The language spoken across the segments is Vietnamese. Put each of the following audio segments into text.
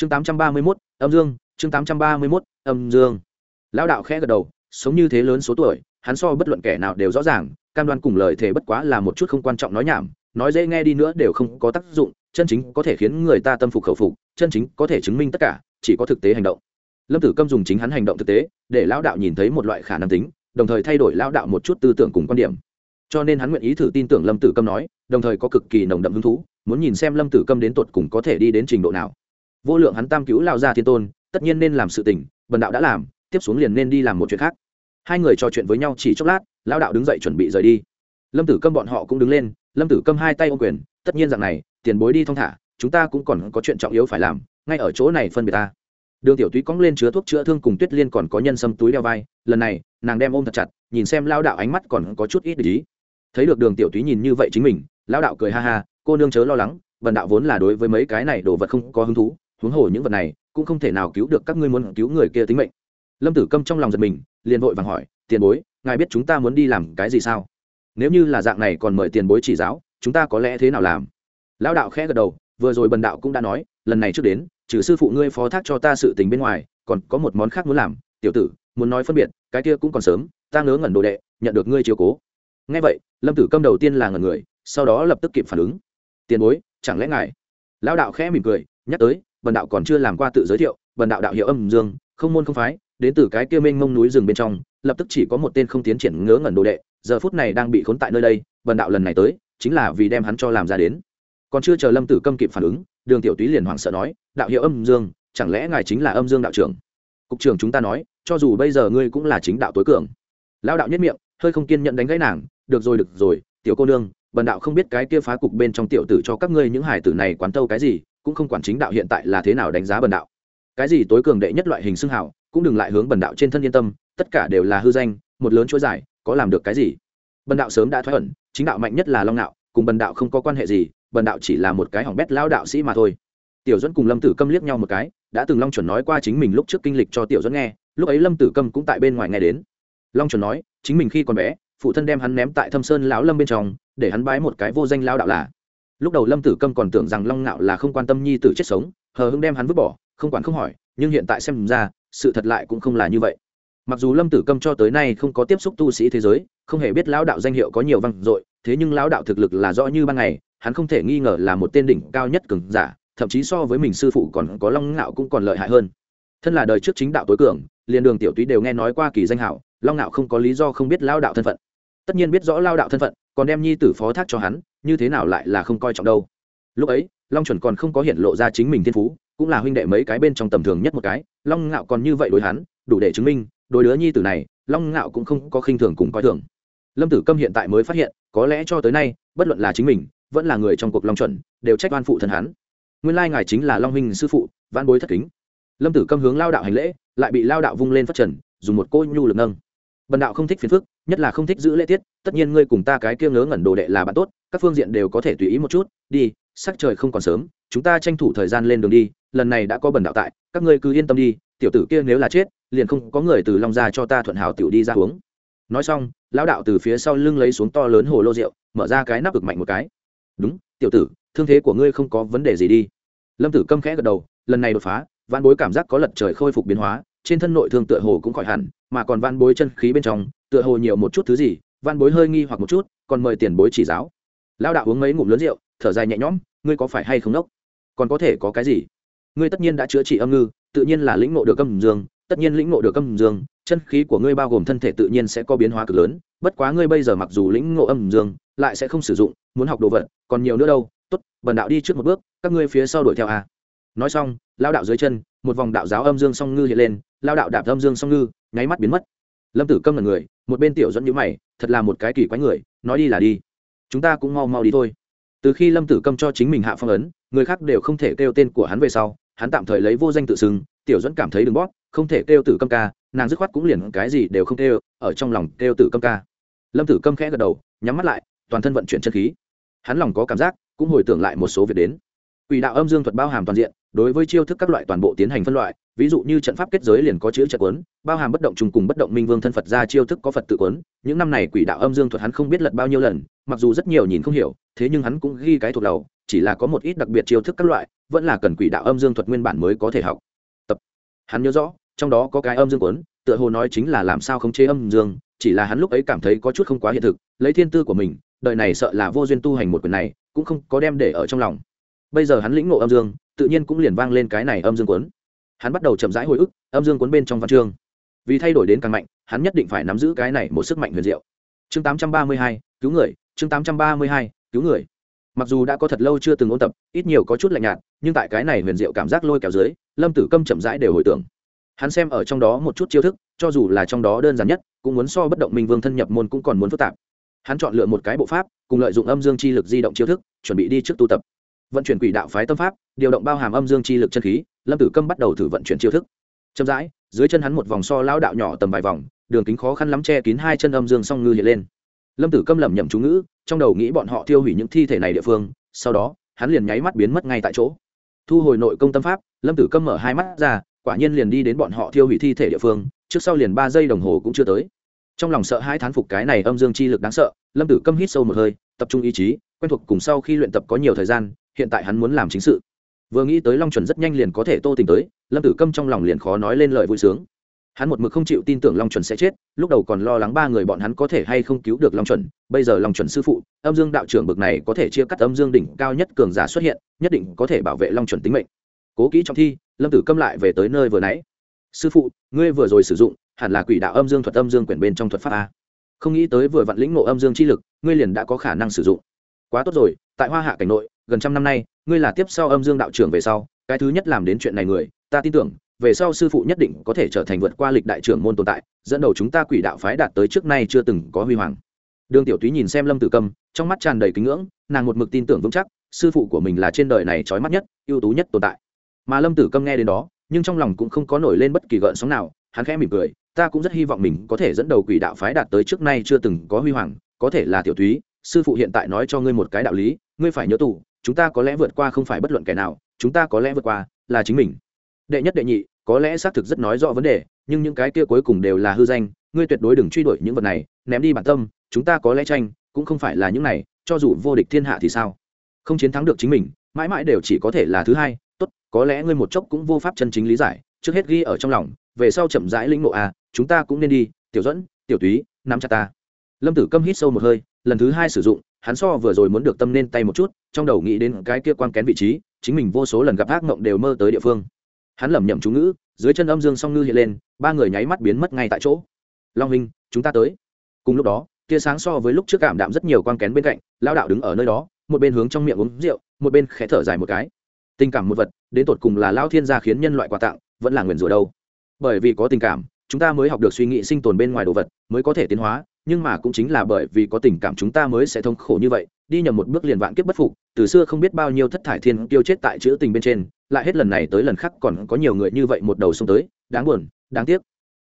chương tám trăm ba mươi mốt, âm dương, chương tám trăm ba mươi mốt, âm dương. Lão đạo khẽ gật đầu, sống như thế lớn số tuổi, hắn so bất luận kẻ nào đều rõ ràng, cam đoan cùng lời thề bất quá là một chút không quan trọng nói nhảm, nói dễ nghe đi nữa đều không có tác dụng, chân chính có thể khiến người ta tâm phục khẩu phục, chân chính có thể chứng minh tất cả, chỉ có thực tế hành động. Lâm tử câm dùng chính hắn hành động thực tế, để lão đạo nhìn thấy một loại khả năng tính, đồng thời thay đổi lão đạo một chút tư tưởng cùng quan điểm. Cho nên hắn nguyện ý thử tin tưởng lâm tử câm nói, đồng thời có cực kỳ nồng đậm hứng thú, muốn nhìn xem lâm tử câm đến tột cùng có thể đi đến trình độ nào vô lượng hắn tam cứu lao ra thiên tôn, tất nhiên nên làm sự tình, bần đạo đã làm, tiếp xuống liền nên đi làm một chuyện khác. Hai người trò chuyện với nhau chỉ chốc lát, lão đạo đứng dậy chuẩn bị rời đi. Lâm tử câm bọn họ cũng đứng lên, lâm tử câm hai tay ô quyền, tất nhiên dạng này, tiền bối đi thong thả, chúng ta cũng còn có chuyện trọng yếu phải làm, ngay ở chỗ này phân biệt ta. Đường tiểu túy cóng lên chứa thuốc chữa thương cùng tuyết liên còn có nhân sâm túi đeo vai, lần này, nàng đem ôm thật chặt, nhìn xem lao đạo ánh mắt còn có chút ít để ý. Thấy được đường tiểu túy nhìn như vậy chính mình lao đạo cười ha ha, cô nương chớ lo lắng vần đạo vốn là đối với mấy cái này đồ vật không có hứng thú huống hồ những vật này cũng không thể nào cứu được các ngươi muốn cứu người kia tính mệnh. Lâm tử câm trong lòng giật mình, liền vội vàng hỏi, tiền bối, ngài biết chúng ta muốn đi làm cái gì sao? Nếu như là dạng này còn mời tiền bối chỉ giáo, chúng ta có lẽ thế nào làm? Lão đạo khẽ gật đầu, vừa rồi bần đạo cũng đã nói, lần này trước đến, trừ sư phụ ngươi phó thác cho ta sự tình bên ngoài, còn có một món khác muốn làm. Tiểu tử, muốn nói phân biệt, cái kia cũng còn sớm, ta ngớ ngẩn đồ đệ, nhận được ngươi chiếu cố. Ngay vậy, lâm tử câm đầu tiên là ngẩn người, sau đó lập tức kịp phản ứng. Tiền bối, chẳng lẽ ngài? Lão đạo khẽ mỉm cười, nhắc tới bần đạo còn chưa làm qua tự giới thiệu bần đạo đạo hiệu âm dương, không môn không phái, đến từ cái kia mênh mông núi rừng bên trong, lập tức chỉ có một tên không tiến triển ngớ ngẩn đồ đệ, giờ phút này đang bị khốn tại nơi đây bần đạo lần này tới, chính là vì đem hắn cho làm ra đến. Còn chưa chờ lâm tử câm kịp phản ứng, đường tiểu túy liền hoảng sợ nói, đạo hiệu âm dương, chẳng lẽ ngài chính là âm dương đạo trưởng? Cục trưởng chúng ta nói, cho dù bây giờ ngươi cũng là chính đạo tối cường. Lão đạo nhất miệng, hơi không kiên nhận đánh gãy nàng, được rồi được rồi, tiểu cô nương bần đạo không biết cái kia phá cục bên trong tiểu tử cho các ngươi những hải tử này quán tâu cái gì cũng không quản chính đạo hiện tại là thế nào đánh giá bần đạo. Cái gì tối cường đệ nhất loại hình xưng hảo cũng đừng lại hướng bần đạo trên thân yên tâm, tất cả đều là hư danh, một lớn chuỗi dài, có làm được cái gì? Bần đạo sớm đã thoái ẩn, chính đạo mạnh nhất là long đạo cùng bần đạo không có quan hệ gì, bần đạo chỉ là một cái hỏng bét lao đạo sĩ mà thôi. Tiểu dẫn cùng lâm tử câm liếc nhau một cái, đã từng long chuẩn nói qua chính mình lúc trước kinh lịch cho tiểu dẫn nghe, lúc ấy lâm tử câm cũng tại bên ngoài nghe đến. Long chuẩn nói, chính mình khi còn bé, phụ thân đem hắn ném tại thâm sơn lão lâm bên trong, để hắn bái một cái vô danh lao đạo là lúc đầu lâm tử câm còn tưởng rằng long ngạo là không quan tâm nhi tử chết sống, hờ hưng đem hắn vứt bỏ, không quản không hỏi, nhưng hiện tại xem ra, sự thật lại cũng không là như vậy. Mặc dù lâm tử câm cho tới nay không có tiếp xúc tu sĩ thế giới, không hề biết lão đạo danh hiệu có nhiều văng dội, thế nhưng lão đạo thực lực là rõ như ban ngày, hắn không thể nghi ngờ là một tên đỉnh cao nhất cường giả, thậm chí so với mình sư phụ còn có long ngạo cũng còn lợi hại hơn. Thân là đời trước chính đạo tối cường, liền đường tiểu túy đều nghe nói qua kỳ danh hảo, long ngạo không có lý do không biết lao đạo thân phận. Tất nhiên biết rõ lao đạo thân phận còn đem nhi tử phó thác cho hắn, như thế nào lại là không coi trọng đâu. Lúc ấy, long chuẩn còn không có hiện lộ ra chính mình thiên phú, cũng là huynh đệ mấy cái bên trong tầm thường nhất một cái, long ngạo còn như vậy đối hắn, đủ để chứng minh, đối đứa nhi tử này, long ngạo cũng không có khinh thường cùng coi thường. Lâm tử câm hiện tại mới phát hiện, có lẽ cho tới nay, bất luận là chính mình, vẫn là người trong cuộc long chuẩn, đều trách oan phụ thần hắn. Nguyên lai ngài chính là long huynh sư phụ văn bối thất kính. Lâm tử câm hướng lao đạo hành lễ, lại bị lao đạo vung lên phát trần, dùng một cô nhu lực nâng. Bần đạo không thích phiền phức nhất là không thích giữ lễ tiết, tất nhiên ngươi cùng ta cái kia ngớ ngẩn đồ đệ là bạn tốt, các phương diện đều có thể tùy ý một chút, đi, sắc trời không còn sớm, chúng ta tranh thủ thời gian lên đường đi, lần này đã có bẩn đạo tại, các ngươi cứ yên tâm đi, tiểu tử kia nếu là chết, liền không có người từ long ra cho ta thuận hào tiểu đi ra uống. Nói xong, lão đạo từ phía sau lưng lấy xuống to lớn hồ lô rượu, mở ra cái nắp cực mạnh một cái. Đúng, tiểu tử, thương thế của ngươi không có vấn đề gì đi. Lâm tử câm khẽ gật đầu, lần này đột phá văn bối cảm giác có lật trời khôi phục biến hóa trên thân nội thương tựa hồ cũng khỏi hẳn, mà còn van bối chân khí bên trong, tựa hồ nhiều một chút thứ gì van bối hơi nghi hoặc một chút, còn mời tiền bối chỉ giáo. Lao đạo uống mấy ngụm lớn rượu, thở dài nhẹ nhõm, ngươi có phải hay không đốc? Còn có thể có cái gì? Ngươi tất nhiên đã chữa trị âm ngư, tự nhiên là lĩnh ngộ được âm dương, tất nhiên lĩnh ngộ được âm dương, chân khí của ngươi bao gồm thân thể tự nhiên sẽ có biến hóa cực lớn, bất quá ngươi bây giờ mặc dù lĩnh ngộ âm dương, lại sẽ không sử dụng, muốn học đồ vật, còn nhiều nữa đâu, tốt, bần đạo đi trước một bước, các ngươi phía sau đuổi theo à. nói xong lao đạo dưới chân, một vòng đạo giáo âm dương song ngư hiện lên lao đạo đạp âm dương song ngư, nháy mắt biến mất. Lâm tử câm là người, một bên tiểu dẫn nhữ mày, thật là một cái kỳ quái người, nói đi là đi. Chúng ta cũng mau mau đi thôi. Từ khi lâm tử câm cho chính mình hạ phong ấn, người khác đều không thể kêu tên của hắn về sau, hắn tạm thời lấy vô danh tự xưng, tiểu dẫn cảm thấy đừng bóp, không thể kêu tử câm ca, nàng dứt khoát cũng liền cái gì đều không kêu, ở trong lòng kêu tử câm ca. Lâm tử câm khẽ gật đầu, nhắm mắt lại, toàn thân vận chuyển chân khí. Hắn lòng có cảm giác, cũng hồi tưởng lại một số việc đến. Quỷ đạo âm dương thuật bao hàm toàn diện đối với chiêu thức các loại toàn bộ tiến hành phân loại, ví dụ như trận pháp kết giới liền có chữ trận quấn, bao hàm bất động trùng cùng bất động minh vương thân phật ra chiêu thức có phật tự quấn, những năm này quỷ đạo âm dương thuật hắn không biết lật bao nhiêu lần, mặc dù rất nhiều nhìn không hiểu, thế nhưng hắn cũng ghi cái thuộc đầu, chỉ là có một ít đặc biệt chiêu thức các loại, vẫn là cần quỷ đạo âm dương thuật nguyên bản mới có thể học. Tập. Hắn nhớ rõ, trong đó có cái âm dương cuốn tựa hồ nói chính là làm sao khống chế âm dương, chỉ là hắn lúc ấy cảm thấy có chút không quá hiện thực, lấy thiên tư của mình, đời này sợ là vô duyên tu hành một quyền này, cũng không có đem để ở trong lòng. Bây giờ hắn lĩnh ngộ âm dương tự nhiên cũng liền vang lên cái này âm dương cuốn. Hắn bắt đầu chậm rãi hồi ức âm dương cuốn bên trong văn chương. Vì thay đổi đến càng mạnh hắn nhất định phải nắm giữ cái này một sức mạnh huyền diệu. Chương 832, cứu người chương 832, cứu người. Mặc dù đã có thật lâu chưa từng ôn tập ít nhiều có chút lạnh nhạt nhưng tại cái này huyền diệu cảm giác lôi kéo dưới lâm tử câm chậm rãi đều hồi tưởng. Hắn xem ở trong đó một chút chiêu thức cho dù là trong đó đơn giản nhất cũng muốn so bất động minh vương thân nhập môn cũng còn muốn phức tạp. Hắn chọn lựa một cái bộ pháp cùng lợi dụng âm dương chi lực di động chiêu thức chuẩn bị đi trước tu tập vận chuyển quỷ đạo phái tâm pháp, điều động bao hàm âm dương chi lực chân khí, lâm tử câm bắt đầu thử vận chuyển chiêu thức. Chậm rãi, dưới chân hắn một vòng so lao đạo nhỏ tầm vài vòng, đường kính khó khăn lắm che kín hai chân âm dương song ngư hiện lên. Lâm tử câm lẩm nhẩm chú ngữ, trong đầu nghĩ bọn họ tiêu hủy những thi thể này địa phương, sau đó, hắn liền nháy mắt biến mất ngay tại chỗ. Thu hồi nội công tâm pháp, lâm tử câm mở hai mắt ra, quả nhiên liền đi đến bọn họ tiêu hủy thi thể địa phương, trước sau liền ba giây đồng hồ cũng chưa tới. Trong lòng sợ hai thán phục cái này âm dương chi lực đáng sợ, lâm tử câm hít sâu một hơi, tập trung ý chí, quen thuộc cùng sau khi luyện tập có nhiều thời gian hiện tại hắn muốn làm chính sự. Vừa nghĩ tới long chuẩn rất nhanh liền có thể tô tình tới, lâm tử câm trong lòng liền khó nói lên lời vui sướng. Hắn một mực không chịu tin tưởng long chuẩn sẽ chết, lúc đầu còn lo lắng ba người bọn hắn có thể hay không cứu được long chuẩn. Bây giờ long chuẩn sư phụ, âm dương đạo trưởng bực này có thể chia cắt âm dương đỉnh cao nhất cường giả xuất hiện, nhất định có thể bảo vệ long chuẩn tính mệnh. Cố kỹ trong thi, lâm tử câm lại về tới nơi vừa nãy. Sư phụ, ngươi vừa rồi sử dụng, hẳn là quỷ đạo âm dương thuật âm dương quyển bên trong thuật pháp a. Không nghĩ tới vừa vặn lĩnh ngộ âm dương chi lực, ngươi liền đã có khả năng sử dụng quá tốt rồi, tại hoa hạ cảnh nội, gần trăm năm nay, ngươi là tiếp sau âm dương đạo trưởng về sau, cái thứ nhất làm đến chuyện này người, ta tin tưởng, về sau sư phụ nhất định có thể trở thành vượt qua lịch đại trưởng môn tồn tại, dẫn đầu chúng ta quỷ đạo phái đạt tới trước nay chưa từng có huy hoàng. Đường tiểu túy nhìn xem lâm tử cầm, trong mắt tràn đầy kính ngưỡng, nàng một mực tin tưởng vững chắc, sư phụ của mình là trên đời này trói mắt nhất, ưu tú nhất tồn tại. Mà lâm tử Cầm nghe đến đó, nhưng trong lòng cũng không có nổi lên bất kỳ gợn sóng nào, hắn khẽ mỉm cười, ta cũng rất hy vọng mình có thể dẫn đầu quỷ đạo phái đạt tới trước nay chưa từng có huy hoàng, có thể là tiểu túy sư phụ hiện tại nói cho ngươi một cái đạo lý, ngươi phải nhớ tù, chúng ta có lẽ vượt qua không phải bất luận kẻ nào, chúng ta có lẽ vượt qua là chính mình. Đệ nhất đệ nhị, có lẽ xác thực rất nói rõ vấn đề, nhưng những cái kia cuối cùng đều là hư danh, ngươi tuyệt đối đừng truy đuổi những vật này, ném đi bản tâm, chúng ta có lẽ tranh, cũng không phải là những này, cho dù vô địch thiên hạ thì sao? Không chiến thắng được chính mình, mãi mãi đều chỉ có thể là thứ hai, tốt, có lẽ ngươi một chốc cũng vô pháp chân chính lý giải, trước hết ghi ở trong lòng, về sau chậm rãi lĩnh ngộ à chúng ta cũng nên đi, tiểu dẫn tiểu túy, nắm chặt ta. Lâm tử câm hít sâu một hơi lần thứ hai sử dụng, hắn so vừa rồi muốn được tâm nên tay một chút, trong đầu nghĩ đến cái kia quan kén vị trí, chính mình vô số lần gặp ác mộng đều mơ tới địa phương. Hắn lẩm nhẩm chú ngữ, dưới chân âm dương song ngư hiện lên, ba người nháy mắt biến mất ngay tại chỗ. Long hình chúng ta tới. Cùng lúc đó, tia sáng so với lúc trước cảm đạm rất nhiều quan kén bên cạnh lao đạo đứng ở nơi đó, một bên hướng trong miệng uống rượu, một bên khẽ thở dài một cái. Tình cảm một vật, đến tột cùng là lao thiên gia khiến nhân loại quà tặng, vẫn là nguyền rủa đâu. Bởi vì có tình cảm, chúng ta mới học được suy nghĩ sinh tồn bên ngoài đồ vật, mới có thể tiến hóa nhưng mà cũng chính là bởi vì có tình cảm chúng ta mới sẽ thống khổ như vậy, đi nhầm một bước liền vạn kiếp bất phục, từ xưa không biết bao nhiêu thất thải thiên tiêu chết tại chữ tình bên trên, lại hết lần này tới lần khác còn có nhiều người như vậy một đầu xông tới, đáng buồn, đáng tiếc.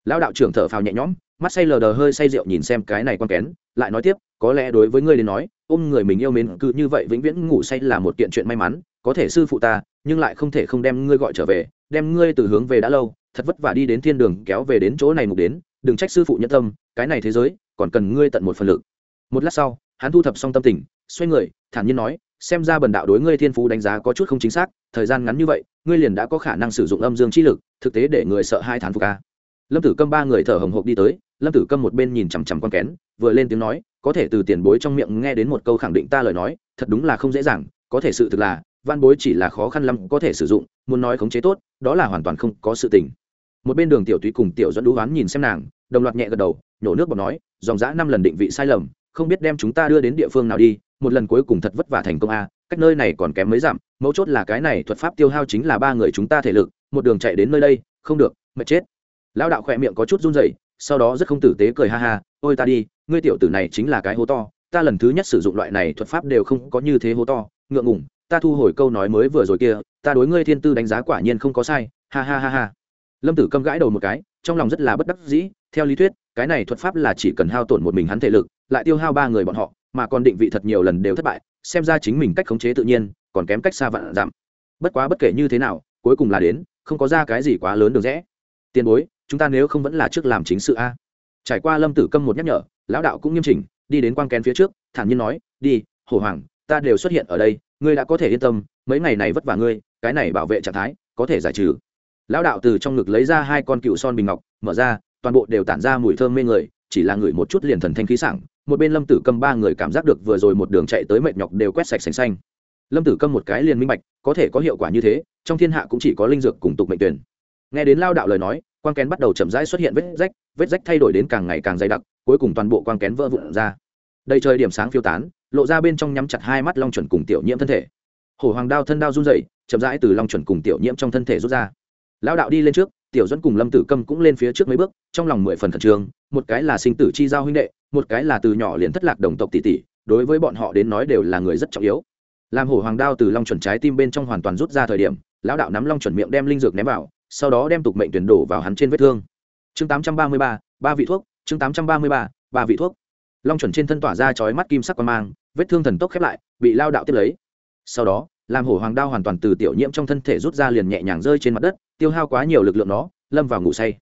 Lão đạo trưởng thở phào nhẹ nhõm, mắt say lờ đờ hơi say rượu nhìn xem cái này con kén, lại nói tiếp, có lẽ đối với ngươi đến nói, ôm người mình yêu mến cứ như vậy vĩnh viễn ngủ say là một kiện chuyện may mắn, có thể sư phụ ta, nhưng lại không thể không đem ngươi gọi trở về, đem ngươi từ hướng về đã lâu, thật vất vả đi đến thiên đường kéo về đến chỗ này mục đến, đừng trách sư phụ nhân tâm, cái này thế giới còn cần ngươi tận một phần lực. Một lát sau, hắn thu thập xong tâm tình, xoay người, thản nhiên nói, xem ra bần đạo đối ngươi thiên phú đánh giá có chút không chính xác, thời gian ngắn như vậy, ngươi liền đã có khả năng sử dụng âm dương chi lực, thực tế để người sợ hai thán phục ca lâm tử câm ba người thở hồng hộc đi tới, lâm tử câm một bên nhìn chằm chằm con kén, vừa lên tiếng nói, có thể từ tiền bối trong miệng nghe đến một câu khẳng định ta lời nói, thật đúng là không dễ dàng, có thể sự thực là, văn bối chỉ là khó khăn lắm có thể sử dụng, muốn nói khống chế tốt, đó là hoàn toàn không có sự tình. Một bên đường tiểu túy cùng tiểu dẫn đũ hoán nhìn xem nàng đồng loạt nhẹ gật đầu, nhổ nước bọt nói, dòng dã năm lần định vị sai lầm, không biết đem chúng ta đưa đến địa phương nào đi, một lần cuối cùng thật vất vả thành công a, cách nơi này còn kém mấy dặm, mấu chốt là cái này thuật pháp tiêu hao chính là ba người chúng ta thể lực, một đường chạy đến nơi đây, không được, mệt chết. Lão đạo khỏe miệng có chút run rẩy, sau đó rất không tử tế cười ha ha, ôi ta đi, ngươi tiểu tử này chính là cái hố to, ta lần thứ nhất sử dụng loại này thuật pháp đều không có như thế hố to, ngượng ngủng ta thu hồi câu nói mới vừa rồi kia, ta đối ngươi thiên tư đánh giá quả nhiên không có sai, ha ha ha ha. Lâm tử câm gãi đầu một cái, trong lòng rất là bất đắc dĩ theo lý thuyết, cái này thuật pháp là chỉ cần hao tổn một mình hắn thể lực, lại tiêu hao ba người bọn họ, mà còn định vị thật nhiều lần đều thất bại, xem ra chính mình cách khống chế tự nhiên, còn kém cách xa vạn giảm bất quá bất kể như thế nào, cuối cùng là đến, không có ra cái gì quá lớn được rẽ. Tiền bối, chúng ta nếu không vẫn là trước làm chính sự a. Trải qua lâm tử câm một nhắc nhở, lão đạo cũng nghiêm chỉnh, đi đến quang kén phía trước, thản nhiên nói, đi, hổ hoàng, ta đều xuất hiện ở đây, ngươi đã có thể yên tâm, mấy ngày này vất vả ngươi, cái này bảo vệ trạng thái, có thể giải trừ. Lão đạo từ trong ngực lấy ra hai con cựu son bình ngọc, mở ra toàn bộ đều tản ra mùi thơm mê người, chỉ là ngửi một chút liền thần thanh khí sảng, một bên lâm tử cầm ba người cảm giác được vừa rồi một đường chạy tới mệt nhọc đều quét sạch sành xanh. Lâm tử Cầm một cái liền minh bạch, có thể có hiệu quả như thế, trong thiên hạ cũng chỉ có linh dược cùng tục mệnh tuyển. Nghe đến lao đạo lời nói, quang kén bắt đầu chậm rãi xuất hiện vết rách vết rách thay đổi đến càng ngày càng dày đặc, cuối cùng toàn bộ quang kén vỡ vụn ra. Đầy trời điểm sáng phiêu tán, lộ ra bên trong nhắm chặt hai mắt long chuẩn cùng tiểu nhiễm thân thể. Hổ hoàng đao thân đao run dậy chậm rãi từ long chuẩn cùng tiểu nhiễm trong thân thể rút ra. Lao đạo đi lên trước tiểu dẫn cùng lâm tử câm cũng lên phía trước mấy bước, trong lòng mười phần khẩn trương, một cái là sinh tử chi giao huynh đệ, một cái là từ nhỏ liền thất lạc đồng tộc tỷ tỷ, đối với bọn họ đến nói đều là người rất trọng yếu. Làm hổ hoàng đao từ long chuẩn trái tim bên trong hoàn toàn rút ra thời điểm, lão đạo nắm long chuẩn miệng đem linh dược ném vào, sau đó đem tục mệnh tuyển đổ vào hắn trên vết thương. Chương tám trăm ba mươi ba ba vị thuốc, chương tám trăm ba mươi ba ba vị thuốc. Long chuẩn trên thân tỏa ra chói mắt kim sắc quan mang, vết thương thần tốc khép lại, bị lao đạo tiếp lấy. Sau đó làm hổ hoàng đao hoàn toàn từ tiểu nhiễm trong thân thể rút ra liền nhẹ nhàng rơi trên mặt đất, tiêu hao quá nhiều lực lượng nó, lâm vào ngủ say.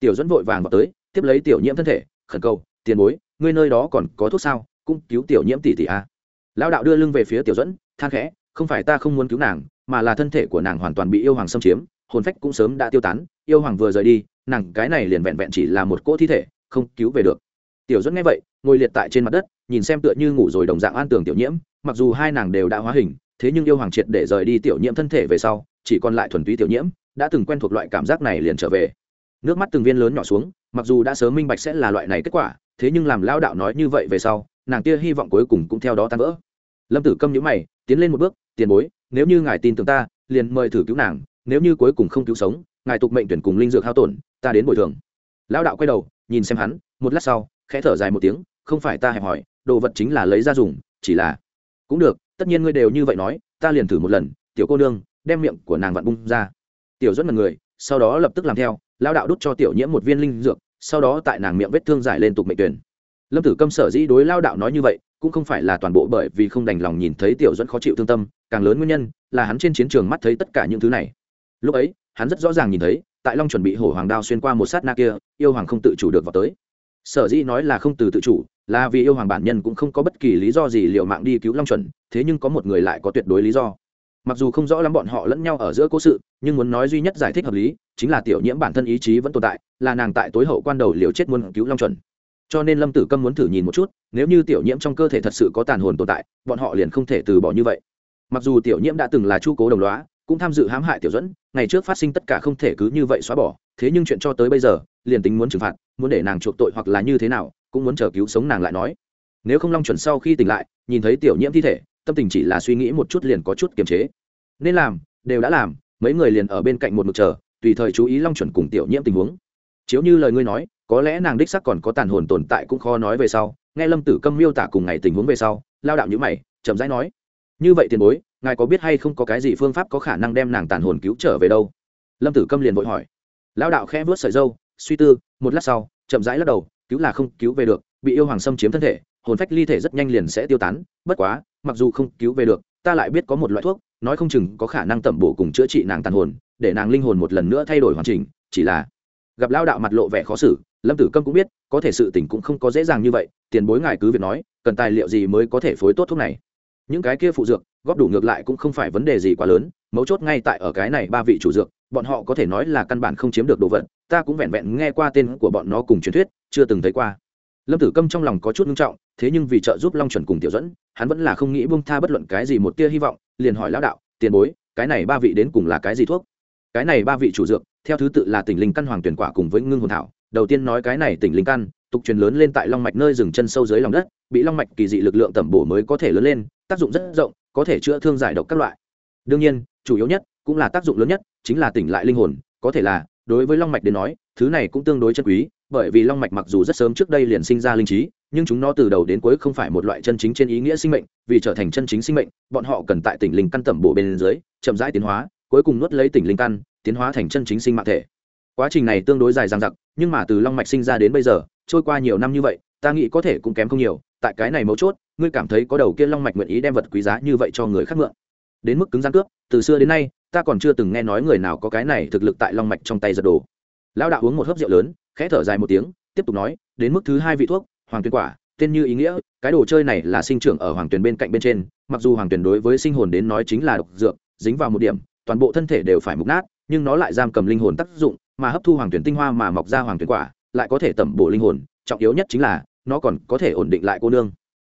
Tiểu dẫn vội vàng vào tới, tiếp lấy tiểu nhiễm thân thể, khẩn cầu, tiền bối, ngươi nơi đó còn có thuốc sao? Cũng cứu tiểu nhiễm tỷ tỷ a à. đạo đưa lưng về phía tiểu dẫn than khẽ, không phải ta không muốn cứu nàng, mà là thân thể của nàng hoàn toàn bị yêu hoàng xâm chiếm, hồn phách cũng sớm đã tiêu tán, yêu hoàng vừa rời đi, nàng cái này liền vẹn vẹn chỉ là một cỗ thi thể, không cứu về được. Tiểu dẫn nghe vậy, ngồi liệt tại trên mặt đất, nhìn xem tựa như ngủ rồi đồng dạng an tường tiểu nhiễm, mặc dù hai nàng đều đã hóa hình thế nhưng yêu hoàng triệt để rời đi tiểu nhiễm thân thể về sau, chỉ còn lại thuần túy tiểu nhiễm, đã từng quen thuộc loại cảm giác này liền trở về. Nước mắt từng viên lớn nhỏ xuống, mặc dù đã sớm minh bạch sẽ là loại này kết quả, thế nhưng làm lao đạo nói như vậy về sau, nàng kia hy vọng cuối cùng cũng theo đó tan vỡ. Lâm tử câm nhữ mày, tiến lên một bước, tiền bối, nếu như ngài tin tưởng ta, liền mời thử cứu nàng, nếu như cuối cùng không cứu sống, ngài tục mệnh tuyển cùng linh dược hao tổn, ta đến bồi thường. Lão đạo quay đầu, nhìn xem hắn, một lát sau, khẽ thở dài một tiếng, không phải ta hẹp hỏi, đồ vật chính là lấy ra dùng, chỉ là cũng được tất nhiên ngươi đều như vậy nói, ta liền thử một lần, tiểu cô nương, đem miệng của nàng vặn bung ra. Tiểu dẫn mật người, sau đó lập tức làm theo, lao đạo đút cho tiểu nhiễm một viên linh dược, sau đó tại nàng miệng vết thương giải lên tục mệnh tuyển. Lâm tử câm sở dĩ đối lao đạo nói như vậy, cũng không phải là toàn bộ bởi vì không đành lòng nhìn thấy tiểu dẫn khó chịu thương tâm, càng lớn nguyên nhân là hắn trên chiến trường mắt thấy tất cả những thứ này. Lúc ấy, hắn rất rõ ràng nhìn thấy, tại long chuẩn bị hổ hoàng đao xuyên qua một sát na kia, yêu hoàng không tự chủ được vào tới sở dĩ nói là không từ tự chủ, là vì yêu hoàng bản nhân cũng không có bất kỳ lý do gì liệu mạng đi cứu long chuẩn, thế nhưng có một người lại có tuyệt đối lý do. Mặc dù không rõ lắm bọn họ lẫn nhau ở giữa cố sự, nhưng muốn nói duy nhất giải thích hợp lý, chính là tiểu nhiễm bản thân ý chí vẫn tồn tại, là nàng tại tối hậu quan đầu liều chết muốn cứu long chuẩn. Cho nên lâm tử câm muốn thử nhìn một chút, nếu như tiểu nhiễm trong cơ thể thật sự có tàn hồn tồn tại, bọn họ liền không thể từ bỏ như vậy. Mặc dù tiểu nhiễm đã từng là chu cố đồng loá cũng tham dự hãm hại tiểu dẫn ngày trước phát sinh tất cả không thể cứ như vậy xóa bỏ thế nhưng chuyện cho tới bây giờ, liền tính muốn trừng phạt, muốn để nàng chuộc tội hoặc là như thế nào, cũng muốn chờ cứu sống nàng lại nói. Nếu không long chuẩn sau khi tỉnh lại, nhìn thấy tiểu nhiễm thi thể, tâm tình chỉ là suy nghĩ một chút liền có chút kiềm chế. Nên làm, đều đã làm, mấy người liền ở bên cạnh một mực chờ, tùy thời chú ý long chuẩn cùng tiểu nhiễm tình huống. Chiếu như lời ngươi nói, có lẽ nàng đích sắc còn có tàn hồn tồn tại cũng khó nói về sau, nghe lâm tử câm miêu tả cùng ngày tình huống về sau, lao đạo nhữ mày, chậm rãi nói, như vậy tiền bối, ngài có biết hay không có cái gì phương pháp có khả năng đem nàng tàn hồn cứu trở về đâu? Lâm tử câm liền vội hỏi Lão đạo khẽ vớt sợi dâu, suy tư, một lát sau, chậm rãi lắc đầu, cứu là không cứu về được, bị yêu hoàng xâm chiếm thân thể, hồn phách ly thể rất nhanh liền sẽ tiêu tán, bất quá, mặc dù không cứu về được, ta lại biết có một loại thuốc, nói không chừng có khả năng tẩm bổ cùng chữa trị nàng tàn hồn, để nàng linh hồn một lần nữa thay đổi hoàn chỉnh, chỉ là gặp lao đạo mặt lộ vẻ khó xử, lâm tử câm cũng biết, có thể sự tình cũng không có dễ dàng như vậy, tiền bối ngài cứ việc nói, cần tài liệu gì mới có thể phối tốt thuốc này. Những cái kia phụ dược, góp đủ ngược lại cũng không phải vấn đề gì quá lớn, mấu chốt ngay tại ở cái này ba vị chủ dược bọn họ có thể nói là căn bản không chiếm được đồ vật, ta cũng vẹn vẹn nghe qua tên của bọn nó cùng truyền thuyết, chưa từng thấy qua. Lâm tử câm trong lòng có chút nghiêm trọng, thế nhưng vì trợ giúp long chuẩn cùng tiểu dẫn hắn vẫn là không nghĩ bông tha bất luận cái gì một tia hy vọng, liền hỏi lão đạo, tiền bối, cái này ba vị đến cùng là cái gì thuốc? Cái này ba vị chủ dược, theo thứ tự là tỉnh linh căn hoàng tuyển quả cùng với ngưng hồn thảo. Đầu tiên nói cái này tỉnh linh căn, tục truyền lớn lên tại long mạch nơi rừng chân sâu dưới lòng đất, bị long mạch kỳ dị lực lượng tẩm bổ mới có thể lớn lên, tác dụng rất rộng, có thể chữa thương giải độc các loại. Đương nhiên, chủ yếu nhất cũng là tác dụng lớn nhất, chính là tỉnh lại linh hồn, có thể là, đối với long mạch đến nói, thứ này cũng tương đối chân quý, bởi vì long mạch mặc dù rất sớm trước đây liền sinh ra linh trí, nhưng chúng nó từ đầu đến cuối không phải một loại chân chính trên ý nghĩa sinh mệnh, vì trở thành chân chính sinh mệnh, bọn họ cần tại tỉnh linh căn tẩm bổ bên dưới, chậm rãi tiến hóa, cuối cùng nuốt lấy tỉnh linh căn, tiến hóa thành chân chính sinh mạng thể. Quá trình này tương đối dài dằng dặc, nhưng mà từ long mạch sinh ra đến bây giờ, trôi qua nhiều năm như vậy, ta nghĩ có thể cũng kém không nhiều, tại cái này mấu chốt, ngươi cảm thấy có đầu kia long mạch nguyện ý đem vật quý giá như vậy cho người khác mượn. Đến mức cứng gian cướp, từ xưa đến nay ta còn chưa từng nghe nói người nào có cái này thực lực tại long mạch trong tay giật đồ. Lão đạo uống một hớp rượu lớn, khẽ thở dài một tiếng, tiếp tục nói, đến mức thứ hai vị thuốc, hoàng tuyên quả, tên như ý nghĩa, cái đồ chơi này là sinh trưởng ở hoàng tuyền bên cạnh bên trên, mặc dù hoàng tuyền đối với sinh hồn đến nói chính là độc dược, dính vào một điểm, toàn bộ thân thể đều phải mục nát, nhưng nó lại giam cầm linh hồn tác dụng, mà hấp thu hoàng tuyền tinh hoa mà mọc ra hoàng tuyền quả, lại có thể tẩm bổ linh hồn, trọng yếu nhất chính là, nó còn có thể ổn định lại cô nương.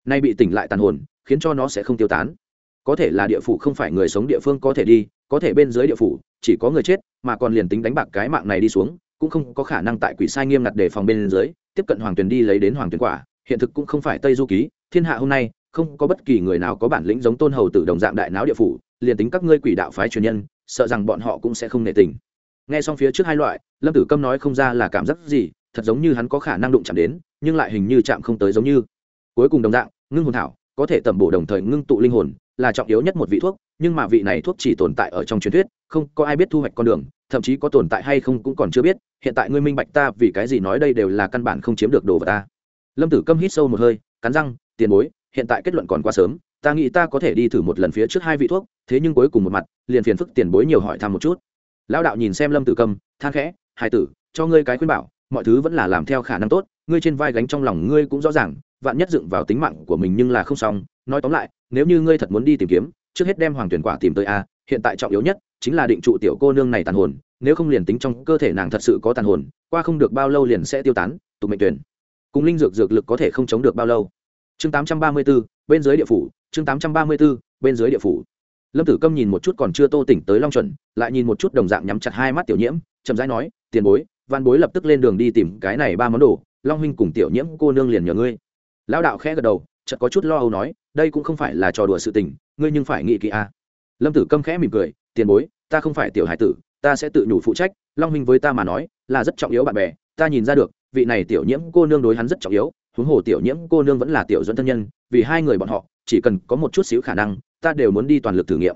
Nay bị tỉnh lại tàn hồn, khiến cho nó sẽ không tiêu tán. Có thể là địa phủ không phải người sống địa phương có thể đi có thể bên dưới địa phủ, chỉ có người chết, mà còn liền tính đánh bạc cái mạng này đi xuống, cũng không có khả năng tại quỷ sai nghiêm ngặt để phòng bên dưới, tiếp cận hoàng tuyền đi lấy đến hoàng tuyền quả. Hiện thực cũng không phải tây du ký, thiên hạ hôm nay, không có bất kỳ người nào có bản lĩnh giống tôn hầu tử đồng dạng đại não địa phủ, liền tính các ngươi quỷ đạo phái truyền nhân, sợ rằng bọn họ cũng sẽ không nể tình. Nghe xong phía trước hai loại, lâm tử câm nói không ra là cảm giác gì, thật giống như hắn có khả năng đụng chạm đến, nhưng lại hình như chạm không tới giống như. Cuối cùng đồng dạng, ngưng hồn thảo, có thể tẩm bổ đồng thời ngưng tụ linh hồn là trọng yếu nhất một vị thuốc, nhưng mà vị này thuốc chỉ tồn tại ở trong truyền thuyết, không có ai biết thu hoạch con đường, thậm chí có tồn tại hay không cũng còn chưa biết, hiện tại ngươi minh bạch ta vì cái gì nói đây đều là căn bản không chiếm được đồ vật ta. Lâm tử câm hít sâu một hơi, cắn răng, tiền bối, hiện tại kết luận còn quá sớm, ta nghĩ ta có thể đi thử một lần phía trước hai vị thuốc, thế nhưng cuối cùng một mặt, liền phiền phức tiền bối nhiều hỏi thăm một chút. Lão đạo nhìn xem lâm tử câm, than khẽ hai tử, cho ngươi cái khuyên bảo, mọi thứ vẫn là làm theo khả năng tốt, ngươi trên vai gánh trong lòng ngươi cũng rõ ràng, vạn nhất dựng vào tính mạng của mình nhưng là không xong nói tóm lại nếu như ngươi thật muốn đi tìm kiếm trước hết đem hoàng tuyển quả tìm tới a hiện tại trọng yếu nhất chính là định trụ tiểu cô nương này tàn hồn nếu không liền tính trong cơ thể nàng thật sự có tàn hồn qua không được bao lâu liền sẽ tiêu tán tục mệnh tuyển. Cùng linh dược dược lực có thể không chống được bao lâu. Chương 834, bên dưới địa phủ chương 834, bên dưới địa phủ. Lâm tử câm nhìn một chút còn chưa tô tỉnh tới long chuẩn lại nhìn một chút đồng dạng nhắm chặt hai mắt tiểu nhiễm chậm rãi nói tiền bối văn bối lập tức lên đường đi tìm cái này ba món đồ long huynh cùng tiểu nhiễm cô nương liền nhờ ngươi. Lão đạo khẽ gật đầu chợt có chút lo âu nói đây cũng không phải là trò đùa sự tình, ngươi nhưng phải nghĩ kỹ a lâm tử câm khẽ mỉm cười, tiền bối, ta không phải tiểu hải tử, ta sẽ tự nhủ phụ trách, long huynh với ta mà nói, là rất trọng yếu bạn bè, ta nhìn ra được, vị này tiểu nhiễm cô nương đối hắn rất trọng yếu, huống hồ tiểu nhiễm cô nương vẫn là tiểu dẫn thân nhân, vì hai người bọn họ, chỉ cần có một chút xíu khả năng, ta đều muốn đi toàn lực thử nghiệm.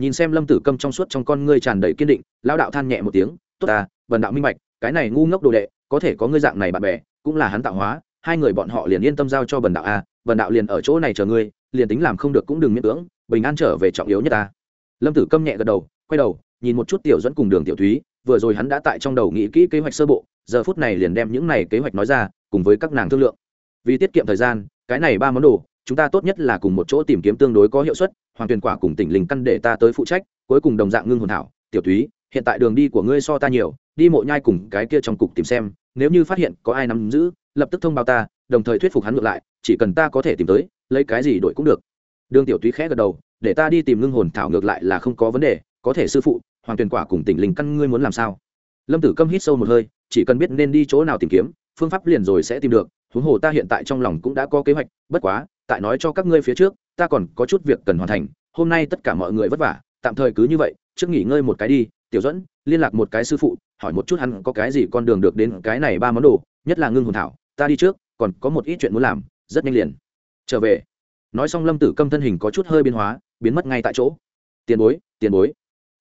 Nhìn xem lâm tử câm trong suốt trong con ngươi tràn đầy kiên định, lão đạo than nhẹ một tiếng, tốt ta vần đạo minh bạch, cái này ngu ngốc đồ đệ, có thể có ngươi dạng này bạn bè, cũng là hắn tạo hóa, hai người bọn họ liền yên tâm giao cho bần đạo a vần đạo liền ở chỗ này chờ ngươi, liền tính làm không được cũng đừng miễn cưỡng, bình an trở về trọng yếu nhất ta. Lâm tử câm nhẹ gật đầu, quay đầu, nhìn một chút tiểu dẫn cùng đường tiểu thúy, vừa rồi hắn đã tại trong đầu nghĩ kỹ kế hoạch sơ bộ, giờ phút này liền đem những này kế hoạch nói ra, cùng với các nàng thương lượng. Vì tiết kiệm thời gian, cái này ba món đồ, chúng ta tốt nhất là cùng một chỗ tìm kiếm tương đối có hiệu suất hoàng tuyền quả cùng tỉnh linh căn để ta tới phụ trách, cuối cùng đồng dạng ngưng hồn thảo. Tiểu thúy, hiện tại đường đi của ngươi so ta nhiều, đi mộ nhai cùng cái kia trong cục tìm xem, nếu như phát hiện có ai nắm giữ, lập tức thông báo ta, đồng thời thuyết phục hắn ngược lại chỉ cần ta có thể tìm tới, lấy cái gì đổi cũng được. Đường tiểu túy khẽ gật đầu, để ta đi tìm ngưng hồn thảo ngược lại là không có vấn đề, có thể sư phụ, hoàng tuyền quả cùng tỉnh linh căn ngươi muốn làm sao? Lâm tử câm hít sâu một hơi, chỉ cần biết nên đi chỗ nào tìm kiếm, phương pháp liền rồi sẽ tìm được, huống hồ ta hiện tại trong lòng cũng đã có kế hoạch, bất quá, tại nói cho các ngươi phía trước, ta còn có chút việc cần hoàn thành, hôm nay tất cả mọi người vất vả, tạm thời cứ như vậy, trước nghỉ ngơi một cái đi, tiểu dẫn liên lạc một cái sư phụ, hỏi một chút hắn có cái gì con đường được đến cái này ba món đồ, nhất là ngưng hồn thảo, ta đi trước, còn có một ít chuyện muốn làm rất nhanh liền. Trở về. Nói xong lâm tử câm thân hình có chút hơi biến hóa, biến mất ngay tại chỗ. Tiền bối tiền bối.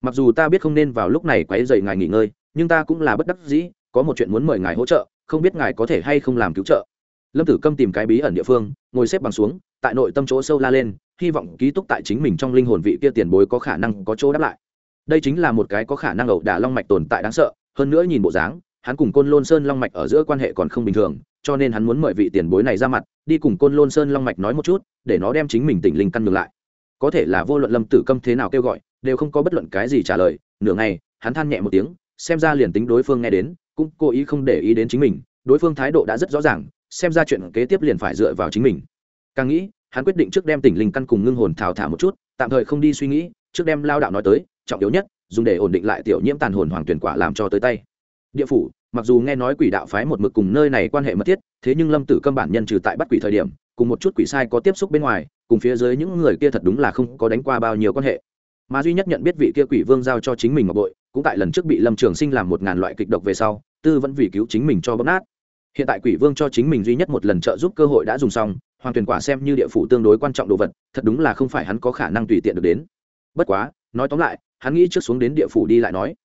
Mặc dù ta biết không nên vào lúc này quấy dậy ngài nghỉ ngơi, nhưng ta cũng là bất đắc dĩ, có một chuyện muốn mời ngài hỗ trợ, không biết ngài có thể hay không làm cứu trợ. Lâm tử câm tìm cái bí ẩn địa phương, ngồi xếp bằng xuống, tại nội tâm chỗ sâu la lên, hy vọng ký túc tại chính mình trong linh hồn vị kia tiền bối có khả năng có chỗ đáp lại. Đây chính là một cái có khả năng ẩu đả long mạch tồn tại đáng sợ, hơn nữa nhìn bộ dáng, hắn cùng côn lôn sơn long mạch ở giữa quan hệ còn không bình thường cho nên hắn muốn mời vị tiền bối này ra mặt, đi cùng côn lôn sơn long mạch nói một chút, để nó đem chính mình tỉnh linh căn ngược lại. Có thể là vô luận lâm tử câm thế nào kêu gọi, đều không có bất luận cái gì trả lời, nửa ngày, hắn than nhẹ một tiếng, xem ra liền tính đối phương nghe đến, cũng cố ý không để ý đến chính mình, đối phương thái độ đã rất rõ ràng, xem ra chuyện kế tiếp liền phải dựa vào chính mình. Càng nghĩ, hắn quyết định trước đem tỉnh linh căn cùng ngưng hồn thảo thả một chút, tạm thời không đi suy nghĩ, trước đem lao đạo nói tới, trọng yếu nhất, dùng để ổn định lại tiểu nhiễm tàn hồn hoàng tuyển quả làm cho tới tay. Địa phủ mặc dù nghe nói quỷ đạo phái một mực cùng nơi này quan hệ mật thiết, thế nhưng lâm tử câm bản nhân trừ tại bắt quỷ thời điểm, cùng một chút quỷ sai có tiếp xúc bên ngoài, cùng phía dưới những người kia thật đúng là không có đánh qua bao nhiêu quan hệ. Mà duy nhất nhận biết vị kia quỷ vương giao cho chính mình ngọc bội, cũng tại lần trước bị lâm trường sinh làm một ngàn loại kịch độc về sau, tư vẫn vì cứu chính mình cho bóp nát. Hiện tại quỷ vương cho chính mình duy nhất một lần trợ giúp cơ hội đã dùng xong, hoàng tuyển quả xem như địa phủ tương đối quan trọng đồ vật, thật đúng là không phải hắn có khả năng tùy tiện được đến. Bất quá, nói tóm lại, hắn nghĩ trước xuống đến địa phủ đi lại nói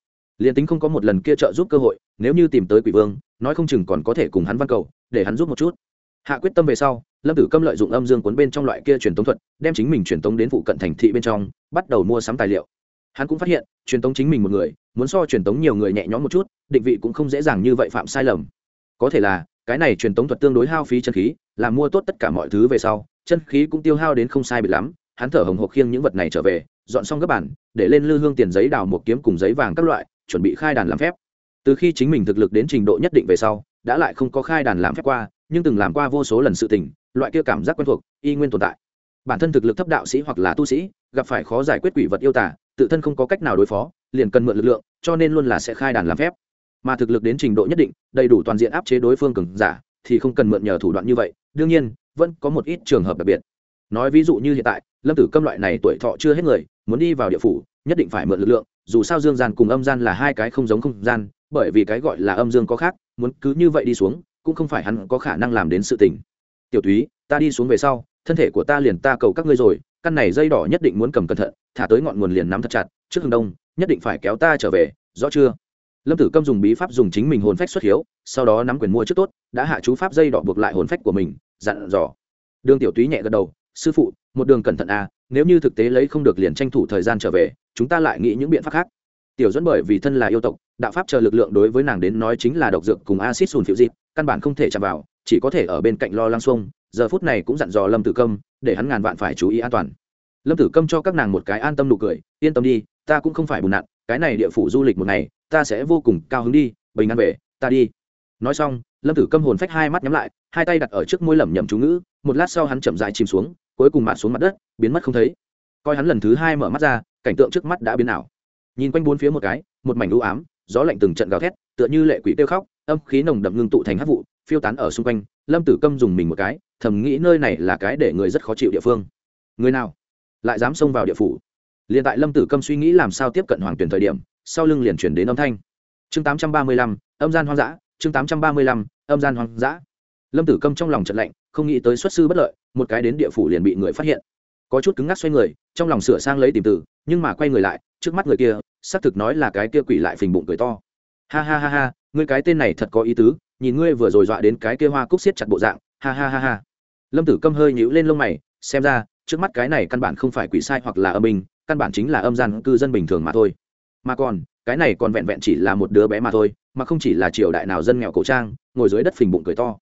liền tính không có một lần kia trợ giúp cơ hội, nếu như tìm tới quỷ vương, nói không chừng còn có thể cùng hắn văn cầu, để hắn giúp một chút. Hạ quyết tâm về sau, lâm tử câm lợi dụng âm dương cuốn bên trong loại kia truyền tống thuật, đem chính mình truyền tống đến phụ cận thành thị bên trong, bắt đầu mua sắm tài liệu. Hắn cũng phát hiện, truyền tống chính mình một người, muốn so truyền tống nhiều người nhẹ nhõm một chút, định vị cũng không dễ dàng như vậy phạm sai lầm. Có thể là, cái này truyền tống thuật tương đối hao phí chân khí, làm mua tốt tất cả mọi thứ về sau, chân khí cũng tiêu hao đến không sai biệt lắm, hắn thở hồng hộc khiêng những vật này trở về, dọn xong các bản để lên lư hương tiền giấy đào một kiếm cùng giấy vàng các loại chuẩn bị khai đàn làm phép. Từ khi chính mình thực lực đến trình độ nhất định về sau, đã lại không có khai đàn làm phép qua, nhưng từng làm qua vô số lần sự tình, loại kia cảm giác quen thuộc, y nguyên tồn tại. Bản thân thực lực thấp đạo sĩ hoặc là tu sĩ, gặp phải khó giải quyết quỷ vật yêu tả tự thân không có cách nào đối phó, liền cần mượn lực lượng, cho nên luôn là sẽ khai đàn làm phép. Mà thực lực đến trình độ nhất định, đầy đủ toàn diện áp chế đối phương cường giả, thì không cần mượn nhờ thủ đoạn như vậy, đương nhiên, vẫn có một ít trường hợp đặc biệt. Nói ví dụ như hiện tại, lâm tử câm loại này tuổi thọ chưa hết người, muốn đi vào địa phủ nhất định phải mượn lực lượng, dù sao dương gian cùng âm gian là hai cái không giống không gian, bởi vì cái gọi là âm dương có khác, muốn cứ như vậy đi xuống, cũng không phải hắn có khả năng làm đến sự tình. Tiểu thúy ta đi xuống về sau, thân thể của ta liền ta cầu các ngươi rồi, căn này dây đỏ nhất định muốn cầm cẩn thận, thả tới ngọn nguồn liền nắm thật chặt, trước hướng đông, nhất định phải kéo ta trở về, rõ chưa? Lâm tử câm dùng bí pháp dùng chính mình hồn phách xuất hiếu, sau đó nắm quyền mua trước tốt, đã hạ chú pháp dây đỏ buộc lại hồn phách của mình, dặn dò. Đường tiểu túy nhẹ gật đầu, sư phụ, một đường cẩn thận à nếu như thực tế lấy không được liền tranh thủ thời gian trở về chúng ta lại nghĩ những biện pháp khác. Tiểu dẫn bởi vì thân là yêu tộc, đạo pháp chờ lực lượng đối với nàng đến nói chính là độc dược cùng acid sùn phiệu dịp căn bản không thể chạm vào, chỉ có thể ở bên cạnh lo lăng xuông, giờ phút này cũng dặn dò lâm tử câm, để hắn ngàn vạn phải chú ý an toàn. Lâm tử câm cho các nàng một cái an tâm nụ cười, yên tâm đi, ta cũng không phải bùn nặn, cái này địa phủ du lịch một ngày, ta sẽ vô cùng cao hứng đi, bình an về, ta đi. Nói xong, lâm tử câm hồn phách hai mắt nhắm lại, hai tay đặt ở trước môi lẩm nhẩm chú ngữ, một lát sau hắn chậm dại chìm xuống, cuối cùng mạt xuống mặt đất, biến mất không thấy. Coi hắn lần thứ hai mở mắt ra cảnh tượng trước mắt đã biến ảo. Nhìn quanh bốn phía một cái, một mảnh u ám, gió lạnh từng trận gào thét, tựa như lệ quỷ kêu khóc, âm khí nồng đậm ngưng tụ thành hát vụ, phiêu tán ở xung quanh, lâm tử câm dùng mình một cái, thầm nghĩ nơi này là cái để người rất khó chịu địa phương. Người nào? Lại dám xông vào địa phủ. Liền tại lâm tử câm suy nghĩ làm sao tiếp cận hoàng tuyển thời điểm, sau lưng liền chuyển đến âm thanh. Chương tám trăm ba mươi lăm, âm gian hoang dã, chương tám trăm ba mươi lăm, âm gian hoang dã. Lâm tử câm trong lòng trận lạnh, không nghĩ tới xuất sư bất lợi, một cái đến địa phủ liền bị người phát hiện có chút cứng ngắc xoay người, trong lòng sửa sang lấy tìm từ, nhưng mà quay người lại, trước mắt người kia, xác thực nói là cái kia quỷ lại phình bụng cười to. Ha ha ha ha, ngươi cái tên này thật có ý tứ, nhìn ngươi vừa rồi dọa đến cái kia hoa cúc siết chặt bộ dạng, ha ha ha ha. Lâm tử câm hơi nhíu lên lông mày, xem ra, trước mắt cái này căn bản không phải quỷ sai hoặc là âm binh, căn bản chính là âm gian cư dân bình thường mà thôi. Mà còn, cái này còn vẹn vẹn chỉ là một đứa bé mà thôi, mà không chỉ là triều đại nào dân nghèo cổ trang, ngồi dưới đất phình bụng cười to.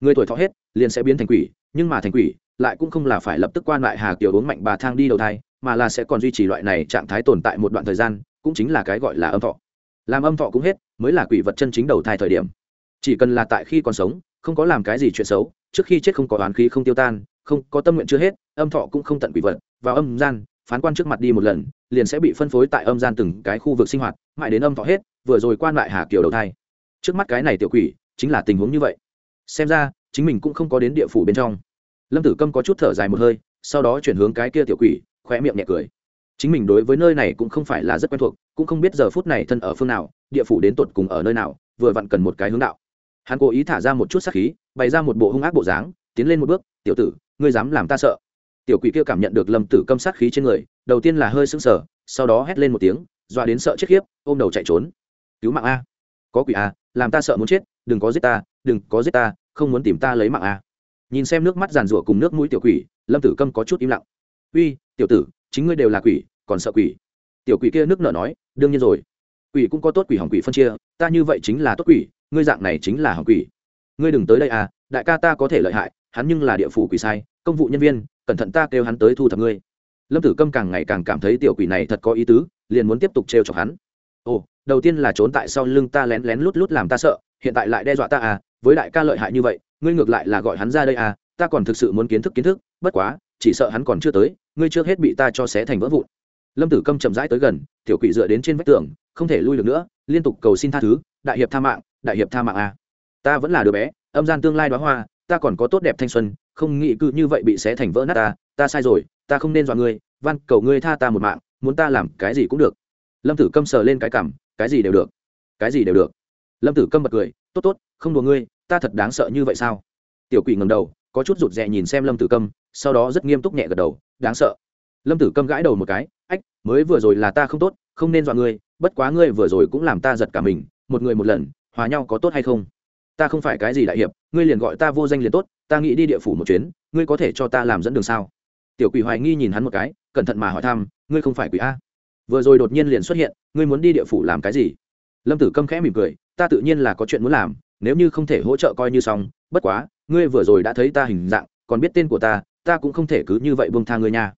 Người tuổi thọ hết, liền sẽ biến thành quỷ, nhưng mà thành quỷ lại cũng không là phải lập tức quan lại hà kiều uống mạnh bà thang đi đầu thai, mà là sẽ còn duy trì loại này trạng thái tồn tại một đoạn thời gian, cũng chính là cái gọi là âm thọ. Làm âm thọ cũng hết, mới là quỷ vật chân chính đầu thai thời điểm. Chỉ cần là tại khi còn sống, không có làm cái gì chuyện xấu, trước khi chết không có oán khí không tiêu tan, không có tâm nguyện chưa hết, âm thọ cũng không tận quỷ vật, vào âm gian, phán quan trước mặt đi một lần, liền sẽ bị phân phối tại âm gian từng cái khu vực sinh hoạt, mãi đến âm thọ hết, vừa rồi quan lại hà kiều đầu thai. Trước mắt cái này tiểu quỷ, chính là tình huống như vậy. Xem ra, chính mình cũng không có đến địa phủ bên trong lâm tử câm có chút thở dài một hơi, sau đó chuyển hướng cái kia tiểu quỷ khoe miệng nhẹ cười. Chính mình đối với nơi này cũng không phải là rất quen thuộc, cũng không biết giờ phút này thân ở phương nào, địa phủ đến tột cùng ở nơi nào, vừa vặn cần một cái hướng đạo. Hắn cố ý thả ra một chút sát khí, bày ra một bộ hung ác bộ dáng, tiến lên một bước, tiểu tử, ngươi dám làm ta sợ? Tiểu quỷ kia cảm nhận được lâm tử câm sát khí trên người, đầu tiên là hơi sững sờ, sau đó hét lên một tiếng, dọa đến sợ chết khiếp, ôm đầu chạy trốn. Cứu mạng a. Có quỷ a làm ta sợ muốn chết, đừng có giết ta, đừng có giết ta, không muốn tìm ta lấy mạng a nhìn xem nước mắt giàn rủa cùng nước mũi tiểu quỷ, lâm tử câm có chút im lặng. Uy, tiểu tử, chính ngươi đều là quỷ, còn sợ quỷ? Tiểu quỷ kia nước nở nói, đương nhiên rồi. Quỷ cũng có tốt quỷ hỏng quỷ phân chia, ta như vậy chính là tốt quỷ, ngươi dạng này chính là hỏng quỷ. Ngươi đừng tới đây à đại ca ta có thể lợi hại, hắn nhưng là địa phủ quỷ sai, công vụ nhân viên, cẩn thận ta kêu hắn tới thu thập ngươi. Lâm tử câm càng ngày càng cảm thấy tiểu quỷ này thật có ý tứ, liền muốn tiếp tục trêu chọc hắn. Ồ, đầu tiên là trốn tại sau lưng ta lén lén lút lút làm ta sợ, hiện tại lại đe dọa ta à với đại ca lợi hại như vậy ngươi ngược lại là gọi hắn ra đây à ta còn thực sự muốn kiến thức kiến thức, bất quá, chỉ sợ hắn còn chưa tới, ngươi trước hết bị ta cho xé thành vỡ vụn. Lâm tử câm chậm rãi tới gần, tiểu quỷ dựa đến trên vách tường, không thể lui được nữa, liên tục cầu xin tha thứ, đại hiệp tha mạng, đại hiệp tha mạng à. ta vẫn là đứa bé, âm gian tương lai đoá hoa, ta còn có tốt đẹp thanh xuân, không nghĩ cứ như vậy bị xé thành vỡ nát ta ta sai rồi, ta không nên dọa ngươi, van, cầu ngươi tha ta một mạng, muốn ta làm cái gì cũng được. Lâm tử câm sờ lên cái cảm cái gì đều được, cái gì đều được. Lâm tử câm bật cười, tốt tốt, không đùa ngươi ta thật đáng sợ như vậy sao? Tiểu quỷ ngầm đầu, có chút rụt rè nhìn xem lâm tử câm, sau đó rất nghiêm túc nhẹ gật đầu, đáng sợ. Lâm tử câm gãi đầu một cái, ách, mới vừa rồi là ta không tốt, không nên dọa ngươi, bất quá ngươi vừa rồi cũng làm ta giật cả mình, một người một lần, hòa nhau có tốt hay không? Ta không phải cái gì đại hiệp, ngươi liền gọi ta vô danh liền tốt, ta nghĩ đi địa phủ một chuyến, ngươi có thể cho ta làm dẫn đường sao? Tiểu quỷ hoài nghi nhìn hắn một cái, cẩn thận mà hỏi thăm, ngươi không phải quỷ a? Vừa rồi đột nhiên liền xuất hiện, ngươi muốn đi địa phủ làm cái gì? Lâm tử câm khẽ mỉm cười, ta tự nhiên là có chuyện muốn làm nếu như không thể hỗ trợ coi như xong, bất quá, ngươi vừa rồi đã thấy ta hình dạng, còn biết tên của ta ta cũng không thể cứ như vậy buông tha ngươi nha.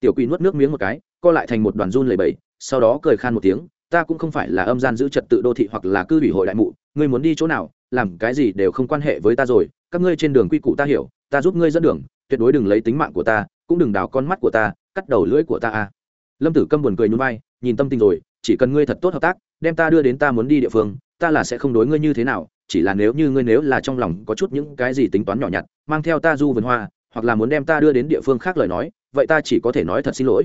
Tiểu quỷ nuốt nước miếng một cái, co lại thành một đoàn run lầy bẫy sau đó cười khan một tiếng, ta cũng không phải là âm gian giữ trật tự đô thị hoặc là cư ủy hội đại mụ, ngươi muốn đi chỗ nào, làm cái gì đều không quan hệ với ta rồi, các ngươi trên đường quy củ ta hiểu, ta giúp ngươi dẫn đường, tuyệt đối đừng lấy tính mạng của ta, cũng đừng đào con mắt của ta, cắt đầu lưỡi của ta a lâm tử câm buồn cười nhún vai, nhìn tâm tình rồi, chỉ cần ngươi thật tốt hợp tác, đem ta đưa đến ta muốn đi địa phương, ta là sẽ không đối ngươi như thế nào chỉ là nếu như ngươi nếu là trong lòng có chút những cái gì tính toán nhỏ nhặt, mang theo ta du vườn hoa, hoặc là muốn đem ta đưa đến địa phương khác lời nói, vậy ta chỉ có thể nói thật xin lỗi.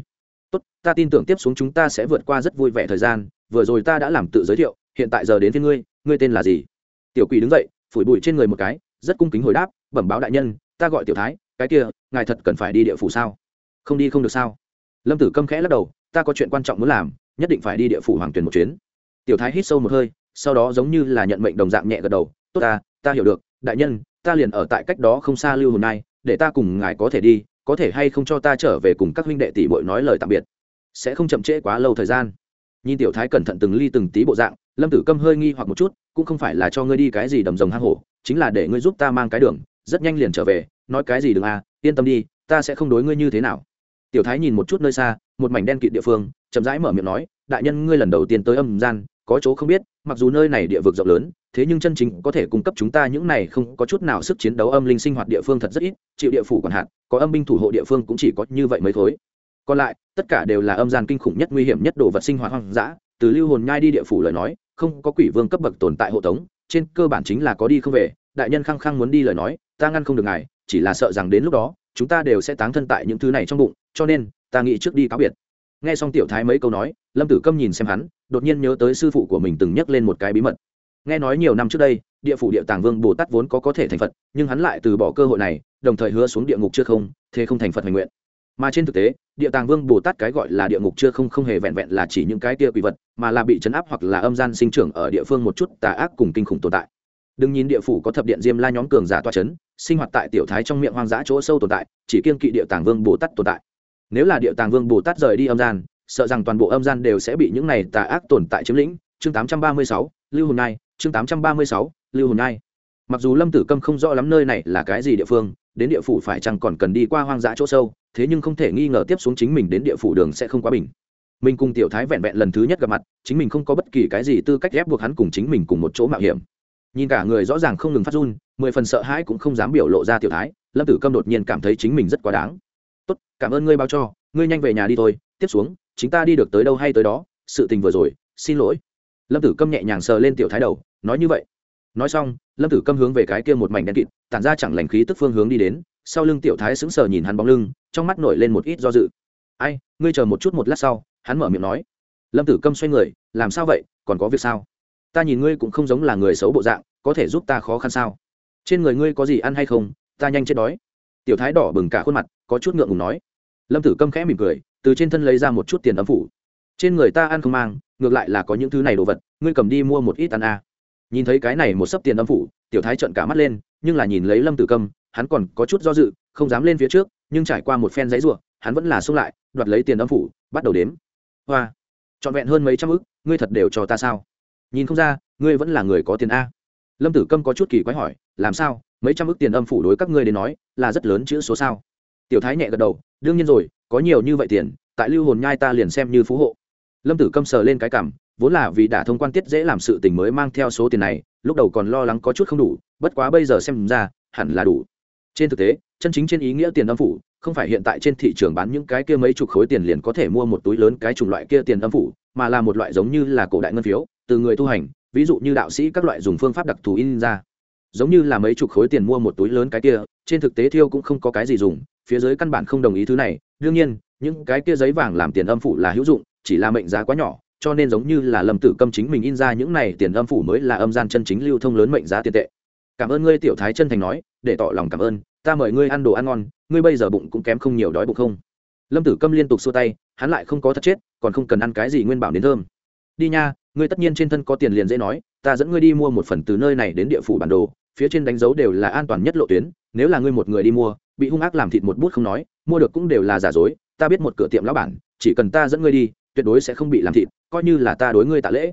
Tốt, ta tin tưởng tiếp xuống chúng ta sẽ vượt qua rất vui vẻ thời gian, vừa rồi ta đã làm tự giới thiệu, hiện tại giờ đến với ngươi ngươi tên là gì? Tiểu quỷ đứng dậy, phủi bụi trên người một cái, rất cung kính hồi đáp, bẩm báo đại nhân, ta gọi tiểu thái, cái kia, ngài thật cần phải đi địa phủ sao? Không đi không được sao? Lâm tử câm khẽ lắc đầu, ta có chuyện quan trọng muốn làm, nhất định phải đi địa phủ hoàng tuyền một chuyến. Tiểu thái hít sâu một hơi sau đó giống như là nhận mệnh đồng dạng nhẹ gật đầu, tốt ta ta hiểu được, đại nhân, ta liền ở tại cách đó không xa lưu hồn nai, để ta cùng ngài có thể đi, có thể hay không cho ta trở về cùng các huynh đệ tỷ bội nói lời tạm biệt. Sẽ không chậm trễ quá lâu thời gian. Nhìn tiểu thái cẩn thận từng ly từng tí bộ dạng, lâm tử câm hơi nghi hoặc một chút, cũng không phải là cho ngươi đi cái gì đầm rồng hang hổ, chính là để ngươi giúp ta mang cái đường, rất nhanh liền trở về, nói cái gì đừng à yên tâm đi, ta sẽ không đối ngươi như thế nào. Tiểu thái nhìn một chút nơi xa, một mảnh đen kịt địa phương, chậm rãi mở miệng nói, đại nhân, ngươi lần đầu tiên tới âm gian, có chỗ không biết mặc dù nơi này địa vực rộng lớn, thế nhưng chân chính có thể cung cấp chúng ta những này không có chút nào sức chiến đấu âm linh sinh hoạt địa phương thật rất ít, chịu địa phủ còn hạn, có âm binh thủ hộ địa phương cũng chỉ có như vậy mới thối còn lại, tất cả đều là âm gian kinh khủng nhất nguy hiểm nhất đồ vật sinh hoạt hoang dã, từ lưu hồn nhai đi địa phủ lời nói, không có quỷ vương cấp bậc tồn tại hộ tống, trên cơ bản chính là có đi không về, đại nhân khăng khăng muốn đi lời nói, ta ngăn không được ngài, chỉ là sợ rằng đến lúc đó, chúng ta đều sẽ táng thân tại những thứ này trong bụng, cho nên, ta nghĩ trước đi cáo biệt nghe xong tiểu thái mấy câu nói, lâm tử câm nhìn xem hắn, đột nhiên nhớ tới sư phụ của mình từng nhắc lên một cái bí mật. Nghe nói nhiều năm trước đây, địa phủ địa tàng vương bồ tát vốn có có thể thành phật, nhưng hắn lại từ bỏ cơ hội này, đồng thời hứa xuống địa ngục chưa không, thế không thành phật hoành nguyện. Mà trên thực tế, địa tàng vương bồ tát cái gọi là địa ngục chưa không không hề vẹn vẹn là chỉ những cái tia quỷ vật, mà là bị chấn áp hoặc là âm gian sinh trưởng ở địa phương một chút tà ác cùng kinh khủng tồn tại. Đừng nhìn địa phủ có thập điện diêm la nhóm cường giả toa chấn, sinh hoạt tại tiểu thái trong miệng hoang dã chỗ sâu tồn tại, chỉ kiên kỵ địa tàng vương bồ tát tồn tại nếu là địa tàng vương bồ tát rời đi âm gian sợ rằng toàn bộ âm gian đều sẽ bị những này tà ác tồn tại chiếm lĩnh. Chương 836, lưu hồn nai chương 836, lưu hồn nai mặc dù lâm tử câm không rõ lắm nơi này là cái gì địa phương đến địa phủ phải chăng còn cần đi qua hoang dã chỗ sâu thế nhưng không thể nghi ngờ tiếp xuống chính mình đến địa phủ đường sẽ không quá bình. Mình cùng tiểu thái vẹn vẹn lần thứ nhất gặp mặt chính mình không có bất kỳ cái gì tư cách ép buộc hắn cùng chính mình cùng một chỗ mạo hiểm. Nhìn cả người rõ ràng không ngừng phát run mười phần sợ hãi cũng không dám biểu lộ ra tiểu thái lâm tử câm đột nhiên cảm thấy chính mình rất quá đáng tốt, cảm ơn ngươi bao cho, ngươi nhanh về nhà đi thôi, tiếp xuống chúng ta đi được tới đâu hay tới đó, sự tình vừa rồi, xin lỗi. Lâm tử câm nhẹ nhàng sờ lên tiểu thái đầu, nói như vậy. Nói xong, lâm tử câm hướng về cái kia một mảnh đen kịt, tản ra chẳng lành khí tức phương hướng đi đến, sau lưng tiểu thái sững sờ nhìn hắn bóng lưng, trong mắt nổi lên một ít do dự. Ai, ngươi chờ một chút một lát sau, hắn mở miệng nói. Lâm tử câm xoay người, làm sao vậy, còn có việc sao? Ta nhìn ngươi cũng không giống là người xấu bộ dạng, có thể giúp ta khó khăn sao? Trên người ngươi có gì ăn hay không, ta nhanh chết đói tiểu thái đỏ bừng cả khuôn mặt, có chút ngượng ngùng nói. Lâm tử câm khẽ mỉm cười, từ trên thân lấy ra một chút tiền ấm phủ. Trên người ta ăn không mang, ngược lại là có những thứ này đồ vật, ngươi cầm đi mua một ít ăn a. À. nhìn thấy cái này một sấp tiền âm phủ, tiểu thái trợn cả mắt lên, nhưng là nhìn lấy lâm tử câm, hắn còn có chút do dự, không dám lên phía trước, nhưng trải qua một phen giấy ruộng hắn vẫn là xông lại, đoạt lấy tiền âm phủ, bắt đầu đếm. Hoa, trọn vẹn hơn mấy trăm ức, ngươi thật đều cho ta sao? Nhìn không ra, ngươi vẫn là người có tiền a. Lâm tử câm có chút kỳ quái hỏi, làm sao? Mấy trăm ức tiền âm phủ đối các ngươi đến nói, là rất lớn chữ số sao? Tiểu thái nhẹ gật đầu, đương nhiên rồi, có nhiều như vậy tiền, tại lưu hồn nhai ta liền xem như phú hộ. Lâm tử câm sờ lên cái cảm, vốn là vì đã thông quan tiết dễ làm sự tình mới mang theo số tiền này, lúc đầu còn lo lắng có chút không đủ, bất quá bây giờ xem ra, hẳn là đủ. Trên thực tế, chân chính trên ý nghĩa tiền âm phủ, không phải hiện tại trên thị trường bán những cái kia mấy chục khối tiền liền có thể mua một túi lớn cái chủng loại kia tiền âm phủ, mà là một loại giống như là cổ đại ngân phiếu, từ người tu hành, ví dụ như đạo sĩ các loại dùng phương pháp đặc thù in ra giống như là mấy chục khối tiền mua một túi lớn cái kia, trên thực tế thiêu cũng không có cái gì dùng, phía dưới căn bản không đồng ý thứ này. Đương nhiên, những cái kia giấy vàng làm tiền âm phủ là hữu dụng, chỉ là mệnh giá quá nhỏ, cho nên giống như là lâm tử câm chính mình in ra những này tiền âm phủ mới là âm gian chân chính lưu thông lớn mệnh giá tiền tệ. Cảm ơn ngươi, tiểu thái chân thành nói, để tỏ lòng cảm ơn, ta mời ngươi ăn đồ ăn ngon, ngươi bây giờ bụng cũng kém không nhiều đói bụng không? Lâm tử câm liên tục xua tay, hắn lại không có thật chết, còn không cần ăn cái gì nguyên bảo đến thơm. Đi nha ngươi tất nhiên trên thân có tiền liền dễ nói, ta dẫn ngươi đi mua một phần từ nơi này đến địa phủ bản đồ, phía trên đánh dấu đều là an toàn nhất lộ tuyến, nếu là ngươi một người đi mua, bị hung ác làm thịt một bút không nói, mua được cũng đều là giả dối, ta biết một cửa tiệm lão bản, chỉ cần ta dẫn ngươi đi, tuyệt đối sẽ không bị làm thịt, coi như là ta đối ngươi tạ lễ.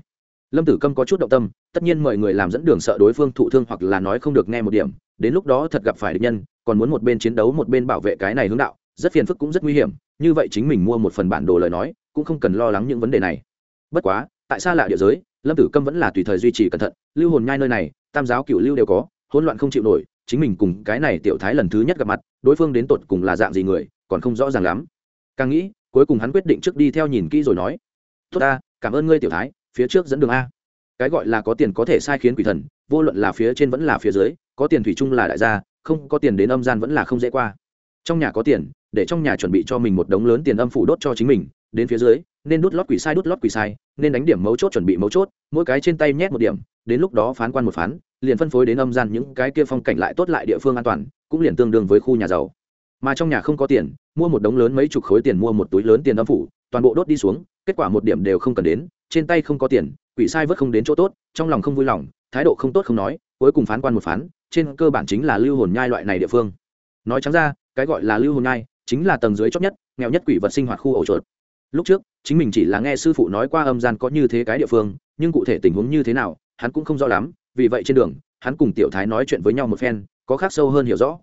Lâm tử câm có chút động tâm, tất nhiên mời người làm dẫn đường sợ đối phương thụ thương hoặc là nói không được nghe một điểm, đến lúc đó thật gặp phải địch nhân, còn muốn một bên chiến đấu một bên bảo vệ cái này hướng đạo, rất phiền phức cũng rất nguy hiểm, như vậy chính mình mua một phần bản đồ lời nói, cũng không cần lo lắng những vấn đề này. Bất quá tại xa lạ địa giới, lâm tử câm vẫn là tùy thời duy trì cẩn thận, lưu hồn nhai nơi này, tam giáo cựu lưu đều có, hỗn loạn không chịu nổi, chính mình cùng cái này tiểu thái lần thứ nhất gặp mặt, đối phương đến tột cùng là dạng gì người, còn không rõ ràng lắm. Càng nghĩ, cuối cùng hắn quyết định trước đi theo nhìn kỹ rồi nói, tốt ta, cảm ơn ngươi tiểu thái, phía trước dẫn đường a. Cái gọi là có tiền có thể sai khiến quỷ thần, vô luận là phía trên vẫn là phía dưới, có tiền thủy chung là đại gia, không có tiền đến âm gian vẫn là không dễ qua. Trong nhà có tiền, để trong nhà chuẩn bị cho mình một đống lớn tiền âm phủ đốt cho chính mình, đến phía dưới, nên đút lót quỷ sai đút lót quỷ sai nên đánh điểm mấu chốt, chuẩn bị mấu chốt, mỗi cái trên tay nhét một điểm, đến lúc đó phán quan một phán, liền phân phối đến âm gian những cái kia phong cảnh lại tốt lại địa phương an toàn, cũng liền tương đương với khu nhà giàu. Mà trong nhà không có tiền, mua một đống lớn mấy chục khối tiền mua một túi lớn tiền âm phủ, toàn bộ đốt đi xuống, kết quả một điểm đều không cần đến, trên tay không có tiền, quỷ sai vớt không đến chỗ tốt, trong lòng không vui lòng, thái độ không tốt không nói, cuối cùng phán quan một phán, trên cơ bản chính là lưu hồn nhai loại này địa phương. Nói trắng ra, cái gọi là lưu hồn nhai, chính là tầng dưới chót nhất, nghèo nhất quỷ vật sinh hoạt khu ổ chuột. Lúc trước chính mình chỉ là nghe sư phụ nói qua âm gian có như thế cái địa phương, nhưng cụ thể tình huống như thế nào, hắn cũng không rõ lắm, vì vậy trên đường, hắn cùng tiểu thái nói chuyện với nhau một phen, có khác sâu hơn hiểu rõ.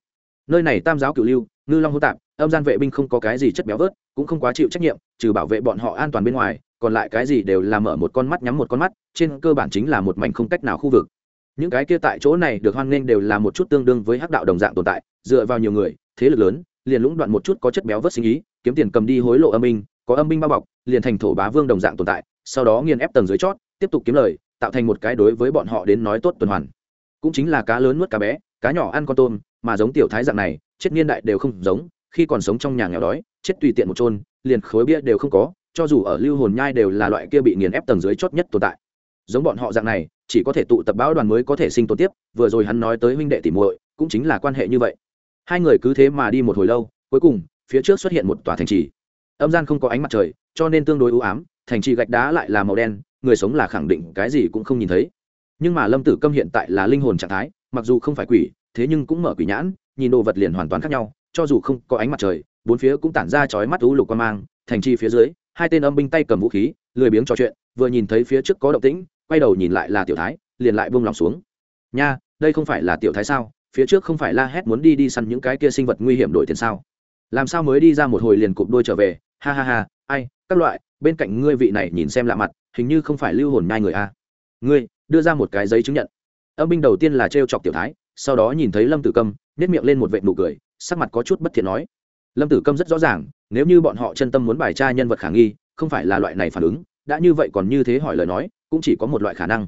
Nơi này tam giáo cửu lưu, ngư long hô tạp, âm gian vệ binh không có cái gì chất béo vớt, cũng không quá chịu trách nhiệm, trừ bảo vệ bọn họ an toàn bên ngoài, còn lại cái gì đều là mở một con mắt nhắm một con mắt, trên cơ bản chính là một mảnh không cách nào khu vực. Những cái kia tại chỗ này được hoan nghênh đều là một chút tương đương với hắc đạo đồng dạng tồn tại, dựa vào nhiều người, thế lực lớn, liền lũng đoạn một chút có chất béo vớt sinh ý, kiếm tiền cầm đi hối lộ âm minh có âm binh bao bọc, liền thành thổ bá vương đồng dạng tồn tại, sau đó nghiền ép tầng dưới chót, tiếp tục kiếm lời, tạo thành một cái đối với bọn họ đến nói tốt tuần hoàn. Cũng chính là cá lớn nuốt cá bé, cá nhỏ ăn con tôm, mà giống tiểu thái dạng này, chết niên đại đều không giống, khi còn sống trong nhà nghèo đói, chết tùy tiện một trôn liền khối bia đều không có, cho dù ở lưu hồn nhai đều là loại kia bị nghiền ép tầng dưới chót nhất tồn tại. Giống bọn họ dạng này, chỉ có thể tụ tập bão đoàn mới có thể sinh tồn tiếp, vừa rồi hắn nói tới huynh đệ tỉ muội, cũng chính là quan hệ như vậy. Hai người cứ thế mà đi một hồi lâu, cuối cùng, phía trước xuất hiện một tòa thành trì âm gian không có ánh mặt trời, cho nên tương đối ưu ám, thành trì gạch đá lại là màu đen, người sống là khẳng định cái gì cũng không nhìn thấy. Nhưng mà lâm tử câm hiện tại là linh hồn trạng thái, mặc dù không phải quỷ, thế nhưng cũng mở quỷ nhãn, nhìn đồ vật liền hoàn toàn khác nhau, cho dù không có ánh mặt trời, bốn phía cũng tản ra chói mắt u lục quan mang, thành trì phía dưới, hai tên âm binh tay cầm vũ khí, lười biếng trò chuyện, vừa nhìn thấy phía trước có động tĩnh, quay đầu nhìn lại là tiểu thái, liền lại buông lòng xuống. Nha, đây không phải là tiểu thái sao? Phía trước không phải la hét muốn đi đi săn những cái kia sinh vật nguy hiểm đổi tiền sao? Làm sao mới đi ra một hồi liền cụp đôi trở về ha ha ha, ai, các loại, bên cạnh ngươi vị này nhìn xem lạ mặt, hình như không phải lưu hồn nhai người a ngươi, đưa ra một cái giấy chứng nhận. Âm binh đầu tiên là t chọc tiểu thái, sau đó nhìn thấy lâm tử câm nhét miệng lên một vệ nụ cười, sắc mặt có chút bất thiện nói. Lâm tử câm rất rõ ràng, nếu như bọn họ chân tâm muốn bài tra nhân vật khả nghi, không phải là loại này phản ứng, đã như vậy còn như thế hỏi lời nói, cũng chỉ có một loại khả năng.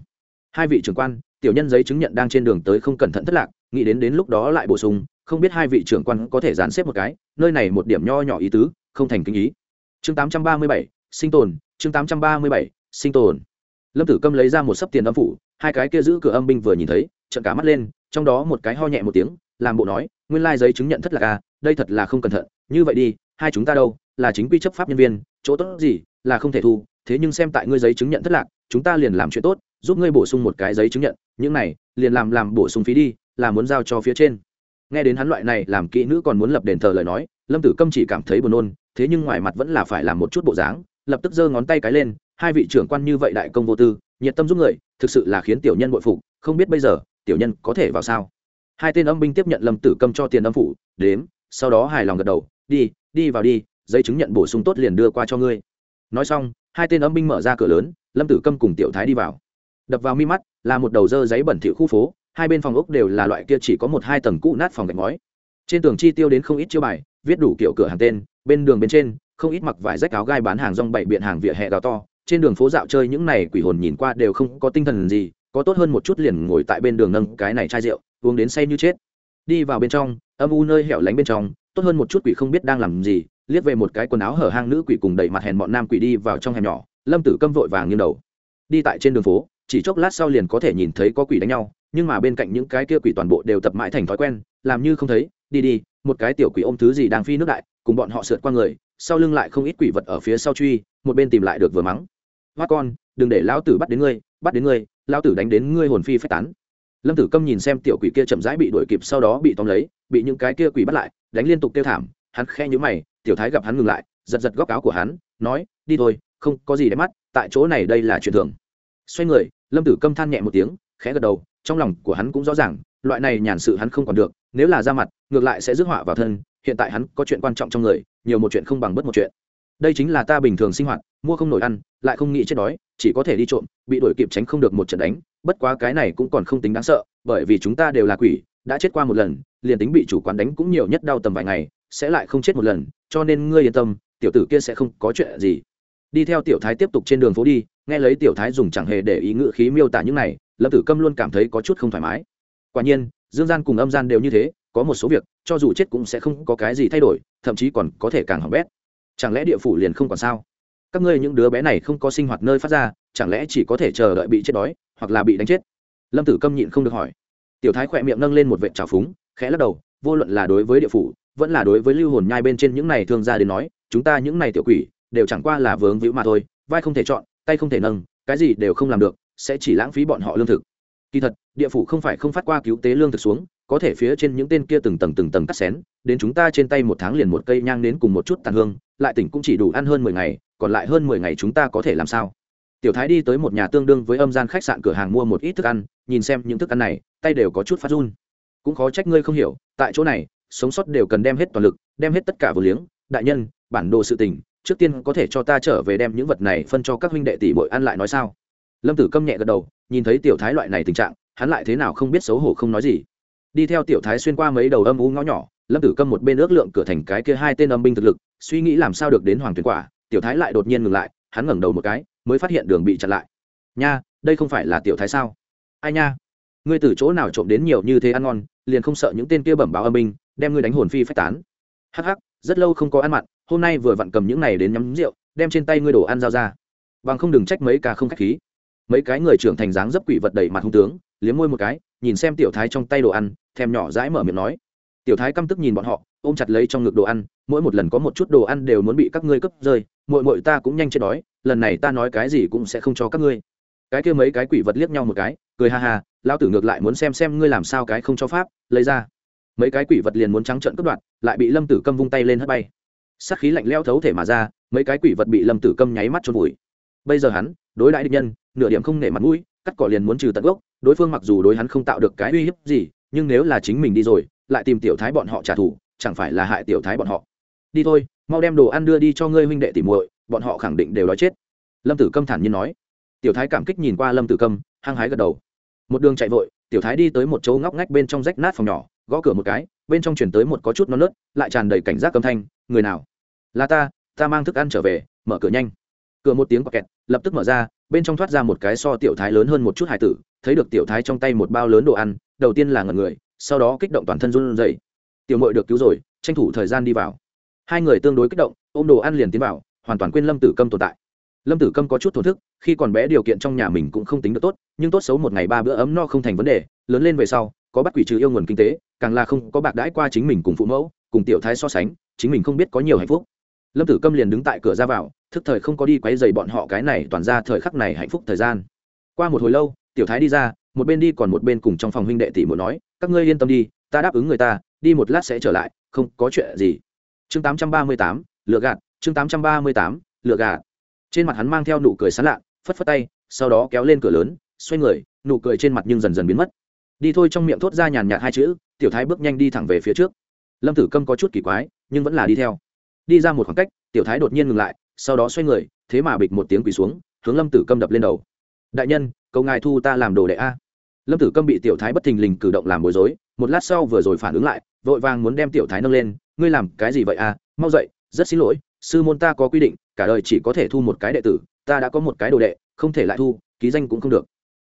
Hai vị trưởng quan, tiểu nhân giấy chứng nhận đang trên đường tới không cẩn thận thất lạc, nghĩ đến đến lúc đó lại bổ sung, không biết hai vị trưởng quan có thể dán xếp một cái, nơi này một điểm nho nhỏ ý tứ, không thành kinh ý chương 837, sinh tồn chương 837, sinh tồn. Lâm tử câm lấy ra một sấp tiền âm phủ hai cái kia giữ cửa âm binh vừa nhìn thấy trận cả mắt lên trong đó một cái ho nhẹ một tiếng làm bộ nói nguyên lai giấy chứng nhận thất lạc à đây thật là không cẩn thận như vậy đi hai chúng ta đâu là chính quy chấp pháp nhân viên chỗ tốt gì là không thể thu thế nhưng xem tại ngươi giấy chứng nhận thất lạc chúng ta liền làm chuyện tốt giúp ngươi bổ sung một cái giấy chứng nhận những này liền làm làm bổ sung phí đi là muốn giao cho phía trên nghe đến hắn loại này làm kỹ nữ còn muốn lập đền thờ lời nói, lâm tử câm chỉ cảm thấy buồn nôn, thế nhưng ngoài mặt vẫn là phải làm một chút bộ dáng, lập tức giơ ngón tay cái lên, hai vị trưởng quan như vậy đại công vô tư, nhiệt tâm giúp người, thực sự là khiến tiểu nhân bội phục, không biết bây giờ, tiểu nhân có thể vào sao? Hai tên âm binh tiếp nhận lâm tử câm cho tiền âm phủ, đếm, sau đó hài lòng gật đầu, đi đi vào đi, giấy chứng nhận bổ sung tốt liền đưa qua cho ngươi. Nói xong, hai tên âm binh mở ra cửa lớn, lâm tử câm cùng tiểu thái đi vào. Đập vào mi mắt, là một đầu dơ giấy bẩn thỉu khu phố hai bên phòng ốc đều là loại kia chỉ có một hai tầng cũ nát phòng gạch ngói. Trên tường chi tiêu đến không ít chiêu bài, viết đủ kiểu cửa hàng tên, bên đường bên trên, không ít mặc vải rách áo gai bán hàng rong bậy biện hàng vỉa hè gào to. Trên đường phố dạo chơi những này quỷ hồn nhìn qua đều không có tinh thần gì, có tốt hơn một chút liền ngồi tại bên đường nâng cái này chai rượu, uống đến say như chết. Đi vào bên trong, âm u nơi hẻo lánh bên trong, tốt hơn một chút quỷ không biết đang làm gì, liếc về một cái quần áo hở hang nữ quỷ cùng đẩy mặt hèn bọn nam quỷ đi vào trong hẻm nhỏ, lâm tử câm vội vàng nghiêng đầu. Đi tại trên đường phố, chỉ chốc lát sau liền có thể nhìn thấy có quỷ đánh nhau nhưng mà bên cạnh những cái kia quỷ toàn bộ đều tập mãi thành thói quen, làm như không thấy, đi đi, một cái tiểu quỷ ôm thứ gì đang phi nước đại, cùng bọn họ sượt qua người, sau lưng lại không ít quỷ vật ở phía sau truy, một bên tìm lại được vừa mắng. Hoa con, đừng để lão tử bắt đến ngươi, bắt đến ngươi, lão tử đánh đến ngươi hồn phi phách tán. Lâm tử câm nhìn xem tiểu quỷ kia chậm rãi bị đuổi kịp sau đó bị tóm lấy, bị những cái kia quỷ bắt lại, đánh liên tục tiêu thảm, hắn khe nhữ mày, tiểu thái gặp hắn ngừng lại, giật giật góc áo của hắn, nói, đi thôi, không có gì để mắt, tại chỗ này đây là chuyện thường. Xoay người, lâm tử câm than nhẹ một tiếng, khẽ gật đầu trong lòng của hắn cũng rõ ràng, loại này nhàn sự hắn không còn được, nếu là ra mặt, ngược lại sẽ rước họa vào thân, hiện tại hắn có chuyện quan trọng trong người, nhiều một chuyện không bằng bất một chuyện. Đây chính là ta bình thường sinh hoạt, mua không nổi ăn, lại không nghĩ chết đói, chỉ có thể đi trộm, bị đuổi kịp tránh không được một trận đánh, bất quá cái này cũng còn không tính đáng sợ, bởi vì chúng ta đều là quỷ, đã chết qua một lần, liền tính bị chủ quán đánh cũng nhiều nhất đau tầm vài ngày, sẽ lại không chết một lần, cho nên ngươi yên tâm, tiểu tử kia sẽ không có chuyện gì. Đi theo tiểu thái tiếp tục trên đường phố đi, nghe lấy tiểu thái dùng chẳng hề để ý ngữ khí miêu tả những này lâm tử câm luôn cảm thấy có chút không thoải mái. Quả nhiên, dương gian cùng âm gian đều như thế, có một số việc, cho dù chết cũng sẽ không có cái gì thay đổi, thậm chí còn có thể càng hỏng bét. Chẳng lẽ địa phủ liền không còn sao? Các ngươi những đứa bé này không có sinh hoạt nơi phát ra, chẳng lẽ chỉ có thể chờ đợi bị chết đói, hoặc là bị đánh chết? Lâm tử câm nhịn không được hỏi. Tiểu thái khỏe miệng nâng lên một vệ trào phúng, khẽ lắc đầu, vô luận là đối với địa phủ, vẫn là đối với lưu hồn nhai bên trên những này thương gia đến nói, chúng ta những này tiểu quỷ, đều chẳng qua là vướng víu mà thôi, vai không thể chọn, tay không thể nâng, cái gì đều không làm được sẽ chỉ lãng phí bọn họ lương thực. Kỳ thật, địa phủ không phải không phát qua cứu tế lương thực xuống, có thể phía trên những tên kia từng tầng từng tầng cắt xén, đến chúng ta trên tay một tháng liền một cây nhang đến cùng một chút tàn hương, lại tỉnh cũng chỉ đủ ăn hơn mười ngày, còn lại hơn mười ngày chúng ta có thể làm sao? Tiểu thái đi tới một nhà tương đương với âm gian khách sạn cửa hàng mua một ít thức ăn, nhìn xem những thức ăn này, tay đều có chút phát run. Cũng khó trách ngươi không hiểu, tại chỗ này, sống sót đều cần đem hết toàn lực, đem hết tất cả vừa liếng, đại nhân, bản đồ sự tình, trước tiên có thể cho ta trở về đem những vật này phân cho các huynh đệ tỷ bội ăn lại nói sao? Lâm tử câm nhẹ gật đầu, nhìn thấy tiểu thái loại này tình trạng, hắn lại thế nào không biết xấu hổ không nói gì. Đi theo tiểu thái xuyên qua mấy đầu âm u ngõ nhỏ, lâm tử câm một bên ước lượng cửa thành cái kia hai tên âm binh thực lực, suy nghĩ làm sao được đến hoàng tuyển quả, tiểu thái lại đột nhiên ngừng lại, hắn ngẩng đầu một cái, mới phát hiện đường bị chặn lại. Nha, đây không phải là tiểu thái sao? Ai nha, ngươi từ chỗ nào trộm đến nhiều như thế ăn ngon, liền không sợ những tên kia bẩm báo âm binh, đem ngươi đánh hồn phi phách tán? Hắc hắc, rất lâu không có ăn mặn, hôm nay vừa vặn cầm những này đến nhắm rượu, đem trên tay ngươi đồ ăn giao ra. Bằng không đừng trách mấy ca không khách khí mấy cái người trưởng thành dáng dấp quỷ vật đầy mặt hung tướng, liếm môi một cái, nhìn xem tiểu thái trong tay đồ ăn, thèm nhỏ dãi mở miệng nói. Tiểu thái căm tức nhìn bọn họ, ôm chặt lấy trong ngực đồ ăn, mỗi một lần có một chút đồ ăn đều muốn bị các ngươi cướp rơi mội mội ta cũng nhanh chết đói, lần này ta nói cái gì cũng sẽ không cho các ngươi. Cái kia mấy cái quỷ vật liếc nhau một cái, cười ha ha lao tử ngược lại muốn xem xem ngươi làm sao cái không cho pháp, lấy ra. Mấy cái quỷ vật liền muốn trắng trợn cướp đoạt, lại bị lâm tử câm vung tay lên hất bay. Sắc khí lạnh leo thấu thể mà ra, mấy cái quỷ vật bị lâm tử câm nháy mắt trôn vùi. Bây giờ hắn đối đãi địch nhân, nửa điểm không nể mặt mũi, cắt cỏ liền muốn trừ tận gốc, đối phương mặc dù đối hắn không tạo được cái uy hiếp gì, nhưng nếu là chính mình đi rồi, lại tìm tiểu thái bọn họ trả thù, chẳng phải là hại tiểu thái bọn họ. Đi thôi, mau đem đồ ăn đưa đi cho ngươi huynh đệ tỉ muội, bọn họ khẳng định đều đói chết. Lâm tử câm thản nhiên nói. Tiểu thái cảm kích nhìn qua lâm tử câm, hăng hái gật đầu. Một đường chạy vội, tiểu thái đi tới một chỗ ngóc ngách bên trong rách nát phòng nhỏ, gõ cửa một cái, bên trong chuyển tới một có chút non nớt, lại tràn đầy cảnh giác âm thanh, người nào? Là ta ta mang thức ăn trở về, mở cửa nhanh cửa một tiếng kẹt, lập tức mở ra, bên trong thoát ra một cái so tiểu thái lớn hơn một chút hải tử, thấy được tiểu thái trong tay một bao lớn đồ ăn, đầu tiên là ngẩn người, sau đó kích động toàn thân run rẩy. Tiểu mội được cứu rồi, tranh thủ thời gian đi vào. Hai người tương đối kích động, ôm đồ ăn liền tiến vào, hoàn toàn quên lâm tử câm tồn tại. Lâm tử câm có chút thổn thức, khi còn bé điều kiện trong nhà mình cũng không tính được tốt, nhưng tốt xấu một ngày ba bữa ấm no không thành vấn đề, lớn lên về sau, có bắt quỷ trừ yêu nguồn kinh tế, càng là không có bạc đãi qua chính mình cùng phụ mẫu, cùng tiểu thái so sánh, chính mình không biết có nhiều hạnh phúc lâm tử câm liền đứng tại cửa ra vào thức thời không có đi quấy dày bọn họ cái này toàn ra thời khắc này hạnh phúc thời gian. Qua một hồi lâu tiểu thái đi ra một bên đi còn một bên cùng trong phòng huynh đệ tỷ muốn nói các ngươi yên tâm đi ta đáp ứng người ta đi một lát sẽ trở lại không có chuyện gì. Chương 838, lựa gạt chương 838, lựa gạt. Trên mặt hắn mang theo nụ cười sán lạ phất phất tay sau đó kéo lên cửa lớn xoay người nụ cười trên mặt nhưng dần dần biến mất. Đi thôi trong miệng thốt ra nhàn nhạt hai chữ tiểu thái bước nhanh đi thẳng về phía trước. Lâm tử câm có chút kỳ quái nhưng vẫn là đi theo đi ra một khoảng cách, tiểu thái đột nhiên ngừng lại, sau đó xoay người, thế mà bịch một tiếng quỳ xuống, hướng lâm tử câm đập lên đầu. Đại nhân, cầu ngài thu ta làm đồ đệ a. Lâm tử câm bị tiểu thái bất thình lình cử động làm bối rối, một lát sau vừa rồi phản ứng lại, vội vàng muốn đem tiểu thái nâng lên, ngươi làm cái gì vậy a? Mau dậy, rất xin lỗi, sư môn ta có quy định, cả đời chỉ có thể thu một cái đệ tử, ta đã có một cái đồ đệ, không thể lại thu, ký danh cũng không được.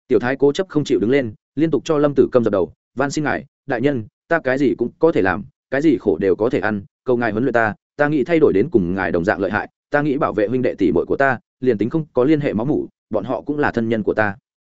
Tiểu thái cố chấp không chịu đứng lên, liên tục cho lâm tử câm dập đầu, van xin ngài, đại nhân, ta cái gì cũng có thể làm, cái gì khổ đều có thể ăn cầu ngài huấn luyện ta ta nghĩ thay đổi đến cùng ngài đồng dạng lợi hại, ta nghĩ bảo vệ huynh đệ tỷ bội của ta, liền tính không có liên hệ máu mủ, bọn họ cũng là thân nhân của ta.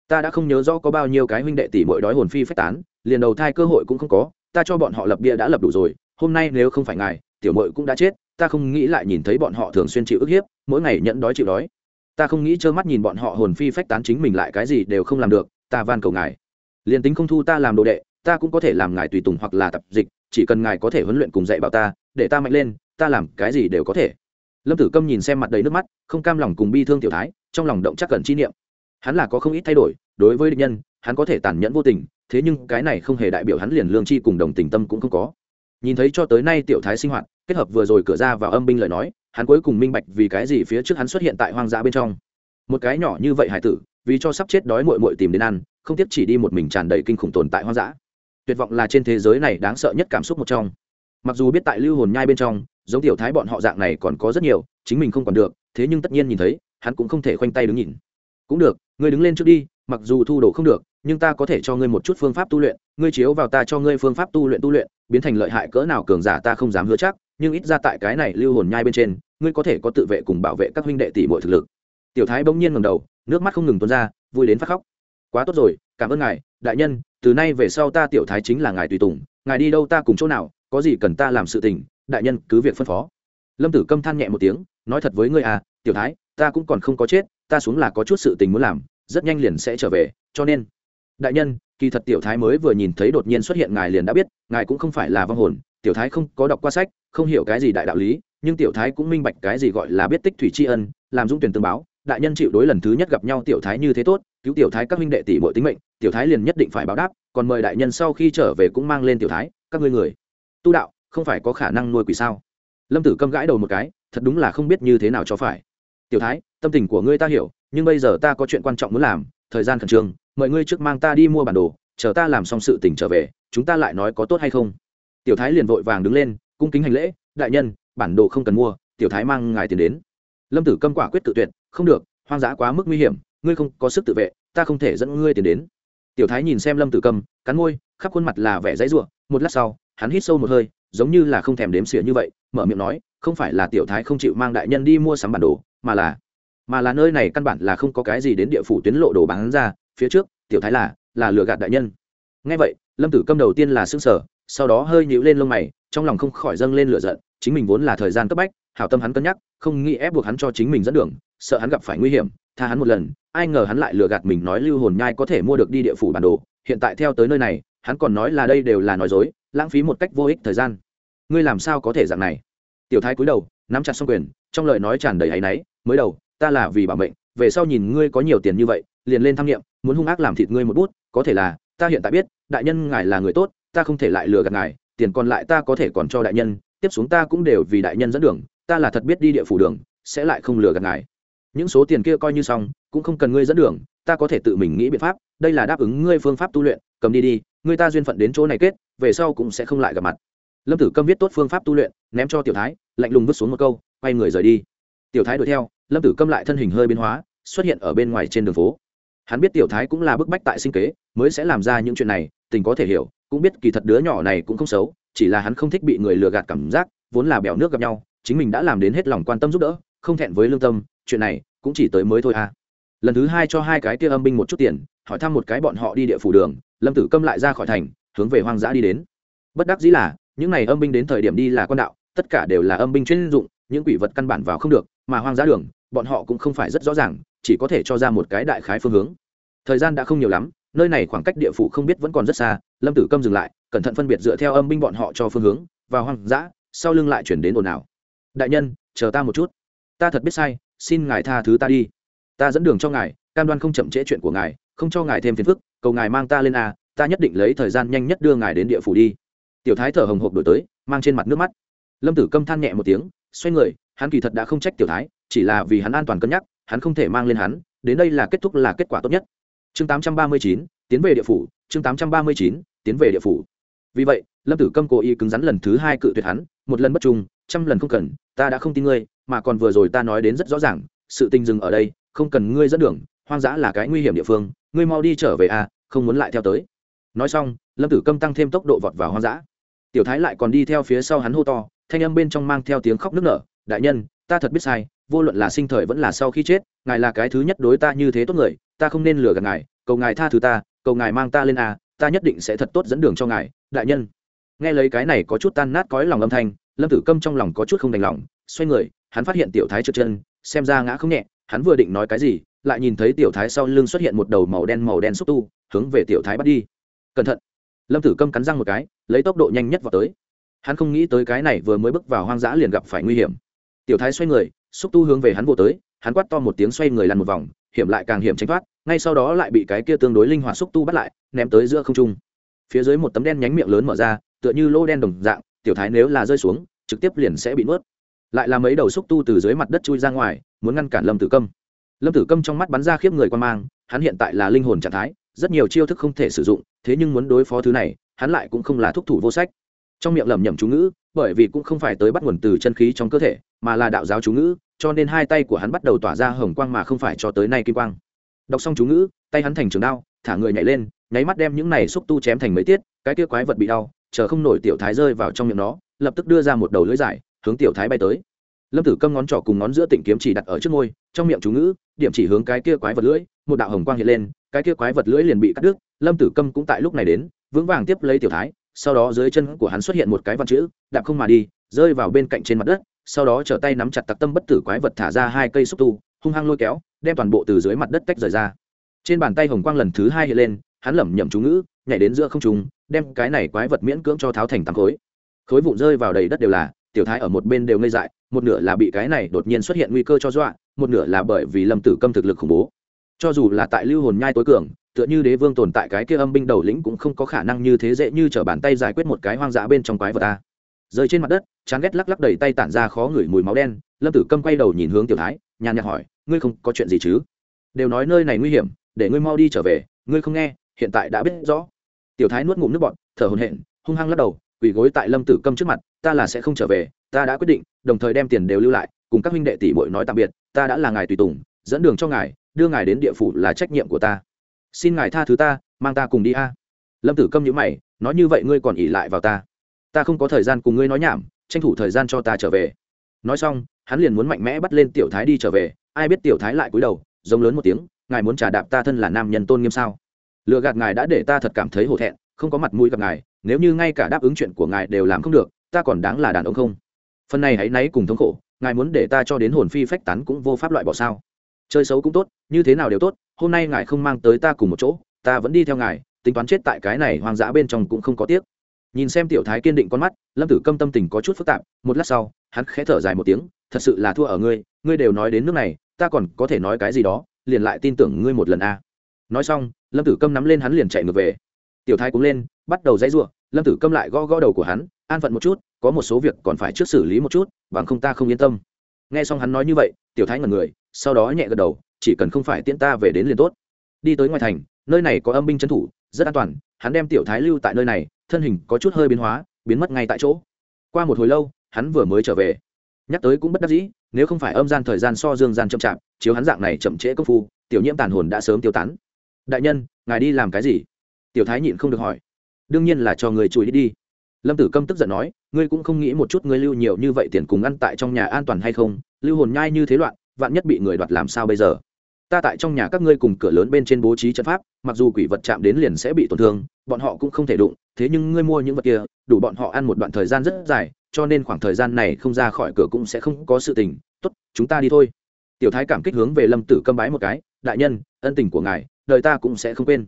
Ta đã không nhớ rõ có bao nhiêu cái huynh đệ tỷ bội đói hồn phi phách tán, liền đầu thai cơ hội cũng không có, ta cho bọn họ lập bia đã lập đủ rồi, hôm nay nếu không phải ngài, tiểu mội cũng đã chết, ta không nghĩ lại nhìn thấy bọn họ thường xuyên chịu ức hiếp, mỗi ngày nhẫn đói chịu đói. Ta không nghĩ trơ mắt nhìn bọn họ hồn phi phách tán chính mình lại cái gì đều không làm được, ta van cầu ngài. Liền tính không thu ta làm đồ đệ, ta cũng có thể làm ngài tùy tùng hoặc là tập dịch chỉ cần ngài có thể huấn luyện cùng dạy bảo ta, để ta mạnh lên, ta làm cái gì đều có thể. Lâm tử câm nhìn xem mặt đầy nước mắt, không cam lòng cùng bi thương tiểu thái, trong lòng động chắc cần chi niệm. Hắn là có không ít thay đổi, đối với địch nhân, hắn có thể tàn nhẫn vô tình, thế nhưng cái này không hề đại biểu hắn liền lương chi cùng đồng tình tâm cũng không có. Nhìn thấy cho tới nay tiểu thái sinh hoạt, kết hợp vừa rồi cửa ra vào âm binh lời nói, hắn cuối cùng minh bạch vì cái gì phía trước hắn xuất hiện tại hoang dã bên trong. Một cái nhỏ như vậy hải tử, vì cho sắp chết đói mội mội tìm đến ăn, không tiếp chỉ đi một mình tràn đầy kinh khủng tồn tại hoang dã tuyệt vọng là trên thế giới này đáng sợ nhất cảm xúc một trong. Mặc dù biết tại lưu hồn nhai bên trong, giống tiểu thái bọn họ dạng này còn có rất nhiều, chính mình không còn được, thế nhưng tất nhiên nhìn thấy, hắn cũng không thể khoanh tay đứng nhìn. Cũng được, ngươi đứng lên trước đi, mặc dù thu đồ không được, nhưng ta có thể cho ngươi một chút phương pháp tu luyện, ngươi chiếu vào ta cho ngươi phương pháp tu luyện tu luyện, biến thành lợi hại cỡ nào cường giả ta không dám hứa chắc, nhưng ít ra tại cái này lưu hồn nhai bên trên, ngươi có thể có tự vệ cùng bảo vệ các huynh đệ tỷ mọi thực lực. Tiểu thái bỗng nhiên ngầm đầu, nước mắt không ngừng tuôn ra, vui đến phát khóc. Quá tốt rồi cảm ơn ngài, đại nhân, từ nay về sau ta tiểu thái chính là ngài tùy tùng, ngài đi đâu ta cùng chỗ nào, có gì cần ta làm sự tình, đại nhân, cứ việc phân phó. Lâm tử câm than nhẹ một tiếng, nói thật với ngươi à tiểu thái, ta cũng còn không có chết, ta xuống là có chút sự tình muốn làm, rất nhanh liền sẽ trở về, cho nên, đại nhân, kỳ thật tiểu thái mới vừa nhìn thấy đột nhiên xuất hiện ngài liền đã biết, ngài cũng không phải là vong hồn, tiểu thái không có đọc qua sách, không hiểu cái gì đại đạo lý, nhưng tiểu thái cũng minh bạch cái gì gọi là biết tích thủy tri ân, làm dung tuyển tương báo, đại nhân chịu đối lần thứ nhất gặp nhau tiểu thái như thế tốt, cứu tiểu thái các minh đệ tỷ mọi tính mệnh tiểu thái liền nhất định phải báo đáp, còn mời đại nhân sau khi trở về cũng mang lên tiểu thái, các ngươi người. Tu đạo, không phải có khả năng nuôi quỷ sao? Lâm tử câm gãi đầu một cái, thật đúng là không biết như thế nào cho phải. Tiểu thái, tâm tình của ngươi ta hiểu, nhưng bây giờ ta có chuyện quan trọng muốn làm, thời gian khẩn trương, mời ngươi trước mang ta đi mua bản đồ, chờ ta làm xong sự tình trở về, chúng ta lại nói có tốt hay không? Tiểu thái liền vội vàng đứng lên, cung kính hành lễ, đại nhân, bản đồ không cần mua, tiểu thái mang ngài tiền đến. Lâm tử câm quả quyết tự tuyệt, không được, hoang dã quá mức nguy hiểm, ngươi không có sức tự vệ, ta không thể dẫn ngươi tiền đến tiểu thái nhìn xem lâm tử Cầm, cắn môi khắp khuôn mặt là vẻ dãy r u ộ một lát sau hắn hít sâu một hơi giống như là không thèm đếm xỉa như vậy mở miệng nói không phải là tiểu thái không chịu mang đại nhân đi mua sắm bản đồ mà là mà là nơi này căn bản là không có cái gì đến địa phủ tuyến lộ đồ bán ra. Phía trước tiểu thái là là lừa gạt đại nhân. Ngay vậy lâm tử câm đầu tiên là xương sở sau đó hơi nhịu lên lông mày trong lòng không khỏi dâng lên lửa giận. Chính mình vốn là thời gian cấp bách hảo tâm hắn cân nhắc không nghĩ ép buộc hắn cho chính mình dẫn đường sợ hắn gặp phải nguy hiểm tha hắn một lần ai ngờ hắn lại lừa gạt mình nói lưu hồn nhai có thể mua được đi địa phủ bản đồ, hiện tại theo tới nơi này, hắn còn nói là đây đều là nói dối, lãng phí một cách vô ích thời gian. Ngươi làm sao có thể dạng này? Tiểu thái cúi đầu, nắm chặt xong quyền, trong lời nói tràn đầy áy náy, mới đầu, ta là vì bảo mệnh, về sau nhìn ngươi có nhiều tiền như vậy, liền lên tham nghiệm, muốn hung ác làm thịt ngươi một bút, có thể là, ta hiện tại biết, đại nhân ngài là người tốt, ta không thể lại lừa gạt ngài, tiền còn lại ta có thể còn cho đại nhân, tiếp xuống ta cũng đều vì đại nhân dẫn đường, ta là thật biết đi địa phủ đường, sẽ lại không lừa gạt ngài những số tiền kia coi như xong, cũng không cần ngươi dẫn đường, ta có thể tự mình nghĩ biện pháp, đây là đáp ứng ngươi phương pháp tu luyện, cầm đi đi ngươi ta duyên phận đến chỗ này kết, về sau cũng sẽ không lại gặp mặt. Lâm tử câm viết tốt phương pháp tu luyện, ném cho tiểu thái, lạnh lùng vứt xuống một câu, quay người rời đi. Tiểu thái đuổi theo, lâm tử câm lại thân hình hơi biến hóa, xuất hiện ở bên ngoài trên đường phố. Hắn biết tiểu thái cũng là bức bách tại sinh kế, mới sẽ làm ra những chuyện này, tình có thể hiểu, cũng biết kỳ thật đứa nhỏ này cũng không xấu, chỉ là hắn không thích bị người lừa gạt cảm giác, vốn là bèo nước gặp nhau, chính mình đã làm đến hết lòng quan tâm giúp đỡ, không thẹn với lương tâm chuyện này cũng chỉ tới mới thôi à. Lần thứ hai cho hai cái kia âm binh một chút tiền, hỏi thăm một cái bọn họ đi địa phủ đường, lâm tử câm lại ra khỏi thành, hướng về hoang dã đi đến. Bất đắc dĩ là, những n à y âm binh đến thời điểm đi là con đạo, tất cả đều là âm binh chuyên dụng, những quỷ vật căn bản vào không được, mà hoang dã đường, bọn họ cũng không phải rất rõ ràng, chỉ có thể cho ra một cái đại khái phương hướng. Thời gian đã không nhiều lắm, nơi này khoảng cách địa phủ không biết vẫn còn rất xa, lâm tử câm dừng lại, cẩn thận phân biệt dựa theo âm binh bọn họ cho phương hướng và hoang dã, sau lưng lại chuyển đến ồn ào. Đại nhân, chờ ta một chút. Ta thật biết sai xin ngài tha thứ ta đi. Ta dẫn đường cho ngài cam đoan không chậm trễ chuyện của ngài không cho ngài thêm phiền phức cầu ngài mang ta lên a ta nhất định lấy thời gian nhanh nhất đưa ngài đến địa phủ đi. Tiểu thái thở hồng hộc đổi tới mang trên mặt nước mắt. Lâm tử câm than nhẹ một tiếng xoay người hắn kỳ thật đã không trách tiểu thái chỉ là vì hắn an toàn cân nhắc hắn không thể mang lên hắn đến đây là kết thúc là kết quả tốt nhất. Chương 839, tiến về địa phủ chương 839, tiến về địa phủ. Vì vậy lâm tử câm cố ý cứng rắn lần thứ hai cự tuyệt hắn, một lần bất trung, trăm lần không cần, ta đã không tin ngươi, mà còn vừa rồi ta nói đến rất rõ ràng, sự tình dừng ở đây, không cần ngươi dẫn đường, hoang dã là cái nguy hiểm địa phương, ngươi mau đi trở về a không muốn lại theo tới. Nói xong, lâm tử câm tăng thêm tốc độ vọt vào hoang dã. Tiểu thái lại còn đi theo phía sau hắn hô to, thanh âm bên trong mang theo tiếng khóc nức nở, đại nhân, ta thật biết sai, vô luận là sinh thời vẫn là sau khi chết, ngài là cái thứ nhất đối ta như thế tốt người, ta không nên lừa gạt ngài, cầu ngài tha thứ ta, cầu ngài mang ta lên a ta nhất định sẽ thật tốt dẫn đường cho ngài, đại nhân nghe lấy cái này có chút tan nát cõi lòng âm thanh, lâm tử câm trong lòng có chút không đành lòng, xoay người, hắn phát hiện tiểu thái trượt chân, xem ra ngã không nhẹ, hắn vừa định nói cái gì, lại nhìn thấy tiểu thái sau lưng xuất hiện một đầu màu đen màu đen xúc tu, hướng về tiểu thái bắt đi. Cẩn thận! Lâm tử câm cắn răng một cái, lấy tốc độ nhanh nhất vào tới. Hắn không nghĩ tới cái này vừa mới bước vào hoang dã liền gặp phải nguy hiểm. Tiểu thái xoay người, xúc tu hướng về hắn vô tới, hắn quát to một tiếng xoay người lăn một vòng, hiểm lại càng hiểm tránh thoát, ngay sau đó lại bị cái kia tương đối linh hoạt xúc tu bắt lại, ném tới giữa không trung. Phía dưới một tấm đen nhánh miệng lớn mở ra tựa như lô đen đồng dạng, tiểu thái nếu là rơi xuống, trực tiếp liền sẽ bị nuốt. Lại là mấy đầu xúc tu từ dưới mặt đất chui ra ngoài, muốn ngăn cản lâm tử câm. Lâm tử câm trong mắt bắn ra khiếp người quan mang, hắn hiện tại là linh hồn trạng thái, rất nhiều chiêu thức không thể sử dụng, thế nhưng muốn đối phó thứ này, hắn lại cũng không là thúc thủ vô sách. Trong miệng lẩm nhẩm chú ngữ, bởi vì cũng không phải tới bắt nguồn từ chân khí trong cơ thể, mà là đạo giáo chú ngữ, cho nên hai tay của hắn bắt đầu tỏa ra hồng quang mà không phải cho tới nay kim quang. Đọc xong chú ngữ, tay hắn thành trường đao, thả người nhảy lên, nháy mắt đem những này xúc tu chém thành mấy tiết, cái kia quái vật bị đau chờ không nổi tiểu thái rơi vào trong miệng nó, lập tức đưa ra một đầu lưỡi dài, hướng tiểu thái bay tới. Lâm tử câm ngón trỏ cùng ngón giữa tỉnh kiếm chỉ đặt ở trước môi, trong miệng chú ngữ, điểm chỉ hướng cái kia quái vật lưỡi, một đạo hồng quang hiện lên, cái kia quái vật lưỡi liền bị cắt đứt. Lâm tử câm cũng tại lúc này đến, vững vàng tiếp lấy tiểu thái, sau đó dưới chân của hắn xuất hiện một cái văn chữ, đạp không mà đi, rơi vào bên cạnh trên mặt đất, sau đó trở tay nắm chặt tặc tâm bất tử quái vật thả ra hai cây xúc tu, hung hăng lôi kéo, đem toàn bộ từ dưới mặt đất tách rời ra. Trên bàn tay hồng quang lần thứ hai hiện lên, hắn lẩm nhẩm chú ngữ nhảy đến giữa không trung, đem cái này quái vật miễn cưỡng cho tháo thành tám khối. Khối vụn rơi vào đầy đất đều là, tiểu thái ở một bên đều ngây dại, một nửa là bị cái này đột nhiên xuất hiện nguy cơ cho dọa, một nửa là bởi vì lâm tử câm thực lực khủng bố. Cho dù là tại lưu hồn nhai tối cường, tựa như đế vương tồn tại cái kia âm binh đầu lĩnh cũng không có khả năng như thế dễ như t r ở bàn tay giải quyết một cái hoang dã bên trong quái vật ta. Rơi trên mặt đất, chán ghét lắc lắc đầy tay tản ra khó ngửi mùi máu đen, lâm tử câm quay đầu nhìn hướng tiểu thái, nhàn nhạt hỏi, ngươi không có chuyện gì chứ? Đều nói nơi này nguy hiểm, để ngươi mau đi trở về, ngươi không nghe hiện tại đã biết rõ. Tiểu thái nuốt ngụm nước bọt thở hồn hển, hung hăng lắc đầu quỳ gối tại lâm tử câm trước mặt ta là sẽ không trở về ta đã quyết định đồng thời đem tiền đều lưu lại cùng các huynh đệ tỷ bội nói tạm biệt ta đã là ngài tùy tùng dẫn đường cho ngài đưa ngài đến địa phủ là trách nhiệm của ta. Xin ngài tha thứ ta mang ta cùng đi a. Lâm tử câm nhữ mày nói như vậy ngươi còn ỉ lại vào ta. Ta không có thời gian cùng ngươi nói nhảm tranh thủ thời gian cho ta trở về. Nói xong hắn liền muốn mạnh mẽ bắt lên tiểu thái đi trở về ai biết tiểu thái lại cúi đầu giống lớn một tiếng ngài muốn trả đạp ta thân là nam nhân tôn nghiêm sao? Lựa gạt ngài đã để ta thật cảm thấy hổ thẹn, không có mặt mũi gặp ngài, nếu như ngay cả đáp ứng chuyện của ngài đều làm không được, ta còn đáng là đàn ông không? Phần này hãy náy cùng thống khổ, ngài muốn để ta cho đến hồn phi phách tán cũng vô pháp loại bỏ sao? Chơi xấu cũng tốt, như thế nào đều tốt, hôm nay ngài không mang tới ta cùng một chỗ, ta vẫn đi theo ngài, tính toán chết tại cái này hoang dã bên trong cũng không có tiếc. Nhìn xem tiểu thái kiên định con mắt, lâm tử câm tâm tình có chút phức tạp, một lát sau, hắn khẽ thở dài một tiếng, thật sự là thua ở ngươi ngươi đều nói đến nước này, ta còn có thể nói cái gì đó, liền lại tin tưởng ngươi một lần a. Nói xong lâm tử câm nắm lên hắn liền chạy ngược về. Tiểu thái cũng lên, bắt đầu dãy r u ộ lâm tử câm lại gõ gõ đầu của hắn, an phận một chút, có một số việc còn phải trước xử lý một chút, bằng không ta không yên tâm. Nghe xong hắn nói như vậy, tiểu thái ngẩn người, sau đó nhẹ gật đầu, chỉ cần không phải tiễn ta về đến liền tốt. Đi tới ngoài thành, nơi này có âm binh trấn thủ, rất an toàn, hắn đem tiểu thái lưu tại nơi này, thân hình có chút hơi biến hóa, biến mất ngay tại chỗ. Qua một hồi lâu, hắn vừa mới trở về. Nhắc tới cũng bất đắc dĩ, nếu không phải âm gian thời gian so dương gian chậm chạp, chiếu hắn dạng này chậm trễ công phu, tiểu nhiễm tàn hồn đã sớm tiêu tán đại nhân, ngài đi làm cái gì? Tiểu thái nhịn không được hỏi. Đương nhiên là cho người chùi đi đi. Lâm tử câm tức giận nói, ngươi cũng không nghĩ một chút ngươi lưu nhiều như vậy tiền cùng ăn tại trong nhà an toàn hay không? Lưu hồn nhai như thế loạn, vạn nhất bị người đoạt làm sao bây giờ? Ta tại trong nhà các ngươi cùng cửa lớn bên trên bố trí trận pháp, mặc dù quỷ vật chạm đến liền sẽ bị tổn thương, bọn họ cũng không thể đụng, thế nhưng ngươi mua những vật kia, đủ bọn họ ăn một đoạn thời gian rất dài, cho nên khoảng thời gian này không ra khỏi cửa cũng sẽ không có sự tình. Tốt, chúng ta đi thôi. Tiểu thái cảm kích hướng về lâm tử câm bái một cái, đại nhân, ân tình của ngài đời ta cũng sẽ không quên.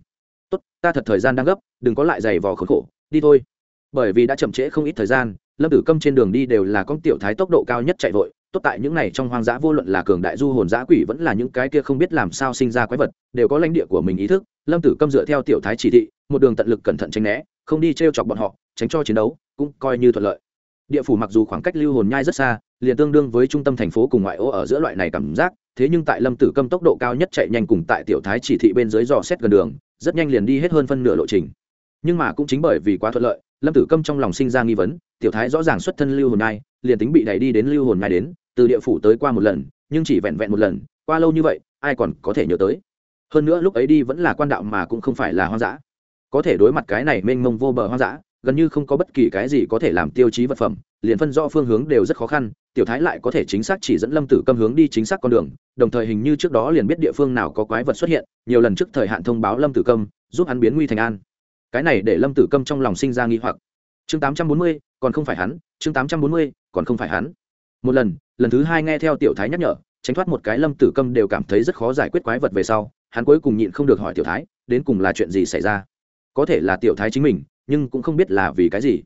Tốt, ta thật thời gian đang gấp, đừng có lại giày vò khốn khổ, đi thôi. Bởi vì đã chậm trễ không ít thời gian, lâm tử câm trên đường đi đều là con tiểu thái tốc độ cao nhất chạy vội. Tốt tại những này trong hoang dã vô luận là cường đại du hồn dã quỷ vẫn là những cái kia không biết làm sao sinh ra quái vật, đều có lãnh địa của mình ý thức. Lâm tử câm dựa theo tiểu thái chỉ thị, một đường tận lực cẩn thận tránh né, không đi t r e o chọc bọn họ, tránh cho chiến đấu, cũng coi như thuận lợi. Địa phủ mặc dù khoảng cách lưu hồn nhai rất xa, liền tương đương với trung tâm thành phố cùng ngoại ô ở giữa loại này cảm giác thế nhưng tại lâm tử câm tốc độ cao nhất chạy nhanh cùng tại tiểu thái chỉ thị bên dưới dò xét gần đường, rất nhanh liền đi hết hơn phân nửa lộ trình. Nhưng mà cũng chính bởi vì quá thuận lợi, lâm tử câm trong lòng sinh ra nghi vấn, tiểu thái rõ ràng xuất thân lưu hồn Nai liền tính bị đẩy đi đến lưu hồn Nai đến, từ địa phủ tới qua một lần, nhưng chỉ vẹn vẹn một lần, qua lâu như vậy, ai còn có thể nhớ tới. Hơn nữa lúc ấy đi vẫn là quan đạo mà cũng không phải là hoang dã. Có thể đối mặt cái này mênh mông vô bờ hoang dã, gần như không có bất kỳ cái gì có thể làm tiêu chí vật phẩm liền phân rõ phương hướng đều rất khó khăn, tiểu thái lại có thể chính xác chỉ dẫn lâm tử câm hướng đi chính xác con đường, đồng thời hình như trước đó liền biết địa phương nào có quái vật xuất hiện, nhiều lần trước thời hạn thông báo lâm tử câm, giúp hắn biến nguy thành an. Cái này để lâm tử câm trong lòng sinh ra nghi hoặc. Chương tám trăm bốn mươi, còn không phải hắn, chương tám trăm bốn mươi, còn không phải hắn. Một lần lần thứ hai nghe theo tiểu thái nhắc nhở, tránh thoát một cái lâm tử câm đều cảm thấy rất khó giải quyết quái vật về sau, hắn cuối cùng nhịn không được hỏi tiểu thái, đến cùng là chuyện gì xảy ra? Có thể là tiểu thái chính mình, nhưng cũng không biết là vì cái gì.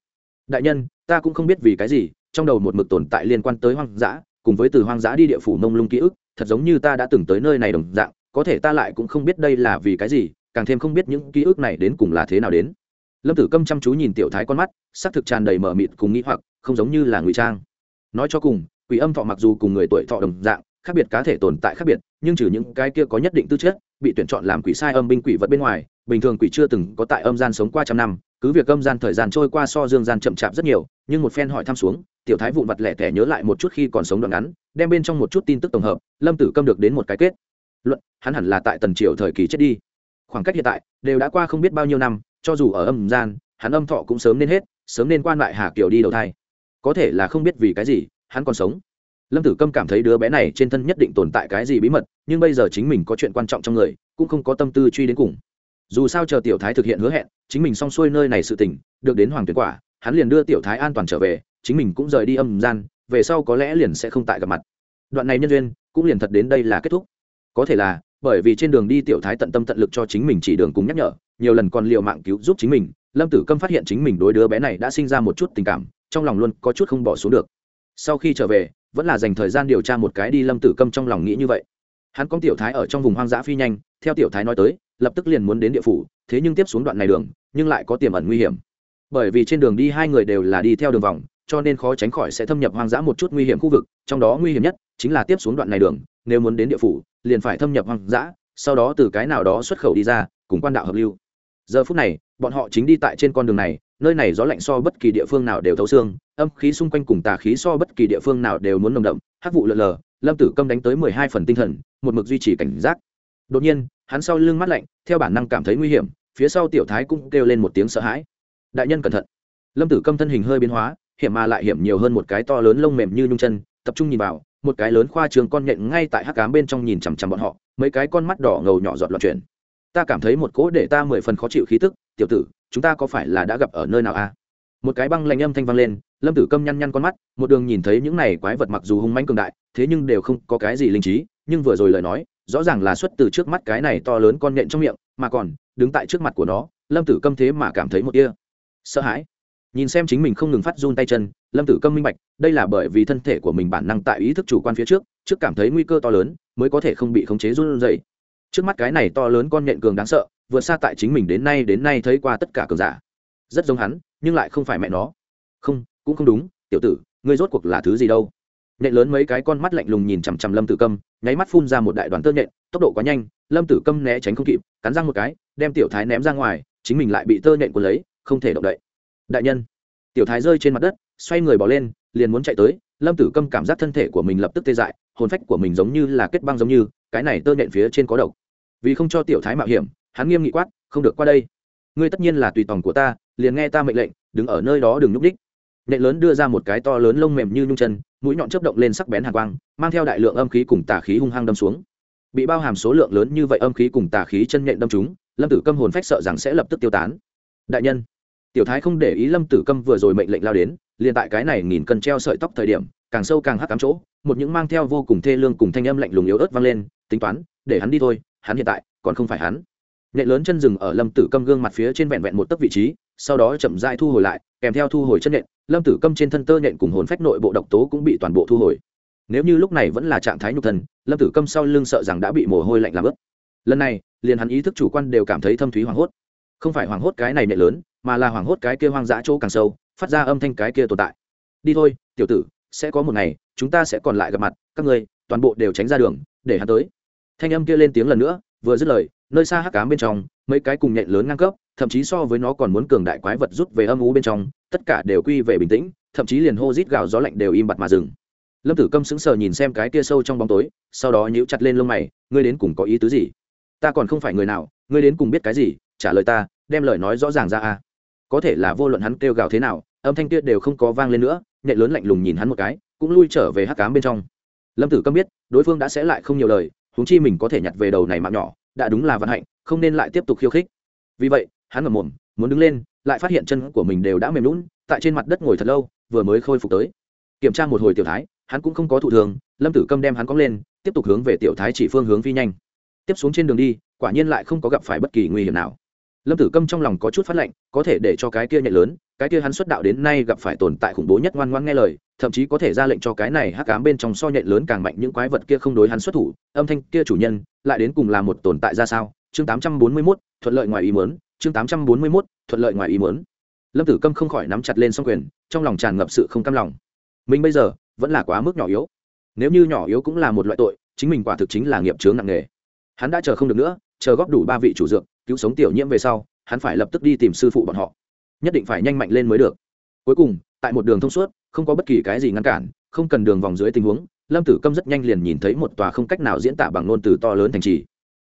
Đại nhân ta cũng không biết vì cái gì, trong đầu một mực tồn tại liên quan tới hoang dã, cùng với từ hoang dã đi địa phủ mông lung ký ức, thật giống như ta đã từng tới nơi này đồng dạng, có thể ta lại cũng không biết đây là vì cái gì, càng thêm không biết những ký ức này đến cùng là thế nào đến. Lâm tử câm chăm chú nhìn tiểu thái con mắt s ắ c thực tràn đầy mờ mịt cùng nghĩ hoặc, không giống như là ngụy trang. Nói cho cùng, quỷ âm thọ mặc dù cùng người tuổi thọ đồng dạng, khác biệt cá thể tồn tại khác biệt, nhưng trừ những cái kia có nhất định tư chất, bị tuyển chọn làm quỷ sai âm binh quỷ vật bên ngoài, bình thường quỷ chưa từng có tại âm gian sống qua trăm năm cứ việc âm gian thời gian trôi qua so dương gian chậm chạp rất nhiều, nhưng một phen hỏi thăm xuống, tiểu thái vụn vặt lẻ tẻ nhớ lại một chút khi còn sống đoạn ngắn, đem bên trong một chút tin tức tổng hợp, lâm tử câm được đến một cái kết. Luận, hắn hẳn là tại tần triều thời kỳ chết đi. Khoảng cách hiện tại, đều đã qua không biết bao nhiêu năm, cho dù ở âm gian, hắn âm thọ cũng sớm nên hết, sớm nên quan lại hà kiều đi đầu thai. Có thể là không biết vì cái gì, hắn còn sống. Lâm tử câm cảm thấy đứa bé này trên thân nhất định tồn tại cái gì bí mật, nhưng bây giờ chính mình có chuyện quan trọng trong người, cũng không có tâm tư truy đến cùng dù sao chờ tiểu thái thực hiện hứa hẹn, chính mình xong xuôi nơi này sự tỉnh được đến hoàng tuyệt quả, hắn liền đưa tiểu thái an toàn trở về, chính mình cũng rời đi âm gian, về sau có lẽ liền sẽ không tại gặp mặt. Đoạn này nhân duyên, cũng liền thật đến đây là kết thúc. Có thể là, bởi vì trên đường đi tiểu thái tận tâm tận lực cho chính mình chỉ đường cùng nhắc nhở, nhiều lần còn liều mạng cứu giúp chính mình, lâm tử câm phát hiện chính mình đối đứa bé này đã sinh ra một chút tình cảm, trong lòng luôn có chút không bỏ xuống được. Sau khi trở về, vẫn là dành thời gian điều tra một cái đi lâm tử câm trong lòng nghĩ như vậy. Hắn con tiểu thái ở trong vùng hoang dã phi nhanh, theo tiểu thái nói tới lập tức liền muốn đến địa phủ, thế nhưng tiếp xuống đoạn này đường, nhưng lại có tiềm ẩn nguy hiểm. Bởi vì trên đường đi hai người đều là đi theo đường vòng, cho nên khó tránh khỏi sẽ thâm nhập hoang dã một chút nguy hiểm khu vực, trong đó nguy hiểm nhất chính là tiếp xuống đoạn này đường, nếu muốn đến địa phủ, liền phải thâm nhập hoang dã, sau đó từ cái nào đó xuất khẩu đi ra, cùng quan đạo hợp lưu. Giờ phút này, bọn họ chính đi tại trên con đường này, nơi này gió lạnh so bất kỳ địa phương nào đều thấu xương, âm khí xung quanh cùng tà khí so bất kỳ địa phương nào đều muốn nồng đậm, hắc vụ lợn lờ, lâm tử câm đánh tới mười hai phần tinh thần, một mực duy trì cảnh giác. Đột nhiên hắn sau lưng mắt lạnh, theo bản năng cảm thấy nguy hiểm, phía sau tiểu thái cũng kêu lên một tiếng sợ hãi. Đại nhân cẩn thận. Lâm tử câm thân hình hơi biến hóa, hiểm mà lại hiểm nhiều hơn một cái to lớn lông mềm như nhung chân, tập trung nhìn vào, một cái lớn khoa trường con nhện ngay tại hắc cám bên trong nhìn chằm chằm bọn họ, mấy cái con mắt đỏ ngầu nhỏ giọt loạn chuyển. Ta cảm thấy một cỗ để ta mười phần khó chịu khí tức, tiểu tử, chúng ta có phải là đã gặp ở nơi nào a à? một cái băng lạnh âm thanh vang lên, lâm tử câm nhăn nhăn con mắt, một đường nhìn thấy những này quái vật mặc dù hung manh cường đại, thế nhưng đều không có cái gì linh trí, nhưng vừa rồi lời nói rõ ràng là xuất từ trước mắt cái này to lớn con nhện trong miệng, mà còn, đứng tại trước mặt của nó, lâm tử câm thế mà cảm thấy một tia sợ hãi. Nhìn xem chính mình không ngừng phát run tay chân, lâm tử câm minh bạch, đây là bởi vì thân thể của mình bản năng tại ý thức chủ quan phía trước trước cảm thấy nguy cơ to lớn, mới có thể không bị khống chế run dậy trước mắt cái này to lớn con nhện cường đáng sợ, vượt xa tại chính mình đến nay đến nay thấy qua tất cả cường giả. Rất giống hắn, nhưng lại không phải mẹ nó. Không, cũng không đúng, tiểu tử, ngươi rốt cuộc là thứ gì đâu? Nhện lớn mấy cái con mắt lạnh lùng nhìn chằm chằm lâm tử câm, nháy mắt phun ra một đại đoàn tơ nhện, tốc độ quá nhanh, lâm tử câm né tránh không kịp, cắn răng một cái, đem tiểu thái ném ra ngoài, chính mình lại bị tơ nhện cuốn lấy, không thể động đậy. Đại nhân, tiểu thái rơi trên mặt đất, xoay người bỏ lên, liền muốn chạy tới, lâm tử câm cảm giác thân thể của mình lập tức tê dại, hồn phách của mình giống như là kết băng giống như, cái này tơ nhện phía trên có độc. Vì không cho tiểu thái mạo hiểm, hắn nghiêm nghị quát, không được qua đây. Ngươi tất nhiên là tùy tòng của ta, liền nghe ta mệnh lệnh, đứng ở nơi đó đừng núp đích nệ lớn đưa ra một cái to lớn lông mềm như nhung chân, mũi nhọn chớp động lên sắc bén hàng quang, mang theo đại lượng âm khí cùng tà khí hung hăng đâm xuống. Bị bao hàm số lượng lớn như vậy âm khí cùng tà khí chân nhện đâm chúng lâm tử câm hồn phách sợ rằng sẽ lập tức tiêu tán. Đại nhân, tiểu thái không để ý lâm tử câm vừa rồi mệnh lệnh lao đến, liền tại cái này nghìn cân treo sợi tóc thời điểm, càng sâu càng hắc cám chỗ, một những mang theo vô cùng thê lương cùng thanh âm lạnh lùng yếu ớt vang lên, tính toán, để hắn đi thôi, hắn hiện tại còn không phải hắn. Nhẹ lớn chân rừng ở lâm tử câm gương mặt phía trên vẹn vẹn một tấc vị trí, sau đó chậm dại thu hồi lại, kèm theo thu hồi chân nện lâm tử câm trên thân tơ nhện cùng hồn phách nội bộ độc tố cũng bị toàn bộ thu hồi. Nếu như lúc này vẫn là trạng thái nhục thân, lâm tử câm sau lưng sợ rằng đã bị mồ hôi lạnh làm ướt. Lần này, liền hắn ý thức chủ quan đều cảm thấy thâm thúy hoảng hốt. Không phải hoảng hốt cái này nhẹ lớn, mà là hoảng hốt cái kia hoang dã chỗ càng sâu, phát ra âm thanh cái kia tồn tại. Đi thôi, tiểu tử, sẽ có một ngày, chúng ta sẽ còn lại gặp mặt, các ngươi toàn bộ đều tránh ra đường, để hắn tới. Thanh âm kia lên tiếng lần nữa, vừa dứt lời, nơi xa hắc cám bên trong, mấy cái cùng nhện lớn ngang cấp thậm chí so với nó còn muốn cường đại quái vật rút về âm u bên trong, tất cả đều quy về bình tĩnh, thậm chí liền hô rít gào gió lạnh đều im bặt mà dừng. Lâm tử câm sững sờ nhìn xem cái kia sâu trong bóng tối, sau đó nhíu chặt lên lông mày, ngươi đến cùng có ý tứ gì? Ta còn không phải người nào, ngươi đến cùng biết cái gì? Trả lời ta, đem lời nói rõ ràng ra a. Có thể là vô luận hắn kêu gào thế nào, âm thanh kia đều không có vang lên nữa nhẹ lớn lạnh lùng nhìn hắn một cái, cũng lui trở về hắc cám bên trong. Lâm tử câm biết, đối phương đã sẽ lại không nhiều lời, huống chi mình có thể nhặt về đầu này mạng nhỏ, đã đúng là vận hạnh, không nên lại tiếp tục khiêu khích. Vì vậy hắn ngầm mồm muốn đứng lên lại phát hiện chân của mình đều đã mềm lún tại trên mặt đất ngồi thật lâu vừa mới khôi phục tới. Kiểm tra một hồi tiểu thái hắn cũng không có thụ thường lâm tử câm đem hắn cóng lên tiếp tục hướng về tiểu thái chỉ phương hướng phi nhanh. Tiếp xuống trên đường đi quả nhiên lại không có gặp phải bất kỳ nguy hiểm nào. Lâm tử câm trong lòng có chút phát lệnh có thể để cho cái kia nhạy lớn cái kia hắn xuất đạo đến nay gặp phải tồn tại khủng bố nhất ngoan ngoan nghe lời thậm chí có thể ra lệnh cho cái này hắc cám bên trong so nhện lớn càng mạnh những quái vật kia không đối hắn xuất thủ âm thanh kia chủ nhân lại đến cùng là một tồn tại ra sao? Chương 841, thuận lợi ngoài ý muốn chương 841, thuận lợi ngoài ý muốn. Lâm tử câm không khỏi nắm chặt lên s quyền trong lòng tràn ngập sự không cam lòng. Mình bây giờ vẫn là quá mức nhỏ yếu. Nếu như nhỏ yếu cũng là một loại tội chính mình quả thực chính là nghiệp chướng nặng nề. Hắn đã chờ không được nữa chờ góp đủ ba vị chủ dược cứu sống tiểu nhiễm về sau hắn phải lập tức đi tìm sư phụ bọn họ. Nhất định phải nhanh mạnh lên mới được. Cuối cùng tại một đường thông suốt không có bất kỳ cái gì ngăn cản không cần đường vòng dưới tình huống lâm tử câm rất nhanh liền nhìn thấy một tòa không cách nào diễn tả bằng ngôn từ to lớn thành trì.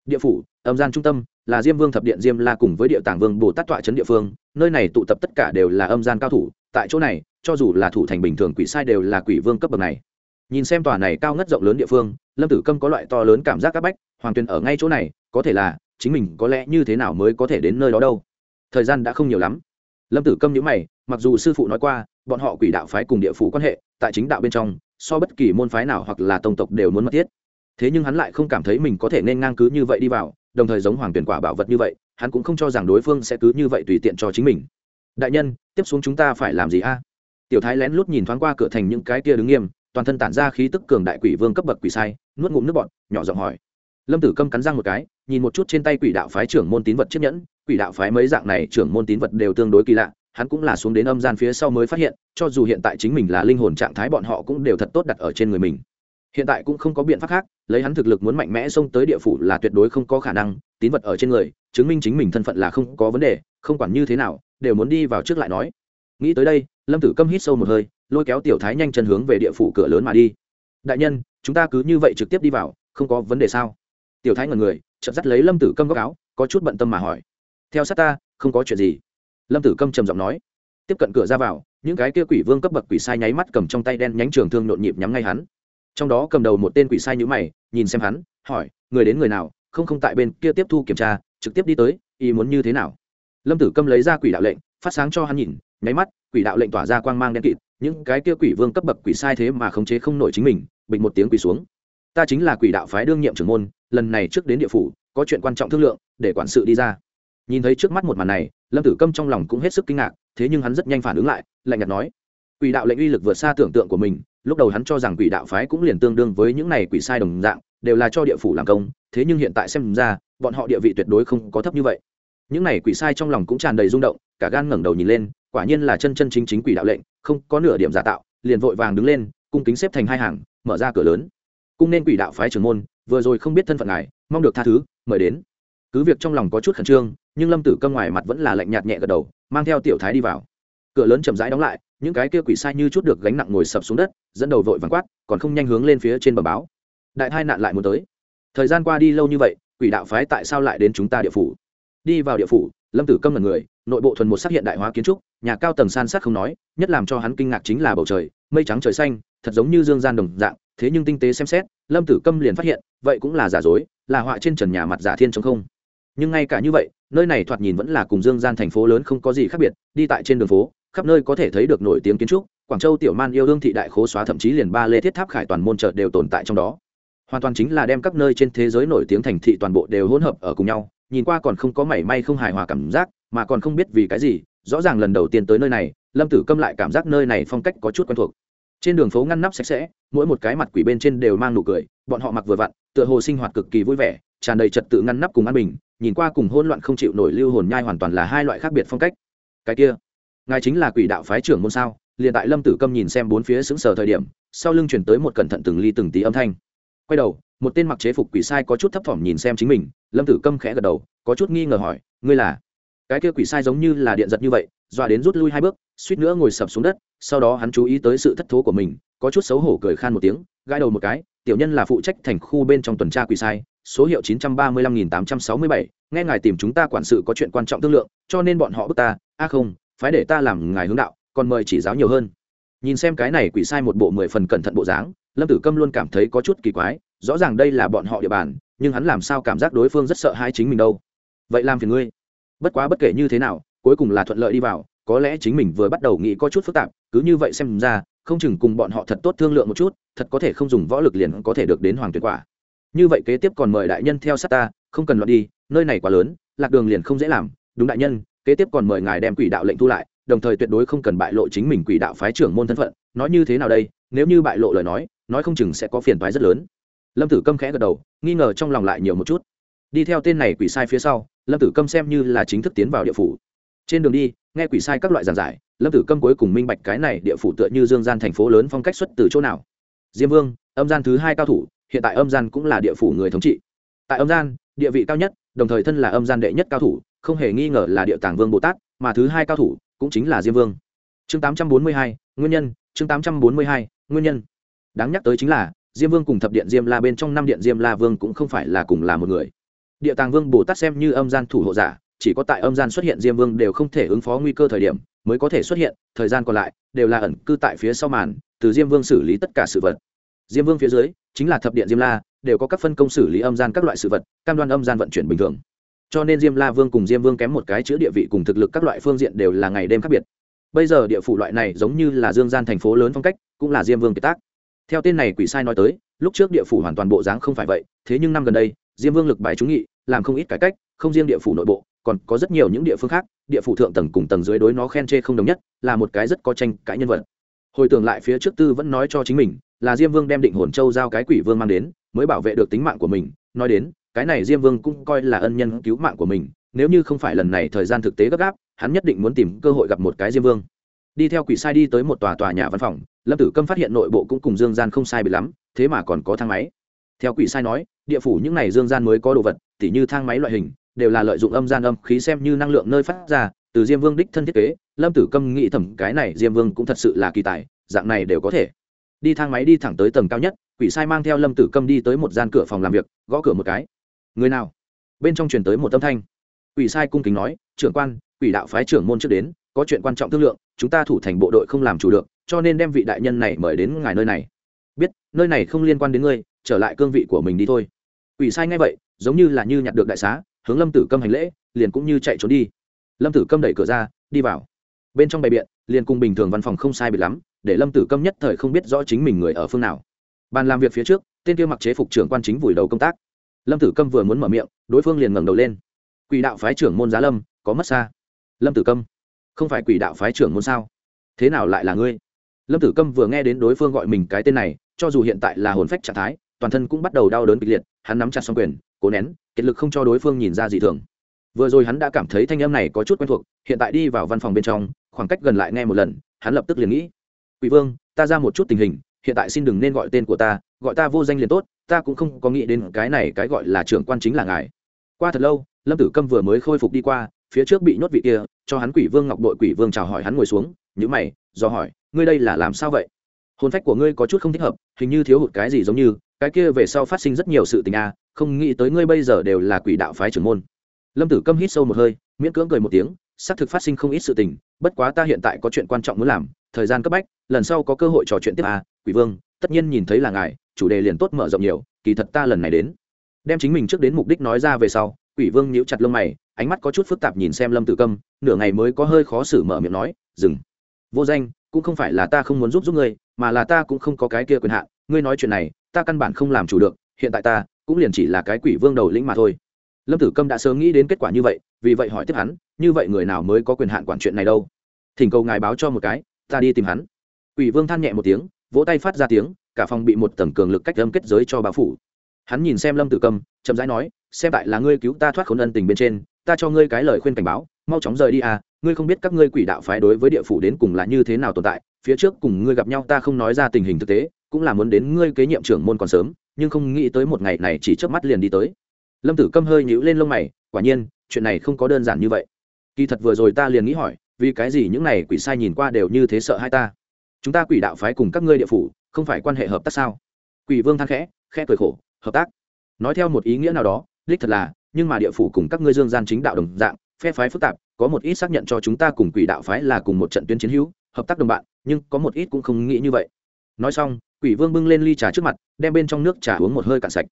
Địa phủ âm gian trung tâm là diêm vương thập điện diêm la cùng với địa tàng vương bồ tát tọa trấn địa phương, nơi này tụ tập tất cả đều là âm gian cao thủ, tại chỗ này, cho dù là thủ thành bình thường quỷ sai đều là quỷ vương cấp bậc này. Nhìn xem tòa này cao ngất rộng lớn địa phương, lâm tử câm có loại to lớn cảm giác áp bách, hoàng tuyền ở ngay chỗ này, có thể là chính mình có lẽ như thế nào mới có thể đến nơi đó đâu. Thời gian đã không nhiều lắm. Lâm tử câm nhữ mày, mặc dù sư phụ nói qua, bọn họ quỷ đạo phái cùng địa phủ quan hệ, tại chính đạo bên trong, so bất kỳ môn phái nào hoặc là tông tộc đều muốn mất thiết. Thế nhưng hắn lại không cảm thấy mình có thể nên ngang cứ như vậy đi vào đồng thời giống hoàng tuyển quả bảo vật như vậy, hắn cũng không cho rằng đối phương sẽ cứ như vậy tùy tiện cho chính mình. Đại nhân, tiếp xuống chúng ta phải làm gì a? Tiểu thái lén lút nhìn thoáng qua cửa thành những cái kia đứng nghiêm, toàn thân tản ra khí tức cường đại quỷ vương cấp bậc quỷ sai, nuốt ngụm nước bọt, nhỏ giọng hỏi. Lâm tử câm cắn răng một cái, nhìn một chút trên tay quỷ đạo phái trưởng môn tín vật chiếc nhẫn, quỷ đạo phái mấy dạng này trưởng môn tín vật đều tương đối kỳ lạ, hắn cũng là xuống đến âm gian phía sau mới phát hiện, cho dù hiện tại chính mình là linh hồn trạng thái bọn họ cũng đều thật tốt đặt ở trên người mình hiện tại cũng không có biện pháp khác, lấy hắn thực lực muốn mạnh mẽ xông tới địa phủ là tuyệt đối không có khả năng, tín vật ở trên người, chứng minh chính mình thân phận là không có vấn đề, không quản như thế nào, đều muốn đi vào trước lại nói. Nghĩ tới đây, lâm tử câm hít sâu một hơi, lôi kéo tiểu thái nhanh chân hướng về địa phủ cửa lớn mà đi. Đại nhân, chúng ta cứ như vậy trực tiếp đi vào, không có vấn đề sao? Tiểu thái ngần người chậm dắt lấy lâm tử câm góc áo, có chút bận tâm mà hỏi. Theo sát ta, không có chuyện gì. Lâm tử câm trầm giọng nói. Tiếp cận cửa ra vào, những cái kia quỷ vương cấp bậc quỷ sai nháy mắt cầm trong tay đen nhánh trường thương nhộn nhịp nhắm ngay hắn trong đó cầm đầu một tên quỷ sai nhữ mày, nhìn xem hắn, hỏi, người đến người nào? Không không tại bên kia tiếp thu kiểm tra, trực tiếp đi tới, ý muốn như thế nào? Lâm tử câm lấy ra quỷ đạo lệnh, phát sáng cho hắn nhìn, nháy mắt, quỷ đạo lệnh tỏa ra quang mang đen kịt, những cái kia quỷ vương cấp bậc quỷ sai thế mà khống chế không nổi chính mình, bình một tiếng quỷ xuống. Ta chính là quỷ đạo phái đương nhiệm trưởng môn, lần này trước đến địa phủ, có chuyện quan trọng thương lượng, để quản sự đi ra. Nhìn thấy trước mắt một màn này, lâm tử câm trong lòng cũng hết sức kinh ngạc, thế nhưng hắn rất nhanh phản ứng lại, lạnh nhạt nói, quỷ đạo lệnh uy lực vượt xa tưởng tượng của mình lúc đầu hắn cho rằng quỷ đạo phái cũng liền tương đương với những này quỷ sai đồng dạng, đều là cho địa phủ làm công, thế nhưng hiện tại xem ra, bọn họ địa vị tuyệt đối không có thấp như vậy. Những này quỷ sai trong lòng cũng tràn đầy rung động, cả gan ngẩng đầu nhìn lên, quả nhiên là chân chân chính chính quỷ đạo lệnh, không có nửa điểm giả tạo, liền vội vàng đứng lên, cung kính xếp thành hai hàng, mở ra cửa lớn. Cung nên quỷ đạo phái trưởng môn, vừa rồi không biết thân phận ngài, mong được tha thứ, mời đến. Cứ việc trong lòng có chút khẩn trương, nhưng lâm tử câm ngoài mặt vẫn là lạnh nhạt nhẹ gật đầu, mang theo tiểu thái đi vào. Cửa lớn chậm rãi đóng lại những cái kia quỷ sai như chút được gánh nặng ngồi sập xuống đất, dẫn đầu vội vắng quát, còn không nhanh hướng lên phía trên bờ báo. Đại tai nạn lại muốn tới. Thời gian qua đi lâu như vậy, quỷ đạo phái tại sao lại đến chúng ta địa phủ? Đi vào địa phủ, lâm tử câm là người, nội bộ thuần một sắc hiện đại hóa kiến trúc, nhà cao tầng san sát không nói, nhất làm cho hắn kinh ngạc chính là bầu trời, mây trắng trời xanh, thật giống như dương gian đồng dạng, thế nhưng tinh tế xem xét, lâm tử câm liền phát hiện, vậy cũng là giả dối, là họa trên trần nhà mặt giả thiên trong không. Nhưng ngay cả như vậy, nơi này thoạt nhìn vẫn là cùng dương gian thành phố lớn không có gì khác biệt, đi tại trên đường phố khắp nơi có thể thấy được nổi tiếng kiến trúc, quảng châu tiểu man yêu đương thị đại khố xóa thậm chí liền ba lê thiết tháp khải toàn môn chợ đều tồn tại trong đó. Hoàn toàn chính là đem các nơi trên thế giới nổi tiếng thành thị toàn bộ đều hỗn hợp ở cùng nhau, nhìn qua còn không có mảy may không hài hòa cảm giác, mà còn không biết vì cái gì, rõ ràng lần đầu tiên tới nơi này, lâm tử câm lại cảm giác nơi này phong cách có chút quen thuộc. Trên đường phố ngăn nắp sạch sẽ, mỗi một cái mặt quỷ bên trên đều mang nụ cười, bọn họ mặc vừa vặn, tựa hồ sinh hoạt cực kỳ vui vẻ, tràn đầy trật tự ngăn nắp cùng an bình, nhìn qua cùng hỗn loạn không chịu nổi lưu hồn nhai hoàn toàn là hai loại khác biệt phong cách. Cái kia ngài chính là quỷ đạo phái trưởng môn sao? Liền tại lâm tử câm nhìn xem bốn phía xứng sở thời điểm, sau lưng chuyển tới một cẩn thận từng ly từng tí âm thanh. Quay đầu, một tên mặc chế phục quỷ sai có chút thấp thỏm nhìn xem chính mình, lâm tử câm khẽ gật đầu, có chút nghi ngờ hỏi, ngươi là? Cái kia quỷ sai giống như là điện giật như vậy, dọa đến rút lui hai bước, suýt nữa ngồi sập xuống đất, sau đó hắn chú ý tới sự thất thố của mình, có chút xấu hổ cười khan một tiếng, gãi đầu một cái, tiểu nhân là phụ trách thành khu bên trong tuần tra quỷ sai, số hiệu chín trăm ba mươi lăm nghìn tám trăm sáu mươi bảy, nghe ngài tìm chúng ta quản sự có chuyện quan trọng thương lượng, cho nên bọn họ bước ta, a không phái để ta làm ngài hướng đạo, còn mời chỉ giáo nhiều hơn. Nhìn xem cái này quỷ sai một bộ mười phần cẩn thận bộ dáng, lâm tử câm luôn cảm thấy có chút kỳ quái, rõ ràng đây là bọn họ địa bàn, nhưng hắn làm sao cảm giác đối phương rất sợ hai chính mình đâu. Vậy làm phiền ngươi. Bất quá bất kể như thế nào, cuối cùng là thuận lợi đi vào, có lẽ chính mình vừa bắt đầu nghĩ có chút phức tạp, cứ như vậy xem ra, không chừng cùng bọn họ thật tốt thương lượng một chút, thật có thể không dùng võ lực liền có thể được đến hoàng tuyệt quả. Như vậy kế tiếp còn mời đại nhân theo sát ta, không cần loạn đi, nơi này quá lớn, lạc đường liền không dễ làm, đúng đại nhân kế tiếp còn mời ngài đem quỷ đạo lệnh thu lại, đồng thời tuyệt đối không cần bại lộ chính mình quỷ đạo phái trưởng môn thân phận. Nói như thế nào đây? Nếu như bại lộ lời nói nói không chừng sẽ có phiền toái rất lớn. Lâm tử câm khẽ gật đầu, nghi ngờ trong lòng lại nhiều một chút. Đi theo tên này quỷ sai phía sau, lâm tử câm xem như là chính thức tiến vào địa phủ. Trên đường đi, nghe quỷ sai các loại giảng giải, lâm tử câm cuối cùng minh bạch cái này địa phủ tựa như dương gian thành phố lớn phong cách xuất từ chỗ nào. Diêm vương, âm gian thứ hai cao thủ, hiện tại âm gian cũng là địa phủ người thống trị. Tại âm gian, địa vị cao nhất, đồng thời thân là âm gian đệ nhất cao thủ không hề nghi ngờ là địa tàng vương bồ tát, mà thứ hai cao thủ cũng chính là diêm vương. Chương tám trăm bốn mươi hai, nguyên nhân, chương tám trăm bốn mươi hai, nguyên nhân. Đáng nhắc tới chính là, diêm vương cùng thập điện diêm la bên trong năm điện diêm la vương cũng không phải là cùng là một người. Địa tàng vương bồ tát xem như âm gian thủ hộ giả, chỉ có tại âm gian xuất hiện diêm vương đều không thể ứng phó nguy cơ thời điểm mới có thể xuất hiện, thời gian còn lại đều là ẩn cư tại phía sau màn, từ diêm vương xử lý tất cả sự vật. Diêm vương phía dưới chính là thập điện diêm la, đều có các phân công xử lý âm gian các loại sự vật, cam đoan âm gian vận chuyển bình thường cho nên diêm la vương cùng diêm vương kém một cái chữ địa vị cùng thực lực các loại phương diện đều là ngày đêm khác biệt. Bây giờ địa phủ loại này giống như là dương gian thành phố lớn phong cách, cũng là diêm vương kiệt tác theo tên này quỷ sai nói tới, lúc trước địa phủ hoàn toàn bộ dáng không phải vậy, thế nhưng năm gần đây, diêm vương lực bài trúng nghị, làm không ít cải cách, không riêng địa phủ nội bộ, còn có rất nhiều những địa phương khác, địa phủ thượng tầng cùng tầng dưới đối nó khen chê không đồng nhất, là một cái rất có tranh cãi nhân vật. Hồi tưởng lại phía trước tư vẫn nói cho chính mình, là diêm vương đem định hồn châu giao cái quỷ vương mang đến, mới bảo vệ được tính mạng của mình, nói đến cái này diêm vương cũng coi là ân nhân cứu mạng của mình, nếu như không phải lần này thời gian thực tế gấp gáp, hắn nhất định muốn tìm cơ hội gặp một cái diêm vương. Đi theo quỷ sai đi tới một tòa tòa nhà văn phòng, lâm tử câm phát hiện nội bộ cũng cùng dương gian không sai bị lắm, thế mà còn có thang máy. Theo quỷ sai nói, địa phủ những n à y dương gian mới có đồ vật, tỉ như thang máy loại hình, đều là lợi dụng âm gian âm khí xem như năng lượng nơi phát ra, từ diêm vương đích thân thiết kế, lâm tử câm nghĩ thầm cái này diêm vương cũng thật sự là kỳ tài, dạng này đều có thể. Đi thang máy đi thẳng tới tầng cao nhất, quỷ sai mang theo lâm tử câm đi tới một gian cửa phòng làm việc, gõ cửa một cái người nào? Bên trong truyền tới một âm thanh. Quỷ sai cung kính nói, trưởng quan, quỷ đạo phái trưởng môn trước đến, có chuyện quan trọng thương lượng, chúng ta thủ thành bộ đội không làm chủ được, cho nên đem vị đại nhân này mời đến ngài nơi này. Biết, nơi này không liên quan đến ngươi, trở lại cương vị của mình đi thôi. Quỷ sai ngay vậy, giống như là như nhặt được đại xá, hướng lâm tử câm hành lễ, liền cũng như chạy trốn đi. Lâm tử câm đẩy cửa ra, đi vào. Bên trong bày biện, liền cùng bình thường văn phòng không sai biệt lắm, để lâm tử câm nhất thời không biết rõ chính mình người ở phương nào. Bàn làm việc phía trước, tên kia mặc chế phục trưởng quan chính vùi đầu công tác lâm tử câm vừa muốn mở miệng, đối phương liền ngẩng đầu lên. Quỷ đạo phái trưởng môn giá lâm, có mất xa? Lâm tử câm, không phải quỷ đạo phái trưởng môn sao? Thế nào lại là ngươi? Lâm tử câm vừa nghe đến đối phương gọi mình cái tên này, cho dù hiện tại là hồn phách trạng thái, toàn thân cũng bắt đầu đau đớn kịch liệt, hắn nắm chặt xong quyền, cố nén, kiệt lực không cho đối phương nhìn ra gì thường. Vừa rồi hắn đã cảm thấy thanh âm này có chút quen thuộc, hiện tại đi vào văn phòng bên trong, khoảng cách gần lại nghe một lần, hắn lập tức liền nghĩ, quỷ vương, ta ra một chút tình hình, hiện tại xin đừng nên gọi tên của ta gọi ta vô danh liền tốt, ta cũng không có nghĩ đến cái này cái gọi là trưởng quan chính là ngài. Qua thật lâu, lâm tử câm vừa mới khôi phục đi qua, phía trước bị nhốt vị kia, cho hắn quỷ vương ngọc đội quỷ vương chào hỏi hắn ngồi xuống nhữ mày, do hỏi, ngươi đây là làm sao vậy? Hồn phách của ngươi có chút không thích hợp, hình như thiếu hụt cái gì giống như, cái kia về sau phát sinh rất nhiều sự tình a không nghĩ tới ngươi bây giờ đều là quỷ đạo phái trưởng môn. Lâm tử câm hít sâu một hơi, miễn cưỡng cười một tiếng, xác thực phát sinh không ít sự tình, bất quá ta hiện tại có chuyện quan trọng muốn làm, thời gian cấp bách, lần sau có cơ hội trò chuyện tiếp a quỷ vương, tất nhiên nhìn thấy là ngài chủ đề liền tốt mở rộng nhiều, kỳ thật ta lần này đến. Đem chính mình trước đến mục đích nói ra về sau, quỷ vương nhíu chặt lông mày, ánh mắt có chút phức tạp nhìn xem lâm tử câm, nửa ngày mới có hơi khó xử mở miệng nói, dừng. Vô danh, cũng không phải là ta không muốn giúp giúp ngươi, mà là ta cũng không có cái kia quyền hạn, ngươi nói chuyện này, ta căn bản không làm chủ được, hiện tại ta cũng liền chỉ là cái quỷ vương đầu lĩnh mà thôi. Lâm tử câm đã sớm nghĩ đến kết quả như vậy, vì vậy hỏi tiếp hắn, như vậy người nào mới có quyền hạn quản chuyện này đâu? Thỉnh cầu ngài báo cho một cái, ta đi tìm hắn. Quỷ vương than nhẹ một tiếng, vỗ tay phát ra tiếng cả phòng bị một tầng cường lực cách âm kết giới cho bao phủ. Hắn nhìn xem lâm tử cầm, chậm rãi nói, xem tại là ngươi cứu ta thoát khốn ân tình bên trên, ta cho ngươi cái lời khuyên cảnh báo, mau chóng rời đi à ngươi không biết các ngươi quỷ đạo phái đối với địa phủ đến cùng là như thế nào tồn tại, phía trước cùng ngươi gặp nhau ta không nói ra tình hình thực tế, cũng là muốn đến ngươi kế nhiệm trưởng môn còn sớm, nhưng không nghĩ tới một ngày này chỉ chớp mắt liền đi tới. Lâm tử câm hơi nhíu lên lông mày, quả nhiên, chuyện này không có đơn giản như vậy. Kỳ thật vừa rồi ta liền nghĩ hỏi, vì cái gì những này quỷ sai nhìn qua đều như thế sợ hai ta? Chúng ta quỷ đạo phái cùng các ngươi địa phủ không phải quan hệ hợp tác sao? Quỷ vương than khẽ khẽ cười khổ, hợp tác. Nói theo một ý nghĩa nào đó, đích thật là, nhưng mà địa phủ cùng các ngươi dương gian chính đạo đồng dạng, phe phái phức tạp, có một ít xác nhận cho chúng ta cùng quỷ đạo phái là cùng một trận tuyến chiến hữu, hợp tác đồng bạn, nhưng có một ít cũng không nghĩ như vậy. Nói xong, quỷ vương bưng lên ly trà trước mặt, đem bên trong nước trà uống một hơi cạn sạch.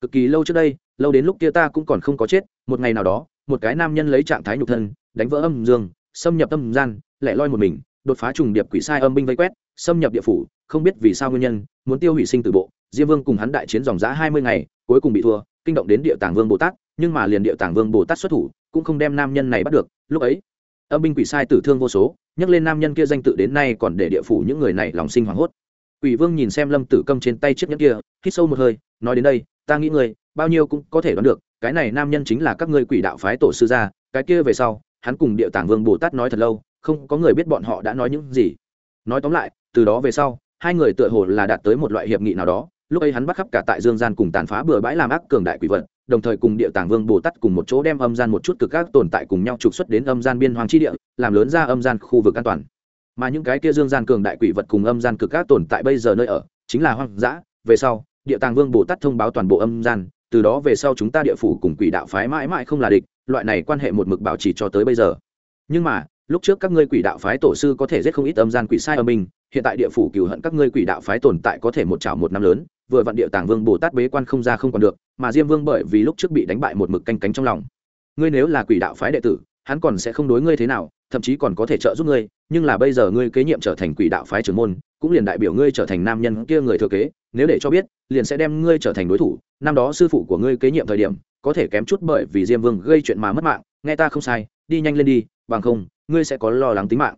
Cực kỳ lâu trước đây, lâu đến lúc kia ta cũng còn không có chết, một ngày nào đó, một cái nam nhân lấy trạng thái nhục thân, đánh vỡ âm dương, xâm nhập âm gian, lẻ loi một mình, đột phá trùng điệp quỷ sai âm binh vây quét xâm nhập địa phủ, không biết vì sao nguyên nhân, muốn tiêu hủy sinh từ bộ, diêm vương cùng hắn đại chiến dòng giã hai mươi ngày, cuối cùng bị thua, kinh động đến địa tàng vương bồ tát, nhưng mà liền địa tàng vương bồ tát xuất thủ, cũng không đem nam nhân này bắt được. Lúc ấy, âm binh quỷ sai tử thương vô số, nhắc lên nam nhân kia danh tự đến nay còn để địa phủ những người này lòng sinh hoảng hốt. Quỷ vương nhìn xem lâm tử câm trên tay chiếc nhẫn kia, hít sâu một hơi, nói đến đây, ta nghĩ người bao nhiêu cũng có thể đoán được, cái này nam nhân chính là các ngươi quỷ đạo phái tổ sư gia, cái kia về sau, hắn cùng địa tàng vương bồ tát nói thật lâu, không có người biết bọn họ đã nói những gì. Nói tóm lại từ đó về sau, hai người tựa hồ là đạt tới một loại hiệp nghị nào đó, lúc ấy hắn bắt khắp cả tại dương gian cùng tàn phá bừa bãi làm ác cường đại quỷ vật, đồng thời cùng địa tàng vương bồ tát cùng một chỗ đem âm gian một chút cực các tồn tại cùng nhau trục xuất đến âm gian biên hoàng chi địa, làm lớn ra âm gian khu vực an toàn. Mà những cái kia dương gian cường đại quỷ vật cùng âm gian cực các tồn tại bây giờ nơi ở, chính là hoang dã. Về sau, địa tàng vương bồ tát thông báo toàn bộ âm gian, từ đó về sau chúng ta địa phủ cùng quỷ đạo phái mãi mãi không là địch, loại này quan hệ một mực bảo trì cho tới bây giờ. Nhưng mà lúc trước các ngươi quỷ đạo phái tổ sư có thể giết không ít âm gian quỷ sai ở mình hiện tại địa phủ cửu hận các ngươi quỷ đạo phái tồn tại có thể một chảo một năm lớn, vừa vặn địa tàng vương bồ tát bế quan không ra không còn được, mà diêm vương bởi vì lúc trước bị đánh bại một mực canh cánh trong lòng. Ngươi nếu là quỷ đạo phái đệ tử, hắn còn sẽ không đối ngươi thế nào, thậm chí còn có thể trợ giúp ngươi, nhưng là bây giờ ngươi kế nhiệm trở thành quỷ đạo phái trưởng môn, cũng liền đại biểu ngươi trở thành nam nhân kia người thừa kế, nếu để cho biết, liền sẽ đem ngươi trở thành đối thủ, năm đó sư phụ của ngươi kế nhiệm thời điểm, có thể kém chút bởi vì diêm vương gây chuyện mà mất mạng, nghe ta không sai, đi nhanh lên đi, bằng không ngươi sẽ có lo lắng tính mạng.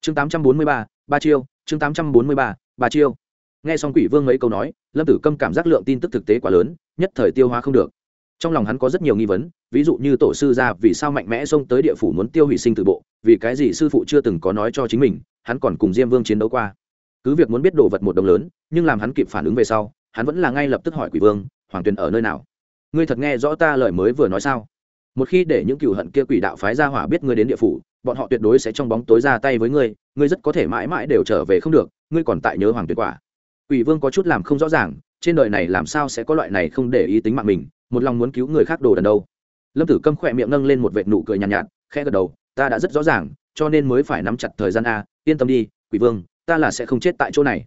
Chương 843, ba chiêu chương 843, ba chiêu. Nghe xong quỷ vương mấy câu nói lâm tử câm cảm giác lượng tin tức thực tế quá lớn nhất thời tiêu hóa không được. Trong lòng hắn có rất nhiều nghi vấn ví dụ như tổ sư ra vì sao mạnh mẽ xông tới địa phủ muốn tiêu hủy sinh tử bộ vì cái gì sư phụ chưa từng có nói cho chính mình hắn còn cùng diêm vương chiến đấu qua. Cứ việc muốn biết đồ vật một đồng lớn nhưng làm hắn kịp phản ứng về sau hắn vẫn là ngay lập tức hỏi quỷ vương hoàng tuyền ở nơi nào? Ngươi thật nghe rõ ta lời mới vừa nói sao? Một khi để những cựu hận kia quỷ đạo phái ra hỏa biết ngươi đến địa phủ bọn họ tuyệt đối sẽ trong bóng tối ra tay với ngươi ngươi rất có thể mãi mãi đều trở về không được ngươi còn tại nhớ hoàng tuyệt quả. Quỷ vương có chút làm không rõ ràng trên đời này làm sao sẽ có loại này không để ý tính mạng mình một lòng muốn cứu người khác đồ đần đâu. Lâm tử câm khỏe miệng nâng lên một vệt nụ cười nhàn nhạt, nhạt khẽ gật đầu ta đã rất rõ ràng cho nên mới phải nắm chặt thời gian a yên tâm đi quỷ vương ta là sẽ không chết tại chỗ này.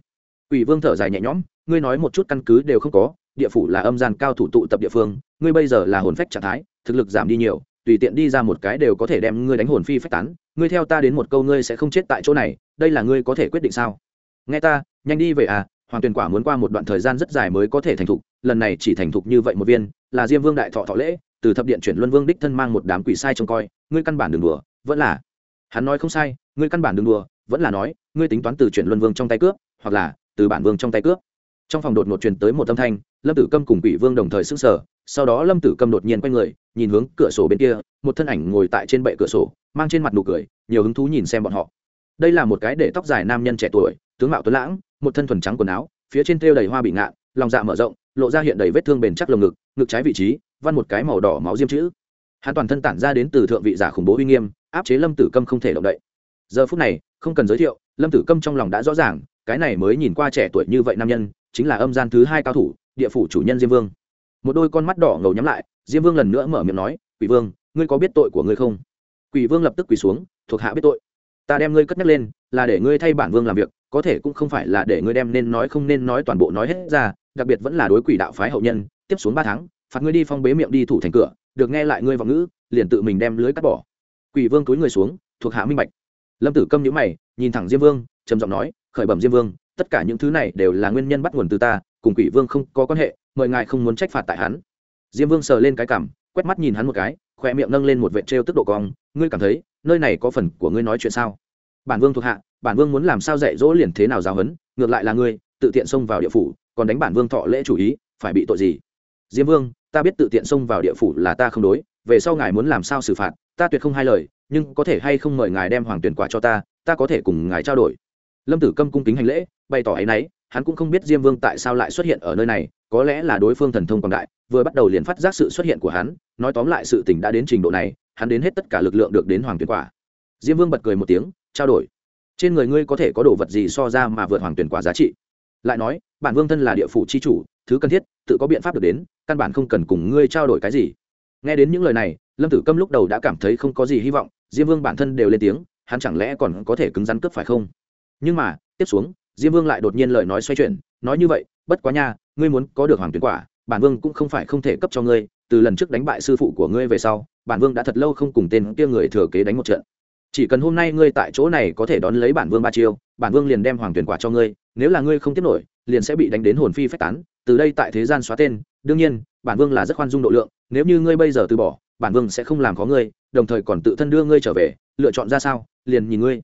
Quỷ vương thở dài nhẹ nhõm ngươi nói một chút căn cứ đều không có địa phủ là âm gian cao thủ tụ tập địa phương ngươi bây giờ là hồn phách trạng thái thực lực giảm đi nhiều, tùy tiện đi ra một cái đều có thể đem ngươi đánh hồn phi phách tán, ngươi theo ta đến một câu ngươi sẽ không chết tại chỗ này, đây là ngươi có thể quyết định sao? Nghe ta, nhanh đi về à hoàng tuyền quả muốn qua một đoạn thời gian rất dài mới có thể thành thục, lần này chỉ thành thục như vậy một viên, là diêm vương đại thọ thọ lễ, từ thập điện chuyển luân vương đích thân mang một đám quỷ sai trông coi, ngươi căn bản đừng đùa, vẫn là hắn nói không sai, ngươi căn bản đừng đùa, vẫn là nói, ngươi tính toán từ chuyển luân vương trong tay cướp, hoặc là từ bản vương trong tay cướp. Trong phòng đột ngột truyền tới một âm thanh, lâm tử câm cùng quỷ vương đồng thời s ứ n g sở sau đó lâm tử câm đột nhiên quay người, nhìn hướng cửa sổ bên kia, một thân ảnh ngồi tại trên bệ cửa sổ, mang trên mặt nụ cười, nhiều hứng thú nhìn xem bọn họ. Đây là một cái để tóc dài nam nhân trẻ tuổi, tướng mạo tuấn lãng, một thân thuần trắng quần áo, phía trên thêu đầy hoa bị ngạn, lòng dạ mở rộng, lộ ra hiện đầy vết thương bền chắc lồng ngực ngực trái vị trí, văn một cái màu đỏ máu diêm chữ. Hắn toàn thân tản ra đến từ thượng vị giả khủng bố uy nghiêm, áp chế lâm tử câm không thể động đậy. Giờ phút này, không cần giới thiệu, lâm tử câm trong lòng đã rõ ràng, cái này mới nhìn qua trẻ tuổi như vậy nam nhân, chính là âm gian thứ hai cao thủ, địa phủ chủ nhân diêm vương một đôi con mắt đỏ ngầu nhắm lại, diêm vương lần nữa mở miệng nói, quỷ vương, ngươi có biết tội của ngươi không? Quỷ vương lập tức quỳ xuống, thuộc hạ biết tội. Ta đem ngươi cất nhắc lên, là để ngươi thay bản vương làm việc, có thể cũng không phải là để ngươi đem nên nói không nên nói toàn bộ nói hết ra, đặc biệt vẫn là đối quỷ đạo phái hậu nhân, tiếp xuống ba tháng, phạt ngươi đi phong bế miệng đi thủ thành cửa, được nghe lại ngươi vào ngữ, liền tự mình đem lưới cắt bỏ. Quỷ vương túi người xuống, thuộc hạ minh bạch. Lâm tử câm nhữ mày, nhìn thẳng diêm vương, trầm giọng nói, khởi bẩm diêm vương, tất cả những thứ này đều là nguyên nhân bắt nguồn từ ta, cùng quỷ vương không có quan hệ mời ngài không muốn trách phạt tại hắn. Diêm vương sờ lên cái cảm, quét mắt nhìn hắn một cái khoe miệng nâng lên một vệt trêu tức độ cong, ngươi cảm thấy, nơi này có phần của ngươi nói chuyện sao? Bản vương thuộc hạ, bản vương muốn làm sao dạy dỗ liền thế nào giáo hấn ngược lại là ngươi, tự tiện xông vào địa phủ, còn đánh bản vương thọ lễ chủ ý, phải bị tội gì? Diêm vương, ta biết tự tiện xông vào địa phủ là ta không đối, về sau ngài muốn làm sao xử phạt, ta tuyệt không hai lời, nhưng có thể hay không mời ngài đem hoàng tuyển quả cho ta ta có thể cùng ngài trao đổi. Lâm tử câm cung kính hành lễ, bày tỏ ấ y n ấ y hắn cũng không biết diêm vương tại sao lại xuất hiện ở nơi này có lẽ là đối phương thần thông quảng đại, vừa bắt đầu liền phát giác sự xuất hiện của hắn, nói tóm lại sự tình đã đến trình độ này, hắn đến hết tất cả lực lượng được đến hoàng tuyển quả. Diêm vương bật cười một tiếng, trao đổi. Trên người ngươi có thể có đồ vật gì so ra mà vượt hoàng tuyển quả giá trị? Lại nói, bản vương thân là địa phủ c h i chủ, thứ cần thiết, tự có biện pháp được đến, căn bản không cần cùng ngươi trao đổi cái gì. Nghe đến những lời này, lâm tử câm lúc đầu đã cảm thấy không có gì hy vọng, diêm vương bản thân đều lên tiếng, hắn chẳng lẽ còn có thể cứng rắn cướp phải không? Nhưng mà, tiếp xuống, diêm vương lại đột nhiên lời nói xoay chuyển, nói như vậy, bất quá nha ngươi muốn có được hoàng tuyển quả, bản vương cũng không phải không thể cấp cho ngươi, từ lần trước đánh bại sư phụ của ngươi về sau, bản vương đã thật lâu không cùng tên kia người thừa kế đánh một trận. Chỉ cần hôm nay ngươi tại chỗ này có thể đón lấy bản vương ba chiêu, bản vương liền đem hoàng tuyển quả cho ngươi, nếu là ngươi không tiếp nổi, liền sẽ bị đánh đến hồn phi phách tán, từ đây tại thế gian xóa tên, đương nhiên, bản vương là rất khoan dung độ lượng, nếu như ngươi bây giờ từ bỏ, bản vương sẽ không làm khó ngươi, đồng thời còn tự thân đưa ngươi trở về, lựa chọn ra sao, liền nhìn ngươi.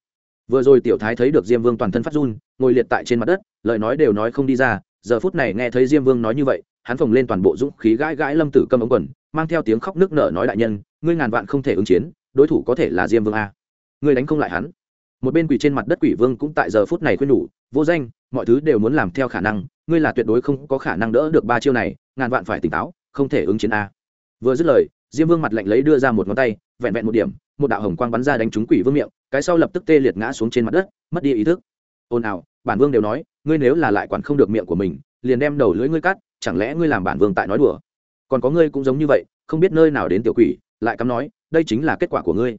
Vừa rồi tiểu thái thấy được diêm vương toàn thân phát run, ngồi liệt tại trên mặt đất, lời nói đều nói không đi ra giờ phút này nghe thấy diêm vương nói như vậy, hắn phồng lên toàn bộ dũng khí gãi gãi lâm tử câm ống quần, mang theo tiếng khóc nước nở nói đại nhân, ngươi ngàn vạn không thể ứng chiến, đối thủ có thể là diêm vương a. Ngươi đánh không lại hắn. Một bên quỷ trên mặt đất quỷ vương cũng tại giờ phút này khuyên nhủ, vô danh, mọi thứ đều muốn làm theo khả năng, ngươi là tuyệt đối không có khả năng đỡ được ba chiêu này, ngàn vạn phải tỉnh táo, không thể ứng chiến a. Vừa dứt lời, diêm vương mặt lạnh lấy đưa ra một ngón tay, vẹn vẹn một điểm, một đạo hồng quang bắn ra đánh trúng quỷ vương miệng, cái sau lập tức tê liệt ngã xuống trên mặt đất, mất đi ý thức. Ồn ào, bản vương đều nói ngươi nếu là lại quản không được miệng của mình, liền đem đầu lưỡi ngươi cắt, chẳng lẽ ngươi làm bản vương tại nói đùa? Còn có ngươi cũng giống như vậy, không biết nơi nào đến tiểu quỷ, lại cắm nói, đây chính là kết quả của ngươi.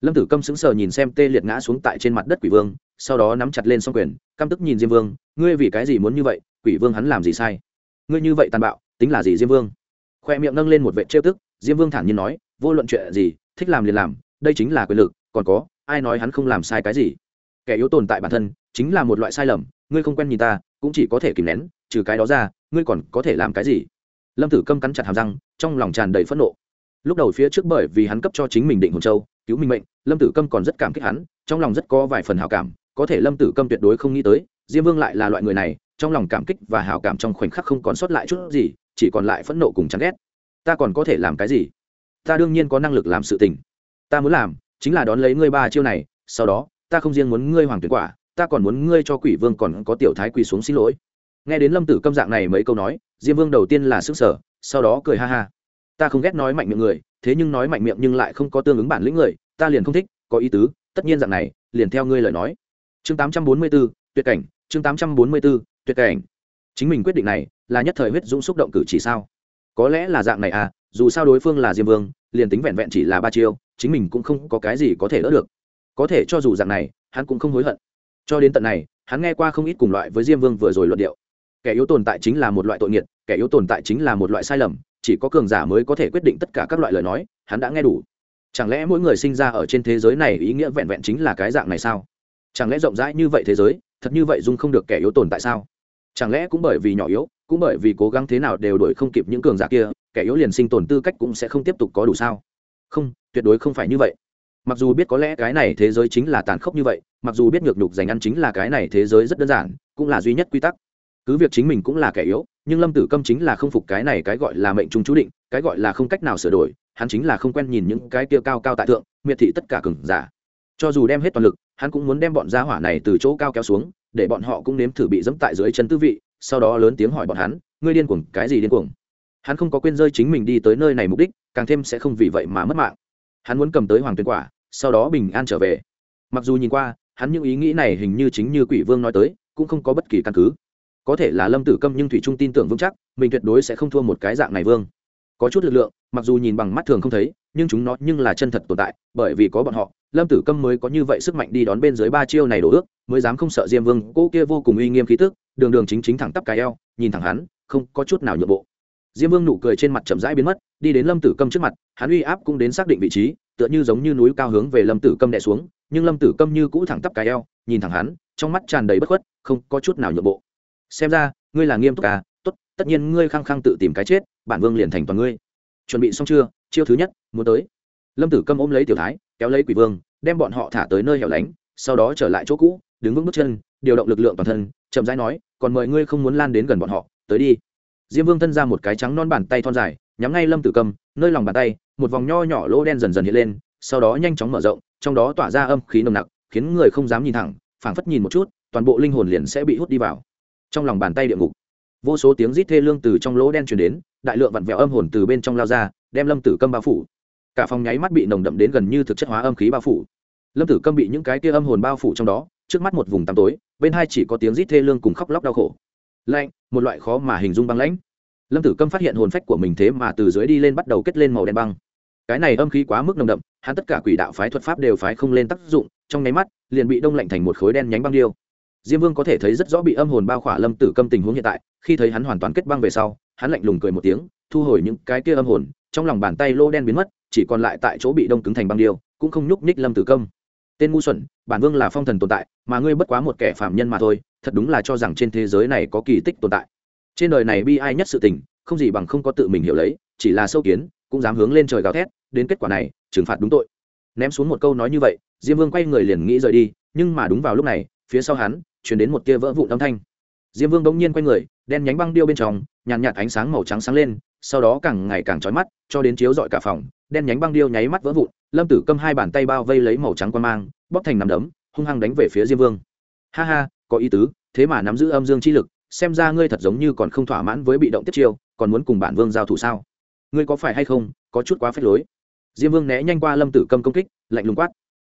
Lâm tử câm sững sờ nhìn xem tê liệt ngã xuống tại trên mặt đất quỷ vương, sau đó nắm chặt lên s o n g quyền, căm tức nhìn diêm vương, ngươi vì cái gì muốn như vậy, quỷ vương hắn làm gì sai? Ngươi như vậy tàn bạo, tính là gì diêm vương? Khoe miệng nâng lên một vệ trêu tức, diêm vương thản nhiên nói, vô luận chuyện gì, thích làm liền làm, đây chính là quyền lực, còn có, ai nói hắn không làm sai cái gì? Kẻ yếu tồn tại bản thân, chính là một loại sai lầm ngươi không quen nhìn ta, cũng chỉ có thể kìm nén, trừ cái đó ra, ngươi còn có thể làm cái gì? Lâm tử câm cắn chặt hàm răng, trong lòng tràn đầy phẫn nộ. Lúc đầu phía trước bởi vì hắn cấp cho chính mình định hồn châu, cứu minh mệnh, lâm tử câm còn rất cảm kích hắn, trong lòng rất có vài phần hào cảm, có thể lâm tử câm tuyệt đối không nghĩ tới, diêm vương lại là loại người này, trong lòng cảm kích và hào cảm trong khoảnh khắc không còn sót lại chút gì, chỉ còn lại phẫn nộ cùng chán ghét. Ta còn có thể làm cái gì? Ta đương nhiên có năng lực làm sự tình. Ta muốn làm, chính là đón lấy ngươi ba chiêu này, sau đó, ta không riêng muốn ngươi hoàng tuyển quả ta còn muốn ngươi cho quỷ vương còn có tiểu thái quỳ xuống xin lỗi. Nghe đến lâm tử câm dạng này mấy câu nói diêm vương đầu tiên là sức sở sau đó cười ha ha. Ta không ghét nói mạnh miệng người thế nhưng nói mạnh miệng nhưng lại không có tương ứng bản lĩnh người ta liền không thích có ý tứ tất nhiên dạng này liền theo ngươi lời nói. Chương 844, tuyệt cảnh chương 844, tuyệt cảnh. Chính mình quyết định này là nhất thời huyết dũng xúc động cử chỉ sao? Có lẽ là dạng này à dù sao đối phương là diêm vương liền tính vẹn vẹn chỉ là ba chiêu chính mình cũng không có cái gì có thể đỡ được. Có thể cho dù dạng này hắn cũng không hối hận cho đến tận này, hắn nghe qua không ít cùng loại với diêm vương vừa rồi luận điệu. Kẻ yếu tồn tại chính là một loại tội nghiệt, kẻ yếu tồn tại chính là một loại sai lầm, chỉ có cường giả mới có thể quyết định tất cả các loại lời nói, hắn đã nghe đủ. Chẳng lẽ mỗi người sinh ra ở trên thế giới này ý nghĩa vẹn vẹn chính là cái dạng này sao? Chẳng lẽ rộng rãi như vậy thế giới, thật như vậy dung không được kẻ yếu tồn tại sao? Chẳng lẽ cũng bởi vì nhỏ yếu, cũng bởi vì cố gắng thế nào đều đổi không kịp những cường giả kia, kẻ yếu liền sinh tồn tư cách cũng sẽ không tiếp tục có đủ sao? Không, tuyệt đối không phải như vậy mặc dù biết có lẽ cái này thế giới chính là tàn khốc như vậy, mặc dù biết ngược nhục dành ăn chính là cái này thế giới rất đơn giản, cũng là duy nhất quy tắc. Cứ việc chính mình cũng là kẻ yếu, nhưng lâm tử câm chính là không phục cái này cái gọi là mệnh trung chú định, cái gọi là không cách nào sửa đổi, hắn chính là không quen nhìn những cái kia cao cao tại thượng, miệt thị tất cả cường giả. Cho dù đem hết toàn lực, hắn cũng muốn đem bọn gia hỏa này từ chỗ cao kéo xuống, để bọn họ cũng nếm thử bị dẫm tại dưới chân tư vị, sau đó lớn tiếng hỏi bọn hắn, ngươi điên cuồng, cái gì điên cuồng? Hắn không có quên rơi chính mình đi tới nơi này mục đích, càng thêm sẽ không vì vậy mà mất mạng. Hắn muốn cầm tới hoàng tuyên quả sau đó bình an trở về. Mặc dù nhìn qua, hắn những ý nghĩ này hình như chính như quỷ vương nói tới, cũng không có bất kỳ căn cứ. Có thể là lâm tử câm nhưng thủy trung tin tưởng vững chắc, mình tuyệt đối sẽ không thua một cái dạng này vương. Có chút lực lượng, mặc dù nhìn bằng mắt thường không thấy, nhưng chúng nó nhưng là chân thật tồn tại, bởi vì có bọn họ, lâm tử câm mới có như vậy sức mạnh đi đón bên dưới ba chiêu này đổ ước, mới dám không sợ diêm vương cô kia vô cùng uy nghiêm khí tức, đường đường chính chính thẳng tắp cái eo, nhìn thẳng hắn, không có chút nào nhượng bộ. Diêm vương nụ cười trên mặt chậm rãi biến mất, đi đến lâm tử câm trước mặt, hắn uy áp cũng đến xác định vị trí tựa như giống như núi cao hướng về lâm tử câm đè xuống, nhưng lâm tử câm như cũ thẳng tắp cái eo, nhìn thẳng hắn, trong mắt tràn đầy bất khuất, không có chút nào nhượng bộ. Xem ra, ngươi là nghiêm túc à tốt, tất nhiên ngươi khăng khăng tự tìm cái chết, bản vương liền thành toàn ngươi. Chuẩn bị xong chưa? Chiêu thứ nhất, muốn tới. Lâm tử câm ôm lấy tiểu thái, kéo lấy quỷ vương, đem bọn họ thả tới nơi hẻo lánh, sau đó trở lại chỗ cũ, đứng vững bước chân, điều động lực lượng toàn thân, chậm rãi nói, còn mời ngươi không muốn lan đến gần bọn họ, tới đi. Diêm vương thân ra một cái trắng non bàn tay thon dài nhắm ngay lâm tử cầm, nơi lòng bàn tay, một vòng nho nhỏ lỗ đen dần dần hiện lên, sau đó nhanh chóng mở rộng, trong đó tỏa ra âm khí nồng nặc, khiến người không dám nhìn thẳng, phảng phất nhìn một chút, toàn bộ linh hồn liền sẽ bị hút đi vào. Trong lòng bàn tay địa ngục, vô số tiếng rít thê lương từ trong lỗ đen truyền đến, đại lượng vặn vẹo âm hồn từ bên trong lao ra, đem lâm tử câm bao phủ. Cả phòng nháy mắt bị nồng đậm đến gần như thực chất hóa âm khí bao phủ. Lâm tử câm bị những cái kia âm hồn bao phủ trong đó, trước mắt một vùng tăm tối, bên hai chỉ có tiếng rít thê lương cùng khóc lóc đau khổ. Lạnh, một loại khó mà hình dung băng lãnh lâm tử câm phát hiện hồn phách của mình thế mà từ dưới đi lên bắt đầu kết lên màu đen băng. Cái này âm khí quá mức nồng đậm, hắn tất cả quỷ đạo phái thuật pháp đều phái không lên tác dụng, trong nháy mắt, liền bị đông lạnh thành một khối đen nhánh băng điêu. Diêm vương có thể thấy rất rõ bị âm hồn bao khỏa lâm tử câm tình huống hiện tại, khi thấy hắn hoàn toàn kết băng về sau, hắn lạnh lùng cười một tiếng, thu hồi những cái kia âm hồn, trong lòng bàn tay lô đen biến mất, chỉ còn lại tại chỗ bị đông cứng thành băng điêu, cũng không nhúc nhích lâm tử câm. Tên ngu xuẩn, bản vương là phong thần tồn tại, mà ngươi bất quá một kẻ phạm nhân mà thôi, thật đúng là cho rằng trên thế giới này có kỳ tích tồn tại trên đời này bi ai nhất sự tình, không gì bằng không có tự mình hiểu lấy, chỉ là sâu kiến, cũng dám hướng lên trời gào thét, đến kết quả này, trừng phạt đúng tội. Ném xuống một câu nói như vậy, diêm vương quay người liền nghĩ rời đi, nhưng mà đúng vào lúc này, phía sau hắn chuyển đến một tia vỡ vụn âm thanh. Diêm vương bỗng nhiên quay người, đen nhánh băng điêu bên trong, nhàn nhạt ánh sáng màu trắng sáng lên, sau đó càng ngày càng trói mắt, cho đến chiếu rọi cả phòng, đen nhánh băng điêu nháy mắt vỡ vụn, lâm tử câm hai bàn tay bao vây lấy màu trắng quan mang, bóp thành nằm đấm, hung hăng đánh về phía diêm vương. Ha ha, có ý tứ, thế mà nắm giữ âm dương chi lực xem ra ngươi thật giống như còn không thỏa mãn với bị động tiếp chiêu, còn muốn cùng bản vương giao thủ sao? Ngươi có phải hay không, có chút quá phép lối. Diêm vương né nhanh qua lâm tử câm công kích, lạnh lùng quát.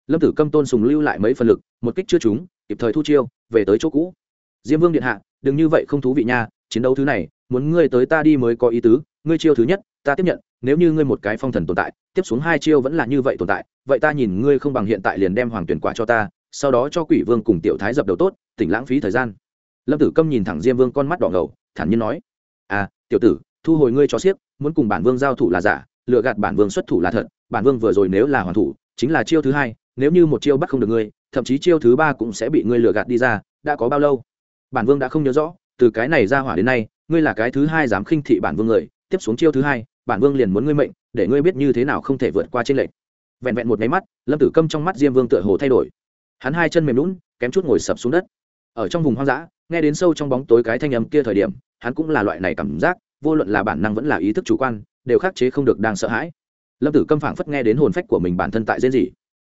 Lâm tử câm tôn sùng lưu lại mấy phần lực, một kích chưa trúng, kịp thời thu chiêu, về tới chỗ cũ. Diêm vương điện hạ, đừng như vậy không thú vị nha, chiến đấu thứ này, muốn ngươi tới ta đi mới có ý tứ, ngươi chiêu thứ nhất, ta tiếp nhận, nếu như ngươi một cái phong thần tồn tại, tiếp xuống hai chiêu vẫn là như vậy tồn tại, vậy ta nhìn ngươi không bằng hiện tại liền đem hoàng tuyển quả cho ta, sau đó cho quỷ vương cùng tiểu thái dập đầu tốt, tỉnh lãng phí thời gian lâm tử câm nhìn thẳng diêm vương con mắt đỏ ngầu, thản nhiên nói à tiểu tử, thu hồi ngươi cho xiếc, muốn cùng bản vương giao thủ là giả lựa gạt bản vương xuất thủ là thật, bản vương vừa rồi nếu là hoàn thủ, chính là chiêu thứ hai, nếu như một chiêu bắt không được ngươi, thậm chí chiêu thứ ba cũng sẽ bị ngươi lừa gạt đi ra, đã có bao lâu? Bản vương đã không nhớ rõ, từ cái này ra hỏa đến nay, ngươi là cái thứ hai dám khinh thị bản vương người, tiếp xuống chiêu thứ hai, bản vương liền muốn ngươi mệnh, để ngươi biết như thế nào không thể vượt qua trên lệnh vẹn vẹn một máy mắt, lâm tử câm trong mắt diêm vương tựa hồ thay đổi. Hắn hai chân mềm lún kém chút ngồi sập xuống đất. Ở trong vùng hoang dã nghe đến sâu trong bóng tối cái thanh âm kia thời điểm hắn cũng là loại này cảm giác vô luận là bản năng vẫn là ý thức chủ quan đều khắc chế không được đang sợ hãi. Lâm tử câm phảng phất nghe đến hồn phách của mình bản thân tại dễ gì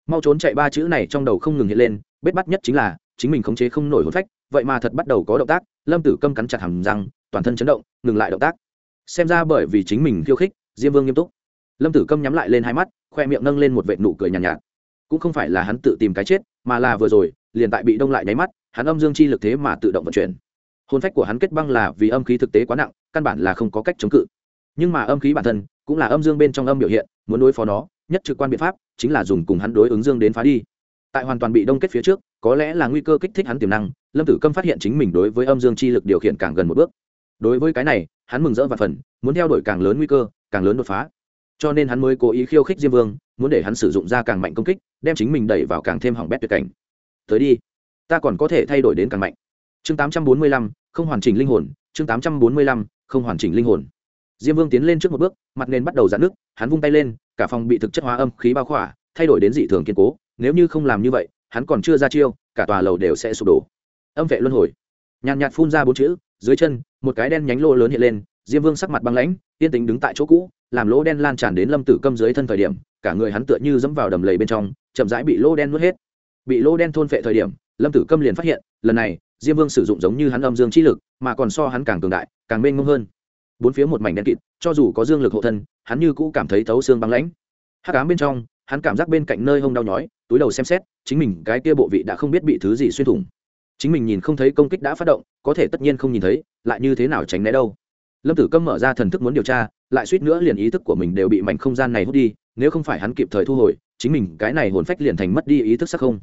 mau trốn chạy ba chữ này trong đầu không ngừng hiện lên bết bắt nhất chính là chính mình khống chế không nổi hồn phách vậy mà thật bắt đầu có động tác lâm tử câm cắn chặt hàm răng toàn thân chấn động ngừng lại động tác. Xem ra bởi vì chính mình khiêu khích diêm vương nghiêm túc. Lâm tử câm nhắm lại lên hai mắt khoe miệng nâng lên một vệ nụ cười nhàn nhạt, nhạt. Cũng không phải là hắn tự tìm cái chết mà là vừa rồi liền tại bị đông lại nháy mắt hắn âm dương chi lực thế mà tự động vận chuyển. Hồn phách của hắn kết băng là vì âm khí thực tế quá nặng, căn bản là không có cách chống cự. Nhưng mà âm khí bản thân cũng là âm dương bên trong âm biểu hiện, muốn đối phó nó, nhất trực quan biện pháp chính là dùng cùng hắn đối ứng dương đến phá đi. Tại hoàn toàn bị đông kết phía trước, có lẽ là nguy cơ kích thích hắn tiềm năng, lâm tử câm phát hiện chính mình đối với âm dương chi lực điều khiển càng gần một bước. Đối với cái này, hắn mừng rỡ và phần muốn theo đuổi càng lớn nguy cơ, càng lớn đột phá. Cho nên hắn mới cố ý khiêu khích diêm vương, muốn để hắn sử dụng ra càng mạnh công kích, đem chính mình đẩy vào càng thêm hỏng bét tuyệt cảnh. Tới đi ta còn có thể thay đổi đến càng mạnh. Chương tám trăm bốn mươi lăm, không hoàn chỉnh linh hồn, chương tám trăm bốn mươi lăm, không hoàn chỉnh linh hồn. Diêm vương tiến lên trước một bước, mặt nền bắt đầu dạn nước hắn vung tay lên, cả phòng bị thực chất hóa âm khí bao khỏa, thay đổi đến dị thường kiên cố, nếu như không làm như vậy, hắn còn chưa ra chiêu, cả tòa lầu đều sẽ sụp đổ. Âm vệ luân hồi. Nhàn nhạt phun ra bốn chữ, dưới chân, một cái đen nhánh lô lớn hiện lên, diêm vương sắc mặt băng lãnh, yên tính đứng tại chỗ cũ, làm lỗ đen lan tràn đến lâm tử câm dưới thân thời điểm, cả người hắn tựa như dẫm vào đầm lầy bên trong, chậm rãi bị lỗ đen nuốt hết. Bị lỗ đen thôn phệ thời điểm lâm tử câm liền phát hiện, lần này, diêm vương sử dụng giống như hắn âm dương chi lực, mà còn so hắn càng cường đại, càng mênh mông hơn. Bốn phía một mảnh đen kịt, cho dù có dương lực hộ thân, hắn như cũ cảm thấy thấu xương băng lãnh. Hắc ám bên trong, hắn cảm giác bên cạnh nơi hông đau nhói, túi đầu xem xét, chính mình cái kia bộ vị đã không biết bị thứ gì xuyên thủng. Chính mình nhìn không thấy công kích đã phát động, có thể tất nhiên không nhìn thấy, lại như thế nào tránh né đâu. Lâm tử câm mở ra thần thức muốn điều tra, lại suýt nữa liền ý thức của mình đều bị mảnh không gian này hút đi, nếu không phải hắn kịp thời thu hồi, chính mình cái này hồn phách liền thành mất đi ý thức sắc không.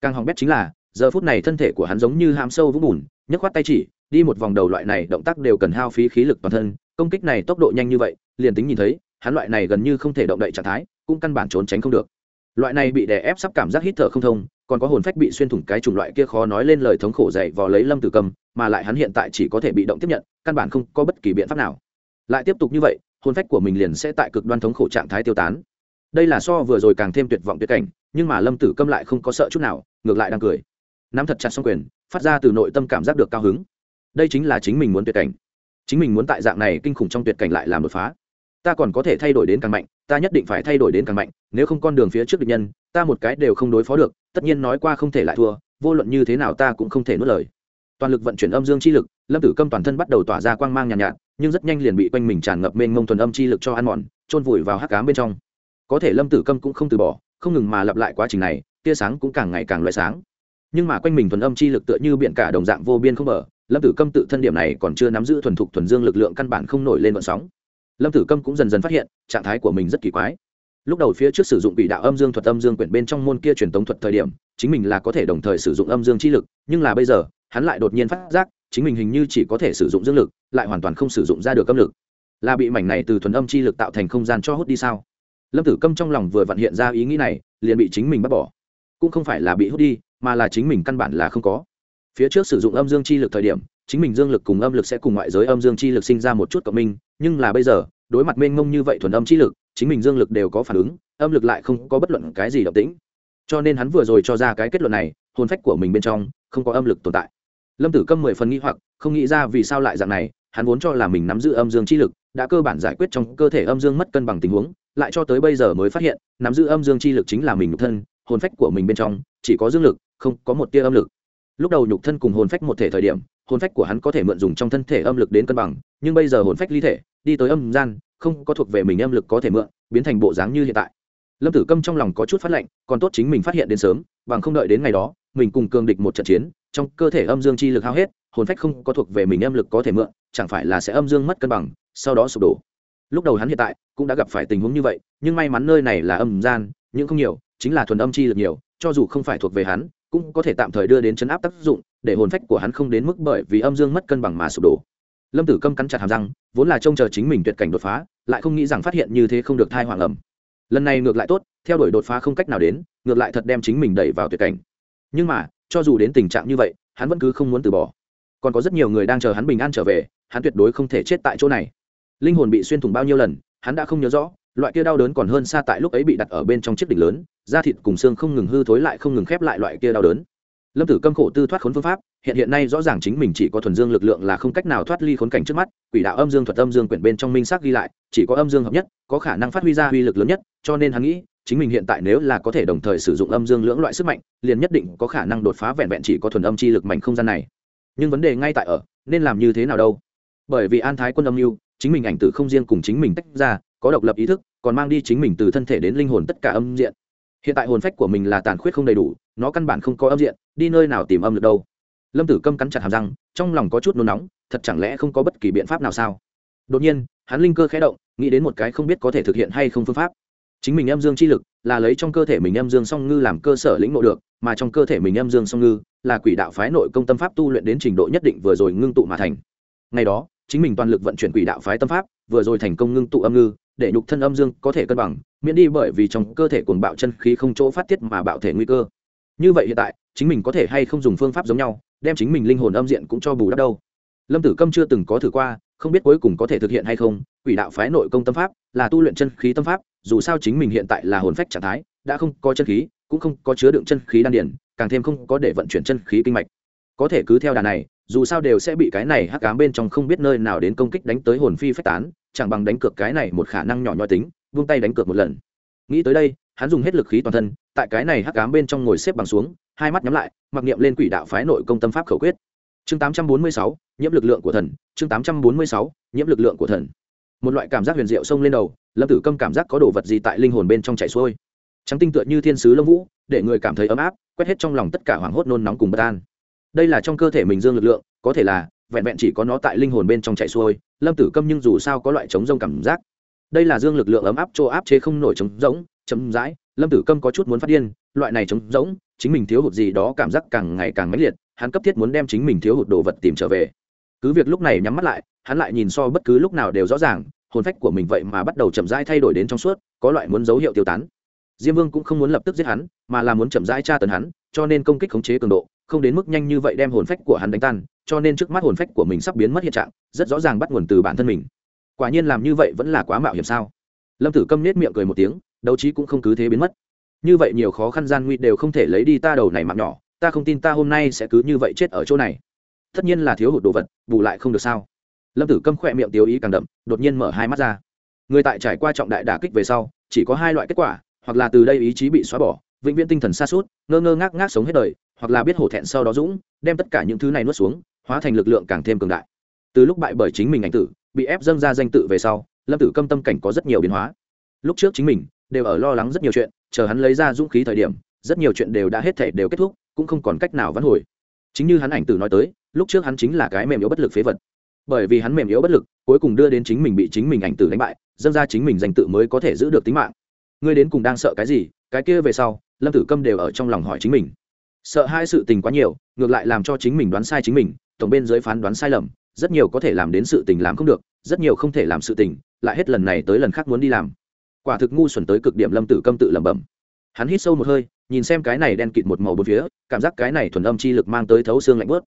Càng hỏng bét chính là giờ phút này thân thể của hắn giống như ham sâu vũng bùn, nhấc khoát tay chỉ, đi một vòng đầu loại này động tác đều cần hao phí khí lực toàn thân, công kích này tốc độ nhanh như vậy, liền tính nhìn thấy, hắn loại này gần như không thể động đậy trạng thái, cũng căn bản trốn tránh không được. Loại này bị đè ép sắp cảm giác hít thở không thông, còn có hồn phách bị xuyên thủng cái chủng loại kia khó nói lên lời thống khổ dày vò lấy lâm tử cầm, mà lại hắn hiện tại chỉ có thể bị động tiếp nhận, căn bản không có bất kỳ biện pháp nào. Lại tiếp tục như vậy, hồn phách của mình liền sẽ tại cực đoan thống khổ trạng thái tiêu tán. Đây là so vừa rồi càng thêm tuyệt vọng tuyệt cảnh, nhưng mà lâm tử câm lại không có sợ chút nào, ngược lại đang cười nắm thật chặt xong quyền phát ra từ nội tâm cảm giác được cao hứng. Đây chính là chính mình muốn tuyệt cảnh. Chính mình muốn tại dạng này kinh khủng trong tuyệt cảnh lại làm đột phá. Ta còn có thể thay đổi đến càng mạnh ta nhất định phải thay đổi đến càng mạnh nếu không con đường phía trước địch nhân ta một cái đều không đối phó được tất nhiên nói qua không thể lại thua vô luận như thế nào ta cũng không thể nuốt lời. Toàn lực vận chuyển âm dương chi lực lâm tử câm toàn thân bắt đầu tỏa ra quang mang nhàn nhạt, nhạt nhưng rất nhanh liền bị quanh mình tràn ngập mênh mông thuần âm chi lực cho ăn mòn trôn vùi vào hắc cám bên trong. Có thể lâm tử câm cũng không từ bỏ không ngừng mà lặp lại quá trình này tia sáng cũng càng ngày càng loại sáng nhưng mà quanh mình thuần âm chi lực tựa như biển cả đồng dạng vô biên không mở, lâm tử câm tự thân điểm này còn chưa nắm giữ thuần thục thuần dương lực lượng căn bản không nổi lên vận sóng. Lâm tử câm cũng dần dần phát hiện, trạng thái của mình rất kỳ quái. Lúc đầu phía trước sử dụng bị đạo âm dương thuật âm dương quyển bên trong môn kia truyền tống thuật thời điểm, chính mình là có thể đồng thời sử dụng âm dương chi lực, nhưng là bây giờ, hắn lại đột nhiên phát giác, chính mình hình như chỉ có thể sử dụng dương lực, lại hoàn toàn không sử dụng ra được âm lực. Là bị mảnh này từ thuần âm chi lực tạo thành không gian cho hút đi sao? Lâm tử câm trong lòng vừa vặn hiện ra ý nghĩ này, liền bị chính mình bắt bỏ. Cũng không phải là bị hút đi mà là chính mình căn bản là không có. Phía trước sử dụng âm dương chi lực thời điểm, chính mình dương lực cùng âm lực sẽ cùng ngoại giới âm dương chi lực sinh ra một chút cộng minh, nhưng là bây giờ, đối mặt mênh mông như vậy thuần âm chi lực, chính mình dương lực đều có phản ứng, âm lực lại không có bất luận cái gì động tĩnh. Cho nên hắn vừa rồi cho ra cái kết luận này, hồn phách của mình bên trong, không có âm lực tồn tại. Lâm tử câm mười phần nghĩ hoặc, không nghĩ ra vì sao lại dạng này, hắn vốn cho là mình nắm giữ âm dương chi lực, đã cơ bản giải quyết trong cơ thể âm dương mất cân bằng tình huống, lại cho tới bây giờ mới phát hiện, nắm giữ âm dương chi lực chính là mình nhục thân, hồn phách của mình bên trong, chỉ có dương lực không có một tia âm lực. Lúc đầu nhục thân cùng hồn phách một thể thời điểm, hồn phách của hắn có thể mượn dùng trong thân thể âm lực đến cân bằng, nhưng bây giờ hồn phách ly thể, đi tới âm gian, không có thuộc về mình âm lực có thể mượn, biến thành bộ dáng như hiện tại. Lâm tử câm trong lòng có chút phát lệnh còn tốt chính mình phát hiện đến sớm, bằng không đợi đến ngày đó, mình cùng cường địch một trận chiến, trong cơ thể âm dương chi lực hao hết, hồn phách không có thuộc về mình âm lực có thể mượn, chẳng phải là sẽ âm dương mất cân bằng, sau đó sụp đổ. Lúc đầu hắn hiện tại cũng đã gặp phải tình huống như vậy, nhưng may mắn nơi này là âm gian, nhưng không nhiều, chính là thuần âm chi lực nhiều, cho dù không phải thuộc về hắn cũng có thể tạm thời đưa đến chấn áp tác dụng, để hồn phách của hắn không đến mức bởi vì âm dương mất cân bằng mà sụp đổ. Lâm tử câm cắn chặt hàm răng, vốn là trông chờ chính mình tuyệt cảnh đột phá, lại không nghĩ rằng phát hiện như thế không được thai hoàng ẩm. Lần này ngược lại tốt, theo đuổi đột phá không cách nào đến, ngược lại thật đem chính mình đẩy vào tuyệt cảnh. Nhưng mà, cho dù đến tình trạng như vậy, hắn vẫn cứ không muốn từ bỏ. Còn có rất nhiều người đang chờ hắn bình an trở về, hắn tuyệt đối không thể chết tại chỗ này. Linh hồn bị xuyên thủng bao nhiêu lần, hắn đã không nhớ rõ, loại kia đau đớn còn hơn xa tại lúc ấy bị đặt ở bên trong chiếc đỉnh lớn da thịt cùng xương không ngừng hư thối lại không ngừng khép lại loại kia đau đớn. Lâm tử câm khổ tư thoát khốn phương pháp, hiện hiện nay rõ ràng chính mình chỉ có thuần dương lực lượng là không cách nào thoát ly khốn cảnh trước mắt, quỷ đạo âm dương thuật âm dương quyển bên trong minh xác ghi lại, chỉ có âm dương hợp nhất, có khả năng phát huy ra uy lực lớn nhất, cho nên hắn nghĩ, chính mình hiện tại nếu là có thể đồng thời sử dụng âm dương lưỡng loại sức mạnh, liền nhất định có khả năng đột phá vẹn vẹn chỉ có thuần âm chi lực mạnh không gian này. Nhưng vấn đề ngay tại ở, nên làm như thế nào đâu? Bởi vì an thái quân âm mưu, chính mình ảnh tử không riêng cùng chính mình tách ra, có độc lập ý thức, còn mang đi chính mình từ thân thể đến linh hồn tất cả âm diện hiện tại hồn phách của mình là tàn khuyết không đầy đủ, nó căn bản không có âm diện, đi nơi nào tìm âm được đâu. Lâm tử câm cắn chặt hàm răng, trong lòng có chút nôn nóng, thật chẳng lẽ không có bất kỳ biện pháp nào sao? Đột nhiên, hắn linh cơ khẽ động, nghĩ đến một cái không biết có thể thực hiện hay không phương pháp. Chính mình âm dương chi lực là lấy trong cơ thể mình âm dương song ngư làm cơ sở lĩnh ngộ được, mà trong cơ thể mình âm dương song ngư là quỷ đạo phái nội công tâm pháp tu luyện đến trình độ nhất định vừa rồi ngưng tụ mà thành. Ngày đó chính mình toàn lực vận chuyển quỷ đạo phái tâm pháp, vừa rồi thành công ngưng tụ âm ngư, để nhục thân âm dương có thể cân bằng, miễn đi bởi vì trong cơ thể cuồng bạo chân khí không chỗ phát tiết mà bạo thể nguy cơ. Như vậy hiện tại, chính mình có thể hay không dùng phương pháp giống nhau, đem chính mình linh hồn âm diện cũng cho bù đắp đâu. Lâm tử câm chưa từng có thử qua, không biết cuối cùng có thể thực hiện hay không, quỷ đạo phái nội công tâm pháp là tu luyện chân khí tâm pháp, dù sao chính mình hiện tại là hồn phách trạng thái, đã không có chân khí, cũng không có chứa đựng chân khí đan điển càng thêm không có để vận chuyển chân khí kinh mạch. Có thể cứ theo đà này dù sao đều sẽ bị cái này hắc cám bên trong không biết nơi nào đến công kích đánh tới hồn phi phách tán chẳng bằng đánh cược cái này một khả năng nhỏ nhoi tính vung tay đánh cược một lần. Nghĩ tới đây hắn dùng hết lực khí toàn thân tại cái này hắc cám bên trong ngồi xếp bằng xuống hai mắt nhắm lại mặc niệm lên quỷ đạo phái nội công tâm pháp khẩu quyết. Chương 846, nhiễm lực lượng của thần chương 846, nhiễm lực lượng của thần. Một loại cảm giác huyền diệu xông lên đầu lâm tử câm cảm giác có đồ vật gì tại linh hồn bên trong chảy xuôi. Trắng tinh tựa như thiên sứ lông vũ để người cảm thấy ấm áp quét hết trong lòng tất cả hoảng hốt nôn nóng cùng bất an đây là trong cơ thể mình dương lực lượng, có thể là, vẹn vẹn chỉ có nó tại linh hồn bên trong chạy xuôi, lâm tử câm nhưng dù sao có loại chống rông cảm giác. Đây là dương lực lượng ấm áp, chỗ áp chế không nổi chống rỗng chấm dãi lâm tử câm có chút muốn phát điên, loại này chống rỗng, chính mình thiếu hụt gì đó cảm giác càng ngày càng mãnh liệt, hắn cấp thiết muốn đem chính mình thiếu hụt đồ vật tìm trở về. Cứ việc lúc này nhắm mắt lại, hắn lại nhìn so bất cứ lúc nào đều rõ ràng, hồn phách của mình vậy mà bắt đầu chậm rãi thay đổi đến trong suốt, có loại muốn dấu hiệu tiêu tán. Diêm vương cũng không muốn lập tức giết hắn, mà là muốn chậm rãi tra tấn hắn, cho nên công kích khống chế cường độ không đến mức nhanh như vậy đem hồn phách của hắn đánh tan, cho nên trước mắt hồn phách của mình sắp biến mất hiện trạng, rất rõ ràng bắt nguồn từ bản thân mình. Quả nhiên làm như vậy vẫn là quá mạo hiểm sao? Lâm tử câm nết miệng cười một tiếng, đấu trí cũng không cứ thế biến mất. Như vậy nhiều khó khăn gian nguy đều không thể lấy đi ta đầu này mạng nhỏ, ta không tin ta hôm nay sẽ cứ như vậy chết ở chỗ này. Tất nhiên là thiếu hụt đồ vật, bù lại không được sao? Lâm tử câm khỏe miệng tiêu ý càng đậm, đột nhiên mở hai mắt ra. Người tại trải qua trọng đại đả kích về sau, chỉ có hai loại kết quả, hoặc là từ đây ý chí bị xóa bỏ, vĩnh viễn tinh thần xa suốt ngơ ngơ ngác ngác sống hết đời hoặc là biết hổ thẹn sau đó dũng, đem tất cả những thứ này nuốt xuống, hóa thành lực lượng càng thêm cường đại. Từ lúc bại bởi chính mình ảnh tử, bị ép dâng ra danh tự về sau, lâm tử câm tâm cảnh có rất nhiều biến hóa. Lúc trước chính mình đều ở lo lắng rất nhiều chuyện, chờ hắn lấy ra dũng khí thời điểm, rất nhiều chuyện đều đã hết thể đều kết thúc, cũng không còn cách nào vãn hồi. Chính như hắn ảnh tử nói tới, lúc trước hắn chính là cái mềm yếu bất lực phế vật. Bởi vì hắn mềm yếu bất lực, cuối cùng đưa đến chính mình bị chính mình ảnh tử đánh bại, dâng ra chính mình danh tự mới có thể giữ được tính mạng. Ngươi đến cùng đang sợ cái gì? Cái kia về sau, lâm tử câm đều ở trong lòng hỏi chính mình sợ hai sự tình quá nhiều, ngược lại làm cho chính mình đoán sai chính mình, tổng bên dưới phán đoán sai lầm, rất nhiều có thể làm đến sự tình làm không được, rất nhiều không thể làm sự tình, lại hết lần này tới lần khác muốn đi làm. Quả thực ngu xuẩn tới cực điểm lâm tử câm tự lẩm bẩm. Hắn hít sâu một hơi, nhìn xem cái này đen kịt một màu bốn phía, cảm giác cái này thuần âm chi lực mang tới thấu xương lạnh bớt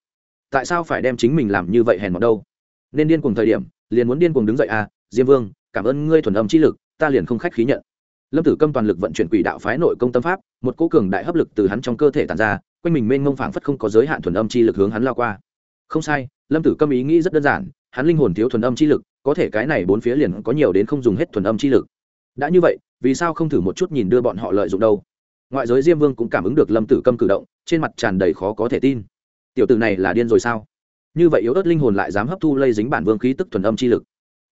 tại sao phải đem chính mình làm như vậy hèn mọt đâu? Nên điên cùng thời điểm, liền muốn điên cùng đứng dậy à diêm vương, cảm ơn ngươi thuần âm chi lực, ta liền không khách khí nhận lâm tử câm toàn lực vận chuyển quỷ đạo phái nội công tâm pháp, một cỗ cường đại hấp lực từ hắn trong cơ thể tàn ra, quanh mình mênh mông phảng phất không có giới hạn thuần âm chi lực hướng hắn lao qua. Không sai, lâm tử câm ý nghĩ rất đơn giản, hắn linh hồn thiếu thuần âm chi lực, có thể cái này bốn phía liền có nhiều đến không dùng hết thuần âm chi lực. Đã như vậy, vì sao không thử một chút nhìn đưa bọn họ lợi dụng đâu? Ngoại giới diêm vương cũng cảm ứng được lâm tử câm cử động, trên mặt tràn đầy khó có thể tin. Tiểu tử này là điên rồi sao? Như vậy yếu ớt linh hồn lại dám hấp thu lây dính bản vương khí tức thuần âm chi lực.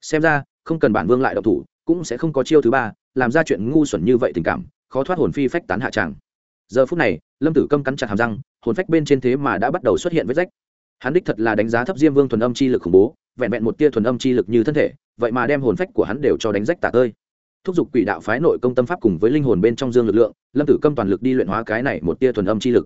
Xem ra, không cần bản vương lại độc thủ cũng sẽ không có chiêu thứ ba, làm ra chuyện ngu xuẩn như vậy tình cảm, khó thoát hồn phi phách tán hạ tràng. Giờ phút này, lâm tử câm cắn chặt hàm răng, hồn phách bên trên thế mà đã bắt đầu xuất hiện vết rách. Hắn đích thật là đánh giá thấp diêm vương thuần âm chi lực khủng bố, vẹn vẹn một tia thuần âm chi lực như thân thể, vậy mà đem hồn phách của hắn đều cho đánh rách tả ơi. thúc giục quỷ đạo phái nội công tâm pháp cùng với linh hồn bên trong dương lực lượng, lâm tử câm toàn lực đi luyện hóa cái này một tia thuần âm chi lực.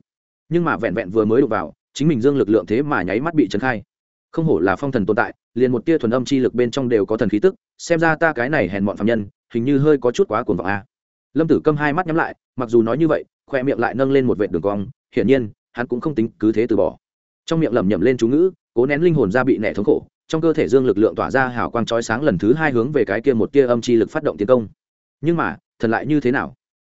Nhưng mà vẹn vẹn vừa mới đụng vào, chính mình dương lực lượng thế mà nháy mắt bị trấn khai. Không hổ là phong thần tồn tại, liền một tia thuần âm chi lực bên trong đều có thần khí tức xem ra ta cái này hèn mọn phạm nhân, hình như hơi có chút quá cuồng vọng a lâm tử câm hai mắt nhắm lại, mặc dù nói như vậy, khoe miệng lại nâng lên một vệ đường cong, hiển nhiên, hắn cũng không tính cứ thế từ bỏ. Trong miệng lẩm nhẩm lên chú ngữ, cố nén linh hồn ra bị nẻ thống khổ, trong cơ thể dương lực lượng tỏa ra hào quang chói sáng lần thứ hai hướng về cái kia một kia âm chi lực phát động tiến công. Nhưng mà, thần lại như thế nào?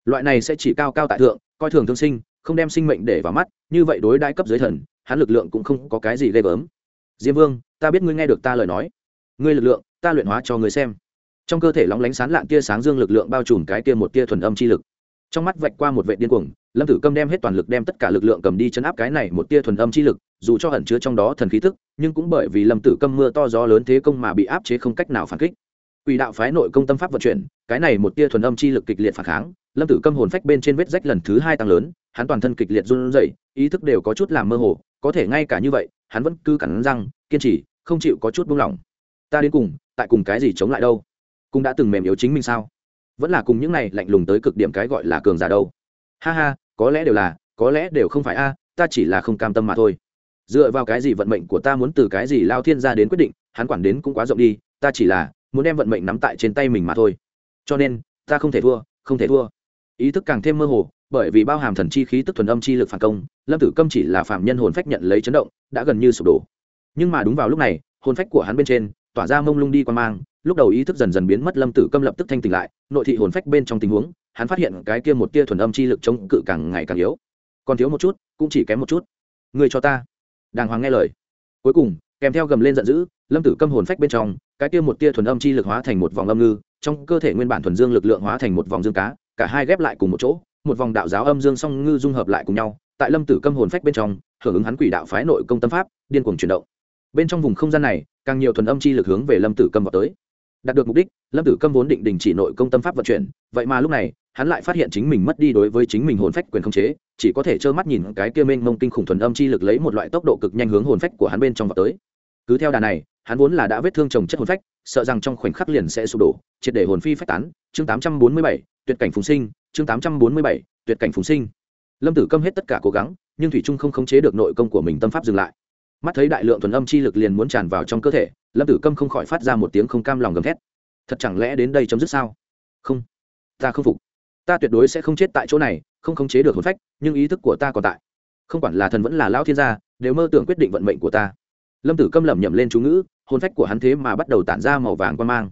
Loại này sẽ chỉ cao cao tại thượng, coi thường thương sinh, không đem sinh mệnh để vào mắt, như vậy đối đãi cấp dưới thần, hắn lực lượng cũng không có cái gì ghê gớm. Diêm vương, ta biết ngươi nghe được ta lời nói. Ngươi lực lượng ta luyện hóa cho người xem. Trong cơ thể lóng lánh sán lạng tia sáng dương lực lượng bao trùm cái tia một tia thuần âm chi lực. Trong mắt vạch qua một vệ điên cuồng, lâm tử câm đem hết toàn lực đem tất cả lực lượng cầm đi chấn áp cái này một tia thuần âm chi lực, dù cho hẩn chứa trong đó thần khí thức, nhưng cũng bởi vì lâm tử câm mưa to gió lớn thế công mà bị áp chế không cách nào phản kích. Quỷ đạo phái nội công tâm pháp vận chuyển, cái này một tia thuần âm chi lực kịch liệt phản kháng, lâm tử câm hồn phách bên trên vết rách lần thứ hai tăng lớn, hắn toàn thân kịch liệt run rẩy, ý thức đều có chút làm mơ hồ, có thể ngay cả như vậy, hắn vẫn cứ cắn răng, kiên trì, không chịu có chút buông lỏng. Ta đến cùng tại cùng cái gì chống lại đâu? Cũng đã từng mềm yếu chính mình sao? Vẫn là cùng những này lạnh lùng tới cực điểm cái gọi là cường giả đâu. Ha ha, có lẽ đều là, có lẽ đều không phải a, ta chỉ là không cam tâm mà thôi. Dựa vào cái gì vận mệnh của ta muốn từ cái gì lao thiên ra đến quyết định, hắn quản đến cũng quá rộng đi, ta chỉ là muốn đem vận mệnh nắm tại trên tay mình mà thôi. Cho nên, ta không thể thua, không thể thua. Ý thức càng thêm mơ hồ, bởi vì bao hàm thần chi khí tức thuần âm chi lực phản công, lâm tử câm chỉ là phạm nhân hồn phách nhận lấy chấn động, đã gần như sụp đổ. Nhưng mà đúng vào lúc này, hồn phách của hắn bên trên tỏa ra mông lung đi quan mang, lúc đầu ý thức dần dần biến mất, lâm tử câm lập tức thanh tỉnh lại, nội thị hồn phách bên trong tình huống, hắn phát hiện cái kia một tia thuần âm chi lực chống cự càng ngày càng yếu. Còn thiếu một chút, cũng chỉ kém một chút. Người cho ta. Đàng hoàng nghe lời. Cuối cùng, kèm theo gầm lên giận dữ, lâm tử câm hồn phách bên trong, cái kia một tia thuần âm chi lực hóa thành một vòng âm ngư, trong cơ thể nguyên bản thuần dương lực lượng hóa thành một vòng dương cá, cả hai ghép lại cùng một chỗ, một vòng đạo giáo âm dương song ngư dung hợp lại cùng nhau, tại lâm tử câm hồn phách bên trong, hưởng ứng hắn quỷ đạo phái nội công tâm pháp, điên cuồng chuyển động bên trong vùng không gian này, càng nhiều thuần âm chi lực hướng về lâm tử câm vào tới. Đạt được mục đích, lâm tử câm vốn định đình chỉ nội công tâm pháp vận chuyển, vậy mà lúc này, hắn lại phát hiện chính mình mất đi đối với chính mình hồn phách quyền khống chế, chỉ có thể trơ mắt nhìn cái kia mênh mông kinh khủng thuần âm chi lực lấy một loại tốc độ cực nhanh hướng hồn phách của hắn bên trong vào tới. Cứ theo đà này, hắn vốn là đã vết thương trồng chất hồn phách, sợ rằng trong khoảnh khắc liền sẽ sụp đổ, triệt để hồn phi phách tán. Chương tám trăm bốn mươi bảy, tuyệt cảnh phùng sinh, chương tám trăm bốn mươi bảy, tuyệt cảnh phùng sinh. Lâm tử câm hết tất cả cố gắng, nhưng thủy trung không khống chế được nội công của mình, tâm pháp dừng lại mắt thấy đại lượng thuần âm chi lực liền muốn tràn vào trong cơ thể, lâm tử câm không khỏi phát ra một tiếng không cam lòng gầm thét. Thật chẳng lẽ đến đây chấm dứt sao? Không, ta không phục. Ta tuyệt đối sẽ không chết tại chỗ này, không khống chế được hồn phách, nhưng ý thức của ta còn tại. Không quản là thần vẫn là lão thiên gia, đều mơ tưởng quyết định vận mệnh của ta. Lâm tử câm lẩm nhẩm lên chú ngữ, hồn phách của hắn thế mà bắt đầu tản ra màu vàng quan mang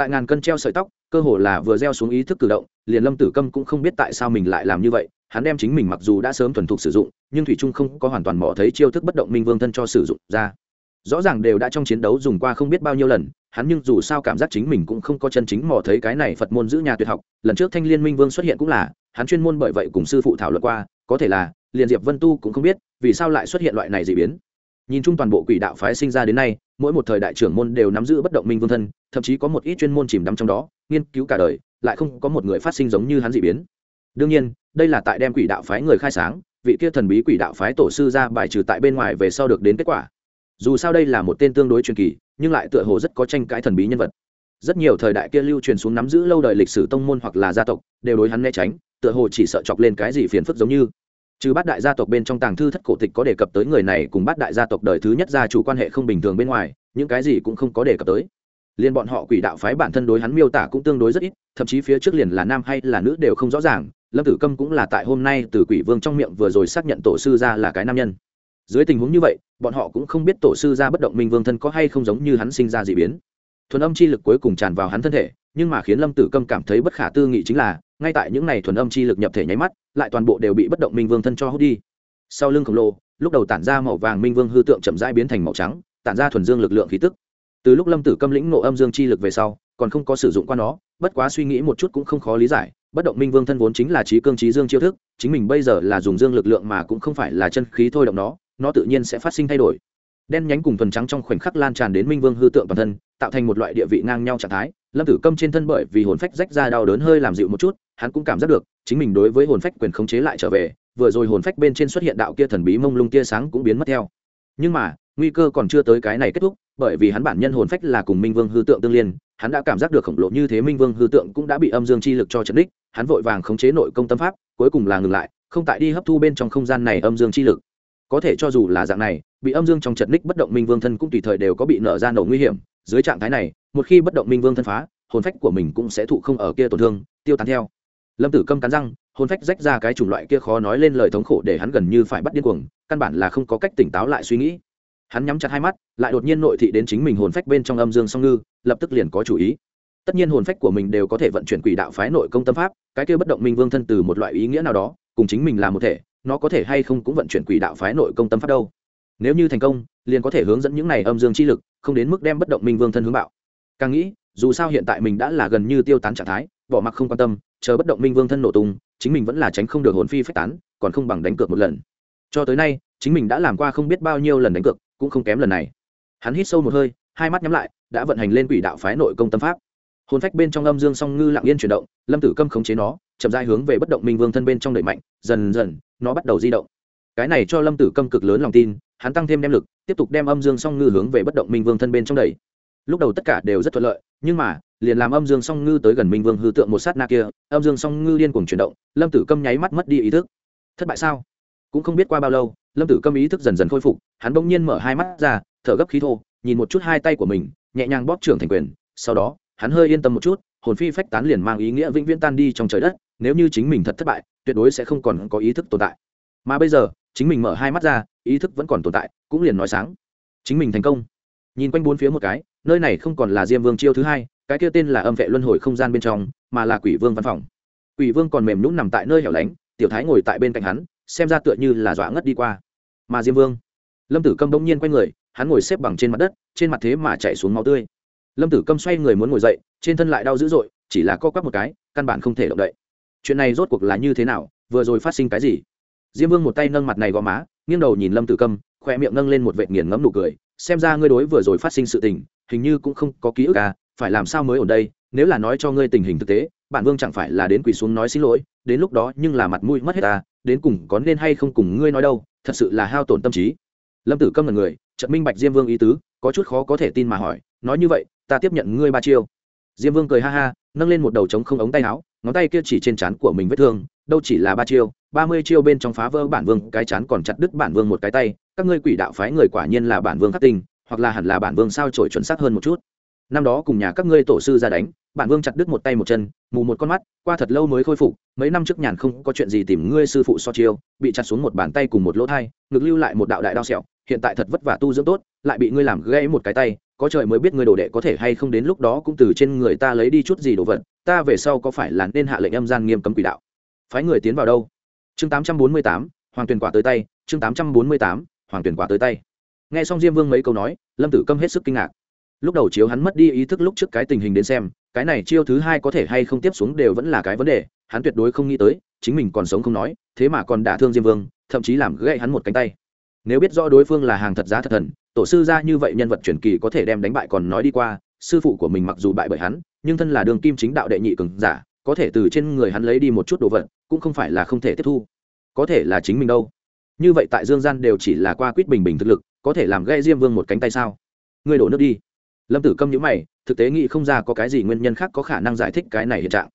tại ngàn cân treo sợi tóc, cơ hồ là vừa gieo xuống ý thức cử động, liền lâm tử câm cũng không biết tại sao mình lại làm như vậy. Hắn đem chính mình mặc dù đã sớm thuần thục sử dụng, nhưng thủy trung không có hoàn toàn mỏ thấy chiêu thức bất động minh vương thân cho sử dụng ra. Rõ ràng đều đã trong chiến đấu dùng qua không biết bao nhiêu lần, hắn nhưng dù sao cảm giác chính mình cũng không có chân chính mò thấy cái này phật môn giữ nhà tuyệt học. Lần trước thanh liên minh vương xuất hiện cũng là, hắn chuyên môn bởi vậy cùng sư phụ thảo luận qua, có thể là, liền diệp vân tu cũng không biết vì sao lại xuất hiện loại này dị biến. Nhìn chung toàn bộ quỷ đạo phái sinh ra đến nay mỗi một thời đại trưởng môn đều nắm giữ bất động minh vương thân, thậm chí có một ít chuyên môn chìm đắm trong đó, nghiên cứu cả đời, lại không có một người phát sinh giống như hắn dị biến. Đương nhiên, đây là tại đem quỷ đạo phái người khai sáng, vị kia thần bí quỷ đạo phái tổ sư ra bài trừ tại bên ngoài về sau được đến kết quả. Dù sao đây là một tên tương đối truyền kỳ, nhưng lại tựa hồ rất có tranh cãi thần bí nhân vật. Rất nhiều thời đại kia lưu truyền xuống nắm giữ lâu đời lịch sử tông môn hoặc là gia tộc, đều đối hắn né tránh, tựa hồ chỉ sợ chọc lên cái gì phiền phức giống như trừ bát đại gia tộc bên trong tàng thư thất cổ tịch có đề cập tới người này cùng bát đại gia tộc đời thứ nhất gia chủ quan hệ không bình thường bên ngoài, những cái gì cũng không có đề cập tới. Liên bọn họ quỷ đạo phái bản thân đối hắn miêu tả cũng tương đối rất ít, thậm chí phía trước liền là nam hay là nữ đều không rõ ràng, lâm tử câm cũng là tại hôm nay từ quỷ vương trong miệng vừa rồi xác nhận tổ sư ra là cái nam nhân. Dưới tình huống như vậy, bọn họ cũng không biết tổ sư ra bất động minh vương thân có hay không giống như hắn sinh ra d ị biến. Thuần âm chi lực cuối cùng tràn vào hắn thân thể, nhưng mà khiến lâm tử câm cảm thấy bất khả tư nghị chính là ngay tại những này thuần âm chi lực nhập thể nháy mắt, lại toàn bộ đều bị bất động minh vương thân cho hút đi. Sau lưng khổng lồ, lúc đầu tản ra màu vàng minh vương hư tượng chậm rãi biến thành màu trắng, tản ra thuần dương lực lượng khí tức. Từ lúc lâm tử câm lĩnh nộ âm dương chi lực về sau, còn không có sử dụng qua nó, bất quá suy nghĩ một chút cũng không khó lý giải, bất động minh vương thân vốn chính là trí cương trí dương chiêu thức, chính mình bây giờ là dùng dương lực lượng mà cũng không phải là chân khí thôi động nó nó tự nhiên sẽ phát sinh thay đổi. Đen nhánh cùng thuần trắng trong khoảnh khắc lan tràn đến minh vương hư tượng toàn thân, tạo thành một loại địa vị ngang nhau trạng thái. Lâm tử câm trên thân bởi vì hồn phách rách ra đau đớn hơi làm dịu một chút hắn cũng cảm giác được, chính mình đối với hồn phách quyền khống chế lại trở về, vừa rồi hồn phách bên trên xuất hiện đạo kia thần bí mông lung tia sáng cũng biến mất theo. Nhưng mà, nguy cơ còn chưa tới cái này kết thúc, bởi vì hắn bản nhân hồn phách là cùng minh vương hư tượng tương liên, hắn đã cảm giác được khổng lồ như thế minh vương hư tượng cũng đã bị âm dương chi lực cho trấn đích, hắn vội vàng khống chế nội công tâm pháp, cuối cùng là ngừng lại, không tại đi hấp thu bên trong không gian này âm dương chi lực. Có thể cho dù là dạng này, bị âm dương trong trận ních bất động minh vương thân cũng tùy thời đều có bị nở ra nổ nguy hiểm, dưới trạng thái này, một khi bất động minh vương thân phá, hồn phách của mình cũng sẽ thụ không ở kia tổn thương, tiêu tán theo lâm tử câm cắn răng, hồn phách rách ra cái chủng loại kia khó nói lên lời thống khổ để hắn gần như phải bắt điên cuồng, căn bản là không có cách tỉnh táo lại suy nghĩ. Hắn nhắm chặt hai mắt, lại đột nhiên nội thị đến chính mình hồn phách bên trong âm dương song ngư, lập tức liền có chủ ý. Tất nhiên hồn phách của mình đều có thể vận chuyển quỷ đạo phái nội công tâm pháp, cái kia bất động minh vương thân từ một loại ý nghĩa nào đó, cùng chính mình là một thể, nó có thể hay không cũng vận chuyển quỷ đạo phái nội công tâm pháp đâu. Nếu như thành công, liền có thể hướng dẫn những này âm dương chi lực, không đến mức đem bất động minh vương thân hướng bạo. Càng nghĩ, dù sao hiện tại mình đã là gần như tiêu tán trạng thái bỏ mặc không quan tâm, chờ bất động minh vương thân nổ tung, chính mình vẫn là tránh không được hồn phi phách tán, còn không bằng đánh cược một lần. Cho tới nay, chính mình đã làm qua không biết bao nhiêu lần đánh cược, cũng không kém lần này. Hắn hít sâu một hơi, hai mắt nhắm lại, đã vận hành lên quỷ đạo phái nội công tâm pháp. Hồn phách bên trong âm dương song ngư lặng yên chuyển động, lâm tử câm khống chế nó, chậm dai hướng về bất động minh vương thân bên trong đẩy mạnh, dần dần, nó bắt đầu di động. Cái này cho lâm tử câm cực lớn lòng tin, hắn tăng thêm đem lực, tiếp tục đem âm dương song ngư hướng về bất động minh vương thân bên trong đẩy lúc đầu tất cả đều rất thuận lợi, nhưng mà, liền làm âm dương song ngư tới gần minh vương hư tượng một sát na kia, âm dương song ngư điên cuồng chuyển động, lâm tử câm nháy mắt mất đi ý thức. Thất bại sao? Cũng không biết qua bao lâu, lâm tử câm ý thức dần dần khôi phục, hắn bỗng nhiên mở hai mắt ra, thở gấp khí thô, nhìn một chút hai tay của mình, nhẹ nhàng bóp trưởng thành quyền, sau đó, hắn hơi yên tâm một chút, hồn phi phách tán liền mang ý nghĩa vĩnh viễn tan đi trong trời đất, nếu như chính mình thật thất bại, tuyệt đối sẽ không còn có ý thức tồn tại. Mà bây giờ, chính mình mở hai mắt ra, ý thức vẫn còn tồn tại, cũng liền nói sáng. Chính mình thành công. Nhìn quanh bốn phía một cái nơi này không còn là diêm vương chiêu thứ hai, cái kia tên là âm vệ luân hồi không gian bên trong, mà là quỷ vương văn phòng. Quỷ vương còn mềm nhũng nằm tại nơi hẻo lánh, tiểu thái ngồi tại bên cạnh hắn, xem ra tựa như là dọa ngất đi qua. Mà diêm vương, lâm tử câm bỗng nhiên quay người, hắn ngồi xếp bằng trên mặt đất, trên mặt thế mà chạy xuống máu tươi. Lâm tử câm xoay người muốn ngồi dậy, trên thân lại đau dữ dội, chỉ là co quắp một cái, căn bản không thể động đậy. Chuyện này rốt cuộc là như thế nào, vừa rồi phát sinh cái gì? Diêm vương một tay nâng mặt này gò má, nghiêng đầu nhìn lâm tử câm, khoe miệng nâng lên một vệ nghiền ngẫm nụ cười, xem ra ngươi đối vừa rồi phát sinh sự tình hình như cũng không có ký ức à phải làm sao mới ở đây? Nếu là nói cho ngươi tình hình thực tế bản vương chẳng phải là đến quỳ xuống nói xin lỗi, đến lúc đó nhưng là mặt mũi mất hết à đến cùng có nên hay không cùng ngươi nói đâu, thật sự là hao tổn tâm trí. Lâm tử câm là người trận minh bạch diêm vương ý tứ, có chút khó có thể tin mà hỏi, nói như vậy, ta tiếp nhận ngươi ba chiêu. Diêm vương cười ha ha, nâng lên một đầu trống không ống tay áo, ngón tay kia chỉ trên trán của mình vết thương, đâu chỉ là ba chiêu, ba mươi chiêu bên trong phá vỡ bản vương, cái chán còn chặt đứt bản vương một cái tay, các ngươi quỷ đạo phái người quả nhiên là bản vương khắc tinh hoặc là hẳn là bản vương sao trổi chuẩn xác hơn một chút. Năm đó cùng nhà các ngươi tổ sư ra đánh, bản vương chặt đứt một tay một chân, mù một con mắt, qua thật lâu mới khôi phục, mấy năm trước nhàn không có chuyện gì tìm ngươi sư phụ so chiêu, bị chặt xuống một bàn tay cùng một lỗ thai, ngực lưu lại một đạo đại đao sẹo, hiện tại thật vất vả tu dưỡng tốt, lại bị ngươi làm gãy một cái tay, có trời mới biết ngươi đồ đệ có thể hay không đến lúc đó cũng từ trên người ta lấy đi chút gì đồ vật, ta về sau có phải là nên hạ lệnh âm gian nghiêm cấm quỷ đạo? Phái người tiến vào đâu? Chương tám trăm bốn mươi tám, hoàng tuyển quả tới tay, chương tám trăm bốn mươi tám, hoàng tuyển quả tới tay nghe xong diêm vương mấy câu nói, lâm tử câm hết sức kinh ngạc. Lúc đầu chiếu hắn mất đi ý thức lúc trước cái tình hình đến xem, cái này chiêu thứ hai có thể hay không tiếp xuống đều vẫn là cái vấn đề, hắn tuyệt đối không nghĩ tới, chính mình còn sống không nói, thế mà còn đả thương diêm vương, thậm chí làm gãy hắn một cánh tay. Nếu biết rõ đối phương là hàng thật giá thật thần, tổ sư ra như vậy nhân vật truyền kỳ có thể đem đánh bại còn nói đi qua, sư phụ của mình mặc dù bại bởi hắn, nhưng thân là đường kim chính đạo đệ nhị cường giả, có thể từ trên người hắn lấy đi một chút đồ vật, cũng không phải là không thể tiếp thu. Có thể là chính mình đâu. Như vậy tại dương gian đều chỉ là qua quýt bình bình thực lực có thể làm gây diêm vương một cánh tay sao? Ngươi đổ nước đi. Lâm tử câm nhữ mày, thực tế nghĩ không ra có cái gì nguyên nhân khác có khả năng giải thích cái này hiện trạng.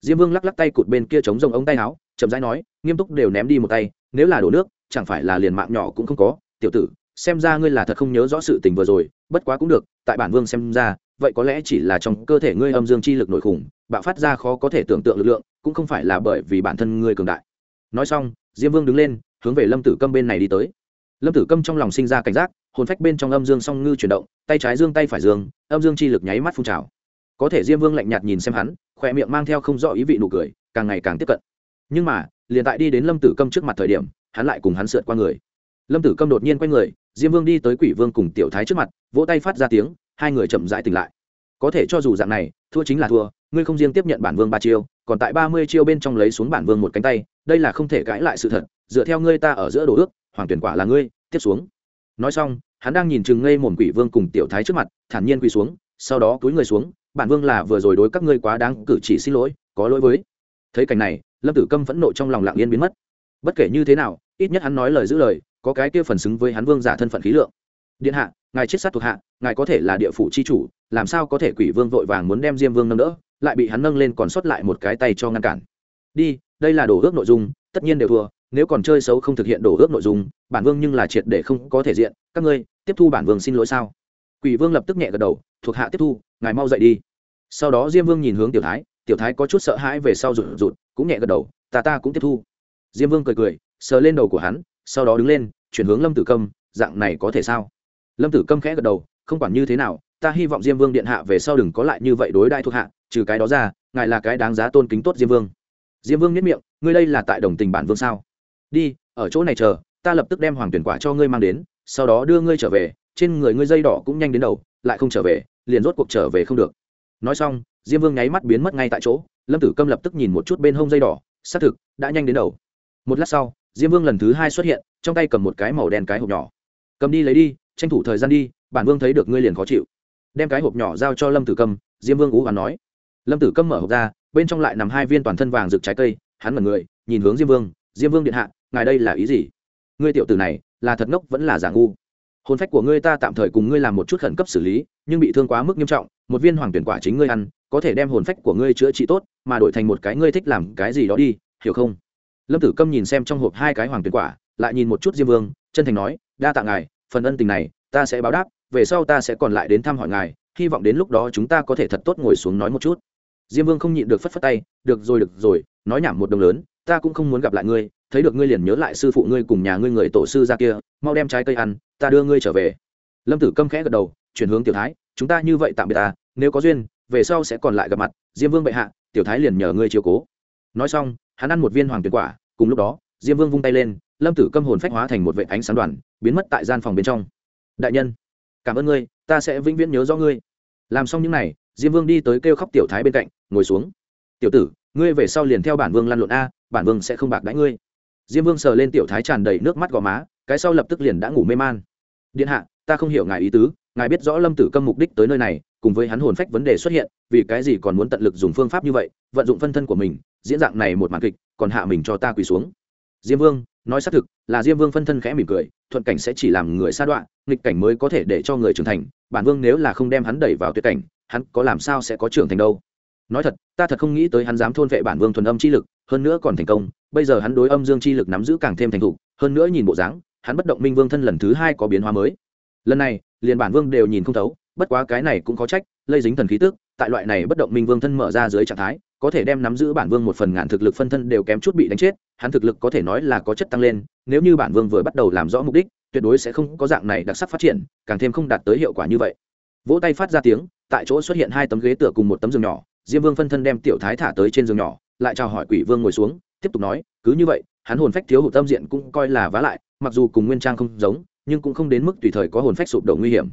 Diêm vương lắc lắc tay cụt bên kia chống rồng ống tay áo, chậm rãi nói, nghiêm túc đều ném đi một tay, nếu là đổ nước, chẳng phải là liền mạng nhỏ cũng không có. Tiểu tử, xem ra ngươi là thật không nhớ rõ sự tình vừa rồi, bất quá cũng được, tại bản vương xem ra, vậy có lẽ chỉ là trong cơ thể ngươi âm dương chi lực nội khủng, bạo phát ra khó có thể tưởng tượng lực lượng, cũng không phải là bởi vì bản thân ngươi cường đại. Nói xong, diêm vương đứng lên, hướng về lâm tử câm bên này đi tới lâm tử câm trong lòng sinh ra cảnh giác, hồn phách bên trong âm dương song ngư chuyển động, tay trái dương tay phải dương, âm dương chi lực nháy mắt phun trào. Có thể diêm vương lạnh nhạt nhìn xem hắn khoe miệng mang theo không rõ ý vị nụ cười, càng ngày càng tiếp cận. Nhưng mà, liền tại đi đến lâm tử câm trước mặt thời điểm, hắn lại cùng hắn sượt qua người. Lâm tử câm đột nhiên quay người, diêm vương đi tới quỷ vương cùng tiểu thái trước mặt, vỗ tay phát ra tiếng, hai người chậm rãi tỉnh lại. Có thể cho dù dạng này, thua chính là thua, ngươi không riêng tiếp nhận bản vương ba chiêu, còn tại ba mươi chiêu bên trong lấy xuống bản vương một cánh tay, đây là không thể cãi lại sự thật, dựa theo ngươi ta ở giữa đồ ước hoàng tuyển quả là ngươi, tiếp xuống. Nói xong, hắn đang nhìn chừng ngây mồm quỷ vương cùng tiểu thái trước mặt, thản nhiên quỳ xuống, sau đó cúi người xuống, bản vương là vừa rồi đối các ngươi quá đáng cử chỉ xin lỗi, có lỗi với. Thấy cảnh này, lâm tử câm phẫn nộ trong lòng lặng yên biến mất. Bất kể như thế nào, ít nhất hắn nói lời giữ lời, có cái kia phần xứng với hắn vương giả thân phận khí lượng. Điện hạ, ngài chết sát thuộc hạ, ngài có thể là địa phủ c h i chủ, làm sao có thể quỷ vương vội vàng muốn đem diêm vương nâng đỡ, lại bị hắn nâng lên còn sót lại một cái tay cho ngăn cản. Đi, đây là đổ ước nội dung, tất nhiên đều thua nếu còn chơi xấu không thực hiện đổ ước nội dung, bản vương nhưng là triệt để không có thể diện. Các ngươi, tiếp thu bản vương xin lỗi sao? Quỷ vương lập tức nhẹ gật đầu, thuộc hạ tiếp thu, ngài mau dậy đi. Sau đó diêm vương nhìn hướng tiểu thái tiểu thái có chút sợ hãi về sau rụt rụt, cũng nhẹ gật đầu, ta ta cũng tiếp thu. Diêm vương cười cười, sờ lên đầu của hắn, sau đó đứng lên, chuyển hướng lâm tử câm, dạng này có thể sao? Lâm tử câm khẽ gật đầu, không quản như thế nào, ta hy vọng diêm vương điện hạ về sau đừng có lại như vậy đối đại thuộc hạ, trừ cái đó ra, ngài là cái đáng giá tôn kính tốt diêm vương. Diêm vương nhất miệng, ngươi đây là tại đồng tình bản vương sao? Đi, ở chỗ này chờ, ta lập tức đem hoàng tuyển quả cho ngươi mang đến, sau đó đưa ngươi trở về, trên người ngươi dây đỏ cũng nhanh đến đầu, lại không trở về, liền rốt cuộc trở về không được. Nói xong, diêm vương nháy mắt biến mất ngay tại chỗ, lâm tử câm lập tức nhìn một chút bên hông dây đỏ, xác thực, đã nhanh đến đầu. Một lát sau, diêm vương lần thứ hai xuất hiện, trong tay cầm một cái màu đen cái hộp nhỏ. Cầm đi lấy đi, tranh thủ thời gian đi, bản vương thấy được ngươi liền khó chịu. Đem cái hộp nhỏ giao cho lâm tử câm, diêm vương ú và nói. Lâm tử câm mở hộp ra, bên trong lại nằm hai viên toàn thân vàng rực trái cây, hắn mật người, nhìn hướng diêm vương diêm vương điện hạ ngài đây là ý gì? Ngươi tiểu tử này, là thật ngốc vẫn là giả ngu? Hồn phách của ngươi ta tạm thời cùng ngươi làm một chút khẩn cấp xử lý, nhưng bị thương quá mức nghiêm trọng, một viên hoàng tuyển quả chính ngươi ăn, có thể đem hồn phách của ngươi chữa trị tốt, mà đổi thành một cái ngươi thích làm cái gì đó đi, hiểu không? Lâm tử câm nhìn xem trong hộp hai cái hoàng tuyển quả, lại nhìn một chút diêm vương, chân thành nói, đa tạ ngài, phần ân tình này, ta sẽ báo đáp, về sau ta sẽ còn lại đến thăm hỏi ngài, hy vọng đến lúc đó chúng ta có thể thật tốt ngồi xuống nói một chút. Diêm vương không nhịn được phất phất tay, được rồi được rồi, nói nhảm một đồng lớn, ta cũng không muốn gặp lại ngươi thấy được ngươi liền nhớ lại sư phụ ngươi cùng nhà ngươi người tổ sư ra kia, mau đem trái cây ăn, ta đưa ngươi trở về. Lâm tử câm khẽ gật đầu, chuyển hướng tiểu thái, chúng ta như vậy tạm biệt ta nếu có duyên, về sau sẽ còn lại gặp mặt, diêm vương bệ hạ, tiểu thái liền nhờ ngươi chiều cố. Nói xong, hắn ăn một viên hoàng tuyệt quả, cùng lúc đó, diêm vương vung tay lên, lâm tử câm hồn phách hóa thành một vệ ánh sáng đoàn, biến mất tại gian phòng bên trong. Đại nhân, cảm ơn ngươi, ta sẽ vĩnh viễn nhớ do ngươi. Làm xong những n à y diêm vương đi tới kêu khóc tiểu thái bên cạnh, ngồi xuống. Tiểu tử, ngươi về sau liền theo bản vương lăn lộn a, bản vương sẽ không bạc đãi ngươi diêm vương sờ lên tiểu thái tràn đầy nước mắt gò má, cái sau lập tức liền đã ngủ mê man. Điện hạ, ta không hiểu ngài ý tứ, ngài biết rõ lâm tử câm mục đích tới nơi này, cùng với hắn hồn phách vấn đề xuất hiện, vì cái gì còn muốn tận lực dùng phương pháp như vậy, vận dụng phân thân của mình, diễn dạng này một màn kịch, còn hạ mình cho ta quỳ xuống. Diêm vương, nói xác thực, là diêm vương phân thân khẽ mỉm cười, thuận cảnh sẽ chỉ làm người sa đoạn nghịch cảnh mới có thể để cho người trưởng thành, bản vương nếu là không đem hắn đẩy vào tuyệt cảnh, hắn có làm sao sẽ có trưởng thành đâu? Nói thật, ta thật không nghĩ tới hắn dám thôn vệ bản vương thuần âm chi lực, hơn nữa còn thành công, bây giờ hắn đối âm dương chi lực nắm giữ càng thêm thành thục, hơn nữa nhìn bộ dáng, hắn bất động minh vương thân lần thứ hai có biến hóa mới. Lần này, liền bản vương đều nhìn không thấu, bất quá cái này cũng có trách, lây dính thần khí tức, tại loại này bất động minh vương thân mở ra dưới trạng thái, có thể đem nắm giữ bản vương một phần ngàn thực lực phân thân đều kém chút bị đánh chết, hắn thực lực có thể nói là có chất tăng lên, nếu như bản vương vừa bắt đầu làm rõ mục đích, tuyệt đối sẽ không có dạng này đặc sắc phát triển, càng thêm không đạt tới hiệu quả như vậy. Vỗ tay phát ra tiếng, tại chỗ xuất hiện hai tấm ghế tựa cùng một tấm giường nhỏ diêm vương phân thân đem tiểu thái thả tới trên giường nhỏ, lại chào hỏi quỷ vương ngồi xuống, tiếp tục nói, cứ như vậy, hắn hồn phách thiếu hụt tâm diện cũng coi là vá lại, mặc dù cùng nguyên trang không giống, nhưng cũng không đến mức tùy thời có hồn phách sụp đổ nguy hiểm.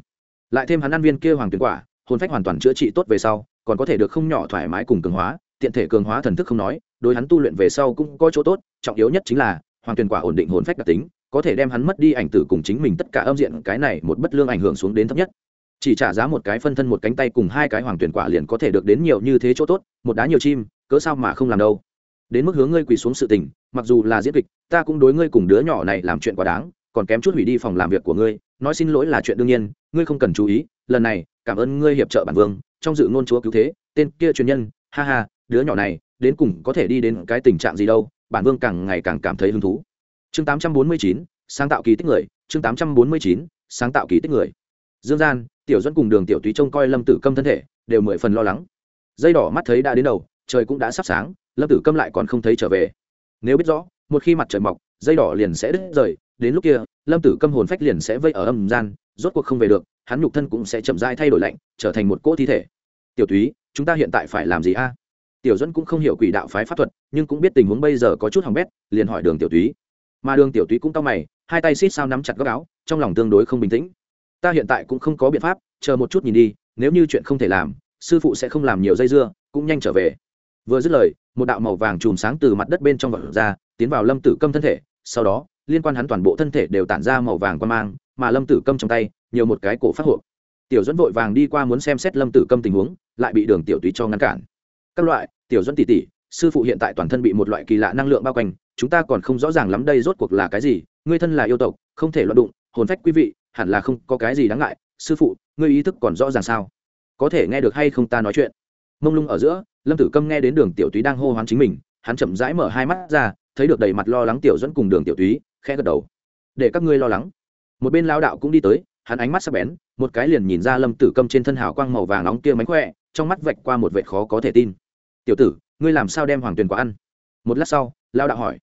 Lại thêm hắn ăn viên kia hoàng tuyến quả, hồn phách hoàn toàn chữa trị tốt về sau, còn có thể được không nhỏ thoải mái cùng cường hóa, tiện thể cường hóa thần thức không nói, đối hắn tu luyện về sau cũng có chỗ tốt, trọng yếu nhất chính là, hoàng tuyển quả ổn định hồn phách đặc tính, có thể đem hắn mất đi ảnh tử cùng chính mình tất cả âm diện, cái này một bất lương ảnh hưởng xuống đến thấp nhất chỉ trả giá một cái phân thân một cánh tay cùng hai cái hoàng tuyển quả liền có thể được đến nhiều như thế chỗ tốt một đá nhiều chim cớ sao mà không làm đâu. Đến mức hướng ngươi quỳ xuống sự tình mặc dù là diễn kịch ta cũng đối ngươi cùng đứa nhỏ này làm chuyện quá đáng còn kém chút hủy đi phòng làm việc của ngươi nói xin lỗi là chuyện đương nhiên ngươi không cần chú ý lần này cảm ơn ngươi hiệp trợ bản vương trong dự ngôn chúa cứu thế tên kia truyền nhân ha ha đứa nhỏ này đến cùng có thể đi đến cái tình trạng gì đâu bản vương càng ngày càng cảm thấy hứng thú. Chương 849, sáng tạo kỳ tích người chương 849, sáng tạo kỳ tích người dương gian, tiểu dẫn cùng đường tiểu túy trông coi lâm tử câm thân thể, đều mười phần lo lắng. Dây đỏ mắt thấy đã đến đầu, trời cũng đã sắp sáng, lâm tử câm lại còn không thấy trở về. Nếu biết rõ, một khi mặt trời mọc, dây đỏ liền sẽ đứt rời, đến lúc kia, lâm tử câm hồn phách liền sẽ vây ở âm gian, rốt cuộc không về được, hắn nhục thân cũng sẽ chậm rãi thay đổi lạnh, trở thành một cỗ thi thể. Tiểu túy, chúng ta hiện tại phải làm gì a? Tiểu dẫn cũng không hiểu quỷ đạo phái pháp thuật, nhưng cũng biết tình huống bây giờ có chút hỏng bét, liền hỏi đường tiểu túy. Mà đường tiểu túy cũng tao mày, hai tay xít sao nắm chặt góc áo, trong lòng tương đối không bình tĩnh ta hiện tại cũng không có biện pháp, chờ một chút nhìn đi, nếu như chuyện không thể làm, sư phụ sẽ không làm nhiều dây dưa, cũng nhanh trở về. Vừa dứt lời, một đạo màu vàng chùm sáng từ mặt đất bên trong vật ra, tiến vào lâm tử câm thân thể. Sau đó, liên quan hắn toàn bộ thân thể đều tản ra màu vàng quan mang, mà lâm tử câm trong tay, nhiều một cái cổ phát hộp. Tiểu dẫn vội vàng đi qua muốn xem xét lâm tử câm tình huống, lại bị đường tiểu túy cho ngăn cản. Các loại, tiểu dẫn tỉ tỉ sư phụ hiện tại toàn thân bị một loại kỳ lạ năng lượng bao quanh, chúng ta còn không rõ ràng lắm đây rốt cuộc là cái gì, ngươi thân là yêu tộc, không thể loạn đụng, hồn phách quý vị hẳn là không có cái gì đáng ngại, sư phụ, ngươi ý thức còn rõ ràng sao? Có thể nghe được hay không ta nói chuyện? Mông lung ở giữa, lâm tử câm nghe đến đường tiểu túy đang hô hoán chính mình, hắn chậm rãi mở hai mắt ra, thấy được đầy mặt lo lắng tiểu dẫn cùng đường tiểu túy, khẽ gật đầu. Để các ngươi lo lắng. Một bên lao đạo cũng đi tới, hắn ánh mắt sắc bén, một cái liền nhìn ra lâm tử câm trên thân hào quang màu vàng nóng kia mánh khỏe, trong mắt vạch qua một vệt khó có thể tin. Tiểu tử, ngươi làm sao đem hoàng tuyền quả ăn? Một lát sau, lao đạo hỏi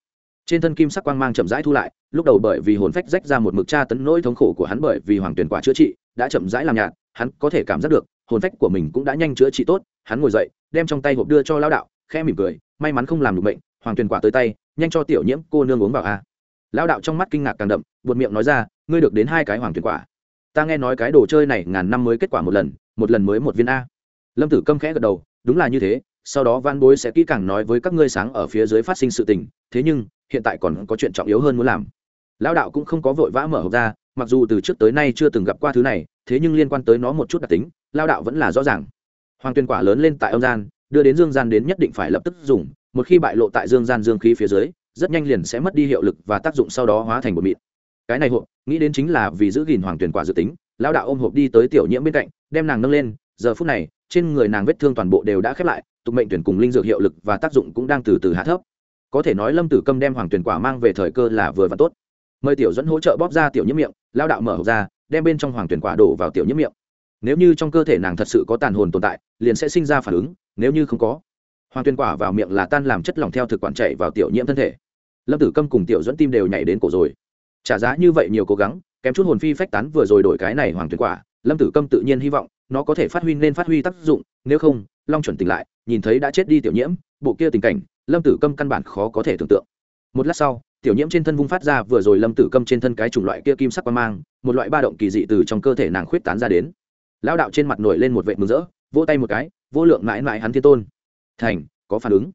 trên thân kim sắc quang mang chậm rãi thu lại, lúc đầu bởi vì hồn phách rách ra một mực tra tấn nỗi thống khổ của hắn bởi vì hoàng tuyển quả chữa trị, đã chậm rãi làm nhạt, hắn có thể cảm giác được, hồn phách của mình cũng đã nhanh chữa trị tốt, hắn ngồi dậy, đem trong tay hộp đưa cho lao đạo, khẽ mỉm cười, may mắn không làm được bệnh, hoàng tuyển quả tới tay, nhanh cho tiểu nhiễm cô nương uống vào a. Lao đạo trong mắt kinh ngạc càng đậm, buột miệng nói ra, ngươi được đến hai cái hoàng tuyển quả. Ta nghe nói cái đồ chơi này ngàn năm mới kết quả một lần một lần mới một viên a. Lâm tử câm khẽ gật đầu, đúng là như thế, sau đó van bối sẽ kỹ càng nói với các ngươi sáng ở phía dưới phát sinh sự tình, thế nhưng hiện tại còn có chuyện trọng yếu hơn muốn làm. Lão đạo cũng không có vội vã mở hộp ra, mặc dù từ trước tới nay chưa từng gặp qua thứ này, thế nhưng liên quan tới nó một chút đặc tính lao đạo vẫn là rõ ràng. Hoàng tuyên quả lớn lên tại âm gian, đưa đến dương gian đến nhất định phải lập tức dùng, một khi bại lộ tại dương gian dương khí phía dưới, rất nhanh liền sẽ mất đi hiệu lực và tác dụng sau đó hóa thành bột mịn. Cái này hộp, nghĩ đến chính là vì giữ gìn hoàng tuyển quả dự tính, lão đạo ôm hộp đi tới tiểu nhiễm bên cạnh, đem nàng nâng lên, giờ phút này, trên người nàng vết thương toàn bộ đều đã khép lại, tục mệnh tuyển cùng linh dược hiệu lực và tác dụng cũng đang từ từ hạ thấp có thể nói lâm tử câm đem hoàng tuyển quả mang về thời cơ là vừa và tốt. mời tiểu dẫn hỗ trợ bóp ra tiểu nhiễm miệng, lao đạo mở hộp ra, đem bên trong hoàng tuyển quả đổ vào tiểu nhiễm miệng. nếu như trong cơ thể nàng thật sự có tàn hồn tồn tại, liền sẽ sinh ra phản ứng, nếu như không có, hoàng tuyển quả vào miệng là tan làm chất lỏng theo thực quản chạy vào tiểu nhiễm thân thể. lâm tử câm cùng tiểu dẫn tim đều nhảy đến cổ rồi. trả giá như vậy nhiều cố gắng, kém chút hồn phi phách tán vừa rồi đổi cái này hoàng tuyển quả, lâm tử câm tự nhiên hy vọng nó có thể phát huy nên phát huy tác dụng, nếu không, long chuẩn tỉnh lại, nhìn thấy đã chết đi tiểu nhiễm, bộ kia tình cảnh lâm tử câm căn bản khó có thể tưởng tượng. Một lát sau, tiểu nhiễm trên thân vung phát ra vừa rồi lâm tử câm trên thân cái chủng loại kia kim sắc qua mang, một loại ba động kỳ dị từ trong cơ thể nàng khuyết tán ra đến. Lão đạo trên mặt nổi lên một vệ mừng rỡ, vỗ tay một cái, vô lượng mãi mãi hắn thiên tôn. Thành, có phản ứng.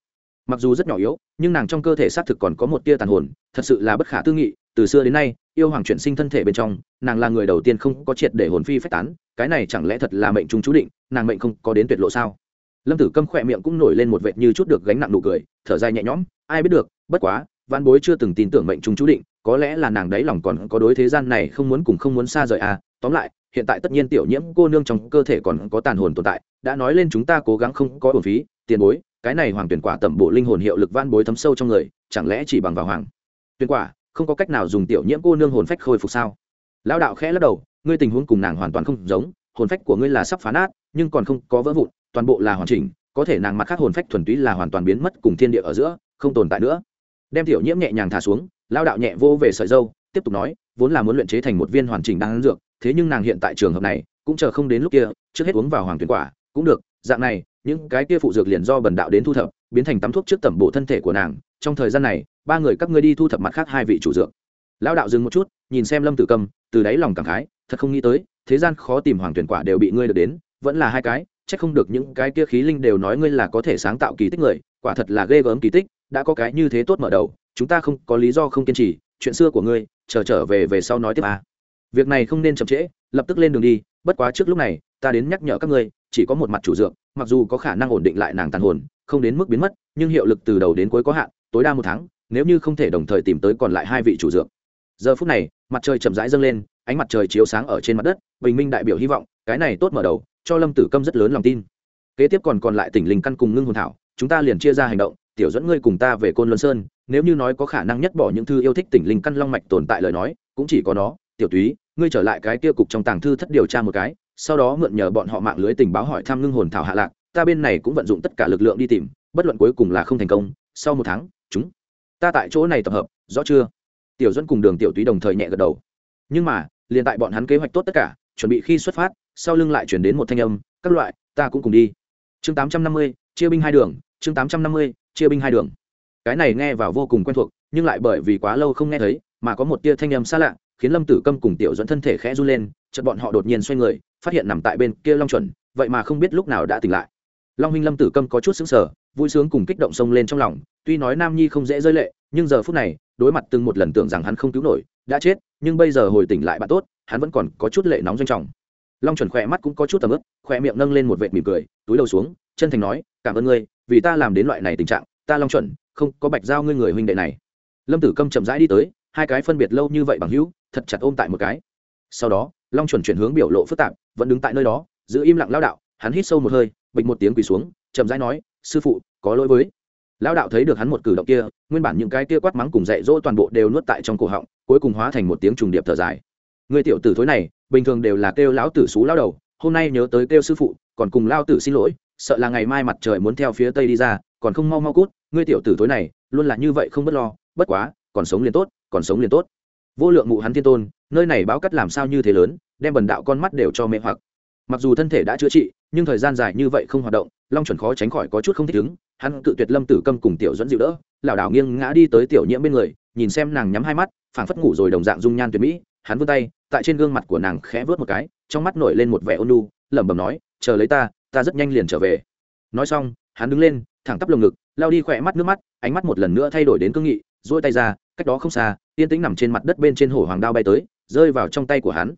Mặc dù rất nhỏ yếu, nhưng nàng trong cơ thể xác thực còn có một tia tàn hồn, thật sự là bất khả tư nghị, từ xưa đến nay, yêu hoàng chuyển sinh thân thể bên trong, nàng là người đầu tiên không có triệt để hồn phi phách tán, cái này chẳng lẽ thật là mệnh chúng chú định, nàng mệnh không có đến tuyệt lộ sao? Lâm tử câm khỏe miệng cũng nổi lên một vệt như chút được gánh nặng nụ cười, thở dài nhẹ nhõm, ai biết được, bất quá văn bối chưa từng tin tưởng mệnh chúng chú định, có lẽ là nàng đấy lòng còn có đối thế gian này không muốn cùng không muốn xa rời à tóm lại, hiện tại tất nhiên tiểu nhiễm cô nương trong cơ thể còn có tàn hồn tồn tại, đã nói lên chúng ta cố gắng không có bổn phí, tiền bối, cái này hoàng tuyển quả tẩm bộ linh hồn hiệu lực van bối thấm sâu trong người, chẳng lẽ chỉ bằng vào hoàng tuyển quả, không có cách nào dùng tiểu nhiễm cô nương hồn phách khôi phục sao? Lão đạo khẽ lắc đầu, ngươi tình huống cùng nàng hoàn toàn không giống, hồn phách của ngươi là sắp phá nát, nhưng còn không có vỡ vụn toàn bộ là hoàn chỉnh, có thể nàng mặt khác hồn phách thuần túy là hoàn toàn biến mất cùng thiên địa ở giữa, không tồn tại nữa. Đem tiểu nhiễm nhẹ nhàng thả xuống, lao đạo nhẹ vô về sợi dâu, tiếp tục nói, vốn là muốn luyện chế thành một viên hoàn chỉnh đang dược, thế nhưng nàng hiện tại trường hợp này, cũng chờ không đến lúc kia, trước hết uống vào hoàng tuyển quả, cũng được, dạng này, những cái kia phụ dược liền do bần đạo đến thu thập, biến thành tắm thuốc trước tẩm bổ thân thể của nàng, trong thời gian này, ba người các ngươi đi thu thập mặt khác hai vị chủ dược. Lao đạo dừng một chút, nhìn xem lâm tử cầm, từ đáy lòng cảm khái, thật không nghĩ tới, thế gian khó tìm hoàng tuyển quả đều bị ngươi được đến, vẫn là hai cái chắc không được những cái kia khí linh đều nói ngươi là có thể sáng tạo kỳ tích người quả thật là ghê gớm kỳ tích đã có cái như thế tốt mở đầu chúng ta không có lý do không kiên trì chuyện xưa của ngươi chờ trở, trở về về sau nói tiếp à. việc này không nên chậm trễ lập tức lên đường đi bất quá trước lúc này ta đến nhắc nhở các ngươi chỉ có một mặt chủ dược mặc dù có khả năng ổn định lại nàng tàn hồn không đến mức biến mất nhưng hiệu lực từ đầu đến cuối có hạn tối đa một tháng nếu như không thể đồng thời tìm tới còn lại hai vị chủ dược giờ phút này mặt trời chậm rãi dâng lên ánh mặt trời chiếu sáng ở trên mặt đất bình minh đại biểu hy vọng cái này tốt mở đầu cho lâm tử câm rất lớn lòng tin. Kế tiếp còn còn lại tỉnh linh căn cùng ngưng hồn thảo, chúng ta liền chia ra hành động, tiểu dẫn ngươi cùng ta về côn luân sơn, nếu như nói có khả năng nhất bỏ những thư yêu thích tỉnh linh căn long mạch tồn tại lời nói, cũng chỉ có nó. Tiểu túy, ngươi trở lại cái kia cục trong tàng thư thất điều tra một cái, sau đó mượn nhờ bọn họ mạng lưới tình báo hỏi thăm ngưng hồn thảo hạ lạc, ta bên này cũng vận dụng tất cả lực lượng đi tìm, bất luận cuối cùng là không thành công, sau một tháng, chúng ta tại chỗ này tập hợp, rõ chưa? Tiểu dẫn cùng đường tiểu túy đồng thời nhẹ gật đầu. Nhưng mà, liền tại bọn hắn kế hoạch tốt tất cả, chuẩn bị khi xuất phát sau lưng lại chuyển đến một thanh âm, các loại, ta cũng cùng đi. Chương tám trăm năm mươi, chia binh hai đường, chương tám trăm năm mươi, chia binh hai đường. Cái này nghe vào vô cùng quen thuộc, nhưng lại bởi vì quá lâu không nghe thấy, mà có một tia thanh âm xa lạ, khiến lâm tử câm cùng tiểu dẫn thân thể khẽ run lên, chợt bọn họ đột nhiên xoay người, phát hiện nằm tại bên kia long chuẩn, vậy mà không biết lúc nào đã tỉnh lại. Long huynh lâm tử câm có chút xứng sở vui sướng cùng kích động sông lên trong lòng, tuy nói nam nhi không dễ rơi lệ, nhưng giờ phút này, đối mặt từng một lần tưởng rằng hắn không cứu nổi, đã chết, nhưng bây giờ hồi tỉnh lại bạn tốt, hắn vẫn còn có chút lệ nóng doanh trọng long chuẩn khỏe mắt cũng có chút tầm ướp khỏe miệng nâng lên một vệt mỉm cười, túi đầu xuống, chân thành nói, cảm ơn ngươi, vì ta làm đến loại này tình trạng, ta long chuẩn, không có bạch giao ngươi người huynh đệ này. Lâm tử câm chậm rãi đi tới, hai cái phân biệt lâu như vậy bằng hữu, thật chặt ôm tại một cái. Sau đó, long chuẩn chuyển hướng biểu lộ phức tạp, vẫn đứng tại nơi đó, giữ im lặng lao đạo, hắn hít sâu một hơi, bịch một tiếng quỳ xuống, chậm rãi nói, sư phụ, có lỗi với. Lao đạo thấy được hắn một cử động kia, nguyên bản những cái kia quát mắng cùng dạy dỗ toàn bộ đều nuốt tại trong cổ họng, cuối cùng hóa thành một tiếng trùng điệp thở dài người tiểu tử thối này, bình thường đều là kêu lão tử xú lao đầu, hôm nay nhớ tới kêu sư phụ, còn cùng lao tử xin lỗi, sợ là ngày mai mặt trời muốn theo phía tây đi ra, còn không mau mau cút, ngươi tiểu tử thối này, luôn là như vậy không bất lo, bất quá, còn sống liền tốt, còn sống liền tốt. Vô lượng mụ hắn thiên tôn, nơi này báo cắt làm sao như thế lớn, đem bần đạo con mắt đều cho mê hoặc. Mặc dù thân thể đã chữa trị, nhưng thời gian dài như vậy không hoạt động, long chuẩn khó tránh khỏi có chút không thích ứng, hắn cự tuyệt lâm tử câm cùng tiểu dẫn dịu đỡ, lảo đảo nghiêng ngã đi tới tiểu nhiễm bên người, nhìn xem nàng nhắm hai mắt, phảng phất ngủ rồi đồng dạng dung nhan tuyệt mỹ, hắn vươn tay tại trên gương mặt của nàng khẽ vớt một cái, trong mắt nổi lên một vẻ ôn nu lẩm bẩm nói, chờ lấy ta ta rất nhanh liền trở về. Nói xong, hắn đứng lên, thẳng tắp lồng ngực, lao đi khỏe mắt nước mắt, ánh mắt một lần nữa thay đổi đến cương nghị dỗi tay ra, cách đó không xa, yên tĩnh nằm trên mặt đất bên trên hổ hoàng đao bay tới, rơi vào trong tay của hắn.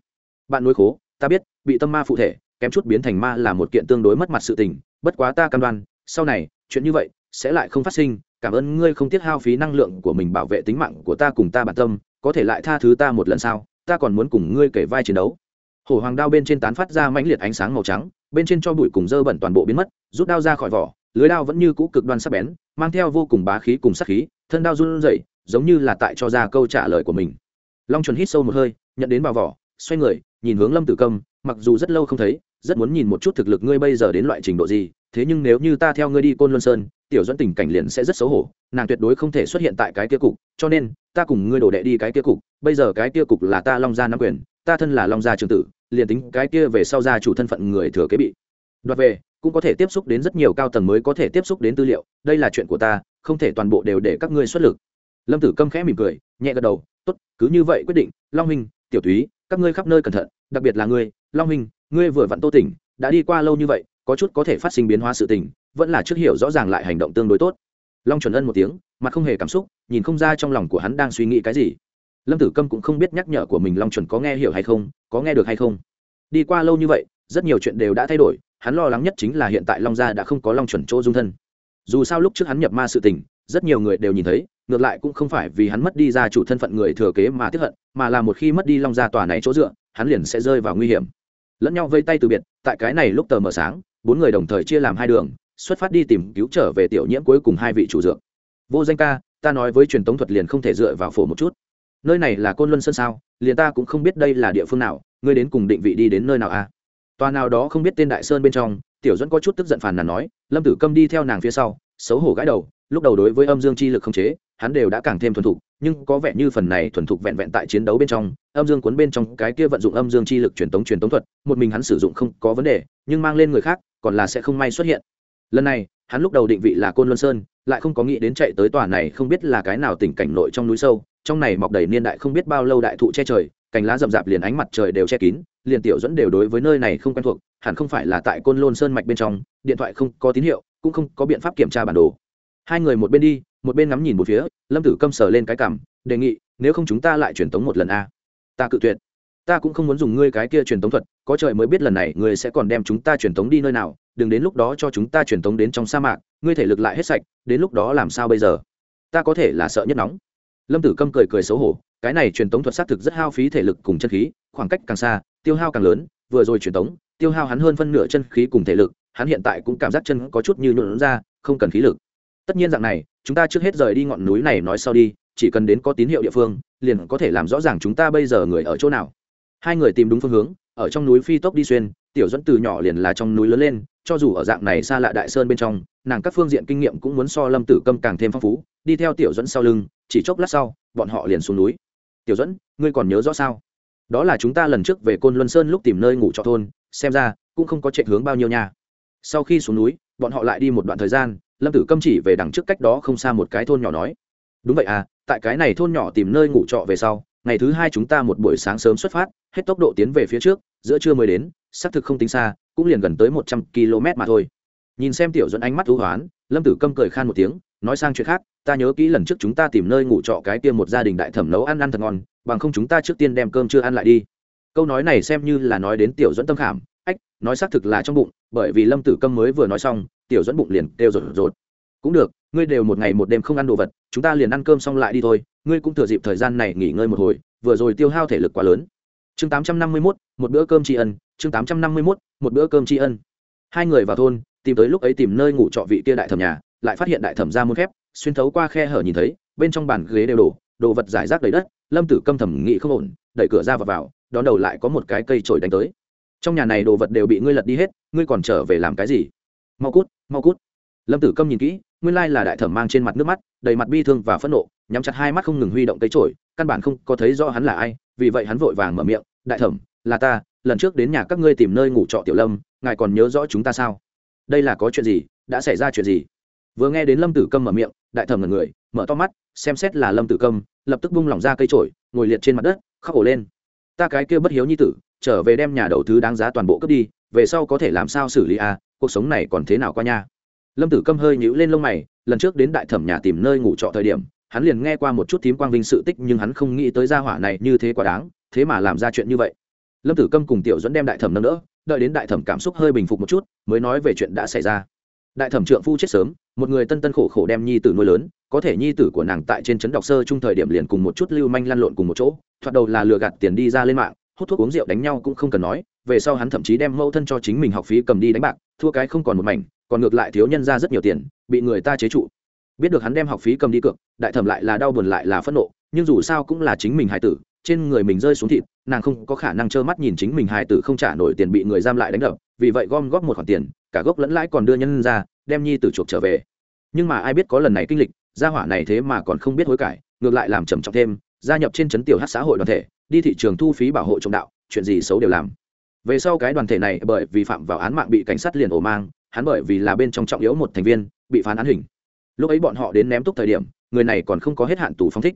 Bạn nuôi khố, ta biết, bị tâm ma phụ thể, kém chút biến thành ma là một kiện tương đối mất mặt sự tình, bất quá ta cam đoan, sau này, chuyện như vậy sẽ lại không phát sinh, cảm ơn ngươi không tiếc hao phí năng lượng của mình bảo vệ tính mạng của ta cùng ta bản tâm, có thể lại tha thứ ta một lần sau ta còn muốn cùng ngươi kể vai chiến đấu. Hổ hoàng đao bên trên tán phát ra mãnh liệt ánh sáng màu trắng, bên trên cho bụi cùng dơ bẩn toàn bộ biến mất, rút đao ra khỏi vỏ, lưới đao vẫn như cũ cực đoan sắc bén, mang theo vô cùng bá khí cùng sắc khí, thân đao run rẩy, giống như là tại cho ra câu trả lời của mình. Long chuẩn hít sâu một hơi, nhận đến vào vỏ, xoay người, nhìn hướng lâm tử công mặc dù rất lâu không thấy, rất muốn nhìn một chút thực lực ngươi bây giờ đến loại trình độ gì, thế nhưng nếu như ta theo ngươi đi côn luân sơn tiểu dẫn tình cảnh liền sẽ rất xấu hổ, nàng tuyệt đối không thể xuất hiện tại cái kia cục, cho nên, ta cùng ngươi đổ đệ đi cái kia cục, bây giờ cái kia cục là ta long gia nắm quyền, ta thân là long gia trường tử, liền tính cái kia về sau gia chủ thân phận người thừa kế bị. Đoạt về, cũng có thể tiếp xúc đến rất nhiều cao tầng mới có thể tiếp xúc đến tư liệu, đây là chuyện của ta, không thể toàn bộ đều để các ngươi xuất lực. Lâm tử câm khẽ mỉm cười, nhẹ gật đầu, tốt, cứ như vậy quyết định, long huynh, tiểu túy các ngươi khắp nơi cẩn thận, đặc biệt là ngươi, long huynh, ngươi vừa vặn tô tỉnh, đã đi qua lâu như vậy, có chút có thể phát sinh biến hóa sự tình vẫn là trước hiểu rõ ràng lại hành động tương đối tốt. Long chuẩn ân một tiếng, mặt không hề cảm xúc, nhìn không ra trong lòng của hắn đang suy nghĩ cái gì. Lâm tử câm cũng không biết nhắc nhở của mình long chuẩn có nghe hiểu hay không, có nghe được hay không. Đi qua lâu như vậy, rất nhiều chuyện đều đã thay đổi, hắn lo lắng nhất chính là hiện tại long gia đã không có long chuẩn chỗ dung thân. Dù sao lúc trước hắn nhập ma sự tình, rất nhiều người đều nhìn thấy, ngược lại cũng không phải vì hắn mất đi gia chủ thân phận người thừa kế mà tiếp hận, mà là một khi mất đi long gia tòa này chỗ dựa, hắn liền sẽ rơi vào nguy hiểm. Lẫn nhau vây tay từ biệt, tại cái này lúc tờ mờ sáng, bốn người đồng thời chia làm hai đường xuất phát đi tìm cứu trở về tiểu nhiễm cuối cùng hai vị chủ dược. Vô danh ca, ta nói với truyền tống thuật liền không thể dựa vào phổ một chút. Nơi này là côn luân sơn sao, liền ta cũng không biết đây là địa phương nào, ngươi đến cùng định vị đi đến nơi nào a à? tòa nào đó không biết tên đại sơn bên trong, tiểu dẫn có chút tức giận phàn nàn nói, lâm tử câm đi theo nàng phía sau, xấu hổ gãi đầu, lúc đầu đối với âm dương chi lực không chế, hắn đều đã càng thêm thuần thục, nhưng có vẻ như phần này thuần thục vẹn vẹn tại chiến đấu bên trong, âm dương cuốn bên trong cái kia vận dụng âm dương chi lực truyền tống truyền tống thuật, một mình hắn sử dụng không có vấn đề, nhưng mang lên người khác, còn là sẽ không may xuất hiện lần này, hắn lúc đầu định vị là côn luân sơn, lại không có nghĩ đến chạy tới tòa này không biết là cái nào tình cảnh nội trong núi sâu, trong này mọc đầy niên đại không biết bao lâu đại thụ che trời, cành lá rậm rạp liền ánh mặt trời đều che kín, liền tiểu dẫn đều đối với nơi này không quen thuộc, hẳn không phải là tại côn lôn sơn mạch bên trong, điện thoại không có tín hiệu, cũng không có biện pháp kiểm tra bản đồ. Hai người một bên đi, một bên ngắm nhìn một phía, lâm tử câm sờ lên cái cảm đề nghị, nếu không chúng ta lại truyền tống một lần a? Ta cự tuyệt. Ta cũng không muốn dùng ngươi cái kia truyền tống thuật, có trời mới biết lần này ngươi sẽ còn đem chúng ta truyền tống đi nơi nào đừng đến lúc đó cho chúng ta truyền tống đến trong sa mạc, ngươi thể lực lại hết sạch, đến lúc đó làm sao bây giờ? Ta có thể là sợ nhất nóng. Lâm tử câm cười cười xấu hổ, cái này truyền tống thuật xác thực rất hao phí thể lực cùng chân khí, khoảng cách càng xa, tiêu hao càng lớn, vừa rồi truyền tống, tiêu hao hắn hơn phân nửa chân khí cùng thể lực, hắn hiện tại cũng cảm giác chân có chút như nhuộn ra, không cần khí lực. Tất nhiên dạng này, chúng ta trước hết rời đi ngọn núi này nói sau đi, chỉ cần đến có tín hiệu địa phương, liền có thể làm rõ ràng chúng ta bây giờ người ở chỗ nào. Hai người tìm đúng phương hướng, ở trong núi phi tốc đi xuyên, tiểu dẫn từ nhỏ liền là trong núi lớn lên cho dù ở dạng này xa lạ đại sơn bên trong, nàng các phương diện kinh nghiệm cũng muốn so lâm tử câm càng thêm phong phú, đi theo tiểu dẫn sau lưng, chỉ chốc lát sau, bọn họ liền xuống núi. Tiểu dẫn ngươi còn nhớ rõ sao? Đó là chúng ta lần trước về côn luân sơn lúc tìm nơi ngủ trọ thôn, xem ra cũng không có chạy hướng bao nhiêu nha. Sau khi xuống núi, bọn họ lại đi một đoạn thời gian, lâm tử câm chỉ về đằng trước cách đó không xa một cái thôn nhỏ nói, đúng vậy à tại cái này thôn nhỏ tìm nơi ngủ trọ về sau, ngày thứ hai chúng ta một buổi sáng sớm xuất phát, hết tốc độ tiến về phía trước, giữa trưa mới đến, xác thực không tính xa cũng liền gần tới một trăm km mà thôi. Nhìn xem tiểu dẫn ánh mắt thú hoán, lâm tử câm cười khan một tiếng, nói sang chuyện khác, ta nhớ kỹ lần trước chúng ta tìm nơi ngủ trọ cái kia một gia đình đại thẩm nấu ăn ăn thật ngon, bằng không chúng ta trước tiên đem cơm chưa ăn lại đi. Câu nói này xem như là nói đến tiểu dẫn tâm khảm. Ách, nói xác thực là trong bụng, bởi vì lâm tử câm mới vừa nói xong, tiểu dẫn bụng liền kêu rột rột. Cũng được, ngươi đều một ngày một đêm không ăn đồ vật, chúng ta liền ăn cơm xong lại đi thôi, ngươi cũng thừa dịp thời gian này nghỉ ngơi một hồi, vừa rồi tiêu hao thể lực quá lớn chương tám trăm năm mươi mốt, một bữa cơm tri ân, chương tám trăm năm mươi mốt, một bữa cơm tri ân. Hai người vào thôn, tìm tới lúc ấy tìm nơi ngủ trọ vị kia đại thẩm nhà, lại phát hiện đại thẩm ra môn khép xuyên thấu qua khe hở nhìn thấy, bên trong bàn ghế đều đổ, đồ vật giải rác đầy đất, lâm tử câm thẩm nghĩ không ổn, đẩy cửa ra và vào, đón đầu lại có một cái cây trổi đánh tới. Trong nhà này đồ vật đều bị ngươi lật đi hết, ngươi còn trở về làm cái gì? Mau cút mau cút. Lâm tử câm nhìn kỹ, nguyên lai là đại thẩm mang trên mặt nước mắt, đầy mặt bi thương và phẫn nộ nhắm chặt hai mắt không ngừng huy động cây trổi căn bản không có thấy rõ hắn là ai, vì vậy hắn vội vàng mở miệng, đại thẩm, là ta, lần trước đến nhà các ngươi tìm nơi ngủ trọ tiểu lâm, ngài còn nhớ rõ chúng ta sao? Đây là có chuyện gì, đã xảy ra chuyện gì? Vừa nghe đến lâm tử câm mở miệng, đại thẩm là người, mở to mắt, xem xét là lâm tử câm, lập tức bung lỏng ra cây trổi ngồi liệt trên mặt đất, khóc ổ lên. Ta cái kia bất hiếu nhi tử, trở về đem nhà đầu thứ đáng giá toàn bộ cướp đi, về sau có thể làm sao xử lý à cuộc sống này còn thế nào qua nha? Lâm tử câm hơi nhíu lên lông mày, lần trước đến đại thẩm nhà tìm nơi ngủ trọ thời điểm hắn liền nghe qua một chút thím quang vinh sự tích nhưng hắn không nghĩ tới gia hỏa này như thế quá đáng, thế mà làm ra chuyện như vậy. Lâm tử câm cùng tiểu dẫn đem đại thẩm nâng đỡ, đợi đến đại thẩm cảm xúc hơi bình phục một chút, mới nói về chuyện đã xảy ra. Đại thẩm trượng phu chết sớm, một người tân tân khổ khổ đem nhi tử nuôi lớn, có thể nhi tử của nàng tại trên trấn đọc sơ chung thời điểm liền cùng một chút lưu manh lăn lộn cùng một chỗ, thoạt đầu là lừa gạt tiền đi ra lên mạng, hút thuốc uống rượu đánh nhau cũng không cần nói, về sau hắn thậm chí đem mẫu thân cho chính mình học phí cầm đi đánh bạc, thua cái không còn một mảnh, còn ngược lại thiếu nhân ra rất nhiều tiền, bị người ta chế trụ biết được hắn đem học phí cầm đi cược, đại thẩm lại là đau buồn lại là phẫn nộ, nhưng dù sao cũng là chính mình hài tử, trên người mình rơi xuống thịt, nàng không có khả năng trơ mắt nhìn chính mình hài tử không trả nổi tiền bị người giam lại đánh đập, vì vậy gom góp một khoản tiền, cả gốc lẫn lãi còn đưa nhân ra, đem nhi tử chuộc trở về. Nhưng mà ai biết có lần này kinh lịch, gia hỏa này thế mà còn không biết hối cải, ngược lại làm trầm trọng thêm, gia nhập trên chấn tiểu hát xã hội đoàn thể, đi thị trường thu phí bảo hộ trọng đạo, chuyện gì xấu đều làm. Về sau cái đoàn thể này bởi vì phạm vào án mạng bị cảnh sát liền ổ mang, hắn bởi vì là bên trong trọng yếu một thành viên, bị phán án hình lúc ấy bọn họ đến ném túc thời điểm, người này còn không có hết hạn tù phong thích.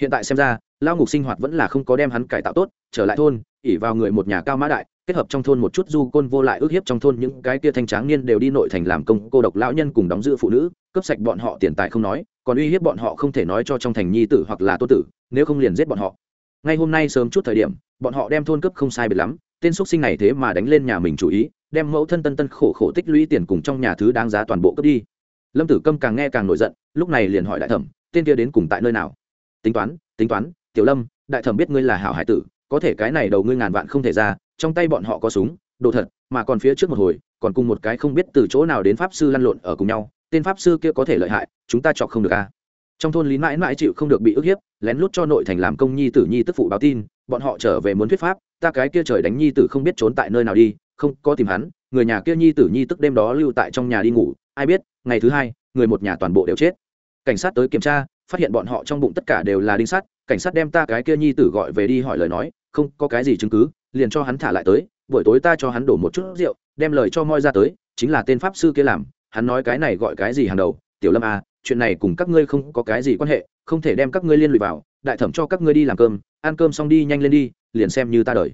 Hiện tại xem ra, lao ngục sinh hoạt vẫn là không có đem hắn cải tạo tốt, trở lại thôn, ỉ vào người một nhà cao mã đại, kết hợp trong thôn một chút du côn vô lại ước hiếp trong thôn những cái kia thanh tráng niên đều đi nội thành làm công, cô độc lão nhân cùng đóng giữ phụ nữ, cướp sạch bọn họ tiền tài không nói, còn uy hiếp bọn họ không thể nói cho trong thành nhi tử hoặc là tô tử, nếu không liền giết bọn họ. Ngay hôm nay sớm chút thời điểm, bọn họ đem thôn cướp không sai biệt lắm, tên x sinh này thế mà đánh lên nhà mình chủ ý, đem mẫu thân tân tân khổ khổ tích lũy tiền cùng trong nhà thứ đáng giá toàn bộ cướp đi lâm tử câm càng nghe càng nổi giận, lúc này liền hỏi đại thẩm, tên kia đến cùng tại nơi nào tính toán tính toán, tiểu lâm, đại thẩm biết ngươi là hảo hải tử, có thể cái này đầu ngươi ngàn vạn không thể ra, trong tay bọn họ có súng, đồ thật, mà còn phía trước một hồi, còn cùng một cái không biết từ chỗ nào đến pháp sư lăn lộn ở cùng nhau, tên pháp sư kia có thể lợi hại, chúng ta chọc không được a à. trong thôn lý mãi mãi chịu không được bị ức hiếp, lén lút cho nội thành làm công nhi tử nhi tức phụ báo tin, bọn họ trở về muốn thuyết pháp, ta cái kia trời đánh nhi tử không biết trốn tại nơi nào đi, không có tìm hắn, người nhà kia nhi tử nhi tức đêm đó lưu tại trong nhà đi ngủ ai biết, ngày thứ hai, người một nhà toàn bộ đều chết. Cảnh sát tới kiểm tra, phát hiện bọn họ trong bụng tất cả đều là đinh sắt, cảnh sát đem ta cái kia nhi tử gọi về đi hỏi lời nói, không có cái gì chứng cứ, liền cho hắn thả lại tới, buổi tối ta cho hắn đổ một chút rượu, đem lời cho moi ra tới, chính là tên pháp sư kia làm, hắn nói cái này gọi cái gì hàng đầu, tiểu lâm à chuyện này cùng các ngươi không có cái gì quan hệ, không thể đem các ngươi liên lụy vào, đại thẩm cho các ngươi đi làm cơm, ăn cơm xong đi nhanh lên đi, liền xem như ta đời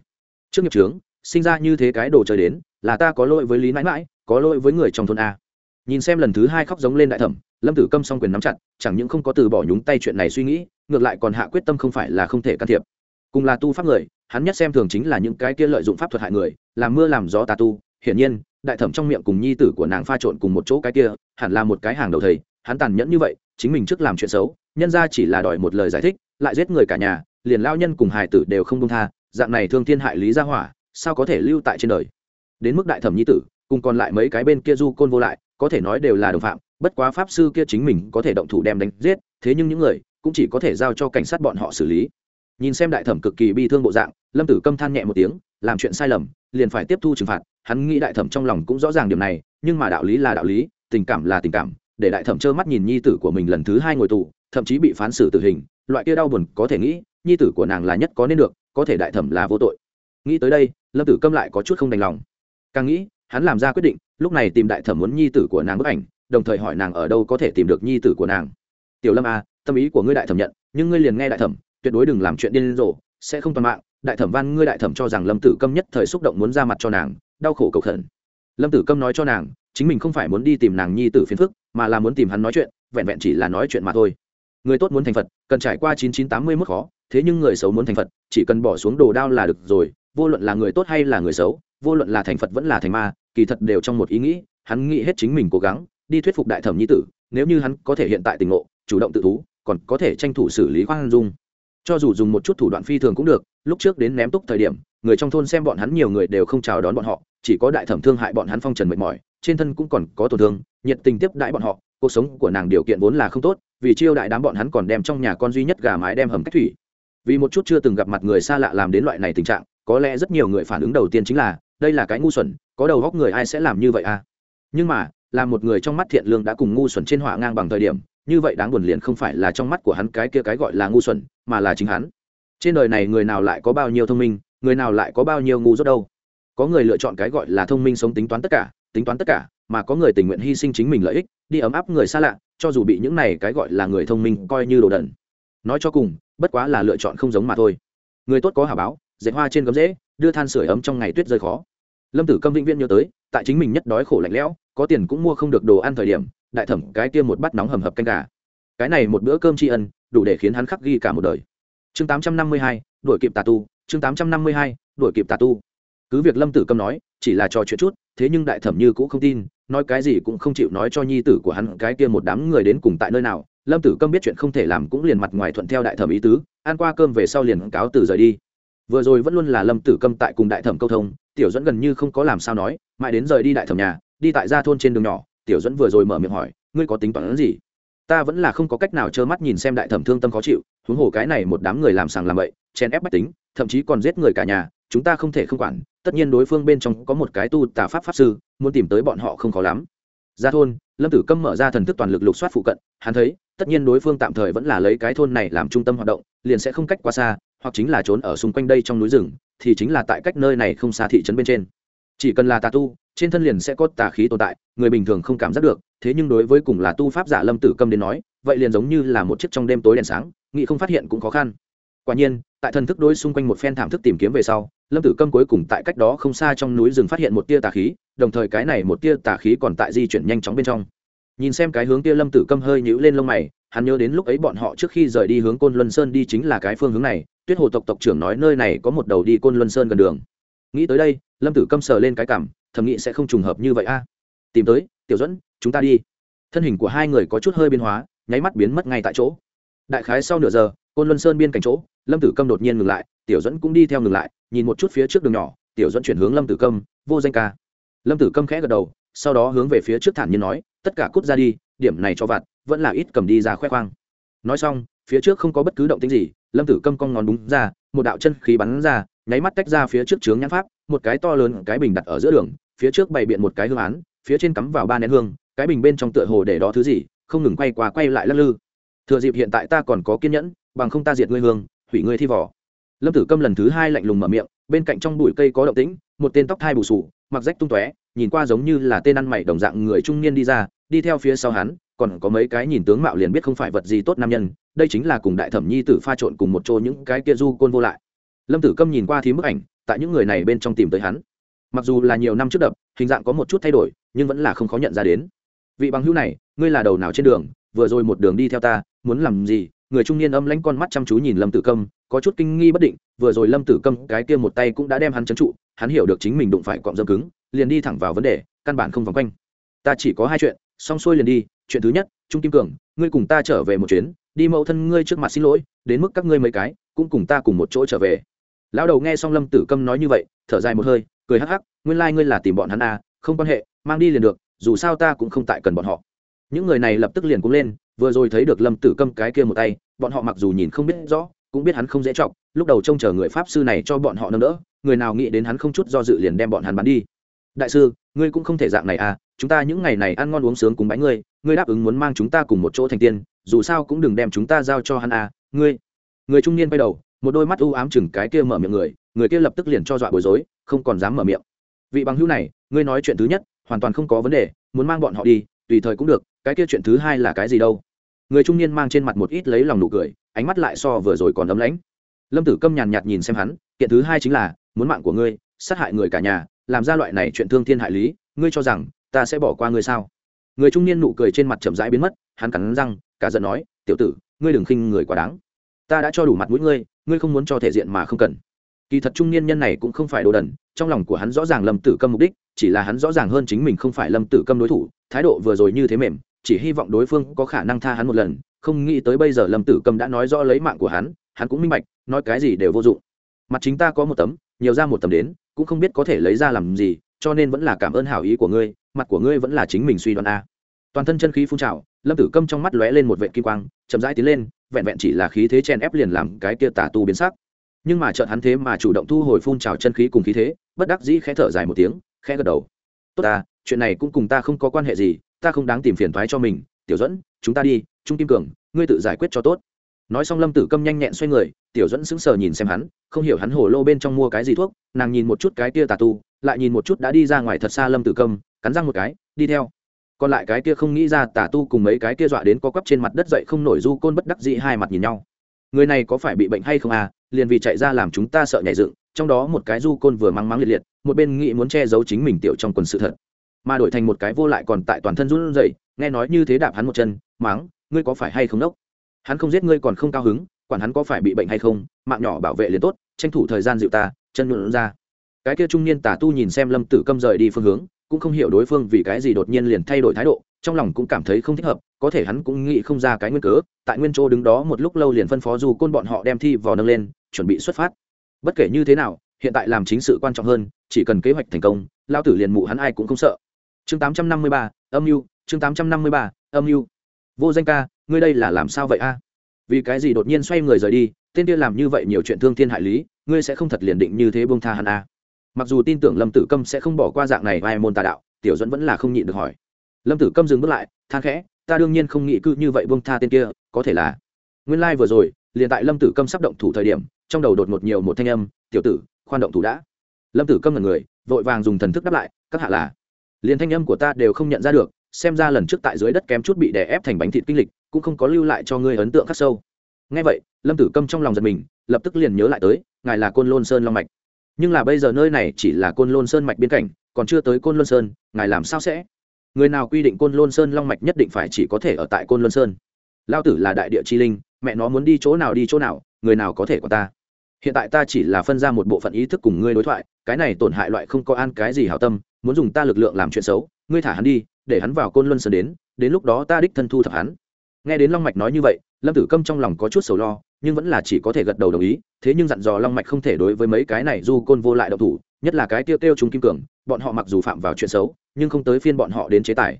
trước nghiệp trướng sinh ra như thế cái đồ chơi đến, là ta có lỗi với lý mãi mãi, có lỗi với người trong thôn a nhìn xem lần thứ hai khóc giống lên đại thẩm, lâm tử câm s o n g quyền nắm chặt, chẳng những không có từ bỏ nhúng tay chuyện này suy nghĩ, ngược lại còn hạ quyết tâm không phải là không thể can thiệp. Cùng là tu pháp người, hắn nhất xem thường chính là những cái kia lợi dụng pháp thuật hại người, làm mưa làm gió tà tu. Hiển nhiên, đại thẩm trong miệng cùng nhi tử của nàng pha trộn cùng một chỗ cái kia, hẳn là một cái hàng đầu thầy, hắn tàn nhẫn như vậy, chính mình trước làm chuyện xấu, nhân ra chỉ là đòi một lời giải thích, lại giết người cả nhà, liền lao nhân cùng hải tử đều không công tha, dạng này thương thiên hại lý gia hỏa, sao có thể lưu tại trên đời? Đến mức đại thẩm nhi tử, cùng còn lại mấy cái bên kia du côn vô lại có thể nói đều là đồng phạm, bất quá pháp sư kia chính mình có thể động thủ đem đánh giết, thế nhưng những người cũng chỉ có thể giao cho cảnh sát bọn họ xử lý. Nhìn xem đại thẩm cực kỳ bi thương bộ dạng, lâm tử câm than nhẹ một tiếng, làm chuyện sai lầm, liền phải tiếp thu trừng phạt. Hắn nghĩ đại thẩm trong lòng cũng rõ ràng điểm này, nhưng mà đạo lý là đạo lý, tình cảm là tình cảm, để đại thẩm trơ mắt nhìn nhi tử của mình lần thứ hai ngồi tù, thậm chí bị phán xử tử hình, loại kia đau buồn có thể nghĩ, nhi tử của nàng là nhất có nên được, có thể đại thẩm là vô tội. Nghĩ tới đây, lâm tử câm lại có chút không đành lòng. Càng nghĩ hắn làm ra quyết định, lúc này tìm đại thẩm muốn nhi tử của nàng bức ảnh, đồng thời hỏi nàng ở đâu có thể tìm được nhi tử của nàng. Tiểu lâm a tâm ý của ngươi đại thẩm nhận, nhưng ngươi liền nghe đại thẩm, tuyệt đối đừng làm chuyện điên rồ, sẽ không toàn mạng. Đại thẩm văn ngươi đại thẩm cho rằng lâm tử câm nhất thời xúc động muốn ra mặt cho nàng, đau khổ cầu khẩn. Lâm tử câm nói cho nàng, chính mình không phải muốn đi tìm nàng nhi tử phiền phức, mà là muốn tìm hắn nói chuyện, vẹn vẹn chỉ là nói chuyện mà thôi. Người tốt muốn thành phật, cần trải qua chín chín tám mươi mức khó, thế nhưng người xấu muốn thành phật, chỉ cần bỏ xuống đồ đao là được rồi, vô luận là người tốt hay là người xấu vô luận là thành phật vẫn là thành ma, kỳ thật đều trong một ý nghĩ, hắn nghĩ hết chính mình cố gắng, đi thuyết phục đại thẩm nhi tử, nếu như hắn có thể hiện tại tình ngộ, chủ động tự thú, còn có thể tranh thủ xử lý khoan dung. Cho dù dùng một chút thủ đoạn phi thường cũng được, lúc trước đến ném túc thời điểm, người trong thôn xem bọn hắn nhiều người đều không chào đón bọn họ, chỉ có đại thẩm thương hại bọn hắn phong trần mệt mỏi, trên thân cũng còn có tổn thương, nhiệt tình tiếp đãi bọn họ, cuộc sống của nàng điều kiện vốn là không tốt, vì chiêu đại đám bọn hắn còn đem trong nhà con duy nhất gà mái đem hầm cách thủy. Vì một chút chưa từng gặp mặt người xa lạ làm đến loại này tình trạng, có lẽ rất nhiều người phản ứng đầu tiên chính là đây là cái ngu xuẩn, có đầu góc người ai sẽ làm như vậy à? Nhưng mà, là một người trong mắt thiện lương đã cùng ngu xuẩn trên họa ngang bằng thời điểm, như vậy đáng buồn liền không phải là trong mắt của hắn cái kia cái gọi là ngu xuẩn, mà là chính hắn. Trên đời này người nào lại có bao nhiêu thông minh, người nào lại có bao nhiêu ngu dốt đâu? Có người lựa chọn cái gọi là thông minh sống tính toán tất cả, tính toán tất cả, mà có người tình nguyện hy sinh chính mình lợi ích, đi ấm áp người xa lạ, cho dù bị những này cái gọi là người thông minh coi như đồ đần. Nói cho cùng, bất quá là lựa chọn không giống mà thôi. Người tốt có hà báo, dạy hoa trên gấm rễ đưa than sửa ấm trong ngày tuyết rơi khó lâm tử câm vĩnh viễn nhớ tới, tại chính mình nhất đói khổ lạnh lẽo, có tiền cũng mua không được đồ ăn thời điểm, đại thẩm cái kia một bát nóng hầm hập canh gà. Cái này một bữa cơm tri ân, đủ để khiến hắn khắc ghi cả một đời. Chương tám trăm năm mươi hai đổi kịp tà tu, chương tám trăm năm mươi hai đổi kịp tà tu. Cứ việc lâm tử câm nói, chỉ là trò chuyện chút, thế nhưng đại thẩm như cũng không tin, nói cái gì cũng không chịu nói cho nhi tử của hắn cái kia một đám người đến cùng tại nơi nào. Lâm tử câm biết chuyện không thể làm cũng liền mặt ngoài thuận theo đại thẩm ý tứ, ăn qua cơm về sau liền cáo từ rời đi. Vừa rồi vẫn luôn là lâm tử câm tại cùng đại thẩm câu thông tiểu dẫn gần như không có làm sao nói, mãi đến rời đi đại thẩm nhà, đi tại ra thôn trên đường nhỏ, tiểu dẫn vừa rồi mở miệng hỏi, ngươi có tính toán gì? Ta vẫn là không có cách nào trơ mắt nhìn xem đại thẩm thương tâm khó chịu, huống hồ cái này một đám người làm sàng làm bậy chen ép bách tính, thậm chí còn giết người cả nhà, chúng ta không thể không quản, tất nhiên đối phương bên trong có một cái tu tà pháp pháp sư, muốn tìm tới bọn họ không khó lắm. Ra thôn, lâm tử câm mở ra thần thức toàn lực lục soát phụ cận, hắn thấy, tất nhiên đối phương tạm thời vẫn là lấy cái thôn này làm trung tâm hoạt động, liền sẽ không cách quá xa, hoặc chính là trốn ở xung quanh đây trong núi rừng thì chính là tại cách nơi này không xa thị trấn bên trên. Chỉ cần là tà tu, trên thân liền sẽ có tà khí tồn tại, người bình thường không cảm giác được, thế nhưng đối với cùng là tu pháp giả lâm tử câm đến nói, vậy liền giống như là một chiếc trong đêm tối đèn sáng nghị không phát hiện cũng khó khăn. Quả nhiên, tại thần thức đối xung quanh một phen thảm thức tìm kiếm về sau, lâm tử câm cuối cùng tại cách đó không xa trong núi rừng phát hiện một tia tà khí, đồng thời cái này một tia tà khí còn tại di chuyển nhanh chóng bên trong. Nhìn xem cái hướng tia lâm tử câm hơi nhũ lên lông mày, hắn nhớ đến lúc ấy bọn họ trước khi rời đi hướng côn luân sơn đi chính là cái phương hướng này tuyết hồ tộc tộc trưởng nói nơi này có một đầu đi côn luân sơn gần đường. Nghĩ tới đây, lâm tử câm sờ lên cái cảm, thầm nghĩ sẽ không trùng hợp như vậy a. Tìm tới, tiểu dẫn chúng ta đi. Thân hình của hai người có chút hơi biến hóa, nháy mắt biến mất ngay tại chỗ. Đại khái sau nửa giờ, côn luân sơn biên cạnh chỗ, lâm tử câm đột nhiên ngừng lại, tiểu dẫn cũng đi theo ngừng lại, nhìn một chút phía trước đường nhỏ, tiểu dẫn chuyển hướng lâm tử câm, vô danh ca. Lâm tử câm khẽ gật đầu, sau đó hướng về phía trước thản nhiên nói, tất cả cút ra đi, điểm này cho vặt, vẫn là ít cầm đi ra khoe khoang. Nói xong, phía trước không có bất cứ động tính gì lâm tử câm cong ngón đúng ra, một đạo chân khí bắn ra, nháy mắt tách ra phía trước trướng nhãn pháp, một cái to lớn, cái bình đặt ở giữa đường, phía trước bày biện một cái hương án, phía trên cắm vào ba nén hương, cái bình bên trong tựa hồ để đó thứ gì, không ngừng quay qua quay lại lắc lư. Thừa dịp hiện tại ta còn có kiên nhẫn, bằng không ta diệt ngươi hương, hủy ngươi thi vỏ. Lâm tử câm lần thứ hai lạnh lùng mở miệng, bên cạnh trong bụi cây có động tĩnh, một tên tóc thai bù sù, mặc rách tung tóe, nhìn qua giống như là tên ăn mày đồng dạng người trung niên đi ra, đi theo phía sau hắn còn có mấy cái nhìn tướng mạo liền biết không phải vật gì tốt nam nhân, đây chính là cùng đại thẩm nhi tử pha trộn cùng một chỗ những cái kia du côn vô lại. Lâm tử câm nhìn qua thì bức ảnh, tại những người này bên trong tìm tới hắn. Mặc dù là nhiều năm trước đập, hình dạng có một chút thay đổi, nhưng vẫn là không khó nhận ra đến. Vị bằng hữu này, ngươi là đầu nào trên đường, vừa rồi một đường đi theo ta, muốn làm gì? Người trung niên âm lãnh con mắt chăm chú nhìn lâm tử câm, có chút kinh nghi bất định, vừa rồi lâm tử câm cái kia một tay cũng đã đem hắn trấn trụ, hắn hiểu được chính mình đụng phải cọng dâm cứng, liền đi thẳng vào vấn đề, căn bản không vòng quanh. Ta chỉ có hai chuyện, xong xuôi liền đi chuyện thứ nhất, trung kim cường, ngươi cùng ta trở về một chuyến, đi mẫu thân ngươi trước mặt xin lỗi, đến mức các ngươi mấy cái, cũng cùng ta cùng một chỗ trở về. Lão đầu nghe xong lâm tử câm nói như vậy, thở dài một hơi, cười hắc hắc, nguyên lai、like、ngươi là tìm bọn hắn à không quan hệ, mang đi liền được, dù sao ta cũng không tại cần bọn họ. Những người này lập tức liền cũng lên, vừa rồi thấy được lâm tử câm cái kia một tay, bọn họ mặc dù nhìn không biết rõ, cũng biết hắn không dễ chọc, lúc đầu trông chờ người pháp sư này cho bọn họ nâng đỡ, người nào nghĩ đến hắn không chút do dự liền đem bọn hắn bắn đi. Đại sư ngươi cũng không thể dạng này à chúng ta những ngày này ăn ngon uống sướng cùng bánh ngươi ngươi đáp ứng muốn mang chúng ta cùng một chỗ thành tiên, dù sao cũng đừng đem chúng ta giao cho hắn à ngươi. Người trung niên quay đầu, một đôi mắt u ám chừng cái kia mở miệng người người kia lập tức liền cho dọa bối rối, không còn dám mở miệng. Vị bằng hữu này, ngươi nói chuyện thứ nhất, hoàn toàn không có vấn đề, muốn mang bọn họ đi, tùy thời cũng được, cái kia chuyện thứ hai là cái gì đâu? Người trung niên mang trên mặt một ít lấy lòng nụ cười, ánh mắt lại so vừa rồi còn ấm lãnh. Lâm tử câm nhàn nhạt nhìn xem hắn, kiện thứ hai chính là, muốn mạng của ngươi, sát hại người cả nhà làm ra loại này chuyện thương thiên hại lý, ngươi cho rằng ta sẽ bỏ qua ngươi sao? Người trung niên nụ cười trên mặt chậm rãi biến mất, hắn cắn răng, cả giận nói, tiểu tử, ngươi đừng khinh người quá đáng. Ta đã cho đủ mặt mũi ngươi ngươi không muốn cho thể diện mà không cần. Kỳ thật trung niên nhân này cũng không phải đồ đần, trong lòng của hắn rõ ràng lâm tử câm mục đích, chỉ là hắn rõ ràng hơn chính mình không phải lâm tử câm đối thủ, thái độ vừa rồi như thế mềm, chỉ hy vọng đối phương có khả năng tha hắn một lần, không nghĩ tới bây giờ lâm tử câm đã nói rõ lấy mạng của hắn hắn cũng minh bạch, nói cái gì đều vô dụng. Mặt chính ta có một tấm, nhiều ra một tấm đến cũng không biết có thể lấy ra làm gì, cho nên vẫn là cảm ơn hảo ý của ngươi, mặt của ngươi vẫn là chính mình suy đoán a. Toàn thân chân khí phun trào, lâm tử câm trong mắt lóe lên một vệ kim quang, chậm rãi tiến lên, vẹn vẹn chỉ là khí thế chen ép liền làm cái kia tà tu biến sắc. Nhưng mà chợt hắn thế mà chủ động thu hồi phun trào chân khí cùng khí thế, bất đắc dĩ khẽ thở dài một tiếng, khẽ gật đầu. Tốt ta, chuyện này cũng cùng ta không có quan hệ gì, ta không đáng tìm phiền thoái cho mình. Tiểu dẫn chúng ta đi, trung kim cường, ngươi tự giải quyết cho tốt. Nói xong lâm tử câm nhanh nhẹn xoay người tiểu dẫn sững sờ nhìn xem hắn không hiểu hắn hồ lô bên trong mua cái gì thuốc nàng nhìn một chút cái kia tà tu lại nhìn một chút đã đi ra ngoài thật xa lâm tử công, cắn răng một cái đi theo. Còn lại cái kia không nghĩ ra tà tu cùng mấy cái kia dọa đến có quắp trên mặt đất dậy không nổi du côn bất đắc dĩ hai mặt nhìn nhau. Người này có phải bị bệnh hay không à liền vì chạy ra làm chúng ta sợ nhảy dựng trong đó một cái du côn vừa mắng mắng liệt liệt một bên nghĩ muốn che giấu chính mình tiểu trong quần sự thật. Mà đổi thành một cái vô lại còn tại toàn thân run rẩy nghe nói như thế đạp hắn một chân mắng ngươi có phải hay không đốc? Hắn không giết ngươi còn không cao hứng quản hắn có phải bị bệnh hay không mạng nhỏ bảo vệ liền tốt tranh thủ thời gian dịu ta chân nhuận ra. Cái kia trung niên tả tu nhìn xem lâm tử câm rời đi phương hướng cũng không hiểu đối phương vì cái gì đột nhiên liền thay đổi thái độ trong lòng cũng cảm thấy không thích hợp có thể hắn cũng nghĩ không ra cái nguyên cớ tại nguyên chỗ đứng đó một lúc lâu liền phân phó dù côn bọn họ đem thi vào nâng lên chuẩn bị xuất phát. Bất kể như thế nào hiện tại làm chính sự quan trọng hơn chỉ cần kế hoạch thành công lao tử liền mụ hắn ai cũng không sợ. Chương 853, âm mưu chương 853, âm mưu. Vô danh ca ngươi đây là làm sao vậy a? Vì cái gì đột nhiên xoay người rời đi, tên kia làm như vậy nhiều chuyện thương thiên hại lý, ngươi sẽ không thật liền định như thế bông tha hắn à? mặc dù tin tưởng lâm tử câm sẽ không bỏ qua dạng này vai môn tà đạo, tiểu dẫn vẫn là không nhịn được hỏi. Lâm tử câm dừng bước lại, than khẽ, ta đương nhiên không nghĩ cư như vậy bông tha tên kia, có thể là. Nguyên lai、like、vừa vừa rồi, liền tại lâm tử câm sắp động thủ thời điểm, trong đầu đột ngột nhiều một thanh âm, tiểu tử, khoan động thủ đã. Lâm tử câm là người, vội vàng dùng thần thức đáp lại, các hạ là. Liền thanh âm của ta đều không nhận ra được, xem ra lần trước tại dưới đất kém chút bị đè ép thành bánh thịt kinh lịch cũng không có lưu lại cho ngươi ấn tượng khắc sâu. Ngay vậy, lâm tử câm trong lòng giật mình, lập tức liền nhớ lại tới, ngài là côn lôn sơn long mạch. Nhưng là bây giờ nơi này chỉ là côn lôn sơn mạch biên cảnh, còn chưa tới côn lôn sơn, ngài làm sao sẽ? Người nào quy định côn lôn sơn long mạch nhất định phải chỉ có thể ở tại côn lôn sơn? Lao tử là đại địa chi linh, mẹ nó muốn đi chỗ nào đi chỗ nào, người nào có thể của ta? Hiện tại ta chỉ là phân ra một bộ phận ý thức cùng ngươi đối thoại, cái này tổn hại loại không có an cái gì hảo tâm, muốn dùng ta lực lượng làm chuyện xấu, ngươi thả hắn đi, để hắn vào côn luân sơn đến đến lúc đó ta đích thân thu thập hắn nghe đến long mạch nói như vậy lâm tử câm trong lòng có chút sầu lo nhưng vẫn là chỉ có thể gật đầu đồng ý thế nhưng dặn dò long mạch không thể đối với mấy cái này du côn vô lại độc thủ nhất là cái tiêu tiêu trung kim cường bọn họ mặc dù phạm vào chuyện xấu nhưng không tới phiên bọn họ đến chế tài.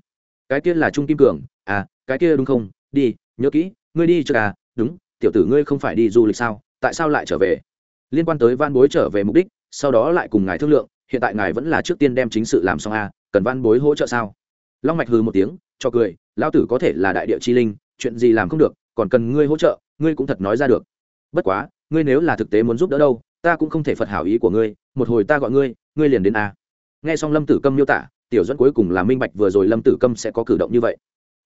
Cái kia là trung kim cường à cái kia đúng không? Đi nhớ kỹ ngươi đi chưa à đúng tiểu tử ngươi không phải đi du lịch sao tại sao lại trở về? Liên quan tới van bối trở về mục đích sau đó lại cùng ngài thương lượng hiện tại ngài vẫn là trước tiên đem chính sự làm xong a à, cần van bối hỗ trợ sao? Long mạch hừ một tiếng cho cười lao tử có thể là đại địa chi linh chuyện gì làm không được, còn cần ngươi hỗ trợ, ngươi cũng thật nói ra được. Bất quá, ngươi nếu là thực tế muốn giúp đỡ đâu, ta cũng không thể phật hảo ý của ngươi, một hồi ta gọi ngươi ngươi liền đến a. Nghe xong lâm tử câm miêu tả, tiểu dẫn cuối cùng là minh bạch vừa rồi lâm tử câm sẽ có cử động như vậy.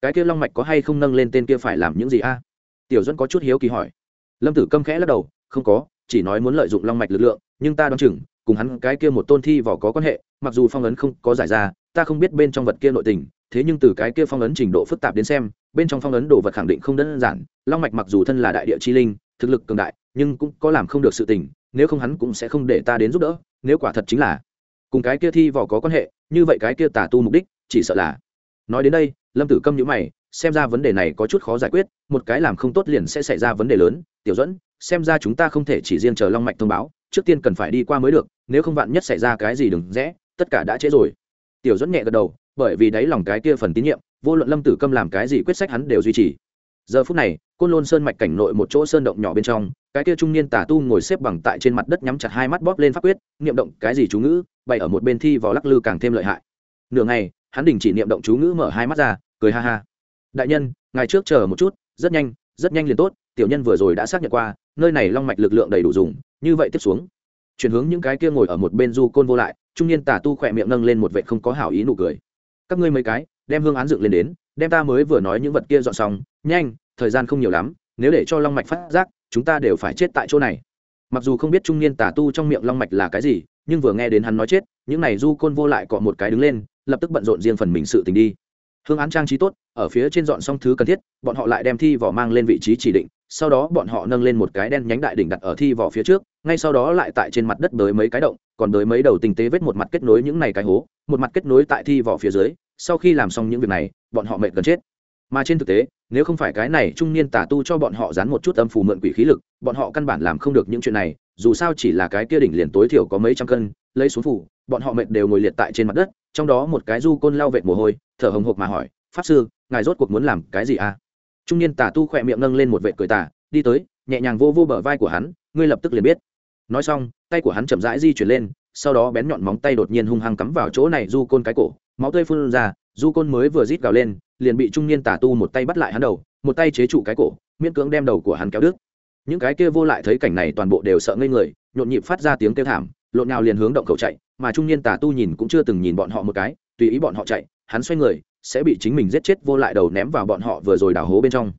Cái kia long mạch có hay không nâng lên tên kia phải làm những gì a? Tiểu dẫn có chút hiếu kỳ hỏi. Lâm tử câm khẽ lắc đầu, không có, chỉ nói muốn lợi dụng long mạch lực lượng, nhưng ta đoán chừng, cùng hắn cái kia một tôn thi vỏ có quan hệ, mặc dù phong ấn không có giải ra, ta không biết bên trong vật kia nội tình thế nhưng từ cái kia phong ấn trình độ phức tạp đến xem, bên trong phong ấn đồ vật khẳng định không đơn giản, long mạch mặc dù thân là đại địa chi linh, thực lực cường đại, nhưng cũng có làm không được sự tình, nếu không hắn cũng sẽ không để ta đến giúp đỡ, nếu quả thật chính là cùng cái kia thi vỏ có quan hệ, như vậy cái kia tà tu mục đích, chỉ sợ là nói đến đây, lâm tử câm nhữ mày, xem ra vấn đề này có chút khó giải quyết, một cái làm không tốt liền sẽ xảy ra vấn đề lớn. Tiểu dẫn xem ra chúng ta không thể chỉ riêng chờ long mạch thông báo, trước tiên cần phải đi qua mới được, nếu không vạn nhất xảy ra cái gì đừng rẽ, tất cả đã trễ rồi. Tiểu dẫn nhẹ gật đầu bởi vì đáy lòng cái kia phần tín nhiệm, vô luận lâm tử câm làm cái gì quyết sách hắn đều duy trì. Giờ phút này, côn lôn sơn mạch cảnh nội một chỗ sơn động nhỏ bên trong, cái kia trung niên tả tu ngồi xếp bằng tại trên mặt đất nhắm chặt hai mắt bóp lên pháp quyết, niệm động cái gì chú ngữ, bày ở một bên thi vào lắc lư càng thêm lợi hại. Nửa ngày, hắn đình chỉ niệm động chú ngữ mở hai mắt ra, cười ha ha. Đại nhân ngày trước chờ một chút, rất nhanh rất nhanh liền tốt, tiểu nhân vừa rồi đã xác nhận qua, nơi này long mạch lực lượng đầy đủ dùng, như vậy tiếp xuống. Chuyển hướng những cái kia ngồi ở một bên du côn vô lại, trung niên tà tu khỏe miệng nâng lên một vệ không có hảo ý nụ cười các ngươi mấy cái, đem hương án dựng lên đến, đem ta mới vừa nói những vật kia dọn xong. Nhanh, thời gian không nhiều lắm, nếu để cho long mạch phát giác, chúng ta đều phải chết tại chỗ này. Mặc dù không biết trung niên tà tu trong miệng long mạch là cái gì, nhưng vừa nghe đến hắn nói chết, những này du côn vô lại cọ một cái đứng lên, lập tức bận rộn riêng phần mình sự tình đi. Hương án trang trí tốt, ở phía trên dọn xong thứ cần thiết, bọn họ lại đem thi vỏ mang lên vị trí chỉ định sau đó bọn họ nâng lên một cái đen nhánh đại đỉnh đặt ở thi vỏ phía trước, ngay sau đó lại tại trên mặt đất bới mấy cái động, còn bới mấy đầu tinh tế vết một mặt kết nối những này cái hố, một mặt kết nối tại thi vỏ phía dưới, sau khi làm xong những việc này, bọn họ mệt gần chết. Mà trên thực tế, nếu không phải cái này trung niên tà tu cho bọn họ dán một chút âm phù mượn quỷ khí lực, bọn họ căn bản làm không được những chuyện này, dù sao chỉ là cái kia đỉnh liền tối thiểu có mấy trăm cân, lấy xuống phủ bọn họ mệt đều ngồi liệt tại trên mặt đất, trong đó một cái du côn lao vệt mồ hôi, thở hồng hộc mà hỏi, pháp sư, ngài rốt cuộc muốn làm cái gì à? Trung niên tà tu khỏe miệng nâng lên một vệ cười tà, đi tới, nhẹ nhàng vô vô bờ vai của hắn, ngươi lập tức liền biết. Nói xong, tay của hắn chậm rãi di chuyển lên, sau đó bén nhọn móng tay đột nhiên hung hăng cắm vào chỗ này du côn cái cổ, máu tươi phun ra, du côn mới vừa rít gào lên, liền bị trung niên tà tu một tay bắt lại hắn đầu, một tay chế trụ cái cổ, miễn cưỡng đem đầu của hắn kéo đứt. Những cái kia vô lại thấy cảnh này toàn bộ đều sợ ngây người, nhộn nhịp phát ra tiếng kêu thảm, lộn nào liền hướng động khẩu chạy, mà trung niên tà tu nhìn cũng chưa từng nhìn bọn họ một cái, tùy ý bọn họ chạy, hắn xoay người sẽ bị chính mình giết chết vô lại đầu ném vào bọn họ vừa rồi đào hố bên trong.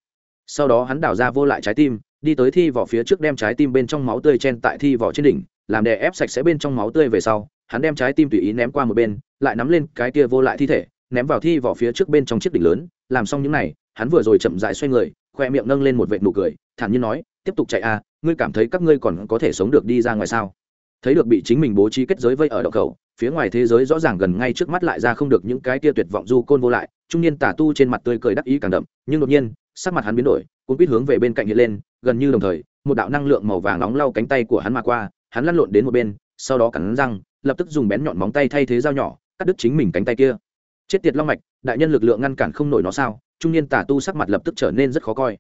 Sau đó hắn đào ra vô lại trái tim, đi tới thi vỏ phía trước đem trái tim bên trong máu tươi chen tại thi vỏ trên đỉnh, làm đè ép sạch sẽ bên trong máu tươi về sau, hắn đem trái tim tùy ý ném qua một bên, lại nắm lên cái kia vô lại thi thể, ném vào thi vỏ phía trước bên trong chiếc đỉnh lớn, làm xong những này, hắn vừa rồi chậm dại xoay người, khoe miệng nâng lên một vệt nụ cười, thản nhiên nói, tiếp tục chạy à ngươi cảm thấy các ngươi còn có thể sống được đi ra ngoài sao? Thấy được bị chính mình bố trí kết giới vây ở đậu khẩu, phía ngoài thế giới rõ ràng gần ngay trước mắt lại ra không được những cái tia tuyệt vọng du côn vô lại, trung niên tả tu trên mặt tươi cười đắc ý càng đậm, nhưng đột nhiên, sắc mặt hắn biến đổi cũng biết hướng về bên cạnh hiện lên, gần như đồng thời, một đạo năng lượng màu vàng nóng lau cánh tay của hắn mà qua, hắn lăn lộn đến một bên, sau đó cắn răng, lập tức dùng bén nhọn móng tay thay thế dao nhỏ, cắt đứt chính mình cánh tay kia. Chết tiệt long mạch, đại nhân lực lượng ngăn cản không nổi nó sao? Trung niên tả tu sắc mặt lập tức trở nên rất khó coi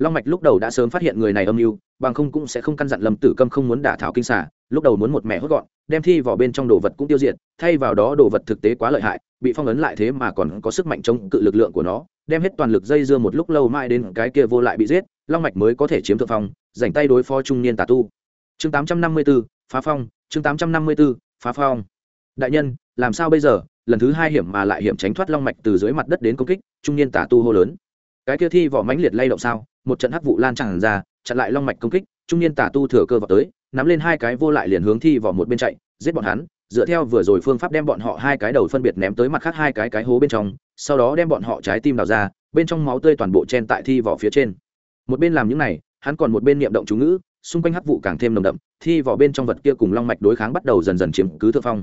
long mạch lúc đầu đã sớm phát hiện người này âm mưu bằng không cũng sẽ không căn dặn lâm tử câm không muốn đả thảo kinh xả lúc đầu muốn một mẹ hốt gọn đem thi vào bên trong đồ vật cũng tiêu diệt thay vào đó đồ vật thực tế quá lợi hại bị phong ấn lại thế mà còn có sức mạnh chống cự lực lượng của nó đem hết toàn lực dây dưa một lúc lâu mãi đến cái kia vô lại bị giết long mạch mới có thể chiếm thượng phong dành tay đối phó trung niên tà tu. Chương 854, phá phong chương 854, phá phong. Đại nhân làm sao bây giờ? Lần thứ hai hiểm mà lại hiểm tránh thoát long mạch từ dưới mặt đất đến công kích trung niên tà tu hô lớn cái kia thi vỏ mãnh liệt lay động sao? Một trận hắc vụ lan tràn ra, chặn lại long mạch công kích, trung niên tà tu thừa cơ vào tới, nắm lên hai cái vô lại liền hướng thi vỏ một bên chạy, giết bọn hắn, dựa theo vừa rồi phương pháp đem bọn họ hai cái đầu phân biệt ném tới mặt khác hai cái cái hố bên trong, sau đó đem bọn họ trái tim đào ra, bên trong máu tươi toàn bộ chen tại thi vỏ phía trên. Một bên làm những này, hắn còn một bên niệm động chú ngữ, xung quanh hắc vụ càng thêm nồng đậm, thi vỏ bên trong vật kia cùng long mạch đối kháng bắt đầu dần dần chiếm cứ thượng phong.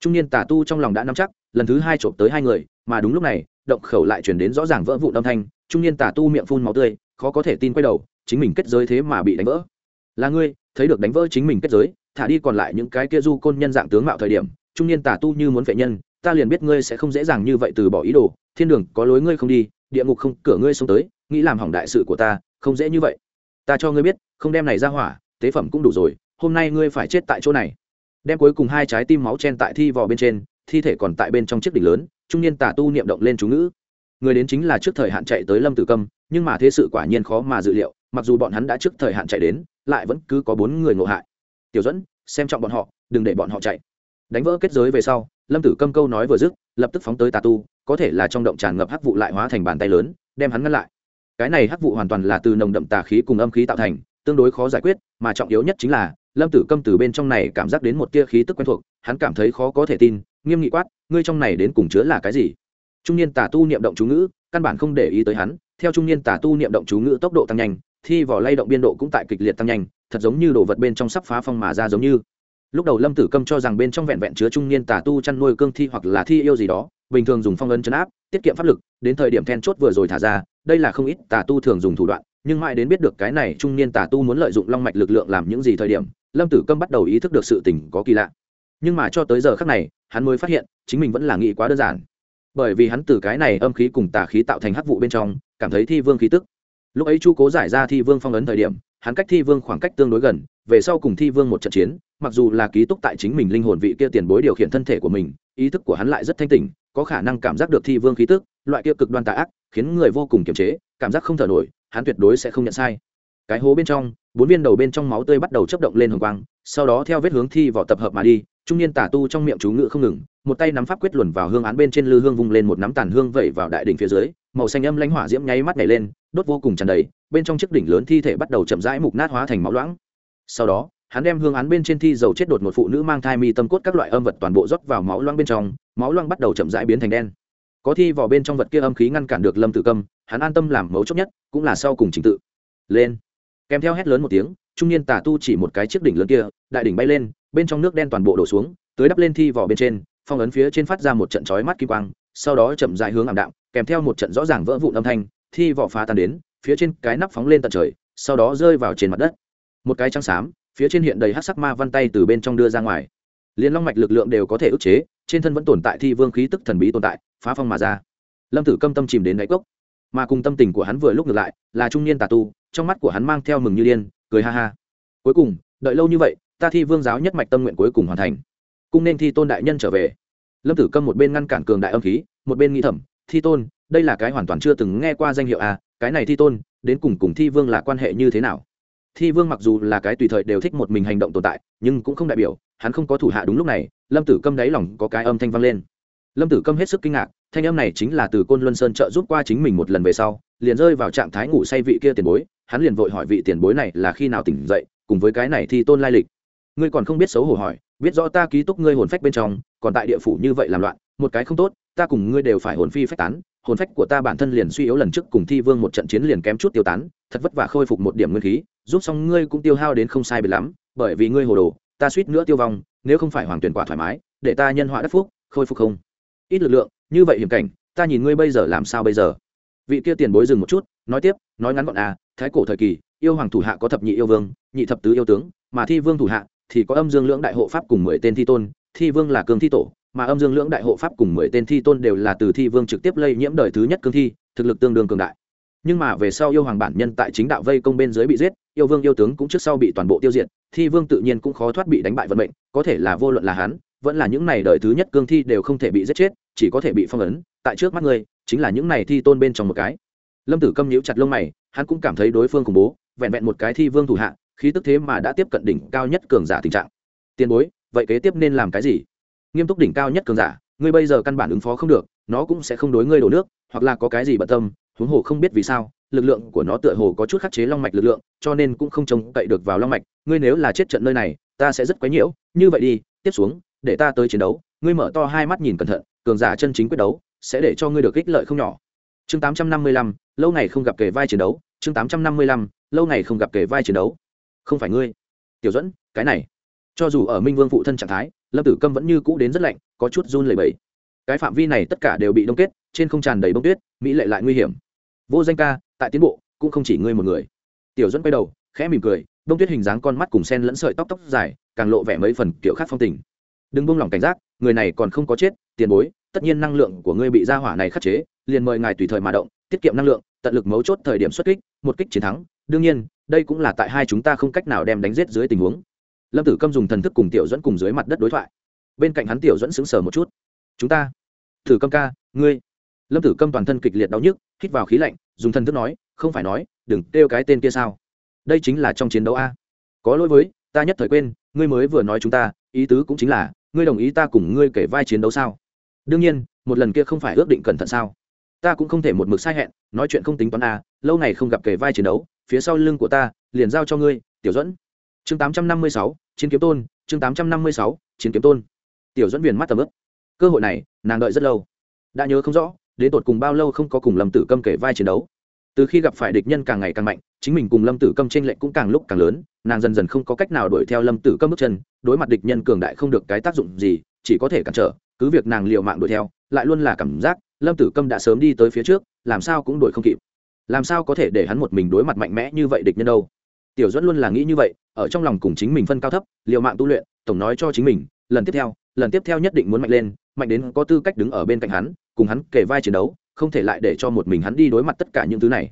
Trung niên tà tu trong lòng đã nắm chắc, lần thứ hai trộm tới hai người, mà đúng lúc này, động khẩu lại chuyển đến rõ ràng vỡ vụ âm thanh trung niên tà tu miệng phun máu tươi, khó có thể tin quay đầu, chính mình kết giới thế mà bị đánh vỡ. Là ngươi, thấy được đánh vỡ chính mình kết giới, thả đi còn lại những cái kia du côn nhân dạng tướng mạo thời điểm, trung niên tà tu như muốn vệ nhân, ta liền biết ngươi sẽ không dễ dàng như vậy từ bỏ ý đồ, thiên đường, có lối ngươi không đi, địa ngục không, cửa ngươi xuống tới, nghĩ làm hỏng đại sự của ta, không dễ như vậy. Ta cho ngươi biết, không đem này ra hỏa, tế phẩm cũng đủ rồi, hôm nay ngươi phải chết tại chỗ này. Đem cuối cùng hai trái tim máu chen tại thi vò bên trên, thi thể còn tại bên trong chiếc đỉnh lớn, trung niên tà tu niệm động lên chú ngữ người đến chính là trước thời hạn chạy tới lâm tử câm, nhưng mà thế sự quả nhiên khó mà dự liệu, mặc dù bọn hắn đã trước thời hạn chạy đến, lại vẫn cứ có bốn người ngộ hại. Tiểu dẫn xem trọng bọn họ, đừng để bọn họ chạy. Đánh vỡ kết giới về sau, lâm tử câm câu nói vừa dứt, lập tức phóng tới tà tu, có thể là trong động tràn ngập hắc vụ lại hóa thành bàn tay lớn, đem hắn ngăn lại. Cái này hắc vụ hoàn toàn là từ nồng đậm tà khí cùng âm khí tạo thành, tương đối khó giải quyết, mà trọng yếu nhất chính là, lâm tử câm từ bên trong này cảm giác đến một tia khí tức quen thuộc, hắn cảm thấy khó có thể tin, nghiêm nghị quát, ngươi trong này đến cùng chứa là cái gì? Trung niên tà tu niệm động chú ngữ, căn bản không để ý tới hắn. Theo trung niên tà tu niệm động chú ngữ tốc độ tăng nhanh, thi vỏ lay động biên độ cũng tại kịch liệt tăng nhanh, thật giống như đồ vật bên trong sắp phá phong mà ra giống như. Lúc đầu lâm tử câm cho rằng bên trong vẹn vẹn chứa trung niên tà tu chăn nuôi cương thi hoặc là thi yêu gì đó, bình thường dùng phong ấn chấn áp, tiết kiệm pháp lực, đến thời điểm then chốt vừa rồi thả ra, đây là không ít tà tu thường dùng thủ đoạn, nhưng mãi đến biết được cái này trung niên tà tu muốn lợi dụng long mạch lực lượng làm những gì thời điểm, lâm tử câm bắt đầu ý thức được sự tình có kỳ lạ. Nhưng mà cho tới giờ khác này, hắn mới phát hiện, chính mình vẫn là nghĩ quá đơn giản bởi vì hắn từ cái này âm khí cùng tà khí tạo thành hắc vụ bên trong, cảm thấy thi vương khí tức. Lúc ấy chu cố giải ra thi vương phong ấn thời điểm, hắn cách thi vương khoảng cách tương đối gần, về sau cùng thi vương một trận chiến, mặc dù là ký túc tại chính mình linh hồn vị kia tiền bối điều khiển thân thể của mình, ý thức của hắn lại rất thanh tỉnh, có khả năng cảm giác được thi vương khí tức, loại kia cực đoan tà ác, khiến người vô cùng kiềm chế, cảm giác không thở nổi, hắn tuyệt đối sẽ không nhận sai. Cái hố bên trong, bốn viên đầu bên trong máu tươi bắt đầu chấp động lên hồng quang, sau đó theo vết hướng thi vào tập hợp mà đi, trung niên tả tu trong miệng chú ngự không ngừng một tay nắm pháp quyết luồn vào hương án bên trên lư hương vung lên một nắm tàn hương vẩy vào đại đỉnh phía dưới, màu xanh âm lãnh hỏa diễm nháy mắt nhảy lên, đốt vô cùng tràn đầy, bên trong chiếc đỉnh lớn thi thể bắt đầu chậm rãi mục nát hóa thành máu loãng. Sau đó, hắn đem hương án bên trên thi dầu chết đột một phụ nữ mang thai mi tâm cốt các loại âm vật toàn bộ rót vào máu loãng bên trong, máu loãng bắt đầu chậm rãi biến thành đen. Có thi vào bên trong vật kia âm khí ngăn cản được lâm tử câm, hắn an tâm làm mấu chốt nhất, cũng là sau cùng trình tự. Lên. Kèm theo hét lớn một tiếng, trung niên tà tu chỉ một cái chiếc đỉnh lớn kia, đại đỉnh bay lên, bên trong nước đen toàn bộ đổ xuống tới đắp lên thi vỏ bên trên phong ấn phía trên phát ra một trận chói mắt kim quang, sau đó chậm dài hướng ảm đạm, kèm theo một trận rõ ràng vỡ vụn âm thanh, thi vỏ phá tan đến, phía trên cái nắp phóng lên tận trời, sau đó rơi vào trên mặt đất. Một cái trắng xám, phía trên hiện đầy hát sắc ma văn tay từ bên trong đưa ra ngoài. Liên long mạch lực lượng đều có thể ức chế, trên thân vẫn tồn tại thi vương khí tức thần bí tồn tại, phá phong mà ra. Lâm tử câm tâm chìm đến đáy cốc. Mà cùng tâm tình của hắn vừa lúc ngược lại, là trung niên tà tu, trong mắt của hắn mang theo mừng như điên, cười ha ha. Cuối cùng, đợi lâu như vậy, ta thi vương giáo nhất mạch tâm nguyện cuối cùng hoàn thành cung nên thi tôn đại nhân trở về. Lâm tử câm một bên ngăn cản cường đại âm khí, một bên nghĩ thầm, thi tôn, đây là cái hoàn toàn chưa từng nghe qua danh hiệu à cái này thi tôn, đến cùng cùng thi vương là quan hệ như thế nào? Thi vương mặc dù là cái tùy thời đều thích một mình hành động tồn tại, nhưng cũng không đại biểu, hắn không có thủ hạ đúng lúc này, lâm tử câm đáy lòng có cái âm thanh vang lên. Lâm tử câm hết sức kinh ngạc, thanh âm này chính là từ côn luân sơn trợ giúp qua chính mình một lần về sau, liền rơi vào trạng thái ngủ say vị kia tiền bối, hắn liền vội hỏi vị tiền bối này là khi nào tỉnh dậy, cùng với cái này thi tôn lai lịch. Ngươi còn không biết xấu hổ hỏi biết rõ ta ký túc ngươi hồn phách bên trong, còn tại địa phủ như vậy làm loạn, một cái không tốt, ta cùng ngươi đều phải hồn phi phách tán, hồn phách của ta bản thân liền suy yếu lần trước cùng thi vương một trận chiến liền kém chút tiêu tán, thật vất vả khôi phục một điểm nguyên khí, giúp xong ngươi cũng tiêu hao đến không sai biệt lắm, bởi vì ngươi hồ đồ, ta suýt nữa tiêu vong, nếu không phải hoàng tuyển quả thoải mái, để ta nhân họa đất phúc, khôi phục không. Ít lực lượng, như vậy hiểm cảnh, ta nhìn ngươi bây giờ làm sao bây giờ? Vị kia tiền bối dừng một chút, nói tiếp, nói ngắn gọn à thái cổ thời kỳ, yêu hoàng thủ hạ có thập nhị yêu vương, nhị thập tứ yêu tướng, mà thi vương thủ hạ thì có âm dương lưỡng đại hộ pháp cùng mười tên thi tôn, thi vương là cương thi tổ, mà âm dương lưỡng đại hộ pháp cùng mười tên thi tôn đều là từ thi vương trực tiếp lây nhiễm đời thứ nhất cương thi, thực lực tương đương cường đại. Nhưng mà về sau yêu hoàng bản nhân tại chính đạo vây công bên dưới bị giết, yêu vương yêu tướng cũng trước sau bị toàn bộ tiêu diệt, thi vương tự nhiên cũng khó thoát bị đánh bại vận mệnh, có thể là vô luận là hắn, vẫn là những này đời thứ nhất cương thi đều không thể bị giết chết, chỉ có thể bị phong ấn, tại trước mắt ngươi, chính là những này thi tôn bên trong một cái. Lâm tử câm nhíu chặt lông mày, hắn cũng cảm thấy đối phương khủng bố, vẹn vẹn một cái thi vương thủ hạ khí tức thế mà đã tiếp cận đỉnh cao nhất cường giả tình trạng. Tiền bối, vậy kế tiếp nên làm cái gì? Nghiêm túc đỉnh cao nhất cường giả, ngươi bây giờ căn bản ứng phó không được, nó cũng sẽ không đối ngươi đổ nước, hoặc là có cái gì bận tâm, huống hồ không biết vì sao, lực lượng của nó tựa hồ có chút khắc chế long mạch lực lượng, cho nên cũng không trông cậy được vào long mạch. Ngươi nếu là chết trận nơi này, ta sẽ rất quấy nhiễu. Như vậy đi, tiếp xuống, để ta tới chiến đấu. Ngươi mở to hai mắt nhìn cẩn thận, cường giả chân chính quyết đấu, sẽ để cho ngươi được ích lợi không nhỏ. Chương tám trăm năm mươi lăm, lâu ngày không gặp kề vai chiến đấu. Chương tám trăm năm mươi lăm, lâu ngày không gặp kề vai chiến đấu không phải ngươi. Tiểu dẫn cái này. Cho dù ở minh vương phụ thân trạng thái, lâm tử câm vẫn như cũ đến rất lạnh, có chút run lẩy bẩy. Cái phạm vi này tất cả đều bị đông kết, trên không tràn đầy bông tuyết, mỹ lệ lại nguy hiểm. Vô danh ca, tại tiến bộ, cũng không chỉ ngươi một người. Tiểu dẫn quay đầu, khẽ mỉm cười bông tuyết hình dáng con mắt cùng sen lẫn sợi tóc tóc dài, càng lộ vẻ mấy phần kiểu khác phong tình. Đừng buông lỏng cảnh giác, người này còn không có chết, tiền bối, tất nhiên năng lượng của ngươi bị gia hỏa này khắc chế, liền mời ngài tùy thời mà động, tiết kiệm năng lượng tận lực mấu chốt thời điểm xuất kích, một kích chiến thắng. Đương nhiên, đây cũng là tại hai chúng ta không cách nào đem đánh giết dưới tình huống. Lâm tử câm dùng thần thức cùng tiểu dẫn cùng dưới mặt đất đối thoại. Bên cạnh hắn tiểu dẫn sững sờ một chút. Chúng ta thử câm ca, ngươi. Lâm tử câm toàn thân kịch liệt đau nhức, hít vào khí lạnh, dùng thần thức nói, không phải nói, đừng kêu cái tên kia sao? Đây chính là trong chiến đấu a. Có lỗi với, ta nhất thời quên, ngươi mới vừa nói chúng ta, ý tứ cũng chính là, ngươi đồng ý ta cùng ngươi kể vai chiến đấu sao? Đương nhiên, một lần kia không phải ước định cẩn thận sao? Ta cũng không thể một mực sai hẹn, nói chuyện không tính toán à? lâu ngày không gặp kề vai chiến đấu, phía sau lưng của ta, liền giao cho ngươi, tiểu dẫn chương tám trăm năm mươi sáu, chiến kiếm tôn, chương tám trăm năm mươi sáu, chiến kiếm tôn. Tiểu dẫn viền mắt tầm ướp cơ hội này, nàng đợi rất lâu. Đã nhớ không rõ, đến tột cùng bao lâu không có cùng lâm tử câm kể vai chiến đấu. Từ khi gặp phải địch nhân càng ngày càng mạnh, chính mình cùng lâm tử câm tranh lệnh cũng càng lúc càng lớn, nàng dần dần không có cách nào đuổi theo lâm tử câm bước chân, đối mặt địch nhân cường đại không được cái tác dụng gì, chỉ có thể cản trở, cứ việc nàng liều mạng đuổi theo, lại luôn là cảm giác lâm tử câm đã sớm đi tới phía trước, làm sao cũng đuổi không kịp. Làm sao có thể để hắn một mình đối mặt mạnh mẽ như vậy địch nhân đâu? Tiểu dẫn luôn là nghĩ như vậy, ở trong lòng cùng chính mình phân cao thấp, liều mạng tu luyện, tổng nói cho chính mình, lần tiếp theo, lần tiếp theo nhất định muốn mạnh lên, mạnh đến có tư cách đứng ở bên cạnh hắn, cùng hắn kể vai chiến đấu, không thể lại để cho một mình hắn đi đối mặt tất cả những thứ này.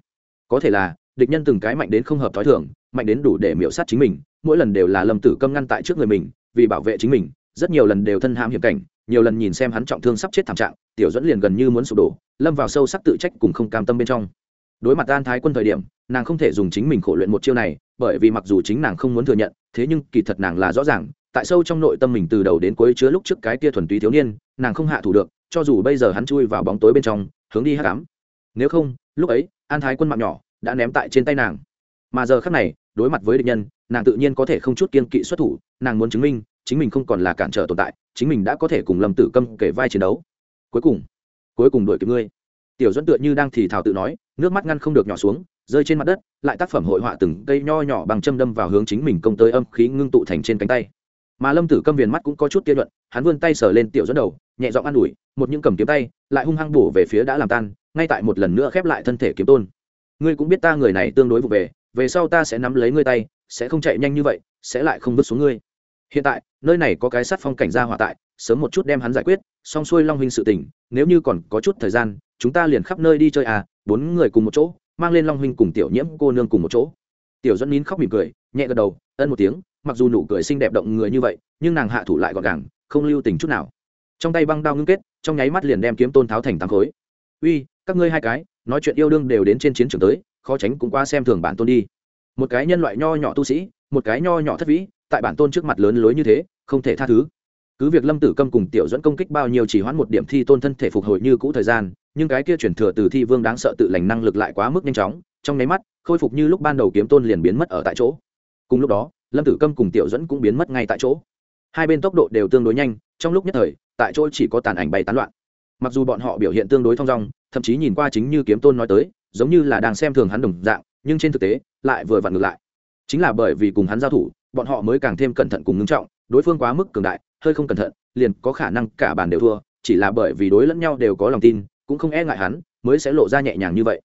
Có thể là, địch nhân từng cái mạnh đến không hợp t h ó i thường, mạnh đến đủ để miễu sát chính mình, mỗi lần đều là lâm tử câm ngăn tại trước người mình, vì bảo vệ chính mình, rất nhiều lần đều thân hãm hiểm cảnh nhiều lần nhìn xem hắn trọng thương sắp chết thảm trạng, tiểu dẫn liền gần như muốn sụp đổ, lâm vào sâu sắc tự trách cùng không cam tâm bên trong. Đối mặt an thái quân thời điểm, nàng không thể dùng chính mình khổ luyện một chiêu này, bởi vì mặc dù chính nàng không muốn thừa nhận, thế nhưng kỳ thật nàng là rõ ràng, tại sâu trong nội tâm mình từ đầu đến cuối chứa lúc trước cái kia thuần túy thiếu niên, nàng không hạ thủ được, cho dù bây giờ hắn chui vào bóng tối bên trong, hướng đi hát cám nếu không, lúc ấy, an thái quân mạng nhỏ đã ném tại trên tay nàng. Mà giờ khác này, đối mặt với địch nhân, nàng tự nhiên có thể không chút kiên kỵ xuất thủ, nàng muốn chứng minh chính mình không còn là cản trở tồn tại, chính mình đã có thể cùng lâm tử câm kể vai chiến đấu. Cuối cùng cuối cùng đuổi kịp ngươi. Tiểu dẫn tựa như đang thì thào tự nói, nước mắt ngăn không được nhỏ xuống, rơi trên mặt đất, lại tác phẩm hội họa từng cây nho nhỏ bằng châm đâm vào hướng chính mình công tới âm khí ngưng tụ thành trên cánh tay. Mà lâm tử câm viền mắt cũng có chút tiên luận, hắn vươn tay sờ lên tiểu dẫn đầu, nhẹ giọng an ủi, một những cầm kiếm tay, lại hung hăng bổ về phía đã làm tan, ngay tại một lần nữa khép lại thân thể kiếm tôn. Ngươi cũng biết ta người này tương đối vụ về về sau ta sẽ nắm lấy ngươi tay, sẽ không chạy nhanh như vậy, sẽ lại không vứt xuống ngươi hiện tại, nơi này có cái sát phong cảnh gia hỏa tại, sớm một chút đem hắn giải quyết, xong xuôi long huynh sự tình, nếu như còn có chút thời gian, chúng ta liền khắp nơi đi chơi à bốn người cùng một chỗ, mang lên long huynh cùng tiểu nhiễm cô nương cùng một chỗ. Tiểu dẫn nín khóc mỉm cười, nhẹ gật đầu, ân một tiếng, mặc dù nụ cười xinh đẹp động người như vậy, nhưng nàng hạ thủ lại gọn gàng, không lưu tình chút nào. Trong tay băng đao ngưng kết, trong nháy mắt liền đem kiếm tôn tháo thành tám khối. Uy, các ngươi hai cái, nói chuyện yêu đương đều đến trên chiến trường tới, khó tránh cũng qua xem thường bản tôn đi. Một cái nhân loại nho nhỏ tu sĩ, một cái nho nhỏ thất vĩ tại bản tôn trước mặt lớn lối như thế, không thể tha thứ. Cứ việc lâm tử câm cùng tiểu dẫn công kích bao nhiêu chỉ hoãn một điểm thi tôn thân thể phục hồi như cũ thời gian, nhưng cái kia chuyển thừa từ thi vương đáng sợ tự lành năng lực lại quá mức nhanh chóng, trong nháy mắt, khôi phục như lúc ban đầu kiếm tôn liền biến mất ở tại chỗ. Cùng lúc đó, lâm tử câm cùng tiểu dẫn cũng biến mất ngay tại chỗ. Hai bên tốc độ đều tương đối nhanh, trong lúc nhất thời, tại chỗ chỉ có tàn ảnh bay tán loạn. Mặc dù bọn họ biểu hiện tương đối thong dong, thậm chí nhìn qua chính như kiếm tôn nói tới, giống như là đang xem thường hắn đồng dạng, nhưng trên thực tế, lại vừa vặn ngược lại. Chính là bởi vì cùng hắn giao thủ bọn họ mới càng thêm cẩn thận cùng ngưng trọng, đối phương quá mức cường đại, hơi không cẩn thận, liền có khả năng cả bàn đều thua, chỉ là bởi vì đối lẫn nhau đều có lòng tin, cũng không e ngại hắn, mới sẽ lộ ra nhẹ nhàng như vậy.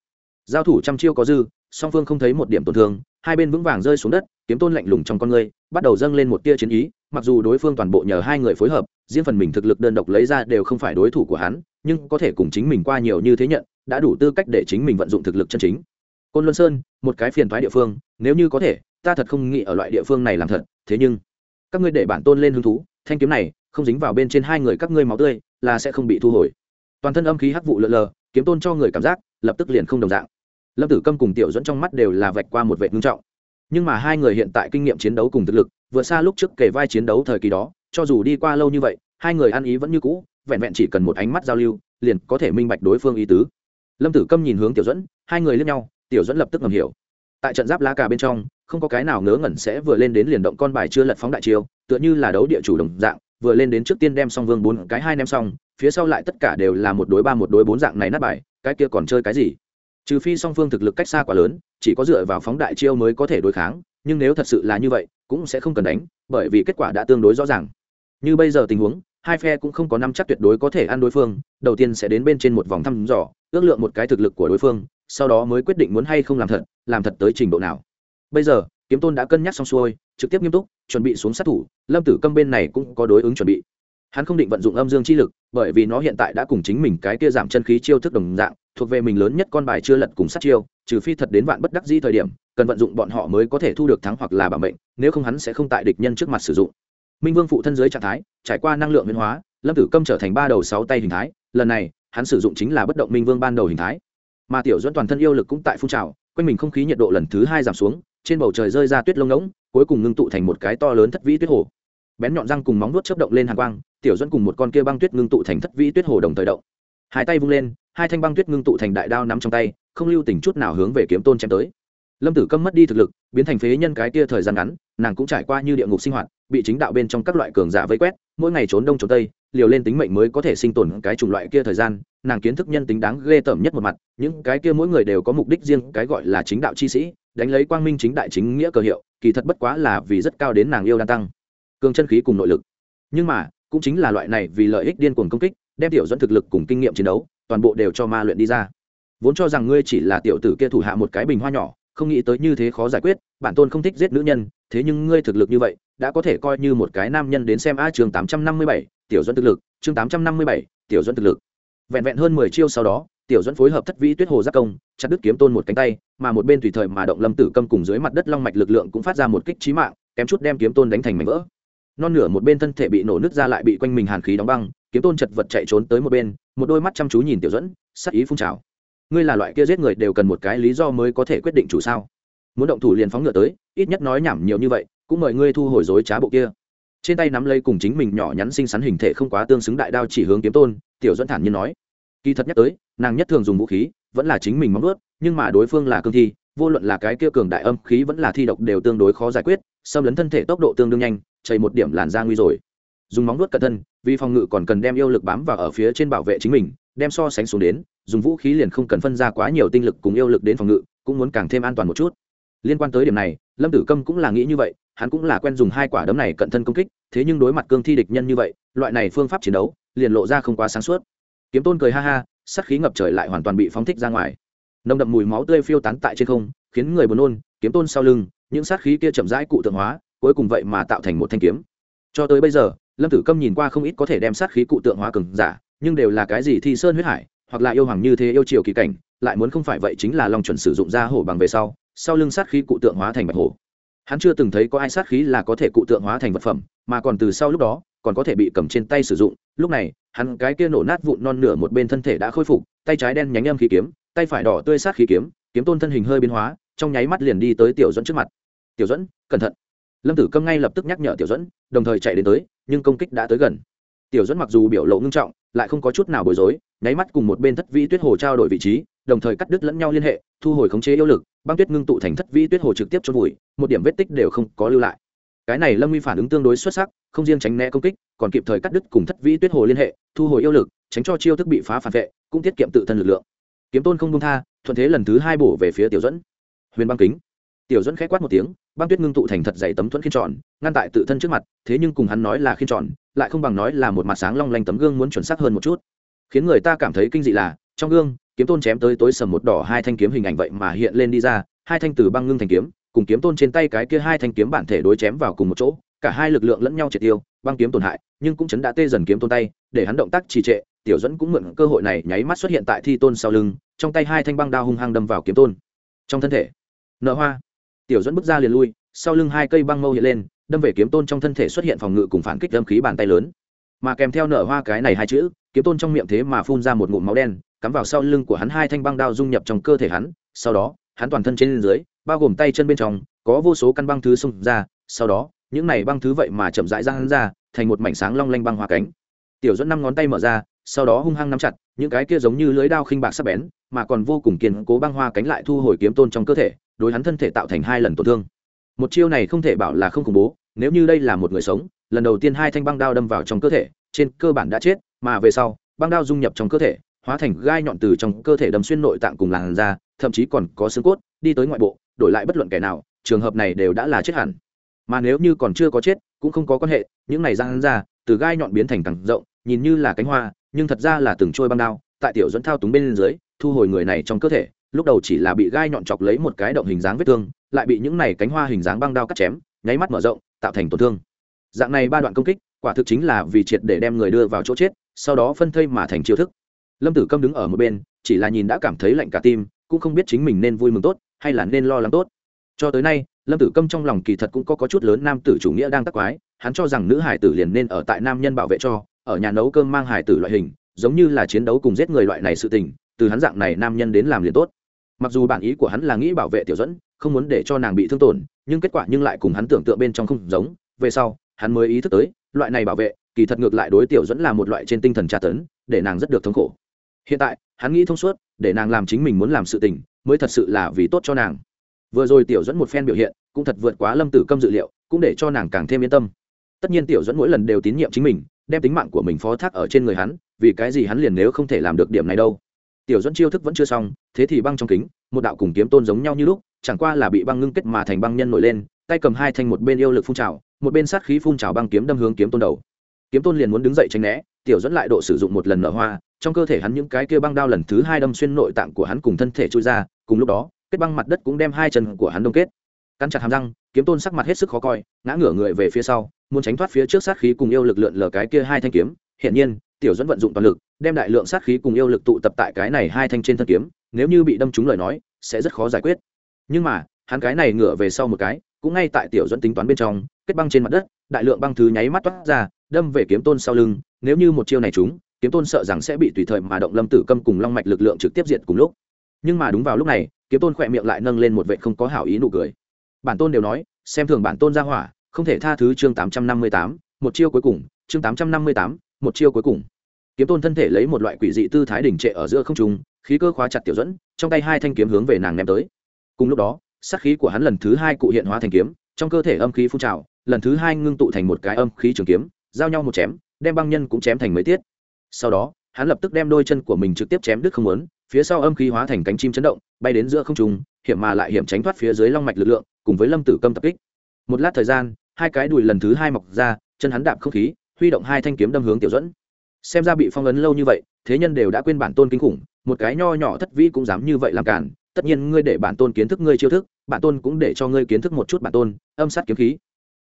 Giao thủ trăm chiêu có dư, song phương không thấy một điểm tổn thương, hai bên vững vàng rơi xuống đất, kiếm tôn lạnh lùng trong con người bắt đầu dâng lên một tia chiến ý, mặc dù đối phương toàn bộ nhờ hai người phối hợp, riêng phần mình thực lực đơn độc lấy ra đều không phải đối thủ của hắn, nhưng có thể cùng chính mình qua nhiều như thế nhận, đã đủ tư cách để chính mình vận dụng thực lực chân chính. Côn luân sơn, một cái phiền thoái địa phương, nếu như có thể ta thật không nghĩ ở loại địa phương này làm thật, thế nhưng, các ngươi để bản tôn lên hứng thú, thanh kiếm này, không dính vào bên trên hai người các ngươi máu tươi, là sẽ không bị thu hồi. Toàn thân âm khí hắc vụ lợn lờ, kiếm tôn cho người cảm giác, lập tức liền không đồng dạng. Lâm tử câm cùng tiểu dẫn trong mắt đều là vạch qua một vệ ngưng trọng. Nhưng mà hai người hiện tại kinh nghiệm chiến đấu cùng thực lực vượt xa lúc trước kể vai chiến đấu thời kỳ đó, cho dù đi qua lâu như vậy, hai người ăn ý vẫn như cũ, vẹn vẹn chỉ cần một ánh mắt giao lưu, liền có thể minh bạch đối phương ý tứ. Lâm tử câm nhìn hướng tiểu dẫn hai người lên nhau, tiểu dẫn lập tức ngầm hiểu. Tại trận giáp lá cà bên trong không có cái nào ngớ ngẩn sẽ vừa lên đến liền động con bài chưa lật phóng đại chiêu, tựa như là đấu địa chủ đồng dạng, vừa lên đến trước tiên đem xong vương bốn cái hai ném xong, phía sau lại tất cả đều là một đối ba một đối bốn dạng này nát bài, cái kia còn chơi cái gì? Trừ phi song phương thực lực cách xa quá lớn, chỉ có dựa vào phóng đại chiêu mới có thể đối kháng, nhưng nếu thật sự là như vậy, cũng sẽ không cần đánh, bởi vì kết quả đã tương đối rõ ràng. Như bây giờ tình huống, hai phe cũng không có năm chắc tuyệt đối có thể ăn đối phương, đầu tiên sẽ đến bên trên một vòng thăm dò, ước lượng một cái thực lực của đối phương, sau đó mới quyết định muốn hay không làm thật làm thật tới trình độ nào bây giờ, kiếm tôn đã cân nhắc xong xuôi, trực tiếp nghiêm túc, chuẩn bị xuống sát thủ, lâm tử câm bên này cũng có đối ứng chuẩn bị. Hắn không định vận dụng âm dương chi lực, bởi vì nó hiện tại đã cùng chính mình cái kia giảm chân khí chiêu thức đồng dạng, thuộc về mình lớn nhất con bài chưa lật cùng sát chiêu, trừ phi thật đến vạn bất đắc di thời điểm, cần vận dụng bọn họ mới có thể thu được thắng hoặc là bảo mệnh, nếu không hắn sẽ không tại địch nhân trước mặt sử dụng. Minh vương phụ thân dưới trạng thái, trải qua năng lượng biến hóa, lâm tử câm trở thành ba đầu sáu tay hình thái, lần này, hắn sử dụng chính là bất động minh vương ban đầu hình thái. Mà tiểu dẫn toàn thân yêu lực cũng tại phun trào, quanh mình không khí nhiệt độ lần thứ hai giảm xuống trên bầu trời rơi ra tuyết lông ngỗng, cuối cùng ngưng tụ thành một cái to lớn thất vĩ tuyết hồ. Bén nhọn răng cùng móng nuốt chớp động lên hàng quang, tiểu dẫn cùng một con kia băng tuyết ngưng tụ thành thất vĩ tuyết hồ đồng thời động. Hai tay vung lên, hai thanh băng tuyết ngưng tụ thành đại đao nắm trong tay, không lưu tình chút nào hướng về kiếm tôn chém tới. Lâm tử câm mất đi thực lực, biến thành phế nhân cái kia thời gian ngắn, nàng cũng trải qua như địa ngục sinh hoạt, bị chính đạo bên trong các loại cường giả vây quét, mỗi ngày trốn đông trốn tây, liều lên tính mệnh mới có thể sinh tồn cái chủng loại kia thời gian, nàng kiến thức nhân tính đáng ghê tởm nhất một mặt, những cái kia mỗi người đều có mục đích riêng, cái gọi là chính đạo chi sĩ đánh lấy quang minh chính đại chính nghĩa cơ hiệu, kỳ thật bất quá là vì rất cao đến nàng yêu đan tăng, cường chân khí cùng nội lực. Nhưng mà, cũng chính là loại này vì lợi ích điên cuồng công kích, đem tiểu dẫn thực lực cùng kinh nghiệm chiến đấu, toàn bộ đều cho ma luyện đi ra. Vốn cho rằng ngươi chỉ là tiểu tử kia thủ hạ một cái bình hoa nhỏ, không nghĩ tới như thế khó giải quyết, bản tôn không thích giết nữ nhân, thế nhưng ngươi thực lực như vậy, đã có thể coi như một cái nam nhân đến xem a chương tám trăm năm mươi bảy, tiểu dẫn thực lực, chương tám trăm năm mươi bảy, tiểu dẫn thực lực. Vẹn vẹn hơn mười chiêu sau đó tiểu dẫn phối hợp thất vĩ tuyết hồ giác công, chặt đứt kiếm tôn một cánh tay, mà một bên tùy thời mà động lâm tử câm cùng dưới mặt đất long mạch lực lượng cũng phát ra một kích trí mạng, kém chút đem kiếm tôn đánh thành mảnh vỡ. Non nửa một bên thân thể bị nổ nứt ra lại bị quanh mình hàn khí đóng băng, kiếm tôn chật vật chạy trốn tới một bên, một đôi mắt chăm chú nhìn tiểu dẫn sắc ý phun trào. Ngươi là loại kia giết người đều cần một cái lý do mới có thể quyết định chủ sao? Muốn động thủ liền phóng ngựa tới, ít nhất nói nhảm nhiều như vậy, cũng mời ngươi thu hồi dối trá bộ kia. Trên tay nắm lấy cùng chính mình nhỏ nhắn xinh xắn hình thể không quá tương xứng đại đao chỉ hướng kiếm tôn, tiểu dẫn thản nhiên nói kỳ thật nhắc tới, nàng nhất thường dùng vũ khí, vẫn là chính mình móng ướt nhưng mà đối phương là cương thi, vô luận là cái kia cường đại âm khí vẫn là thi độc đều tương đối khó giải quyết, xâm lấn thân thể tốc độ tương đương nhanh, chảy một điểm làn da nguy rồi. Dùng móng nuốt cận thân, vì phòng ngự còn cần đem yêu lực bám vào ở phía trên bảo vệ chính mình, đem so sánh xuống đến, dùng vũ khí liền không cần phân ra quá nhiều tinh lực cùng yêu lực đến phòng ngự, cũng muốn càng thêm an toàn một chút. Liên quan tới điểm này, lâm tử câm cũng là nghĩ như vậy, hắn cũng là quen dùng hai quả đấm này cận thân công kích, thế nhưng đối mặt cương thi địch nhân như vậy, loại này phương pháp chiến đấu, liền lộ ra không quá sáng suốt kiếm tôn cười ha ha sắc khí ngập trời lại hoàn toàn bị phóng thích ra ngoài. Nồng đậm mùi máu tươi phiêu tán tại trên không, khiến người buồn nôn, kiếm tôn sau lưng, những sát khí kia chậm rãi cụ tượng hóa, cuối cùng vậy mà tạo thành một thanh kiếm. Cho tới bây giờ, lâm tử câm nhìn qua không ít có thể đem sát khí cụ tượng hóa cường giả, nhưng đều là cái gì thi sơn huyết hải, hoặc là yêu hoàng như thế yêu triều kỳ cảnh, lại muốn không phải vậy chính là long chuẩn sử dụng ra hổ bằng về sau sau lưng sát khí cụ tượng hóa thành bạch hổ. Hắn chưa từng thấy có ai sát khí là có thể cụ tượng hóa thành vật phẩm, mà còn từ sau lúc đó, còn có thể bị cầm trên tay sử dụng, lúc này hắn cái kia nổ nát vụn non nửa một bên thân thể đã khôi phục, tay trái đen nhánh âm khí kiếm, tay phải đỏ tươi sát khí kiếm kiếm tôn thân hình hơi biến hóa, trong nháy mắt liền đi tới tiểu dẫn trước mặt. Tiểu dẫn cẩn thận. Lâm tử câm ngay lập tức nhắc nhở tiểu dẫn đồng thời chạy đến tới, nhưng công kích đã tới gần. Tiểu dẫn mặc dù biểu lộ ngưng trọng, lại không có chút nào bối rối, nháy mắt cùng một bên thất vĩ tuyết hồ trao đổi vị trí, đồng thời cắt đứt lẫn nhau liên hệ, thu hồi khống chế yêu lực, băng tuyết ngưng tụ thành thất vĩ tuyết hồ trực tiếp chôn vùi, một điểm vết tích đều không có lưu lại. Cái này lâm nguy phản ứng tương đối xuất sắc, không riêng tránh né công kích, còn kịp thời cắt đứt cùng thất vĩ tuyết hồ liên hệ thu hồi yêu lực, tránh cho chiêu thức bị phá phản vệ, cũng tiết kiệm tự thân lực lượng. Kiếm tôn không công tha, thuận thế lần thứ hai bổ về phía tiểu dẫn huyền băng kính. Tiểu dẫn k h á quát một tiếng, băng tuyết ngưng tụ thành thật dày tấm thuẫn khiên tròn, ngăn tại tự thân trước mặt, thế nhưng cùng hắn nói là khiên tròn, lại không bằng nói là một mặt sáng long lanh tấm gương muốn chuẩn xác hơn một chút. Khiến người ta cảm thấy kinh dị là, trong gương, kiếm tôn chém tới tối sầm một đỏ hai thanh kiếm hình ảnh vậy mà hiện lên đi ra, hai thanh từ băng ngưng thành kiếm, cùng kiếm tôn trên tay cái kia hai thanh kiếm bản thể đối chém vào cùng một chỗ, cả hai lực lượng lẫn nhau triệt tiêu, băng kiếm tổn hại, nhưng cũng chấn đã tê dần kiếm tôn tay để hắn động tác trì trệ, tiểu dẫn cũng mượn cơ hội này nháy mắt xuất hiện tại thi tôn sau lưng, trong tay hai thanh băng đao hung hăng đâm vào kiếm tôn. Trong thân thể, nợ hoa. Tiểu dẫn bước ra liền lui, sau lưng hai cây băng mâu hiện lên, đâm về kiếm tôn trong thân thể xuất hiện phòng ngự cùng phản kích đâm khí bàn tay lớn. Mà kèm theo nở hoa cái này hai chữ, kiếm tôn trong miệng thế mà phun ra một ngụm máu đen, cắm vào sau lưng của hắn hai thanh băng đao dung nhập trong cơ thể hắn, sau đó, hắn toàn thân trên dưới, bao gồm tay chân bên trong, có vô số căn băng thứ xông ra, sau đó, những này băng thứ vậy mà chậm rãi ra hắn ra, thành một mảnh sáng long lanh băng hoa cánh tiểu dẫn năm ngón tay mở ra, sau đó hung hăng nắm chặt, những cái kia giống như lưới đao khinh bạc sắp bén, mà còn vô cùng kiên cố băng hoa cánh lại thu hồi kiếm tôn trong cơ thể, đối hắn thân thể tạo thành hai lần tổn thương. Một chiêu này không thể bảo là không khủng bố, nếu như đây là một người sống, lần đầu tiên hai thanh băng đao đâm vào trong cơ thể, trên cơ bản đã chết, mà về sau, băng đao dung nhập trong cơ thể, hóa thành gai nhọn từ trong cơ thể đâm xuyên nội tạng cùng làn da, thậm chí còn có xương cốt, đi tới ngoại bộ, đổi lại bất luận kẻ nào, trường hợp này đều đã là chết hẳn. Mà nếu như còn chưa có chết, cũng không có quan hệ, những này răng ra, từ gai nhọn biến thành càng rộng nhìn như là cánh hoa nhưng thật ra là từng trôi băng đao tại tiểu dẫn thao túng bên dưới thu hồi người này trong cơ thể lúc đầu chỉ là bị gai nhọn chọc lấy một cái động hình dáng vết thương lại bị những này cánh hoa hình dáng băng đao cắt chém nháy mắt mở rộng tạo thành tổn thương. Dạng này ba đoạn công kích quả thực chính là vì triệt để đem người đưa vào chỗ chết sau đó phân thây mà thành chiêu thức. Lâm tử câm đứng ở một bên chỉ là nhìn đã cảm thấy lạnh cả tim cũng không biết chính mình nên vui mừng tốt hay là nên lo lắng tốt. Cho tới nay lâm tử câm trong lòng kỳ thật cũng có, có chút lớn nam tử chủ nghĩa đang tắc quái hắn cho rằng nữ hải tử liền nên ở tại nam nhân bảo vệ cho ở nhà nấu cơm mang hải tử loại hình, giống như là chiến đấu cùng giết người loại này sự tình, từ hắn dạng này nam nhân đến làm liền tốt. Mặc dù bản ý của hắn là nghĩ bảo vệ tiểu dẫn không muốn để cho nàng bị thương tổn, nhưng kết quả nhưng lại cùng hắn tưởng tượng bên trong không giống. Về sau, hắn mới ý thức tới, loại này bảo vệ, kỳ thật ngược lại đối tiểu dẫn là một loại trên tinh thần tra tấn, để nàng rất được thống khổ. Hiện tại, hắn nghĩ thông suốt, để nàng làm chính mình muốn làm sự tình, mới thật sự là vì tốt cho nàng. Vừa rồi tiểu dẫn một phen biểu hiện, cũng thật vượt quá lâm tử câm dự liệu, cũng để cho nàng càng thêm yên tâm. Tất nhiên tiểu dẫn mỗi lần đều tín nhiệm chính mình đem tính mạng của mình phó thác ở trên người hắn, vì cái gì hắn liền nếu không thể làm được điểm này đâu. Tiểu dẫn chiêu thức vẫn chưa xong, thế thì băng trong kính, một đạo cùng kiếm tôn giống nhau như lúc, chẳng qua là bị băng ngưng kết mà thành băng nhân nổi lên, tay cầm hai thanh một bên yêu lực phun trào, một bên sát khí phun trào băng kiếm đâm hướng kiếm tôn đầu. Kiếm tôn liền muốn đứng dậy tránh né, tiểu dẫn lại độ sử dụng một lần nở hoa, trong cơ thể hắn những cái kia băng đao lần thứ hai đâm xuyên nội tạng của hắn cùng thân thể trôi ra, cùng lúc đó, kết băng mặt đất cũng đem hai chân của hắn đông kết cắn chặt hàm răng, kiếm tôn sắc mặt hết sức khó coi, ngã ngửa người về phía sau, muốn tránh thoát phía trước sát khí cùng yêu lực lượn lờ cái kia hai thanh kiếm. Hiện nhiên, tiểu dẫn vận dụng toàn lực, đem đại lượng sát khí cùng yêu lực tụ tập tại cái này hai thanh trên thân kiếm, nếu như bị đâm trúng lời nói, sẽ rất khó giải quyết. Nhưng mà, hắn cái này ngửa về sau một cái, cũng ngay tại tiểu dẫn tính toán bên trong, kết băng trên mặt đất, đại lượng băng thứ nháy mắt toát ra, đâm về kiếm tôn sau lưng. Nếu như một chiêu này trúng, kiếm tôn sợ rằng sẽ bị tùy thời mà động lâm tử câm cùng long mạch lực lượng trực tiếp diệt cùng lúc. Nhưng mà đúng vào lúc này, kiếm tôn khỏe miệng lại nâng lên một vệ không có hảo ý nụ cười bản tôn đều nói, xem thường bản tôn ra hỏa, không thể tha thứ chương tám trăm năm mươi tám, một chiêu cuối cùng, chương tám trăm năm mươi tám, một chiêu cuối cùng. Kiếm tôn thân thể lấy một loại quỷ dị tư thái đỉnh trệ ở giữa không trung, khí cơ khóa chặt tiểu dẫn trong tay hai thanh kiếm hướng về nàng ném tới. Cùng lúc đó, sát khí của hắn lần thứ hai cụ hiện hóa thành kiếm, trong cơ thể âm khí phun trào, lần thứ hai ngưng tụ thành một cái âm khí trường kiếm, giao nhau một chém, đem băng nhân cũng chém thành mấy tiết. Sau đó, hắn lập tức đem đôi chân của mình trực tiếp chém đứt không muốn, phía sau âm khí hóa thành cánh chim chấn động, bay đến giữa không trung, hiểm mà lại hiểm tránh thoát phía dưới long mạch lực lượng cùng với lâm tử câm tập kích. Một lát thời gian, hai cái đùi lần thứ hai mọc ra, chân hắn đạp không khí, huy động hai thanh kiếm đâm hướng tiểu dẫn xem ra bị phong ấn lâu như vậy, thế nhân đều đã quên bản tôn kinh khủng, một cái nho nhỏ thất vĩ cũng dám như vậy làm cản. Tất nhiên ngươi để bản tôn kiến thức ngươi chiêu thức, bản tôn cũng để cho ngươi kiến thức một chút bản tôn, âm sát kiếm khí.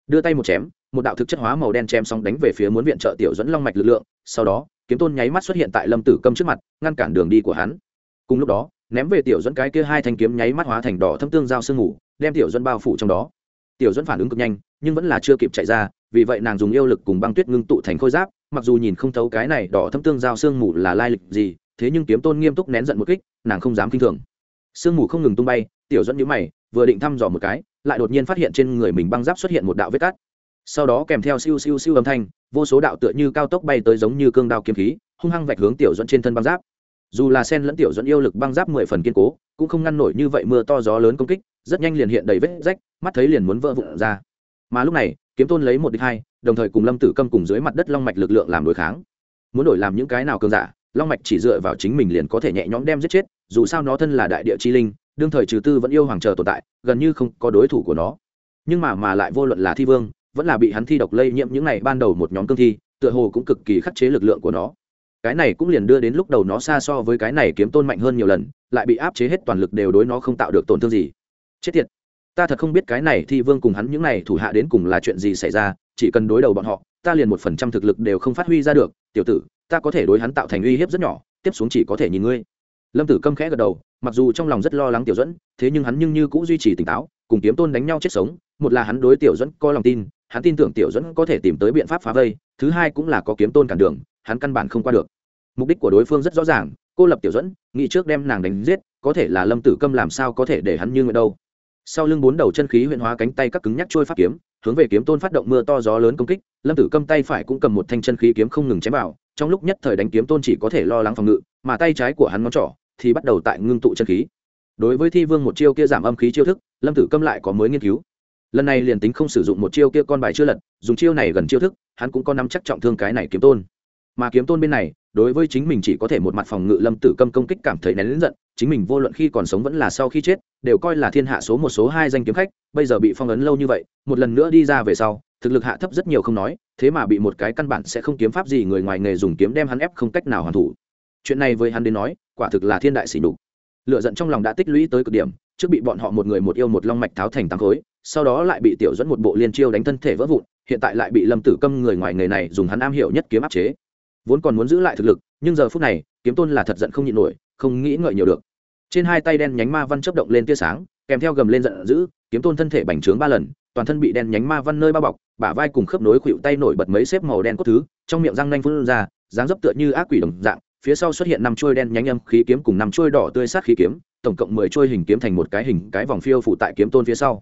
Đưa tay một chém, một đạo thực chất hóa màu đen chém xong đánh về phía muốn viện trợ tiểu dẫn long mạch lực lượng. Sau đó, kiếm tôn nháy mắt xuất hiện tại lâm tử câm trước mặt, ngăn cản đường đi của hắn. Cùng lúc đó ném về tiểu dẫn cái kia hai thanh kiếm nháy mắt hóa thành đỏ thâm tương giao sương ngủ, đem tiểu dẫn bao phủ trong đó. Tiểu dẫn phản ứng cực nhanh, nhưng vẫn là chưa kịp chạy ra, vì vậy nàng dùng yêu lực cùng băng tuyết ngưng tụ thành khôi giáp, mặc dù nhìn không thấu cái này đỏ thâm tương giao sương mù là lai lịch gì, thế nhưng kiếm tôn nghiêm túc nén giận một kích, nàng không dám kinh thường. Sương mù không ngừng tung bay, tiểu dẫn nhíu mày, vừa định thăm dò một cái, lại đột nhiên phát hiện trên người mình băng giáp xuất hiện một đạo vết cắt. Sau đó kèm theo siêu siêu siêu âm thanh, vô số đạo tựa như cao tốc bay tới giống như cương đao kiếm khí, hung hăng vạch hướng tiểu dẫn trên thân băng giáp dù là sen lẫn tiểu dẫn yêu lực băng giáp mười phần kiên cố, cũng không ngăn nổi như vậy mưa to gió lớn công kích, rất nhanh liền hiện đầy vết rách, mắt thấy liền muốn vỡ vụn ra. Mà lúc này, kiếm tôn lấy một đích hai, đồng thời cùng lâm tử câm cùng dưới mặt đất long mạch lực lượng làm đối kháng. Muốn đổi làm những cái nào cường giả, long mạch chỉ dựa vào chính mình liền có thể nhẹ nhõm đem giết chết, dù sao nó thân là đại địa chi linh, đương thời trừ tư vẫn yêu hoàng chờ tồn tại, gần như không có đối thủ của nó. Nhưng mà mà lại vô luận là thi vương, vẫn là bị hắn thi độc lây nhiễm những này ban đầu một nhóm cương thi, tựa hồ cũng cực kỳ khắc chế lực lượng của nó cái này cũng liền đưa đến lúc đầu nó xa so với cái này kiếm tôn mạnh hơn nhiều lần, lại bị áp chế hết toàn lực đều đối nó không tạo được tổn thương gì. Chết tiệt. Ta thật không biết cái này thi vương cùng hắn những này thủ hạ đến cùng là chuyện gì xảy ra, chỉ cần đối đầu bọn họ, ta liền một phần trăm thực lực đều không phát huy ra được. Tiểu tử, ta có thể đối hắn tạo thành uy hiếp rất nhỏ, tiếp xuống chỉ có thể nhìn ngươi. Lâm tử câm khẽ gật đầu, mặc dù trong lòng rất lo lắng tiểu dẫn thế nhưng hắn nhưng như cũng duy trì tỉnh táo, cùng kiếm tôn đánh nhau chết sống, một là hắn đối tiểu dẫn có lòng tin, hắn tin tưởng tiểu dẫn có thể tìm tới biện pháp phá vây, thứ hai cũng là có kiếm tôn cản đường hắn căn bản không qua được. Mục đích của đối phương rất rõ ràng, cô lập tiểu dẫn nghĩ trước đem nàng đánh giết, có thể là lâm tử câm làm sao có thể để hắn như nguyện đâu. Sau lưng bốn đầu chân khí huyện hóa cánh tay các cứng nhắc trôi phát kiếm, hướng về kiếm tôn phát động mưa to gió lớn công kích, lâm tử câm tay phải cũng cầm một thanh chân khí kiếm không ngừng chém vào, trong lúc nhất thời đánh kiếm tôn chỉ có thể lo lắng phòng ngự, mà tay trái của hắn ngón trỏ thì bắt đầu tại ngưng tụ chân khí. Đối với thi vương một chiêu kia giảm âm khí chiêu thức, lâm tử câm lại có mới nghiên cứu. Lần này liền tính không sử dụng một chiêu kia con bài chưa lật, dùng chiêu này gần chiêu thức, hắn cũng có nắm chắc trọng thương cái này kiếm tôn mà kiếm tôn bên này, đối với chính mình chỉ có thể một mặt phòng ngự lâm tử câm công kích cảm thấy nén lính giận, chính mình vô luận khi còn sống vẫn là sau khi chết, đều coi là thiên hạ số một số hai danh kiếm khách, bây giờ bị phong ấn lâu như vậy, một lần nữa đi ra về sau, thực lực hạ thấp rất nhiều không nói, thế mà bị một cái căn bản sẽ không kiếm pháp gì người ngoài nghề dùng kiếm đem hắn ép không cách nào hoàn thủ. Chuyện này với hắn đến nói, quả thực là thiên đại sỉ nhục. Lựa giận trong lòng đã tích lũy tới cực điểm, trước bị bọn họ một người một yêu một long mạch tháo thành tám khối, sau đó lại bị tiểu dẫn một bộ liên chiêu đánh thân thể vỡ vụn, hiện tại lại bị lâm tử câm người ngoài nghề này dùng hắn am hiểu nhất kiếm áp chế vốn còn muốn giữ lại thực lực, nhưng giờ phút này, kiếm tôn là thật giận không nhịn nổi, không nghĩ ngợi nhiều được. Trên hai tay đen nhánh ma văn chấp động lên tia sáng, kèm theo gầm lên giận dữ, kiếm tôn thân thể bành trướng ba lần, toàn thân bị đen nhánh ma văn nơi bao bọc, bả vai cùng khớp nối khuỵu tay nổi bật mấy xếp màu đen cốt thứ, trong miệng răng nanh phun ra, dáng dấp tựa như ác quỷ đồng dạng, phía sau xuất hiện năm chuôi đen nhánh âm khí kiếm cùng năm chuôi đỏ tươi sát khí kiếm, tổng cộng mười chuôi hình kiếm thành một cái hình, cái vòng phiêu phụ tại kiếm tôn phía sau.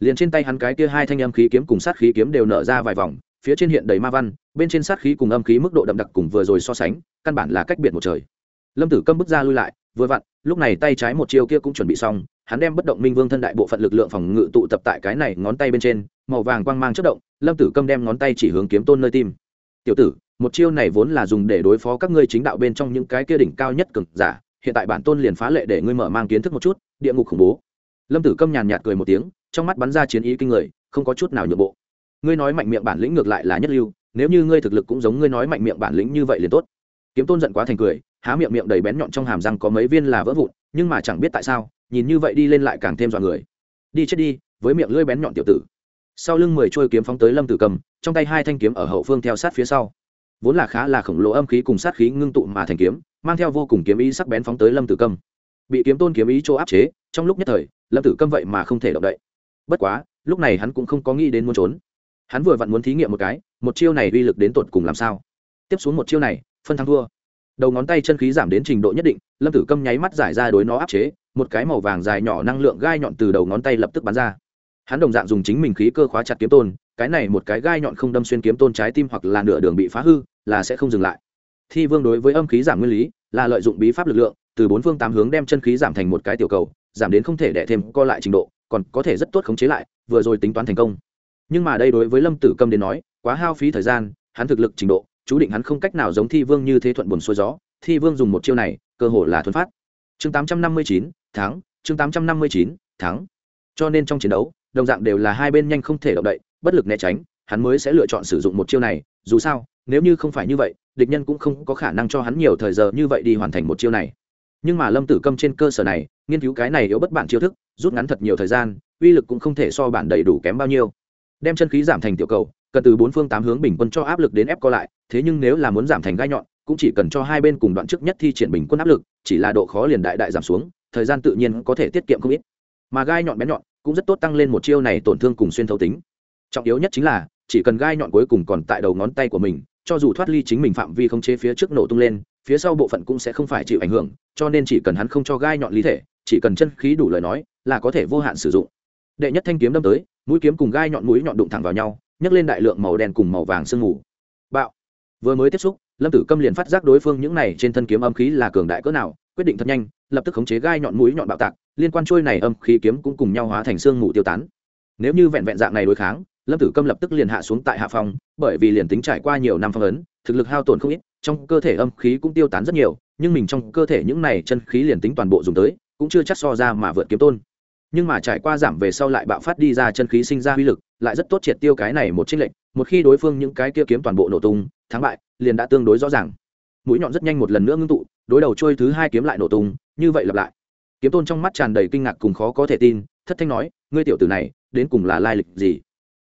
Liền trên tay hắn cái kia hai thanh âm khí kiếm cùng sát khí kiếm đều nở ra vài vòng phía trên hiện đầy ma văn, bên trên sát khí cùng âm khí mức độ đậm đặc cùng vừa rồi so sánh, căn bản là cách biệt một trời. Lâm tử câm bước ra lui lại, vừa vặn, lúc này tay trái một chiêu kia cũng chuẩn bị xong, hắn đem bất động minh vương thân đại bộ phận lực lượng phòng ngự tụ tập tại cái này ngón tay bên trên, màu vàng quang mang chất động, lâm tử câm đem ngón tay chỉ hướng kiếm tôn nơi tim. Tiểu tử, một chiêu này vốn là dùng để đối phó các ngươi chính đạo bên trong những cái kia đỉnh cao nhất cực giả, hiện tại bản tôn liền phá lệ để ngươi mở mang kiến thức một chút, địa ngục khủng bố. Lâm tử câm nhàn nhạt cười một tiếng, trong mắt bắn ra chiến ý kinh người, không có chút nào nhượng bộ ngươi nói mạnh miệng bản lĩnh ngược lại là nhất lưu nếu như ngươi thực lực cũng giống ngươi nói mạnh miệng bản lĩnh như vậy liền tốt. Kiếm tôn giận quá thành cười há miệng miệng đầy bén nhọn trong hàm răng có mấy viên là vỡ vụn nhưng mà chẳng biết tại sao nhìn như vậy đi lên lại càng thêm dọa người. Đi chết đi với miệng lưỡi bén nhọn tiểu tử. Sau lưng mười trôi kiếm phóng tới lâm tử cầm trong tay hai thanh kiếm ở hậu phương theo sát phía sau. Vốn là khá là khổng lồ âm khí cùng sát khí ngưng tụ mà thành kiếm mang theo vô cùng kiếm ý sắc bén phóng tới lâm tử cầm, bị kiếm tôn kiếm ý chỗ áp chế trong lúc nhất thời lâm tử cầm vậy mà không thể động đậy. Bất quá lúc này hắn cũng không có nghĩ đến muốn trốn hắn vừa vặn muốn thí nghiệm một cái, một chiêu này uy lực đến tột cùng làm sao? Tiếp xuống một chiêu này, phân thắng thua. Đầu ngón tay chân khí giảm đến trình độ nhất định, lâm tử câm nháy mắt giải ra đối nó áp chế, một cái màu vàng dài nhỏ năng lượng gai nhọn từ đầu ngón tay lập tức bắn ra. Hắn đồng dạng dùng chính mình khí cơ khóa chặt kiếm tôn, cái này một cái gai nhọn không đâm xuyên kiếm tôn trái tim hoặc là nửa đường bị phá hư, là sẽ không dừng lại. Thi vương đối với âm khí giảm nguyên lý, là lợi dụng bí pháp lực lượng, từ bốn phương tám hướng đem chân khí giảm thành một cái tiểu cầu, giảm đến không thể đẻ thêm co lại trình độ, còn có thể rất tốt khống chế lại, vừa rồi tính toán thành công nhưng mà đây đối với lâm tử câm đến nói, quá hao phí thời gian, hắn thực lực trình độ, chú định hắn không cách nào giống thi vương như thế thuận buồn xuôi gió. Thi vương dùng một chiêu này, cơ hội là thuần phát. Chương tám trăm năm mươi chín tháng chương tám trăm năm mươi chín tháng cho nên trong chiến đấu, đồng dạng đều là hai bên nhanh không thể động đậy, bất lực né tránh, hắn mới sẽ lựa chọn sử dụng một chiêu này. Dù sao, nếu như không phải như vậy, địch nhân cũng không có khả năng cho hắn nhiều thời giờ như vậy đi hoàn thành một chiêu này. Nhưng mà lâm tử câm trên cơ sở này, nghiên cứu cái này yếu bất bản chiêu thức, rút ngắn thật nhiều thời gian, uy lực cũng không thể so bản đầy đủ kém bao nhiêu đem chân khí giảm thành tiểu cầu, cần từ bốn phương tám hướng bình quân cho áp lực đến ép co lại, thế nhưng nếu là muốn giảm thành gai nhọn, cũng chỉ cần cho hai bên cùng đoạn trước nhất thi triển bình quân áp lực, chỉ là độ khó liền đại đại giảm xuống, thời gian tự nhiên có thể tiết kiệm không ít. Mà gai nhọn bén nhọn cũng rất tốt tăng lên một chiêu này tổn thương cùng xuyên thấu tính. Trọng yếu nhất chính là, chỉ cần gai nhọn cuối cùng còn tại đầu ngón tay của mình, cho dù thoát ly chính mình phạm vi không chế phía trước nổ tung lên, phía sau bộ phận cũng sẽ không phải chịu ảnh hưởng, cho nên chỉ cần hắn không cho gai nhọn lý thể, chỉ cần chân khí đủ lời nói, là có thể vô hạn sử dụng. Đệ nhất thanh kiếm đâm tới mũi kiếm cùng gai nhọn mũi nhọn đụng thẳng vào nhau, nhấc lên đại lượng màu đen cùng màu vàng sương mù. Bạo. Vừa mới tiếp xúc, lâm tử câm liền phát giác đối phương những này trên thân kiếm âm khí là cường đại cỡ nào, quyết định thật nhanh, lập tức khống chế gai nhọn mũi nhọn bạo tạc, liên quan trôi này âm khí kiếm cũng cùng nhau hóa thành sương mù tiêu tán. Nếu như vẹn vẹn dạng này đối kháng, lâm tử câm lập tức liền hạ xuống tại hạ phòng, bởi vì liền tính trải qua nhiều năm phong ấn, thực lực hao tổn không ít, trong cơ thể âm khí cũng tiêu tán rất nhiều, nhưng mình trong cơ thể những này chân khí liền tính toàn bộ dùng tới, cũng chưa chắc so ra mà vượt kiếm tôn nhưng mà trải qua giảm về sau lại bạo phát đi ra chân khí sinh ra uy lực, lại rất tốt triệt tiêu cái này một trích lệnh một khi đối phương những cái kia kiếm toàn bộ nổ tung, thắng bại, liền đã tương đối rõ ràng. Mũi nhọn rất nhanh một lần nữa ngưng tụ, đối đầu trôi thứ hai kiếm lại nổ tung, như vậy lặp lại. Kiếm tôn trong mắt tràn đầy kinh ngạc cùng khó có thể tin, thất thanh nói, ngươi tiểu tử này, đến cùng là lai lịch gì?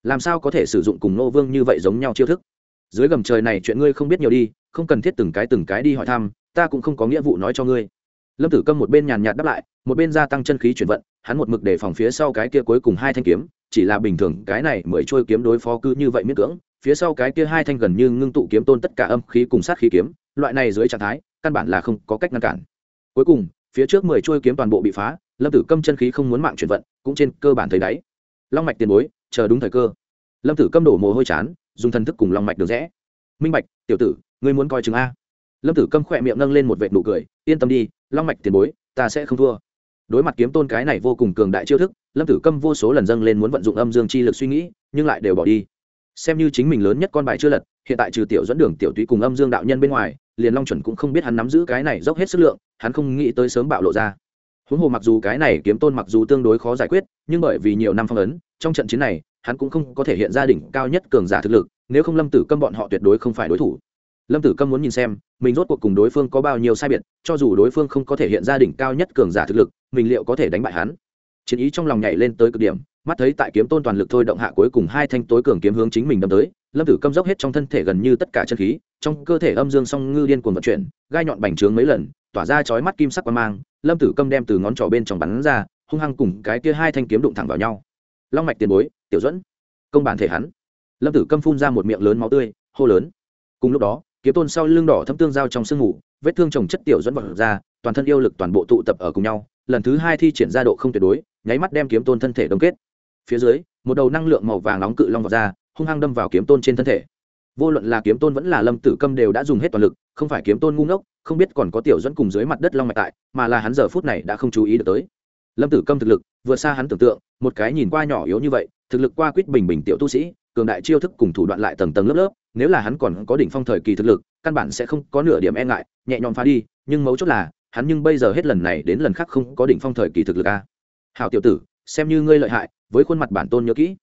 Làm sao có thể sử dụng cùng nô vương như vậy giống nhau chiêu thức? Dưới gầm trời này chuyện ngươi không biết nhiều đi, không cần thiết từng cái từng cái đi hỏi thăm, ta cũng không có nghĩa vụ nói cho ngươi. Lâm tử câm một bên nhàn nhạt đáp lại, một bên gia tăng chân khí chuyển vận hắn một mực để phòng phía sau cái kia cuối cùng hai thanh kiếm, chỉ là bình thường, cái này mới trôi kiếm đối phó cứ như vậy miễn cưỡng, phía sau cái kia hai thanh gần như ngưng tụ kiếm tôn tất cả âm khí cùng sát khí kiếm, loại này dưới trạng thái, căn bản là không có cách ngăn cản. Cuối cùng, phía trước mười trôi kiếm toàn bộ bị phá, lâm tử câm chân khí không muốn mạng chuyển vận, cũng trên cơ bản thấy đáy. Long mạch tiền bối, chờ đúng thời cơ. Lâm tử câm đổ mồ hôi chán, dùng thần thức cùng long mạch được rẽ. Minh bạch, tiểu tử, ngươi muốn coi chừng a. Lâm tử câm khỏe miệng nâng lên một vệt nụ cười, yên tâm đi, long mạch tiền bối, ta sẽ không thua đối mặt kiếm tôn cái này vô cùng cường đại chiêu thức, lâm tử câm vô số lần dâng lên muốn vận dụng âm dương chi lực suy nghĩ, nhưng lại đều bỏ đi. Xem như chính mình lớn nhất con bài chưa lật, hiện tại trừ tiểu dẫn đường, tiểu túy cùng âm dương đạo nhân bên ngoài, liền long chuẩn cũng không biết hắn nắm giữ cái này dốc hết sức lượng, hắn không nghĩ tới sớm bạo lộ ra. Huống hồ mặc dù cái này kiếm tôn mặc dù tương đối khó giải quyết, nhưng bởi vì nhiều năm phong ấn, trong trận chiến này, hắn cũng không có thể hiện gia đỉnh cao nhất cường giả thực lực, nếu không lâm tử câm bọn họ tuyệt đối không phải đối thủ. Lâm tử câm muốn nhìn xem, mình rốt cuộc cùng đối phương có bao nhiêu sai biệt, cho dù đối phương không có thể hiện gia đỉnh cao nhất cường giả thực lực mình liệu có thể đánh bại hắn? Chiến ý trong lòng nhảy lên tới cực điểm, mắt thấy tại kiếm tôn toàn lực thôi động hạ cuối cùng hai thanh tối cường kiếm hướng chính mình đâm tới, lâm tử câm dốc hết trong thân thể gần như tất cả chân khí, trong cơ thể âm dương song ngư điên cuồng vận chuyển, gai nhọn bành trướng mấy lần, tỏa ra chói mắt kim sắc qua mang, lâm tử câm đem từ ngón trỏ bên trong bắn ra, hung hăng cùng cái kia hai thanh kiếm đụng thẳng vào nhau. Long mạch tiền bối, tiểu dẫn công bản thể hắn. Lâm tử câm phun ra một miệng lớn máu tươi, hô lớn. Cùng lúc đó, kiếm tôn sau lưng đỏ thâm tương giao trong sương ngủ vết thương trồng chất tiểu dẫn vật ra toàn thân yêu lực toàn bộ tụ tập ở cùng nhau, lần thứ hai thi triển ra độ không tuyệt đối, nháy mắt đem kiếm tôn thân thể đông kết. Phía dưới, một đầu năng lượng màu vàng nóng cự long vào ra, hung hăng đâm vào kiếm tôn trên thân thể. Vô luận là kiếm tôn vẫn là lâm tử câm đều đã dùng hết toàn lực, không phải kiếm tôn ngu ngốc, không biết còn có tiểu dẫn cùng dưới mặt đất long mạch tại, mà là hắn giờ phút này đã không chú ý được tới. Lâm tử câm thực lực vượt xa hắn tưởng tượng, một cái nhìn qua nhỏ yếu như vậy, thực lực qua quýt bình bình tiểu tu sĩ, cường đại chiêu thức cùng thủ đoạn lại tầng tầng lớp lớp, nếu là hắn còn có đỉnh phong thời kỳ thực lực, căn bản sẽ không có nửa điểm e ngại, nhẹ nhõm phá đi, nhưng mấu chốt là hắn nhưng bây giờ hết lần này đến lần khác không có đỉnh phong thời kỳ thực lực a. À. hảo tiểu tử, xem như ngươi lợi hại, với khuôn mặt bản tôn nhớ kỹ.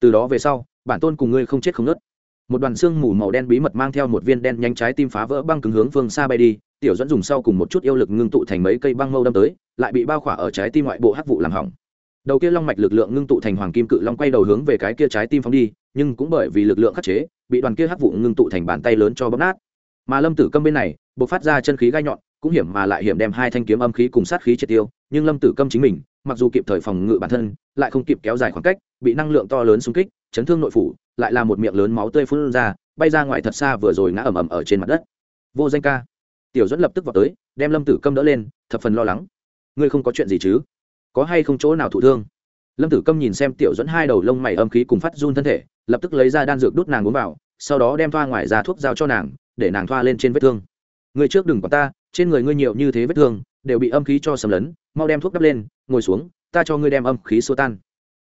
Từ đó về sau, bản tôn cùng ngươi không chết không nớt một đoàn xương mù màu đen bí mật mang theo một viên đen nhanh trái tim phá vỡ băng cứng hướng phương xa bay đi, tiểu dẫn dùng sau cùng một chút yêu lực ngưng tụ thành mấy cây băng mâu đâm tới, lại bị bao khỏa ở trái tim ngoại bộ hắc vụ làm hỏng. Đầu kia long mạch lực lượng ngưng tụ thành hoàng kim cự long quay đầu hướng về cái kia trái tim phóng đi, nhưng cũng bởi vì lực lượng khắc chế, bị đoàn kia hắc vụ ngưng tụ thành bàn tay lớn cho bóp nát. Mà lâm tử câm bên này, bộc phát ra chân khí gai nhọn cũng hiểm mà lại hiểm đem hai thanh kiếm âm khí cùng sát khí triệt tiêu, nhưng lâm tử câm chính mình, mặc dù kịp thời phòng ngự bản thân, lại không kịp kéo dài khoảng cách, bị năng lượng to lớn xung kích, chấn thương nội phủ, lại là một miệng lớn máu tươi phun ra, bay ra ngoài thật xa vừa rồi ngã ầm ầm ở trên mặt đất. Vô danh ca. Tiểu dẫn lập tức vào tới, đem lâm tử câm đỡ lên, thập phần lo lắng. Ngươi không có chuyện gì chứ? Có hay không chỗ nào thụ thương? Lâm tử câm nhìn xem tiểu dẫn hai đầu lông mày âm khí cùng phát run thân thể, lập tức lấy ra đan dược đút nàng uống vào, sau đó đem thoa ngoài ra thuốc giao cho nàng, để nàng thoa lên trên vết thương. Người trước đừng có ta trên người ngươi nhiều như thế vết thương, đều bị âm khí cho sầm lấn, mau đem thuốc đắp lên, ngồi xuống, ta cho ngươi đem âm khí xua tan.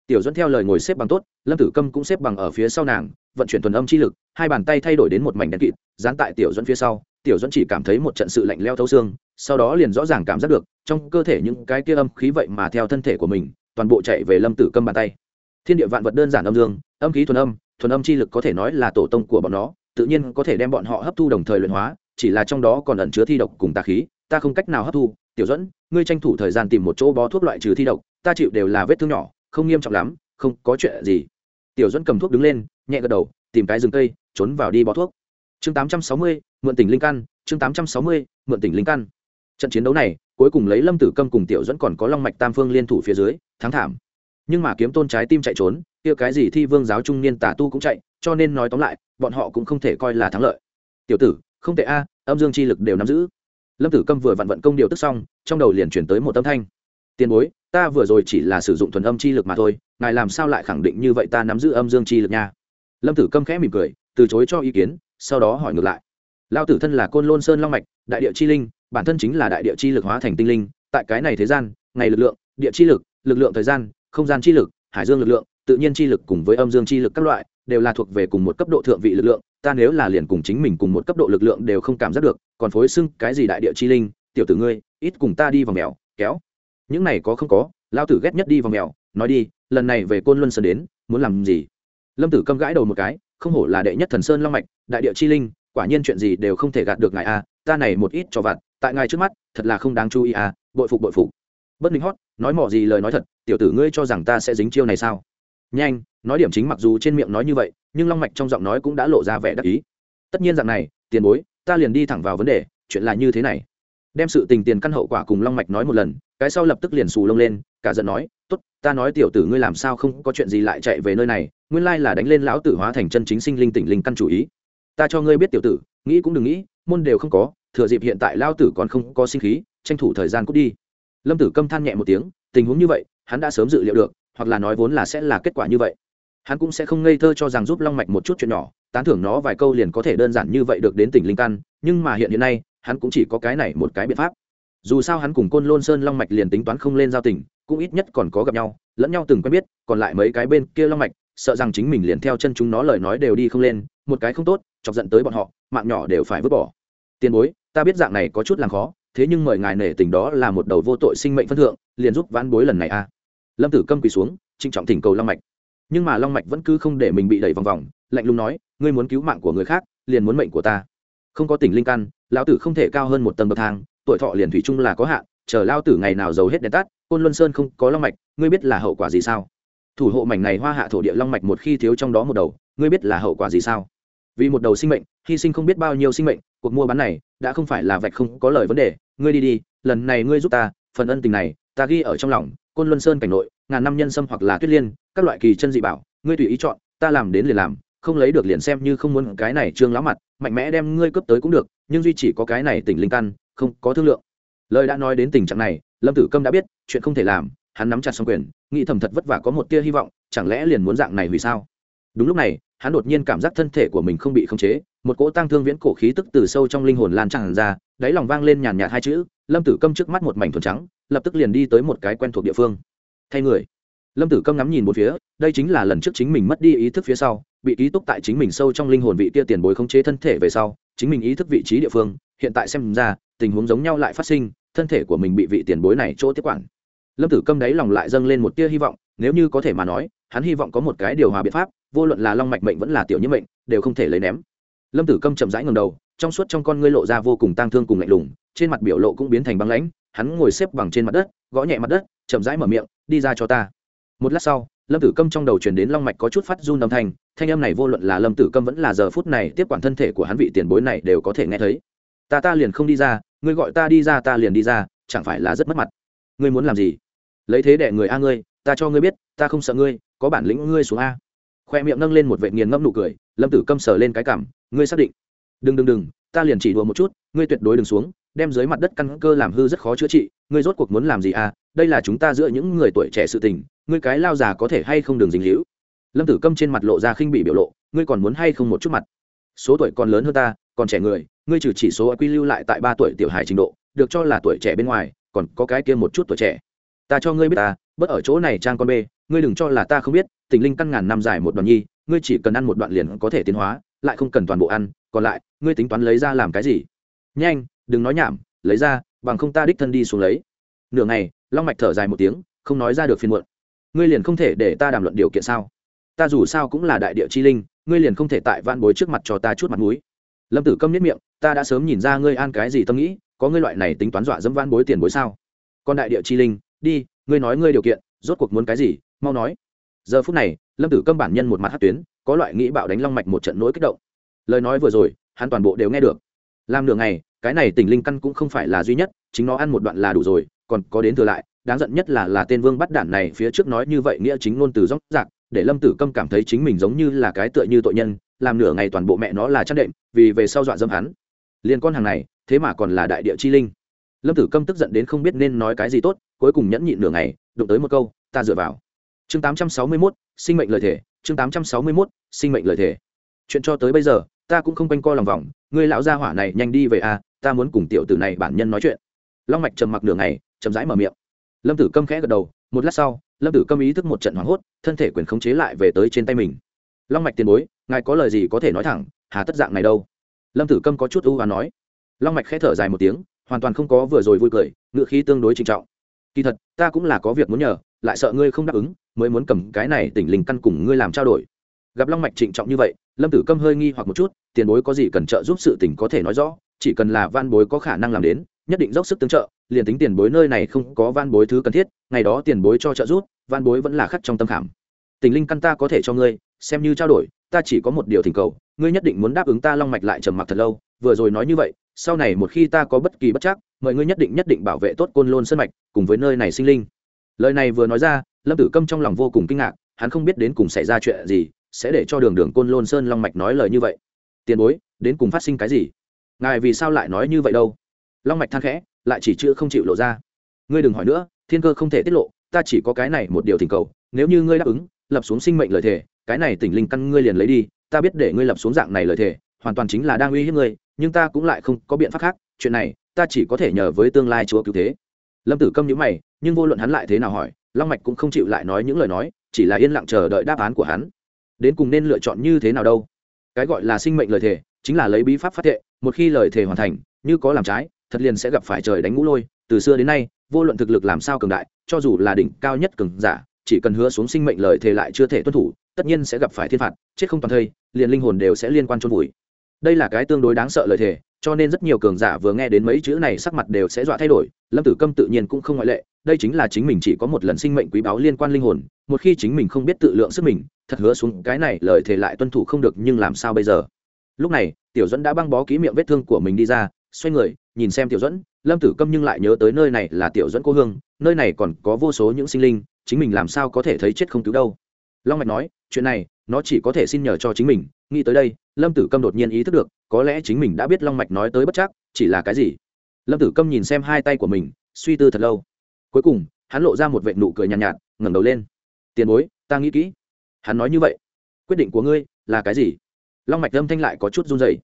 Tiểu dẫn theo lời ngồi xếp bằng tốt, lâm tử câm cũng xếp bằng ở phía sau nàng, vận chuyển thuần âm chi lực, hai bàn tay thay đổi đến một mảnh đen kịt, dán tại tiểu dẫn phía sau, tiểu dẫn chỉ cảm thấy một trận sự lạnh leo thấu xương, sau đó liền rõ ràng cảm giác được, trong cơ thể những cái kia âm khí vậy mà theo thân thể của mình, toàn bộ chạy về lâm tử câm bàn tay. Thiên địa vạn vật đơn giản âm dương, âm khí thuần âm thuần âm chi lực có thể nói là tổ tông của bọn nó, tự nhiên có thể đem bọn họ hấp thu đồng thời luyện hóa chỉ là trong đó còn ẩn chứa thi độc cùng tà khí ta không cách nào hấp thu. Tiểu dẫn ngươi tranh thủ thời gian tìm một chỗ bó thuốc loại trừ thi độc ta chịu đều là vết thương nhỏ không nghiêm trọng lắm không có chuyện gì. Tiểu dẫn cầm thuốc đứng lên nhẹ gật đầu tìm cái rừng cây trốn vào đi bó thuốc. Chương 860, mượn tỉnh linh căn chương 860, mượn tỉnh linh căn. Trận chiến đấu này cuối cùng lấy lâm tử câm cùng tiểu dẫn còn có long mạch tam phương liên thủ phía dưới thắng thảm. Nhưng mà kiếm tôn trái tim chạy trốn kia cái gì thi vương giáo trung niên tà tu cũng chạy cho nên nói tóm lại bọn họ cũng không thể coi là thắng lợi. Tiểu tử không thể a, âm dương chi lực đều nắm giữ. Lâm tử câm vừa vặn vận công điều tức xong, trong đầu liền chuyển tới một âm thanh. Tiền bối, ta vừa rồi chỉ là sử dụng thuần âm chi lực mà thôi, ngài làm sao lại khẳng định như vậy ta nắm giữ âm dương chi lực nha? Lâm tử câm khẽ mỉm cười, từ chối cho ý kiến, sau đó hỏi ngược lại. Lao tử thân là côn lôn sơn long mạch, đại địa chi linh, bản thân chính là đại địa chi lực hóa thành tinh linh, tại cái này thế gian, ngày lực lượng, địa chi lực lực lượng thời gian, không gian chi lực, hải dương lực lượng, tự nhiên chi lực cùng với âm dương chi lực các loại đều là thuộc về cùng một cấp độ thượng vị lực lượng, ta nếu là liền cùng chính mình cùng một cấp độ lực lượng đều không cảm giác được, còn phối xưng cái gì đại địa chi linh, tiểu tử ngươi, ít cùng ta đi vào mèo, kéo. Những này có không có lao tử ghét nhất đi vào mèo, nói đi, lần này về côn luân sơn đến, muốn làm gì? Lâm tử câm gãi đầu một cái, không hổ là đệ nhất thần sơn long mạch, đại địa chi linh, quả nhiên chuyện gì đều không thể gạt được ngài a, ta này một ít cho vặt, tại ngài trước mắt, thật là không đáng chú ý a, bội phục bội phục. Bất minh hót, nói mỏ gì lời nói thật, tiểu tử ngươi cho rằng ta sẽ dính chiêu này sao? Nhanh, nói điểm chính mặc dù trên miệng nói như vậy, nhưng long mạch trong giọng nói cũng đã lộ ra vẻ đắc ý. Tất nhiên dạng này, tiền bối, ta liền đi thẳng vào vấn đề, chuyện là như thế này. Đem sự tình tiền căn hậu quả cùng long mạch nói một lần, cái sau lập tức liền xù lông lên, cả giận nói, tốt, ta nói tiểu tử ngươi làm sao không có chuyện gì lại chạy về nơi này, nguyên lai là đánh lên lão tử hóa thành chân chính sinh linh tỉnh linh căn chủ ý. Ta cho ngươi biết tiểu tử, nghĩ cũng đừng nghĩ, môn đều không có, thừa dịp hiện tại lao tử còn không có sinh khí, tranh thủ thời gian cút đi. Lâm tử câm than nhẹ một tiếng, tình huống như vậy, hắn đã sớm dự liệu được hoặc là nói vốn là sẽ là kết quả như vậy. Hắn cũng sẽ không ngây thơ cho rằng giúp long mạch một chút chuyện nhỏ, tán thưởng nó vài câu liền có thể đơn giản như vậy được đến tỉnh linh căn, nhưng mà hiện hiện nay, hắn cũng chỉ có cái này một cái biện pháp. Dù sao hắn cùng côn lôn sơn long mạch liền tính toán không lên giao tình, cũng ít nhất còn có gặp nhau, lẫn nhau từng quen biết, còn lại mấy cái bên kia long mạch, sợ rằng chính mình liền theo chân chúng nó lời nói đều đi không lên, một cái không tốt, chọc giận tới bọn họ, mạng nhỏ đều phải vứt bỏ. Tiền bối, ta biết dạng này có chút làm khó, thế nhưng mời ngài nể tình đó là một đầu vô tội sinh mệnh phân thượng, liền giúp vãn bối lần này a lâm tử câm quỳ xuống, trịnh trọng thỉnh cầu long mạch. Nhưng mà long mạch vẫn cứ không để mình bị đẩy vòng vòng, lạnh lùng nói, ngươi muốn cứu mạng của người khác, liền muốn mệnh của ta. Không có tỉnh linh căn, lão tử không thể cao hơn một tầng bậc thang, tuổi thọ liền thủy chung là có hạn, chờ lao tử ngày nào giàu hết đèn tắt, côn luân sơn không có long mạch, ngươi biết là hậu quả gì sao? Thủ hộ mảnh này hoa hạ thổ địa long mạch một khi thiếu trong đó một đầu, ngươi biết là hậu quả gì sao? Vì một đầu sinh mệnh, hy sinh không biết bao nhiêu sinh mệnh, cuộc mua bán này đã không phải là vạch không có lời vấn đề, ngươi đi đi, lần này ngươi giúp ta, phần ân tình này ta ghi ở trong lòng côn luân sơn cảnh nội, ngàn năm nhân sâm hoặc là tuyết liên, các loại kỳ chân dị bảo, ngươi tùy ý chọn, ta làm đến liền làm, không lấy được liền xem như không muốn, cái này trương láo mặt, mạnh mẽ đem ngươi cướp tới cũng được, nhưng duy chỉ có cái này tỉnh linh căn, không có thương lượng. Lời đã nói đến tình trạng này, lâm tử câm đã biết, chuyện không thể làm, hắn nắm chặt xong quyền, nghĩ thầm thật vất vả có một tia hy vọng, chẳng lẽ liền muốn dạng này vì sao? Đúng lúc này, hắn đột nhiên cảm giác thân thể của mình không bị khống chế, một cỗ tăng thương viễn cổ khí tức từ sâu trong linh hồn lan tràn ra đáy lòng vang lên nhàn nhạt hai chữ, lâm tử câm trước mắt một mảnh thuần trắng, lập tức liền đi tới một cái quen thuộc địa phương. Thay người. Lâm tử câm ngắm nhìn một phía, đây chính là lần trước chính mình mất đi ý thức phía sau, bị ký túc tại chính mình sâu trong linh hồn vị kia tiền bối khống chế thân thể về sau, chính mình ý thức vị trí địa phương, hiện tại xem ra, tình huống giống nhau lại phát sinh, thân thể của mình bị vị tiền bối này chỗ tiếp quản. Lâm tử câm đáy lòng lại dâng lên một tia hy vọng, nếu như có thể mà nói, hắn hy vọng có một cái điều hòa biện pháp, vô luận là long mạch mệnh vẫn là tiểu nhiễm mệnh, đều không thể lấy ném. Lâm tử câm chậm rãi ngầm đầu trong suốt trong con ngươi lộ ra vô cùng tang thương cùng lạnh lùng, trên mặt biểu lộ cũng biến thành băng lãnh, hắn ngồi xếp bằng trên mặt đất, gõ nhẹ mặt đất, chậm rãi mở miệng, đi ra cho ta. Một lát sau, lâm tử câm trong đầu truyền đến long mạch có chút phát run âm thanh thanh âm này vô luận là lâm tử câm vẫn là giờ phút này tiếp quản thân thể của hắn vị tiền bối này đều có thể nghe thấy. Ta ta liền không đi ra, ngươi gọi ta đi ra ta liền đi ra, chẳng phải là rất mất mặt. Ngươi muốn làm gì? Lấy thế để người a ngươi, ta cho ngươi biết, ta không sợ ngươi, có bản lĩnh ngươi xuống a. Khoe miệng nâng lên một vệ nghiền ngẫm nụ cười, lâm tử câm sờ lên cái cảm, ngươi xác định đừng đừng đừng, ta liền chỉ đùa một chút, ngươi tuyệt đối đừng xuống, đem dưới mặt đất căn cơ làm hư rất khó chữa trị, ngươi rốt cuộc muốn làm gì à? Đây là chúng ta giữa những người tuổi trẻ sự tình, ngươi cái lao già có thể hay không đường dính hữu lâm tử câm trên mặt lộ ra khinh bị biểu lộ, ngươi còn muốn hay không một chút mặt? Số tuổi còn lớn hơn ta, còn trẻ người, ngươi trừ chỉ số quy lưu lại tại ba tuổi tiểu hài trình độ, được cho là tuổi trẻ bên ngoài, còn có cái kia một chút tuổi trẻ. Ta cho ngươi biết ta bất ở chỗ này trang con bê, ngươi đừng cho là ta không biết, tình linh căn ngàn năm dài một đoạn nhi, ngươi chỉ cần ăn một đoạn liền có thể tiến hóa lại không cần toàn bộ ăn, còn lại, ngươi tính toán lấy ra làm cái gì? Nhanh, đừng nói nhảm, lấy ra, bằng không ta đích thân đi xuống lấy. Nửa ngày, long mạch thở dài một tiếng, không nói ra được phiên muộn. Ngươi liền không thể để ta đàm luận điều kiện sao? Ta dù sao cũng là đại địa chi linh, ngươi liền không thể tại van bối trước mặt cho ta chút mặt mũi. Lâm tử câm nhất miệng, ta đã sớm nhìn ra ngươi an cái gì tâm nghĩ, có ngươi loại này tính toán dọa dẫm van bối tiền bối sao? Còn đại địa chi linh, đi, ngươi nói ngươi điều kiện, rốt cuộc muốn cái gì, mau nói. Giờ phút này, lâm tử câm bản nhân một mặt hát tuyến có loại nghĩ bạo đánh long mạch một trận nỗi kích động. Lời nói vừa rồi hắn toàn bộ đều nghe được. Làm nửa ngày cái này tỉnh linh căn cũng không phải là duy nhất chính nó ăn một đoạn là đủ rồi còn có đến thừa lại đáng giận nhất là là tên vương bắt đản này phía trước nói như vậy nghĩa chính ngôn từ dốc dạc để lâm tử câm cảm thấy chính mình giống như là cái tựa như tội nhân làm nửa ngày toàn bộ mẹ nó là chăn đệm vì về sau dọa dâm hắn. Liền con hàng này thế mà còn là đại địa chi linh. Lâm tử câm tức giận đến không biết nên nói cái gì tốt cuối cùng nhẫn nhịn nửa ngày đụng tới một câu ta dựa vào. Chương tám trăm sáu mươi 861, sinh mệnh lời thể chương tám trăm sáu mươi 861, sinh mệnh lời thể chuyện cho tới bây giờ ta cũng không quanh co lòng vòng ngươi lão gia hỏa này nhanh đi về a ta muốn cùng tiểu tử này bản nhân nói chuyện. Long mạch trầm mặc nửa ngày chậm rãi mở miệng. Lâm tử câm khẽ gật đầu một lát sau lâm tử câm ý thức một trận hoảng hốt thân thể quyền khống chế lại về tới trên tay mình. Long mạch tiền bối ngài có lời gì có thể nói thẳng hà tất dạng này đâu? Lâm tử câm có chút ưu và nói. Long mạch khẽ thở dài một tiếng hoàn toàn không có vừa rồi vui cười ngựa khí tương đối trinh trọng. Kỳ thật ta cũng là có việc muốn nhờ lại sợ ngươi không đáp ứng, mới muốn cầm cái này tỉnh linh căn cùng ngươi làm trao đổi. Gặp long mạch trịnh trọng như vậy, lâm tử câm hơi nghi hoặc một chút, tiền bối có gì cần trợ giúp sự tỉnh có thể nói rõ, chỉ cần là van bối có khả năng làm đến, nhất định dốc sức tương trợ, liền tính tiền bối nơi này không có van bối thứ cần thiết, ngày đó tiền bối cho trợ giúp, van bối vẫn là khắc trong tâm khảm. Tình linh căn ta có thể cho ngươi, xem như trao đổi, ta chỉ có một điều thỉnh cầu, ngươi nhất định muốn đáp ứng ta long mạch lại trầm mặc thật lâu, vừa rồi nói như vậy, sau này một khi ta có bất kỳ bất chắc, mời ngươi nhất định nhất định bảo vệ tốt côn lôn sân mạch, cùng với nơi này sinh linh lời này vừa nói ra, lâm tử câm trong lòng vô cùng kinh ngạc, hắn không biết đến cùng xảy ra chuyện gì, sẽ để cho đường đường côn lôn sơn long mạch nói lời như vậy. Tiền bối, đến cùng phát sinh cái gì? Ngài vì sao lại nói như vậy đâu? Long mạch than khẽ, lại chỉ chữ không chịu lộ ra. Ngươi đừng hỏi nữa, thiên cơ không thể tiết lộ, ta chỉ có cái này một điều thỉnh cầu, nếu như ngươi đáp ứng, lập xuống sinh mệnh lời thề, cái này tỉnh linh căn ngươi liền lấy đi, ta biết để ngươi lập xuống dạng này lời thề, hoàn toàn chính là đang uy hiếp ngươi, nhưng ta cũng lại không có biện pháp khác, chuyện này, ta chỉ có thể nhờ với tương lai chúa cứu thế lâm tử câm nhữ mày, nhưng vô luận hắn lại thế nào hỏi, long mạch cũng không chịu lại nói những lời nói, chỉ là yên lặng chờ đợi đáp án của hắn. Đến cùng nên lựa chọn như thế nào đâu? Cái gọi là sinh mệnh lời thề, chính là lấy bí pháp phát thệ, một khi lời thề hoàn thành, như có làm trái, thật liền sẽ gặp phải trời đánh ngũ lôi. Từ xưa đến nay, vô luận thực lực làm sao cường đại, cho dù là đỉnh cao nhất cường giả, chỉ cần hứa xuống sinh mệnh lời thề lại chưa thể tuân thủ, tất nhiên sẽ gặp phải thiên phạt, chết không toàn thây, liền linh hồn đều sẽ liên quan chôn vùi. Đây là cái tương đối đáng sợ lời thề cho nên rất nhiều cường giả vừa nghe đến mấy chữ này sắc mặt đều sẽ dọa thay đổi, lâm tử câm tự nhiên cũng không ngoại lệ, đây chính là chính mình chỉ có một lần sinh mệnh quý báu liên quan linh hồn, một khi chính mình không biết tự lượng sức mình, thật hứa xuống cái này lời thề lại tuân thủ không được nhưng làm sao bây giờ? Lúc này, tiểu dẫn đã băng bó ký miệng vết thương của mình đi ra, xoay người, nhìn xem tiểu dẫn lâm tử câm nhưng lại nhớ tới nơi này là tiểu dẫn cô hương, nơi này còn có vô số những sinh linh, chính mình làm sao có thể thấy chết không cứu đâu? Long mạch nói, chuyện này, nó chỉ có thể xin nhờ cho chính mình, nghĩ tới đây, lâm tử câm đột nhiên ý thức được có lẽ chính mình đã biết long mạch nói tới bất chắc chỉ là cái gì? Lâm tử câm nhìn xem hai tay của mình suy tư thật lâu. Cuối cùng hắn lộ ra một vệ nụ cười nhàn nhạt, nhạt ngẩng đầu lên. Tiền bối ta nghĩ kỹ. Hắn nói như vậy. Quyết định của ngươi là cái gì? Long mạch lâm thanh lại có chút run dày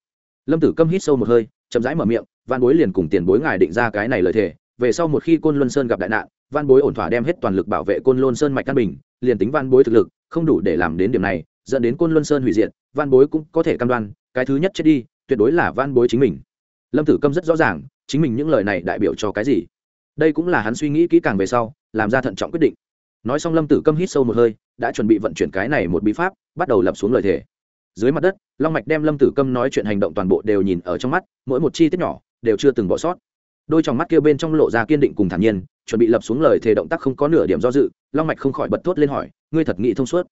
lâm tử câm hít sâu một hơi chậm rãi mở miệng văn bối liền cùng tiền bối ngài định ra cái này lời thề về sau một khi côn luân sơn gặp đại nạn văn bối ổn thỏa đem hết toàn lực bảo vệ côn luân sơn mạch căn bình liền tính văn bối thực lực không đủ để làm đến điểm này dẫn đến côn luân sơn hủy diệt văn bối cũng có thể cam đoan cái thứ nhất chết đi tuyệt đối là van bối chính mình. Lâm tử câm rất rõ ràng, chính mình những lời này đại biểu cho cái gì. Đây cũng là hắn suy nghĩ kỹ càng về sau, làm ra thận trọng quyết định. Nói xong lâm tử câm hít sâu một hơi, đã chuẩn bị vận chuyển cái này một bí pháp, bắt đầu lập xuống lời thề. Dưới mặt đất, long mạch đem lâm tử câm nói chuyện hành động toàn bộ đều nhìn ở trong mắt, mỗi một chi tiết nhỏ, đều chưa từng bỏ sót. Đôi trong mắt kia bên trong lộ ra kiên định cùng thản nhiên, chuẩn bị lập xuống lời thề động tác không có nửa điểm do dự, long mạch không khỏi bật thốt lên hỏi, ngươi thật nghĩ thông suốt.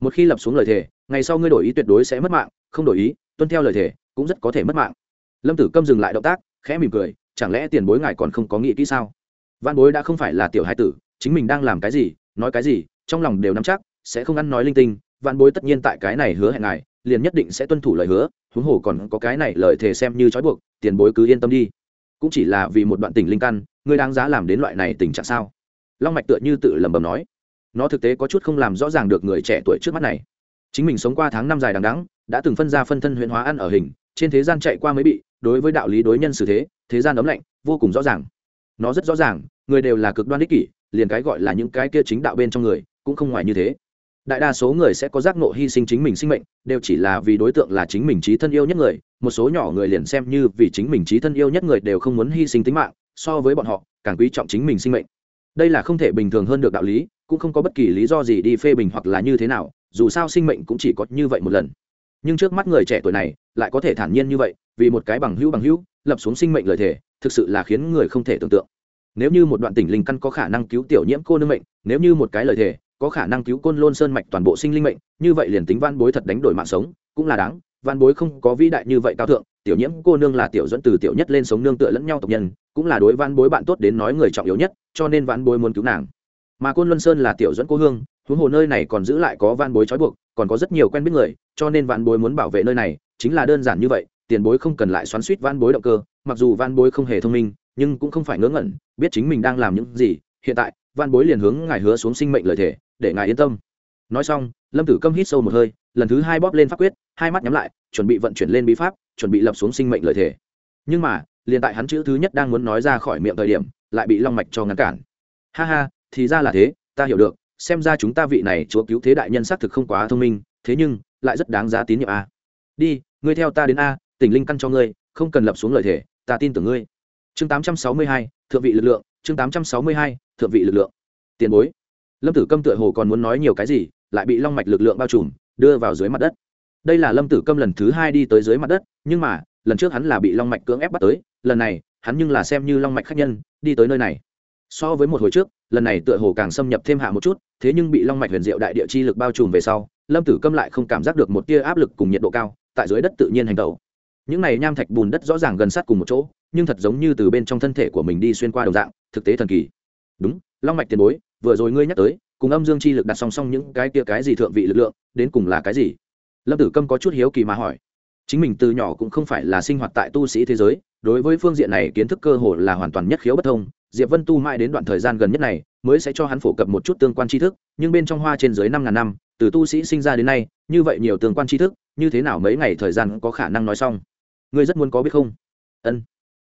Một khi lập xuống lời thề, ngày sau ngươi đổi ý tuyệt đối sẽ mất mạng, không đổi ý tuân theo lời thề, cũng rất có thể mất mạng. Lâm tử câm dừng lại động tác, khẽ mỉm cười, chẳng lẽ tiền bối ngài còn không có nghĩ kỹ sao? Văn bối đã không phải là tiểu hai tử, chính mình đang làm cái gì, nói cái gì, trong lòng đều nắm chắc, sẽ không ăn nói linh tinh, văn bối tất nhiên tại cái này hứa hẹn ngài, liền nhất định sẽ tuân thủ lời hứa, huống hồ còn có cái này lời thề xem như trói buộc, tiền bối cứ yên tâm đi. Cũng chỉ là vì một đoạn tình linh căn, ngươi đáng giá làm đến loại này tình trạng sao? Long mạch tựa như tự lẩm bẩm nói. Nó thực tế có chút không làm rõ ràng được người trẻ tuổi trước mắt này. Chính mình sống qua tháng năm dài đằng đẵng đã từng phân ra phân thân huyễn hóa ăn ở hình, trên thế gian chạy qua mới bị, đối với đạo lý đối nhân xử thế thế gian ấm lạnh, vô cùng rõ ràng. Nó rất rõ ràng, người đều là cực đoan ích kỷ, liền cái gọi là những cái kia chính đạo bên trong người, cũng không ngoài như thế. Đại đa số người sẽ có giác ngộ hy sinh chính mình sinh mệnh, đều chỉ là vì đối tượng là chính mình trí thân yêu nhất người, một số nhỏ người liền xem như vì chính mình trí thân yêu nhất người đều không muốn hy sinh tính mạng, so với bọn họ, càng quý trọng chính mình sinh mệnh. Đây là không thể bình thường hơn được đạo lý, cũng không có bất kỳ lý do gì đi phê bình hoặc là như thế nào, dù sao sinh mệnh cũng chỉ có như vậy một lần nhưng trước mắt người trẻ tuổi này lại có thể thản nhiên như vậy, vì một cái bằng hữu bằng hữu, lập xuống sinh mệnh lời thề, thực sự là khiến người không thể tưởng tượng. Nếu như một đoạn tỉnh linh căn có khả năng cứu tiểu nhiễm cô nương mệnh, nếu như một cái lời thề có khả năng cứu côn lôn sơn mạch toàn bộ sinh linh mệnh, như vậy liền tính van bối thật đánh đổi mạng sống, cũng là đáng. Van bối không có vĩ đại như vậy cao thượng, tiểu nhiễm cô nương là tiểu dẫn từ tiểu nhất lên sống nương tựa lẫn nhau tộc nhân, cũng là đối van bối bạn tốt đến nói người trọng yếu nhất, cho nên van bối muốn cứu nàng. Mà côn luân sơn là tiểu dẫn cô hương huống hồ nơi này còn giữ lại có van bối trói buộc, còn có rất nhiều quen biết người, cho nên van bối muốn bảo vệ nơi này, chính là đơn giản như vậy, tiền bối không cần lại xoắn suýt van bối động cơ, mặc dù van bối không hề thông minh, nhưng cũng không phải ngớ ngẩn, biết chính mình đang làm những gì, hiện tại, van bối liền hướng ngài hứa xuống sinh mệnh lời thể để ngài yên tâm. Nói xong, lâm tử câm hít sâu một hơi, lần thứ hai bóp lên pháp quyết, hai mắt nhắm lại, chuẩn bị vận chuyển lên bí pháp, chuẩn bị lập xuống sinh mệnh lời thể nhưng mà, liền tại hắn chữ thứ nhất đang muốn nói ra khỏi miệng thời điểm, lại bị long mạch cho ngăn cản. Ha ha, thì ra là thế, ta hiểu được xem ra chúng ta vị này chúa cứu thế đại nhân xác thực không quá thông minh thế nhưng lại rất đáng giá tín nhiệm a. Đi ngươi theo ta đến a tỉnh linh căn cho ngươi không cần lập xuống lời thể ta tin tưởng ngươi. Chương 862, thượng vị lực lượng chương 862, thượng vị lực lượng. Tiền bối. Lâm tử câm tựa hồ còn muốn nói nhiều cái gì lại bị long mạch lực lượng bao trùm đưa vào dưới mặt đất. Đây là lâm tử câm lần thứ hai đi tới dưới mặt đất nhưng mà lần trước hắn là bị long mạch cưỡng ép bắt tới lần này hắn nhưng là xem như long mạch khách nhân đi tới nơi này. So với một hồi trước lần này tựa hồ càng xâm nhập thêm hạ một chút thế nhưng bị long mạch huyền diệu đại địa chi lực bao trùm về sau, lâm tử câm lại không cảm giác được một tia áp lực cùng nhiệt độ cao, tại dưới đất tự nhiên hành tẩu. Những này nham thạch bùn đất rõ ràng gần sát cùng một chỗ, nhưng thật giống như từ bên trong thân thể của mình đi xuyên qua đồng dạng, thực tế thần kỳ. Đúng, long mạch tiền bối, vừa rồi ngươi nhắc tới, cùng âm dương chi lực đặt song song những cái kia cái gì thượng vị lực lượng, đến cùng là cái gì? Lâm tử câm có chút hiếu kỳ mà hỏi. Chính mình từ nhỏ cũng không phải là sinh hoạt tại tu sĩ thế giới, đối với phương diện này kiến thức cơ hồ là hoàn toàn nhất khiếu bất thông, diệp vân tu mãi đến đoạn thời gian gần nhất này mới sẽ cho hắn phổ cập một chút tương quan tri thức, nhưng bên trong hoa trên dưới năm ngàn năm, từ tu sĩ sinh ra đến nay, như vậy nhiều tương quan tri thức, như thế nào mấy ngày thời gian có khả năng nói xong? Ngươi rất muốn có biết không? Ân,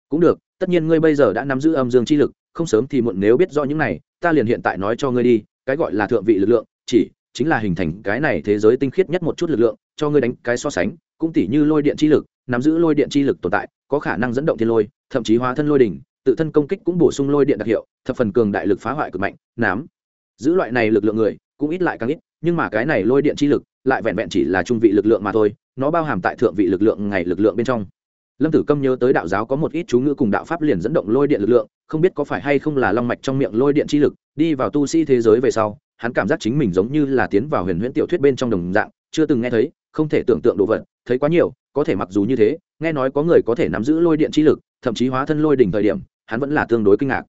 cũng được, tất nhiên ngươi bây giờ đã nắm giữ âm dương chi lực, không sớm thì muộn nếu biết rõ những này, ta liền hiện tại nói cho ngươi đi, cái gọi là thượng vị lực lượng, chỉ, chính là hình thành cái này thế giới tinh khiết nhất một chút lực lượng, cho ngươi đánh cái so sánh, cũng tỉ như lôi điện chi lực, nắm giữ lôi điện chi lực tồn tại, có khả năng dẫn động thiên lôi, thậm chí hóa thân lôi đỉnh tự thân công kích cũng bổ sung lôi điện đặc hiệu, thập phần cường đại lực phá hoại cực mạnh, nám. Giữ loại này lực lượng người, cũng ít lại càng ít, nhưng mà cái này lôi điện chi lực, lại vẹn vẹn chỉ là trung vị lực lượng mà thôi, nó bao hàm tại thượng vị lực lượng ngày lực lượng bên trong. Lâm tử câm nhớ tới đạo giáo có một ít chú ngữ cùng đạo pháp liền dẫn động lôi điện lực lượng, không biết có phải hay không là long mạch trong miệng lôi điện chi lực, đi vào tu sĩ thế giới về sau, hắn cảm giác chính mình giống như là tiến vào huyền huyễn tiểu thuyết bên trong đồng dạng, chưa từng nghe thấy, không thể tưởng tượng đồ vật, thấy quá nhiều, có thể mặc dù như thế, nghe nói có người có thể nắm giữ lôi điện chi lực thậm chí hóa thân lôi đỉnh thời điểm, hắn vẫn là tương đối kinh ngạc.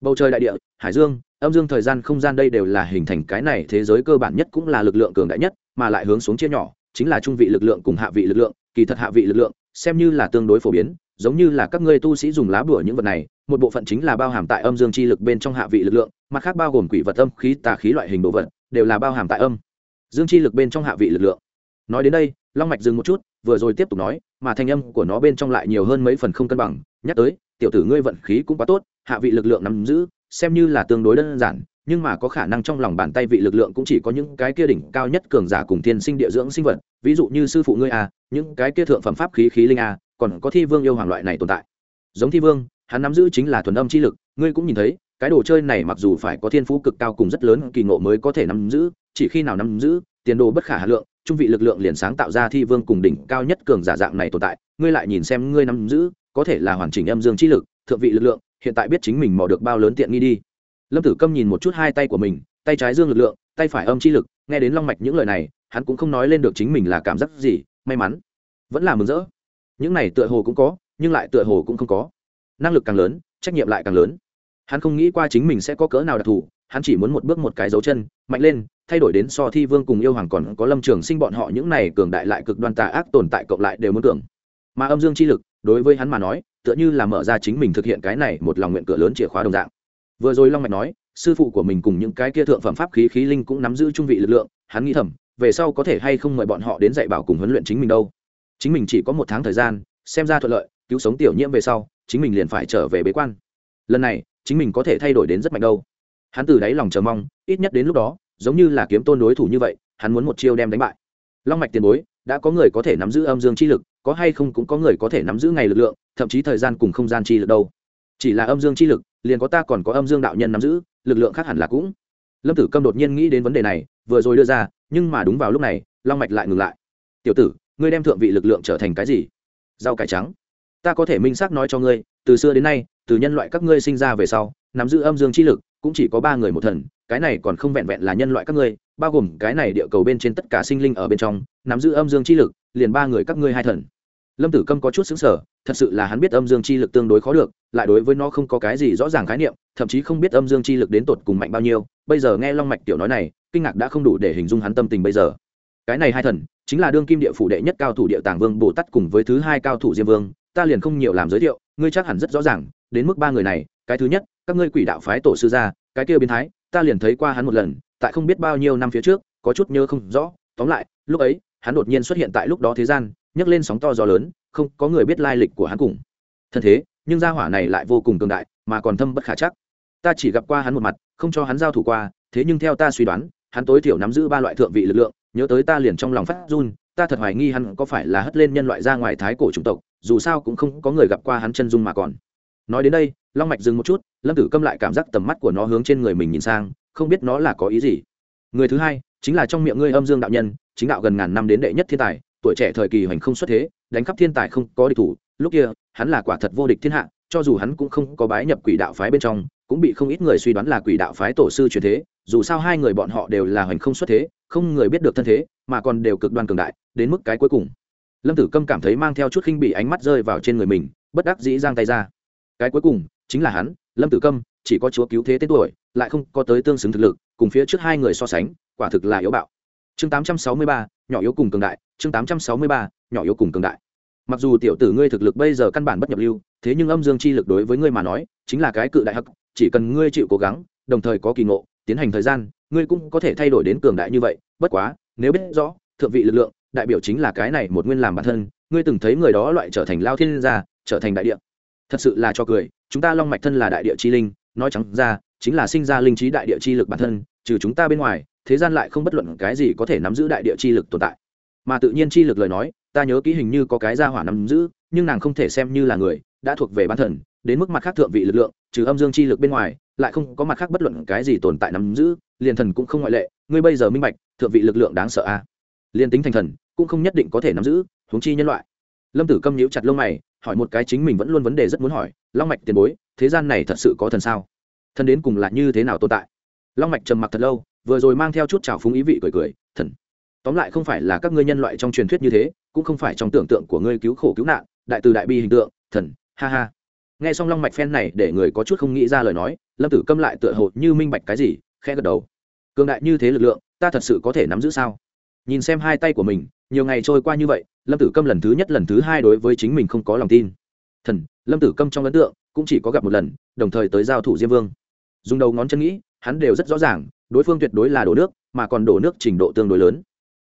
Bầu trời đại địa, hải dương, âm dương thời gian không gian đây đều là hình thành cái này thế giới cơ bản nhất cũng là lực lượng cường đại nhất, mà lại hướng xuống chia nhỏ, chính là trung vị lực lượng cùng hạ vị lực lượng, kỳ thật hạ vị lực lượng, xem như là tương đối phổ biến, giống như là các ngươi tu sĩ dùng lá bùa những vật này, một bộ phận chính là bao hàm tại âm dương chi lực bên trong hạ vị lực lượng, mặt khác bao gồm quỷ vật âm, khí, tà khí loại hình đồ vật, đều là bao hàm tại âm dương chi lực bên trong hạ vị lực lượng. Nói đến đây long mạch dừng một chút, vừa rồi tiếp tục nói, mà thanh âm của nó bên trong lại nhiều hơn mấy phần không cân bằng, nhắc tới, tiểu tử ngươi vận khí cũng quá tốt, hạ vị lực lượng nắm giữ, xem như là tương đối đơn giản, nhưng mà có khả năng trong lòng bàn tay vị lực lượng cũng chỉ có những cái kia đỉnh cao nhất cường giả cùng thiên sinh địa dưỡng sinh vật, ví dụ như sư phụ ngươi a những cái kia thượng phẩm pháp khí khí linh a còn có thi vương yêu hoàng loại này tồn tại. Giống thi vương, hắn nắm giữ chính là thuần âm chi lực, ngươi cũng nhìn thấy, cái đồ chơi này mặc dù phải có thiên phú cực cao cùng rất lớn kỳ ngộ mới có thể nắm giữ, chỉ khi nào nắm giữ, tiền đồ bất khả hà lượng trung vị lực lượng liền sáng tạo ra thi vương cùng đỉnh cao nhất cường giả dạng này tồn tại, ngươi lại nhìn xem ngươi nắm giữ, có thể là hoàn chỉnh âm dương chi lực, thượng vị lực lượng, hiện tại biết chính mình mò được bao lớn tiện nghi đi. Lâm tử câm nhìn một chút hai tay của mình, tay trái dương lực lượng, tay phải âm chi lực, nghe đến long mạch những lời này, hắn cũng không nói lên được chính mình là cảm giác gì, may mắn, vẫn là mừng rỡ. Những này tựa hồ cũng có, nhưng lại tựa hồ cũng không có. Năng lực càng lớn, trách nhiệm lại càng lớn. Hắn không nghĩ qua chính mình sẽ có cỡ nào đặc thù hắn chỉ muốn một bước một cái dấu chân, mạnh lên, thay đổi đến so thi vương cùng yêu hoàng còn có lâm trường sinh bọn họ những này cường đại lại cực đoan tà ác tồn tại cộng lại đều muốn cường. Mà âm dương chi lực, đối với hắn mà nói, tựa như là mở ra chính mình thực hiện cái này một lòng nguyện cửa lớn chìa khóa đồng dạng. Vừa rồi long mạch nói, sư phụ của mình cùng những cái kia thượng phẩm pháp khí khí linh cũng nắm giữ trung vị lực lượng, hắn nghĩ thầm, về sau có thể hay không mời bọn họ đến dạy bảo cùng huấn luyện chính mình đâu. Chính mình chỉ có một tháng thời gian, xem ra thuận lợi, cứu sống tiểu nhiễm về sau, chính mình liền phải trở về bế quan. Lần này, chính mình có thể thay đổi đến rất mạnh đâu hắn từ đáy lòng chờ mong, ít nhất đến lúc đó, giống như là kiếm tôn đối thủ như vậy, hắn muốn một chiêu đem đánh bại. Long mạch tiền bối, đã có người có thể nắm giữ âm dương chi lực, có hay không cũng có người có thể nắm giữ ngày lực lượng, thậm chí thời gian cùng không gian chi lực đâu. Chỉ là âm dương chi lực, liền có ta còn có âm dương đạo nhân nắm giữ, lực lượng khác hẳn là cũng. Lâm tử câm đột nhiên nghĩ đến vấn đề này, vừa rồi đưa ra, nhưng mà đúng vào lúc này, long mạch lại ngừng lại. Tiểu tử, ngươi đem thượng vị lực lượng trở thành cái gì? Rau cải trắng. Ta có thể minh xác nói cho ngươi, từ xưa đến nay, từ nhân loại các ngươi sinh ra về sau, nắm giữ âm dương chi lực cũng chỉ có ba người một thần, cái này còn không vẹn vẹn là nhân loại các ngươi, bao gồm cái này địa cầu bên trên tất cả sinh linh ở bên trong, nắm giữ âm dương chi lực, liền ba người các ngươi hai thần. Lâm tử câm có chút xứng sở thật sự là hắn biết âm dương chi lực tương đối khó được, lại đối với nó không có cái gì rõ ràng khái niệm, thậm chí không biết âm dương chi lực đến tột cùng mạnh bao nhiêu, bây giờ nghe long mạch tiểu nói này, kinh ngạc đã không đủ để hình dung hắn tâm tình bây giờ. Cái này hai thần, chính là đương kim địa phủ đệ nhất cao thủ địa tàng vương bồ tát cùng với thứ hai cao thủ diêm vương, ta liền không nhiều làm giới thiệu, ngươi chắc hẳn rất rõ ràng, đến mức ba người này, cái thứ nhất các ngươi quỷ đạo phái tổ sư gia cái kia biến thái, ta liền thấy qua hắn một lần, tại không biết bao nhiêu năm phía trước, có chút nhớ không rõ. Tóm lại, lúc ấy, hắn đột nhiên xuất hiện tại lúc đó thế gian, nhấc lên sóng to gió lớn, không có người biết lai lịch của hắn cùng. Thân thế, nhưng gia hỏa này lại vô cùng cường đại, mà còn thâm bất khả chắc. Ta chỉ gặp qua hắn một mặt, không cho hắn giao thủ qua, thế nhưng theo ta suy đoán, hắn tối thiểu nắm giữ ba loại thượng vị lực lượng, nhớ tới ta liền trong lòng phát run, ta thật hoài nghi hắn có phải là hất lên nhân loại ra ngoài thái cổ chủng tộc, dù sao cũng không có người gặp qua hắn chân dung mà còn nói đến đây, long mạch dừng một chút, lâm tử câm lại cảm giác tầm mắt của nó hướng trên người mình nhìn sang, không biết nó là có ý gì. Người thứ hai, chính là trong miệng ngươi âm dương đạo nhân, chính đạo gần ngàn năm đến đệ nhất thiên tài, tuổi trẻ thời kỳ hoành không xuất thế, đánh khắp thiên tài không có địch thủ, lúc kia, hắn là quả thật vô địch thiên hạ, cho dù hắn cũng không có bái nhập quỷ đạo phái bên trong, cũng bị không ít người suy đoán là quỷ đạo phái tổ sư truyền thế, dù sao hai người bọn họ đều là hoành không xuất thế, không người biết được thân thế, mà còn đều cực đoan cường đại, đến mức cái cuối cùng. Lâm tử câm cảm thấy mang theo chút khinh bị ánh mắt rơi vào trên người mình, bất đắc dĩ giang tay ra cái cuối cùng chính là hắn lâm tử câm chỉ có chúa cứu thế tên tuổi lại không có tới tương xứng thực lực cùng phía trước hai người so sánh quả thực là yếu bạo. Chương 863, nhỏ yếu cùng cường đại chương 863, nhỏ yếu cùng cường đại. Mặc dù tiểu tử ngươi thực lực bây giờ căn bản bất nhập lưu thế nhưng âm dương chi lực đối với ngươi mà nói chính là cái cự đại hắc chỉ cần ngươi chịu cố gắng đồng thời có kỳ ngộ tiến hành thời gian ngươi cũng có thể thay đổi đến cường đại như vậy. Bất quá nếu biết rõ thượng vị lực lượng đại biểu chính là cái này một nguyên làm bản thân ngươi từng thấy người đó loại trở thành lao thiên gia trở thành đại địa thật sự là cho cười, chúng ta long mạch thân là đại địa chi linh, nói trắng ra, chính là sinh ra linh trí đại địa chi lực bản thân, trừ chúng ta bên ngoài, thế gian lại không bất luận cái gì có thể nắm giữ đại địa chi lực tồn tại mà tự nhiên chi lực lời nói, ta nhớ kỹ hình như có cái gia hỏa nắm giữ, nhưng nàng không thể xem như là người, đã thuộc về bản thần đến mức mặt khác thượng vị lực lượng, trừ âm dương chi lực bên ngoài, lại không có mặt khác bất luận cái gì tồn tại nắm giữ, liền thần cũng không ngoại lệ, ngươi bây giờ minh bạch, thượng vị lực lượng đáng sợ a à? liền tính thành thần, cũng không nhất định có thể nắm giữ, huống chi nhân loại lâm tử câm nhíu chặt lông mày, hỏi một cái chính mình vẫn luôn vấn đề rất muốn hỏi, long mạch tiền bối, thế gian này thật sự có thần sao? Thần đến cùng là như thế nào tồn tại? Long mạch trầm mặc thật lâu, vừa rồi mang theo chút trào phúng ý vị cười cười, thần, tóm lại không phải là các ngươi nhân loại trong truyền thuyết như thế, cũng không phải trong tưởng tượng của ngươi cứu khổ cứu nạn, đại từ đại bi hình tượng, thần, ha ha. Nghe xong long mạch phen này để người có chút không nghĩ ra lời nói, lâm tử câm lại tựa hồ như minh bạch cái gì, khẽ gật đầu. Cường đại như thế lực lượng, ta thật sự có thể nắm giữ sao? Nhìn xem hai tay của mình, nhiều ngày trôi qua như vậy lâm tử câm lần thứ nhất lần thứ hai đối với chính mình không có lòng tin. Thần, lâm tử câm trong ấn tượng cũng chỉ có gặp một lần, đồng thời tới giao thủ diêm vương. Dùng đầu ngón chân nghĩ, hắn đều rất rõ ràng, đối phương tuyệt đối là đổ nước, mà còn đổ nước trình độ tương đối lớn.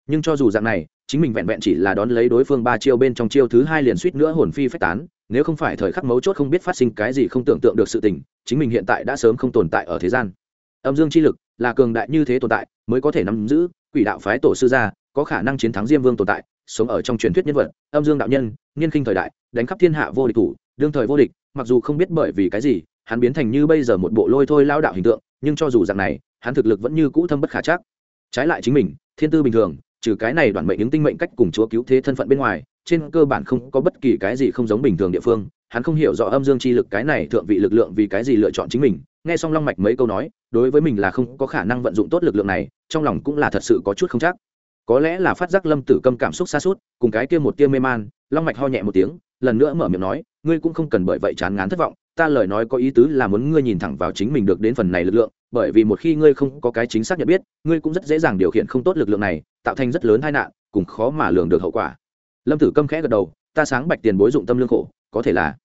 Nhưng cho dù dạng này, chính mình vẹn vẹn chỉ là đón lấy đối phương ba chiêu bên trong chiêu thứ hai liền suýt nữa hồn phi phách tán, nếu không phải thời khắc mấu chốt không biết phát sinh cái gì không tưởng tượng được sự tình, chính mình hiện tại đã sớm không tồn tại ở thế gian. Âm dương chi lực là cường đại như thế tồn tại, mới có thể nắm giữ quỷ đạo phái tổ sư gia có khả năng chiến thắng diêm vương tồn tại, sống ở trong truyền thuyết nhân vật, âm dương đạo nhân niên khinh thời đại, đánh khắp thiên hạ vô địch thủ, đương thời vô địch, mặc dù không biết bởi vì cái gì, hắn biến thành như bây giờ một bộ lôi thôi lao đạo hình tượng, nhưng cho dù dạng này, hắn thực lực vẫn như cũ thâm bất khả chắc. Trái lại chính mình, thiên tư bình thường, trừ cái này đoàn mệnh những tinh mệnh cách cùng chúa cứu thế thân phận bên ngoài, trên cơ bản không có bất kỳ cái gì không giống bình thường địa phương, hắn không hiểu rõ âm dương chi lực cái này thượng vị lực lượng vì cái gì lựa chọn chính mình, nghe xong long mạch mấy câu nói, đối với mình là không có khả năng vận dụng tốt lực lượng này, trong lòng cũng là thật sự có chút không chắc có lẽ là phát giác lâm tử câm cảm xúc xa suốt, cùng cái kia một tia mê man, long mạch ho nhẹ một tiếng, lần nữa mở miệng nói, ngươi cũng không cần bởi vậy chán ngán thất vọng, ta lời nói có ý tứ là muốn ngươi nhìn thẳng vào chính mình được đến phần này lực lượng, bởi vì một khi ngươi không có cái chính xác nhận biết, ngươi cũng rất dễ dàng điều khiển không tốt lực lượng này, tạo thành rất lớn tai nạn, cùng khó mà lường được hậu quả. Lâm tử câm khẽ gật đầu, ta sáng bạch tiền bối dụng tâm lương khổ, có thể là,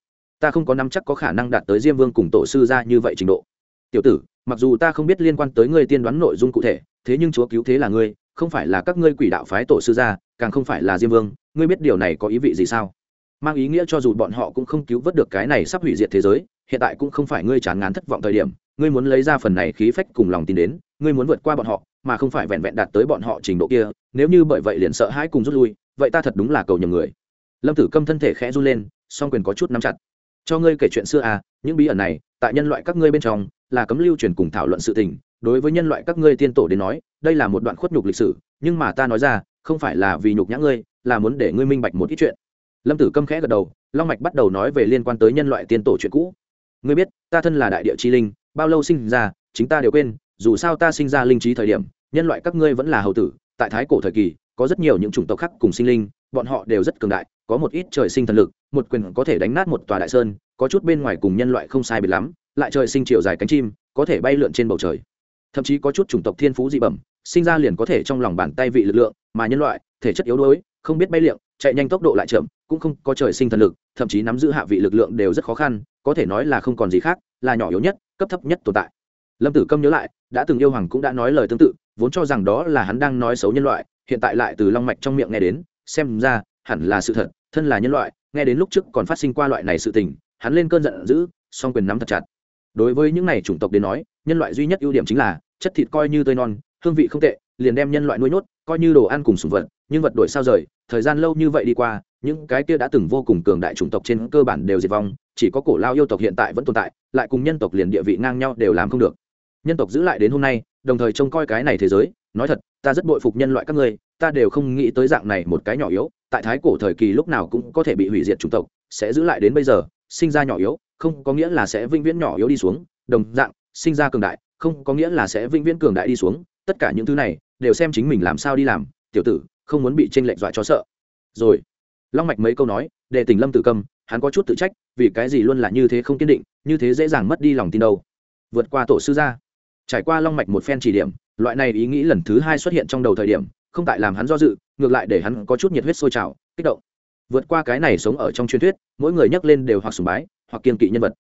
ta không có nắm chắc có khả năng đạt tới diêm vương cùng tổ sư ra như vậy trình độ. Tiểu tử, mặc dù ta không biết liên quan tới ngươi tiên đoán nội dung cụ thể, thế nhưng chúa cứu thế là ngươi không phải là các ngươi quỷ đạo phái tổ sư gia, càng không phải là diêm vương, ngươi biết điều này có ý vị gì sao? Mang ý nghĩa cho dù bọn họ cũng không cứu vớt được cái này sắp hủy diệt thế giới, hiện tại cũng không phải ngươi chán ngán thất vọng thời điểm, ngươi muốn lấy ra phần này khí phách cùng lòng tin đến, ngươi muốn vượt qua bọn họ, mà không phải vẹn vẹn đạt tới bọn họ trình độ kia, nếu như bởi vậy liền sợ hãi cùng rút lui, vậy ta thật đúng là cầu nhầm người. Lâm tử câm thân thể khẽ run lên, song quyền có chút nắm chặt. Cho ngươi kể chuyện xưa à những bí ẩn này, tại nhân loại các ngươi bên trong, là cấm lưu truyền cùng thảo luận sự tình đối với nhân loại các ngươi tiên tổ đến nói, đây là một đoạn khuất nhục lịch sử, nhưng mà ta nói ra, không phải là vì nhục nhã ngươi, là muốn để ngươi minh bạch một ít chuyện. Lâm tử câm khẽ gật đầu, long mạch bắt đầu nói về liên quan tới nhân loại tiên tổ chuyện cũ. Ngươi biết, ta thân là đại địa chi linh, bao lâu sinh ra, chính ta đều quên, dù sao ta sinh ra linh trí thời điểm, nhân loại các ngươi vẫn là hầu tử, tại thái cổ thời kỳ, có rất nhiều những chủng tộc khác cùng sinh linh, bọn họ đều rất cường đại, có một ít trời sinh thần lực, một quyền có thể đánh nát một tòa đại sơn, có chút bên ngoài cùng nhân loại không sai biệt lắm, lại trời sinh chiều dài cánh chim, có thể bay lượn trên bầu trời thậm chí có chút chủng tộc thiên phú dị bẩm, sinh ra liền có thể trong lòng bàn tay vị lực lượng, mà nhân loại, thể chất yếu đuối, không biết bay liệng, chạy nhanh tốc độ lại chậm, cũng không có trời sinh thần lực, thậm chí nắm giữ hạ vị lực lượng đều rất khó khăn, có thể nói là không còn gì khác, là nhỏ yếu nhất, cấp thấp nhất tồn tại. Lâm tử câm nhớ lại, đã từng yêu hoàng cũng đã nói lời tương tự, vốn cho rằng đó là hắn đang nói xấu nhân loại, hiện tại lại từ long mạch trong miệng nghe đến, xem ra, hẳn là sự thật, thân là nhân loại, nghe đến lúc trước còn phát sinh qua loại này sự tình, hắn lên cơn giận dữ, song quyền nắm thật chặt đối với những này chủng tộc đến nói, nhân loại duy nhất ưu điểm chính là, chất thịt coi như tươi non, hương vị không tệ, liền đem nhân loại nuôi nhốt, coi như đồ ăn cùng sùng vật, nhưng vật đổi sao rời, thời gian lâu như vậy đi qua, những cái kia đã từng vô cùng cường đại chủng tộc trên cơ bản đều diệt vong, chỉ có cổ lao yêu tộc hiện tại vẫn tồn tại, lại cùng nhân tộc liền địa vị ngang nhau đều làm không được. Nhân tộc giữ lại đến hôm nay, đồng thời trông coi cái này thế giới, nói thật, ta rất bội phục nhân loại các ngươi, ta đều không nghĩ tới dạng này một cái nhỏ yếu, tại thái cổ thời kỳ lúc nào cũng có thể bị hủy diệt chủng tộc, sẽ giữ lại đến bây giờ, sinh ra nhỏ yếu không có nghĩa là sẽ vĩnh viễn nhỏ yếu đi xuống, đồng dạng, sinh ra cường đại, không có nghĩa là sẽ vĩnh viễn cường đại đi xuống, tất cả những thứ này đều xem chính mình làm sao đi làm, tiểu tử, không muốn bị tranh lệch dọa cho sợ. Rồi, long mạch mấy câu nói, để tỉnh lâm tử câm hắn có chút tự trách, vì cái gì luôn là như thế không kiên định, như thế dễ dàng mất đi lòng tin đâu. Vượt qua tổ sư gia. Trải qua long mạch một phen chỉ điểm, loại này ý nghĩ lần thứ hai xuất hiện trong đầu thời điểm, không tại làm hắn do dự, ngược lại để hắn có chút nhiệt huyết sôi trào, kích động. Vượt qua cái này sống ở trong truyền thuyết, mỗi người nhắc lên đều hoặc sùng bái hoặc kiên kỵ nhân vật.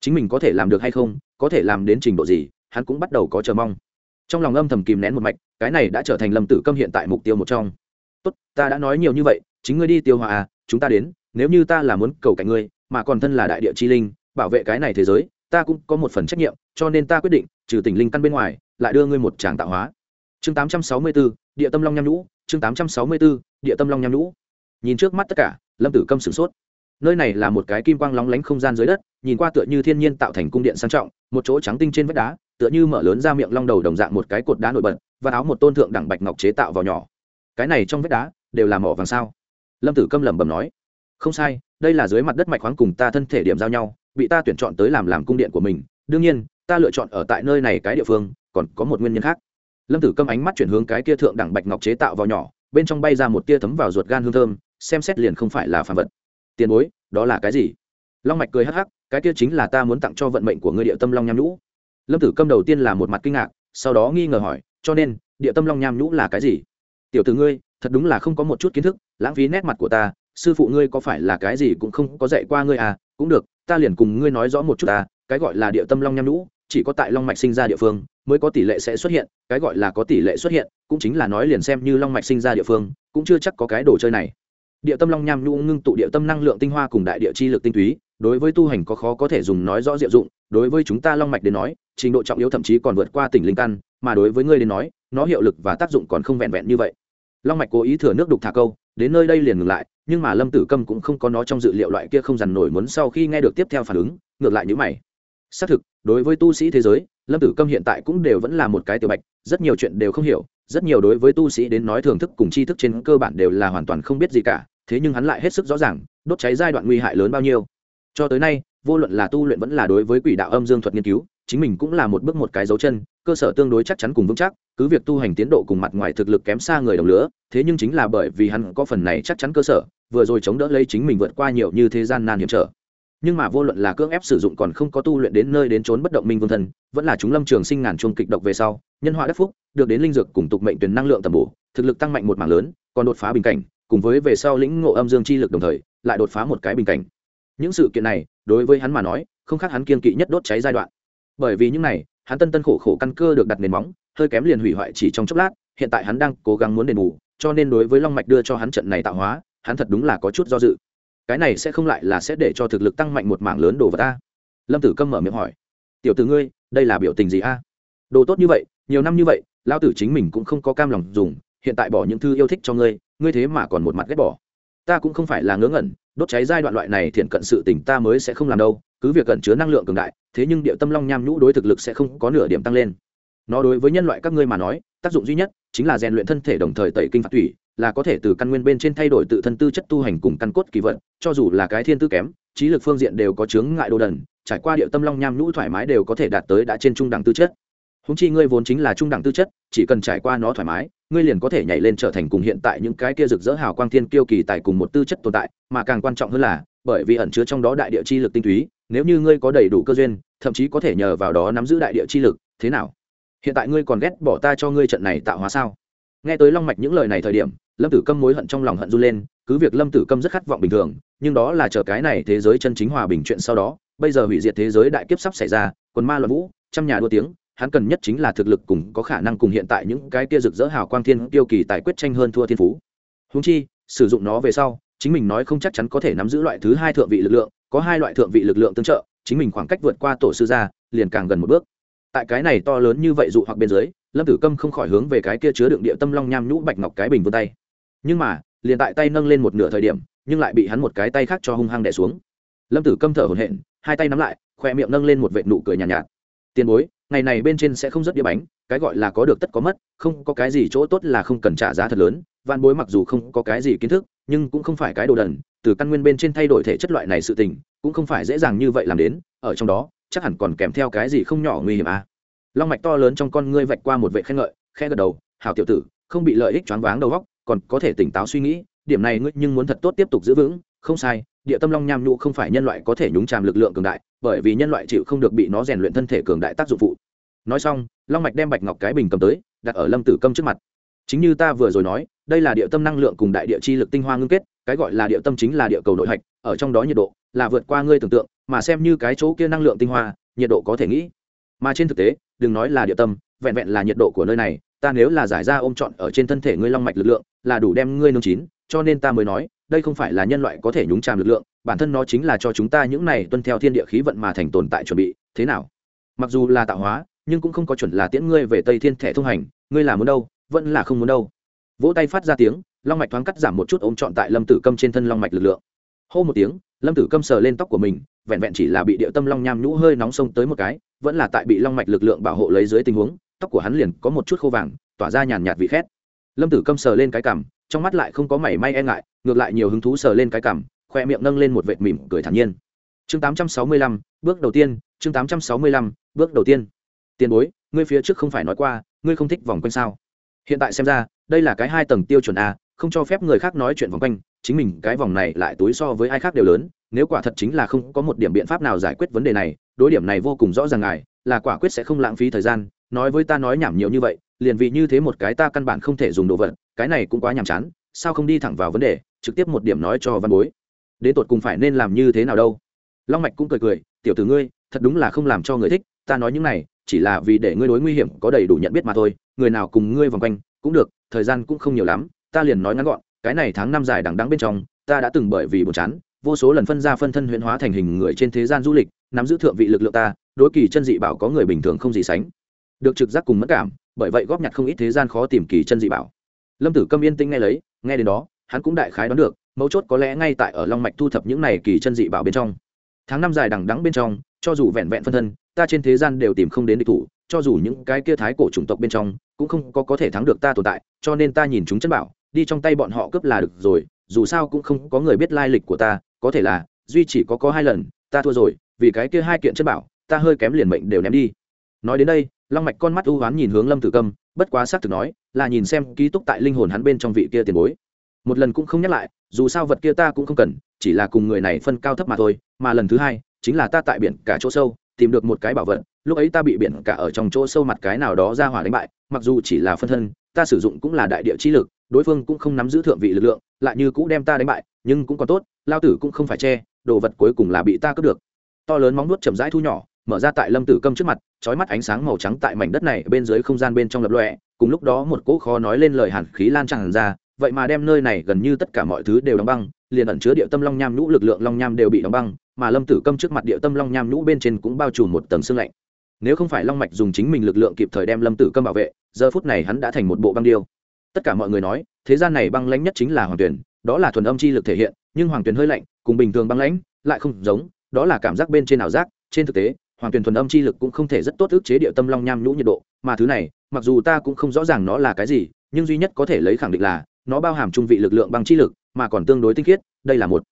Chính mình có thể làm được hay không có thể làm đến trình độ gì hắn cũng bắt đầu có chờ mong. Trong lòng âm thầm kìm nén một mạch cái này đã trở thành lâm tử câm hiện tại mục tiêu một trong. Tốt ta đã nói nhiều như vậy chính ngươi đi tiêu hòa à chúng ta đến nếu như ta là muốn cầu cạnh ngươi mà còn thân là đại địa chi linh bảo vệ cái này thế giới ta cũng có một phần trách nhiệm cho nên ta quyết định trừ tỉnh linh căn bên ngoài lại đưa ngươi một tràng tạo hóa. Chương 864, địa tâm long nham nhũ chương 864, địa tâm long nham nhũ. Nhìn trước mắt tất cả lâm tử câm sửng sốt nơi này là một cái kim quang lóng lánh không gian dưới đất, nhìn qua tựa như thiên nhiên tạo thành cung điện sang trọng, một chỗ trắng tinh trên vách đá, tựa như mở lớn ra miệng long đầu đồng dạng một cái cột đá nổi bật, và áo một tôn thượng đẳng bạch ngọc chế tạo vào nhỏ. Cái này trong vách đá, đều là mỏ vàng sao? Lâm tử câm lẩm bẩm nói. Không sai, đây là dưới mặt đất mạch khoáng cùng ta thân thể điểm giao nhau, bị ta tuyển chọn tới làm làm cung điện của mình. Đương nhiên, ta lựa chọn ở tại nơi này cái địa phương, còn có một nguyên nhân khác. Lâm tử câm ánh mắt chuyển hướng cái kia thượng đẳng bạch ngọc chế tạo vào nhỏ, bên trong bay ra một tia thấm vào ruột gan hương thơm, xem xét liền không phải là phàm vật tiền bối, đó là cái gì? Long mạch cười hắc hắc, cái kia chính là ta muốn tặng cho vận mệnh của ngươi địa tâm long nham nhũ. Lâm tử câm đầu tiên là một mặt kinh ngạc, sau đó nghi ngờ hỏi, cho nên, địa tâm long nham nhũ là cái gì? Tiểu tử ngươi, thật đúng là không có một chút kiến thức, lãng phí nét mặt của ta, sư phụ ngươi có phải là cái gì cũng không có dạy qua ngươi à? Cũng được, ta liền cùng ngươi nói rõ một chút ta, cái gọi là địa tâm long nham nhũ, chỉ có tại long mạch sinh ra địa phương, mới có tỷ lệ sẽ xuất hiện, cái gọi là có tỷ lệ xuất hiện, cũng chính là nói liền xem như long mạch sinh ra địa phương, cũng chưa chắc có cái đồ chơi này địa tâm long nham nhu ngưng tụ địa tâm năng lượng tinh hoa cùng đại địa chi lực tinh túy, đối với tu hành có khó có thể dùng nói rõ diệu dụng, đối với chúng ta long mạch đến nói, trình độ trọng yếu thậm chí còn vượt qua tỉnh linh căn, mà đối với ngươi đến nói, nó hiệu lực và tác dụng còn không vẹn vẹn như vậy. Long mạch cố ý thừa nước đục thả câu, đến nơi đây liền ngừng lại, nhưng mà lâm tử câm cũng không có nó trong dự liệu loại kia không dằn nổi muốn sau khi nghe được tiếp theo phản ứng, ngược lại như mày. Xác thực, đối với tu sĩ thế giới, lâm tử câm hiện tại cũng đều vẫn là một cái tiểu bạch, rất nhiều chuyện đều không hiểu, rất nhiều đối với tu sĩ đến nói thưởng thức cùng tri thức trên cơ bản đều là hoàn toàn không biết gì cả thế nhưng hắn lại hết sức rõ ràng, đốt cháy giai đoạn nguy hại lớn bao nhiêu. Cho tới nay, vô luận là tu luyện vẫn là đối với quỷ đạo âm dương thuật nghiên cứu, chính mình cũng là một bước một cái dấu chân, cơ sở tương đối chắc chắn cùng vững chắc, cứ việc tu hành tiến độ cùng mặt ngoài thực lực kém xa người đồng lứa, thế nhưng chính là bởi vì hắn có phần này chắc chắn cơ sở, vừa rồi chống đỡ lấy chính mình vượt qua nhiều như thế gian nan hiểm trở. Nhưng mà vô luận là cưỡng ép sử dụng còn không có tu luyện đến nơi đến trốn bất động minh vương thân vẫn là chúng lâm trường sinh ngàn chuông kịch độc về sau, nhân họa đất phúc, được đến linh dược cùng tục mệnh tuyển năng lượng tầm bổ, thực lực tăng mạnh một mảng lớn, còn đột phá bình cảnh cùng với về sau lĩnh ngộ âm dương chi lực đồng thời, lại đột phá một cái bình cảnh. Những sự kiện này, đối với hắn mà nói, không khác hắn kiên kỵ nhất đốt cháy giai đoạn. Bởi vì những này, hắn tân tân khổ khổ căn cơ được đặt nền móng, hơi kém liền hủy hoại chỉ trong chốc lát, hiện tại hắn đang cố gắng muốn đền bù, cho nên đối với long mạch đưa cho hắn trận này tạo hóa, hắn thật đúng là có chút do dự. Cái này sẽ không lại là sẽ để cho thực lực tăng mạnh một mảng lớn đồ vật ta lâm tử câm mở miệng hỏi. Tiểu tử ngươi, đây là biểu tình gì a? Đồ tốt như vậy, nhiều năm như vậy lao tử chính mình cũng không có cam lòng dùng, hiện tại bỏ những thư yêu thích cho ngươi ngươi thế mà còn một mặt ghét bỏ. Ta cũng không phải là ngớ ngẩn, đốt cháy giai đoạn loại này thiện cận sự tình ta mới sẽ không làm đâu, cứ việc cận chứa năng lượng cường đại, thế nhưng địa tâm long nham nhũ đối thực lực sẽ không có nửa điểm tăng lên. Nó đối với nhân loại các ngươi mà nói, tác dụng duy nhất chính là rèn luyện thân thể đồng thời tẩy kinh phạt thủy là có thể từ căn nguyên bên trên thay đổi tự thân tư chất tu hành cùng căn cốt kỳ vận cho dù là cái thiên tư kém, trí lực phương diện đều có chướng ngại đồ đần, trải qua địa tâm long nham nhũ thoải mái đều có thể đạt tới đã trên trung đẳng tư chất húng chi ngươi vốn chính là trung đẳng tư chất, chỉ cần trải qua nó thoải mái, ngươi liền có thể nhảy lên trở thành cùng hiện tại những cái kia rực rỡ hào quang thiên kiêu kỳ tại cùng một tư chất tồn tại, mà càng quan trọng hơn là, bởi vì ẩn chứa trong đó đại địa chi lực tinh túy, nếu như ngươi có đầy đủ cơ duyên, thậm chí có thể nhờ vào đó nắm giữ đại địa chi lực, thế nào? Hiện tại ngươi còn ghét bỏ ta cho ngươi trận này tạo hóa sao? Nghe tới long mạch những lời này thời điểm, lâm tử câm mối hận trong lòng hận run lên, cứ việc lâm tử câm rất khát vọng bình thường, nhưng đó là chờ cái này thế giới chân chính hòa bình chuyện sau đó, bây giờ hủy diệt thế giới đại kiếp sắp xảy ra, quần ma loạn vũ, trăm nhà đua tiếng hắn cần nhất chính là thực lực cùng có khả năng cùng hiện tại những cái kia rực rỡ hào quang thiên tiêu kỳ tài quyết tranh hơn thua thiên phú. Húng chi sử dụng nó về sau chính mình nói không chắc chắn có thể nắm giữ loại thứ hai thượng vị lực lượng có hai loại thượng vị lực lượng tương trợ chính mình khoảng cách vượt qua tổ sư gia liền càng gần một bước. Tại cái này to lớn như vậy dụ hoặc bên dưới lâm tử câm không khỏi hướng về cái kia chứa đựng địa tâm long nham nhũ bạch ngọc cái bình vươn tay. Nhưng mà liền tại tay nâng lên một nửa thời điểm nhưng lại bị hắn một cái tay khác cho hung hăng đẻ xuống. Lâm tử câm thở hổn hển hai tay nắm lại khoe miệng nâng lên một vệ nụ cười nhàn nhạt, nhạt tiền bối, ngày này bên trên sẽ không rất đĩa bánh, cái gọi là có được tất có mất, không có cái gì chỗ tốt là không cần trả giá thật lớn. Van bối mặc dù không có cái gì kiến thức, nhưng cũng không phải cái đồ đần, từ căn nguyên bên trên thay đổi thể chất loại này sự tình, cũng không phải dễ dàng như vậy làm đến, ở trong đó, chắc hẳn còn kèm theo cái gì không nhỏ nguy hiểm à? Long mạch to lớn trong con ngươi vạch qua một vệ khen ngợi khe gật đầu hào tiểu tử, không bị lợi ích choáng váng đầu góc còn có thể tỉnh táo suy nghĩ, điểm này ngươi nhưng muốn thật tốt tiếp tục giữ vững không sai, địa tâm long nham nhũ không phải nhân loại có thể nhúng tràm lực lượng cường đại, bởi vì nhân loại chịu không được bị nó rèn luyện thân thể cường đại tác dụng phụ. Nói xong, long mạch đem bạch ngọc cái bình cầm tới, đặt ở lâm tử câm trước mặt. Chính như ta vừa rồi nói, đây là địa tâm năng lượng cùng đại địa chi lực tinh hoa ngưng kết, cái gọi là địa tâm chính là địa cầu nội hạch, ở trong đó nhiệt độ là vượt qua ngươi tưởng tượng, mà xem như cái chỗ kia năng lượng tinh hoa, nhiệt độ có thể nghĩ. Mà trên thực tế, đừng nói là địa tâm, vẹn vẹn là nhiệt độ của nơi này, ta nếu là giải ra ôm trọn ở trên thân thể ngươi long mạch lực lượng, là đủ đem ngươi nương chín, cho nên ta mới nói đây không phải là nhân loại có thể nhúng tràm lực lượng, bản thân nó chính là cho chúng ta những này tuân theo thiên địa khí vận mà thành tồn tại chuẩn bị, thế nào? Mặc dù là tạo hóa, nhưng cũng không có chuẩn là tiễn ngươi về tây thiên thẻ thông hành, ngươi là muốn đâu, vẫn là không muốn đâu. Vỗ tay phát ra tiếng, long mạch thoáng cắt giảm một chút ôm trọn tại lâm tử câm trên thân long mạch lực lượng. Hô một tiếng, lâm tử câm sờ lên tóc của mình, vẹn vẹn chỉ là bị địa tâm long nham nhũ hơi nóng sông tới một cái, vẫn là tại bị long mạch lực lượng bảo hộ lấy dưới tình huống, tóc của hắn liền có một chút khô vàng, tỏa ra nhàn nhạt vị khét. Lâm tử câm sờ lên cái cằm trong mắt lại không có mảy may e ngại ngược lại nhiều hứng thú sờ lên cái cằm khoe miệng nâng lên một vệt mỉm cười thản nhiên. Chương 865, bước đầu tiên chương 865, bước đầu tiên. Tiền bối ngươi phía trước không phải nói qua ngươi không thích vòng quanh sao? Hiện tại xem ra đây là cái hai tầng tiêu chuẩn a không cho phép người khác nói chuyện vòng quanh chính mình cái vòng này lại túi so với ai khác đều lớn nếu quả thật chính là không có một điểm biện pháp nào giải quyết vấn đề này đối điểm này vô cùng rõ ràng ngài là quả quyết sẽ không lãng phí thời gian nói với ta nói nhảm nhiều như vậy, liền vì như thế một cái ta căn bản không thể dùng đồ vật, cái này cũng quá nhàm chán, sao không đi thẳng vào vấn đề, trực tiếp một điểm nói cho văn bối. Đến tột cùng phải nên làm như thế nào đâu? Long mạch cũng cười cười, tiểu tử ngươi, thật đúng là không làm cho người thích, ta nói những này, chỉ là vì để ngươi đối nguy hiểm có đầy đủ nhận biết mà thôi, người nào cùng ngươi vòng quanh, cũng được, thời gian cũng không nhiều lắm, ta liền nói ngắn gọn, cái này tháng năm dài đằng đắng bên trong, ta đã từng bởi vì buồn chán, vô số lần phân ra phân thân huyễn hóa thành hình người trên thế gian du lịch, nắm giữ thượng vị lực lượng ta, đối kỳ chân dị bảo có người bình thường không gì sánh được trực giác cùng mất cảm, bởi vậy góp nhặt không ít thế gian khó tìm kỳ chân dị bảo. Lâm tử câm yên tĩnh nghe lấy, nghe đến đó, hắn cũng đại khái đoán được, mấu chốt có lẽ ngay tại ở long mạch thu thập những này kỳ chân dị bảo bên trong. Tháng năm dài đằng đắng bên trong, cho dù vẹn vẹn phân thân, ta trên thế gian đều tìm không đến địch thủ, cho dù những cái kia thái cổ chủng tộc bên trong, cũng không có có thể thắng được ta tồn tại, cho nên ta nhìn chúng chân bảo, đi trong tay bọn họ cướp là được rồi, dù sao cũng không có người biết lai lịch của ta, có thể là, duy chỉ có có hai lần, ta thua rồi, vì cái kia hai kiện chân bảo, ta hơi kém liền mệnh đều ném đi. Nói đến đây long mạch con mắt ưu hoán nhìn hướng lâm tử câm, bất quá xác thực nói, là nhìn xem ký túc tại linh hồn hắn bên trong vị kia tiền bối. Một lần cũng không nhắc lại, dù sao vật kia ta cũng không cần, chỉ là cùng người này phân cao thấp mà thôi, mà lần thứ hai, chính là ta tại biển cả chỗ sâu, tìm được một cái bảo vật, lúc ấy ta bị biển cả ở trong chỗ sâu mặt cái nào đó ra hỏa đánh bại, mặc dù chỉ là phân thân, ta sử dụng cũng là đại địa chi lực, đối phương cũng không nắm giữ thượng vị lực lượng, lại như cũ đem ta đánh bại, nhưng cũng còn tốt, lao tử cũng không phải che, đồ vật cuối cùng là bị ta cướp được. To lớn móng nuốt chậm rãi thu nhỏ, mở ra tại lâm tử câm trước mặt trói mắt ánh sáng màu trắng tại mảnh đất này bên dưới không gian bên trong lập lọe cùng lúc đó một cỗ khó nói lên lời hàn khí lan tràn ra, vậy mà đem nơi này gần như tất cả mọi thứ đều đóng băng, liền ẩn chứa địa tâm long nham nhũ lực lượng long nham đều bị đóng băng, mà lâm tử câm trước mặt địa tâm long nham nhũ bên trên cũng bao trùm một tầng xương lạnh. Nếu không phải long mạch dùng chính mình lực lượng kịp thời đem lâm tử câm bảo vệ, giờ phút này hắn đã thành một bộ băng điêu. Tất cả mọi người nói, thế gian này băng lãnh nhất chính là hoàng tuyển, đó là thuần âm chi lực thể hiện, nhưng hoàng tuyển hơi lạnh, cùng bình thường băng lãnh lại không giống, đó là cảm giác bên trên ảo giác, trên thực tế hoàng tuyển thuần âm chi lực cũng không thể rất tốt ức chế địa tâm long nham nhũ nhiệt độ, mà thứ này, mặc dù ta cũng không rõ ràng nó là cái gì, nhưng duy nhất có thể lấy khẳng định là, nó bao hàm trung vị lực lượng băng chi lực, mà còn tương đối tinh khiết, đây là một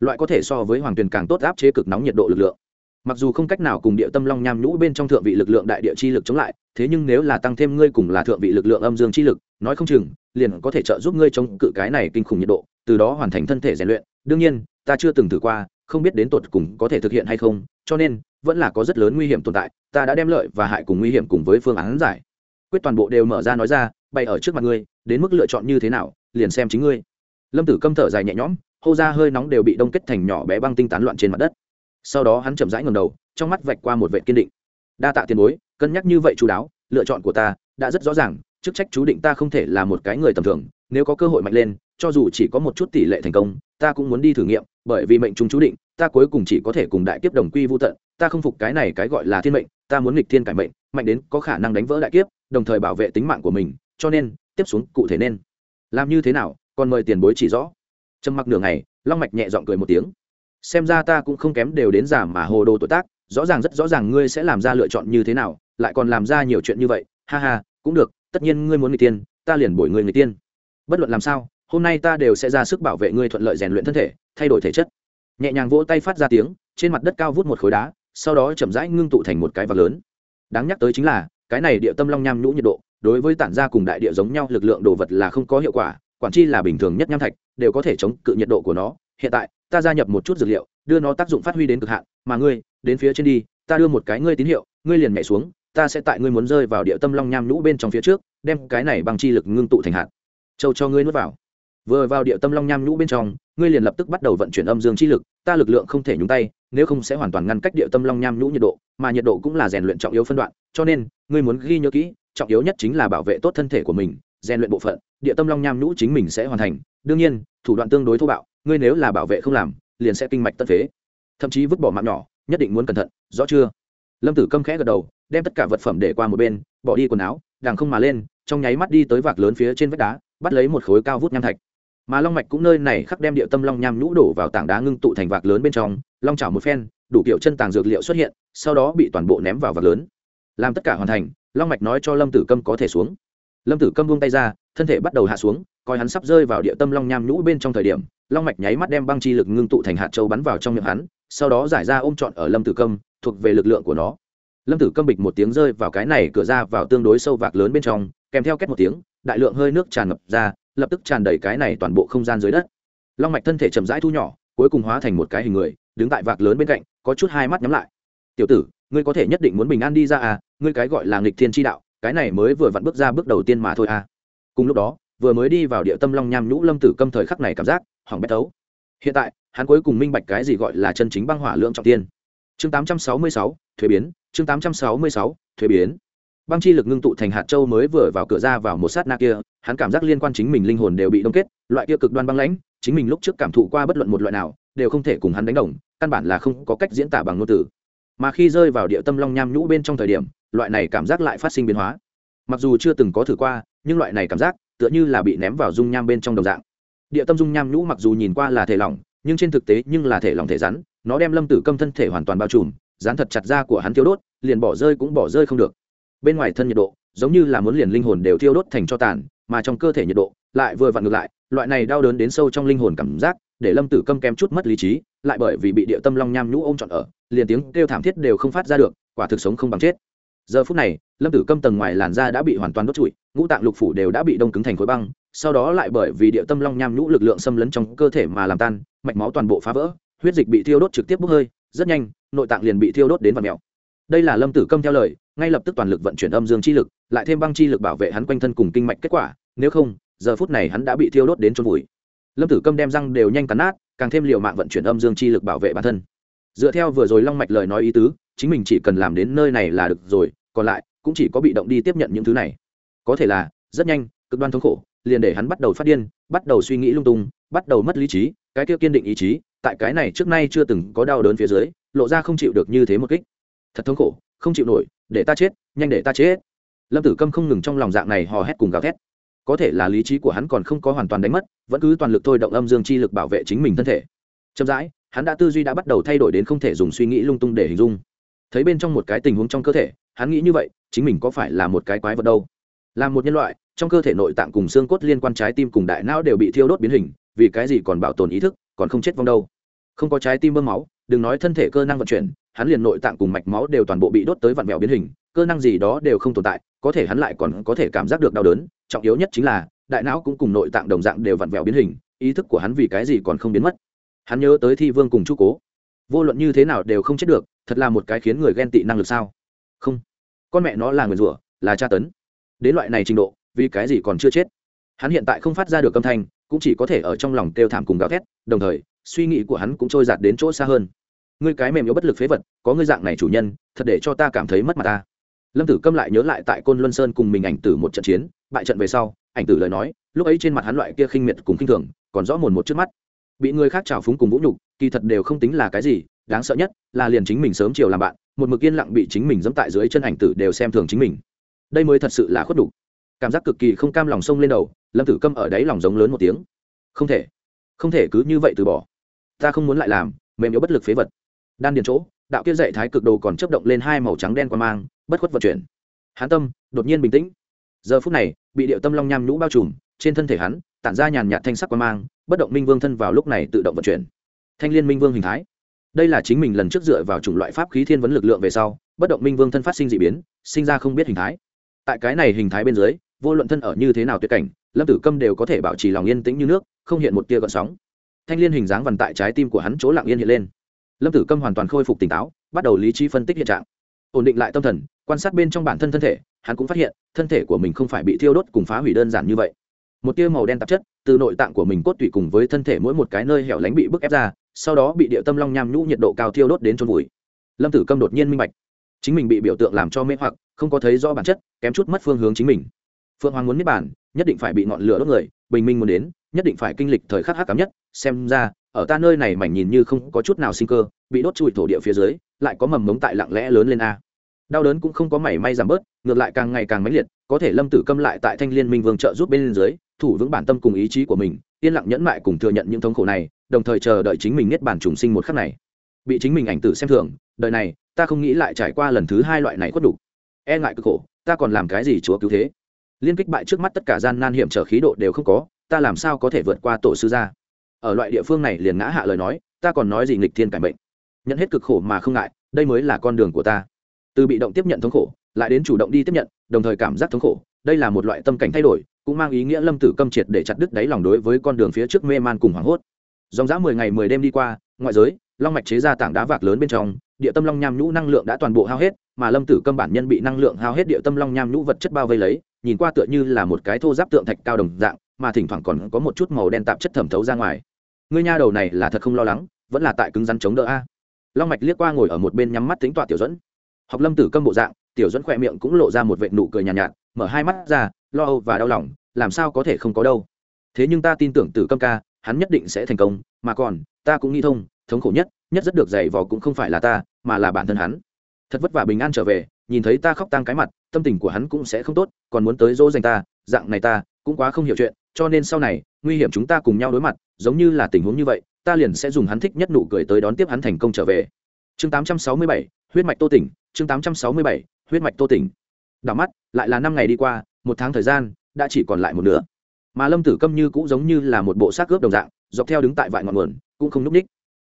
loại có thể so với hoàng tuyển càng tốt áp chế cực nóng nhiệt độ lực lượng. Mặc dù không cách nào cùng địa tâm long nham nhũ bên trong thượng vị lực lượng đại địa chi lực chống lại, thế nhưng nếu là tăng thêm ngươi cùng là thượng vị lực lượng âm dương chi lực, nói không chừng, liền có thể trợ giúp ngươi chống cự cái này kinh khủng nhiệt độ, từ đó hoàn thành thân thể rèn luyện. Đương nhiên, ta chưa từng thử qua, không biết đến tột cùng có thể thực hiện hay không, cho nên vẫn là có rất lớn nguy hiểm tồn tại, ta đã đem lợi và hại cùng nguy hiểm cùng với phương án giải. Quyết toàn bộ đều mở ra nói ra, bày ở trước mặt ngươi, đến mức lựa chọn như thế nào, liền xem chính ngươi. Lâm tử câm thở dài nhẹ nhõm, hô ra hơi nóng đều bị đông kết thành nhỏ bé băng tinh tán loạn trên mặt đất. Sau đó hắn chậm rãi ngầm đầu, trong mắt vạch qua một vệ kiên định. Đa tạ tiền bối, cân nhắc như vậy chú đáo, lựa chọn của ta đã rất rõ ràng, chức trách chú định ta không thể là một cái người tầm thường, nếu có cơ hội mạnh lên, cho dù chỉ có một chút tỷ lệ thành công, ta cũng muốn đi thử nghiệm, bởi vì mệnh chúng chú định ta cuối cùng chỉ có thể cùng đại kiếp đồng quy vô tận, ta không phục cái này cái gọi là thiên mệnh, ta muốn nghịch thiên cải mệnh, mạnh đến có khả năng đánh vỡ đại kiếp, đồng thời bảo vệ tính mạng của mình, cho nên, tiếp xuống cụ thể nên. Làm như thế nào, còn mời tiền bối chỉ rõ. Trầm mặc nửa ngày, long mạch nhẹ giọng cười một tiếng. Xem ra ta cũng không kém đều đến giả mà hồ đồ tuổi tác, rõ ràng rất rõ ràng ngươi sẽ làm ra lựa chọn như thế nào, lại còn làm ra nhiều chuyện như vậy, ha ha, cũng được, tất nhiên ngươi muốn người tiên ta liền bồi ngươi người tiên bất luận làm sao, hôm nay ta đều sẽ ra sức bảo vệ ngươi thuận lợi rèn luyện thân thể, thay đổi thể chất nhẹ nhàng vỗ tay phát ra tiếng, trên mặt đất cao vút một khối đá, sau đó chậm rãi ngưng tụ thành một cái vạc lớn. Đáng nhắc tới chính là, cái này địa tâm long nham nhũ nhiệt độ, đối với tản ra cùng đại địa giống nhau lực lượng đồ vật là không có hiệu quả, quản chi là bình thường nhất nham thạch, đều có thể chống cự nhiệt độ của nó. Hiện tại, ta gia nhập một chút dược liệu, đưa nó tác dụng phát huy đến cực hạn, mà ngươi, đến phía trên đi, ta đưa một cái ngươi tín hiệu, ngươi liền nhảy xuống, ta sẽ tại ngươi muốn rơi vào địa tâm long nham nhũ bên trong phía trước, đem cái này bằng chi lực ngưng tụ thành hạt. Châu cho ngươi nuốt vào. Vừa vào địa tâm long nham nhũ bên trong ngươi liền lập tức bắt đầu vận chuyển âm dương chi lực, ta lực lượng không thể nhúng tay, nếu không sẽ hoàn toàn ngăn cách địa tâm long nham nhũ nhiệt độ, mà nhiệt độ cũng là rèn luyện trọng yếu phân đoạn, cho nên, ngươi muốn ghi nhớ kỹ, trọng yếu nhất chính là bảo vệ tốt thân thể của mình, rèn luyện bộ phận, địa tâm long nham nhũ chính mình sẽ hoàn thành. Đương nhiên, thủ đoạn tương đối thô bạo, ngươi nếu là bảo vệ không làm, liền sẽ kinh mạch tất phế. Thậm chí vứt bỏ mạng nhỏ, nhất định muốn cẩn thận, rõ chưa? Lâm tử câm khẽ gật đầu, đem tất cả vật phẩm để qua một bên, bỏ đi quần áo đàng không mà lên, trong nháy mắt đi tới vạc lớn phía trên vách đá, bắt lấy một khối cao vút nham thạch mà long mạch cũng nơi này khắc đem địa tâm long nham nhũ đổ vào tảng đá ngưng tụ thành vạc lớn bên trong, long chảo một phen, đủ kiểu chân tàng dược liệu xuất hiện, sau đó bị toàn bộ ném vào vạc lớn. Làm tất cả hoàn thành, long mạch nói cho lâm tử câm có thể xuống. Lâm tử câm buông tay ra, thân thể bắt đầu hạ xuống, coi hắn sắp rơi vào địa tâm long nham nhũ bên trong thời điểm, long mạch nháy mắt đem băng chi lực ngưng tụ thành hạt châu bắn vào trong miệng hắn, sau đó giải ra ôm trọn ở lâm tử câm, thuộc về lực lượng của nó. Lâm tử câm bịch một tiếng rơi vào cái này cửa ra vào tương đối sâu vạc lớn bên trong, kèm theo két một tiếng, đại lượng hơi nước tràn ngập ra lập tức tràn đầy cái này toàn bộ không gian dưới đất. Long mạch thân thể chậm rãi thu nhỏ cuối cùng hóa thành một cái hình người đứng tại vạc lớn bên cạnh có chút hai mắt nhắm lại. Tiểu tử ngươi có thể nhất định muốn bình an đi ra à ngươi cái gọi là nghịch thiên tri đạo cái này mới vừa vặn bước ra bước đầu tiên mà thôi à. Cùng lúc đó vừa mới đi vào địa tâm long nham nhũ lâm tử câm thời khắc này cảm giác hỏng bét tấu hiện tại hắn cuối cùng minh bạch cái gì gọi là chân chính băng hỏa lượng trọng tiên. Chương 866, thuế biến chương 866, thuế biến băng chi lực ngưng tụ thành hạt châu mới vừa vào cửa ra vào một sát na kia, hắn cảm giác liên quan chính mình linh hồn đều bị đông kết, loại kia cực đoan băng lãnh, chính mình lúc trước cảm thụ qua bất luận một loại nào, đều không thể cùng hắn đánh đồng, căn bản là không có cách diễn tả bằng ngôn từ. Mà khi rơi vào địa tâm long nham nhũ bên trong thời điểm, loại này cảm giác lại phát sinh biến hóa. Mặc dù chưa từng có thử qua, nhưng loại này cảm giác, tựa như là bị ném vào dung nham bên trong đồng dạng. Địa tâm dung nham nhũ mặc dù nhìn qua là thể lỏng, nhưng trên thực tế nhưng là thể lỏng thể rắn, nó đem lâm tử câm thân thể hoàn toàn bao trùm dán thật chặt ra của hắn thiếu đốt, liền bỏ rơi cũng bỏ rơi không được bên ngoài thân nhiệt độ giống như là muốn liền linh hồn đều thiêu đốt thành cho tàn, mà trong cơ thể nhiệt độ lại vừa vặn ngược lại, loại này đau đớn đến sâu trong linh hồn cảm giác để lâm tử câm kém chút mất lý trí, lại bởi vì bị địa tâm long nham nhũ ôm trọn ở, liền tiếng kêu thảm thiết đều không phát ra được, quả thực sống không bằng chết. Giờ phút này, lâm tử câm tầng ngoài làn da đã bị hoàn toàn đốt trụi, ngũ tạng lục phủ đều đã bị đông cứng thành khối băng, sau đó lại bởi vì địa tâm long nham nhũ lực lượng xâm lấn trong cơ thể mà làm tan, mạch máu toàn bộ phá vỡ, huyết dịch bị thiêu đốt trực tiếp bốc hơi, rất nhanh, nội tạng liền bị thiêu đốt đến vạt mèo. Đây là lâm tử câm theo lời ngay lập tức toàn lực vận chuyển âm dương chi lực, lại thêm băng chi lực bảo vệ hắn quanh thân cùng kinh mạch kết quả, nếu không, giờ phút này hắn đã bị thiêu đốt đến chôn vùi. Lâm tử câm đem răng đều nhanh cắn nát, càng thêm liều mạng vận chuyển âm dương chi lực bảo vệ bản thân. Dựa theo vừa rồi long mạch lời nói ý tứ, chính mình chỉ cần làm đến nơi này là được rồi, còn lại, cũng chỉ có bị động đi tiếp nhận những thứ này. Có thể là, rất nhanh, cực đoan thống khổ, liền để hắn bắt đầu phát điên, bắt đầu suy nghĩ lung tung, bắt đầu mất lý trí, cái kia kiên định ý chí, tại cái này trước nay chưa từng có đau đớn phía dưới, lộ ra không chịu được như thế một kích. Thật thống khổ, không chịu nổi để ta chết, nhanh để ta chết. Lâm tử câm không ngừng trong lòng dạng này hò hét cùng gào thét. Có thể là lý trí của hắn còn không có hoàn toàn đánh mất, vẫn cứ toàn lực thôi động âm dương chi lực bảo vệ chính mình thân thể. Chậm rãi, hắn đã tư duy đã bắt đầu thay đổi đến không thể dùng suy nghĩ lung tung để hình dung. Thấy bên trong một cái tình huống trong cơ thể, hắn nghĩ như vậy, chính mình có phải là một cái quái vật đâu? Là một nhân loại, trong cơ thể nội tạng cùng xương cốt liên quan trái tim cùng đại não đều bị thiêu đốt biến hình, vì cái gì còn bảo tồn ý thức, còn không chết vong đâu? Không có trái tim bơm máu, đừng nói thân thể cơ năng vận chuyển hắn liền nội tạng cùng mạch máu đều toàn bộ bị đốt tới vặn vẹo biến hình, cơ năng gì đó đều không tồn tại, có thể hắn lại còn có thể cảm giác được đau đớn, trọng yếu nhất chính là, đại não cũng cùng nội tạng đồng dạng đều vặn vẹo biến hình, ý thức của hắn vì cái gì còn không biến mất. Hắn nhớ tới thi vương cùng chu cố. Vô luận như thế nào đều không chết được, thật là một cái khiến người ghen tị năng lực sao? Không. Con mẹ nó là người rủa, là tra tấn. Đến loại này trình độ, vì cái gì còn chưa chết? Hắn hiện tại không phát ra được âm thanh, cũng chỉ có thể ở trong lòng kêu thảm cùng gào thét, đồng thời, suy nghĩ của hắn cũng trôi giạt đến chỗ xa hơn ngươi cái mềm yếu bất lực phế vật, có ngươi dạng này chủ nhân, thật để cho ta cảm thấy mất mặt ta. Lâm tử câm lại nhớ lại tại côn luân sơn cùng mình ảnh tử một trận chiến, bại trận về sau, ảnh tử lời nói, lúc ấy trên mặt hắn loại kia khinh miệt cùng khinh thường, còn rõ mồn một trước mắt. Bị người khác trào phúng cùng vũ nhục, kỳ thật đều không tính là cái gì, đáng sợ nhất là liền chính mình sớm chiều làm bạn, một mực yên lặng bị chính mình dẫm tại dưới chân ảnh tử đều xem thường chính mình. Đây mới thật sự là khuất đủ cảm giác cực kỳ không cam lòng sông lên đầu, lâm tử câm ở đáy lòng giống lớn một tiếng. Không thể không thể cứ như vậy từ bỏ. Ta không muốn lại làm, mềm yếu bất lực phế vật đan điền chỗ, đạo kia dạy thái cực đồ còn chấp động lên hai màu trắng đen qua mang, bất khuất vận chuyển. Hán tâm đột nhiên bình tĩnh. Giờ phút này, bị điệu tâm long nham nhũ bao trùm, trên thân thể hắn tản ra nhàn nhạt thanh sắc qua mang, bất động minh vương thân vào lúc này tự động vận chuyển. Thanh liên minh vương hình thái. Đây là chính mình lần trước dựa vào chủng loại pháp khí thiên vấn lực lượng về sau, bất động minh vương thân phát sinh d ị biến, sinh ra không biết hình thái. Tại cái này hình thái bên dưới, vô luận thân ở như thế nào tuyệt cảnh, lâm tử câm đều có thể bảo trì lòng yên tĩnh như nước, không hiện một tia gợn sóng. Thanh liên hình dáng vằn tại trái tim của hắn chỗ lặng yên hiện lên lâm tử câm hoàn toàn khôi phục tỉnh táo, bắt đầu lý trí phân tích hiện trạng. Ổn định lại tâm thần, quan sát bên trong bản thân thân thể, hắn cũng phát hiện, thân thể của mình không phải bị thiêu đốt cùng phá hủy đơn giản như vậy. Một tia màu đen tạp chất từ nội tạng của mình cốt tủy cùng với thân thể mỗi một cái nơi hẻo lánh bị bức ép ra, sau đó bị địa tâm long nham nhũ nhiệt độ cao thiêu đốt đến trôn vùi. Lâm tử câm đột nhiên minh bạch. Chính mình bị biểu tượng làm cho mê hoặc, không có thấy rõ bản chất, kém chút mất phương hướng chính mình. Phượng hoàng muốn niết bản nhất định phải bị ngọn lửa đốt người, bình minh muốn đến, nhất định phải kinh lịch thời khắc hắc cám nhất, xem ra ở ta nơi này mảnh nhìn như không có chút nào sinh cơ, bị đốt trụi thổ địa phía dưới, lại có mầm mống tại lặng lẽ lớn lên a. Đau đớn cũng không có mảy may giảm bớt, ngược lại càng ngày càng mãnh liệt, có thể lâm tử câm lại tại thanh liên minh vương trợ giúp bên dưới, thủ vững bản tâm cùng ý chí của mình, yên lặng nhẫn mại cùng thừa nhận những thống khổ này, đồng thời chờ đợi chính mình niết bản trùng sinh một khắc này. Bị chính mình ảnh tử xem thường, đời này, ta không nghĩ lại trải qua lần thứ hai loại này khuất đủ. E ngại cực khổ, ta còn làm cái gì chúa cứu thế? Liên kích bại trước mắt tất cả gian nan hiểm trở khí độ đều không có, ta làm sao có thể vượt qua tổ sư gia? Ở loại địa phương này liền ngã hạ lời nói, ta còn nói gì nghịch thiên cải mệnh nhận hết cực khổ mà không ngại, đây mới là con đường của ta. Từ bị động tiếp nhận thống khổ, lại đến chủ động đi tiếp nhận, đồng thời cảm giác thống khổ, đây là một loại tâm cảnh thay đổi, cũng mang ý nghĩa lâm tử câm triệt để chặt đứt đáy lòng đối với con đường phía trước mê man cùng hoảng hốt. Dòng dã mười ngày mười đêm đi qua, ngoại giới, long mạch chế ra tảng đá vạc lớn bên trong, địa tâm long nham nhũ năng lượng đã toàn bộ hao hết, mà lâm tử câm bản nhân bị năng lượng hao hết địa tâm long nham nhũ vật chất bao vây lấy, nhìn qua tựa như là một cái thô giáp tượng thạch cao đồng dạng, mà thỉnh thoảng còn có một chút màu đen tạp chất thẩm thấu ra ngoài ngươi nha đầu này là thật không lo lắng vẫn là tại cứng rắn chống đỡ a. Long mạch liếc qua ngồi ở một bên nhắm mắt tính tọa tiểu dẫn học lâm tử câm bộ dạng tiểu dẫn khỏe miệng cũng lộ ra một vệ nụ cười nhàn nhạt, nhạt mở hai mắt ra lo âu và đau lòng làm sao có thể không có đâu. Thế nhưng ta tin tưởng tử câm ca hắn nhất định sẽ thành công mà còn ta cũng nghĩ thông thống khổ nhất nhất rất được dày vò cũng không phải là ta mà là bản thân hắn. Thật vất vả bình an trở về nhìn thấy ta khóc tăng cái mặt tâm tình của hắn cũng sẽ không tốt còn muốn tới dỗ dành ta dạng này ta cũng quá không hiểu chuyện cho nên sau này nguy hiểm chúng ta cùng nhau đối mặt giống như là tình huống như vậy ta liền sẽ dùng hắn thích nhất nụ cười tới đón tiếp hắn thành công trở về. Chương 867, huyết mạch tô tỉnh chương 867, huyết mạch tô tỉnh. Đảo mắt lại là năm ngày đi qua một tháng thời gian đã chỉ còn lại một nửa. Mà lâm tử câm như cũng giống như là một bộ xác cướp đồng dạng dọc theo đứng tại vại ngọn nguồn cũng không núp ních.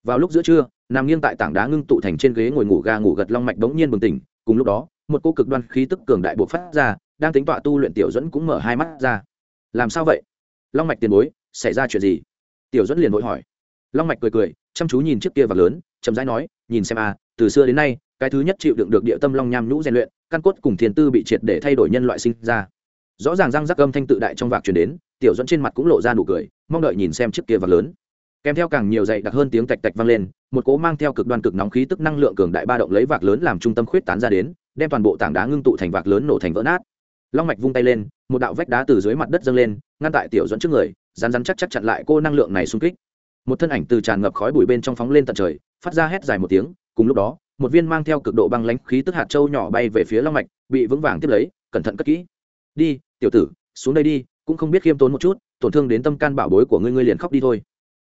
Vào lúc giữa trưa nằm nghiêng tại tảng đá ngưng tụ thành trên ghế ngồi ngủ ga ngủ gật long mạch bỗng nhiên bừng tỉnh cùng lúc đó một cô cực đoan khí tức cường đại buộc phát ra đang tính tọa tu luyện tiểu dẫn cũng mở hai mắt ra. Làm sao vậy? Long mạch tiền bối, xảy ra chuyện gì? Tiểu dẫn liền vội hỏi. Long mạch cười cười, chăm chú nhìn chiếc kia vạc lớn, chậm rãi nói, nhìn xem a, từ xưa đến nay, cái thứ nhất chịu đựng được địa tâm long nham nhũ rèn luyện, căn cốt cùng thiền tư bị triệt để thay đổi nhân loại sinh ra. Rõ ràng răng rắc âm thanh tự đại trong vạc truyền đến, tiểu dẫn trên mặt cũng lộ ra nụ cười, mong đợi nhìn xem chiếc kia vạc lớn. Kèm theo càng nhiều dậy đặc hơn tiếng tạch tạch vang lên, một cố mang theo cực đoan cực nóng khí tức năng lượng cường đại ba động lấy vạc lớn làm trung tâm khuyết tán ra đến, đem toàn bộ tảng đá ngưng tụ thành vạc lớn nổ thành vỡ nát long mạch vung tay lên, một đạo vách đá từ dưới mặt đất dâng lên, ngăn tại tiểu dẫn trước người rán rán chắc chắc chặn lại cô năng lượng này xung kích. Một thân ảnh từ tràn ngập khói bụi bên trong phóng lên tận trời, phát ra hét dài một tiếng, cùng lúc đó, một viên mang theo cực độ băng lãnh khí tức hạt châu nhỏ bay về phía long mạch, bị vững vàng tiếp lấy, cẩn thận cất kỹ. Đi, tiểu tử, xuống đây đi, cũng không biết khiêm tốn một chút, tổn thương đến tâm can bảo bối của ngươi ngươi liền khóc đi thôi.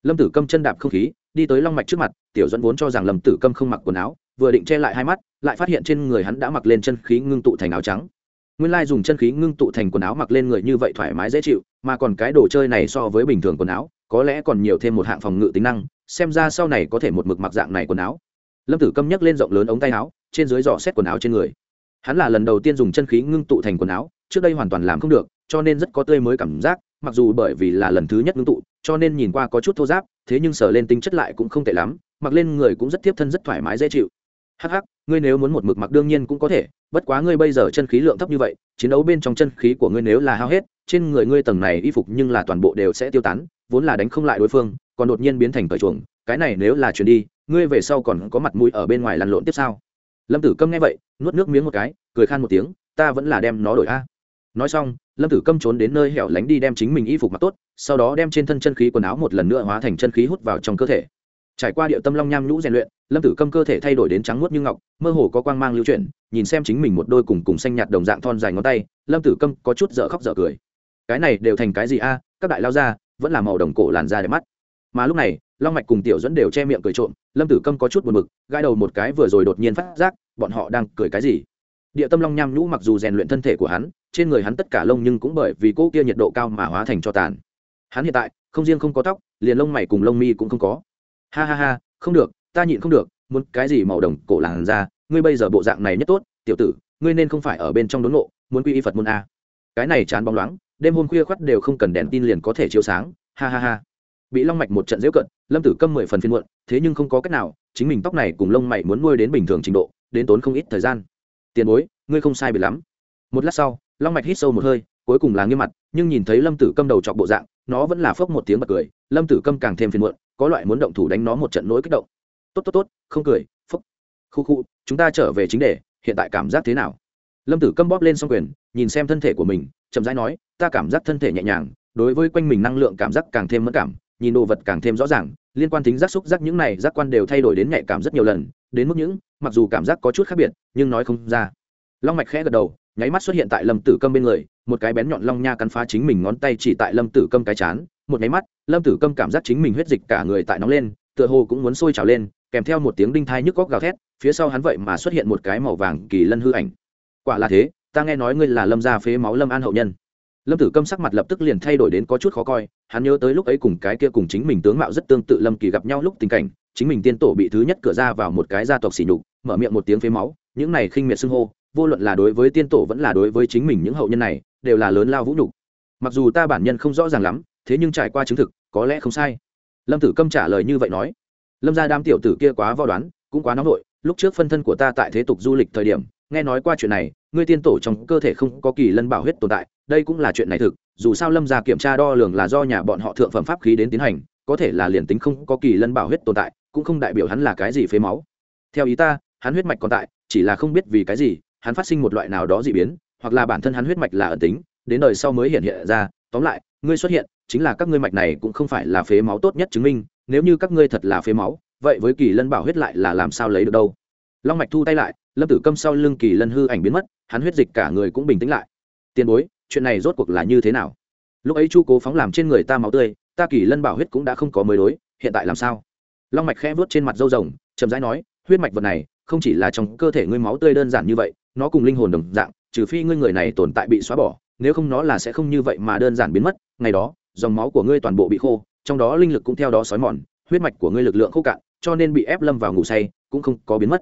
Lâm tử câm chân đạp không khí, đi tới long mạch trước mặt, tiểu dẫn vốn cho rằng lâm tử câm không mặc quần áo, vừa định che lại hai mắt, lại phát hiện trên người hắn đã mặc lên chân khí ngưng tụ thành áo trắng nguyên lai dùng chân khí ngưng tụ thành quần áo mặc lên người như vậy thoải mái dễ chịu, mà còn cái đồ chơi này so với bình thường quần áo, có lẽ còn nhiều thêm một hạng phòng ngự tính năng, xem ra sau này có thể một mực mặc dạng này quần áo. Lâm tử câm nhấc lên rộng lớn ống tay áo, trên dưới dò xét quần áo trên người. Hắn là lần đầu tiên dùng chân khí ngưng tụ thành quần áo, trước đây hoàn toàn làm không được, cho nên rất có tươi mới cảm giác, mặc dù bởi vì là lần thứ nhất ngưng tụ, cho nên nhìn qua có chút thô giáp, thế nhưng sờ lên tính chất lại cũng không tệ lắm, mặc lên người cũng rất tiếp thân rất thoải mái dễ chịu hắc hắc, ngươi nếu muốn một mực mặc đương nhiên cũng có thể, bất quá ngươi bây giờ chân khí lượng thấp như vậy, chiến đấu bên trong chân khí của ngươi nếu là hao hết, trên người ngươi tầng này y phục nhưng là toàn bộ đều sẽ tiêu tán, vốn là đánh không lại đối phương, còn đột nhiên biến thành cởi chuồng, cái này nếu là chuyển đi, ngươi về sau còn có mặt mũi ở bên ngoài lăn lộn tiếp sau. Lâm tử câm nghe vậy, nuốt nước miếng một cái, cười khan một tiếng, ta vẫn là đem nó đổi a. Nói xong, lâm tử câm trốn đến nơi hẻo lánh đi đem chính mình y phục mặc tốt, sau đó đem trên thân chân khí quần áo một lần nữa hóa thành chân khí hút vào trong cơ thể trải qua địa tâm long nham nhũ rèn luyện, lâm tử câm cơ thể thay đổi đến trắng muốt như ngọc, mơ hồ có quang mang lưu chuyển, nhìn xem chính mình một đôi cùng cùng xanh nhạt đồng dạng thon dài ngón tay, lâm tử câm có chút dở khóc dở cười. Cái này đều thành cái gì a? Các đại lao ra vẫn là màu đồng cổ làn da đẹp mắt. Mà lúc này, long mạch cùng tiểu dẫn đều che miệng cười trộm, lâm tử câm có chút buồn b ự c gai đầu một cái vừa rồi đột nhiên phát giác, bọn họ đang cười cái gì? Địa tâm long nham nhũ mặc dù rèn luyện thân thể của hắn, trên người hắn tất cả lông nhưng cũng bởi vì cỗ kia nhiệt độ cao mà hóa thành cho tàn. Hắn hiện tại, không riêng không có tóc, liền lông mày cùng lông mi cũng không có ha ha ha, không được, ta nhịn không được, muốn cái gì màu đồng cổ làn ra ngươi bây giờ bộ dạng này nhất tốt, tiểu tử, ngươi nên không phải ở bên trong đốn ngộ, muốn quy y phật môn a. Cái này chán bóng loáng, đêm hôm khuya khoắt đều không cần đèn tin liền có thể chiếu sáng, ha ha ha. Bị long mạch một trận dễu cận, lâm tử câm mười phần phiên muộn, thế nhưng không có cách nào, chính mình tóc này cùng lông mày muốn nuôi đến bình thường trình độ, đến tốn không ít thời gian. Tiền bối, ngươi không sai bị lắm. Một lát sau, long mạch hít sâu một hơi, cuối cùng là nghiêm mặt, nhưng nhìn thấy lâm tử câm đầu chọc bộ dạng, nó vẫn là phốc một tiếng bật cười, lâm tử câm càng thêm phiền muộn có loại muốn động thủ đánh nó một trận nỗi kích động. Tốt tốt tốt không cười phúc, khu khu chúng ta trở về chính đề hiện tại cảm giác thế nào? Lâm tử câm bóp lên s o n g quyền nhìn xem thân thể của mình chậm rãi nói ta cảm giác thân thể nhẹ nhàng đối với quanh mình năng lượng cảm giác càng thêm mất cảm nhìn đồ vật càng thêm rõ ràng liên quan tính giác xúc giác những này giác quan đều thay đổi đến nhạy cảm rất nhiều lần đến mức những mặc dù cảm giác có chút khác biệt nhưng nói không ra. Long mạch khẽ gật đầu nháy mắt xuất hiện tại lâm tử câm bên người một cái bén nhọn long nha cắn phá chính mình ngón tay chỉ tại lâm tử câm cái chán một nháy mắt lâm tử câm cảm giác chính mình huyết dịch cả người tại nóng lên, tựa hồ cũng muốn sôi trào lên, kèm theo một tiếng đinh thai nhức góc gào thét, phía sau hắn vậy mà xuất hiện một cái màu vàng kỳ lân hư ảnh. Quả là thế, ta nghe nói ngươi là lâm gia phế máu lâm an hậu nhân. Lâm tử câm sắc mặt lập tức liền thay đổi đến có chút khó coi, hắn nhớ tới lúc ấy cùng cái kia cùng chính mình tướng mạo rất tương tự lâm kỳ gặp nhau lúc tình cảnh, chính mình tiên tổ bị thứ nhất cửa ra vào một cái gia tộc xỉ nhục, mở miệng một tiếng phế máu, những này khinh miệt xưng hô, vô luận là đối với tiên tổ vẫn là đối với chính mình những hậu nhân này, đều là lớn lao vũ nhục. Mặc dù ta bản nhân không rõ ràng lắm, thế nhưng trải qua chứng thực có lẽ không sai. Lâm tử câm trả lời như vậy nói, lâm gia đám tiểu tử kia quá vo đoán, cũng quá nóng nổi lúc trước phân thân của ta tại thế tục du lịch thời điểm, nghe nói qua chuyện này, ngươi tiên tổ trong cơ thể không có kỳ lân bảo huyết tồn tại, đây cũng là chuyện này thực, dù sao lâm gia kiểm tra đo lường là do nhà bọn họ thượng phẩm pháp khí đến tiến hành, có thể là liền tính không có kỳ lân bảo huyết tồn tại, cũng không đại biểu hắn là cái gì phế máu. Theo ý ta, hắn huyết mạch còn tại, chỉ là không biết vì cái gì, hắn phát sinh một loại nào đó dị biến, hoặc là bản thân hắn huyết mạch là ẩn tính, đến đời sau mới hiện hiện ra, tóm lại, ngươi xuất hiện chính là các ngươi mạch này cũng không phải là phế máu tốt nhất chứng minh, nếu như các ngươi thật là phế máu, vậy với kỳ lân bảo huyết lại là làm sao lấy được đâu? Long mạch thu tay lại, lâm tử câm sau lưng kỳ lân hư ảnh biến mất, hắn huyết dịch cả người cũng bình tĩnh lại. Tiền bối, chuyện này rốt cuộc là như thế nào? Lúc ấy chu cố phóng làm trên người ta máu tươi, ta kỳ lân bảo huyết cũng đã không có mới đối, hiện tại làm sao? Long mạch khẽ vớt trên mặt dâu rồng, chậm rãi nói, huyết mạch vật này, không chỉ là trong cơ thể ngươi máu tươi đơn giản như vậy, nó cùng linh hồn đồng dạng, trừ phi ngươi người này tồn tại bị xóa bỏ, nếu không nó là sẽ không như vậy mà đơn giản biến mất, ngày đó dòng máu của ngươi toàn bộ bị khô trong đó linh lực cũng theo đó sói mòn huyết mạch của ngươi lực lượng khô cạn cho nên bị ép lâm vào ngủ say cũng không có biến mất.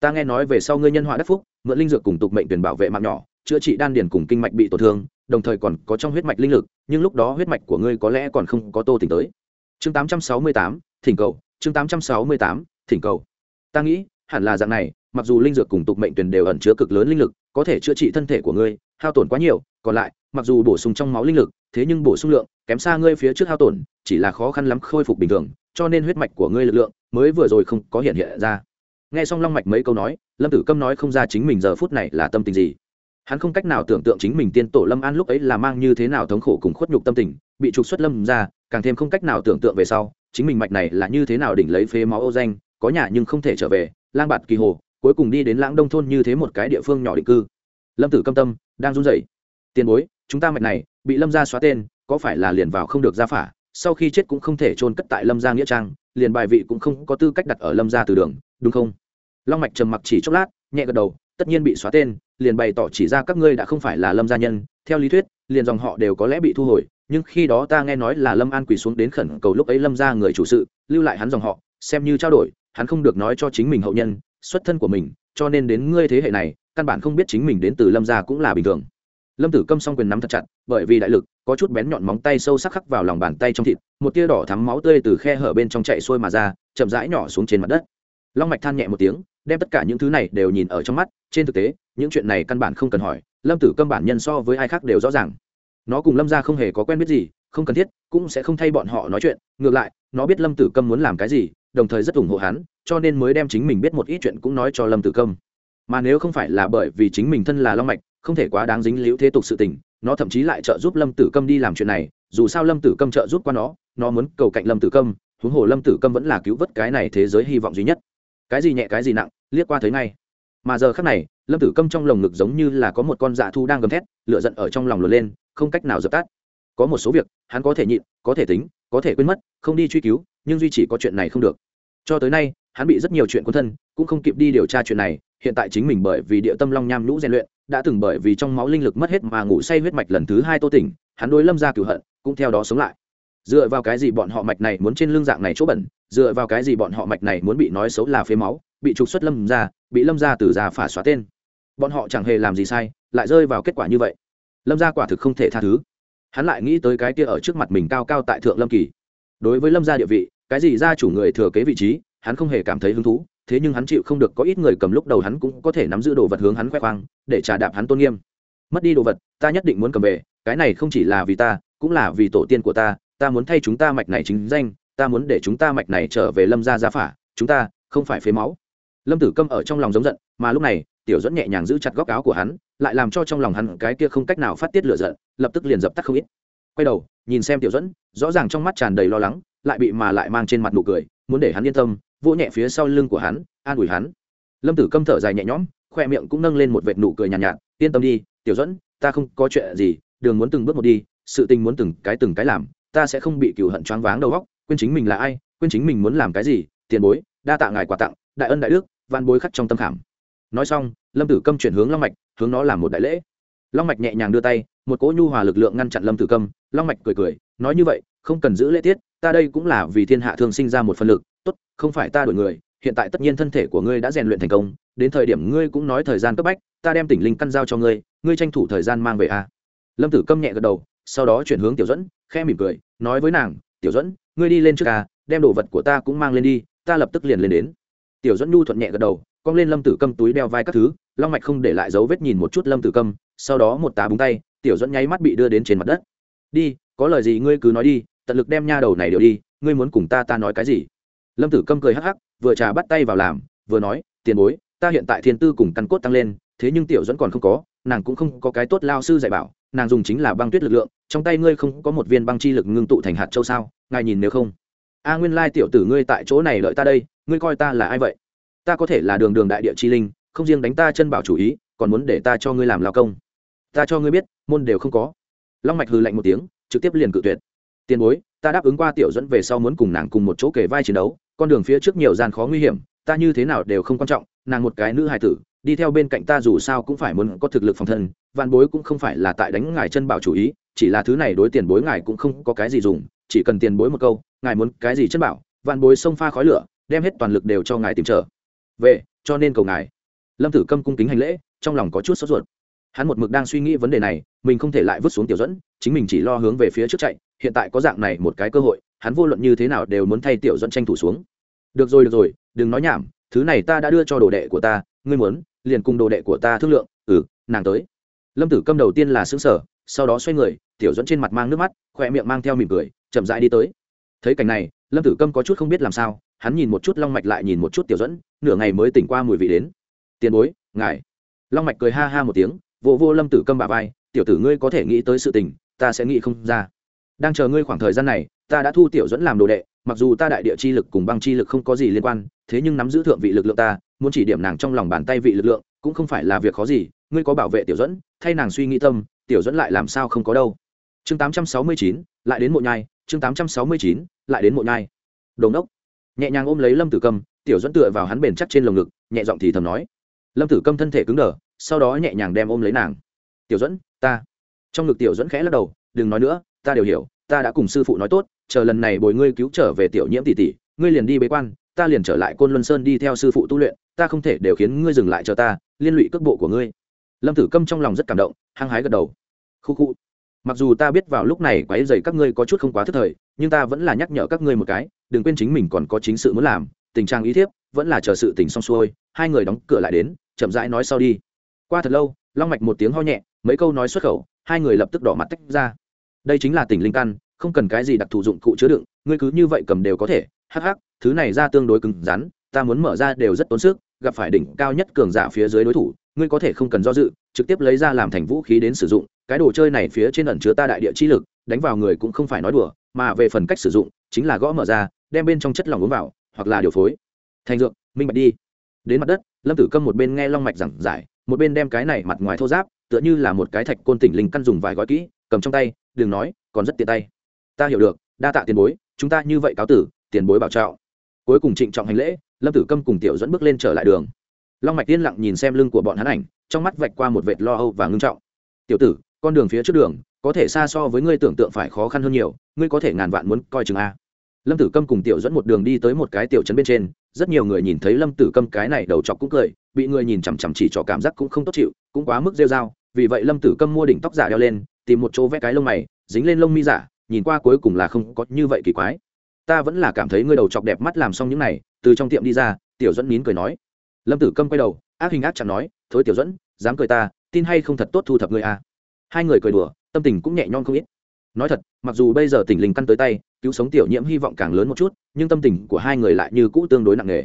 Ta nghe nói về sau ngươi nhân họa đất phúc mượn linh dược cùng tục mệnh tuyển bảo vệ mạng nhỏ chữa trị đan điền cùng kinh mạch bị tổn thương đồng thời còn có trong huyết mạch linh lực nhưng lúc đó huyết mạch của ngươi có lẽ còn không có tô tỉnh tới. Chương 868, thỉnh cầu chương 868, thỉnh cầu. Ta nghĩ hẳn là dạng này mặc dù linh dược cùng tục mệnh tuyển đều ẩn chứa cực lớn linh lực có thể chữa trị thân thể của ngươi hao tổn quá nhiều còn lại mặc dù bổ sung trong máu linh lực, thế nhưng bổ sung lượng kém xa ngươi phía trước hao tổn, chỉ là khó khăn lắm khôi phục bình thường, cho nên huyết mạch của ngươi lực lượng mới vừa rồi không có hiện hiện ra. Nghe xong long mạch mấy câu nói, lâm tử câm nói không ra chính mình giờ phút này là tâm tình gì. Hắn không cách nào tưởng tượng chính mình tiên tổ lâm an lúc ấy là mang như thế nào thống khổ cùng khuất nhục tâm tình, bị trục xuất lâm ra, càng thêm không cách nào tưởng tượng về sau, chính mình mạch này là như thế nào đỉnh lấy phế máu ô danh, có nhà nhưng không thể trở về, lang bạt kỳ hồ, cuối cùng đi đến lãng đông thôn như thế một cái địa phương nhỏ định cư. Lâm tử câm tâm đang run rẩy. Tiền bối chúng ta mạch này bị lâm gia xóa tên, có phải là liền vào không được gia phả? Sau khi chết cũng không thể chôn cất tại lâm gia nghĩa trang, liền bài vị cũng không có tư cách đặt ở lâm gia từ đường, đúng không? Long mạch trầm mặc chỉ chốc lát, nhẹ gật đầu, tất nhiên bị xóa tên, liền bày tỏ chỉ ra các ngươi đã không phải là lâm gia nhân. Theo lý thuyết, liền dòng họ đều có lẽ bị thu hồi, nhưng khi đó ta nghe nói là lâm an quỳ xuống đến khẩn cầu lúc ấy lâm ra người chủ sự, lưu lại hắn dòng họ, xem như trao đổi, hắn không được nói cho chính mình hậu nhân, xuất thân của mình, cho nên đến ngươi thế hệ này, căn bản không biết chính mình đến từ lâm gia cũng là bình thường lâm tử câm s o n g quyền nắm thật chặt, bởi vì đại lực, có chút bén nhọn móng tay sâu sắc khắc vào lòng bàn tay trong thịt, một tia đỏ thắm máu tươi từ khe hở bên trong chạy xuôi mà ra, chậm rãi nhỏ xuống trên mặt đất. Long mạch than nhẹ một tiếng, đem tất cả những thứ này đều nhìn ở trong mắt, trên thực tế, những chuyện này căn bản không cần hỏi, lâm tử câm bản nhân so với ai khác đều rõ ràng. Nó cùng lâm ra không hề có quen biết gì, không cần thiết, cũng sẽ không thay bọn họ nói chuyện, ngược lại, nó biết lâm tử câm muốn làm cái gì, đồng thời rất ủng hộ hắn, cho nên mới đem chính mình biết một ít chuyện cũng nói cho lâm tử câm. Mà nếu không phải là bởi vì chính mình thân là long mạch không thể quá đáng dính liễu thế tục sự tình, nó thậm chí lại trợ giúp lâm tử câm đi làm chuyện này, dù sao lâm tử câm trợ giúp qua nó nó muốn cầu cạnh lâm tử câm, huống hồ lâm tử câm vẫn là cứu vớt cái này thế giới hy vọng duy nhất. Cái gì nhẹ, cái gì nặng, liếc qua thấy ngay. Mà giờ khác này, lâm tử câm trong lồng ngực giống như là có một con dạ thu đang gầm thét lựa giận ở trong lòng lột lên, không cách nào dập tắt. Có một số việc, hắn có thể nhịn, có thể tính, có thể quên mất, không đi truy cứu, nhưng duy chỉ có chuyện này không được. Cho tới nay, hắn bị rất nhiều chuyện quân thân, cũng không kịp đi điều tra chuyện này, hiện tại chính mình bởi vì địa tâm long nham nhũ rèn luyện đã từng bởi vì trong máu linh lực mất hết mà ngủ say huyết mạch lần thứ hai tô tỉnh, hắn đối lâm ra cửu hận, cũng theo đó sống lại. Dựa vào cái gì bọn họ mạch này muốn trên lưng dạng này chỗ bẩn, dựa vào cái gì bọn họ mạch này muốn bị nói xấu là phế máu, bị trục xuất lâm ra bị lâm ra từ già phả xóa tên. Bọn họ chẳng hề làm gì sai, lại rơi vào kết quả như vậy. Lâm gia quả thực không thể tha thứ. Hắn lại nghĩ tới cái kia ở trước mặt mình cao cao tại thượng lâm kỳ. Đối với lâm gia địa vị, cái gì gia chủ người thừa kế vị trí, hắn không hề cảm thấy hứng thú thế nhưng hắn chịu không được có ít người cầm lúc đầu hắn cũng có thể nắm giữ đồ vật hướng hắn khoe khoang, để trả đạp hắn tôn nghiêm. Mất đi đồ vật, ta nhất định muốn cầm về, cái này không chỉ là vì ta, cũng là vì tổ tiên của ta ta muốn thay chúng ta mạch này chính danh, ta muốn để chúng ta mạch này trở về lâm gia gia phả, chúng ta không phải phế máu. Lâm tử câm ở trong lòng giống giận, mà lúc này, tiểu dẫn nhẹ nhàng giữ chặt góc áo của hắn, lại làm cho trong lòng hắn cái kia không cách nào phát tiết lửa giận, lập tức liền dập tắt không ít. Quay đầu, nhìn xem tiểu dẫn rõ ràng trong mắt tràn đầy lo lắng, lại bị mà lại mang trên mặt nụ cười, muốn để hắn yên tâm vỗ nhẹ phía sau lưng của hắn an ủi hắn. Lâm tử câm thở dài nhẹ nhõm khoe miệng cũng nâng lên một vệt nụ cười nhàn nhạt, nhạt yên tâm đi tiểu dẫn ta không có chuyện gì đường muốn từng bước một đi sự tình muốn từng cái từng cái làm ta sẽ không bị cựu hận choáng váng đầu góc quên chính mình là ai quên chính mình muốn làm cái gì tiền bối đa tạ ngài quà tặng đại ân đại đức van bối khắc trong tâm khảm. Nói xong lâm tử câm chuyển hướng long mạch hướng nó làm một đại lễ. Long mạch nhẹ nhàng đưa tay một cỗ nhu hòa lực lượng ngăn chặn lâm tử câm. Long mạch cười cười nói như vậy không cần giữ lễ tiết ta đây cũng là vì thiên hạ thường sinh ra một phần lực tốt, không phải ta đổi người, hiện tại tất nhiên thân thể của ngươi đã rèn luyện thành công, đến thời điểm ngươi cũng nói thời gian cấp bách, ta đem tỉnh linh căn giao cho ngươi ngươi tranh thủ thời gian mang về a. Lâm tử câm nhẹ gật đầu, sau đó chuyển hướng tiểu dẫn khe mỉm cười, nói với nàng, tiểu dẫn ngươi đi lên trước a đem đồ vật của ta cũng mang lên đi, ta lập tức liền lên đến. Tiểu dẫn nhu thuận nhẹ gật đầu, cong lên lâm tử câm túi đeo vai các thứ, long mạch không để lại dấu vết nhìn một chút lâm tử câm, sau đó một tá búng tay, tiểu dẫn nháy mắt bị đưa đến trên mặt đất. Đi, có lời gì ngươi cứ nói đi, tận lực đem nha đầu này đều đi, ngươi muốn cùng ta ta nói cái gì? Lâm tử câm cười hắc hắc, vừa trà bắt tay vào làm, vừa nói, tiền bối, ta hiện tại thiên tư cùng căn cốt tăng lên, thế nhưng tiểu dẫn còn không có, nàng cũng không có cái tốt lao sư dạy bảo, nàng dùng chính là băng tuyết lực lượng, trong tay ngươi không có một viên băng chi lực ngưng tụ thành hạt châu sao, ngài nhìn nếu không. A nguyên lai tiểu tử ngươi tại chỗ này lợi ta đây, ngươi coi ta là ai vậy? Ta có thể là đường đường đại địa chi linh, không riêng đánh ta chân bảo chủ ý, còn muốn để ta cho ngươi làm lao công. Ta cho ngươi biết, môn đều không có. Long mạch hừ lạnh một tiếng, trực tiếp liền cự tuyệt. Tiền bối, ta đáp ứng qua tiểu dẫn về sau muốn cùng nàng cùng một chỗ kề vai chiến đấu con đường phía trước nhiều gian khó nguy hiểm, ta như thế nào đều không quan trọng, nàng một cái nữ hài tử, đi theo bên cạnh ta dù sao cũng phải muốn có thực lực phòng thân, vạn bối cũng không phải là tại đánh ngài chân bảo chủ ý, chỉ là thứ này đối tiền bối ngài cũng không có cái gì dùng, chỉ cần tiền bối một câu, ngài muốn cái gì chân bảo, vạn bối xông pha khói lửa, đem hết toàn lực đều cho ngài tìm trở. Về, cho nên cầu ngài. Lâm tử câm cung kính hành lễ, trong lòng có chút sốt ruột. Hắn một mực đang suy nghĩ vấn đề này, mình không thể lại vứt xuống tiểu dẫn, chính mình chỉ lo hướng về phía trước chạy hiện tại có dạng này một cái cơ hội, hắn vô luận như thế nào đều muốn thay tiểu dẫn tranh thủ xuống. Được rồi được rồi, đừng nói nhảm, thứ này ta đã đưa cho đồ đệ của ta, ngươi muốn, liền cùng đồ đệ của ta thương lượng ừ nàng tới. Lâm tử câm đầu tiên là xứng sở sau đó xoay người, tiểu dẫn trên mặt mang nước mắt, khoe miệng mang theo mỉm cười, chậm rãi đi tới. Thấy cảnh này, lâm tử câm có chút không biết làm sao, hắn nhìn một chút long mạch lại nhìn một chút tiểu dẫn nửa ngày mới tỉnh qua mùi vị đến. Tiền bối, ngài. Long mạch cười ha ha một tiếng vô vô lâm tử câm bà vai, tiểu tử ngươi có thể nghĩ tới sự tình, ta sẽ nghĩ không ra đang chờ ngươi khoảng thời gian này ta đã thu tiểu dẫn làm đồ đệ mặc dù ta đại địa chi lực cùng băng chi lực không có gì liên quan thế nhưng nắm giữ thượng vị lực lượng ta muốn chỉ điểm nàng trong lòng bàn tay vị lực lượng cũng không phải là việc khó gì ngươi có bảo vệ tiểu dẫn thay nàng suy nghĩ tâm tiểu dẫn lại làm sao không có đâu. Chương 869, lại đến mộ nhai chương 869, lại đến mộ nhai. Đồn đốc nhẹ nhàng ôm lấy lâm tử cầm tiểu dẫn tựa vào hắn bền chắc trên lồng ngực nhẹ giọng thì thầm nói. Lâm tử cầm thân thể cứng đờ sau đó nhẹ nhàng đem ôm lấy nàng. Tiểu dẫn ta. Trong ngực tiểu dẫn khẽ lắc đầu đừng nói nữa ta đều hiểu, ta đã cùng sư phụ nói tốt, chờ lần này bồi ngươi cứu trở về tiểu nhiễm tỷ tỷ, ngươi liền đi bế quan, ta liền trở lại côn luân sơn đi theo sư phụ tu luyện, ta không thể đều khiến ngươi dừng lại chờ ta, liên lụy cước bộ của ngươi. Lâm tử câm trong lòng rất cảm động, hăng hái gật đầu. Khu khu, mặc dù ta biết vào lúc này quáy dày các ngươi có chút không quá thức thời, nhưng ta vẫn là nhắc nhở các ngươi một cái, đừng quên chính mình còn có chính sự muốn làm, tình trạng ý thiếp vẫn là chờ sự tình xong xuôi, hai người đóng cửa lại đến, chậm rãi nói sau đi. Qua thật lâu, long mạch một tiếng ho nhẹ, mấy câu nói xuất khẩu, hai người lập tức đỏ mặt tách ra đây chính là tỉnh linh căn, không cần cái gì đặc thù dụng cụ chứa đựng, ngươi cứ như vậy cầm đều có thể. Hắc hắc, thứ này ra tương đối cứng rắn, ta muốn mở ra đều rất tốn sức, gặp phải đỉnh cao nhất cường giả phía dưới đối thủ, ngươi có thể không cần do dự, trực tiếp lấy ra làm thành vũ khí đến sử dụng, cái đồ chơi này phía trên ẩn chứa ta đại địa chi lực, đánh vào người cũng không phải nói đùa, mà về phần cách sử dụng, chính là gõ mở ra, đem bên trong chất lỏng uống vào, hoặc là điều phối. Thành dược, minh bạch đi. Đến mặt đất, lâm tử câm một bên nghe long mạch giảng giải, một bên đem cái này mặt ngoài thô giáp, tựa như là một cái thạch côn tỉnh linh căn dùng vài gói kỹ, cầm trong tay đừng nói, còn rất tiện tay. Ta hiểu được, đa tạ tiền bối, chúng ta như vậy cáo tử, tiền bối bảo trạo cuối cùng trịnh trọng hành lễ, lâm tử câm cùng tiểu dẫn bước lên trở lại đường. Long mạch yên lặng nhìn xem lưng của bọn hắn ảnh, trong mắt vạch qua một vệt lo âu và ngưng trọng. Tiểu tử, con đường phía trước đường, có thể xa so với ngươi tưởng tượng phải khó khăn hơn nhiều, ngươi có thể ngàn vạn muốn coi chừng a. Lâm tử câm cùng tiểu dẫn một đường đi tới một cái tiểu trấn bên trên, rất nhiều người nhìn thấy lâm tử câm cái này đầu chọc cũng cười, bị người nhìn chằm chằm chỉ cho cảm giác cũng không tốt chịu, cũng quá mức rêu r a o vì vậy lâm tử câm mua đỉnh tóc giả đeo lên tìm một chỗ vẽ cái lông mày, dính lên lông mi giả, nhìn qua cuối cùng là không có như vậy kỳ quái. Ta vẫn là cảm thấy ngươi đầu chọc đẹp mắt làm xong những này, từ trong tiệm đi ra, tiểu dẫn nín cười nói. Lâm tử câm quay đầu, ác hình ác chẳng nói thối tiểu dẫn dám cười ta, tin hay không thật tốt thu thập ngươi à. hai người cười đùa, tâm tình cũng nhẹ nhõm không ít. Nói thật, mặc dù bây giờ tỉnh linh căn tới tay, cứu sống tiểu nhiễm hy vọng càng lớn một chút, nhưng tâm tình của hai người lại như cũ tương đối nặng nề.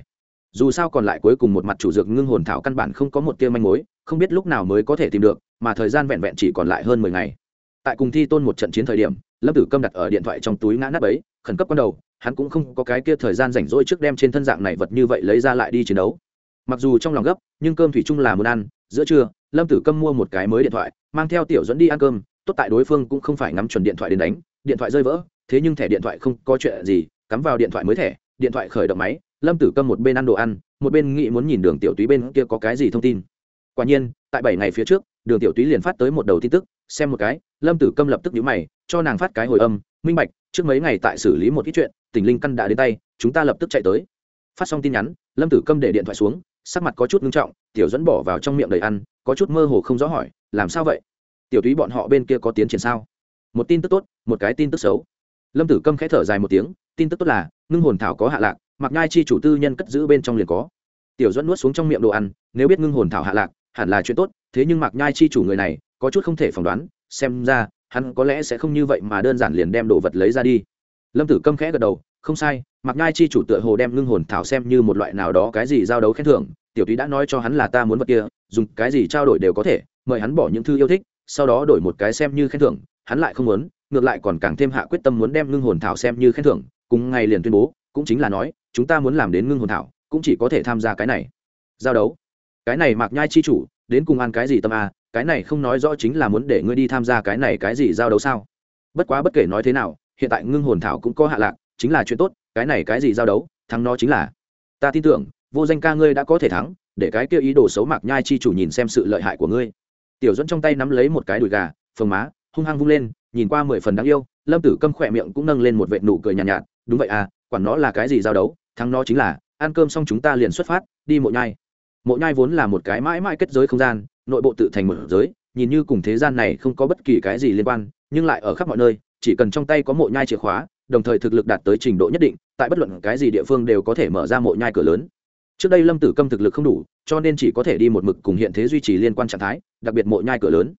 Dù sao còn lại cuối cùng một mặt chủ dược ngưng hồn thảo căn bản không có một tia manh mối, không biết lúc nào mới có thể tìm được, mà thời gian vẹn vẹn chỉ còn lại hơn mười ngày tại cùng thi tôn một trận chiến thời điểm, lâm tử câm đặt ở điện thoại trong túi ngã nắp ấy, khẩn cấp ban đầu, hắn cũng không có cái kia thời gian rảnh rỗi trước đem trên thân dạng này vật như vậy lấy ra lại đi chiến đấu. Mặc dù trong lòng gấp, nhưng cơm thủy chung là muốn ăn, giữa trưa, lâm tử câm mua một cái mới điện thoại, mang theo tiểu dẫn đi ăn cơm, tốt tại đối phương cũng không phải ngắm chuẩn điện thoại đến đánh, điện thoại rơi vỡ, thế nhưng thẻ điện thoại không có chuyện gì, cắm vào điện thoại mới thẻ, điện thoại khởi động máy, lâm tử câm một bên ăn đồ ăn, một bên nghĩ muốn nhìn đường tiểu túy bên kia có cái gì thông tin quả nhiên, tại bảy ngày phía trước, đường tiểu túy liền phát tới một đầu tin tức, xem một cái, lâm tử câm lập tức nhíu mày, cho nàng phát cái hồi âm, minh bạch, trước mấy ngày tại xử lý một ít chuyện tỉnh linh căn đã đến tay, chúng ta lập tức chạy tới. Phát xong tin nhắn, lâm tử câm để điện thoại xuống, sắc mặt có chút ngưng trọng, tiểu dẫn bỏ vào trong miệng đầy ăn, có chút mơ hồ không rõ hỏi, làm sao vậy? Tiểu túy bọn họ bên kia có tiến triển sao? Một tin tức tốt, một cái tin tức xấu. Lâm tử câm khẽ thở dài một tiếng, tin tức tốt là, ngưng hồn thảo có hạ lạc mặc ngai chi chủ tư nhân cất giữ bên trong liền có. Tiểu dẫn nuốt xuống trong miệng đồ ăn, nếu biết ngưng hồn thảo hạ lạc hẳn là chuyện tốt, thế nhưng mặc nhai chi chủ người này, có chút không thể phỏng đoán, xem ra, hắn có lẽ sẽ không như vậy mà đơn giản liền đem đồ vật lấy ra đi. Lâm tử câm khẽ gật đầu, không sai mặc nhai chi chủ tựa hồ đem ngưng hồn thảo xem như một loại nào đó cái gì giao đấu khen thưởng, tiểu túy đã nói cho hắn là ta muốn vật kia, dùng cái gì trao đổi đều có thể, mời hắn bỏ những thư yêu thích, sau đó đổi một cái xem như khen thưởng, hắn lại không muốn, ngược lại còn càng thêm hạ quyết tâm muốn đem ngưng hồn thảo xem như khen thưởng, cùng ngày liền tuyên bố, cũng chính là nói, chúng ta muốn làm đến ngưng hồn thảo, cũng chỉ có thể tham gia cái này. Giao đấu cái này mạc nhai chi chủ đến cùng ăn cái gì tâm a cái này không nói rõ chính là muốn để ngươi đi tham gia cái này cái gì giao đấu sao. Bất quá bất kể nói thế nào hiện tại ngưng hồn thảo cũng có hạ lạc chính là chuyện tốt cái này cái gì giao đấu thắng nó chính là. Ta tin tưởng vô danh ca ngươi đã có thể thắng để cái kia ý đồ xấu mạc nhai chi chủ nhìn xem sự lợi hại của ngươi. Tiểu dẫn trong tay nắm lấy một cái đùi gà phồng má hung hăng vung lên nhìn qua mười phần đáng yêu lâm tử câm khỏe miệng cũng nâng lên một vệ nụ cười nhàn nhạt, nhạt đúng vậy à quản nó là cái gì giao đấu thắng nó chính là ăn cơm xong chúng ta liền xuất phát đi mộ nhai mộ nhai vốn là một cái mãi mãi kết giới không gian, nội bộ tự thành một giới, nhìn như cùng thế gian này không có bất kỳ cái gì liên quan, nhưng lại ở khắp mọi nơi, chỉ cần trong tay có mộ nhai chìa khóa, đồng thời thực lực đạt tới trình độ nhất định, tại bất luận cái gì địa phương đều có thể mở ra mộ nhai cửa lớn. Trước đây lâm tử câm thực lực không đủ, cho nên chỉ có thể đi một mực cùng hiện thế duy trì liên quan trạng thái, đặc biệt mộ nhai cửa lớn.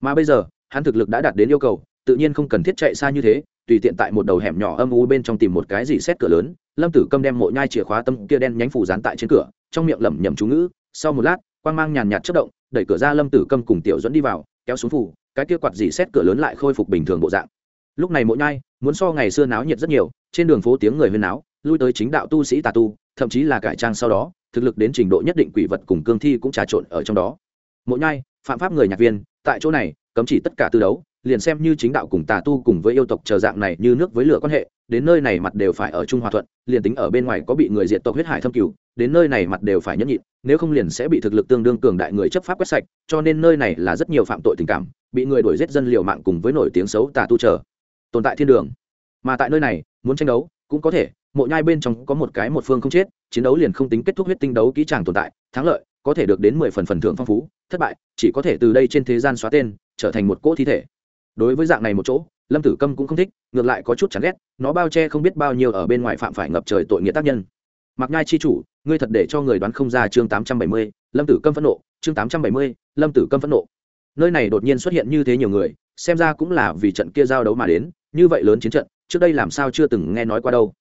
Mà bây giờ, hắn thực lực đã đạt đến yêu cầu, tự nhiên không cần thiết chạy xa như thế, tùy tiện tại một đầu hẻm nhỏ âm u bên trong tìm một cái gì xét cửa lớn, lâm tử câm đem mộ nhai chìa khóa tâm kia đen nhánh phủ dán tại trên cửa trong miệng lẩm nhẩm chú ngữ, sau một lát, quang mang nhàn nhạt chất động, đẩy cửa ra lâm tử câm cùng tiểu dẫn đi vào, kéo xuống phủ, cái kia quạt dì xét cửa lớn lại khôi phục bình thường bộ dạng. Lúc này mộ nhai, muốn so ngày xưa náo nhiệt rất nhiều, trên đường phố tiếng người huyên náo, lui tới chính đạo tu sĩ tà tu, thậm chí là cải trang sau đó, thực lực đến trình độ nhất định quỷ vật cùng cương thi cũng trà trộn ở trong đó. Mộ nhai, phạm pháp người nhạc viên, tại chỗ này, cấm chỉ tất cả tư đấu, liền xem như chính đạo cùng tà tu cùng với yêu tộc chờ dạng này như nước với lửa quan hệ, đến nơi này mặt đều phải ở trung hòa thuận, liền tính ở bên ngoài có bị người diệt tộc huyết hải thâm cửu đến nơi này mặt đều phải nhẫn nhịn, nếu không liền sẽ bị thực lực tương đương cường đại người chấp pháp quét sạch, cho nên nơi này là rất nhiều phạm tội tình cảm, bị người đuổi giết dân liều mạng cùng với nổi tiếng xấu tà tu trở. tồn tại thiên đường mà tại nơi này, muốn tranh đấu, cũng có thể, mộ nhai bên trong có một cái một phương không chết, chiến đấu liền không tính kết thúc huyết tinh đấu kỹ tràng tồn tại, thắng lợi, có thể được đến mười phần phần thưởng phong phú, thất bại, chỉ có thể từ đây trên thế gian xóa tên, trở thành một cỗ thi thể đối với dạng này một chỗ, lâm tử câm cũng không thích, ngược lại có chút chán ghét, nó bao che không biết bao nhiêu ở bên ngoài phạm phải ngập trời tội nghĩa tác nhân mặc nhai chi chủ ngươi thật để cho người đoán không ra chương tám trăm bảy mươi, lâm tử câm phẫn nộ, chương tám trăm bảy mươi, lâm tử câm phẫn nộ. Nơi này đột nhiên xuất hiện như thế nhiều người, xem ra cũng là vì trận kia giao đấu mà đến, như vậy lớn chiến trận, trước đây làm sao chưa từng nghe nói qua đâu.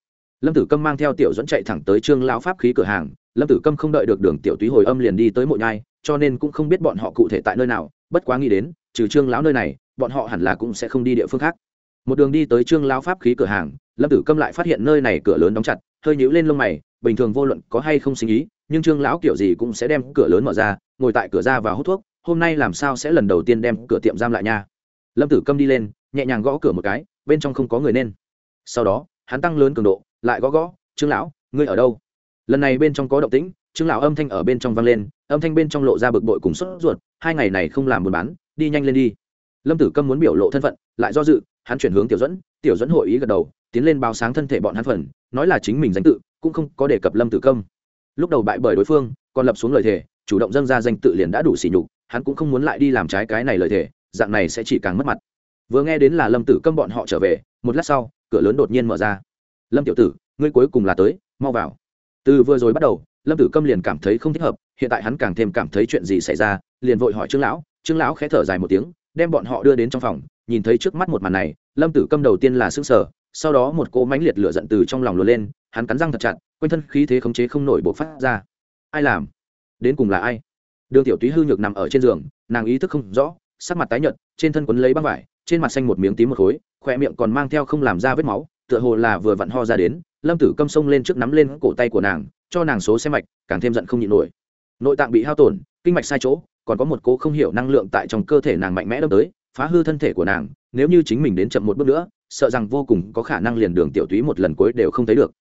Lâm tử câm mang theo tiểu dẫn chạy thẳng tới trương lão pháp khí cửa hàng, lâm tử câm không đợi được đường tiểu túy hồi âm liền đi tới mộ nhai, cho nên cũng không biết bọn họ cụ thể tại nơi nào, bất quá nghĩ đến, trừ trương lão nơi này, bọn họ hẳn là cũng sẽ không đi địa phương khác. Một đường đi tới trương lão pháp khí cửa hàng, lâm tử câm lại phát hiện nơi này cửa lớn đóng chặt hơi nhíu lên lông mày, bình thường vô luận có hay không sinh ý, nhưng trương lão kiểu gì cũng sẽ đem cửa lớn mở ra, ngồi tại cửa ra và hút thuốc, hôm nay làm sao sẽ lần đầu tiên đem cửa tiệm giam lại nha. Lâm tử câm đi lên, nhẹ nhàng gõ cửa một cái, bên trong không có người nên. Sau đó, hắn tăng lớn cường độ, lại gõ gõ, trương lão, ngươi ở đâu? Lần này bên trong có động tĩnh, trương lão âm thanh ở bên trong vang lên, âm thanh bên trong lộ ra bực bội cùng sốt ruột, hai ngày này không làm buôn bán, đi nhanh lên đi. Lâm tử câm muốn biểu lộ thân phận, lại do dự, hắn chuyển hướng tiểu dẫn tiểu dẫn hội ý gật đầu, tiến lên báo sáng thân thể bọn hắn phần nói là chính mình danh tự, cũng không có đề cập lâm tử công. Lúc đầu bại bởi đối phương, còn lập xuống lời thề, chủ động dâng ra danh tự liền đã đủ xỉ nhục, hắn cũng không muốn lại đi làm trái cái này lời thề, dạng này sẽ chỉ càng mất mặt. Vừa nghe đến là lâm tử câm bọn họ trở về, một lát sau, cửa lớn đột nhiên mở ra. Lâm tiểu tử, ngươi cuối cùng là tới, mau vào. Từ vừa rồi bắt đầu, lâm tử câm liền cảm thấy không thích hợp, hiện tại hắn càng thêm cảm thấy chuyện gì xảy ra, liền vội hỏi trương lão trương lão khẽ thở dài một tiếng, đem bọn họ đưa đến trong phòng, nhìn thấy trước mắt một màn này, lâm tử câm đầu tiên là s ư n g sở sau đó một cỗ mánh liệt lửa giận từ trong lòng lùa lên, hắn cắn răng thật chặt, quanh thân khí thế khống chế không nổi bộc phát ra. Ai làm? Đến cùng là ai? Đường tiểu túy hư nhược nằm ở trên giường, nàng ý thức không rõ, sắc mặt tái nhợt, trên thân quấn lấy băng vải, trên mặt xanh một miếng tím một khối khoe miệng còn mang theo không làm ra vết máu, tựa hồ là vừa vặn ho ra đến, lâm tử câm xông lên trước nắm lên cổ tay của nàng, cho nàng số xe mạch, càng thêm giận không nhịn nổi. Nội tạng bị hao tổn, kinh mạch sai chỗ, còn có một cố không hiểu năng lượng tại trong cơ thể nàng mạnh mẽ đâm tới, phá hư thân thể của nàng, nếu như chính mình đến chậm một bước nữa sợ rằng vô cùng có khả năng liền đường tiểu túy một lần cuối đều không thấy được.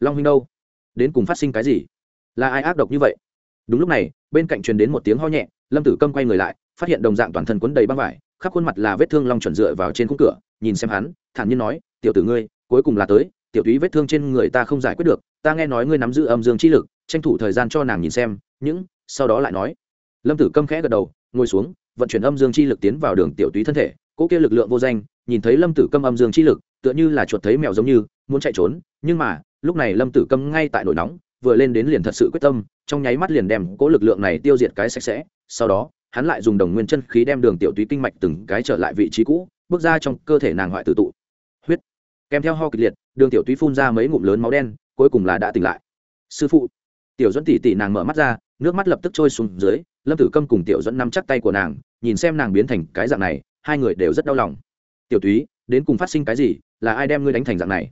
Long huynh đâu? Đến cùng phát sinh cái gì? Là ai ác độc như vậy? Đúng lúc này, bên cạnh truyền đến một tiếng ho nhẹ, lâm tử câm quay người lại, phát hiện đồng dạng toàn thân quấn đầy băng vải, khắp khuôn mặt là vết thương long chuẩn dựa vào trên khung cửa, nhìn xem hắn, thản nhiên nói, tiểu tử ngươi, cuối cùng là tới, tiểu túy vết thương trên người ta không giải quyết được, ta nghe nói ngươi nắm giữ âm dương chi lực, tranh thủ thời gian cho nàng nhìn xem, những sau đó lại nói. Lâm tử câm khẽ gật đầu, ngồi xuống, vận chuyển âm dương chi lực tiến vào đường tiểu túy thân thể cỗ kia lực lượng vô danh nhìn thấy lâm tử câm âm dương chi lực, tựa như là chuột thấy mèo giống như, muốn chạy trốn, nhưng mà, lúc này lâm tử câm ngay tại nổi nóng, vừa lên đến liền thật sự quyết tâm, trong nháy mắt liền đem cỗ lực lượng này tiêu diệt cái sạch sẽ. Sau đó, hắn lại dùng đồng nguyên chân khí đem đường tiểu túy kinh mạch từng cái trở lại vị trí cũ, bước ra trong cơ thể nàng hoại tử tụ. Huyết! Kèm theo ho kịch liệt, đường tiểu túy phun ra mấy ngụm lớn máu đen, cuối cùng là đã tỉnh lại. Sư phụ! Tiểu dẫn tỷ tỷ nàng mở mắt ra, nước mắt lập tức trôi xuống dưới, lâm tử câm cùng tiểu dẫn nắm chắc tay của nàng, nhìn xem nàng biến thành cái dạng này, hai người đều rất đau lòng tiểu túy, đến cùng phát sinh cái gì, là ai đem ngươi đánh thành dạng này?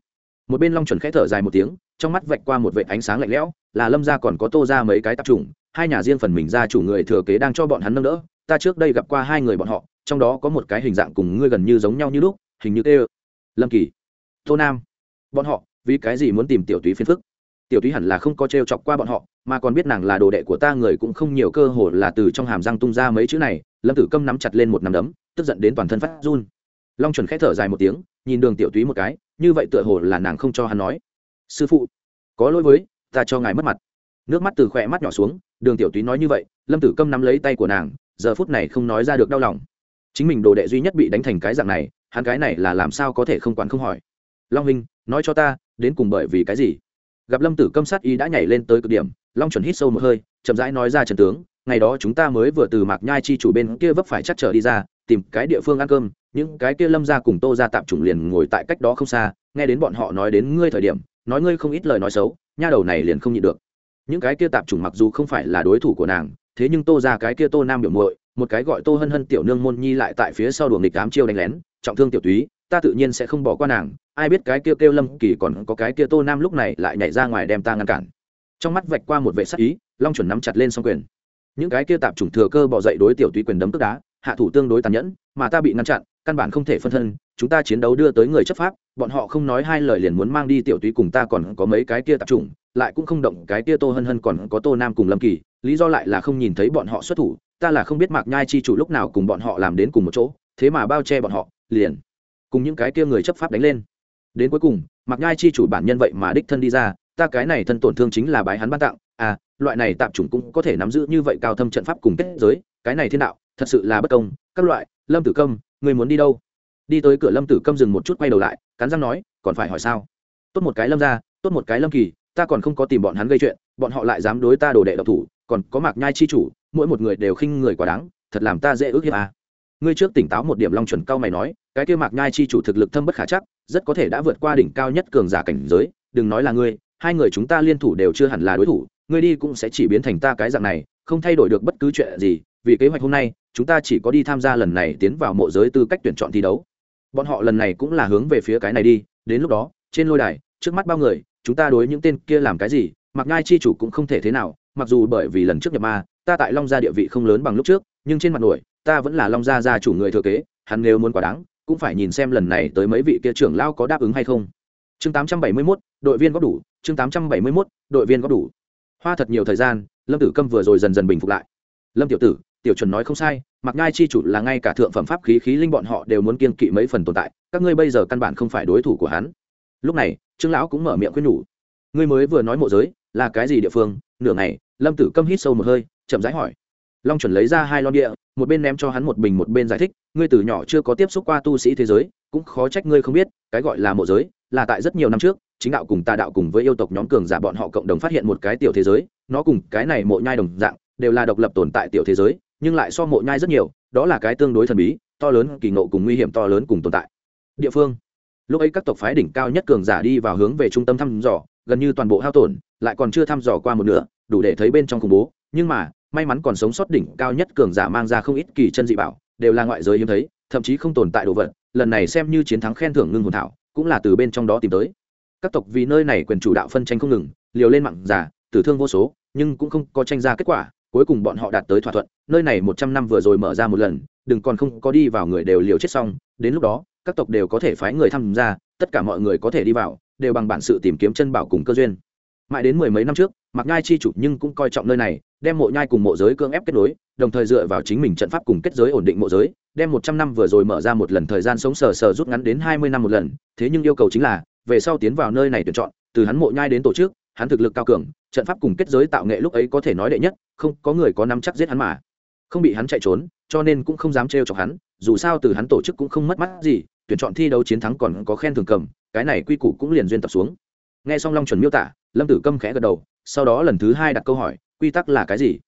Một bên long chuẩn khẽ thở dài một tiếng, trong mắt vạch qua một vệ ánh sáng lạnh lẽo, là lâm gia còn có tô ra mấy cái tạp trùng hai nhà riêng phần mình ra chủ người thừa kế đang cho bọn hắn nâng đỡ, ta trước đây gặp qua hai người bọn họ, trong đó có một cái hình dạng cùng ngươi gần như giống nhau như lúc, hình như tê lâm kỳ, tô nam, bọn họ, vì cái gì muốn tìm tiểu túy phiền phức? Tiểu túy hẳn là không có t chọc qua bọn họ, mà còn biết nàng là đồ đệ của ta người cũng không nhiều cơ hội là từ trong hàm răng tung ra mấy chữ này, lâm tử câm nắm chặt lên một nắm đấm, tức giận đến toàn thân phát run long chuẩn khẽ thở dài một tiếng, nhìn đường tiểu túy một cái, như vậy tựa hồ là nàng không cho hắn nói. Sư phụ, có lỗi với, ta cho ngài mất mặt. Nước mắt từ khỏe mắt nhỏ xuống, đường tiểu túy nói như vậy, lâm tử câm nắm lấy tay của nàng, giờ phút này không nói ra được đau lòng. Chính mình đồ đệ duy nhất bị đánh thành cái dạng này, hắn cái này là làm sao có thể không quản không hỏi. Long huynh, nói cho ta, đến cùng bởi vì cái gì? Gặp lâm tử câm sát y đã nhảy lên tới cực điểm, long chuẩn hít sâu một hơi, chậm rãi nói ra trần tướng, ngày đó chúng ta mới vừa từ mạc nhai chi chủ bên kia vấp phải chắc trở đi ra tìm cái địa phương ăn cơm những cái kia lâm ra cùng tô ra tạm chủng liền ngồi tại cách đó không xa nghe đến bọn họ nói đến ngươi thời điểm nói ngươi không ít lời nói xấu nha đầu này liền không nhịn được. Những cái kia tạp chủng mặc dù không phải là đối thủ của nàng thế nhưng tô ra cái kia tô nam biểu muội một cái gọi tô hân hân tiểu nương môn nhi lại tại phía sau đuồng địch ám chiêu đánh lén trọng thương tiểu túy ta tự nhiên sẽ không bỏ qua nàng ai biết cái kia kêu, kêu lâm kỳ còn có cái kia tô nam lúc này lại nhảy ra ngoài đem ta ngăn cản. Trong mắt vạch qua một vệ sắc ý long chuẩn nắm chặt lên s quyền. Những cái kia tạp chủng thừa cơ bỏ dậy đối tiểu túy quyền đấm tức đá hạ thủ tương đối tàn nhẫn, mà ta bị ngăn chặn, căn bản không thể phân thân, chúng ta chiến đấu đưa tới người chấp pháp, bọn họ không nói hai lời liền muốn mang đi tiểu túy cùng ta còn có mấy cái kia tạp chủng, lại cũng không động cái kia tô hân hân còn có tô nam cùng lâm kỳ, lý do lại là không nhìn thấy bọn họ xuất thủ, ta là không biết mạc nhai chi chủ lúc nào cùng bọn họ làm đến cùng một chỗ, thế mà bao che bọn họ, liền cùng những cái kia người chấp pháp đánh lên. Đến cuối cùng, mạc nhai chi chủ bản nhân vậy mà đích thân đi ra, ta cái này thân tổn thương chính là bái hắn ban tặng à loại này tạm chủng cũng có thể nắm giữ như vậy cao thâm trận pháp cùng kết giới, cái này thiên đạo thật sự là bất công, các loại, lâm tử công người muốn đi đâu đi tới cửa lâm tử câm dừng một chút quay đầu lại, cắn răng nói, còn phải hỏi sao tốt một cái lâm ra tốt một cái lâm kỳ, ta còn không có tìm bọn hắn gây chuyện, bọn họ lại dám đối ta đồ đệ độc thủ, còn có mạc nhai chi chủ, mỗi một người đều khinh người quá đáng, thật làm ta dễ ước hiếp à. ngươi trước tỉnh táo một điểm long chuẩn cao mày nói, cái kia mạc nhai chi chủ thực lực thâm bất khả chắc, rất có thể đã vượt qua đỉnh cao nhất cường giả cảnh giới, đừng nói là ngươi, hai người chúng ta liên thủ đều chưa hẳn là đối thủ, ngươi đi cũng sẽ chỉ biến thành ta cái dạng này, không thay đổi được bất cứ chuyện gì, vì kế hoạch hôm nay chúng ta chỉ có đi tham gia lần này tiến vào mộ giới tư cách tuyển chọn thi đấu. Bọn họ lần này cũng là hướng về phía cái này đi đến lúc đó trên lôi đài trước mắt bao người chúng ta đối những tên kia làm cái gì mặc ngai chi chủ cũng không thể thế nào mặc dù bởi vì lần trước nhập ma ta tại long gia địa vị không lớn bằng lúc trước nhưng trên mặt nổi ta vẫn là long gia gia chủ người thừa kế hắn nếu muốn quá đáng cũng phải nhìn xem lần này tới mấy vị kia trưởng lao có đáp ứng hay không. Chương 871, đội viên góp đủ chương 871, đội viên góp đủ. Hoa thật nhiều thời gian lâm tử câm vừa rồi dần dần bình phục lại. Lâm tiểu tử tiểu chuẩn nói không sai mặc ngai chi chủ là ngay cả thượng phẩm pháp khí khí linh bọn họ đều muốn kiên kỵ mấy phần tồn tại, các ngươi bây giờ căn bản không phải đối thủ của hắn. Lúc này, trương lão cũng mở miệng khuyên nhủ. Ngươi mới vừa nói mộ giới, là cái gì địa phương? Nửa ngày, lâm tử câm hít sâu một hơi, chậm rãi hỏi. Long chuẩn lấy ra hai lon địa, một bên ném cho hắn một bình một bên giải thích, ngươi từ nhỏ chưa có tiếp xúc qua tu sĩ thế giới, cũng khó trách ngươi không biết, cái gọi là mộ giới, là tại rất nhiều năm trước, chính đạo cùng tà đạo cùng với yêu tộc nhóm cường giả bọn họ cộng đồng phát hiện một cái tiểu thế giới, nó cùng cái này mộ nhai đồng dạng, đều là độc lập tồn tại tiểu thế giới nhưng lại so mộ nhai rất nhiều, đó là cái tương đối thần bí, to lớn, kỳ ngộ cùng nguy hiểm to lớn cùng tồn tại. Địa phương. Lúc ấy các tộc phái đỉnh cao nhất cường giả đi vào hướng về trung tâm thăm dò, gần như toàn bộ hao tổn, lại còn chưa thăm dò qua một nửa, đủ để thấy bên trong khủng bố. Nhưng mà, may mắn còn sống sót đỉnh cao nhất cường giả mang ra không ít kỳ chân dị bảo, đều là ngoại giới hiếm thấy, thậm chí không tồn tại đồ vật, lần này xem như chiến thắng khen thưởng ngưng hồn thảo, cũng là từ bên trong đó tìm tới. Các tộc vì nơi này quyền chủ đạo phân tranh không ngừng, liều lên mặn giả, tử thương vô số, nhưng cũng không có tranh ra kết quả cuối cùng bọn họ đạt tới thỏa thuận, nơi này một trăm năm vừa rồi mở ra một lần, đừng còn không có đi vào người đều liều chết xong, đến lúc đó, các tộc đều có thể phái người tham gia, tất cả mọi người có thể đi vào, đều bằng bản sự tìm kiếm chân bảo cùng cơ duyên. Mãi đến mười mấy năm trước mặc nhai chi chủ nhưng cũng coi trọng nơi này, đem mộ nhai cùng mộ giới cưỡng ép kết nối, đồng thời dựa vào chính mình trận pháp cùng kết giới ổn định mộ giới, đem một trăm năm vừa rồi mở ra một lần thời gian sống sờ sờ rút ngắn đến hai mươi năm một lần, thế nhưng yêu cầu chính là, về sau tiến vào nơi này tuyển chọn, từ hắn mộ nhai đến tổ chức, hắn thực lực cao cường trận pháp cùng kết giới tạo nghệ lúc ấy có thể nói đệ nhất, không có người có nắm chắc giết hắn mà. Không bị hắn chạy trốn, cho nên cũng không dám trêu chọc hắn, dù sao từ hắn tổ chức cũng không mất mắt gì, tuyển chọn thi đấu chiến thắng còn có khen thường cầm, cái này quy củ cũng liền duyên tập xuống. Nghe xong long chuẩn miêu tả, lâm tử câm khẽ gật đầu, sau đó lần thứ hai đặt câu hỏi, quy tắc là cái gì?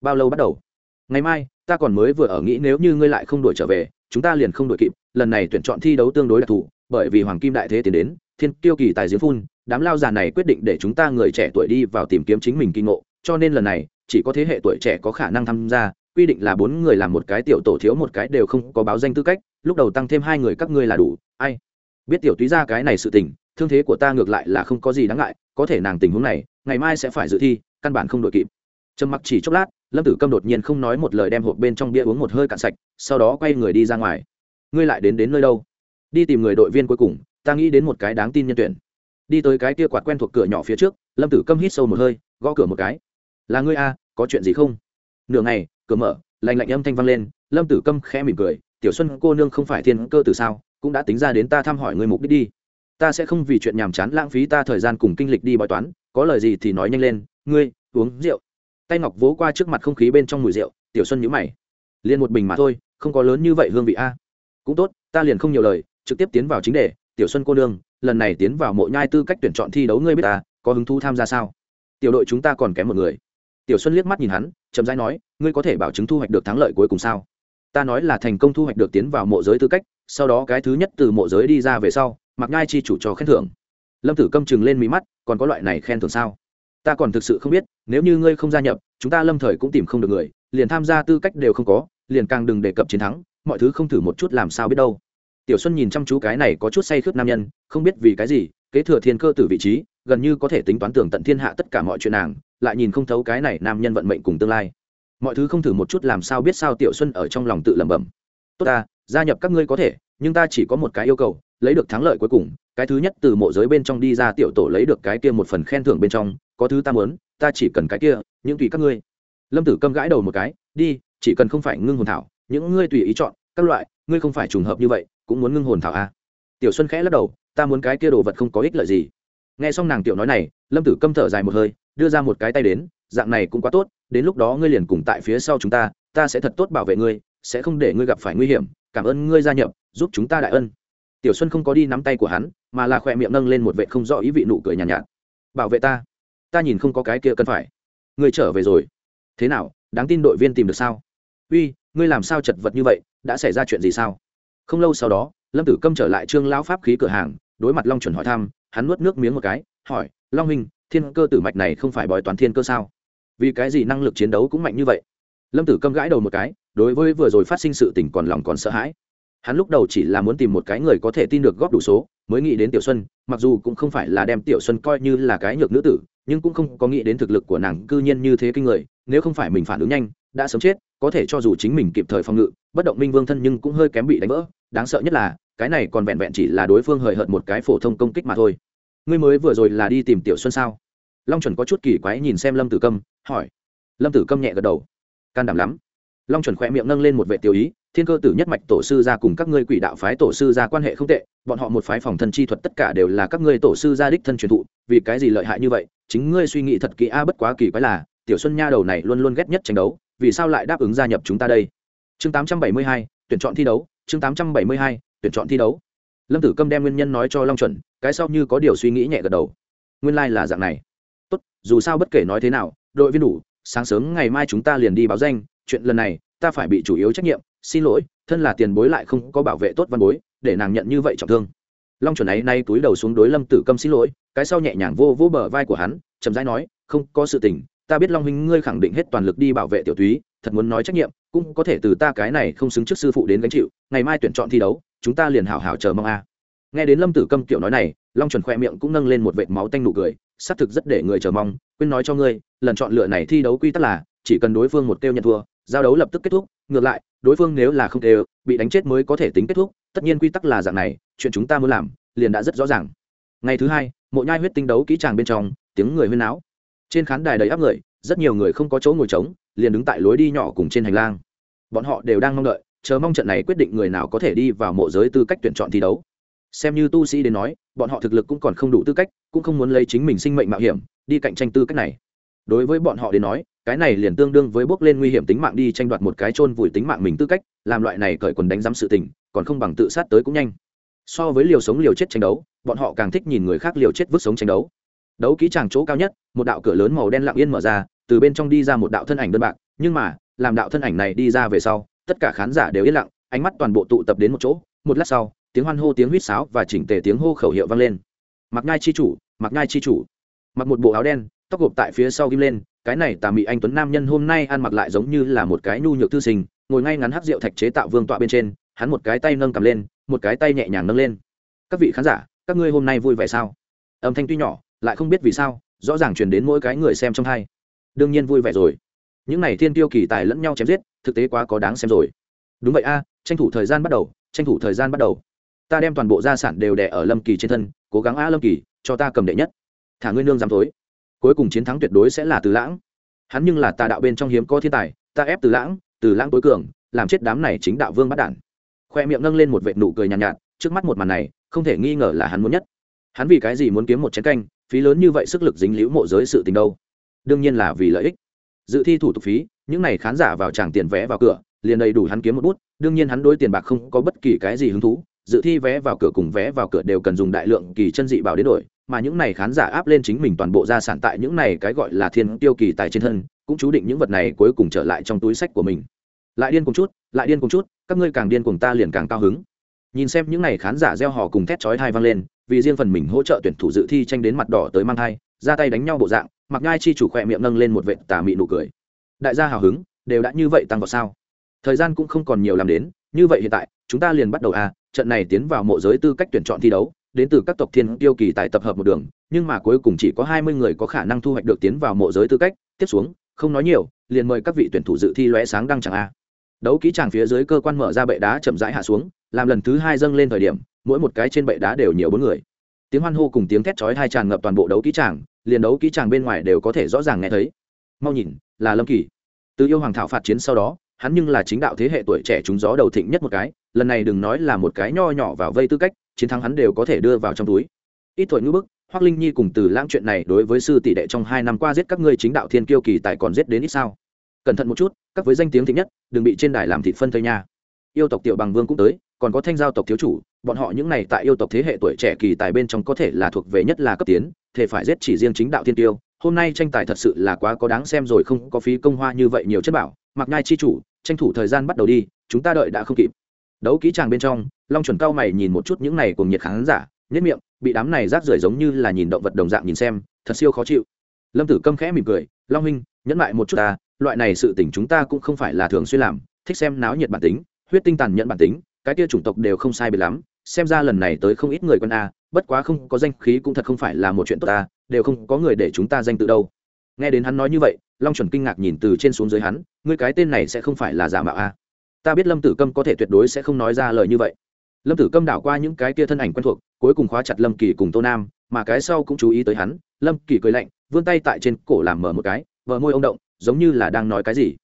Bao lâu bắt đầu? Ngày mai, ta còn mới vừa ở nghĩ nếu như ngươi lại không đuổi trở về, chúng ta liền không đuổi kịp, lần này tuyển chọn thi đấu tương đối đặc thù, bởi vì hoàng kim đại thế tiến đến, thiên tiêu kỳ tài giếng phun đám lao già này quyết định để chúng ta người trẻ tuổi đi vào tìm kiếm chính mình kinh ngộ, cho nên lần này, chỉ có thế hệ tuổi trẻ có khả năng tham gia, quy định là bốn người làm một cái tiểu tổ thiếu một cái đều không có báo danh tư cách, lúc đầu tăng thêm hai người các ngươi là đủ, ai? Biết tiểu túy ra cái này sự tình, thương thế của ta ngược lại là không có gì đáng ngại, có thể nàng tình huống này, ngày mai sẽ phải dự thi, căn bản không đội kịp. Trầm mặc chỉ chốc lát, lâm tử câm đột nhiên không nói một lời đem hộp bên trong bia uống một hơi cạn sạch, sau đó quay người đi ra ngoài. Ngươi lại đến đến nơi đâu? Đi tìm người đội viên cuối cùng, ta nghĩ đến một cái đáng tin nhân tuyển đi tới cái kia quạt quen thuộc cửa nhỏ phía trước, lâm tử câm hít sâu một hơi, gõ cửa một cái. Là ngươi a có chuyện gì không? Nửa ngày, cửa mở, lạnh lạnh âm thanh vang lên, lâm tử câm khẽ mỉm cười, tiểu xuân, cô nương không phải thiên cơ từ sao, cũng đã tính ra đến ta thăm hỏi ngươi mục đích đi. Ta sẽ không vì chuyện nhàm chán lãng phí ta thời gian cùng kinh lịch đi bói toán, có lời gì thì nói nhanh lên, ngươi, uống rượu. Tay ngọc vỗ qua trước mặt không khí bên trong mùi rượu, tiểu xuân nhữ mày. Liền một bình mà thôi, không có lớn như vậy hương vị a. Cũng tốt, ta liền không nhiều lời, trực tiếp tiến vào chính đề, tiểu xuân cô nương lần này tiến vào mộ nhai tư cách tuyển chọn thi đấu ngươi biết ta, có hứng thú tham gia sao? Tiểu đội chúng ta còn kém một người. Tiểu xuân liếc mắt nhìn hắn, chậm rãi nói, ngươi có thể bảo chứng thu hoạch được thắng lợi cuối cùng sao? Ta nói là thành công thu hoạch được tiến vào mộ giới tư cách, sau đó cái thứ nhất từ mộ giới đi ra về sau, mặc ngai chi chủ cho khen thưởng. Lâm tử câm chừng lên mí mắt, còn có loại này khen thưởng sao? Ta còn thực sự không biết, nếu như ngươi không gia nhập, chúng ta lâm thời cũng tìm không được người, liền tham gia tư cách đều không có, liền càng đừng đề cập chiến thắng, mọi thứ không thử một chút làm sao biết đâu tiểu xuân nhìn chăm chú cái này có chút say khướt nam nhân, không biết vì cái gì, kế thừa thiên cơ từ vị trí, gần như có thể tính toán tưởng tận thiên hạ tất cả mọi chuyện nàng, lại nhìn không thấu cái này nam nhân vận mệnh cùng tương lai. Mọi thứ không thử một chút làm sao biết sao tiểu xuân ở trong lòng tự lẩm bẩm. Tốt ta, gia nhập các ngươi có thể, nhưng ta chỉ có một cái yêu cầu, lấy được thắng lợi cuối cùng, cái thứ nhất từ mộ giới bên trong đi ra tiểu tổ lấy được cái kia một phần khen thưởng bên trong, có thứ ta muốn, ta chỉ cần cái kia, những tùy các ngươi. Lâm tử câm gãi đầu một cái, đi, chỉ cần không phải ngưng hồn thảo, những ngươi tùy ý chọn, các loại, ngươi không phải trùng hợp như vậy cũng muốn ngưng hồn thảo à. tiểu xuân khẽ lắc đầu ta muốn cái kia đồ vật không có ích lợi gì. Nghe xong nàng tiểu nói này lâm tử câm thở dài một hơi đưa ra một cái tay đến dạng này cũng quá tốt đến lúc đó ngươi liền cùng tại phía sau chúng ta ta sẽ thật tốt bảo vệ ngươi sẽ không để ngươi gặp phải nguy hiểm cảm ơn ngươi gia nhập giúp chúng ta đại ân. Tiểu xuân không có đi nắm tay của hắn mà là khỏe miệng nâng lên một vệ không rõ ý vị nụ cười nhàn nhạt, nhạt. Bảo vệ ta? Ta nhìn không có cái kia cần phải. Ngươi trở về rồi. Thế nào đáng tin đội viên tìm được sao? Uy ngươi làm sao chật vật như vậy đã xảy ra chuyện gì sao? Không lâu sau đó, lâm tử câm trở lại trương lão pháp khí cửa hàng, đối mặt long chuẩn hỏi thăm, hắn nuốt nước miếng một cái, hỏi, long huynh, thiên cơ tử mạch này không phải bòi toàn thiên cơ sao? Vì cái gì năng lực chiến đấu cũng mạnh như vậy? Lâm tử câm gãi đầu một cái, đối với vừa rồi phát sinh sự tình còn lòng còn sợ hãi. Hắn lúc đầu chỉ là muốn tìm một cái người có thể tin được góp đủ số, mới nghĩ đến tiểu xuân, mặc dù cũng không phải là đem tiểu xuân coi như là cái nhược nữ tử, nhưng cũng không có nghĩ đến thực lực của nàng cư nhiên như thế kinh người, nếu không phải mình phản ứng nhanh, đã sớm chết, có thể cho dù chính mình kịp thời phòng ngự, bất động minh vương thân nhưng cũng hơi kém bị đánh vỡ đáng sợ nhất là cái này còn vẹn vẹn chỉ là đối phương hời hợt một cái phổ thông công kích mà thôi. Ngươi mới vừa rồi là đi tìm tiểu xuân sao? Long chuẩn có chút kỳ quái nhìn xem lâm tử câm hỏi. Lâm tử câm nhẹ gật đầu. Can đảm lắm. Long chuẩn khỏe miệng nâng lên một vệ tiêu ý thiên cơ tử nhất mạch tổ sư ra cùng các ngươi quỷ đạo phái tổ sư ra quan hệ không tệ bọn họ một phái phòng thân chi thuật tất cả đều là các ngươi tổ sư gia đích thân truyền thụ vì cái gì lợi hại như vậy? Chính ngươi suy nghĩ thật kỹ a bất quá kỳ quái là tiểu xuân nha đầu này luôn luôn ghét nhất tranh đấu vì sao lại đáp ứng gia nhập chúng ta đây? Chương 872, tuyển chọn thi đấu chương 872, tuyển chọn thi đấu. Lâm tử câm đem nguyên nhân nói cho long chuẩn cái sau như có điều suy nghĩ nhẹ gật đầu. Nguyên lai、like、là dạng này. Tốt dù sao bất kể nói thế nào đội viên đủ sáng sớm ngày mai chúng ta liền đi báo danh chuyện lần này ta phải bị chủ yếu trách nhiệm xin lỗi thân là tiền bối lại không có bảo vệ tốt văn bối để nàng nhận như vậy trọng thương. Long chuẩn ấy nay túi đầu xuống đối lâm tử câm xin lỗi cái sau nhẹ nhàng vô vô bờ vai của hắn chậm rãi nói không có sự tình ta biết long huynh ngươi khẳng định hết toàn lực đi bảo vệ tiểu túy thật muốn nói trách nhiệm cũng có thể từ ta cái này không xứng trước sư phụ đến gánh chịu, ngày mai tuyển chọn thi đấu, chúng ta liền hảo hảo chờ mong a. Nghe đến lâm tử câm kiểu nói này, long chuẩn khoe miệng cũng nâng lên một vệt máu tanh nụ cười, xác thực rất để người chờ mong, quên nói cho ngươi, lần chọn lựa này thi đấu quy tắc là, chỉ cần đối phương một kêu nhận thua, giao đấu lập tức kết thúc, ngược lại, đối phương nếu là không kêu, bị đánh chết mới có thể tính kết thúc, tất nhiên quy tắc là dạng này, chuyện chúng ta muốn làm, liền đã rất rõ ràng. Ngày thứ hai, mộ nhai huyết tinh đấu kỹ tràng bên trong, tiếng người huyên náo. Trên khán đài đầy áp người, rất nhiều người không có chỗ ngồi trống liền đứng tại lối đi nhỏ cùng trên hành lang. Bọn họ đều đang mong đợi, chờ mong trận này quyết định người nào có thể đi vào mộ giới tư cách tuyển chọn thi đấu. Xem như tu sĩ đến nói, bọn họ thực lực cũng còn không đủ tư cách, cũng không muốn lấy chính mình sinh mệnh mạo hiểm, đi cạnh tranh tư cách này. Đối với bọn họ đến nói, cái này liền tương đương với bước lên nguy hiểm tính mạng đi tranh đoạt một cái chôn vùi tính mạng mình tư cách, làm loại này cởi quần đánh giám sự tình, còn không bằng tự sát tới cũng nhanh. So với liều sống liều chết tranh đấu, bọn họ càng thích nhìn người khác liều chết vứt sống tranh đấu. Đấu kỹ tràng chỗ cao nhất, một đạo cửa lớn màu đen lặng yên mở ra từ bên trong đi ra một đạo thân ảnh đơn bạc, nhưng mà, làm đạo thân ảnh này đi ra về sau, tất cả khán giả đều yên lặng, ánh mắt toàn bộ tụ tập đến một chỗ, một lát sau, tiếng hoan hô, tiếng huýt sáo và chỉnh tề tiếng hô khẩu hiệu vang lên. Mặc ngai chi chủ, mặc ngai chi chủ. Mặc một bộ áo đen, tóc gộp tại phía sau ghim lên, cái này tà mị anh tuấn nam nhân hôm nay ăn mặc lại giống như là một cái nhu nhược thư sinh, ngồi ngay ngắn hát rượu thạch chế tạo vương tọa bên trên, hắn một cái tay nâng cầm lên, một cái tay nhẹ nhàng nâng lên. Các vị khán giả, các ngươi hôm nay vui vẻ sao? Âm thanh tuy nhỏ, lại không biết vì sao, rõ ràng truyền đến mỗi cái người xem trong hai đương nhiên vui vẻ rồi. Những này thiên tiêu kỳ tài lẫn nhau chém giết thực tế quá có đáng xem rồi. Đúng vậy a tranh thủ thời gian bắt đầu tranh thủ thời gian bắt đầu. Ta đem toàn bộ gia sản đều đẻ ở lâm kỳ trên thân cố gắng a lâm kỳ cho ta cầm đệ nhất. Thả ngươi nương dám tối cuối cùng chiến thắng tuyệt đối sẽ là từ lãng. Hắn nhưng là tà đạo bên trong hiếm có thiên tài ta ép từ lãng từ lãng tối cường làm chết đám này chính đạo vương bắt đản khoe miệng nâng lên một vệ nụ cười nhàn nhạt, nhạt trước mắt một màn này không thể nghi ngờ là hắn muốn nhất. Hắn vì cái gì muốn kiếm một chén canh phí lớn như vậy sức lực dính liễu mộ giới sự tình đâu? Đương nhiên là vì lợi ích. Dự thi thủ tục phí, những n à y khán giả vào tràng tiền vé vào cửa, liền đầy đủ hắn kiếm một bút, đương nhiên hắn đối tiền bạc không có bất kỳ cái gì hứng thú, dự thi vé vào cửa cùng vé vào cửa đều cần dùng đại lượng kỳ chân dị bảo đến đổi, mà những này khán giả áp lên chính mình toàn bộ gia sản tại những này cái gọi là thiên tiêu kỳ tài trên thân, cũng chú định những vật này cuối cùng trở lại trong túi sách của mình. Lại điên cùng chút, lại điên cùng chút, các ngươi càng điên cùng ta liền càng cao hứng. Nhìn xem những n à y khán giả gieo họ cùng thét chói thai vang lên, vì riêng phần mình hỗ trợ tuyển thủ dự thi tranh đến mặt đỏ tới mang thai ra tay đánh nhau bộ dạng mặc ngai chi chủ khỏe miệng nâng lên một vệ tà mị nụ cười. Đại gia hào hứng, đều đã như vậy tăng vào sao? Thời gian cũng không còn nhiều làm đến, như vậy hiện tại, chúng ta liền bắt đầu a trận này tiến vào mộ giới tư cách tuyển chọn thi đấu, đến từ các tộc thiên tiêu kỳ tại tập hợp một đường, nhưng mà cuối cùng chỉ có hai mươi người có khả năng thu hoạch được tiến vào mộ giới tư cách. Tiếp xuống, không nói nhiều, liền mời các vị tuyển thủ dự thi lóe sáng đăng chẳng a. Đấu kỹ tràng phía dưới cơ quan mở ra bệ đá chậm rãi hạ xuống, làm lần thứ hai dâng lên thời điểm, mỗi một cái trên bệ đá đều nhiều bốn người tiếng hoan hô cùng tiếng thét chói hai tràn ngập toàn bộ đấu kỹ tràng, liền đấu kỹ tràng bên ngoài đều có thể rõ ràng nghe thấy. Mau nhìn, là lâm kỳ. Từ yêu hoàng thảo phạt chiến sau đó, hắn nhưng là chính đạo thế hệ tuổi trẻ chúng gió đầu thịnh nhất một cái, lần này đừng nói là một cái nho nhỏ vào vây tư cách, chiến thắng hắn đều có thể đưa vào trong túi. Ít tuổi ngữ bức hoác linh nhi cùng từ lãng chuyện này đối với sư tỷ đệ trong hai năm qua giết các ngươi chính đạo thiên kiêu kỳ tại còn giết đến ít sao? Cẩn thận một chút, các với danh tiếng thịnh nhất, đừng bị trên đài làm thị phân thây nha. Yêu tộc tiểu bằng vương cũng tới, còn có thanh giao tộc thiếu chủ bọn họ những này tại yêu tộc thế hệ tuổi trẻ kỳ tài bên trong có thể là thuộc về nhất là cấp tiến thể phải giết chỉ riêng chính đạo thiên tiêu. Hôm nay tranh tài thật sự là quá có đáng xem rồi, không có phí công hoa như vậy nhiều chất bảo. Mặc nhai chi chủ, tranh thủ thời gian bắt đầu đi, chúng ta đợi đã không kịp. Đấu kỹ tràng bên trong, long chuẩn cao mày nhìn một chút những này cùng nhiệt khán giả nhất miệng, bị đám này rác rưởi giống như là nhìn động vật đồng dạng nhìn xem, thật siêu khó chịu. Lâm tử câm khẽ mỉm cười, long huynh, nhẫn lại một chút ta, loại này sự tình chúng ta cũng không phải là thường xuyên làm, thích xem náo nhiệt bản tính, huyết tinh tàn nhẫn bản tính, cái kia chủng tộc đều không sai biệt lắm xem ra lần này tới không ít người quân a, bất quá không có danh khí cũng thật không phải là một chuyện tốt ta đều không có người để chúng ta danh tự đâu. Nghe đến hắn nói như vậy, long chuẩn kinh ngạc nhìn từ trên xuống dưới hắn, ngươi cái tên này sẽ không phải là giả mạo a. Ta biết lâm tử câm có thể tuyệt đối sẽ không nói ra lời như vậy. Lâm tử câm đảo qua những cái kia thân ảnh quen thuộc, cuối cùng khóa chặt lâm kỳ cùng tô nam, mà cái sau cũng chú ý tới hắn, lâm kỳ cười lạnh, vươn tay tại trên cổ làm mở một cái vợ môi ông động, giống như là đang nói cái gì.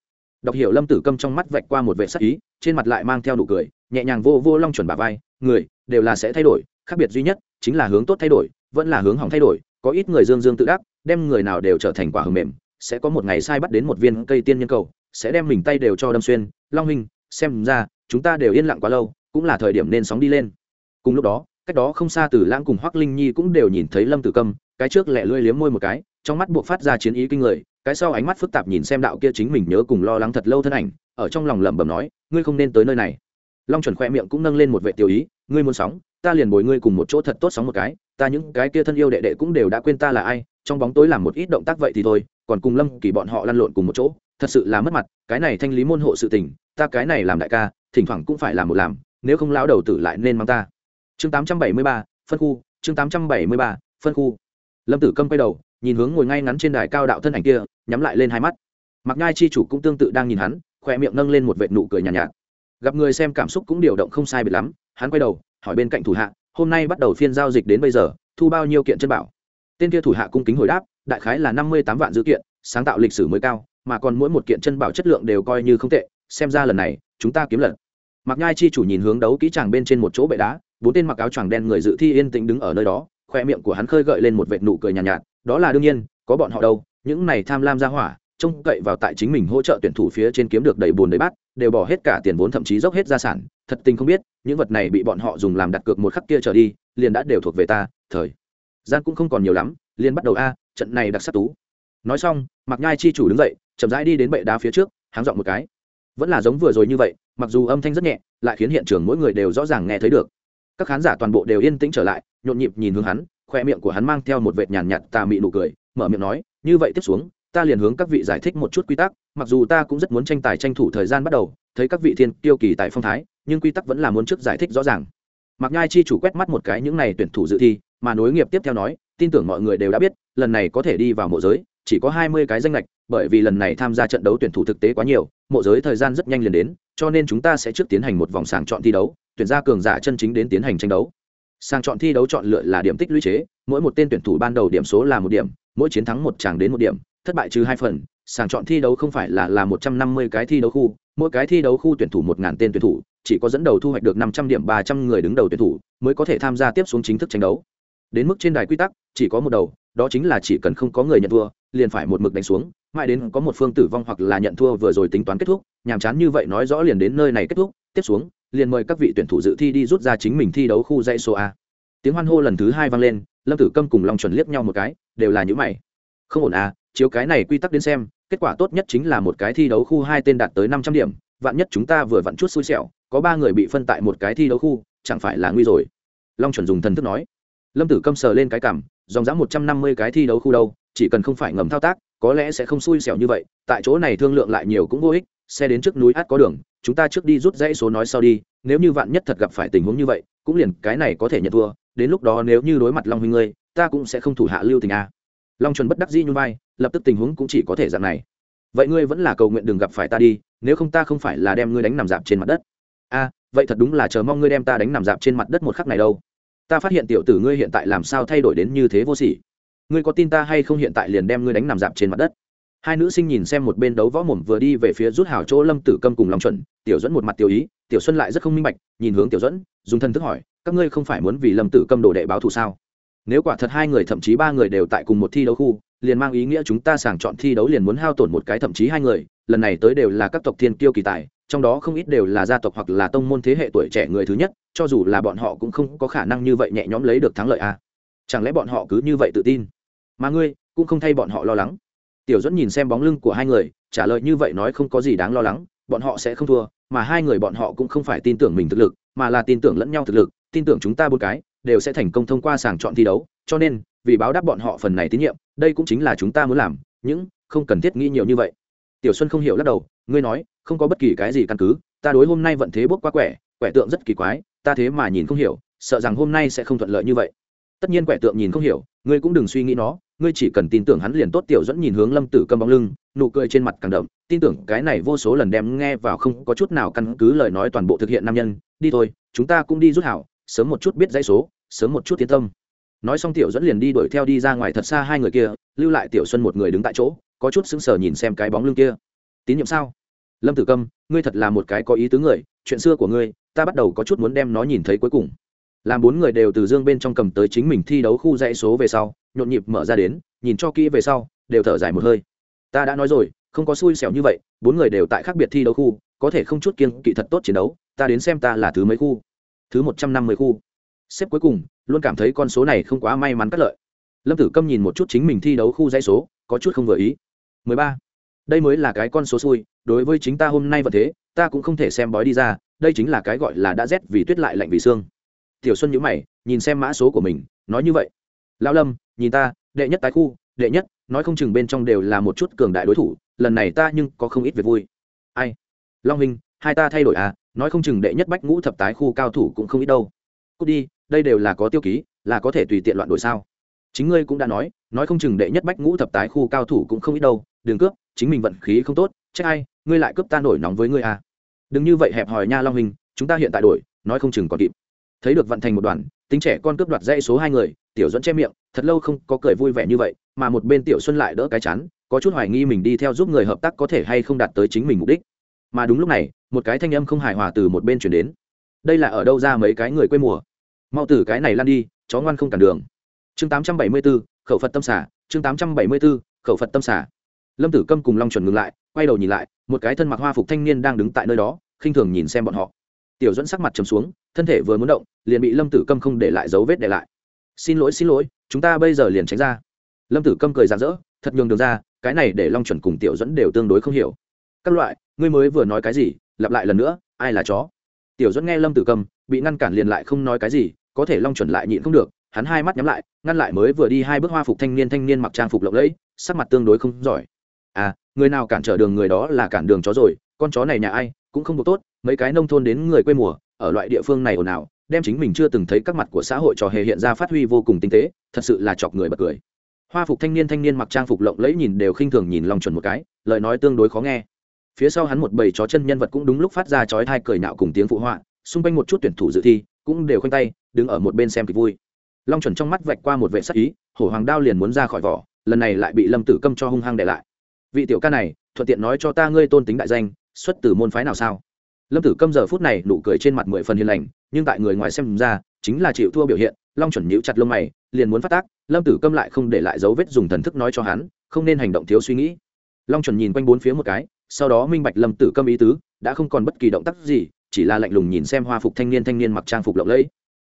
Đọc hiểu lâm tử câm trong mắt vạch qua một vệ sắc ý, trên mặt lại mang theo nụ cười, nhẹ nhàng vô vô long chuẩn bà vai người, đều là sẽ thay đổi, khác biệt duy nhất chính là hướng tốt thay đổi, vẫn là hướng hỏng thay đổi, có ít người dương dương tự đắc, đem người nào đều trở thành quả hầm mềm, sẽ có một ngày sai bắt đến một viên cây tiên nhân cầu, sẽ đem mình tay đều cho đâm xuyên, long hình xem ra, chúng ta đều yên lặng quá lâu, cũng là thời điểm nên sóng đi lên. Cùng lúc đó, cách đó không xa từ lãng cùng hoác linh nhi cũng đều nhìn thấy lâm tử câm, cái trước lẹ lưỡi liếm môi một cái, trong mắt buộc phát ra chiến ý kinh người, cái sau ánh mắt phức tạp nhìn xem đạo kia chính mình nhớ cùng lo lắng thật lâu thân ảnh, ở trong lòng lẩm bẩm nói, ngươi không nên tới nơi này long chuẩn khoe miệng cũng nâng lên một vệ tiểu ý ngươi muốn sóng ta liền bồi ngươi cùng một chỗ thật tốt sóng một cái ta những cái kia thân yêu đệ đệ cũng đều đã quên ta là ai trong bóng tối làm một ít động tác vậy thì thôi còn cùng lâm kỳ bọn họ lăn lộn cùng một chỗ thật sự là mất mặt cái này thanh lý môn hộ sự tình ta cái này làm đại ca thỉnh thoảng cũng phải làm một làm nếu không lão đầu tử lại nên mang ta. Chương 873, phân khu chương 873, phân khu. Lâm tử câm quay đầu nhìn hướng ngồi ngay ngắn trên đài cao đạo thân ảnh kia nhắm lại lên hai mắt. Mặc ngai chi chủ cũng tương tự đang nhìn hắn khoe miệng nâng lên một vệt nụ cười nhàn nhạt, nhạt gặp người xem cảm xúc cũng điều động không sai biệt lắm hắn quay đầu hỏi bên cạnh thủ hạ hôm nay bắt đầu phiên giao dịch đến bây giờ thu bao nhiêu kiện chân bảo? Tên kia thủ hạ cung kính hồi đáp đại khái là năm mươi tám vạn dữ kiện sáng tạo lịch sử mới cao mà còn mỗi một kiện chân bảo chất lượng đều coi như không tệ xem ra lần này chúng ta kiếm lần mặc nhai chi chủ nhìn hướng đấu kỹ tràng bên trên một chỗ bệ đá bốn tên mặc áo choàng đen người dự thi yên tĩnh đứng ở nơi đó khoe miệng của hắn khơi gợi lên một vệt nụ cười nhàn nhạt, nhạt đó là đương nhiên có bọn họ đâu những này tham lam ra hỏa trông cậy vào tại chính mình hỗ trợ tuyển thủ phía trên kiếm được đầy bùn đầy bát, đều bỏ hết cả tiền vốn thậm chí dốc hết gia sản. Thật tình không biết, những vật này bị bọn họ dùng làm đặt cược một khắc kia trở đi, liền đã đều thuộc về ta, thời gian cũng không còn nhiều lắm, liền bắt đầu a, trận này đặc sắc tú. Nói xong mặc nhai chi chủ đứng dậy, chậm rãi đi đến bệ đá phía trước, háng dọn một cái. Vẫn là giống vừa rồi như vậy, mặc dù âm thanh rất nhẹ, lại khiến hiện trường mỗi người đều rõ ràng nghe thấy được. Các khán giả toàn bộ đều yên tĩnh trở lại, nhộn nhịp nhìn hướng hắn, khoe miệng của hắn mang theo một vệt nhàn nhạt tà mị nụ cười, mở miệng nói, như vậy tiếp xuống ta liền hướng các vị giải thích một chút quy tắc, mặc dù ta cũng rất muốn tranh tài tranh thủ thời gian bắt đầu, thấy các vị thiên tiêu kỳ tại phong thái, nhưng quy tắc vẫn là muốn trước giải thích rõ ràng. Mặc nhai chi chủ quét mắt một cái những này tuyển thủ dự thi, mà nối nghiệp tiếp theo nói, tin tưởng mọi người đều đã biết, lần này có thể đi vào mộ giới, chỉ có hai mươi cái danh lệch bởi vì lần này tham gia trận đấu tuyển thủ thực tế quá nhiều, mộ giới thời gian rất nhanh liền đến, cho nên chúng ta sẽ trước tiến hành một vòng sàng chọn thi đấu, tuyển ra cường giả chân chính đến tiến hành tranh đấu. Sàng chọn thi đấu chọn lựa là điểm tích lũy chế, mỗi một tên tuyển thủ ban đầu điểm số là một điểm mỗi chiến thắng một chàng đến một điểm, thất bại trừ hai phần, sàng chọn thi đấu không phải là là một trăm năm mươi cái thi đấu khu, mỗi cái thi đấu khu tuyển thủ một ngàn tên tuyển thủ, chỉ có dẫn đầu thu hoạch được năm trăm điểm ba trăm người đứng đầu tuyển thủ mới có thể tham gia tiếp xuống chính thức tranh đấu. Đến mức trên đài quy tắc, chỉ có một đầu, đó chính là chỉ cần không có người nhận thua, liền phải một mực đánh xuống, mãi đến có một phương tử vong hoặc là nhận thua vừa rồi tính toán kết thúc, nhàm chán như vậy nói rõ liền đến nơi này kết thúc, tiếp xuống, liền mời các vị tuyển thủ dự thi đi rút ra chính mình thi đấu khu dãy số a tiếng hoan hô lần thứ hai vang lên, lâm tử câm cùng long chuẩn liếc nhau một cái, đều là những mày. Không ổn à chiếu cái này quy tắc đến xem, kết quả tốt nhất chính là một cái thi đấu khu hai tên đạt tới năm trăm điểm, vạn nhất chúng ta vừa vặn chút xui xẻo, có ba người bị phân tại một cái thi đấu khu, chẳng phải là nguy rồi? Long chuẩn dùng thần thức nói. Lâm tử câm sờ lên cái cảm dòng dã một trăm năm mươi cái thi đấu khu đâu, chỉ cần không phải ngầm thao tác, có lẽ sẽ không xui xẻo như vậy, tại chỗ này thương lượng lại nhiều cũng vô ích, xe đến trước núi át có đường, chúng ta trước đi rút dãy số nói sau đi, nếu như vạn nhất thật gặp phải tình huống như vậy, cũng liền cái này có thể nhận thua đến lúc đó nếu như đối mặt long huynh ngươi, ta cũng sẽ không thủ hạ lưu tình a. Long chuẩn bất đắc dĩ nhún vai, lập tức tình huống cũng chỉ có thể dạng này. Vậy ngươi vẫn là cầu nguyện đừng gặp phải ta đi, nếu không ta không phải là đem ngươi đánh nằm dạp trên mặt đất. A, vậy thật đúng là chờ mong ngươi đem ta đánh nằm dạp trên mặt đất một khắc này đâu. Ta phát hiện tiểu tử ngươi hiện tại làm sao thay đổi đến như thế vô sỉ. Ngươi có tin ta hay không hiện tại liền đem ngươi đánh nằm dạp trên mặt đất? Hai nữ sinh nhìn xem một bên đấu võ mồm vừa đi về phía rút hào chỗ lâm tử câm cùng lòng chuẩn, tiểu dẫn một mặt tiểu ý, tiểu xuân lại rất không minh bạch, nhìn hướng tiểu dẫn dùng thân thức hỏi các ngươi không phải muốn vì lâm tử câm đồ đệ báo thù sao? Nếu quả thật hai người thậm chí ba người đều tại cùng một thi đấu khu, liền mang ý nghĩa chúng ta sàng chọn thi đấu liền muốn hao tổn một cái thậm chí hai người, lần này tới đều là các tộc thiên kiêu kỳ tài, trong đó không ít đều là gia tộc hoặc là tông môn thế hệ tuổi trẻ người thứ nhất, cho dù là bọn họ cũng không có khả năng như vậy nhẹ nhõm lấy được thắng lợi à. chẳng lẽ bọn họ cứ như vậy tự tin? Mà ngươi, cũng không thay bọn họ lo lắng. Tiểu dẫn nhìn xem bóng lưng của hai người, trả lời như vậy nói không có gì đáng lo lắng, bọn họ sẽ không thua, mà hai người bọn họ cũng không phải tin tưởng mình thực lực, mà là tin tưởng lẫn nhau thực lực tin tưởng chúng ta bốn cái, đều sẽ thành công thông qua sàng chọn thi đấu, cho nên, vì báo đáp bọn họ phần này tín nhiệm, đây cũng chính là chúng ta muốn làm, những, không cần thiết nghĩ nhiều như vậy. Tiểu xuân không hiểu lắc đầu, ngươi nói, không có bất kỳ cái gì căn cứ, ta đối hôm nay vận thế bốc quá quẻ quẻ tượng rất kỳ quái, ta thế mà nhìn không hiểu, sợ rằng hôm nay sẽ không thuận lợi như vậy. Tất nhiên quẻ tượng nhìn không hiểu, ngươi cũng đừng suy nghĩ nó, ngươi chỉ cần tin tưởng hắn liền tốt, tiểu dẫn nhìn hướng lâm tử cầm bóng lưng, nụ cười trên mặt càng đậm, tin tưởng cái này vô số lần đem nghe vào không có chút nào căn cứ lời nói toàn bộ thực hiện nam nhân, đi thôi, chúng ta cũng đi rút hảo sớm một chút biết dãy số, sớm một chút tiến tâm. Nói xong tiểu dẫn liền đi đuổi theo đi ra ngoài thật xa hai người kia, lưu lại tiểu xuân một người đứng tại chỗ, có chút sững sờ nhìn xem cái bóng lưng kia. Tín nhiệm sao? Lâm tử câm, ngươi thật là một cái có ý tứ người, chuyện xưa của ngươi, ta bắt đầu có chút muốn đem nó nhìn thấy cuối cùng. Làm bốn người đều từ dương bên trong cầm tới chính mình thi đấu khu dãy số về sau, nhộn nhịp mở ra đến, nhìn cho kỹ về sau, đều thở dài một hơi. Ta đã nói rồi, không có xui xẻo như vậy, bốn người đều tại khác biệt thi đấu khu, có thể không chút kiên kỵ thật tốt chiến đấu, ta đến xem ta là thứ mấy khu thứ một trăm năm mươi khu. Xếp cuối cùng luôn cảm thấy con số này không quá may mắn cắt lợi. Lâm tử câm nhìn một chút chính mình thi đấu khu dãy số, có chút không vừa ý. mười ba. Đây mới là cái con số xui, đối với chính ta hôm nay vẫn thế, ta cũng không thể xem bói đi ra, đây chính là cái gọi là đã rét vì tuyết lại lạnh vì xương. Tiểu xuân nhữ mày, nhìn xem mã số của mình, nói như vậy. Lão lâm, nhìn ta, đệ nhất tái khu, đệ nhất, nói không chừng bên trong đều là một chút cường đại đối thủ, lần này ta nhưng có không ít việc vui. Ai? Long hình hai ta thay đổi à? Nói không chừng đệ nhất bách ngũ thập tái khu cao thủ cũng không ít đâu. Cút đi đây đều là có tiêu ký là có thể tùy tiện loạn đổi sao? Chính ngươi cũng đã nói nói không chừng đệ nhất bách ngũ thập tái khu cao thủ cũng không ít đâu. Đừng cướp chính mình vận khí không tốt trách ai ngươi lại cướp ta nổi nóng với ngươi à. Đừng như vậy hẹp hòi nha long hình chúng ta hiện tại đổi nói không chừng còn kịp. Thấy được vận thành một đoàn tính trẻ con cướp đoạt dây số hai người tiểu dẫn che miệng thật lâu không có cười vui vẻ như vậy mà một bên tiểu xuân lại đỡ cái chán, có chút hoài nghi mình đi theo giúp người hợp tác có thể hay không đạt tới chính mình mục đích mà đúng lúc này một cái thanh âm không hài hòa từ một bên chuyển đến. Đây là ở đâu ra mấy cái người quê mùa? Mau từ cái này lan đi chó ngoan không cản đường. Chương tám trăm bảy mươi 874, khẩu phật tâm xả chương tám trăm bảy mươi 874, khẩu phật tâm xả. Lâm tử câm cùng long chuẩn ngừng lại quay đầu nhìn lại một cái thân mặc hoa phục thanh niên đang đứng tại nơi đó khinh thường nhìn xem bọn họ. Tiểu dẫn sắc mặt trầm xuống thân thể vừa muốn động liền bị lâm tử câm không để lại dấu vết để lại. Xin lỗi xin lỗi chúng ta bây giờ liền tránh ra. Lâm tử câm cười rạng rỡ thật nhường đường ra cái này để long chuẩn cùng tiểu dẫn đều tương đối không hiểu. Các loại ngươi mới vừa nói cái gì, lặp lại lần nữa, ai là chó? Tiểu dẫn nghe lâm tử Cầm, bị ngăn cản liền lại không nói cái gì, có thể long chuẩn lại nhịn không được, hắn hai mắt nhắm lại, ngăn lại mới vừa đi hai bước hoa phục thanh niên thanh niên mặc trang phục lộng lẫy, sắc mặt tương đối không giỏi. À người nào cản trở đường người đó là cản đường chó rồi, con chó này nhà ai, cũng không được tốt, mấy cái nông thôn đến người quê mùa, ở loại địa phương này ồn ào, đem chính mình chưa từng thấy các mặt của xã hội trò hề hiện ra phát huy vô cùng tinh tế, thật sự là chọc người bật cười. Hoa phục thanh niên thanh niên mặc trang phục lộng lẫy nhìn đều khinh thường nhìn Long chuẩn một cái, lời nói tương đối khó nghe phía sau hắn một bầy chó chân nhân vật cũng đúng lúc phát ra chói thai cười nạo cùng tiếng phụ họa, xung quanh một chút tuyển thủ dự thi cũng đều khoanh tay, đứng ở một bên xem kịch vui. Long chuẩn trong mắt vạch qua một vệ sắc ý, hổ hoàng đao liền muốn ra khỏi vỏ, lần này lại bị lâm tử câm cho hung hăng để lại. Vị tiểu ca này, thuận tiện nói cho ta ngươi tôn tính đại danh, xuất từ môn phái nào sao? Lâm tử câm giờ phút này nụ cười trên mặt mười phần hiền lành, nhưng tại người ngoài xem ra, chính là chịu thua biểu hiện, long chuẩn nhíu chặt lông mày, liền muốn phát tác, lâm tử câm lại không để lại dấu vết dùng thần thức nói cho hắn, không nên hành động thiếu suy nghĩ. Long chuẩn nhìn quanh bốn phía một cái sau đó minh bạch lâm tử câm ý tứ, đã không còn bất kỳ động tác gì, chỉ là lạnh lùng nhìn xem hoa phục thanh niên thanh niên mặc trang phục lộng lẫy.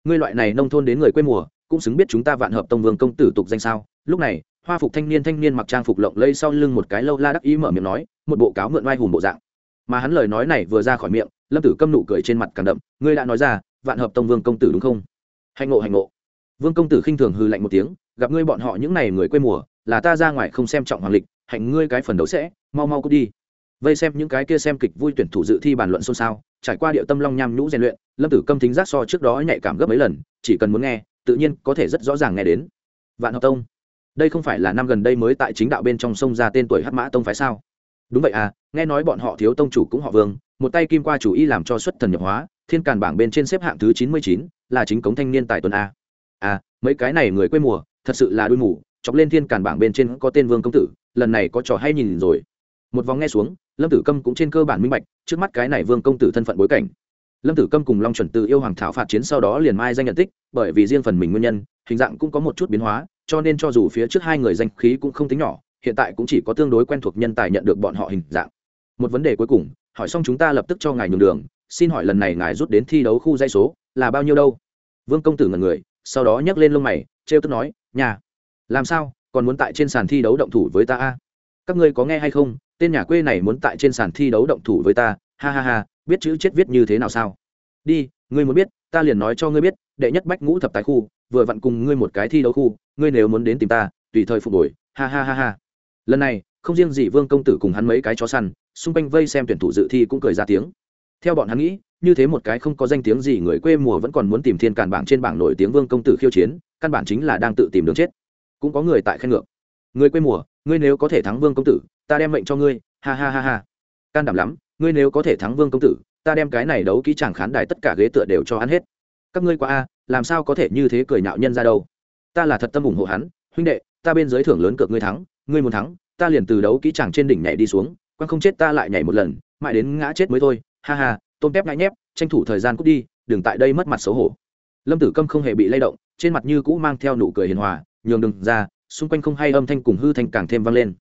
Ngươi loại này nông thôn đến người quê mùa, cũng xứng biết chúng ta vạn hợp tông vương công tử tục danh sao? Lúc này, hoa phục thanh niên thanh niên mặc trang phục lộng lẫy sau lưng một cái lâu la đắc ý mở miệng nói, một bộ cáo mượn oai hùng bộ dạng. Mà hắn lời nói này vừa ra khỏi miệng, lâm tử câm nụ cười trên mặt càng đậm, ngươi đã nói ra, vạn hợp tông vương công tử đúng không? Hạnh ngộ hạnh ngộ. Vương công tử khinh thường hư lạnh một tiếng, gặp ngươi bọn họ những n à y người quê mùa, là ta ra ngoài không xem trọng hoàng lịch, hạnh ngươi cái phần đấu sẽ, mau mau cút đi vây xem những cái kia xem kịch vui tuyển thủ dự thi bàn luận xôn xao, trải qua điệu tâm long nham nhũ rèn luyện, lâm tử câm thính giác so trước đó nhạy cảm gấp mấy lần, chỉ cần muốn nghe, tự nhiên có thể rất rõ ràng nghe đến. Vạn hợp tông, đây không phải là năm gần đây mới tại chính đạo bên trong sông ra tên tuổi hắc mã tông phái sao? Đúng vậy à nghe nói bọn họ thiếu tông chủ cũng họ vương, một tay kim qua chủ y làm cho xuất thần nhập hóa, thiên càn bảng bên trên xếp hạng thứ chín mươi chín, là chính cống thanh niên tại tuần a. À mấy cái này người quê mùa, thật sự là đuôi mù, chọc lên thiên càn bảng bên trên có tên vương công tử, lần này có trò hay nhìn rồi. Một vòng nghe xuống lâm tử câm cũng trên cơ bản minh bạch, trước mắt cái này vương công tử thân phận bối cảnh. Lâm tử câm cùng long chuẩn tự yêu hoàng thảo phạt chiến sau đó liền mai danh nhận tích, bởi vì riêng phần mình nguyên nhân, hình dạng cũng có một chút biến hóa, cho nên cho dù phía trước hai người danh khí cũng không tính nhỏ, hiện tại cũng chỉ có tương đối quen thuộc nhân tài nhận được bọn họ hình dạng. Một vấn đề cuối cùng, hỏi xong chúng ta lập tức cho ngài nhường đường, xin hỏi lần này ngài rút đến thi đấu khu dây số là bao nhiêu đâu? Vương công tử ngần người, sau đó nhấc lên lông mày, trêu tức nói, nhà, làm sao, còn muốn tại trên sàn thi đấu động thủ với ta a? Các ngươi có nghe hay không tên nhà quê này muốn tại trên sàn thi đấu động thủ với ta, ha ha ha, biết chữ chết viết như thế nào sao? Đi, ngươi muốn biết, ta liền nói cho ngươi biết, đệ nhất bách ngũ thập tài khu, vừa vặn cùng ngươi một cái thi đấu khu, ngươi nếu muốn đến tìm ta, tùy thời phục hồi, ha ha ha ha. Lần này, không riêng gì vương công tử cùng hắn mấy cái chó săn, xung quanh vây xem tuyển thủ dự thi cũng cười ra tiếng. Theo bọn hắn nghĩ, như thế một cái không có danh tiếng gì người quê mùa vẫn còn muốn tìm thiên càn bảng trên bảng nổi tiếng vương công tử khiêu chiến, căn bản chính là đang tự tìm đường chết. Cũng có người tại khen ngược. Người quê mùa, ngươi nếu có thể thắng vương công tử ta đem mệnh cho ngươi, ha ha ha ha. Can đảm lắm, ngươi nếu có thể thắng vương công tử, ta đem cái này đấu kỹ chàng khán đài tất cả ghế tựa đều cho hắn hết. Các ngươi qua a, làm sao có thể như thế cười nhạo nhân ra đâu. Ta là thật tâm ủng hộ hắn, huynh đệ, ta bên dưới thưởng lớn cược ngươi thắng, ngươi muốn thắng, ta liền từ đấu kỹ chàng trên đỉnh nhảy đi xuống quan không chết ta lại nhảy một lần, mãi đến ngã chết mới thôi. Ha ha, tôm tép ngại nhép, tranh thủ thời gian cút đi, đừng tại đây mất mặt xấu hổ. Lâm tử câm không hề bị lay động, trên mặt như cũ mang theo nụ cười hiền hòa, nhường đừng ra, xung quanh không hay âm thanh cùng hư thanh càng thêm vang lên.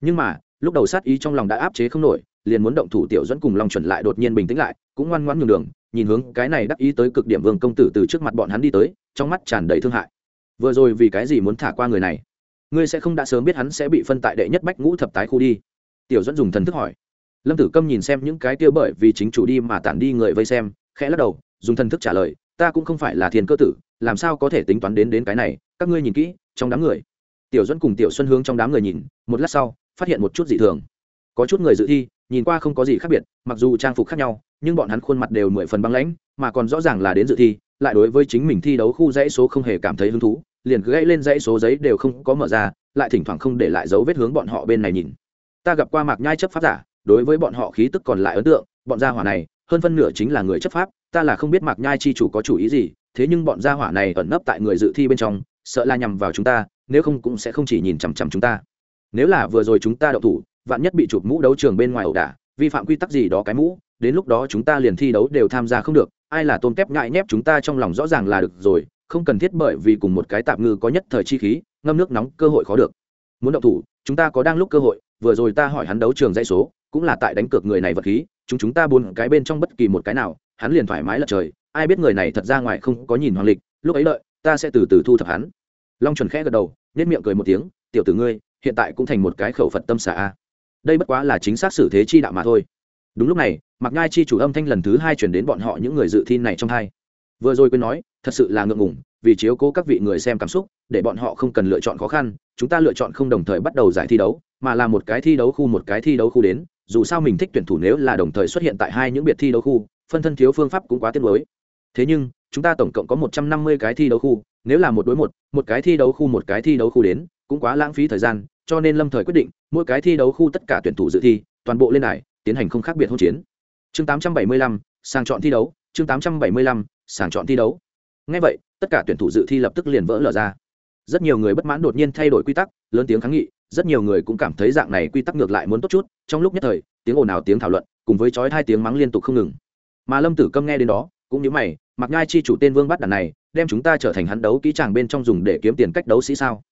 Nhưng mà lúc đầu sát ý trong lòng đã áp chế không nổi, liền muốn động thủ tiểu dẫn cùng long chuẩn lại đột nhiên bình tĩnh lại, cũng ngoan ngoãn nhường đường, nhìn hướng cái này đắc ý tới cực điểm vương công tử từ trước mặt bọn hắn đi tới, trong mắt tràn đầy thương hại. Vừa rồi vì cái gì muốn thả qua người này? Ngươi sẽ không đã sớm biết hắn sẽ bị phân tại đệ nhất bách ngũ thập tái khu đi. Tiểu dẫn dùng thần thức hỏi. Lâm tử câm nhìn xem những cái tiêu bởi vì chính chủ đi mà tản đi người vây xem, khẽ lắc đầu, dùng thần thức trả lời, ta cũng không phải là thiên cơ tử, làm sao có thể tính toán đến đến cái này, các ngươi nhìn kỹ, trong đám người. Tiểu dẫn cùng tiểu xuân hướng trong đám người nhìn, một lát sau phát hiện một chút dị thường. Có chút người dự thi, nhìn qua không có gì khác biệt, mặc dù trang phục khác nhau, nhưng bọn hắn khuôn mặt đều mười phần băng lãnh, mà còn rõ ràng là đến dự thi, lại đối với chính mình thi đấu khu dãy số không hề cảm thấy hứng thú, liền gãy lên dãy số giấy đều không có mở ra, lại thỉnh thoảng không để lại dấu vết hướng bọn họ bên này nhìn. Ta gặp qua mạc nhai chấp pháp giả, đối với bọn họ khí tức còn lại ấn tượng, bọn gia hỏa này, hơn phân nửa chính là người chấp pháp, ta là không biết mạc nhai chi chủ có chủ ý gì, thế nhưng bọn gia hỏa này ẩn nấp tại người dự thi bên trong, sợ là nhằm vào chúng ta, nếu không cũng sẽ không chỉ nhìn chằm chằm chúng ta nếu là vừa rồi chúng ta đậu thủ, vạn nhất bị chụp mũ đấu trường bên ngoài ẩu đả, vi phạm quy tắc gì đó cái mũ, đến lúc đó chúng ta liền thi đấu đều tham gia không được, ai là tôn kép ngại nhép chúng ta trong lòng rõ ràng là được rồi, không cần thiết bởi vì cùng một cái tạm ngư có nhất thời chi khí, ngâm nước nóng cơ hội khó được. Muốn động thủ, chúng ta có đang lúc cơ hội, vừa rồi ta hỏi hắn đấu trường dây số, cũng là tại đánh cược người này vật khí, chúng chúng ta buồn cái bên trong bất kỳ một cái nào, hắn liền thoải mái lật trời, ai biết người này thật ra ngoài không có nhìn hoàng lịch, lúc ấy đợi, ta sẽ từ từ thu thập hắn. Long chuẩn khẽ gật đầu nhất miệng cười một tiếng, tiểu tử ngươi hiện tại cũng thành một cái khẩu phật tâm xả a. Đây bất quá là chính xác xử thế chi đạo mà thôi. Đúng lúc này mặc ngai chi chủ âm thanh lần thứ hai chuyển đến bọn họ những người dự thi này trong hai. Vừa rồi quên nói, thật sự là ngượng ngùng, vì chiếu cố các vị người xem cảm xúc, để bọn họ không cần lựa chọn khó khăn, chúng ta lựa chọn không đồng thời bắt đầu giải thi đấu, mà là một cái thi đấu khu một cái thi đấu khu đến, dù sao mình thích tuyển thủ nếu là đồng thời xuất hiện tại hai những biệt thi đấu khu, phân thân thiếu phương pháp cũng quá tiếc mới thế nhưng, chúng ta tổng cộng có một trăm năm mươi cái thi đấu khu, nếu là một đối một một cái thi đấu khu một cái thi đấu khu đến cũng quá lãng phí thời gian cho nên lâm thời quyết định mỗi cái thi đấu khu tất cả tuyển thủ dự thi toàn bộ lên đài tiến hành không khác biệt hỗn chiến. Chương 875, sàng chọn thi đấu chương 875, sàng chọn thi đấu. Ngay vậy tất cả tuyển thủ dự thi lập tức liền vỡ lở ra. Rất nhiều người bất mãn đột nhiên thay đổi quy tắc lớn tiếng kháng nghị rất nhiều người cũng cảm thấy dạng này quy tắc ngược lại muốn tốt chút trong lúc nhất thời tiếng ồn ào tiếng thảo luận cùng với chói hai tiếng mắng liên tục không ngừng. Mà lâm tử câm nghe đến đó cũng như mày mặc nhai chi chủ tên vương bắt đàn này đem chúng ta trở thành hắn đấu kỹ tràng bên trong dùng để kiếm tiền cách đấu sĩ sao?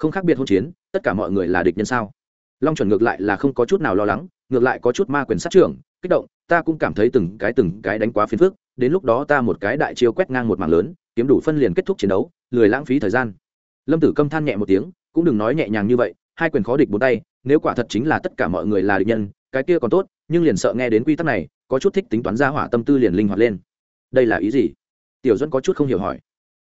Không khác biệt hôn chiến, tất cả mọi người là địch nhân sao? Long chuẩn ngược lại là không có chút nào lo lắng, ngược lại có chút ma quyền sát trưởng, kích động, ta cũng cảm thấy từng cái từng cái đánh quá phiền phức, đến lúc đó ta một cái đại chiêu quét ngang một mảng lớn, kiếm đủ phân liền kết thúc chiến đấu, lười lãng phí thời gian. Lâm tử câm than nhẹ một tiếng, cũng đừng nói nhẹ nhàng như vậy, hai quyền khó địch bốn tay, nếu quả thật chính là tất cả mọi người là địch nhân, cái kia còn tốt, nhưng liền sợ nghe đến quy tắc này, có chút thích tính toán ra hỏa tâm tư liền linh hoạt lên. Đây là ý gì? Tiểu duẫn có chút không hiểu hỏi.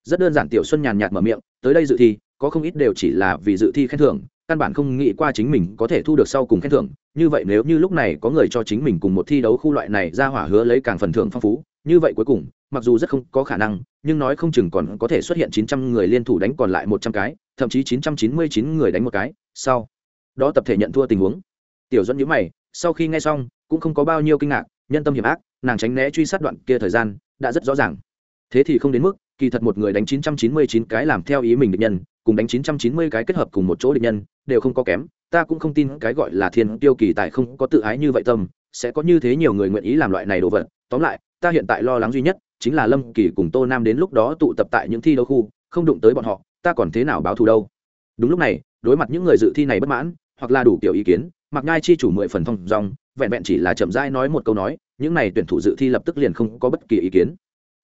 Rất đơn giản, tiểu xuân nhàn nhạt mở miệng, tới đây dự thi có không ít đều chỉ là vì dự thi khen thưởng, căn bản không nghĩ qua chính mình có thể thu được sau cùng khen thưởng. Như vậy nếu như lúc này có người cho chính mình cùng một thi đấu khu loại này ra hỏa hứa lấy càng phần thưởng phong phú, như vậy cuối cùng, mặc dù rất không có khả năng, nhưng nói không chừng còn có thể xuất hiện chín trăm người liên thủ đánh còn lại một trăm cái, thậm chí chín trăm chín mươi chín người đánh một cái. Sau đó tập thể nhận thua tình huống. Tiểu dẫn nhữ mày, sau khi nghe xong, cũng không có bao nhiêu kinh ngạc, nhân tâm hiểm ác, nàng tránh né truy sát đoạn kia thời gian, đã rất rõ ràng. Thế thì không đến mức, kỳ thật một người đánh 999 cái làm theo ý mình được nhân cùng đánh 990 cái kết hợp cùng một chỗ địch nhân đều không có kém. Ta cũng không tin cái gọi là thiên tiêu kỳ tài không có tự ái như vậy tâm sẽ có như thế nhiều người nguyện ý làm loại này đồ vật. Tóm lại ta hiện tại lo lắng duy nhất chính là lâm kỳ cùng tô nam đến lúc đó tụ tập tại những thi đấu khu không đụng tới bọn họ ta còn thế nào báo thù đâu? Đúng lúc này đối mặt những người dự thi này bất mãn hoặc là đủ kiểu ý kiến mặc nhai chi chủ mười phần thông dong, vẹn vẹn chỉ là chậm rãi nói một câu nói những này tuyển thủ dự thi lập tức liền không có bất kỳ ý kiến.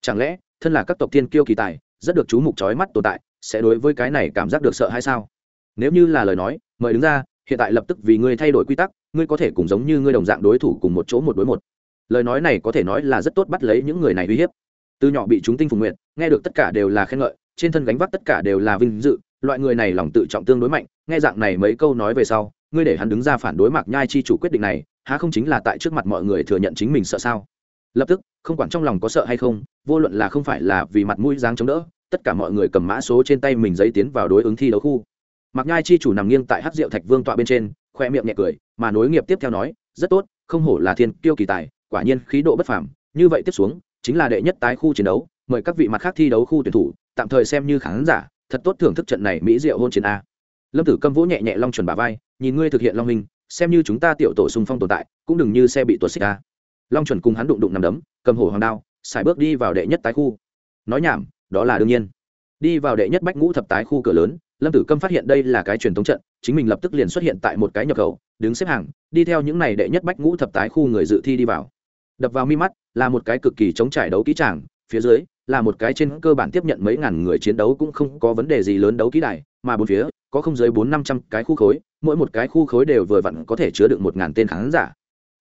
Chẳng lẽ thân là các tộc thiên kiêu kỳ tài rất được chú mục chói mắt tồn tại sẽ đối với cái này cảm giác được sợ hay sao? Nếu như là lời nói, mời đứng ra, hiện tại lập tức vì ngươi thay đổi quy tắc, ngươi có thể cùng giống như ngươi đồng dạng đối thủ cùng một chỗ một đối một. Lời nói này có thể nói là rất tốt bắt lấy những người này uy hiếp. Từ nhỏ bị chúng tinh phục nguyện, nghe được tất cả đều là khen ngợi, trên thân gánh vác tất cả đều là vinh dự, loại người này lòng tự trọng tương đối mạnh, nghe dạng này mấy câu nói về sau, ngươi để hắn đứng ra phản đối mạc nhai chi chủ quyết định này, há không chính là tại trước mặt mọi người thừa nhận chính mình sợ sao? Lập tức, không quản trong lòng có sợ hay không, vô luận là không phải là vì mặt mũi dáng chống đỡ tất cả mọi người cầm mã số trên tay mình giấy tiến vào đối ứng thi đấu khu. Mặc nhai chi chủ nằm nghiêng tại hát rượu thạch vương tọa bên trên, khoe miệng nhẹ cười, mà nối nghiệp tiếp theo nói, rất tốt, không hổ là thiên kiêu kỳ tài, quả nhiên khí độ bất phàm, như vậy tiếp xuống, chính là đệ nhất tái khu chiến đấu, mời các vị mặt khác thi đấu khu tuyển thủ, tạm thời xem như khán giả, thật tốt thưởng thức trận này mỹ diệu hôn chiến a. Lâm tử câm vỗ nhẹ nhẹ long chuẩn bà vai, nhìn ngươi thực hiện long hình xem như chúng ta tiểu tổ sung phong tồn tại, cũng đừng như xe bị tuột xích a. Long chuẩn cùng hắn đụng đụng nằm đấm, cầm hổ hoàng đao, xài bước đi vào đệ nhất tái khu. Nói nhảm đó là đương nhiên. Đi vào đệ nhất bách ngũ thập tái khu cửa lớn, lâm tử câm phát hiện đây là cái truyền thống trận, chính mình lập tức liền xuất hiện tại một cái nhập khẩu, đứng xếp hàng, đi theo những này đệ nhất bách ngũ thập tái khu người dự thi đi vào. Đập vào mi mắt, là một cái cực kỳ chống trải đấu kỹ tràng, phía dưới, là một cái trên cơ bản tiếp nhận mấy ngàn người chiến đấu cũng không có vấn đề gì lớn đấu kỹ đài, mà bốn phía, có không dưới bốn năm trăm cái khu khối, mỗi một cái khu khối đều vừa vặn có thể chứa được một ngàn tên khán giả.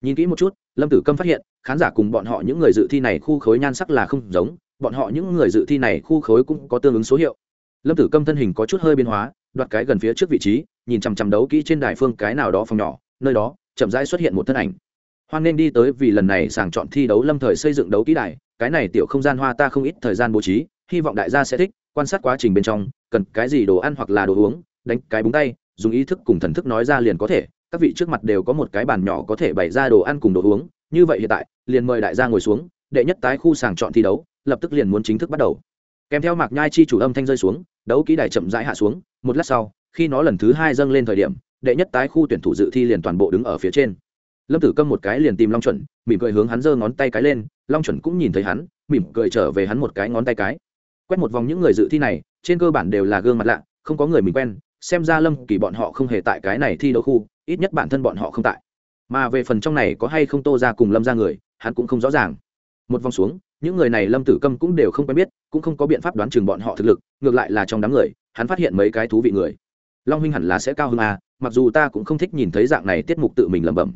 Nhìn kỹ một chút, lâm tử câm phát hiện, khán giả cùng bọn họ những người dự thi này khu khối nhan sắc là không giống bọn họ những người dự thi này khu khối cũng có tương ứng số hiệu. Lâm tử câm thân hình có chút hơi biến hóa, đoạt cái gần phía trước vị trí, nhìn chằm chằm đấu kỹ trên đài phương cái nào đó phòng nhỏ, nơi đó, chậm rãi xuất hiện một thân ảnh. Hoan nên đi tới vì lần này sàng chọn thi đấu lâm thời xây dựng đấu kỹ đài, cái này tiểu không gian hoa ta không ít thời gian bố trí, hy vọng đại gia sẽ thích, quan sát quá trình bên trong, cần cái gì đồ ăn hoặc là đồ uống, đánh cái búng tay, dùng ý thức cùng thần thức nói ra liền có thể, các vị trước mặt đều có một cái bàn nhỏ có thể bày ra đồ ăn cùng đồ uống, như vậy hiện tại, liền mời đại gia ngồi xuống, đệ nhất tái khu sàng chọn thi đấu lập tức liền muốn chính thức bắt đầu. Kèm theo mạc nhai chi chủ âm thanh rơi xuống, đấu kỹ đài chậm rãi hạ xuống, một lát sau, khi nó lần thứ hai dâng lên thời điểm, đệ nhất tái khu tuyển thủ dự thi liền toàn bộ đứng ở phía trên. Lâm tử câm một cái liền tìm long chuẩn, mỉm cười hướng hắn giơ ngón tay cái lên, long chuẩn cũng nhìn thấy hắn, mỉm cười trở về hắn một cái ngón tay cái. Quét một vòng những người dự thi này, trên cơ bản đều là gương mặt lạ, không có người mình quen, xem ra lâm kỳ bọn họ không hề tại cái này thi đấu khu, ít nhất bản thân bọn họ không tại. Mà về phần trong này có hay không tô ra cùng lâm ra người, hắn cũng không rõ ràng. Một vòng xuống những người này lâm tử câm cũng đều không quen biết, cũng không có biện pháp đoán chừng bọn họ thực lực, ngược lại là trong đám người, hắn phát hiện mấy cái thú vị người. Long huynh hẳn là sẽ cao hơn à mặc dù ta cũng không thích nhìn thấy dạng này tiết mục tự mình lẩm bẩm.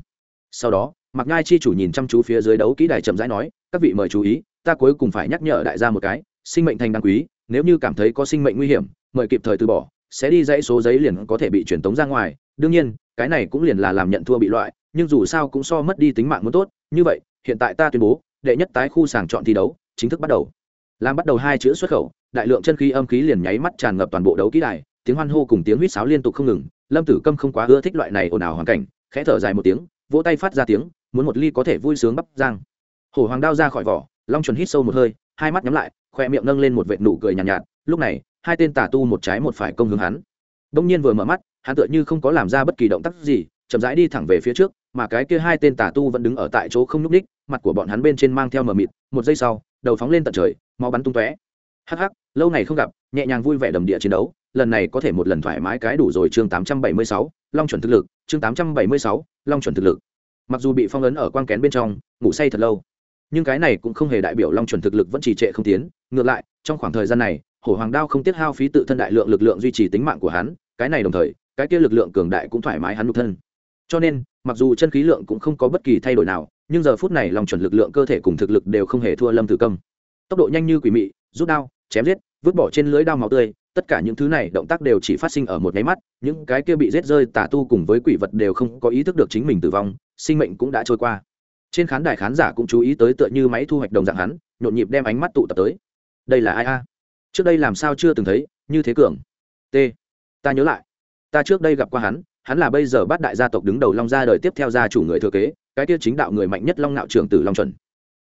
Sau đó mặc ngai chi chủ nhìn chăm chú phía dưới đấu kỹ đài chậm rãi nói, các vị mời chú ý, ta cuối cùng phải nhắc nhở đại gia một cái, sinh mệnh thành đáng quý, nếu như cảm thấy có sinh mệnh nguy hiểm, mời kịp thời từ bỏ, sẽ đi dãy số giấy liền có thể bị truyền tống ra ngoài. Đương nhiên, cái này cũng liền là làm nhận thua bị loại, nhưng dù sao cũng so mất đi tính mạng muốn tốt, như vậy, hiện tại ta tuyên bố đệ nhất tái khu sàng chọn thi đấu chính thức bắt đầu. Làm bắt đầu hai chữ xuất khẩu đại lượng chân khí âm khí liền nháy mắt tràn ngập toàn bộ đấu kỹ đài tiếng hoan hô cùng tiếng huýt sáo liên tục không ngừng lâm tử câm không quá ưa thích loại này ồn ào hoàn cảnh khẽ thở dài một tiếng vỗ tay phát ra tiếng muốn một ly có thể vui sướng bắp giang. Hổ hoàng đao ra khỏi vỏ long chuẩn hít sâu một hơi hai mắt nhắm lại khoe miệng nâng lên một vệt nụ cười nhàn nhạt, nhạt. Lúc này hai tên tà tu một trái một phải công hướng hắn. Đông nhiên vừa mở mắt hắn tựa như không có làm ra bất kỳ động tác gì chậm rãi đi thẳng về phía trước mà cái kia hai tên tà tu vẫn đứng ở tại chỗ không nhúc ních mặt của bọn hắn bên trên mang theo mờ mịt một giây sau đầu phóng lên tận trời máu bắn tung tóe. Hắc hắc lâu ngày không gặp nhẹ nhàng vui vẻ đầm địa chiến đấu lần này có thể một lần thoải mái cái đủ rồi chương 876, long chuẩn thực lực chương 876, long chuẩn thực lực. Mặc dù bị phong ấn ở quang kén bên trong ngủ say thật lâu nhưng cái này cũng không hề đại biểu long chuẩn thực lực vẫn trì trệ không tiến. Ngược lại trong khoảng thời gian này hổ hoàng đao không tiết hao phí tự thân đại lượng lực lượng duy trì tính mạng của hắn cái này đồng thời cái kia lực lượng cường đại cũng thoải mái hắn nhục thân. Cho nên mặc dù chân khí lượng cũng không có bất kỳ thay đổi nào, nhưng giờ phút này lòng chuẩn lực lượng cơ thể cùng thực lực đều không hề thua lâm tử công. Tốc độ nhanh như quỷ mị, rút đao, chém giết, vứt bỏ trên lưới đao máu tươi, tất cả những thứ này động tác đều chỉ phát sinh ở một nháy mắt, những cái kia bị rết rơi tả tu cùng với quỷ vật đều không có ý thức được chính mình tử vong, sinh mệnh cũng đã trôi qua. Trên khán đài khán giả cũng chú ý tới tựa như máy thu hoạch đồng dạng hắn, nhộn nhịp đem ánh mắt tụ tập tới. Đây là ai a? Trước đây làm sao chưa từng thấy như thế cường? T. Ta nhớ lại. Ta trước đây gặp qua hắn hắn là bây giờ bát đại gia tộc đứng đầu long gia đời tiếp theo gia chủ người thừa kế, cái kia chính đạo người mạnh nhất long nạo trưởng tử long chuẩn.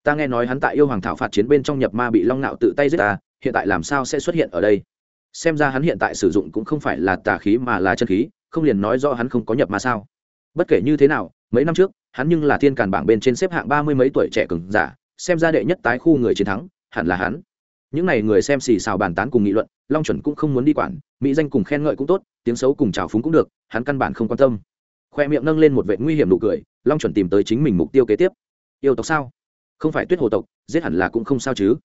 Ta nghe nói hắn tại yêu hoàng thảo phạt chiến bên trong nhập ma bị long nạo tự tay giết ta, hiện tại làm sao sẽ xuất hiện ở đây? Xem ra hắn hiện tại sử dụng cũng không phải là tà khí mà là chân khí, không liền nói do hắn không có nhập ma sao? Bất kể như thế nào, mấy năm trước, hắn nhưng là thiên càn bảng bên trên xếp hạng ba mươi mấy tuổi trẻ cường giả, xem ra đệ nhất tái khu người chiến thắng, hẳn là hắn những n à y người xem xì xào bàn tán cùng nghị luận, long chuẩn cũng không muốn đi quản, mỹ danh cùng khen ngợi cũng tốt, tiếng xấu cùng trào phúng cũng được, hắn căn bản không quan tâm. Khoe miệng nâng lên một vệ nguy hiểm nụ cười, long chuẩn tìm tới chính mình mục tiêu kế tiếp. Yêu tộc sao? Không phải tuyết hồ tộc, giết hẳn là cũng không sao chứ.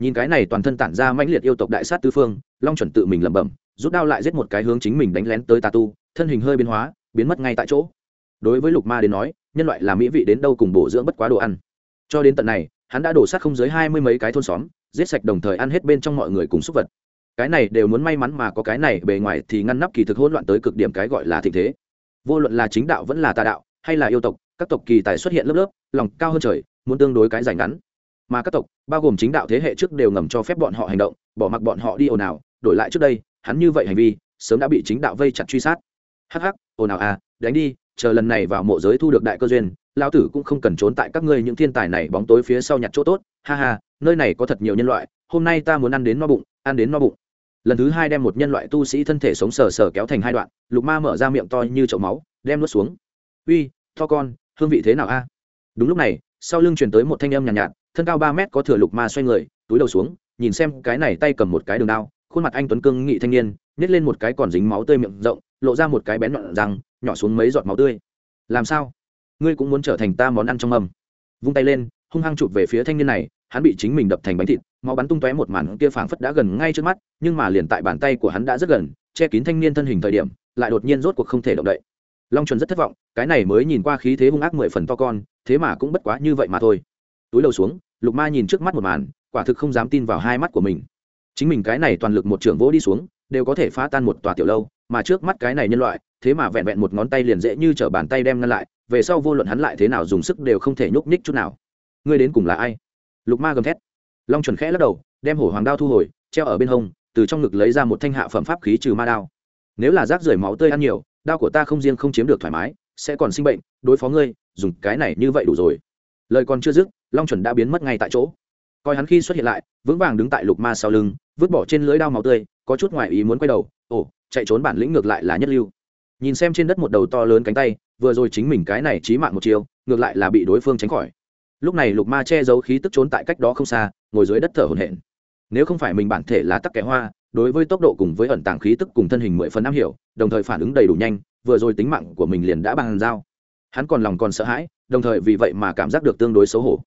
Nhìn cái này toàn thân tản ra mãnh liệt yêu tộc đại sát tư phương, long chuẩn tự mình lẩm bẩm, rút đao lại giết một cái hướng chính mình đánh lén tới tà tu, thân hình hơi biến hóa, biến mất ngay tại chỗ. Đối với lục ma đến nói, nhân loại là mỹ vị đến đâu cùng bổ dưỡng bất quá đồ ăn. Cho đến tận này, hắn đã đổ sát không dưới hai mươi mấy cái thôn xóm giết sạch đồng thời ăn hết bên trong mọi người cùng súc vật. Cái này đều muốn may mắn mà có cái này bề ngoài thì ngăn nắp kỳ thực hỗn loạn tới cực điểm cái gọi là thịnh thế. Vô luận là chính đạo vẫn là tà đạo, hay là yêu tộc, các tộc kỳ tài xuất hiện lớp lớp, lòng cao hơn trời, muốn tương đối cái giành ngắn. Mà các tộc, bao gồm chính đạo thế hệ trước đều ngầm cho phép bọn họ hành động, bỏ mặc bọn họ đi ồn ào, đổi lại trước đây, hắn như vậy hành vi, sớm đã bị chính đạo vây chặt truy sát. Hắc hắc, ồn ào à đánh đi, chờ lần này vào mộ giới thu được đại cơ duyên lao tử cũng không cần trốn tại các ngươi những thiên tài này bóng tối phía sau nhặt chỗ tốt, ha ha nơi này có thật nhiều nhân loại hôm nay ta muốn ăn đến no bụng ăn đến no bụng. Lần thứ hai đem một nhân loại tu sĩ thân thể sống sờ sờ kéo thành hai đoạn lục ma mở ra miệng to như chậu máu đem nuốt xuống. Uy to con hương vị thế nào a? Đúng lúc này sau lưng truyền tới một thanh âm nhàn nhạt, nhạt thân cao ba mét có thừa lục ma xoay người túi đầu xuống nhìn xem cái này tay cầm một cái đường đao khuôn mặt anh tuấn cương nghị thanh niên nhét lên một cái còn dính máu tươi miệng rộng lộ ra một cái bén nhọn răng nhỏ xuống mấy giọt máu tươi. Làm sao? Ngươi cũng muốn trở thành ta món ăn trong mầm vung tay lên hung hăng chụp về phía thanh niên này, hắn bị chính mình đập thành bánh thịt, máu bắn tung tóe một màn kia phảng phất đã gần ngay trước mắt, nhưng mà liền tại bàn tay của hắn đã rất gần, che kín thanh niên thân hình thời điểm, lại đột nhiên rốt cuộc không thể động đậy. Long chuẩn rất thất vọng, cái này mới nhìn qua khí thế hung ác mười phần to con, thế mà cũng bất quá như vậy mà thôi. Túi đầu xuống, lục ma nhìn trước mắt một màn, quả thực không dám tin vào hai mắt của mình. Chính mình cái này toàn lực một trưởng vỗ đi xuống, đều có thể phá tan một tòa tiểu lâu, mà trước mắt cái này nhân loại, thế mà vẹn vẹn một ngón tay liền dễ như t bàn tay đem ngăn lại, về sau vô luận hắn lại thế nào dùng sức đều không thể nhúc nhích chút nào ngươi đến cùng là ai? Lục ma gầm thét. Long chuẩn khẽ lắc đầu, đem hổ hoàng đao thu hồi, treo ở bên hông, từ trong ngực lấy ra một thanh hạ phẩm pháp khí trừ ma đao. Nếu là rác rưởi máu tươi ăn nhiều, đao của ta không riêng không chiếm được thoải mái, sẽ còn sinh bệnh, đối phó ngươi, dùng cái này như vậy đủ rồi. Lời còn chưa dứt, long chuẩn đã biến mất ngay tại chỗ. Coi hắn khi xuất hiện lại, vững vàng đứng tại lục ma sau lưng, vứt bỏ trên lưới đao máu tươi, có chút ngoại ý muốn quay đầu, ồ, chạy trốn bản lĩnh ngược lại là nhất lưu. Nhìn xem trên đất một đầu to lớn cánh tay, vừa rồi chính mình cái này trí mạng một chiều ngược lại là bị đối phương tránh khỏi lúc này lục ma che giấu khí tức trốn tại cách đó không xa, ngồi dưới đất thở hổn hển. Nếu không phải mình bản thể là tắc kẻ hoa, đối với tốc độ cùng với ẩn tàng khí tức cùng thân hình mười phần am hiểu, đồng thời phản ứng đầy đủ nhanh, vừa rồi tính mạng của mình liền đã bằng dao hắn còn lòng còn sợ hãi, đồng thời vì vậy mà cảm giác được tương đối xấu hổ.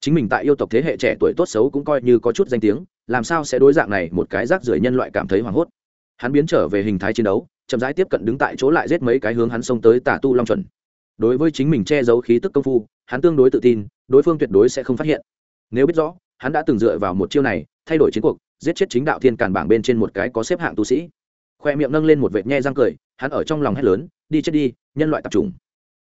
Chính mình tại yêu tộc thế hệ trẻ tuổi tốt xấu cũng coi như có chút danh tiếng, làm sao sẽ đối dạng này một cái rác rưởi nhân loại cảm thấy hoảng hốt. Hắn biến trở về hình thái chiến đấu, chậm rãi tiếp cận đứng tại chỗ lại giết mấy cái hướng hắn xông tới tả tu long chuẩn đối với chính mình che giấu khí tức công phu, hắn tương đối tự tin, đối phương tuyệt đối sẽ không phát hiện. Nếu biết rõ, hắn đã từng dựa vào một chiêu này, thay đổi chiến cuộc, giết chết chính đạo thiên càn bảng bên trên một cái có xếp hạng tu sĩ. Khoe miệng nâng lên một vệt nhe răng cười, hắn ở trong lòng hét lớn, đi chết đi, nhân loại tập trung.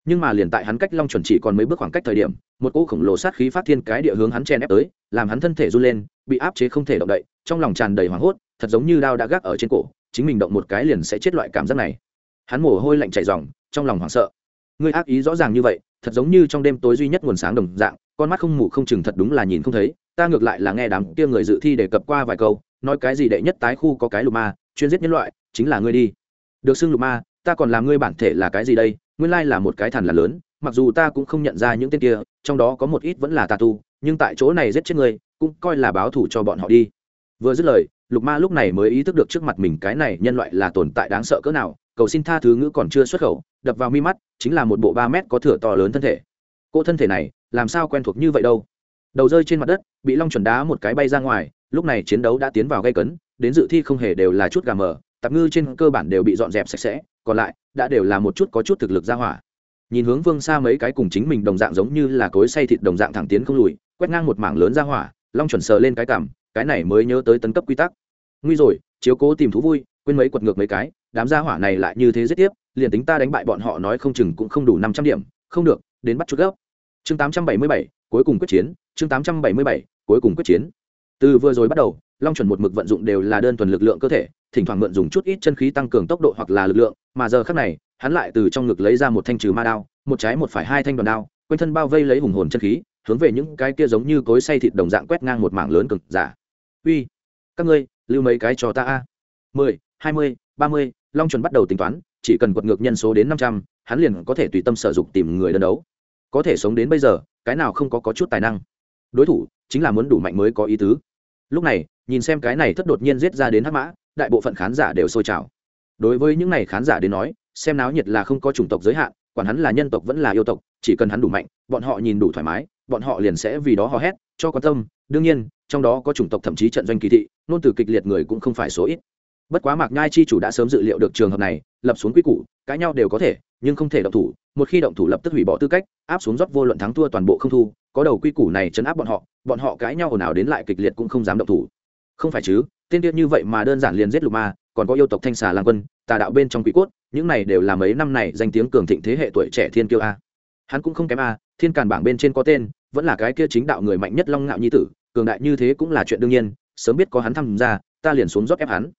Nhưng mà liền tại hắn cách long chuẩn chỉ còn mấy bước khoảng cách thời điểm, một cỗ khổng lồ sát khí phát thiên cái địa hướng hắn chen ép tới, làm hắn thân thể run lên, bị áp chế không thể động đậy, trong lòng tràn đầy hoảng hốt, thật giống như đao đã gác ở trên cổ, chính mình động một cái liền sẽ chết loại cảm giác này. Hắn mồ hôi lạnh chảy ròng, trong lòng hoảng sợ ngươi ác ý rõ ràng như vậy, thật giống như trong đêm tối duy nhất nguồn sáng đồng dạng, con mắt không mù không chừng thật đúng là nhìn không thấy, ta ngược lại là nghe đám kia người dự thi đề cập qua vài câu, nói cái gì đệ nhất tái khu có cái lục ma, chuyên giết nhân loại, chính là ngươi đi. Được xưng lục ma, ta còn làm ngươi bản thể là cái gì đây, nguyên lai là một cái thằn là lớn, mặc dù ta cũng không nhận ra những tên kia, trong đó có một ít vẫn là tà tu, nhưng tại chỗ này giết chết ngươi, cũng coi là báo thủ cho bọn họ đi. Vừa dứt lời, lục ma lúc này mới ý thức được trước mặt mình cái này nhân loại là tồn tại đáng sợ cỡ nào cầu xin tha thứ ngữ còn chưa xuất khẩu, đập vào mi mắt, chính là một bộ ba mét có thửa to lớn thân thể. Cô thân thể này, làm sao quen thuộc như vậy đâu? Đầu rơi trên mặt đất, bị long chuẩn đá một cái bay ra ngoài, lúc này chiến đấu đã tiến vào gây cấn, đến dự thi không hề đều là chút gà mờ, tạp ngư trên cơ bản đều bị dọn dẹp sạch sẽ, còn lại, đã đều là một chút có chút thực lực ra hỏa. Nhìn hướng vương xa mấy cái cùng chính mình đồng dạng giống như là cối say thịt đồng dạng thẳng tiến không lùi, quét ngang một mảng lớn ra hỏa, long chuẩn sờ lên cái cảm, cái này mới nhớ tới tấn cấp quy tắc. Nguy rồi, chiếu cố tìm thú vui, quên mấy quật ngược mấy cái đám gia hỏa này lại như thế giết tiếp, liền tính ta đánh bại bọn họ nói không chừng cũng không đủ năm trăm điểm, không được, đến bắt chút gốc. Chương tám trăm bảy mươi bảy, cuối cùng quyết chiến, chương tám trăm bảy mươi bảy, cuối cùng quyết chiến. Từ vừa rồi bắt đầu, long chuẩn một mực vận dụng đều là đơn thuần lực lượng cơ thể, thỉnh thoảng mượn dùng chút ít chân khí tăng cường tốc độ hoặc là lực lượng, mà giờ khác này, hắn lại từ trong ngực lấy ra một thanh trừ ma đao, một trái một phải hai thanh đoàn đao, quanh thân bao vây lấy hùng hồn chân khí, hướng về những cái kia giống như cối xay thịt đồng dạng quét ngang một mảng lớn cực giả. Uy, các ngươi, lưu mấy cái cho ta a? Mười, hai mươi, ba mươi long chuẩn bắt đầu tính toán chỉ cần quật ngược nhân số đến năm trăm hắn liền có thể tùy tâm sở dục tìm người đơn đấu. Có thể sống đến bây giờ cái nào không có, có chút tài năng. Đối thủ chính là muốn đủ mạnh mới có ý tứ. Lúc này nhìn xem cái này thất đột nhiên giết ra đến hắc mã đại bộ phận khán giả đều sôi trào. Đối với những này khán giả đến nói xem náo nhiệt là không có chủng tộc giới hạn quản hắn là nhân tộc vẫn là yêu tộc chỉ cần hắn đủ mạnh bọn họ nhìn đủ thoải mái bọn họ liền sẽ vì đó hò hét cho quan tâm. Đương nhiên trong đó có chủng tộc thậm chí trận doanh kỳ thị nôn từ kịch liệt người cũng không phải số ít bất quá mạc nhai chi chủ đã sớm dự liệu được trường hợp này, lập xuống quy củ, cãi nhau đều có thể, nhưng không thể động thủ, một khi động thủ lập tức hủy bỏ tư cách, áp xuống rót vô luận thắng thua toàn bộ không thu, có đầu quy củ này chấn áp bọn họ bọn họ cãi nhau ồn ào đến lại kịch liệt cũng không dám động thủ. Không phải chứ tên tiết như vậy mà đơn giản liền giết lục ma, còn có yêu tộc thanh xà lang quân, tà đạo bên trong quỷ cốt, những này đều là mấy năm này danh tiếng cường thịnh thế hệ tuổi trẻ thiên kiêu a. Hắn cũng không kém a, thiên càn bảng bên trên có tên, vẫn là cái kia chính đạo người mạnh nhất long ngạo nhi tử, cường đại như thế cũng là chuyện đương nhiên, sớm biết có hắn tham gia, ta liền xuống rót ép hắn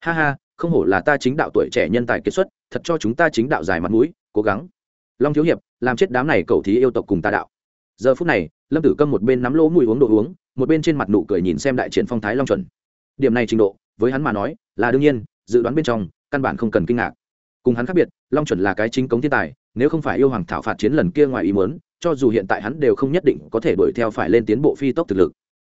ha ha, không hổ là ta chính đạo tuổi trẻ nhân tài kết xuất, thật cho chúng ta chính đạo dài mặt mũi, cố gắng. Long thiếu hiệp, làm chết đám này cầu thí yêu tộc cùng ta đạo. Giờ phút này, lâm tử câm một bên nắm lỗ mùi uống đồ uống, một bên trên mặt nụ cười nhìn xem đại triển phong thái long chuẩn. Điểm này trình độ, với hắn mà nói, là đương nhiên, dự đoán bên trong, căn bản không cần kinh ngạc. Cùng hắn khác biệt, long chuẩn là cái chính cống thiên tài, nếu không phải yêu hoàng thảo phạt chiến lần kia ngoài ý muốn, cho dù hiện tại hắn đều không nhất định có thể đuổi theo phải lên tiến bộ phi tốc thực lực.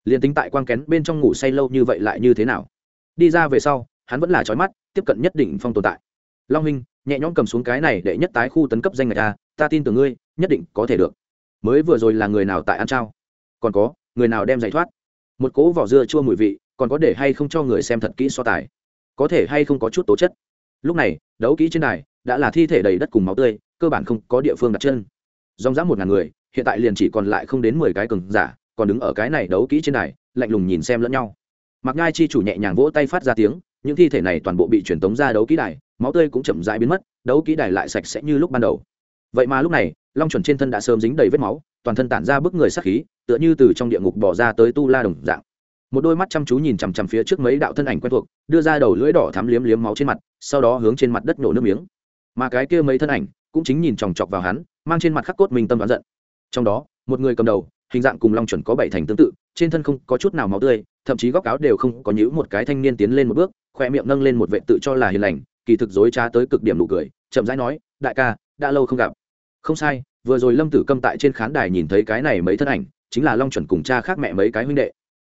Liền tính tại quang kén bên trong ngủ say lâu như vậy lại như thế nào? Đi ra về sau hắn vẫn là trói mắt, tiếp cận nhất định phong tồn tại. Long huynh, nhẹ nhõm cầm xuống cái này để nhất tái khu tấn cấp danh người ta ta tin tưởng ngươi, nhất định có thể được. Mới vừa rồi là người nào tại ăn trao? Còn có, người nào đem giải thoát? Một cỗ vỏ dưa chua mùi vị, còn có để hay không cho người xem thật kỹ so tài? Có thể hay không có chút tố chất? Lúc này, đấu kỹ trên này đã là thi thể đầy đất cùng máu tươi, cơ bản không có địa phương đặt chân. Dòng dã một ngàn người, hiện tại liền chỉ còn lại không đến mười cái cường giả, còn đứng ở cái này đấu kỹ trên này lạnh lùng nhìn xem lẫn nhau. Mặc ngai chi chủ nhẹ nhàng vỗ tay phát ra tiếng những thi thể này toàn bộ bị truyền tống ra đấu kỹ đài, máu tươi cũng chậm rãi biến mất, đấu kỹ đài lại sạch sẽ như lúc ban đầu. Vậy mà lúc này, long chuẩn trên thân đã sớm dính đầy vết máu, toàn thân tản ra bức người sắc khí, tựa như từ trong địa ngục bỏ ra tới tu la đồng dạng. Một đôi mắt chăm chú nhìn chằm chằm phía trước mấy đạo thân ảnh quen thuộc, đưa ra đầu lưỡi đỏ thắm liếm liếm máu trên mặt, sau đó hướng trên mặt đất nổ nước miếng. Mà cái kia mấy thân ảnh, cũng chính nhìn chòng chọc vào hắn, mang trên mặt khắc cốt mình tâm đoán giận. Trong đó, một người cầm đầu, hình dạng cùng long chuẩn có bảy thành tương tự, trên thân không có chút nào máu tươi, thậm chí góc áo đều không có nhữ một cái thanh niên tiến lên một bước khoe miệng nâng lên một vệ tự cho là hiền lành, kỳ thực dối trá tới cực điểm nụ cười, chậm rãi nói, đại ca, đã lâu không gặp. Không sai, vừa rồi lâm tử câm tại trên khán đài nhìn thấy cái này mấy thân ảnh, chính là long chuẩn cùng cha khác mẹ mấy cái huynh đệ.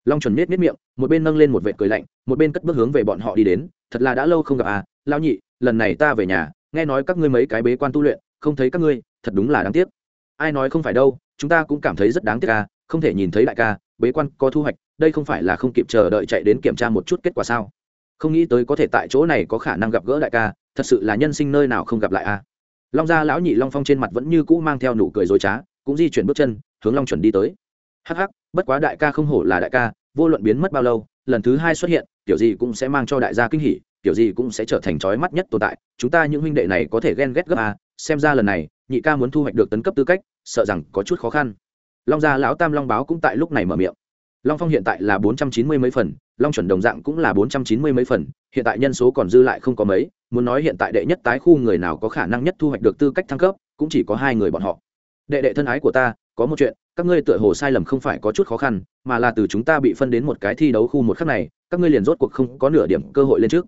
Long chuẩn miết miết miệng, một bên nâng lên một vệ cười lạnh, một bên cất bước hướng về bọn họ đi đến, thật là đã lâu không gặp à lao nhị, lần này ta về nhà, nghe nói các ngươi mấy cái bế quan tu luyện, không thấy các ngươi, thật đúng là đáng tiếc. Ai nói không phải đâu, chúng ta cũng cảm thấy rất đáng tiếc à không thể nhìn thấy đại ca, bế quan có thu hoạch, đây không phải là không kịp chờ đợi chạy đến kiểm tra một chút kết quả sao? Không nghĩ tới có thể tại chỗ này có khả năng gặp gỡ đại ca, thật sự là nhân sinh nơi nào không gặp lại a. Long gia lão nhị long phong trên mặt vẫn như cũ mang theo nụ cười dối trá, cũng di chuyển bước chân, hướng long chuẩn đi tới. Hắc hắc, bất quá đại ca không hổ là đại ca, vô luận biến mất bao lâu, lần thứ hai xuất hiện, kiểu gì cũng sẽ mang cho đại gia kinh hỉ, kiểu gì cũng sẽ trở thành trói mắt nhất tồn tại. Chúng ta những huynh đệ này có thể ghen ghét gấp a, xem ra lần này, nhị ca muốn thu hoạch được tấn cấp tư cách, sợ rằng có chút khó khăn. Long gia lão tam long báo cũng tại lúc này mở miệng long phong hiện tại là bốn trăm chín mươi mấy phần, long chuẩn đồng dạng cũng là bốn trăm chín mươi mấy phần, hiện tại nhân số còn dư lại không có mấy, muốn nói hiện tại đệ nhất tái khu người nào có khả năng nhất thu hoạch được tư cách thăng cấp, cũng chỉ có hai người bọn họ. Đệ đệ thân ái của ta, có một chuyện, các ngươi tựa hồ sai lầm không phải có chút khó khăn, mà là từ chúng ta bị phân đến một cái thi đấu khu một khắc này, các ngươi liền rốt cuộc không có nửa điểm cơ hội lên trước.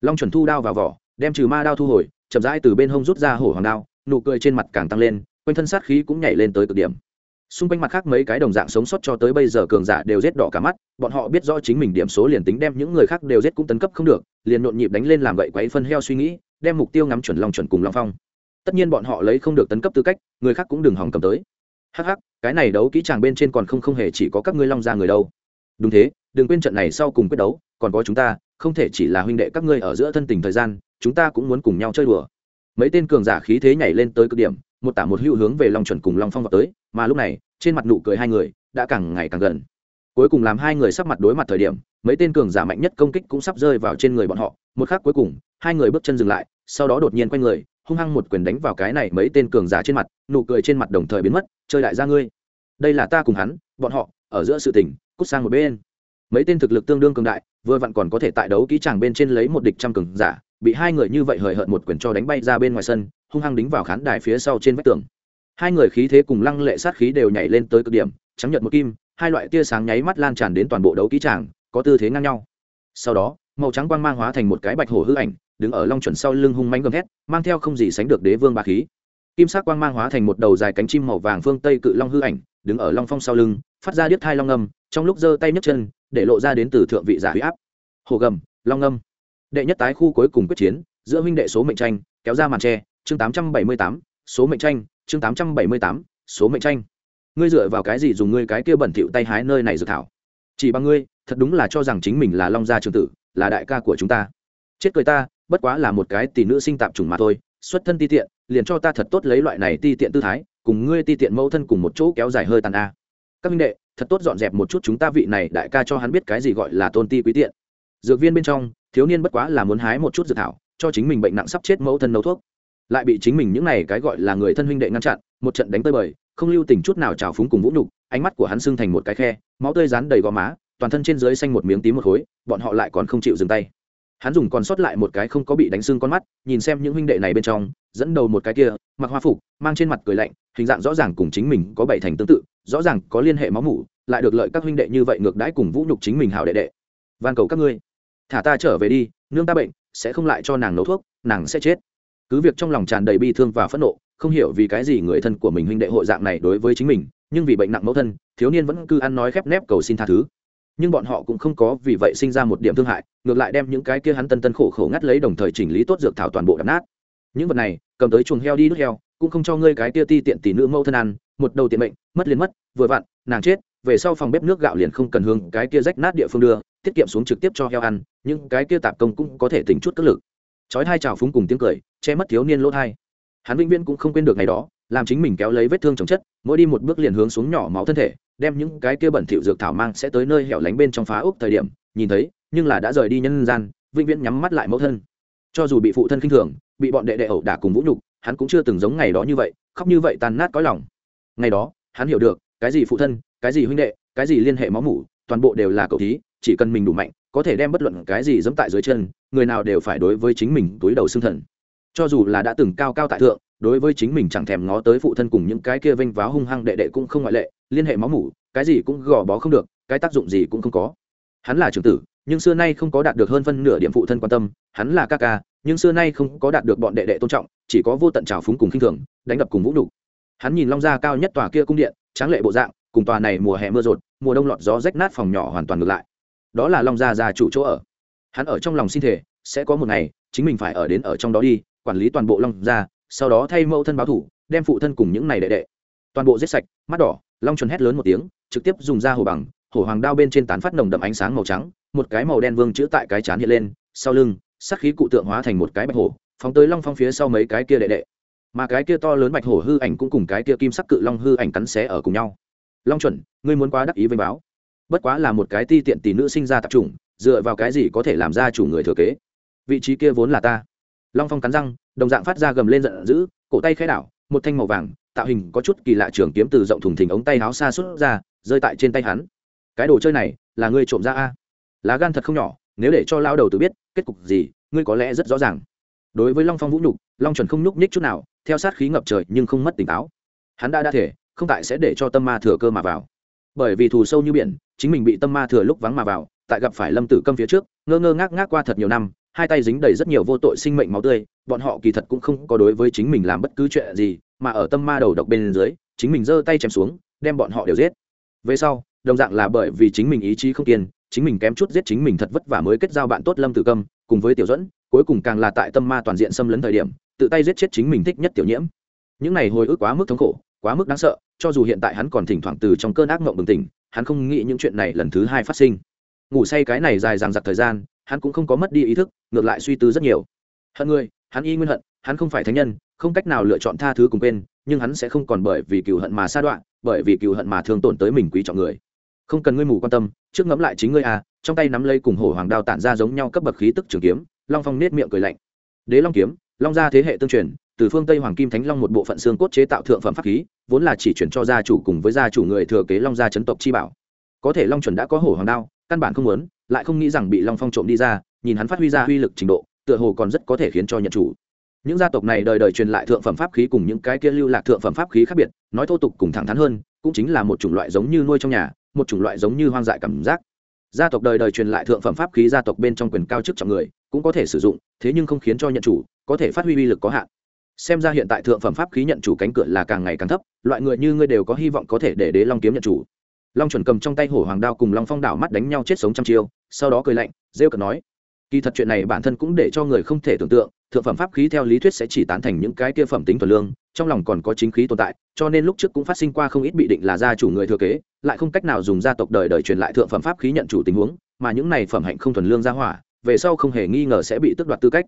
Long chuẩn thu đao vào vỏ, đem trừ ma đao thu hồi, chậm rãi từ bên hông rút ra hổ hoàng đao, nụ cười trên mặt càng tăng lên, quanh thân sát khí cũng nhảy lên tới cực điểm xung quanh mặt khác mấy cái đồng dạng sống sót cho tới bây giờ cường giả đều rét đỏ cả mắt, bọn họ biết rõ chính mình điểm số liền tính đem những người khác đều rét cũng tấn cấp không được, liền nhộn nhịp đánh lên làm gậy quấy phân heo suy nghĩ, đem mục tiêu ngắm chuẩn lòng chuẩn cùng long phong. Tất nhiên bọn họ lấy không được tấn cấp tư cách, người khác cũng đừng hòng cầm tới. Hắc hắc, cái này đấu kỹ tràng bên trên còn không không hề chỉ có các ngươi long ra người đâu. Đúng thế, đừng quên trận này sau cùng quyết đấu, còn có chúng ta, không thể chỉ là huynh đệ các ngươi ở giữa thân tình thời gian, chúng ta cũng muốn cùng nhau chơi đùa. Mấy tên cường giả khí thế nhảy lên tới cực điểm một tả một hữu hướng về long chuẩn cùng long phong vào tới, mà lúc này, trên mặt nụ cười hai người đã càng ngày càng gần. Cuối cùng làm hai người sắp mặt đối mặt thời điểm, mấy tên cường giả mạnh nhất công kích cũng sắp rơi vào trên người bọn họ, một khắc cuối cùng, hai người bước chân dừng lại, sau đó đột nhiên quay người, hung hăng một quyền đánh vào cái này mấy tên cường giả trên mặt, nụ cười trên mặt đồng thời biến mất, chơi đại gia ngươi, đây là ta cùng hắn, bọn họ, ở giữa sự tỉnh cút sang một bên. Mấy tên thực lực tương đương cường đại, vừa vặn còn có thể tại đấu kỹ tràng bên trên lấy một địch trăm cường giả, bị hai người như vậy hời hợt một quyền cho đánh bay ra bên ngoài sân hung hăng đính vào khán đài phía sau trên vách tường. Hai người khí thế cùng lăng lệ sát khí đều nhảy lên tới cực điểm, trắng nhật một kim, hai loại tia sáng nháy mắt lan tràn đến toàn bộ đấu kỹ tràng, có tư thế ngang nhau. Sau đó, màu trắng quang mang hóa thành một cái bạch hổ hư ảnh, đứng ở long chuẩn sau lưng hung mánh gầm hét mang theo không gì sánh được đế vương ba khí. Kim sắc quang mang hóa thành một đầu dài cánh chim màu vàng phương tây cự long hư ảnh, đứng ở long phong sau lưng, phát ra điếc thai long ngâm trong lúc giơ tay nhấc chân, để lộ ra đến từ thượng vị giả huy áp. Hồ gầm, long ngâm đệ nhất tái khu cuối cùng quyết chiến, giữa huynh đệ số mệnh tranh, kéo ra màn tre chương tám trăm bảy mươi tám, số mệnh tranh, chương tám trăm bảy mươi tám, số mệnh tranh. Ngươi dựa vào cái gì dùng ngươi cái kia bẩn thỉu tay hái nơi này dự thảo? Chỉ bằng ngươi, thật đúng là cho rằng chính mình là long gia trường tử, là đại ca của chúng ta. Chết cười ta, bất quá là một cái tỷ nữ sinh tạp trùng mà thôi, xuất thân ti tiện, liền cho ta thật tốt lấy loại này ti tiện tư thái, cùng ngươi ti tiện mẫu thân cùng một chỗ kéo dài hơi tàn a. Các minh đệ, thật tốt dọn dẹp một chút chúng ta vị này đại ca cho hắn biết cái gì gọi là tôn ti quý tiện. Dược viên bên trong, thiếu niên bất quá là muốn hái một chút dược thảo, cho chính mình bệnh nặng sắp chết mẫu thân nấu thuốc lại bị chính mình những này cái gọi là người thân huynh đệ ngăn chặn, một trận đánh tơi bời, không lưu tình chút nào trào phúng cùng vũ nhục, ánh mắt của hắn sưng thành một cái khe, máu tươi rán đầy gò má, toàn thân trên dưới xanh một miếng tím một khối, bọn họ lại còn không chịu dừng tay. Hắn dùng còn sót lại một cái không có bị đánh sưng con mắt, nhìn xem những huynh đệ này bên trong, dẫn đầu một cái kia, mặc hoa phục, mang trên mặt cười lạnh, hình dạng rõ ràng cùng chính mình có bảy thành tương tự, rõ ràng có liên hệ máu mủ, lại được lợi các huynh đệ như vậy ngược đãi cùng vũ nhục chính mình hảo đệ đệ. Van cầu các ngươi, thả ta trở về đi, nương ta bệnh, sẽ không lại cho nàng nấu thuốc, nàng sẽ chết cứ việc trong lòng tràn đầy bi thương và phẫn nộ, không hiểu vì cái gì người thân của mình huynh đệ hội dạng này đối với chính mình, nhưng vì bệnh nặng mẫu thân, thiếu niên vẫn cứ ăn nói khép nép cầu xin tha thứ. Nhưng bọn họ cũng không có vì vậy sinh ra một điểm thương hại, ngược lại đem những cái kia hắn tân tân khổ khổ ngắt lấy đồng thời chỉnh lý tốt dược thảo toàn bộ đập nát. Những vật này, cầm tới chuồng heo đi đứt heo, cũng không cho ngươi cái kia ti tiện tỷ nữ mẫu thân ăn, một đầu tiện mệnh, mất liền mất, vừa vặn, nàng chết, về sau phòng bếp nước gạo liền không cần hướng cái kia rách nát địa phương đưa, tiết kiệm xuống trực tiếp cho heo ăn nhưng cái kia tạp công cũng có thể tỉnh chút cất lực. Chói hai trào phúng cùng tiếng cười che mất thiếu niên lỗ thai. Hắn vĩnh viễn cũng không quên được ngày đó, làm chính mình kéo lấy vết thương chồng chất, mỗi đi một bước liền hướng xuống nhỏ máu thân thể, đem những cái kia bẩn thỉu dược thảo mang sẽ tới nơi hẻo lánh bên trong phá úc thời điểm, nhìn thấy, nhưng là đã rời đi nhân gian, vĩnh viễn nhắm mắt lại mẫu thân. Cho dù bị phụ thân khinh thường, bị bọn đệ đệ ẩu đả cùng vũ nhục, hắn cũng chưa từng giống ngày đó như vậy, khóc như vậy tàn nát cõi lòng. Ngày đó, hắn hiểu được, cái gì phụ thân, cái gì huynh đệ, cái gì liên hệ máu mủ, toàn bộ đều là cậu thí, chỉ cần mình đủ mạnh, có thể đem bất luận cái gì dẫm tại dưới chân, người nào đều phải đối với chính mình túi đầu xương thần cho dù là đã từng cao cao tại thượng, đối với chính mình chẳng thèm ngó tới phụ thân cùng những cái kia vênh váo hung hăng đệ đệ cũng không ngoại lệ, liên hệ máu mủ, cái gì cũng gò bó không được, cái tác dụng gì cũng không có. Hắn là trưởng tử, nhưng xưa nay không có đạt được hơn phân nửa điểm phụ thân quan tâm, hắn là ca ca, nhưng xưa nay không có đạt được bọn đệ đệ tôn trọng, chỉ có vô tận trào phúng cùng khinh thường, đánh đập cùng vũ đủ. hắn nhìn long gia cao nhất tòa kia cung điện, tráng lệ bộ dạng, cùng tòa này mùa hè mưa rột, mùa đông lọt gió rách nát phòng nhỏ hoàn toàn ngược lại. Đó là long gia già chủ chỗ ở. Hắn ở trong lòng xin thể sẽ có một ngày, chính mình phải ở đến ở trong đó đi quản lý toàn bộ long gia, sau đó thay mẫu thân báo thủ, đem phụ thân cùng những này đệ đệ. Toàn bộ giết sạch, mắt đỏ, long chuẩn hét lớn một tiếng, trực tiếp dùng ra hồ bằng, hổ hoàng đao bên trên tán phát nồng đậm ánh sáng màu trắng, một cái màu đen vương chữ tại cái chán hiện lên, sau lưng sắc khí cụ tượng hóa thành một cái bạch hổ, phóng tới long phong phía sau mấy cái kia đệ đệ. Mà cái kia to lớn bạch hổ hư ảnh cũng cùng cái kia kim sắc cự long hư ảnh cắn xé ở cùng nhau. Long chuẩn ngươi muốn quá đắc ý với báo. Bất quá là một cái ti tiện tỷ nữ sinh ra tập trung dựa vào cái gì có thể làm ra chủ người thừa kế? Vị trí kia vốn là ta long phong cắn răng, đồng dạng phát ra gầm lên giận dữ, cổ tay khai đảo, một thanh màu vàng, tạo hình có chút kỳ lạ trường kiếm từ rộng thùng thình ống tay áo xa xuất ra, rơi tại trên tay hắn. Cái đồ chơi này, là ngươi trộm ra a? Lá gan thật không nhỏ, nếu để cho lao đầu tự biết, kết cục gì, ngươi có lẽ rất rõ ràng. Đối với long phong vũ nhục, long chuẩn không nhúc nhích chút nào, theo sát khí ngập trời nhưng không mất tỉnh táo. Hắn đã đa thể, không tại sẽ để cho tâm ma thừa cơ mà vào. Bởi vì thù sâu như biển, chính mình bị tâm ma thừa lúc vắng mà vào, tại gặp phải lâm tử câm phía trước, ngơ ngơ ngác ngác qua thật nhiều năm hai tay dính đầy rất nhiều vô tội sinh mệnh máu tươi, bọn họ kỳ thật cũng không có đối với chính mình làm bất cứ chuyện gì, mà ở tâm ma đầu độc bên dưới, chính mình giơ tay chém xuống, đem bọn họ đều giết. Về sau, đồng dạng là bởi vì chính mình ý chí không kiên, chính mình kém chút giết chính mình thật vất vả mới kết giao bạn tốt lâm tử câm, cùng với tiểu dẫn cuối cùng càng là tại tâm ma toàn diện xâm lấn thời điểm, tự tay giết chết chính mình thích nhất tiểu nhiễm. Những này hồi ức quá mức thống khổ, quá mức đáng sợ, cho dù hiện tại hắn còn thỉnh thoảng từ trong cơn ác mộng bừng tỉnh, hắn không nghĩ những chuyện này lần thứ hai phát sinh. Ngủ say cái này dài dằng dặc thời gian hắn cũng không có mất đi ý thức, ngược lại suy tư rất nhiều. Hận người, hắn y nguyên hận, hắn không phải thánh nhân, không cách nào lựa chọn tha thứ cùng quên, nhưng hắn sẽ không còn bởi vì cựu hận mà sa đoạn bởi vì cựu hận mà thương tổn tới mình quý trọng người. Không cần ngươi mù quan tâm, trước ngẫm lại chính ngươi à trong tay nắm lấy cùng hổ hoàng đao tản ra giống nhau cấp bậc khí tức trường kiếm, long phong nết miệng cười lạnh. Đế long kiếm, long gia thế hệ tương truyền, từ phương tây hoàng kim thánh long một bộ phận xương cốt chế tạo thượng phẩm pháp khí, vốn là chỉ chuyển cho gia chủ cùng với gia chủ người thừa kế long gia chấn tộc chi bảo. Có thể long chuẩn đã có hổ hoàng đao, căn bản không muốn lại không nghĩ rằng bị long phong trộm đi ra, nhìn hắn phát huy ra uy lực trình độ, tựa hồ còn rất có thể khiến cho nhận chủ. Những gia tộc này đời đời truyền lại thượng phẩm pháp khí cùng những cái kia lưu lạc thượng phẩm pháp khí khác biệt, nói thô tục cùng thẳng thắn hơn, cũng chính là một chủng loại giống như nuôi trong nhà, một chủng loại giống như hoang dại cảm giác. Gia tộc đời đời truyền lại thượng phẩm pháp khí gia tộc bên trong quyền cao chức trọng người, cũng có thể sử dụng, thế nhưng không khiến cho nhận chủ, có thể phát huy uy lực có hạn. Xem ra hiện tại thượng phẩm pháp khí nhận chủ cánh cửa là càng ngày càng thấp, loại người như ngươi đều có hy vọng có thể để đế long kiếm nhận chủ long chuẩn cầm trong tay hổ hoàng đao cùng long phong đảo mắt đánh nhau chết sống trăm chiêu, sau đó cười lạnh, rêu cợt nói, kỳ thật chuyện này bản thân cũng để cho người không thể tưởng tượng, thượng phẩm pháp khí theo lý thuyết sẽ chỉ tán thành những cái kia phẩm tính thuần lương, trong lòng còn có chính khí tồn tại, cho nên lúc trước cũng phát sinh qua không ít bị định là gia chủ người thừa kế, lại không cách nào dùng gia tộc đời đời truyền lại thượng phẩm pháp khí nhận chủ tình huống, mà những này phẩm hạnh không thuần lương ra hỏa, về sau không hề nghi ngờ sẽ bị tước đoạt tư cách.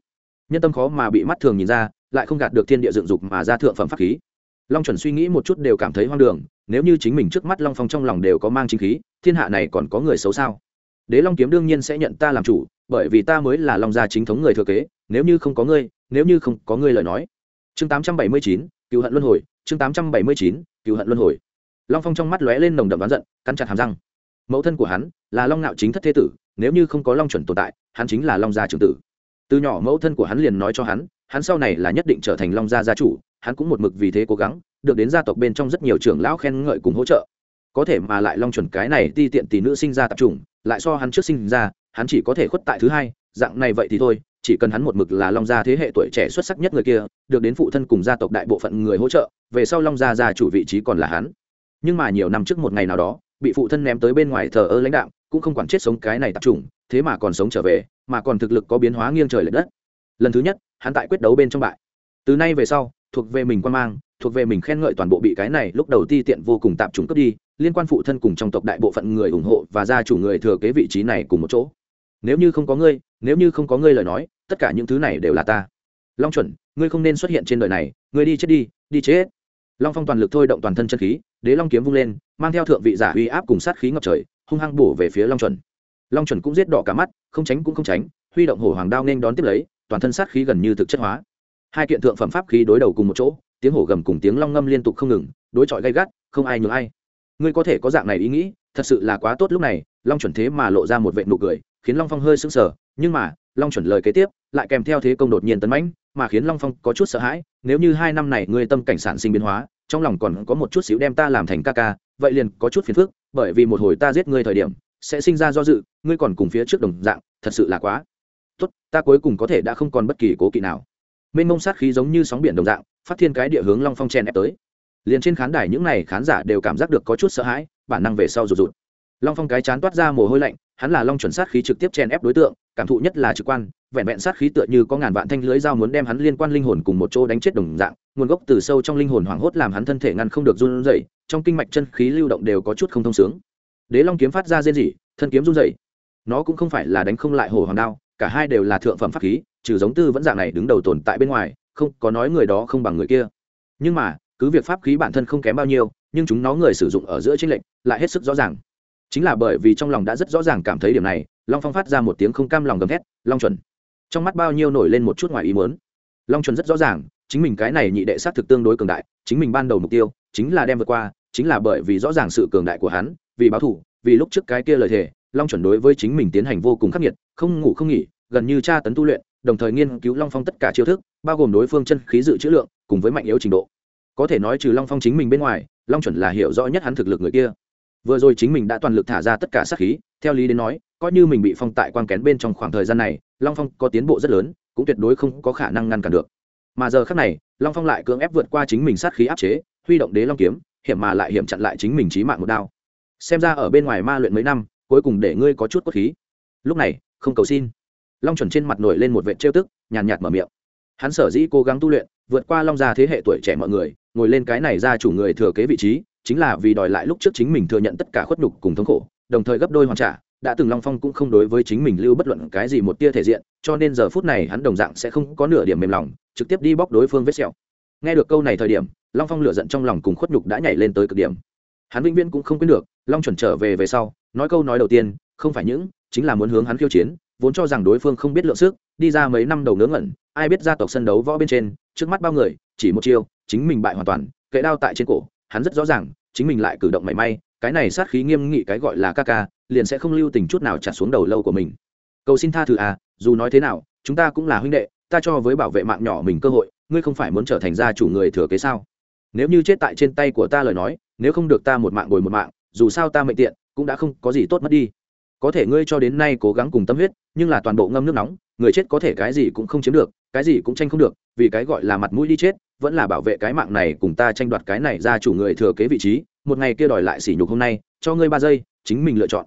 Nhân tâm khó mà bị mắt thường nhìn ra, lại không gạt được thiên địa dựng dục mà ra thượng phẩm pháp khí. Long chuẩn suy nghĩ một chút đều cảm thấy hoang đường nếu như chính mình trước mắt long phong trong lòng đều có mang chính khí, thiên hạ này còn có người xấu sao? Đế long kiếm đương nhiên sẽ nhận ta làm chủ, bởi vì ta mới là long gia chính thống người thừa kế, nếu như không có ngươi, nếu như không có ngươi lời nói. Chương tám trăm bảy mươi chín, cựu hận luân hồi, chương tám trăm bảy mươi chín, cựu hận luân hồi. Long phong trong mắt lóe lên nồng đậm đoán giận, cắn chặt hàm răng. Mẫu thân của hắn là long nạo chính thất thế tử, nếu như không có long chuẩn tồn tại, hắn chính là long gia trưởng tử. Từ nhỏ mẫu thân của hắn liền nói cho hắn hắn sau này là nhất định trở thành long gia gia chủ, hắn cũng một mực vì thế cố gắng được đến gia tộc bên trong rất nhiều trưởng lão khen ngợi cùng hỗ trợ. Có thể mà lại long chuẩn cái này ti tiện tỷ nữ sinh ra tập trung lại so hắn trước sinh ra, hắn chỉ có thể khuất tại thứ hai, dạng này vậy thì thôi, chỉ cần hắn một mực là long gia thế hệ tuổi trẻ xuất sắc nhất người kia, được đến phụ thân cùng gia tộc đại bộ phận người hỗ trợ, về sau long gia gia chủ vị trí còn là hắn. Nhưng mà nhiều năm trước một ngày nào đó, bị phụ thân ném tới bên ngoài thờ ơ lãnh đạo, cũng không quản chết sống cái này tập trung thế mà còn sống trở về, mà còn thực lực có biến hóa nghiêng trời l ệ đất. Lần thứ nhất, hắn tại quyết đấu bên trong bại. Từ nay về sau, thuộc về mình quan mang thuộc về mình khen ngợi toàn bộ bị cái này, lúc đầu ti tiện vô cùng tạm trùng cướp đi, liên quan phụ thân cùng trong tộc đại bộ phận người ủng hộ và gia chủ người thừa kế vị trí này cùng một chỗ. Nếu như không có ngươi, nếu như không có ngươi lời nói, tất cả những thứ này đều là ta. Long chuẩn, ngươi không nên xuất hiện trên đời này, ngươi đi chết đi đi chết long phong toàn lực thôi động toàn thân chân khí, đế long kiếm vung lên, mang theo thượng vị giả uy áp cùng sát khí ngập trời, hung hăng bổ về phía long chuẩn. Long chuẩn cũng giết đỏ cả mắt, không tránh cũng không tránh, huy động hổ hoàng đao nên đón tiếp lấy, toàn thân sát khí gần như thực chất hóa. Hai kiện thượng phẩm pháp khí đối đầu cùng một chỗ tiếng hổ gầm cùng tiếng long ngâm liên tục không ngừng, đối chọi gay gắt, không ai nhường ai. Ngươi có thể có dạng này ý nghĩ, thật sự là quá tốt lúc này, long chuẩn thế mà lộ ra một vệ nụ cười, khiến long phong hơi sững sờ, nhưng mà, long chuẩn lời kế tiếp, lại kèm theo thế công đột nhiên tấn mãnh, mà khiến long phong có chút sợ hãi, nếu như hai năm này ngươi tâm cảnh sản sinh biến hóa, trong lòng còn có một chút xíu đem ta làm thành ca ca, vậy liền có chút phiền phức, bởi vì một hồi ta giết ngươi thời điểm, sẽ sinh ra do dự, ngươi còn cùng phía trước đồng dạng, thật sự là quá tốt, ta cuối cùng có thể đã không còn bất kỳ cố kỵ nào. Mênh mông sát khí giống như sóng biển đồng dạng phát thiên cái địa hướng long phong chen ép tới. Liền trên khán đài những n à y khán giả đều cảm giác được có chút sợ hãi, bản năng về sau rụt rụt. Long phong cái chán toát ra mồ hôi lạnh, hắn là long chuẩn sát khí trực tiếp chen ép đối tượng, cảm thụ nhất là trực quan, vẹn vẹn sát khí tựa như có ngàn vạn thanh lưới dao muốn đem hắn liên quan linh hồn cùng một chỗ đánh chết đồng dạng, nguồn gốc từ sâu trong linh hồn hoảng hốt làm hắn thân thể ngăn không được run rẩy, trong kinh mạch chân khí lưu động đều có chút không thông sướng. Đế long kiếm phát ra rên rỉ, thân kiếm run rẩy. Nó cũng không phải là đánh không lại hồ hoàng đao, cả hai đều là thượng phẩm pháp khí, trừ giống tư vẫn dạng này đứng đầu tồn tại bên ngoài không có nói người đó không bằng người kia. Nhưng mà, cứ việc pháp khí bản thân không kém bao nhiêu, nhưng chúng nó người sử dụng ở giữa tranh lệnh lại hết sức rõ ràng. Chính là bởi vì trong lòng đã rất rõ ràng cảm thấy điểm này, long phong phát ra một tiếng không cam lòng gầm thét, long chuẩn! Trong mắt bao nhiêu nổi lên một chút ngoài ý muốn. Long chuẩn rất rõ ràng, chính mình cái này nhị đệ sát thực tương đối cường đại, chính mình ban đầu mục tiêu chính là đem vượt qua, chính là bởi vì rõ ràng sự cường đại của hắn, vì báo thủ vì lúc trước cái kia lời thề, long chuẩn đối với chính mình tiến hành vô cùng khắc nghiệt, không ngủ không nghỉ, gần như tra tấn tu luyện đồng thời nghiên cứu long phong tất cả chiêu thức, bao gồm đối phương chân khí dự trữ lượng, cùng với mạnh yếu trình độ. Có thể nói trừ long phong chính mình bên ngoài, long chuẩn là hiểu rõ nhất hắn thực lực người kia. Vừa rồi chính mình đã toàn lực thả ra tất cả sát khí, theo lý đến nói, coi như mình bị phong tại quang kén bên trong khoảng thời gian này, long phong có tiến bộ rất lớn, cũng tuyệt đối không có khả năng ngăn cản được. Mà giờ khác này, long phong lại cưỡng ép vượt qua chính mình sát khí áp chế, huy động đế long kiếm, hiểm mà lại hiểm chặn lại chính mình trí mạng một đao. Xem ra ở bên ngoài ma luyện mấy năm, cuối cùng để ngươi có chút cốt khí. Lúc này, không cầu xin long chuẩn trên mặt nổi lên một vệ trêu tức, nhàn nhạt mở miệng. Hắn sở dĩ cố gắng tu luyện, vượt qua long gia thế hệ tuổi trẻ mọi người, ngồi lên cái này ra chủ người thừa kế vị trí, chính là vì đòi lại lúc trước chính mình thừa nhận tất cả khuất nhục cùng thống khổ, đồng thời gấp đôi hoàn trả, đã từng long phong cũng không đối với chính mình lưu bất luận cái gì một tia thể diện, cho nên giờ phút này hắn đồng dạng sẽ không có nửa điểm mềm lòng, trực tiếp đi bóc đối phương vết sẹo. Nghe được câu này thời điểm, long phong lửa giận trong lòng cùng khuất nhục đã nhảy lên tới cực điểm. Hắn vĩnh viễn cũng không quên được, long chuẩn trở về về sau, nói câu nói đầu tiên, không phải những, chính là muốn hướng hắn khiêu chiến vốn cho rằng đối phương không biết lượng sức, đi ra mấy năm đầu ngớ ngẩn, ai biết gia tộc sân đấu võ bên trên, trước mắt bao người, chỉ một chiêu, chính mình bại hoàn toàn, kệ đao tại trên cổ, hắn rất rõ ràng, chính mình lại cử động mảy may, cái này sát khí nghiêm nghị cái gọi là ca ca, liền sẽ không lưu tình chút nào chặt xuống đầu lâu của mình. Cầu xin tha thứ à dù nói thế nào, chúng ta cũng là huynh đệ, ta cho với bảo vệ mạng nhỏ mình cơ hội, ngươi không phải muốn trở thành gia chủ người thừa kế sao? Nếu như chết tại trên tay của ta lời nói, nếu không được ta một mạng bồi một mạng, dù sao ta mệnh tiện, cũng đã không có gì tốt mất đi có thể ngươi cho đến nay cố gắng cùng tâm huyết, nhưng là toàn bộ ngâm nước nóng, người chết có thể cái gì cũng không chiếm được, cái gì cũng tranh không được, vì cái gọi là mặt mũi đi chết, vẫn là bảo vệ cái mạng này cùng ta tranh đoạt cái này ra chủ người thừa kế vị trí, một ngày kia đòi lại sỉ nhục hôm nay, cho ngươi ba giây, chính mình lựa chọn.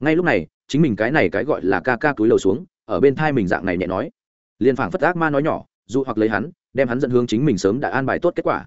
Ngay lúc này, chính mình cái này cái gọi là ca ca túi lầu xuống, ở bên thai mình dạng này nhẹ nói. Liền phảng phất ác ma nói nhỏ, dụ hoặc lấy hắn, đem hắn dẫn hướng chính mình sớm đã an bài tốt kết quả.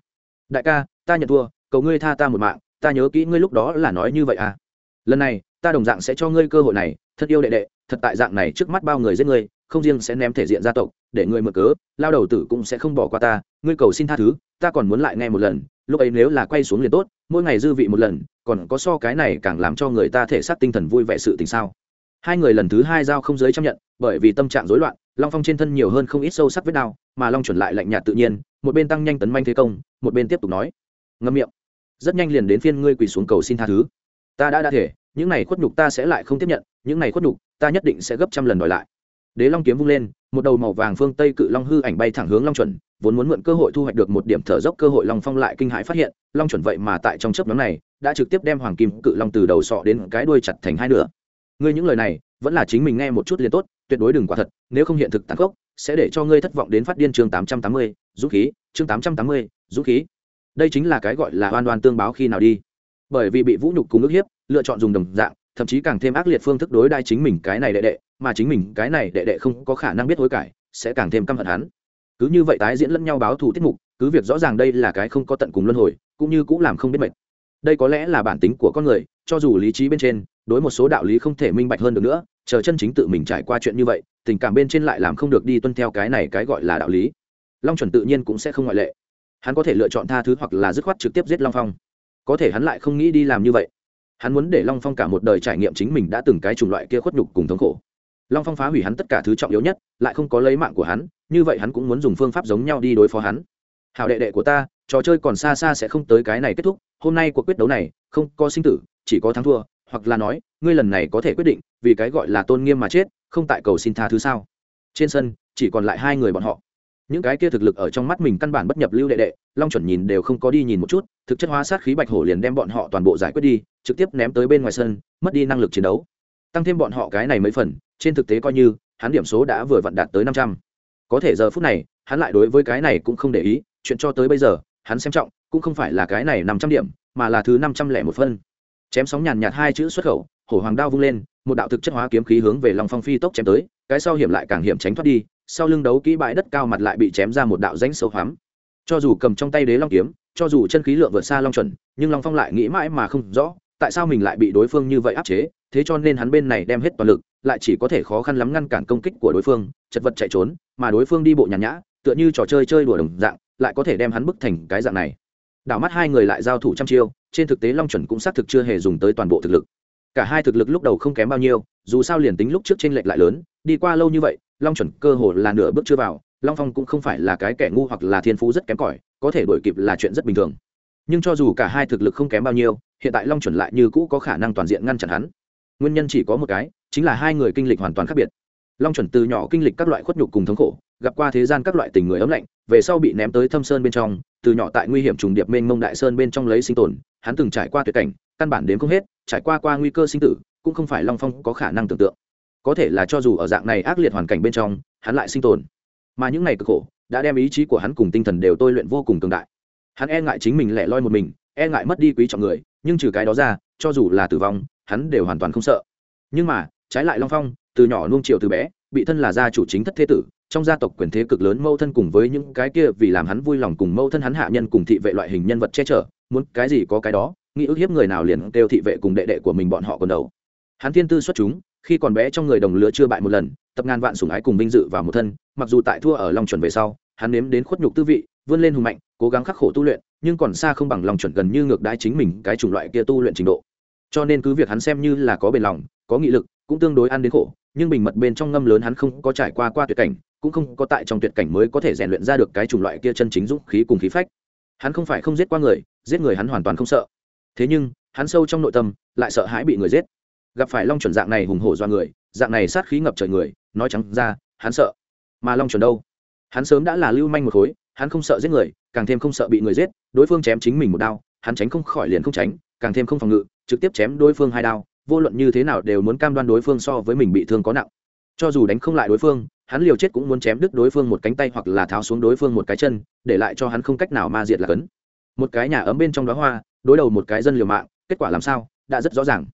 Đại ca, ta nhận thua, cầu ngươi tha ta một mạng, ta nhớ kỹ ngươi lúc đó là nói như vậy à. Lần này ta đồng dạng sẽ cho ngươi cơ hội này, thật yêu đệ đệ, thật tại dạng này trước mắt bao người giết ngươi, không riêng sẽ ném thể diện gia tộc, để ngươi mở cớ, lao đầu tử cũng sẽ không bỏ qua ta, ngươi cầu xin tha thứ, ta còn muốn lại nghe một lần, lúc ấy nếu là quay xuống liền tốt, mỗi ngày dư vị một lần, còn có so cái này càng làm cho người ta thể xác tinh thần vui vẻ sự tình sao? Hai người lần thứ hai giao không giới chấp nhận, bởi vì tâm trạng rối loạn, long phong trên thân nhiều hơn không ít sâu sắc vết đau, mà long chuẩn lại lạnh nhạt tự nhiên, một bên tăng nhanh tấn manh thế công, một bên tiếp tục nói. Ngâm miệng. Rất nhanh liền đến phiên ngươi quỳ xuống cầu xin tha thứ. Ta đã đã thể những này khuất nhục ta sẽ lại không tiếp nhận, những này khuất nhục, ta nhất định sẽ gấp trăm lần đòi lại. Đế long kiếm vung lên, một đầu màu vàng phương tây cự long hư ảnh bay thẳng hướng long chuẩn, vốn muốn mượn cơ hội thu hoạch được một điểm thở dốc cơ hội long phong lại kinh hãi phát hiện, long chuẩn vậy mà tại trong chớp nhóm này, đã trực tiếp đem hoàng kim cự long từ đầu sọ đến cái đuôi chặt thành hai nửa. Ngươi những lời này, vẫn là chính mình nghe một chút liền tốt, tuyệt đối đừng quả thật, nếu không hiện thực tàn khốc, sẽ để cho ngươi thất vọng đến phát điên chương tám trăm tám mươi, dũng khí, chương tám trăm tám mươi, dũng khí. Đây chính là cái gọi là oan oan tương báo khi nào đi bởi vì bị vũ nhục cùng ức hiếp, lựa chọn dùng đồng dạng, thậm chí càng thêm ác liệt phương thức đối đai chính mình cái này đệ đệ, mà chính mình cái này đệ đệ không có khả năng biết hối cải, sẽ càng thêm căm hận hắn. Cứ như vậy tái diễn lẫn nhau báo thù tiết mục, cứ việc rõ ràng đây là cái không có tận cùng luân hồi, cũng như cũng làm không biết mệt. Đây có lẽ là bản tính của con người, cho dù lý trí bên trên, đối một số đạo lý không thể minh bạch hơn được nữa, chờ chân chính tự mình trải qua chuyện như vậy, tình cảm bên trên lại làm không được đi tuân theo cái này cái gọi là đạo lý. Long chuẩn tự nhiên cũng sẽ không ngoại lệ. Hắn có thể lựa chọn tha thứ hoặc là dứt khoát trực tiếp giết long phong có thể hắn lại không nghĩ đi làm như vậy. Hắn muốn để long phong cả một đời trải nghiệm chính mình đã từng cái chủng loại kia khuất nhục cùng thống khổ. Long phong phá hủy hắn tất cả thứ trọng yếu nhất, lại không có lấy mạng của hắn, như vậy hắn cũng muốn dùng phương pháp giống nhau đi đối phó hắn. Hảo đệ đệ của ta, trò chơi còn xa xa sẽ không tới cái này kết thúc, hôm nay cuộc quyết đấu này, không có sinh tử, chỉ có thắng thua, hoặc là nói, ngươi lần này có thể quyết định, vì cái gọi là tôn nghiêm mà chết, không tại cầu xin tha thứ sao? Trên sân, chỉ còn lại hai người bọn họ những cái kia thực lực ở trong mắt mình căn bản bất nhập lưu đệ đệ, long chuẩn nhìn đều không có đi nhìn một chút, thực chất hóa sát khí bạch hổ liền đem bọn họ toàn bộ giải quyết đi, trực tiếp ném tới bên ngoài sân, mất đi năng lực chiến đấu. Tăng thêm bọn họ cái này mấy phần, trên thực tế coi như, hắn điểm số đã vừa vặn đạt tới năm trăm. Có thể giờ phút này, hắn lại đối với cái này cũng không để ý, chuyện cho tới bây giờ, hắn xem trọng, cũng không phải là cái này năm trăm điểm, mà là thứ năm trăm lẻ một phân. Chém sóng nhàn nhạt hai chữ xuất khẩu, hổ hoàng đao vung lên, một đạo thực chất hóa kiếm khí hướng về lòng phong phi tốc chém tới, cái sau hiểm lại càng hiểm tránh thoát đi sau lưng đấu kỹ bãi đất cao mặt lại bị chém ra một đạo rãnh sâu hoắm. Cho dù cầm trong tay đế long kiếm, cho dù chân khí lượng vượt xa long chuẩn, nhưng long phong lại nghĩ mãi mà không rõ, tại sao mình lại bị đối phương như vậy áp chế, thế cho nên hắn bên này đem hết toàn lực, lại chỉ có thể khó khăn lắm ngăn cản công kích của đối phương, chật vật chạy trốn, mà đối phương đi bộ nhàn nhã, tựa như trò chơi chơi đùa đồng dạng, lại có thể đem hắn bức thành cái dạng này. Đảo mắt hai người lại giao thủ trăm chiêu, trên thực tế long chuẩn cũng xác thực chưa hề dùng tới toàn bộ thực lực. Cả hai thực lực lúc đầu không kém bao nhiêu, dù sao liền tính lúc trước t r ê n lệch lại lớn, đi qua lâu như vậy long chuẩn cơ hồ là nửa bước chưa vào, long phong cũng không phải là cái kẻ ngu hoặc là thiên phú rất kém cỏi, có thể đổi kịp là chuyện rất bình thường. Nhưng cho dù cả hai thực lực không kém bao nhiêu, hiện tại long chuẩn lại như cũ có khả năng toàn diện ngăn chặn hắn. Nguyên nhân chỉ có một cái, chính là hai người kinh lịch hoàn toàn khác biệt. Long chuẩn từ nhỏ kinh lịch các loại khuất nhục cùng thống khổ, gặp qua thế gian các loại tình người ấm lạnh, về sau bị ném tới thâm sơn bên trong, từ nhỏ tại nguy hiểm trùng điệp mênh mông đại sơn bên trong lấy sinh tồn, hắn từng trải qua tuyệt cảnh, căn bản đến không hết, trải qua qua nguy cơ sinh tử, cũng không phải long phong có khả năng tưởng tượng có thể là cho dù ở dạng này ác liệt hoàn cảnh bên trong, hắn lại sinh tồn. Mà những ngày cực khổ đã đem ý chí của hắn cùng tinh thần đều tôi luyện vô cùng cường đại. Hắn e ngại chính mình lẻ loi một mình e ngại mất đi quý trọng người, nhưng trừ cái đó ra, cho dù là tử vong, hắn đều hoàn toàn không sợ. Nhưng mà, trái lại long phong, từ nhỏ nuông chiều từ bé, bị thân là gia chủ chính thất thế tử, trong gia tộc quyền thế cực lớn mâu thân cùng với những cái kia vì làm hắn vui lòng cùng mâu thân hắn hạ nhân cùng thị vệ loại hình nhân vật che chở, muốn cái gì có cái đó, nghĩ ức hiếp người nào liền kêu thị vệ cùng đệ đệ của mình bọn họ còn đầu. Hắn thiên tư xuất chúng khi còn bé trong người đồng lứa chưa bại một lần, tập ngàn vạn sủng ái cùng vinh dự vào một thân, mặc dù tại thua ở long chuẩn về sau, hắn nếm đến khuất nhục tư vị, vươn lên hùng mạnh, cố gắng khắc khổ tu luyện, nhưng còn xa không bằng lòng chuẩn gần như ngược đãi chính mình cái chủng loại kia tu luyện trình độ. Cho nên cứ việc hắn xem như là có bền lòng, có nghị lực, cũng tương đối ăn đến khổ, nhưng bình mật bên trong ngâm lớn hắn không có trải qua qua tuyệt cảnh, cũng không có tại trong tuyệt cảnh mới có thể rèn luyện ra được cái chủng loại kia chân chính dũng khí cùng khí phách. Hắn không phải không giết qua người, giết người hắn hoàn toàn không sợ. Thế nhưng, hắn sâu trong nội tâm, lại sợ hãi bị người giết gặp phải long chuẩn dạng này hùng hổ do người, dạng này sát khí ngập trời người, nói trắng ra, hắn sợ. Mà long chuẩn đâu? Hắn sớm đã là lưu manh một khối, hắn không sợ giết người, càng thêm không sợ bị người giết, đối phương chém chính mình một đao, hắn tránh không khỏi liền không tránh, càng thêm không phòng ngự, trực tiếp chém đối phương hai đao, vô luận như thế nào đều muốn cam đoan đối phương so với mình bị thương có nặng. Cho dù đánh không lại đối phương, hắn liều chết cũng muốn chém đứt đối phương một cánh tay hoặc là tháo xuống đối phương một cái chân, để lại cho hắn không cách nào ma diệt là cấn. Một cái nhà ấm bên trong đó hoa, đối đầu một cái dân liều mạng, kết quả làm sao? Đã rất rõ ràng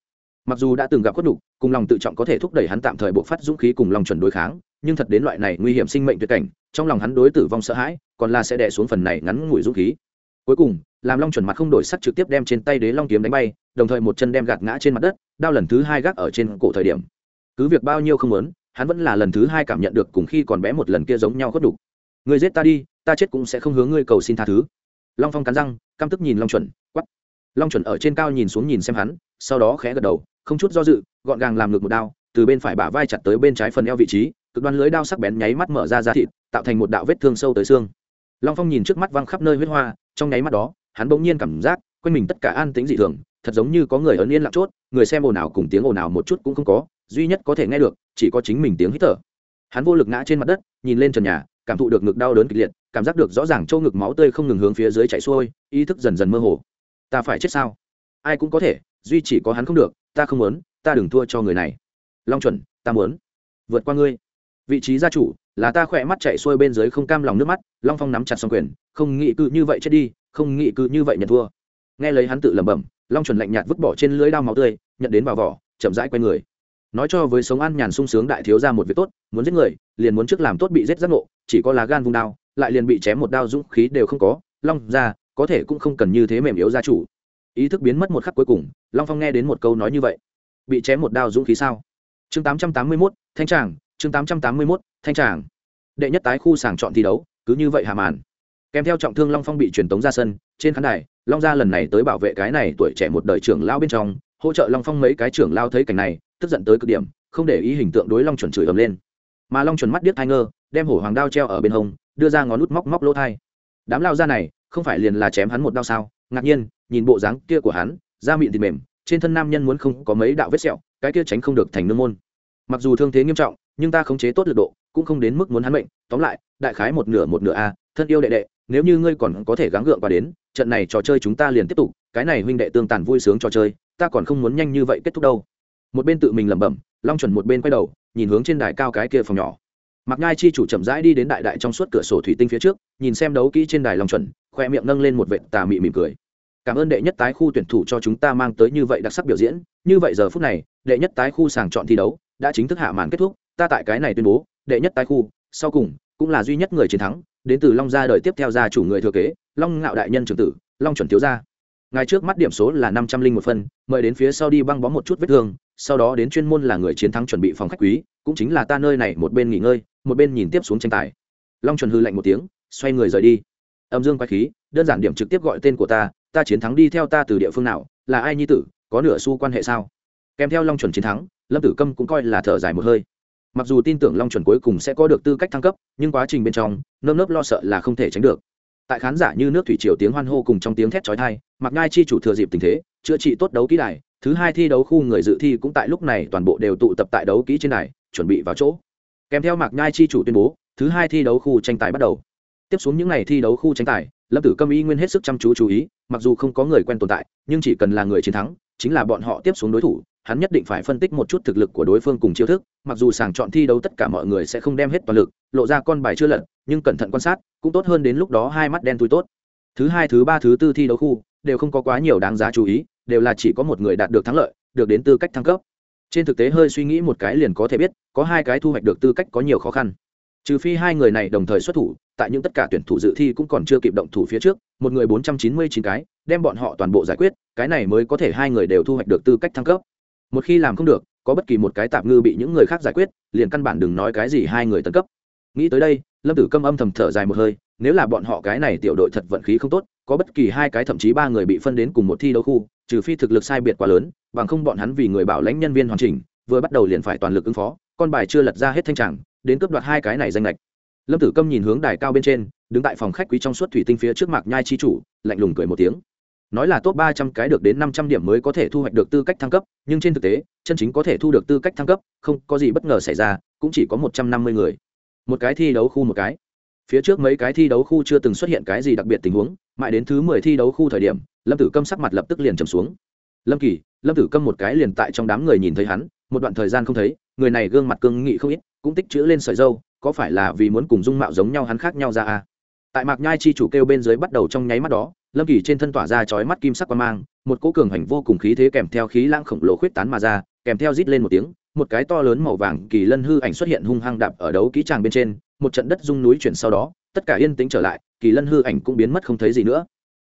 mặc dù đã từng gặp khuất đục cùng lòng tự trọng có thể thúc đẩy hắn tạm thời bộ phát dũng khí cùng lòng chuẩn đối kháng nhưng thật đến loại này nguy hiểm sinh mệnh tuyệt cảnh trong lòng hắn đối tử vong sợ hãi còn là sẽ đè xuống phần này ngắn ngủi dũng khí. Cuối cùng làm long chuẩn mặt không đổi sắc trực tiếp đem trên tay đế long kiếm đánh bay đồng thời một chân đem gạt ngã trên mặt đất đao lần thứ hai gác ở trên cổ thời điểm. Cứ việc bao nhiêu không lớn, hắn vẫn là lần thứ hai cảm nhận được cùng khi còn bé một lần kia giống nhau khuất đục người giết ta đi ta chết cũng sẽ không hướng ngươi cầu xin tha thứ. Long phong cắn răng căm tức nhìn long chuẩn quắp long chuẩn ở trên cao nhìn xuống nhìn xem hắn sau đó khẽ gật đầu không chút do dự, gọn gàng làm ngược một đao, từ bên phải bả vai chặt tới bên trái phần eo vị trí, cực đoan lưới đao sắc bén nháy mắt mở ra ra thịt, tạo thành một đạo vết thương sâu tới xương. Long phong nhìn trước mắt văng khắp nơi huyết hoa, trong nháy mắt đó, hắn bỗng nhiên cảm giác quanh mình tất cả an tĩnh dị thường, thật giống như có người ấn yên lặng chốt, người xem ồn ào cùng tiếng ồn ào một chút cũng không có, duy nhất có thể nghe được, chỉ có chính mình tiếng hít thở. Hắn vô lực ngã trên mặt đất, nhìn lên trần nhà, cảm thụ được ngực đau đớn kịch liệt, cảm giác được rõ ràng châu ngực máu tươi không ngừng hướng phía dưới chảy xuôi, ý thức dần dần mơ hồ. Ta phải chết sao? Ai cũng có thể, duy chỉ có hắn không được ta không muốn, ta đừng thua cho người này. Long chuẩn, ta muốn vượt qua ngươi. Vị trí gia chủ là ta khỏe mắt chạy xuôi bên dưới không cam lòng nước mắt, long phong nắm chặt xong quyền, không nghĩ cự như vậy chết đi, không nghĩ cự như vậy nhận thua. Nghe lấy hắn tự lẩm bẩm, long chuẩn lạnh nhạt vứt bỏ trên lưới đao máu tươi, nhận đến vào vỏ, chậm rãi quay người. Nói cho với sống ăn nhàn sung sướng đại thiếu ra một việc tốt, muốn giết người, liền muốn trước làm tốt bị giết giác ngộ, chỉ có lá gan vung đao, lại liền bị chém một đao dũng khí đều không có. Long ra có thể cũng không cần như thế mềm yếu gia chủ ý thức biến mất một khắc cuối cùng, long phong nghe đến một câu nói như vậy. Bị chém một đao dũng khí sao? Chương tám trăm tám mươi mốt, thanh tràng, chương tám trăm tám mươi mốt, thanh tràng. Đệ nhất tái khu sàng chọn thi đấu, cứ như vậy hà màn. Kèm theo trọng thương long phong bị truyền tống ra sân, trên khán đài, long gia lần này tới bảo vệ cái này tuổi trẻ một đời trưởng lao bên trong, hỗ trợ long phong mấy cái trưởng lao thấy cảnh này, tức giận tới cực điểm, không để ý hình tượng đối long chuẩn chửi ầm lên. Mà long chuẩn mắt điếc thai ngơ, đem hổ hoàng đao treo ở bên hông, đưa ra ngón nút móc móc lỗ thai. Đám lao ra này, không phải liền là chém hắn một đao sao? Ngạc nhiên, nhìn bộ dáng kia của hắn, da mịn thịt mềm, trên thân nam nhân muốn không có mấy đạo vết sẹo, cái kia tránh không được thành nương môn. Mặc dù thương thế nghiêm trọng, nhưng ta khống chế tốt lực độ, cũng không đến mức muốn hắn bệnh. tóm lại, đại khái một nửa một nửa a, thân yêu đệ đệ, nếu như ngươi còn có thể gắng gượng và đến, trận này trò chơi chúng ta liền tiếp tục, cái này huynh đệ tương tàn vui sướng trò chơi, ta còn không muốn nhanh như vậy kết thúc đâu. Một bên tự mình lẩm bẩm, long chuẩn một bên quay đầu, nhìn hướng trên đài cao cái kia phòng nhỏ. Mặc ngai chi chủ chậm rãi đi đến đại đại trong suốt cửa sổ thủy tinh phía trước, nhìn xem đấu kỹ trên đài long chuẩn khoe miệng nâng lên một vệ tà mị mỉm cười. Cảm ơn đệ nhất tái khu tuyển thủ cho chúng ta mang tới như vậy đặc sắc biểu diễn. Như vậy giờ phút này, đệ nhất tái khu sàng chọn thi đấu đã chính thức hạ màn kết thúc. Ta tại cái này tuyên bố, đệ nhất tái khu, sau cùng cũng là duy nhất người chiến thắng, đến từ long gia đời tiếp theo gia chủ người thừa kế, long ngạo đại nhân trưởng tử, long chuẩn thiếu gia. Ngay trước mắt điểm số là năm trăm linh một phân, mời đến phía sau đi băng bó một chút vết thương, sau đó đến chuyên môn là người chiến thắng chuẩn bị phòng khách quý, cũng chính là ta nơi này một bên nghỉ ngơi, một bên nhìn tiếp xuống tranh tài. Long chuẩn hư lạnh một tiếng, xoay người rời đi âm dương quái khí, đơn giản điểm trực tiếp gọi tên của ta ta chiến thắng đi theo ta từ địa phương nào, là ai nhi tử, có nửa xu quan hệ sao? Kèm theo long chuẩn chiến thắng, lâm tử câm cũng coi là thở dài một hơi. Mặc dù tin tưởng long chuẩn cuối cùng sẽ có được tư cách thăng cấp, nhưng quá trình bên trong, nơm nớp lo sợ là không thể tránh được. Tại khán giả như nước thủy triều tiếng hoan hô cùng trong tiếng thét trói thai mặc ngai chi chủ thừa dịp tình thế, chữa trị tốt đấu kỹ đài, thứ hai thi đấu khu người dự thi cũng tại lúc này toàn bộ đều tụ tập tại đấu kỹ trên đài, chuẩn bị vào chỗ. Kèm theo mạc nhai chi chủ tuyên bố, thứ hai thi đấu khu tranh tài bắt đầu tiếp xuống những ngày thi đấu khu tranh tài, lâm tử câm y nguyên hết sức chăm chú chú ý, mặc dù không có người quen tồn tại, nhưng chỉ cần là người chiến thắng, chính là bọn họ tiếp xuống đối thủ, hắn nhất định phải phân tích một chút thực lực của đối phương cùng chiêu thức, mặc dù sàng chọn thi đấu tất cả mọi người sẽ không đem hết toàn lực, lộ ra con bài chưa lật, nhưng cẩn thận quan sát, cũng tốt hơn đến lúc đó hai mắt đen thui tốt. Thứ hai, thứ ba, thứ tư thi đấu khu, đều không có quá nhiều đáng giá chú ý, đều là chỉ có một người đạt được thắng lợi, được đến tư cách thăng cấp. Trên thực tế hơi suy nghĩ một cái liền có thể biết, có hai cái thu hoạch được tư cách có nhiều khó khăn. Trừ phi hai người này đồng thời xuất thủ tại những tất cả tuyển thủ dự thi cũng còn chưa kịp động thủ phía trước, một người bốn trăm chín mươi chín cái, đem bọn họ toàn bộ giải quyết, cái này mới có thể hai người đều thu hoạch được tư cách thăng cấp. Một khi làm không được, có bất kỳ một cái tạp ngư bị những người khác giải quyết, liền căn bản đừng nói cái gì hai người tấn cấp. Nghĩ tới đây, lâm tử câm âm thầm thở dài một hơi, nếu là bọn họ cái này tiểu đội thật vận khí không tốt, có bất kỳ hai cái thậm chí ba người bị phân đến cùng một thi đấu khu, trừ phi thực lực sai biệt quá lớn, bằng không bọn hắn vì người bảo lãnh nhân viên hoàn chỉnh, vừa bắt đầu liền phải toàn lực ứng phó, con bài chưa lật ra hết thanh tràng, đến cướp đoạt hai cái này danh lệch lâm tử câm nhìn hướng đài cao bên trên, đứng tại phòng khách quý trong suốt thủy tinh phía trước mặt nhai chi chủ, lạnh lùng cười một tiếng. Nói là top ba trăm cái được đến năm trăm điểm mới có thể thu hoạch được tư cách thăng cấp, nhưng trên thực tế, chân chính có thể thu được tư cách thăng cấp, không có gì bất ngờ xảy ra, cũng chỉ có một trăm năm mươi người. Một cái thi đấu khu một cái. Phía trước mấy cái thi đấu khu chưa từng xuất hiện cái gì đặc biệt tình huống, mãi đến thứ mười thi đấu khu thời điểm, lâm tử câm sắc mặt lập tức liền trầm xuống. Lâm kỳ, lâm tử câm một cái liền tại trong đám người nhìn thấy hắn, một đoạn thời gian không thấy, người này gương mặt cương nghị không ít, cũng tích chữ lên sợi dâu có phải là vì muốn cùng dung mạo giống nhau hắn khác nhau ra à? tại mạc nhai chi chủ kêu bên dưới bắt đầu trong nháy mắt đó, lâm kỳ trên thân tỏa ra chói mắt kim sắc quan mang, một cỗ cường hành vô cùng khí thế kèm theo khí lãng khổng lồ khuyết tán mà ra, kèm theo rít lên một tiếng, một cái to lớn màu vàng kỳ lân hư ảnh xuất hiện hung hăng đạp ở đấu kỹ tràng bên trên, một trận đất rung núi chuyển sau đó, tất cả yên tĩnh trở lại, kỳ lân hư ảnh cũng biến mất không thấy gì nữa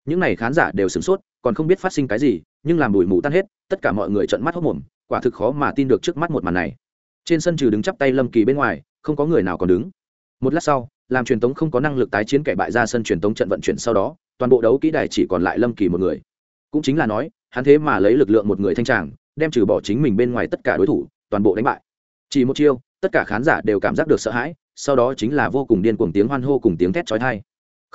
những n à y khán giả đều sửng sốt, còn không biết phát sinh cái gì, nhưng làm bụi mù tan hết, tất cả mọi người trận mắt hốc mồm quả thực khó mà tin được trước mắt một màn này trên sân trừ đứng chắp tay lâm kỳ bên ngoài không có người nào còn đứng. Một lát sau, làm truyền tống không có năng lực tái chiến kẻ bại ra sân truyền tống trận vận chuyển sau đó, toàn bộ đấu kỹ đài chỉ còn lại lâm kỳ một người. Cũng chính là nói, hắn thế mà lấy lực lượng một người thanh tràng, đem trừ bỏ chính mình bên ngoài tất cả đối thủ, toàn bộ đánh bại. Chỉ một chiêu, tất cả khán giả đều cảm giác được sợ hãi, sau đó chính là vô cùng điên cuồng tiếng hoan hô cùng tiếng thét trói thai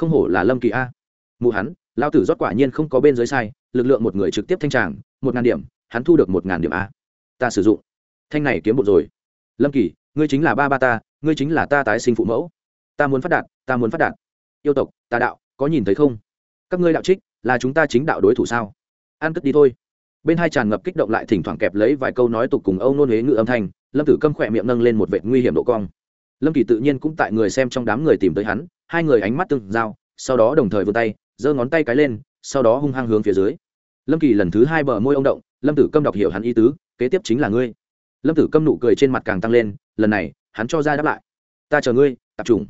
không hổ là lâm kỳ a. Mụ hắn, lao tử rót quả nhiên không có bên dưới sai, lực lượng một người trực tiếp thanh tràng, một ngàn điểm, hắn thu được một ngàn điểm a. Ta sử dụng. Thanh này kiếm bộ rồi. Lâm kỳ ngươi chính là ba ba ta, ngươi chính là ta tái sinh phụ mẫu. Ta muốn phát đạt, ta muốn phát đạt. Yêu tộc, tà đạo, có nhìn thấy không? Các ngươi đạo trích, là chúng ta chính đạo đối thủ sao? An cất đi thôi. Bên hai tràn ngập kích động lại thỉnh thoảng kẹp lấy vài câu nói tục cùng âu nôn huế ngự âm thanh, lâm tử câm khỏe miệng nâng lên một vệ nguy hiểm độ cong. Lâm kỳ tự nhiên cũng tại người xem trong đám người tìm tới hắn, hai người ánh mắt tương giao, sau đó đồng thời vươn tay, giơ ngón tay cái lên, sau đó hung hăng hướng phía dưới. Lâm kỳ lần thứ hai bờ môi ông động, lâm tử câm đọc hiểu hắn ý tứ, kế tiếp chính là ngươi lâm tử câm nụ cười trên mặt càng tăng lên, lần này, hắn cho ra đáp lại. Ta chờ ngươi tập trung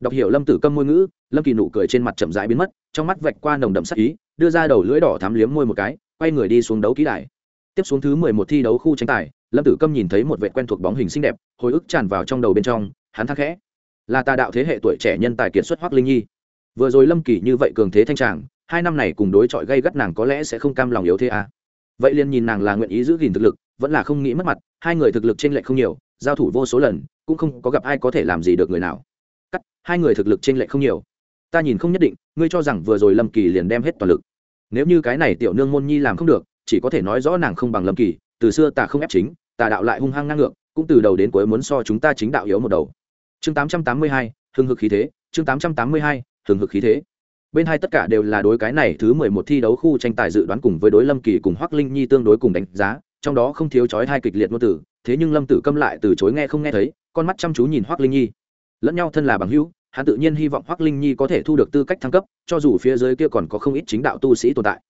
đọc hiểu lâm tử câm ngôn ngữ, lâm kỳ nụ cười trên mặt chậm rãi biến mất, trong mắt vạch qua nồng đậm sắc ý, đưa ra đầu lưỡi đỏ thắm liếm môi một cái, quay người đi xuống đấu ký đài. Tiếp xuống thứ mười một thi đấu khu tranh tài, lâm tử câm nhìn thấy một vệ quen thuộc bóng hình xinh đẹp, hồi ức tràn vào trong đầu bên trong, hắn thắc khẽ. Là tà đạo thế hệ tuổi trẻ nhân tài kiệt xuất hoắc linh nhi. Vừa rồi lâm kỳ như vậy cường thế thanh tràng, hai năm này cùng đối chọi gây gắt nàng có lẽ sẽ không cam lòng yếu thế à. vậy liền nhìn nàng là nguyện ý giữ gìn thực lực vẫn là không nghĩ mất mặt, hai người thực lực t r ê n lệch không nhiều, giao thủ vô số lần, cũng không có gặp ai có thể làm gì được người nào. Cắt, hai người thực lực t r ê n lệch không nhiều. Ta nhìn không nhất định, ngươi cho rằng vừa rồi lâm kỳ liền đem hết toàn lực. Nếu như cái này tiểu nương môn nhi làm không được, chỉ có thể nói rõ nàng không bằng lâm kỳ, từ xưa ta không ép chính tà đạo lại hung hăng ngang ngược, cũng từ đầu đến cuối muốn so chúng ta chính đạo yếu một đầu. Chương tám trăm tám mươi hai hưng hực khí thế, chương tám trăm tám mươi hai hưng hực khí thế. Bên hai tất cả đều là đối cái này thứ mười một thi đấu khu tranh tài dự đoán cùng với đối lâm kỳ cùng hoắc linh nhi tương đối cùng đánh giá trong đó không thiếu chói hai kịch liệt ngôn tử thế nhưng lâm tử câm lại từ chối nghe không nghe thấy, con mắt chăm chú nhìn hoác linh nhi. Lẫn nhau thân là bằng hữu, hắn tự nhiên hy vọng hoác linh nhi có thể thu được tư cách thăng cấp, cho dù phía dưới kia còn có không ít chính đạo tu sĩ tồn tại.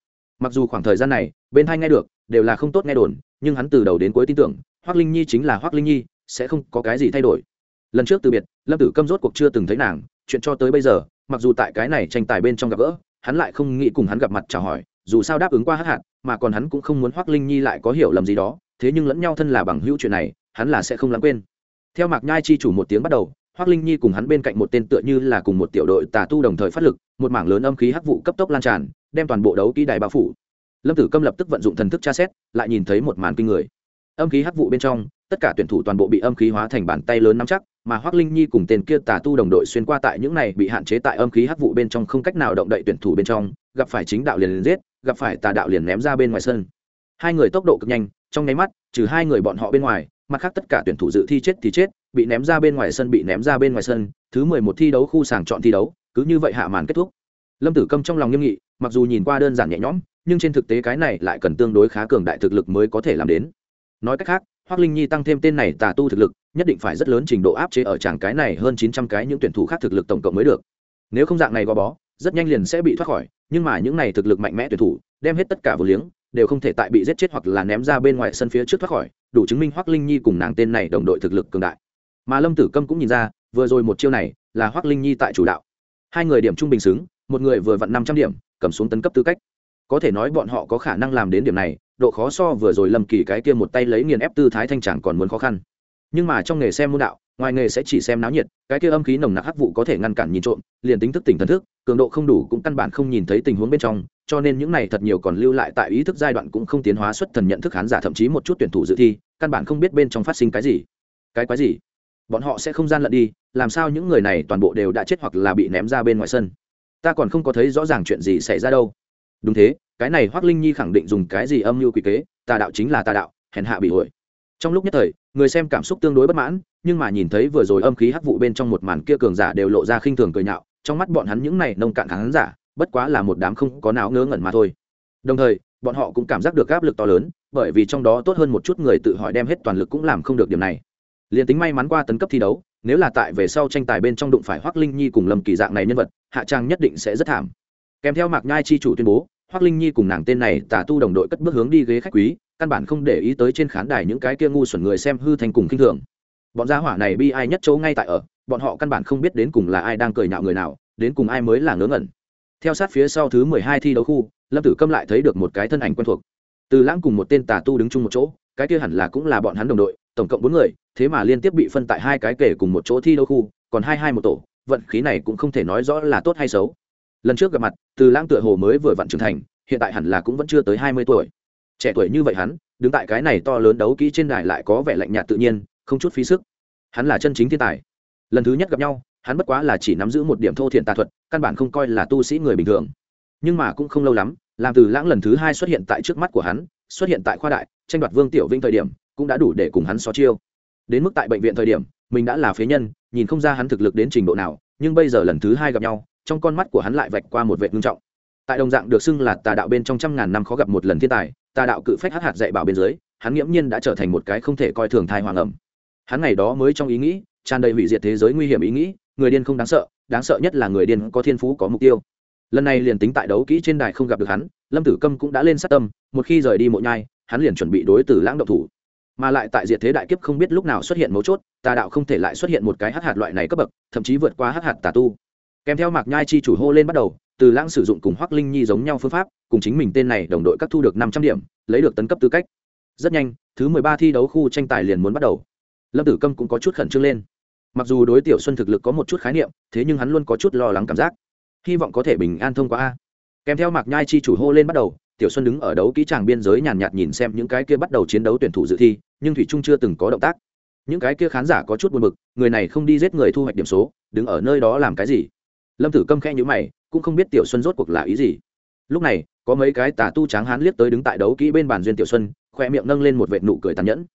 Mặc dù khoảng thời gian này, bên hai nghe được, đều là không tốt nghe đồn, nhưng hắn từ đầu đến cuối tin tưởng hoác linh nhi chính là hoác linh nhi, sẽ không có cái gì thay đổi. Lần trước từ biệt, lâm tử câm rốt cuộc chưa từng thấy nàng, chuyện cho tới bây giờ, mặc dù tại cái này tranh tài bên trong gặp gỡ, hắn lại không nghĩ cùng hắn gặp mặt chào hỏi, dù sao đáp ứng qua hát hạn mà còn hắn cũng không muốn Hoắc linh nhi lại có hiểu lầm gì đó, thế nhưng lẫn nhau thân là bằng hữu chuyện này, hắn là sẽ không lãng quên. Theo mạc nhai chi chủ một tiếng bắt đầu, Hoắc linh nhi cùng hắn bên cạnh một tên tựa như là cùng một tiểu đội tà tu đồng thời phát lực, một mảng lớn âm khí hắc vụ cấp tốc lan tràn, đem toàn bộ đấu kỹ đài bao phủ. Lâm tử câm lập tức vận dụng thần thức tra xét, lại nhìn thấy một màn kinh người. Âm khí hắc vụ bên trong, tất cả tuyển thủ toàn bộ bị âm khí hóa thành bàn tay lớn nắm chắc, mà Hoắc linh nhi cùng tên kia tà tu đồng đội xuyên qua tại những này bị hạn chế tại âm khí hắc vụ bên trong không cách nào động đậy tuyển thủ bên trong, gặp phải chính đạo liền liền giết gặp phải tà đạo liền ném ra bên ngoài sân. Hai người tốc độ cực nhanh, trong nháy mắt, trừ hai người bọn họ bên ngoài, mặt khác tất cả tuyển thủ dự thi chết thì chết, bị ném ra bên ngoài sân, bị ném ra bên ngoài sân, thứ mười một thi đấu khu sàng chọn thi đấu, cứ như vậy hạ màn kết thúc. Lâm tử câm trong lòng nghiêm nghị, mặc dù nhìn qua đơn giản nhẹ nhõm, nhưng trên thực tế cái này lại cần tương đối khá cường đại thực lực mới có thể làm đến. Nói cách khác hoác linh nhi tăng thêm tên này tà tu thực lực, nhất định phải rất lớn trình độ áp chế ở tràng cái này hơn chín trăm cái những tuyển thủ khác thực lực tổng cộng mới được. Nếu không dạng này gò bó rất nhanh liền sẽ bị thoát khỏi, nhưng mà những này thực lực mạnh mẽ tuyển thủ, đem hết tất cả vừa liếng, đều không thể tại bị giết chết hoặc là ném ra bên ngoài sân phía trước thoát khỏi, đủ chứng minh hoắc linh nhi cùng nàng tên này đồng đội thực lực cường đại. Mà lâm tử câm cũng nhìn ra, vừa rồi một chiêu này là hoắc linh nhi tại chủ đạo. Hai người điểm trung bình xứng, một người vừa vặn năm trăm điểm, cầm xuống tấn cấp tư cách. Có thể nói bọn họ có khả năng làm đến điểm này, độ khó so vừa rồi lâm kỳ cái kia một tay lấy nghiền ép tư thái thanh chẳng còn muốn khó khăn nhưng mà trong nghề xem môn đạo, ngoài nghề sẽ chỉ xem náo nhiệt, cái kia âm khí nồng nặc hắc vụ có thể ngăn cản nhìn trộm, liền tính thức tỉnh thần thức, cường độ không đủ cũng căn bản không nhìn thấy tình huống bên trong, cho nên những này thật nhiều còn lưu lại tại ý thức giai đoạn cũng không tiến hóa xuất thần nhận thức khán giả thậm chí một chút tuyển thủ dự thi, căn bản không biết bên trong phát sinh cái gì. Cái quái gì? Bọn họ sẽ không gian lận đi, làm sao những người này toàn bộ đều đã chết hoặc là bị ném ra bên ngoài sân? Ta còn không có thấy rõ ràng chuyện gì xảy ra đâu. Đúng thế, cái này hoác linh nhi khẳng định dùng cái gì âm mưu quy kế, tà đạo chính là tà đạo, hèn hạ bị hội trong lúc nhất thời, người xem cảm xúc tương đối bất mãn, nhưng mà nhìn thấy vừa rồi âm khí hắc vụ bên trong một màn kia cường giả đều lộ ra khinh thường cười nhạo, trong mắt bọn hắn những này nông cạn khán giả, bất quá là một đám không có não ngớ ngẩn mà thôi. Đồng thời, bọn họ cũng cảm giác được áp lực to lớn, bởi vì trong đó tốt hơn một chút người tự hỏi đem hết toàn lực cũng làm không được điểm này. Liền tính may mắn qua tấn cấp thi đấu, nếu là tại về sau tranh tài bên trong đụng phải hoác linh nhi cùng lâm kỳ dạng này nhân vật, hạ trang nhất định sẽ rất thảm. Kèm theo mạc nhai chi chủ tuyên bố hoác linh nhi cùng nàng tên này tả tu đồng đội cất bước hướng đi ghế khách quý căn bản không để ý tới trên khán đài những cái kia ngu xuẩn người xem hư thành cùng khinh thường. Bọn gia hỏa này bi ai nhất chỗ ngay tại ở, bọn họ căn bản không biết đến cùng là ai đang cười nhạo người nào, đến cùng ai mới là ngớ ngẩn. Theo sát phía sau thứ mười hai thi đấu khu, lâm tử câm lại thấy được một cái thân ảnh quen thuộc. Từ lãng cùng một tên tà tu đứng chung một chỗ, cái kia hẳn là cũng là bọn hắn đồng đội, tổng cộng bốn người, thế mà liên tiếp bị phân tại hai cái kể cùng một chỗ thi đấu khu, còn hai hai một tổ, vận khí này cũng không thể nói rõ là tốt hay xấu. Lần trước gặp mặt, từ lãng tựa hồ mới vừa vặn trưởng thành, hiện tại hẳn là cũng vẫn chưa tới hai mươi tuổi trẻ tuổi như vậy hắn, đứng tại cái này to lớn đấu kỹ trên đài lại có vẻ lạnh nhạt tự nhiên, không chút phí sức. Hắn là chân chính thiên tài. Lần thứ nhất gặp nhau, hắn bất quá là chỉ nắm giữ một điểm thô thiện tà thuật, căn bản không coi là tu sĩ người bình thường. Nhưng mà cũng không lâu lắm, làm từ lãng lần thứ hai xuất hiện tại trước mắt của hắn, xuất hiện tại khoa đại, tranh đoạt vương tiểu vinh thời điểm, cũng đã đủ để cùng hắn so chiêu. Đến mức tại bệnh viện thời điểm, mình đã là phế nhân, nhìn không ra hắn thực lực đến trình độ nào, nhưng bây giờ lần thứ hai gặp nhau, trong con mắt của hắn lại vạch qua một vệ ngưng trọng tại đồng dạng được xưng là tà đạo bên trong trăm ngàn năm khó gặp một lần thiên tài, tà đạo cự phách hát hạt dạy bảo bên dưới, hắn nghiễm nhiên đã trở thành một cái không thể coi thường thai hoàng ẩm. Hắn ngày đó mới trong ý nghĩ, tràn đầy hủy diệt thế giới nguy hiểm ý nghĩ, người điên không đáng sợ đáng sợ nhất là người điên có thiên phú, có mục tiêu. Lần này liền tính tại đấu kỹ trên đài không gặp được hắn, lâm tử câm cũng đã lên sát tâm, một khi rời đi mộ nhai, hắn liền chuẩn bị đối tử lãng động thủ. Mà lại tại diệt thế đại kiếp không biết lúc nào xuất hiện mấu chốt, tà đạo không thể lại xuất hiện một cái hát hạt loại này cấp bậc, thậm chí vượt qua hát hạt tà tu. Kèm theo mạc nhai chi chủ hô lên bắt đầu từ lãng sử dụng cùng hoác linh nhi giống nhau phương pháp, cùng chính mình tên này đồng đội các thu được năm trăm điểm, lấy được tấn cấp tư cách. Rất nhanh, thứ mười ba thi đấu khu tranh tài liền muốn bắt đầu. Lâm tử câm cũng có chút khẩn trương lên. Mặc dù đối tiểu xuân thực lực có một chút khái niệm, thế nhưng hắn luôn có chút lo lắng cảm giác. Hy vọng có thể bình an thông qua a. Kèm theo mạc nhai chi chủ hô lên bắt đầu, tiểu xuân đứng ở đấu kỹ tràng biên giới nhàn nhạt nhìn xem những cái kia bắt đầu chiến đấu tuyển thủ dự thi, nhưng thủy trung chưa từng có động tác. Những cái kia khán giả có chút buồn bực, người này không đi giết người thu hoạch điểm số, đứng ở nơi đó làm cái gì? Lâm tử câm khe nhữ mày cũng không biết tiểu xuân rốt cuộc là ý gì. Lúc này, có mấy cái tà tu tráng hán liếc tới đứng tại đấu kỹ bên bàn duyên tiểu xuân khoe miệng nâng lên một vệt nụ cười tàn nhẫn.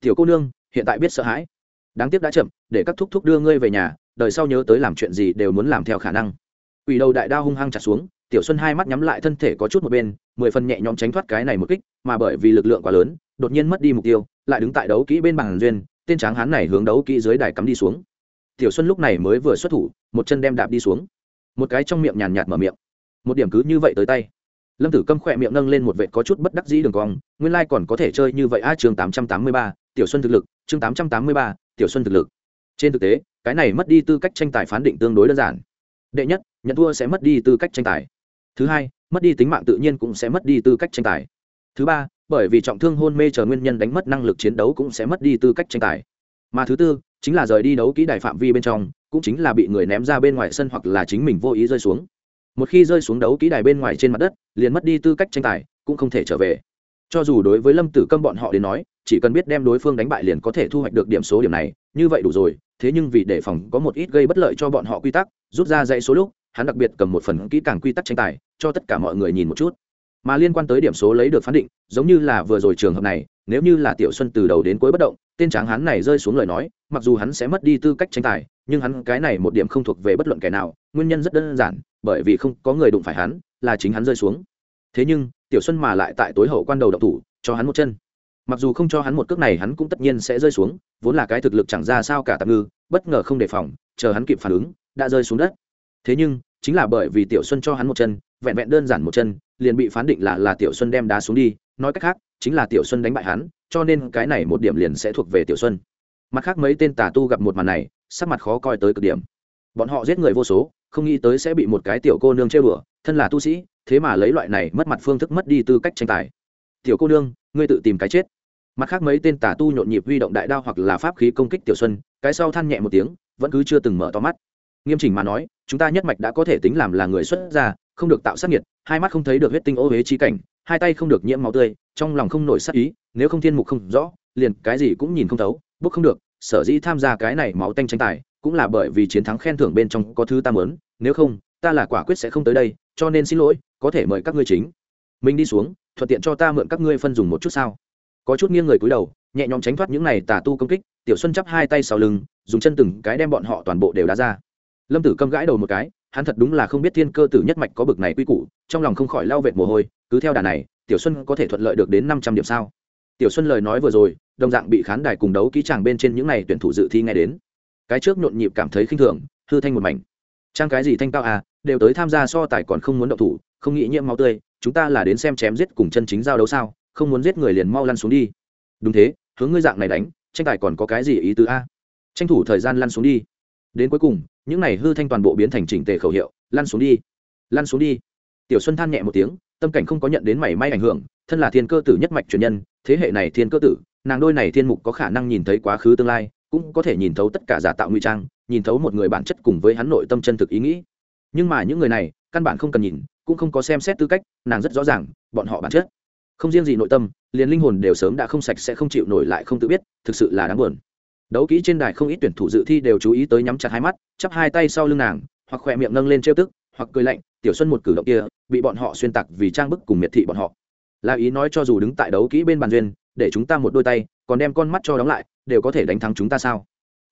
Tiểu cô nương, hiện tại biết sợ hãi. Đáng tiếc đã chậm, để các thúc thúc đưa ngươi về nhà, đời sau nhớ tới làm chuyện gì đều muốn làm theo khả năng. Quỷ đầu đại đao hung hăng chặt xuống, tiểu xuân hai mắt nhắm lại thân thể có chút một bên, mười phần nhẹ nhõm tránh thoát cái này một kích, mà bởi vì lực lượng quá lớn, đột nhiên mất đi mục tiêu, lại đứng tại đấu kỹ bên bàn duyên, tên tráng hán này hướng đấu kỹ dưới đài cắm đi xuống. Tiểu xuân lúc này mới vừa xuất thủ, một chân đem đạp đi xuống một cái trong miệng nhàn nhạt mở miệng. Một điểm cứ như vậy tới tay. Lâm tử câm khỏe miệng nâng lên một vệ có chút bất đắc dĩ đường cong, nguyên lai còn có thể chơi như vậy. A, chương tám trăm tám mươi ba, tiểu xuân thực lực, chương tám trăm tám mươi ba, tiểu xuân thực lực. Trên thực tế, cái này mất đi tư cách tranh tài phán định tương đối đơn giản. Đệ nhất, nhận thua sẽ mất đi tư cách tranh tài. Thứ hai, mất đi tính mạng tự nhiên cũng sẽ mất đi tư cách tranh tài. Thứ ba, bởi vì trọng thương hôn mê chờ nguyên nhân đánh mất năng lực chiến đấu cũng sẽ mất đi tư cách tranh tài. Mà thứ tư, chính là rời đi đấu kỹ đại phạm vi bên trong cũng chính là bị người ném ra bên ngoài sân hoặc là chính mình vô ý rơi xuống. Một khi rơi xuống đấu kỹ đài bên ngoài trên mặt đất, liền mất đi tư cách tranh tài, cũng không thể trở về. Cho dù đối với lâm tử câm bọn họ đến nói, chỉ cần biết đem đối phương đánh bại liền có thể thu hoạch được điểm số điểm này, như vậy đủ rồi, thế nhưng vì đề phòng có một ít gây bất lợi cho bọn họ quy tắc, rút ra dãy số lúc, hắn đặc biệt cầm một phần kỹ càng quy tắc tranh tài, cho tất cả mọi người nhìn một chút. Mà liên quan tới điểm số lấy được phán định, giống như là vừa rồi trường hợp này nếu như là tiểu xuân từ đầu đến cuối bất động, tên tráng hắn này rơi xuống lời nói, mặc dù hắn sẽ mất đi tư cách tranh tài, nhưng hắn cái này một điểm không thuộc về bất luận kẻ nào, nguyên nhân rất đơn giản, bởi vì không có người đụng phải hắn, là chính hắn rơi xuống. Thế nhưng, tiểu xuân mà lại tại tối hậu quan đầu độc thủ, cho hắn một chân. Mặc dù không cho hắn một cước này, hắn cũng tất nhiên sẽ rơi xuống, vốn là cái thực lực chẳng ra sao cả tạm ngư, bất ngờ không đề phòng, chờ hắn kịp phản ứng, đã rơi xuống đất. Thế nhưng, chính là bởi vì tiểu xuân cho hắn một chân vẹn vẹn đơn giản một chân, liền bị phán định là là tiểu xuân đem đá xuống đi. Nói cách khác, chính là tiểu xuân đánh bại hắn, cho nên cái này một điểm liền sẽ thuộc về tiểu xuân. Mặt khác mấy tên tà tu gặp một màn này, sắc mặt khó coi tới cực điểm. Bọn họ giết người vô số, không nghĩ tới sẽ bị một cái tiểu cô nương chơi bừa, thân là tu sĩ, thế mà lấy loại này mất mặt phương thức mất đi tư cách tranh tài. Tiểu cô nương, ngươi tự tìm cái chết. Mặt khác mấy tên tà tu nhộn nhịp huy động đại đao hoặc là pháp khí công kích tiểu xuân, cái sau than nhẹ một tiếng, vẫn cứ chưa từng mở to mắt. Nghiêm chỉnh mà nói, chúng ta nhất mạch đã có thể tính làm là người xuất gia không được tạo sát nhiệt hai mắt không thấy được huyết tinh ô huế chi cảnh hai tay không được nhiễm máu tươi trong lòng không nổi sát ý nếu không thiên mục không rõ liền cái gì cũng nhìn không thấu bước không được sở dĩ tham gia cái này máu tanh tranh tài cũng là bởi vì chiến thắng khen thưởng bên trong có thứ ta muốn, nếu không ta là quả quyết sẽ không tới đây cho nên xin lỗi có thể mời các ngươi chính. Mình đi xuống thuận tiện cho ta mượn các ngươi phân dùng một chút sao. Có chút nghiêng người cúi đầu nhẹ nhõm tránh thoát những này tà tu công kích tiểu xuân chắp hai tay sau lưng dùng chân từng cái đem bọn họ toàn bộ đều đá ra. Lâm tử câm gãi đầu một cái hắn thật đúng là không biết thiên cơ tử nhất mạch có bực này quy củ, trong lòng không khỏi lao vệt mồ hôi, cứ theo đà này, tiểu xuân có thể thuận lợi được đến năm trăm điểm sao? Tiểu xuân lời nói vừa rồi, đồng dạng bị khán đài cùng đấu kỹ tràng bên trên những n à y tuyển thủ dự thi nghe đến. Cái trước nhộn nhịp cảm thấy khinh thường, hư thanh một mảnh. Trang cái gì thanh cao à đều tới tham gia so tài còn không muốn động thủ, không nghĩ nhiễm máu tươi, chúng ta là đến xem chém giết cùng chân chính giao đấu sao, không muốn giết người liền mau lăn xuống đi. Đúng thế, hướng ngươi dạng này đánh, tranh tài còn có cái gì ý tứ a? Tranh thủ thời gian lăn xuống đi đến cuối cùng, những này hư thanh toàn bộ biến thành chỉnh tề khẩu hiệu, lăn xuống đi. Lăn xuống đi. Tiểu xuân than nhẹ một tiếng, tâm cảnh không có nhận đến mảy may ảnh hưởng, thân là thiên cơ tử nhất mạch truyền nhân, thế hệ này thiên cơ tử, nàng đôi này thiên mục có khả năng nhìn thấy quá khứ tương lai, cũng có thể nhìn thấu tất cả giả tạo nguy trang, nhìn thấu một người bản chất cùng với hắn nội tâm chân thực ý nghĩ. Nhưng mà những người này, căn bản không cần nhìn, cũng không có xem xét tư cách, nàng rất rõ ràng, bọn họ bản chất. Không riêng gì nội tâm, liền linh hồn đều sớm đã không sạch sẽ không chịu nổi lại không tự biết, thực sự là đáng buồn đấu kỹ trên đài không ít tuyển thủ dự thi đều chú ý tới nhắm chặt hai mắt, chắp hai tay sau lưng nàng, hoặc khỏe miệng nâng lên trêu tức, hoặc cười lạnh, tiểu xuân một cử động kia, bị bọn họ xuyên tặc vì trang bức cùng miệt thị bọn họ. Là ý nói cho dù đứng tại đấu kỹ bên bàn duyên, để chúng ta một đôi tay, còn đem con mắt cho đóng lại, đều có thể đánh thắng chúng ta sao?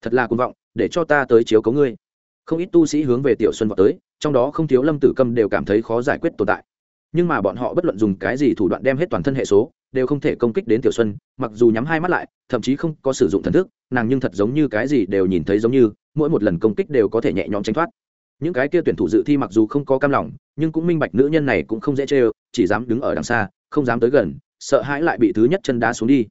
Thật là cuồng vọng, để cho ta tới chiếu cấu ngươi. Không ít tu sĩ hướng về tiểu xuân vào tới, trong đó không thiếu lâm tử câm đều cảm thấy khó giải quyết tồn tại nhưng mà bọn họ bất luận dùng cái gì thủ đoạn đem hết toàn thân hệ số, đều không thể công kích đến tiểu xuân, mặc dù nhắm hai mắt lại, thậm chí không có sử dụng thần thức, nàng nhưng thật giống như cái gì đều nhìn thấy giống như, mỗi một lần công kích đều có thể nhẹ nhõm tránh thoát. Những cái kia tuyển thủ dự thi mặc dù không có cam lòng, nhưng cũng minh bạch nữ nhân này cũng không dễ chê chỉ dám đứng ở đằng xa, không dám tới gần, sợ hãi lại bị thứ nhất chân đá xuống đi.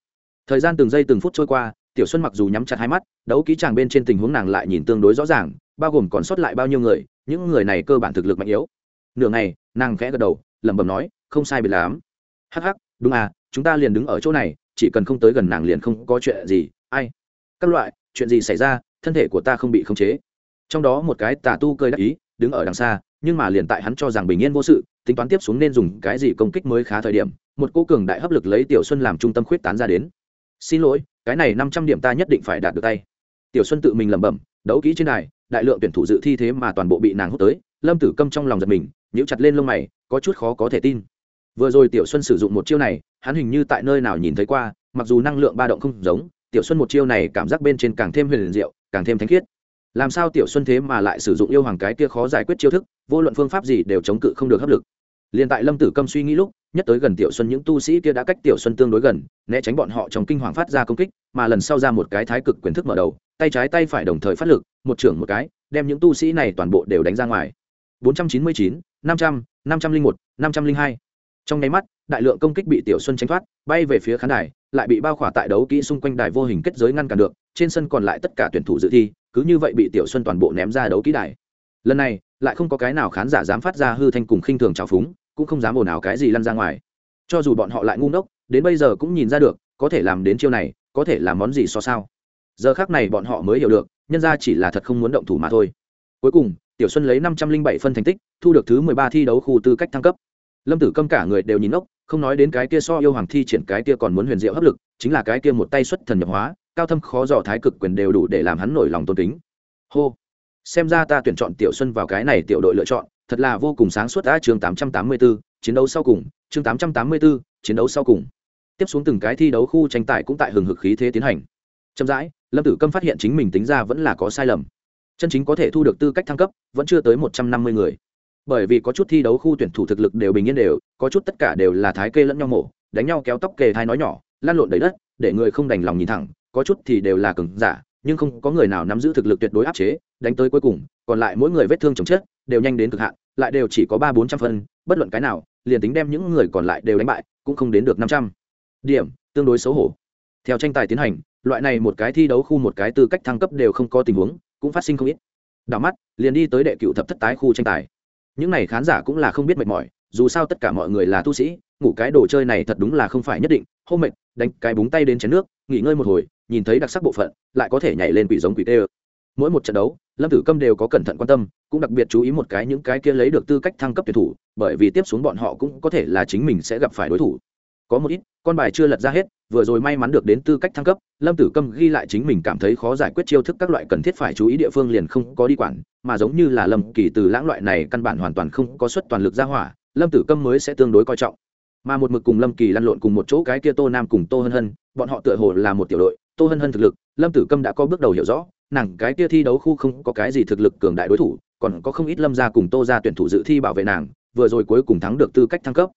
Thời gian từng giây từng phút trôi qua, tiểu xuân mặc dù nhắm chặt hai mắt, đấu ký chàng bên trên tình huống nàng lại nhìn tương đối rõ ràng, bao gồm còn sót lại bao nhiêu người, những người này cơ bản thực lực mạnh yếu. Nửa ngày, nàng khẽ gật đầu lẩm bẩm nói, không sai biệt lắm. Hắc hắc, đúng à chúng ta liền đứng ở chỗ này, chỉ cần không tới gần nàng liền không có chuyện gì, ai, các loại, chuyện gì xảy ra, thân thể của ta không bị khống chế. Trong đó một cái tà tu cơi đắc ý, đứng ở đằng xa, nhưng mà liền tại hắn cho rằng bình yên vô sự, tính toán tiếp xuống nên dùng cái gì công kích mới khá thời điểm, một cô cường đại hấp lực lấy tiểu xuân làm trung tâm khuyết tán ra đến. Xin lỗi, cái này năm trăm điểm ta nhất định phải đạt được tay. Tiểu xuân tự mình lẩm bẩm, đấu kỹ trên này đại lượng tuyển thủ dự thi thế mà toàn bộ bị nàng hút tới. Lâm tử câm trong lòng giật mình nhíu chặt lên lông mày có chút khó có thể tin. Vừa rồi tiểu xuân sử dụng một chiêu này hắn hình như tại nơi nào nhìn thấy qua mặc dù năng lượng ba động không giống tiểu xuân một chiêu này cảm giác bên trên càng thêm huyền diệu càng thêm thánh khiết. Làm sao tiểu xuân thế mà lại sử dụng yêu hoàng cái kia khó giải quyết chiêu thức vô luận phương pháp gì đều chống cự không được hấp lực. Liền tại lâm tử câm suy nghĩ lúc nhất tới gần tiểu xuân những tu sĩ kia đã cách tiểu xuân tương đối gần né tránh bọn họ trong kinh hoàng phát ra công kích mà lần sau ra một cái thái cực quyền thức mở đầu tay trái tay phải đồng thời phát lực một trưởng một cái đem những tu sĩ này toàn bộ đều đánh ra ngoài. 499, 500, 501, 502. trong nháy mắt đại lượng công kích bị tiểu xuân tránh thoát bay về phía khán đài lại bị bao khỏa tại đấu kỹ xung quanh đài vô hình kết giới ngăn cản được trên sân còn lại tất cả tuyển thủ dự thi cứ như vậy bị tiểu xuân toàn bộ ném ra đấu kỹ đài. Lần này lại không có cái nào khán giả dám phát ra hư thanh cùng khinh thường trào phúng cũng không dám ồn ào cái gì lăn ra ngoài. Cho dù bọn họ lại ngu ngốc đến bây giờ cũng nhìn ra được có thể làm đến chiêu này có thể làm món gì so sao. Giờ khác này bọn họ mới hiểu được nhân ra chỉ là thật không muốn động thủ mà thôi. Cuối cùng tiểu xuân lấy năm trăm linh bảy phân thành tích thu được thứ mười ba thi đấu khu tư cách thăng cấp. Lâm tử câm cả người đều nhìn ốc không nói đến cái kia so yêu hoàng thi triển cái kia còn muốn huyền diệu hấp lực chính là cái kia một tay xuất thần nhập hóa cao thâm khó dò thái cực quyền đều đủ để làm hắn nổi lòng tôn kính. Hô! Xem ra ta tuyển chọn tiểu xuân vào cái này tiểu đội lựa chọn thật là vô cùng sáng suốt đã chương tám trăm tám mươi 884, chiến đấu sau cùng chương tám trăm tám mươi 884, chiến đấu sau cùng. Tiếp xuống từng cái thi đấu khu tranh tài cũng tại hừng hực khí thế tiến hành. Chậm rãi lâm tử câm phát hiện chính mình tính ra vẫn là có sai lầm chân chính có thể thu được tư cách thăng cấp, vẫn chưa tới một trăm năm mươi người. Bởi vì có chút thi đấu khu tuyển thủ thực lực đều bình yên đều, có chút tất cả đều là thái kê lẫn nhau mổ, đánh nhau kéo tóc kề thai nói nhỏ lan lộn đầy đất, để người không đành lòng nhìn thẳng, có chút thì đều là cứng giả, nhưng không có người nào nắm giữ thực lực tuyệt đối áp chế, đánh tới cuối cùng, còn lại mỗi người vết thương chồng chết, đều nhanh đến cực hạn, lại đều chỉ có ba bốn trăm phân, bất luận cái nào, liền tính đem những người còn lại đều đánh bại, cũng không đến được năm trăm. Điểm, tương đối xấu hổ. Theo tranh tài tiến hành loại này một cái thi đấu khu một cái tư cách thăng cấp đều không có tình huống, cũng phát sinh không ít. Đảo mắt, liền đi tới đệ cựu thập thất tái khu tranh tài. Những này khán giả cũng là không biết mệt mỏi, dù sao tất cả mọi người là tu sĩ, ngủ cái đồ chơi này thật đúng là không phải nhất định. Hô mệt, đánh cái búng tay đến chén nước, nghỉ ngơi một hồi, nhìn thấy đặc sắc bộ phận, lại có thể nhảy lên quỷ giống quỷ tê mỗi một trận đấu, lâm tử câm đều có cẩn thận quan tâm, cũng đặc biệt chú ý một cái những cái kia lấy được tư cách thăng cấp tuyển thủ, bởi vì tiếp xuống bọn họ cũng có thể là chính mình sẽ gặp phải đối thủ có một ít, con bài chưa lật ra hết, vừa rồi may mắn được đến tư cách thăng cấp, lâm tử câm ghi lại chính mình cảm thấy khó giải quyết chiêu thức các loại cần thiết phải chú ý địa phương liền không có đi quản, mà giống như là lâm kỳ từ lãng loại này căn bản hoàn toàn không có suất toàn lực ra hỏa, lâm tử câm mới sẽ tương đối coi trọng. Mà một mực cùng lâm kỳ lăn lộn cùng một chỗ cái kia tô nam cùng tô hân hân, bọn họ tựa hồ là một tiểu đội, tô hân hân thực lực, lâm tử câm đã có bước đầu hiểu rõ, nàng cái kia thi đấu khu không có cái gì thực lực cường đại đối thủ, còn có không ít lâm gia cùng tô ra tuyển thủ dự thi bảo vệ nàng, vừa rồi cuối cùng thắng được tư cách thăng cấp.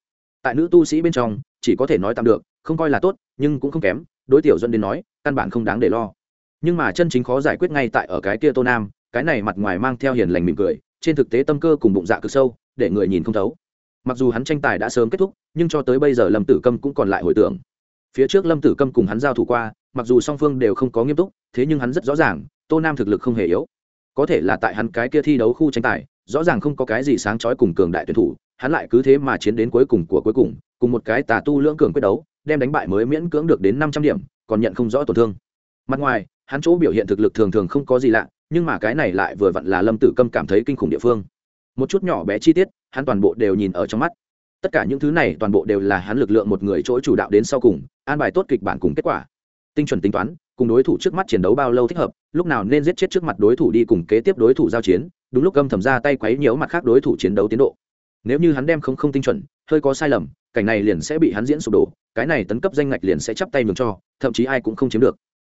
Tại nữ tu sĩ bên trong chỉ có thể nói tạm được, không coi là tốt, nhưng cũng không kém, đối tiểu dẫn đến nói, căn bản không đáng để lo. Nhưng mà chân chính khó giải quyết ngay tại ở cái kia tô nam, cái này mặt ngoài mang theo hiền lành mỉm cười, trên thực tế tâm cơ cùng bụng dạ cực sâu, để người nhìn không thấu. Mặc dù hắn tranh tài đã sớm kết thúc, nhưng cho tới bây giờ lâm tử câm cũng còn lại hồi tưởng. Phía trước lâm tử câm cùng hắn giao thủ qua, mặc dù song phương đều không có nghiêm túc, thế nhưng hắn rất rõ ràng, tô nam thực lực không hề yếu. Có thể là tại hắn cái kia thi đấu khu tranh tài, rõ ràng không có cái gì sáng trói cùng cường đại tuyển thủ, hắn lại cứ thế mà chiến đến cuối cùng của cuối cùng cùng một cái tà tu lưỡng cường quyết đấu, đem đánh bại mới miễn cưỡng được đến năm trăm điểm, còn nhận không rõ tổn thương. Mặt ngoài, hắn chỗ biểu hiện thực lực thường thường không có gì lạ, nhưng mà cái này lại vừa vặn là lâm tử câm cảm thấy kinh khủng địa phương. Một chút nhỏ bé chi tiết, hắn toàn bộ đều nhìn ở trong mắt. Tất cả những thứ này toàn bộ đều là hắn lực lượng một người chỗ chủ đạo đến sau cùng, an bài tốt kịch bản cùng kết quả. Tinh chuẩn tính toán, cùng đối thủ trước mắt chiến đấu bao lâu thích hợp, lúc nào nên giết chết trước mặt đối thủ đi cùng kế tiếp đối thủ giao chiến, đúng lúc âm thầm ra tay quấy nhiễu mặt khác đối thủ chiến đấu tiến độ. Nếu như hắn đem không không tinh chuẩn, hơi có sai lầm cảnh này liền sẽ bị hắn diễn sụp đổ, cái này tấn cấp danh ngạch liền sẽ chắp tay nhường cho, thậm chí ai cũng không chiếm được.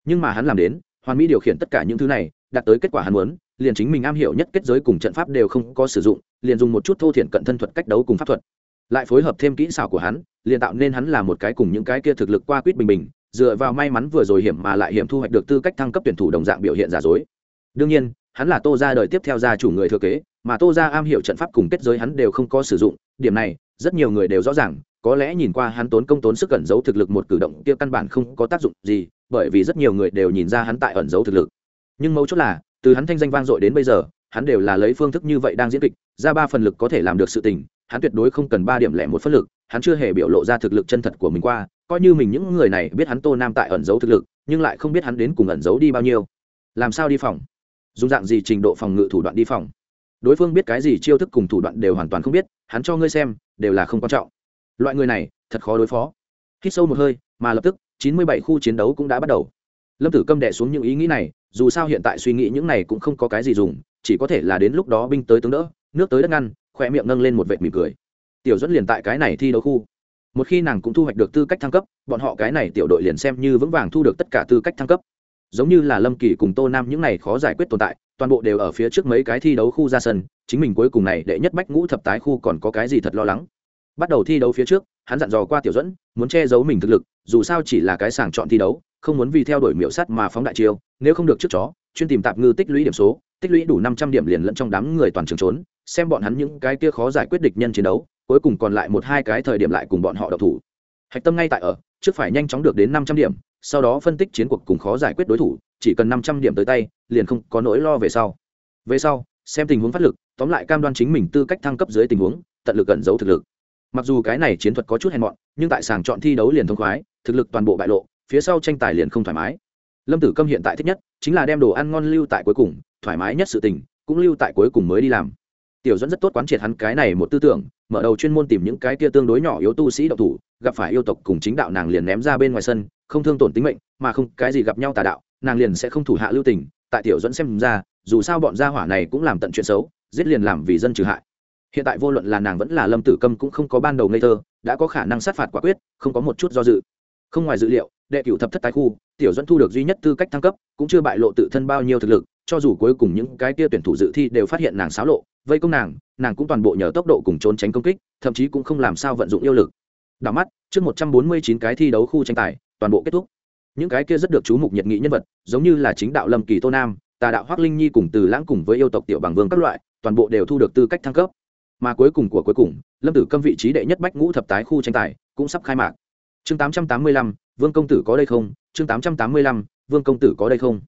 Nhưng mà hắn làm đến, hoàn mỹ điều khiển tất cả những thứ này, đạt tới kết quả hắn muốn, liền chính mình am hiểu nhất kết giới cùng trận pháp đều không có sử dụng, liền dùng một chút thô thiển cận thân thuật cách đấu cùng pháp thuật. Lại phối hợp thêm kỹ xảo của hắn, liền tạo nên hắn là một cái cùng những cái kia thực lực qua quýt bình bình, dựa vào may mắn vừa rồi hiểm mà lại hiểm thu hoạch được tư cách thăng cấp tuyển thủ đồng dạng biểu hiện giả dối. Đương nhiên, hắn là tô ra đời tiếp theo gia chủ người thừa kế mà tô ra am hiểu trận pháp cùng kết giới hắn đều không có sử dụng, điểm này, rất nhiều người đều rõ ràng, có lẽ nhìn qua hắn tốn công tốn sức ẩn giấu thực lực một cử động kia căn bản không có tác dụng gì, bởi vì rất nhiều người đều nhìn ra hắn tại ẩn giấu thực lực. Nhưng mấu chốt là, từ hắn thanh danh vang dội đến bây giờ, hắn đều là lấy phương thức như vậy đang diễn kịch, ra ba phần lực có thể làm được sự tình, hắn tuyệt đối không cần ba điểm lẻ một phân lực, hắn chưa hề biểu lộ ra thực lực chân thật của mình qua, coi như mình những người này biết hắn tô nam tại ẩn giấu thực lực, nhưng lại không biết hắn đến cùng ẩn giấu đi bao nhiêu. Làm sao đi phòng? Dùng dạng gì trình độ phòng ngự thủ đoạn đi phòng? Đối phương biết cái gì chiêu thức cùng thủ đoạn đều hoàn toàn không biết, hắn cho ngươi xem, đều là không quan trọng. Loại người này, thật khó đối phó. Hít sâu một hơi, mà lập tức, chín mươi bảy khu chiến đấu cũng đã bắt đầu. Lâm tử câm đẻ xuống những ý nghĩ này, dù sao hiện tại suy nghĩ những này cũng không có cái gì dùng, chỉ có thể là đến lúc đó binh tới tướng đỡ, nước tới đất ngăn khoe miệng nâng lên một vệt mỉm cười. Tiểu dẫn liền tại cái này thi đấu khu. Một khi nàng cũng thu hoạch được tư cách thăng cấp, bọn họ cái này tiểu đội liền xem như vững vàng thu được tất cả tư cách thăng cấp giống như là lâm kỳ cùng tô nam những này khó giải quyết tồn tại, toàn bộ đều ở phía trước mấy cái thi đấu khu ra sân, chính mình cuối cùng này đệ nhất bách ngũ thập tái khu còn có cái gì thật lo lắng. Bắt đầu thi đấu phía trước, hắn dặn dò qua tiểu dẫn muốn che giấu mình thực lực, dù sao chỉ là cái sàng chọn thi đấu, không muốn vì theo đuổi miễu sắt mà phóng đại chiêu, nếu không được trước chó, chuyên tìm tạp ngư tích lũy điểm số, tích lũy đủ năm trăm điểm liền lẫn trong đám người toàn trường trốn, xem bọn hắn những cái kia khó giải quyết địch nhân chiến đấu, cuối cùng còn lại một hai cái thời điểm lại cùng bọn họ đậu thủ. Hạch tâm ngay tại ở, trước phải nhanh chóng được đến năm trăm điểm sau đó phân tích chiến cuộc cùng khó giải quyết đối thủ, chỉ cần năm trăm điểm tới tay, liền không có nỗi lo về sau. Về sau, xem tình huống phát lực, tóm lại cam đoan chính mình tư cách thăng cấp dưới tình huống, tận lực cẩn giấu thực lực. Mặc dù cái này chiến thuật có chút hèn mọn, nhưng tại sàng chọn thi đấu liền thông khoái, thực lực toàn bộ bại lộ, phía sau tranh tài liền không thoải mái. Lâm tử câm hiện tại thích nhất, chính là đem đồ ăn ngon lưu tại cuối cùng, thoải mái nhất sự tình, cũng lưu tại cuối cùng mới đi làm. Tiểu dẫn rất tốt quán triệt hắn cái này một tư tưởng mở đầu chuyên môn tìm những cái kia tương đối nhỏ yếu tu sĩ độc thủ, gặp phải yêu tộc cùng chính đạo nàng liền ném ra bên ngoài sân, không thương tổn tính mệnh, mà không cái gì gặp nhau tà đạo, nàng liền sẽ không thủ hạ lưu tình, tại tiểu dẫn xem ra, dù sao bọn gia hỏa này cũng làm tận chuyện xấu, giết liền làm vì dân trừ hại. Hiện tại vô luận là nàng vẫn là lâm tử câm cũng không có ban đầu ngây thơ, đã có khả năng sát phạt quả quyết, không có một chút do dự. Không ngoài dự liệu, đệ cửu thập thất tái khu, tiểu dẫn thu được duy nhất tư cách thăng cấp, cũng chưa bại lộ tự thân bao nhiêu thực lực, cho dù cuối cùng những cái kia tuyển thủ dự thi đều phát hiện nàng xáo lộ vây công nàng nàng cũng toàn bộ nhờ tốc độ cùng trốn tránh công kích, thậm chí cũng không làm sao vận dụng yêu lực. Đảo mắt, trước một trăm bốn mươi chín cái thi đấu khu tranh tài, toàn bộ kết thúc. Những cái kia rất được chú mục nhiệt nghị nhân vật, giống như là chính đạo lâm kỳ tô nam, tà đạo hoác linh nhi cùng từ lãng cùng với yêu tộc tiểu bằng vương các loại, toàn bộ đều thu được tư cách thăng cấp. Mà cuối cùng của cuối cùng, lâm tử câm vị trí đệ nhất bách ngũ thập tái khu tranh tài cũng sắp khai mạc. Chương tám trăm tám mươi lăm, vương công tử có đây không? Chương tám trăm tám mươi lăm, vương công tử có đây không?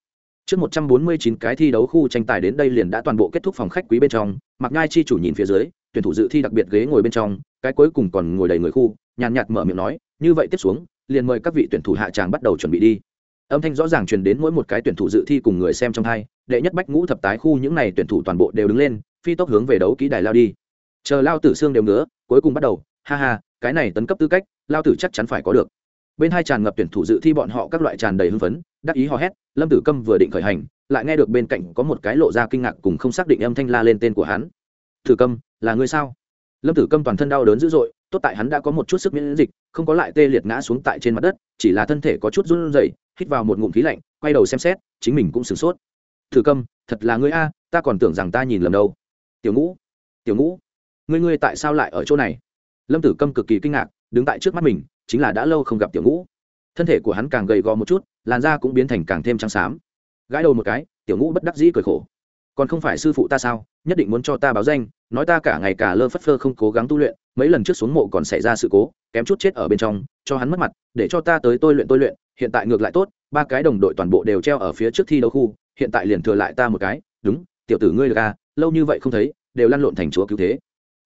Trước một trăm bốn mươi chín cái thi đấu khu tranh tài đến đây liền đã toàn bộ kết thúc phòng khách quý bên trong mặc ngai chi chủ nhìn phía dưới, tuyển thủ dự thi đặc biệt ghế ngồi bên trong, cái cuối cùng còn ngồi đầy người khu, nhàn nhạt mở miệng nói, như vậy tiếp xuống, liền mời các vị tuyển thủ hạ tràng bắt đầu chuẩn bị đi. Âm thanh rõ ràng truyền đến mỗi một cái tuyển thủ dự thi cùng người xem trong hai, đệ nhất bách ngũ thập tái khu những này tuyển thủ toàn bộ đều đứng lên, phi tốc hướng về đấu kỹ đài lao đi. Chờ lao tử xương đều nữa cuối cùng bắt đầu, ha ha, cái này tấn cấp tư cách, lao tử chắc chắn phải có được bên hai tràn ngập tuyển thủ dự thi bọn họ các loại tràn đầy hưng phấn, đắc ý hò hét, lâm tử câm vừa định khởi hành, lại nghe được bên cạnh có một cái lộ ra kinh ngạc cùng không xác định âm thanh la lên tên của hắn. Tử câm, là người sao? Lâm tử câm toàn thân đau đớn dữ dội, tốt tại hắn đã có một chút sức miễn dịch, không có lại tê liệt ngã xuống tại trên mặt đất, chỉ là thân thể có chút run rẩy, hít vào một ngụm khí lạnh, quay đầu xem xét, chính mình cũng sửng sốt. Tử câm, thật là ngươi a, ta còn tưởng rằng ta nhìn lầm đâu. Tiểu ngũ tiểu ngũ, ngươi ngươi tại sao lại ở chỗ này? Lâm tử câm cực kỳ kinh ngạc, đứng tại trước mắt mình chính là đã lâu không gặp tiểu ngũ. Thân thể của hắn càng gầy gò một chút, làn da cũng biến thành càng thêm trắng xám. Gãi đầu một cái, tiểu ngũ bất đắc dĩ cười khổ. Còn không phải sư phụ ta sao, nhất định muốn cho ta báo danh, nói ta cả ngày cả lơ phất phơ không cố gắng tu luyện, mấy lần trước xuống mộ còn xảy ra sự cố, kém chút chết ở bên trong, cho hắn mất mặt, để cho ta tới tôi luyện tôi luyện, hiện tại ngược lại tốt, ba cái đồng đội toàn bộ đều treo ở phía trước thi đấu khu, hiện tại liền thừa lại ta một cái, đúng, tiểu tử ngươi được à lâu như vậy không thấy, đều lăn lộn thành chúa cứu thế.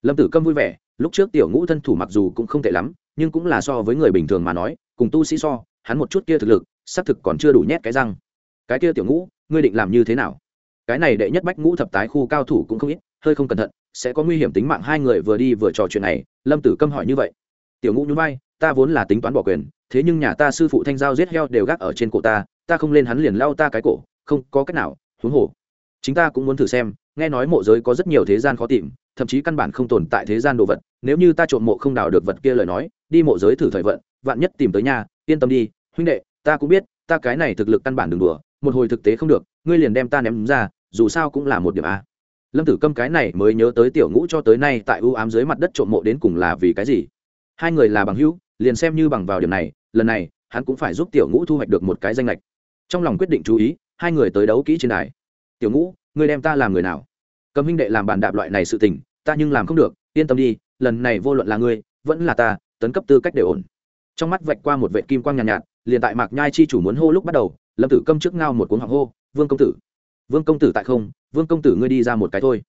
Lâm tử câm vui vẻ lúc trước tiểu ngũ thân thủ mặc dù cũng không tệ lắm, nhưng cũng là so với người bình thường mà nói, cùng tu sĩ so, hắn một chút kia thực lực, xác thực còn chưa đủ nhét cái răng. Cái kia tiểu ngũ, ngươi định làm như thế nào? Cái này đệ nhất bách ngũ thập tái khu cao thủ cũng không ít, hơi không cẩn thận, sẽ có nguy hiểm tính mạng hai người vừa đi vừa trò chuyện này, lâm tử câm hỏi như vậy. Tiểu ngũ nhún vai, ta vốn là tính toán bỏ quyền, thế nhưng nhà ta sư phụ thanh giao giết heo đều gác ở trên cổ ta ta không lên hắn liền lao ta cái cổ, không có cách nào, huống hồ. Chính ta cũng muốn thử xem, nghe nói mộ giới có rất nhiều thế gian khó tìm thậm chí căn bản không tồn tại thế gian đồ vật, nếu như ta trộm mộ không đào được vật kia lời nói, đi mộ giới thử thời vận, vạn nhất tìm tới nhà, yên tâm đi, huynh đệ, ta cũng biết, ta cái này thực lực căn bản đừng đùa, một hồi thực tế không được, ngươi liền đem ta ném ra, dù sao cũng là một điểm a. Lâm tử câm cái này mới nhớ tới tiểu ngũ cho tới nay tại ưu ám dưới mặt đất trộm mộ đến cùng là vì cái gì? Hai người là bằng hữu, liền xem như bằng vào điểm này, lần này, hắn cũng phải giúp tiểu ngũ thu hoạch được một cái danh lệch. Trong lòng quyết định chú ý, hai người tới đấu kỹ trên đài. Tiểu ngũ, ngươi đem ta làm người nào? Cầm huynh đệ làm bàn đạp loại này sự tình ta nhưng làm không được yên tâm đi lần này vô luận là ngươi vẫn là ta tấn cấp tư cách để ổn. Trong mắt vạch qua một vệ kim quang nhàn nhạt, nhạt liền tại mạc nhai chi chủ muốn hô lúc bắt đầu lâm tử câm trước ngao một cuốn hoàng hô vương công tử vương công tử tại không? Vương công tử ngươi đi ra một cái thôi.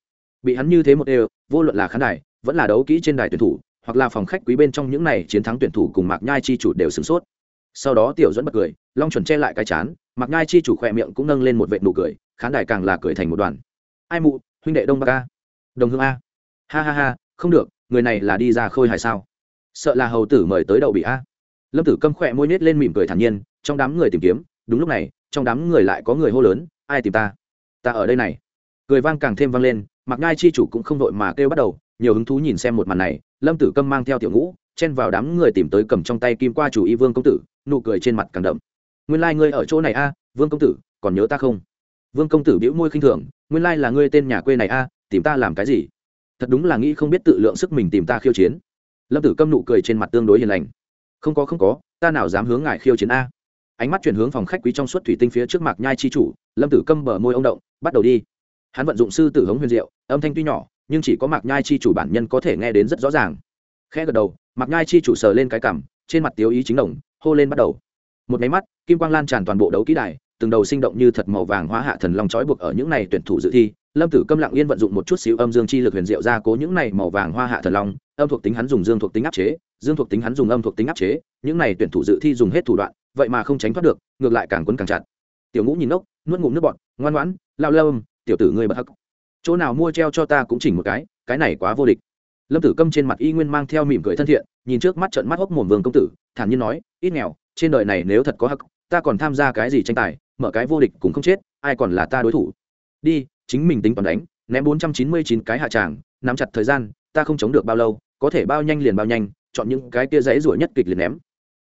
Bị hắn như thế một đều vô luận là khán đài vẫn là đấu kỹ trên đài tuyển thủ hoặc là phòng khách quý bên trong những này chiến thắng tuyển thủ cùng mạc nhai chi chủ đều sửng sốt. Sau đó tiểu dẫn bật cười long chuẩn che lại cái chán mạc nhai chi chủ khỏe miệng cũng nâng lên một vệ nụ cười khán đài càng là cười thành một đoàn. Ai mụ huynh đệ đông bắc a. Đồng hương a. Ha ha ha, không được, người này là đi ra khôi hài sao? Sợ là hầu tử mời tới đậu bị a. Lâm tử câm khỏe môi nết lên mỉm cười thản nhiên, trong đám người tìm kiếm, đúng lúc này, trong đám người lại có người hô lớn, ai tìm ta? Ta ở đây này. Cười vang càng thêm vang lên mặc ngai chi chủ cũng không vội mà kêu bắt đầu, nhiều hứng thú nhìn xem một màn này, lâm tử câm mang theo tiểu ngũ, chen vào đám người tìm tới cầm trong tay kim qua chủ y vương công tử, nụ cười trên mặt càng đậm. Nguyên lai、like、ngươi ở chỗ này a, vương công tử, còn nhớ ta không? Vương công tử biễu môi khinh thường nguyên lai là ngươi tên nhà quê này a, tìm ta làm cái gì? Thật đúng là nghĩ không biết tự lượng sức mình tìm ta khiêu chiến. Lâm tử câm nụ cười trên mặt tương đối hiền lành. Không có không có, ta nào dám hướng ngài khiêu chiến a? Ánh mắt chuyển hướng phòng khách quý trong suốt thủy tinh phía trước mặt nhai chi chủ, lâm tử câm bờ môi ông động, bắt đầu đi. Hắn vận dụng sư tử hống huyền diệu, âm thanh tuy nhỏ, nhưng chỉ có mạc nhai chi chủ bản nhân có thể nghe đến rất rõ ràng. Khẽ gật đầu, mạc nhai chi chủ sờ lên cái cằm, trên mặt tiếu ý chính đồng, hô lên bắt đầu. Một máy mắt, kim quang lan tràn toàn bộ đấu kỹ đài từng đầu sinh động như thật màu vàng hóa hạ thần long trói buộc ở những này tuyển thủ dự thi. Lâm tử câm lặng yên vận dụng một chút xíu âm dương chi lực huyền diệu ra cố những này màu vàng hoa hạ thần long. Âm thuộc tính hắn dùng dương thuộc tính áp chế, dương thuộc tính hắn dùng âm thuộc tính áp chế. Những này tuyển thủ dự thi dùng hết thủ đoạn, vậy mà không tránh thoát được, ngược lại càng quấn càng chặt. Tiểu ngũ nhìn ngốc nuốt ngụm nước bọt, ngoan ngoãn, lao lâm, tiểu tử ngươi bật hắc. Chỗ nào mua treo cho ta cũng chỉnh một cái cái này quá vô địch. Lâm tử câm trên mặt y nguyên mang theo mỉm cười thân thiện, nhìn trước mắt trận mắt hốc mồm vương công tử, thản nhiên nói, ít nghèo, trên đời này nếu thật có hắc ta còn tham gia cái gì tranh tài, mở cái vô địch cũng không chết, ai còn là ta đối thủ? Đi, chính mình tính toán đánh, ném bốn trăm chín mươi chín cái hạ tràng, nắm chặt thời gian, ta không chống được bao lâu, có thể bao nhanh liền bao nhanh, chọn những cái kia dãy ruổi nhất kịch liền ném.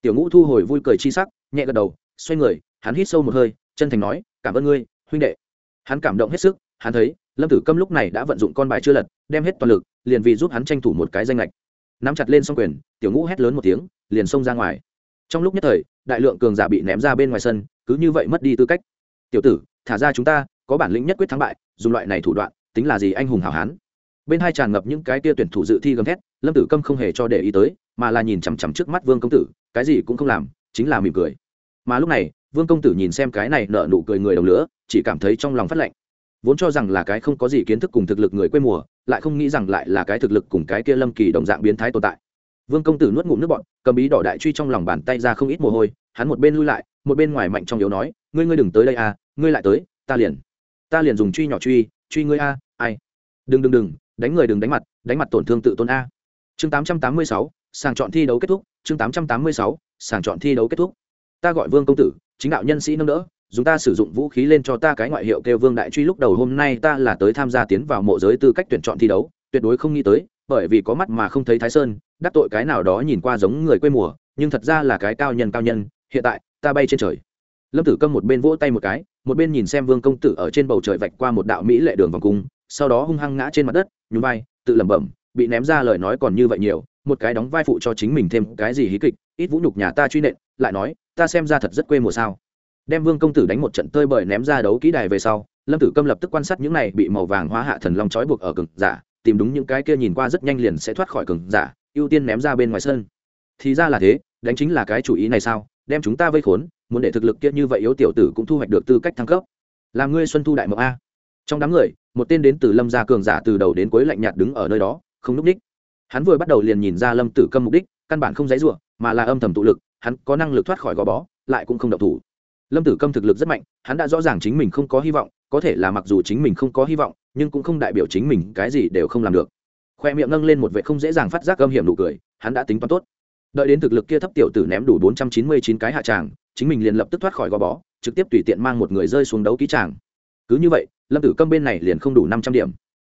Tiểu ngũ thu hồi vui cười chi sắc, nhẹ gật đầu, xoay người, hắn hít sâu một hơi, chân thành nói, cảm ơn ngươi, huynh đệ. Hắn cảm động hết sức, hắn thấy, lâm tử câm lúc này đã vận dụng con bài chưa lật, đem hết toàn lực, liền vì giúp hắn tranh thủ một cái danh lệch nắm chặt lên s o n g quyền, tiểu ngũ hét lớn một tiếng, liền xông ra ngoài. Trong lúc nhất thời đại lượng cường giả bị ném ra bên ngoài sân, cứ như vậy mất đi tư cách. Tiểu tử, thả ra chúng ta, có bản lĩnh nhất quyết thắng bại, dùng loại này thủ đoạn, tính là gì anh hùng hảo hán. Bên hai tràn ngập những cái tia tuyển thủ dự thi gầm thét, lâm tử câm không hề cho để ý tới, mà là nhìn chằm chằm trước mắt vương công tử, cái gì cũng không làm, chính là mỉm cười. Mà lúc này, vương công tử nhìn xem cái này nợ nụ cười người đồng lửa, chỉ cảm thấy trong lòng phát lạnh. Vốn cho rằng là cái không có gì kiến thức cùng thực lực người quê mùa, lại không nghĩ rằng lại là cái thực lực cùng cái kia lâm kỳ đồng dạng biến thái tồn tại vương công tử nuốt ngụm nước bọn cầm bí đỏ đại truy trong lòng bàn tay ra không ít mồ hôi, hắn một bên lui lại, một bên ngoài mạnh trong yếu nói, ngươi ngươi đừng tới đây à ngươi lại tới, ta liền ta liền dùng truy nhỏ truy truy ngươi a, ai? Đừng đừng đừng, đánh người đừng đánh mặt đánh mặt tổn thương tự tôn a. Chương tám trăm tám mươi sáu, sàng chọn thi đấu kết thúc, chương tám trăm tám mươi sáu, sàng chọn thi đấu kết thúc. Ta gọi vương công tử, chính đạo nhân sĩ nâng đỡ, dùng ta sử dụng vũ khí lên cho ta cái ngoại hiệu kêu vương đại truy lúc đầu hôm nay ta là tới tham gia tiến vào mộ giới tư cách tuyển chọn thi đấu, tuyệt đối không nghĩ tới bởi vì có mắt mà không thấy thái sơn, đắc tội cái nào đó nhìn qua giống người quê mùa, nhưng thật ra là cái cao nhân cao nhân, hiện tại, ta bay trên trời. Lâm tử câm một bên vỗ tay một cái, một bên nhìn xem vương công tử ở trên bầu trời vạch qua một đạo mỹ lệ đường vòng cung, sau đó hung hăng ngã trên mặt đất, nhún vai, tự lẩm bẩm, bị ném ra lời nói còn như vậy nhiều, một cái đóng vai phụ cho chính mình thêm cái gì hí kịch, ít vũ nhục nhà ta truy nện, lại nói, ta xem ra thật rất quê mùa sao. Đem vương công tử đánh một trận tơi bời ném ra đấu kỹ đài về sau, lâm tử câm lập tức quan sát những này bị màu vàng hóa hạ thần long trói buộc ở cực giả tìm đúng những cái kia nhìn qua rất nhanh liền sẽ thoát khỏi cường giả, ưu tiên ném ra bên ngoài sân. Thì ra là thế, đánh chính là cái chủ ý này sao? Đem chúng ta vây khốn, muốn để thực lực kia như vậy yếu tiểu tử cũng thu hoạch được tư cách thăng cấp. Làm ngươi xuân thu đại mộng a. Trong đám người, một tên đến từ lâm gia cường giả từ đầu đến cuối lạnh nhạt đứng ở nơi đó, không núp đích hắn vừa bắt đầu liền nhìn ra lâm tử câm mục đích, căn bản không dãy ruộng mà là âm thầm tụ lực, hắn có năng lực thoát khỏi gò bó, lại cũng không độc thủ. Lâm tử câm thực lực rất mạnh, hắn đã rõ ràng chính mình không có hy vọng có thể là mặc dù chính mình không có hy vọng, nhưng cũng không đại biểu chính mình cái gì đều không làm được. Khoe miệng nâng lên một vệ không dễ dàng phát giác âm hiểm nụ cười, hắn đã tính toán tốt. Đợi đến thực lực kia thấp tiểu tử ném đủ bốn trăm chín mươi chín cái hạ tràng, chính mình liền lập tức thoát khỏi gò bó, trực tiếp tùy tiện mang một người rơi xuống đấu ký tràng. Cứ như vậy, lâm tử câm bên này liền không đủ năm trăm điểm.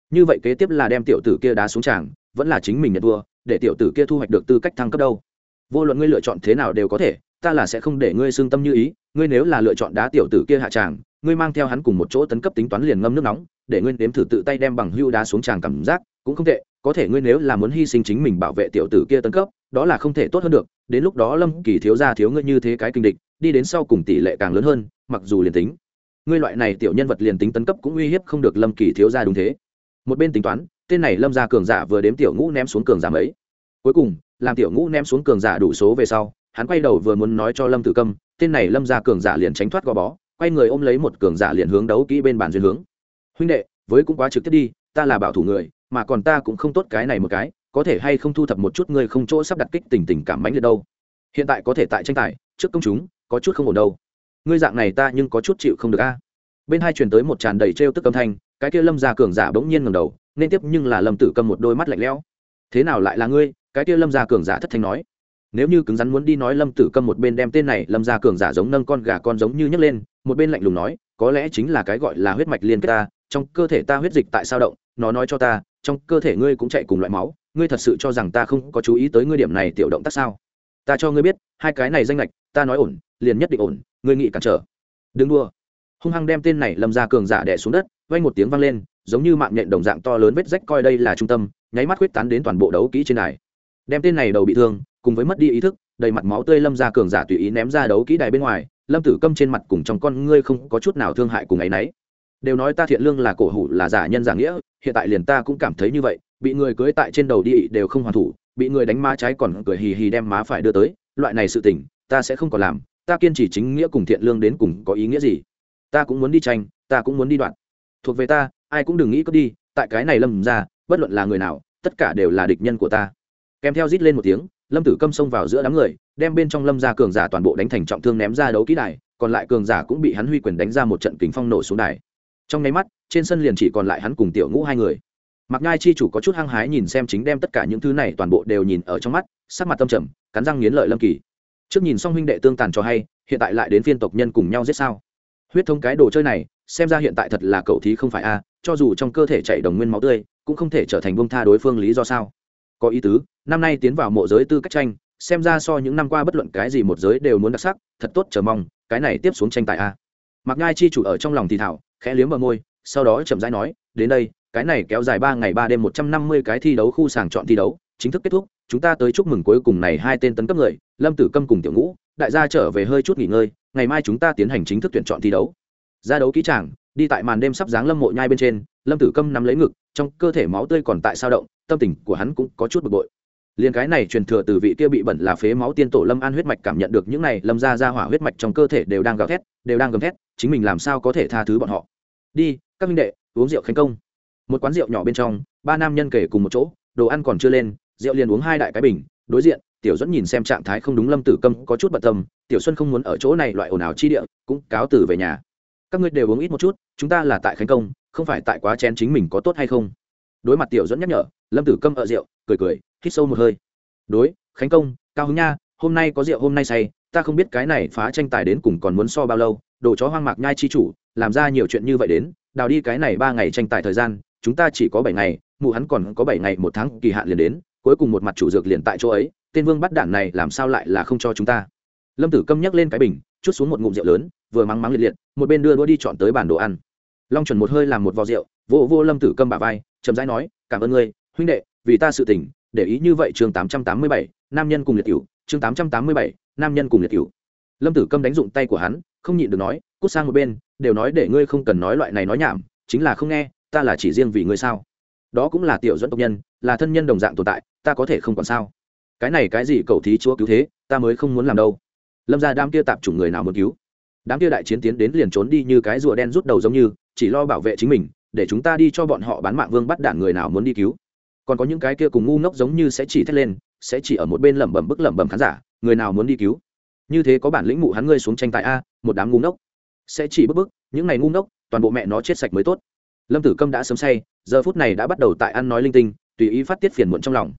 Như vậy kế tiếp là đem tiểu tử kia đá xuống tràng, vẫn là chính mình nhận thua, để tiểu tử kia thu hoạch được tư cách thăng cấp đâu. Vô luận ngươi lựa chọn thế nào đều có thể, ta là sẽ không để ngươi xương tâm như ý, ngươi nếu là lựa chọn đá tiểu tử kia hạ tràng ngươi mang theo hắn cùng một chỗ tấn cấp tính toán liền ngâm nước nóng, để ngươi nếm thử tự tay đem bằng hưu đá xuống tràng cảm giác, cũng không tệ, có thể ngươi nếu là muốn hy sinh chính mình bảo vệ tiểu tử kia tấn cấp, đó là không thể tốt hơn được, đến lúc đó lâm kỳ thiếu ra thiếu ngươi như thế cái kinh địch, đi đến sau cùng tỷ lệ càng lớn hơn, mặc dù liền tính. Ngươi loại này tiểu nhân vật liền tính tấn cấp cũng uy hiếp không được lâm kỳ thiếu ra đúng thế. Một bên tính toán, tên này lâm ra cường giả vừa đếm tiểu ngũ ném xuống cường giả mấy. Cuối cùng, làm tiểu ngũ ném xuống cường giả đủ số về sau, hắn quay đầu vừa muốn nói cho lâm tử câm, tên này lâm ra cường giả liền tránh thoát gò bó quay người ôm lấy một cường giả liền hướng đấu kỹ bên bàn duyên hướng. Huynh đệ, với cũng quá trực tiếp đi, ta là bảo thủ người, mà còn ta cũng không tốt cái này một cái, có thể hay không thu thập một chút người không chỗ sắp đặt kích tình tình cảm mãnh liệt đâu. Hiện tại có thể tại tranh tài, trước công chúng, có chút không ổn đâu. Ngươi dạng này ta nhưng có chút chịu không được a. Bên hai truyền tới một tràn đầy trêu tức âm thanh, cái kia lâm gia cường giả bỗng nhiên ngầm đầu, nên tiếp nhưng là lâm tử cầm một đôi mắt lạnh lẽo. Thế nào lại là ngươi? Cái kia lâm gia cường giả thất thanh nói nếu như cứng rắn muốn đi nói lâm tử cầm một bên đem tên này lâm gia cường giả giống nâng con gà con giống như nhấc lên, một bên lạnh lùng nói, có lẽ chính là cái gọi là huyết mạch liên kết ta, trong cơ thể ta huyết dịch tại sao động, nó nói cho ta, trong cơ thể ngươi cũng chạy cùng loại máu, ngươi thật sự cho rằng ta không có chú ý tới ngươi điểm này tiểu động tác sao? Ta cho ngươi biết, hai cái này danh lệch, ta nói ổn, liền nhất định ổn, ngươi nghĩ cản trở. Đừng đua hung hăng đem tên này lâm ra cường giả đẻ xuống đất vay một tiếng vang lên, giống như mạng nhện đồng dạng to lớn vết rách coi đây là trung tâm, nháy mắt huyết tán đến toàn bộ đấu kỹ trên đài đem tên này đầu bị thương, cùng với mất đi ý thức, đầy mặt máu tươi lâm ra cường giả tùy ý ném ra đấu kỹ đài bên ngoài, lâm tử câm trên mặt cùng trong con ngươi không có chút nào thương hại cùng ấ y n ấ y đều nói ta thiện lương là cổ hủ, là giả nhân giả nghĩa, hiện tại liền ta cũng cảm thấy như vậy, bị người cưới tại trên đầu đi đều không hoàn thủ, bị người đánh má trái còn cười hì hì đem má phải đưa tới, loại này sự tình, ta sẽ không còn làm, ta kiên trì chính nghĩa cùng thiện lương đến cùng có ý nghĩa gì? Ta cũng muốn đi tranh, ta cũng muốn đi đoạn thuộc về ta, ai cũng đừng nghĩ có đi, tại cái này lâm ra, bất luận là người nào, tất cả đều là địch nhân của ta kèm theo rít lên một tiếng, lâm tử câm xông vào giữa đám người, đem bên trong lâm ra cường giả toàn bộ đánh thành trọng thương ném ra đấu kỹ đài, còn lại cường giả cũng bị hắn huy quyền đánh ra một trận kính phong nổ xuống đài. Trong nháy mắt, trên sân liền chỉ còn lại hắn cùng tiểu ngũ hai người. Mặc ngai chi chủ có chút hăng hái nhìn xem chính đem tất cả những thứ này toàn bộ đều nhìn ở trong mắt, sắc mặt tâm trầm, cắn răng nghiến lợi lâm kỳ. Trước nhìn xong huynh đệ tương tàn cho hay, hiện tại lại đến phiên tộc nhân cùng nhau giết sao? Huyết thông cái đồ chơi này, xem ra hiện tại thật là cậu thí không phải a, cho dù trong cơ thể chạy đồng nguyên máu tươi, cũng không thể trở thành bông tha đối phương lý do sao. Có ý tứ năm nay tiến vào mộ giới tư cách tranh, xem ra so những năm qua bất luận cái gì một giới đều muốn đặc sắc, thật tốt, chờ mong, cái này tiếp xuống tranh tài a. Mặc ngai chi chủ ở trong lòng thì thảo, khẽ liếm vào môi, sau đó chậm rãi nói, đến đây, cái này kéo dài ba ngày ba đêm một trăm năm mươi cái thi đấu khu sàng chọn thi đấu, chính thức kết thúc, chúng ta tới chúc mừng cuối cùng này hai tên tấn cấp người, lâm tử câm cùng tiểu ngũ, đại gia trở về hơi chút nghỉ ngơi, ngày mai chúng ta tiến hành chính thức tuyển chọn thi đấu. Ra đấu kỹ tràng, đi tại màn đêm sắp dáng lâm mộ nhai bên trên, lâm tử câm nắm lấy ngực, trong cơ thể máu tươi còn tại sao động, tâm tình của hắn cũng có chút bực bội liền cái này truyền thừa từ vị kia bị bẩn là phế máu tiên tổ lâm an huyết mạch cảm nhận được những này lâm ra ra hỏa huyết mạch trong cơ thể đều đang gào thét, đều đang gầm thét, chính mình làm sao có thể tha thứ bọn họ? Đi, các minh đệ, uống rượu khánh công. Một quán rượu nhỏ bên trong, ba nam nhân kể cùng một chỗ, đồ ăn còn chưa lên, rượu liền uống hai đại cái bình, đối diện, tiểu dẫn nhìn xem trạng thái không đúng lâm tử câm có chút bận tâm, tiểu xuân không muốn ở chỗ này loại ồn ào chi địa, cũng cáo từ về nhà. Các ngươi đều uống ít một chút, chúng ta là tại khánh công, không phải tại quá chén chính mình có tốt hay không? Đối mặt tiểu dẫn nhắc nhở lâm tử câm ở rượu, cười cười, hít sâu một hơi. Đối, khánh công, cao hứng nha, hôm nay có rượu hôm nay say, ta không biết cái này phá tranh tài đến cùng còn muốn so bao lâu, đồ chó hoang mạc nhai chi chủ, làm ra nhiều chuyện như vậy đến, đào đi cái này ba ngày tranh tài thời gian, chúng ta chỉ có bảy ngày, mụ hắn còn có bảy ngày một tháng kỳ hạn liền đến, cuối cùng một mặt chủ dược liền tại chỗ ấy, tên vương bắt đản này làm sao lại là không cho chúng ta. Lâm tử câm nhắc lên cái bình, chút xuống một ngụm rượu lớn, vừa mắng mắng liệt liệt, một bên đưa đũa đi chọn tới bàn đồ ăn. Long chuẩn một hơi làm một vò rượu vô vô lâm tử câm bà vai, chậm rãi nói, cảm ơn ngươi huynh đệ vì ta sự tình, để ý như vậy chương tám trăm tám mươi bảy nam nhân cùng liệt cựu chương tám trăm tám mươi bảy nam nhân cùng liệt cựu lâm tử câm đánh dụng tay của hắn không nhịn được nói cút sang một bên đều nói để ngươi không cần nói loại này nói nhảm chính là không nghe ta là chỉ riêng vì ngươi sao? Đó cũng là tiểu dẫn tộc nhân là thân nhân đồng dạng tồn tại ta có thể không còn sao? Cái này cái gì cầu thí chúa cứu thế ta mới không muốn làm đâu. Lâm ra đám kia tạp chủng người nào muốn cứu? Đám kia đại chiến tiến đến liền trốn đi như cái rùa đen rút đầu giống như chỉ lo bảo vệ chính mình để chúng ta đi cho bọn họ bán mạng vương bắt đảng người nào muốn đi cứu còn có những cái kia cùng ngu ngốc giống như sẽ chỉ thét lên, sẽ chỉ ở một bên lẩm bẩm bức lẩm bẩm khán giả, người nào muốn đi cứu? Như thế có bản lĩnh mụ hắn ngươi xuống tranh tài a, một đám ngu ngốc. Sẽ chỉ bức bức, những này ngu ngốc, toàn bộ mẹ nó chết sạch mới tốt. Lâm tử câm đã sớm say, giờ phút này đã bắt đầu tại ăn nói linh tinh, tùy ý phát tiết phiền muộn trong lòng.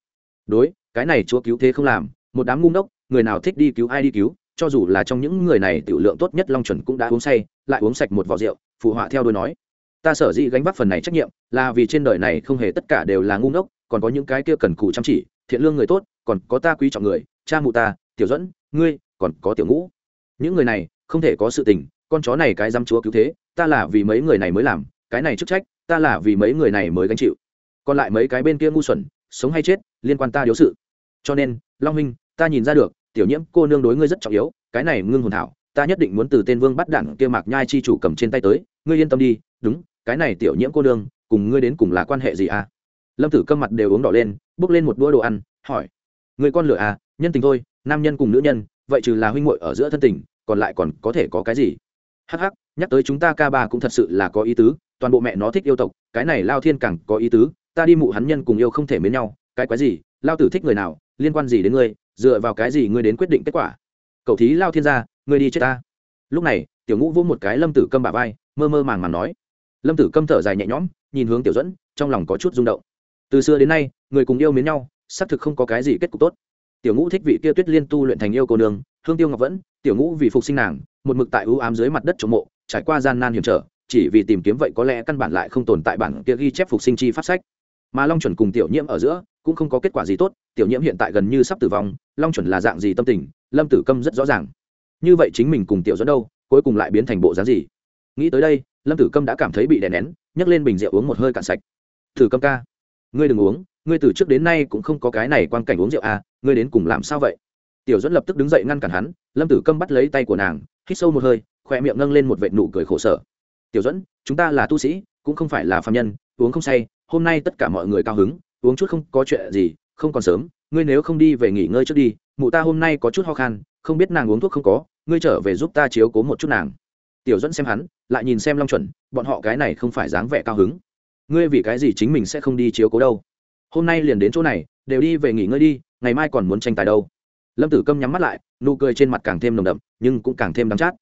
Đối, cái này chúa cứu thế không làm, một đám ngu ngốc, người nào thích đi cứu ai đi cứu, cho dù là trong những người này tiểu lượng tốt nhất long chuẩn cũng đã uống say, lại uống sạch một vò rượu, phụ họa theo đôi nói. Ta sở dĩ gánh vác phần này trách nhiệm là vì trên đời này không hề tất cả đều là ngu ngốc còn có những cái kia cần cù chăm chỉ, thiện lương người tốt, còn có ta quý trọng người, cha mụ ta, tiểu dẫn ngươi, còn có tiểu ngũ. Những người này, không thể có sự tình, con chó này cái dám chúa cứu thế, ta là vì mấy người này mới làm, cái này chức trách, ta là vì mấy người này mới gánh chịu. Còn lại mấy cái bên kia ngu xuẩn, sống hay chết, liên quan ta điếu sự. Cho nên, long minh ta nhìn ra được, tiểu nhiễm, cô nương đối ngươi rất trọng yếu, cái này ngưng hồn thảo, ta nhất định muốn từ tên vương bắt đảng kia mạc nhai chi chủ cầm trên tay tới, ngươi yên tâm đi, đúng, cái này tiểu nhiễm cô nương, cùng ngươi đến cùng là quan hệ gì à? Lâm tử câm mặt đều uống đỏ lên, bước lên một đũa đồ ăn, hỏi, người con lửa à nhân tình thôi, nam nhân cùng nữ nhân, vậy trừ là huynh muội ở giữa thân tình, còn lại còn có thể có cái gì? Hắc hắc, nhắc tới chúng ta ca ba cũng thật sự là có ý tứ, toàn bộ mẹ nó thích yêu tộc, cái này lao thiên càng có ý tứ, ta đi mụ hắn nhân cùng yêu không thể mến nhau, cái quái gì, lao tử thích người nào, liên quan gì đến ngươi, dựa vào cái gì ngươi đến quyết định kết quả? Cậu thí lao thiên gia ngươi đi chết ta. Lúc này, tiểu ngũ vỗ một cái lâm tử câm bà vai, mơ mơ màng màng nói. Lâm tử câm thở dài nhẹ nhõm, nhìn hướng tiểu dẫn trong lòng có chút rung động từ xưa đến nay, người cùng yêu mến nhau, xác thực không có cái gì kết cục tốt. Tiểu ngũ thích vị kia tuyết liên tu luyện thành yêu cô nương, hương tiêu ngọc vẫn, tiểu ngũ vì phục sinh nàng, một mực tại ưu ám dưới mặt đất trộm mộ, trải qua gian nan hiểm trở, chỉ vì tìm kiếm vậy có lẽ căn bản lại không tồn tại bản kia ghi chép phục sinh chi pháp sách. Mà long chuẩn cùng tiểu nhiễm ở giữa, cũng không có kết quả gì tốt, tiểu nhiễm hiện tại gần như sắp tử vong, long chuẩn là dạng gì tâm tình, lâm tử câm rất rõ ràng. Như vậy chính mình cùng tiểu dẫn đâu, cuối cùng lại biến thành bộ dáng gì? Nghĩ tới đây, lâm tử câm đã cảm thấy bị đè nén, nhấc lên bình rượu uống một hơi cạn sạch. Thử câm ca ngươi đừng uống, ngươi từ trước đến nay cũng không có cái này quan cảnh uống rượu à ngươi đến cùng làm sao vậy? Tiểu dẫn lập tức đứng dậy ngăn cản hắn, lâm tử câm bắt lấy tay của nàng, hít sâu một hơi khoe miệng nâng lên một vệ nụ cười khổ sở. Tiểu dẫn chúng ta là tu sĩ, cũng không phải là phạm nhân, uống không say, hôm nay tất cả mọi người cao hứng, uống chút không có chuyện gì, không còn sớm, ngươi nếu không đi về nghỉ ngơi trước đi, mụ ta hôm nay có chút ho khan, không biết nàng uống thuốc không có, ngươi trở về giúp ta chiếu cố một chút nàng. Tiểu dẫn xem hắn, lại nhìn xem long chuẩn, bọn họ cái này không phải dáng vẻ cao hứng ngươi vì cái gì chính mình sẽ không đi chiếu cố đâu? Hôm nay liền đến chỗ này, đều đi về nghỉ ngơi đi, ngày mai còn muốn tranh tài đâu. Lâm tử câm nhắm mắt lại, nụ cười trên mặt càng thêm nồng đậm, nhưng cũng càng thêm đắm chát.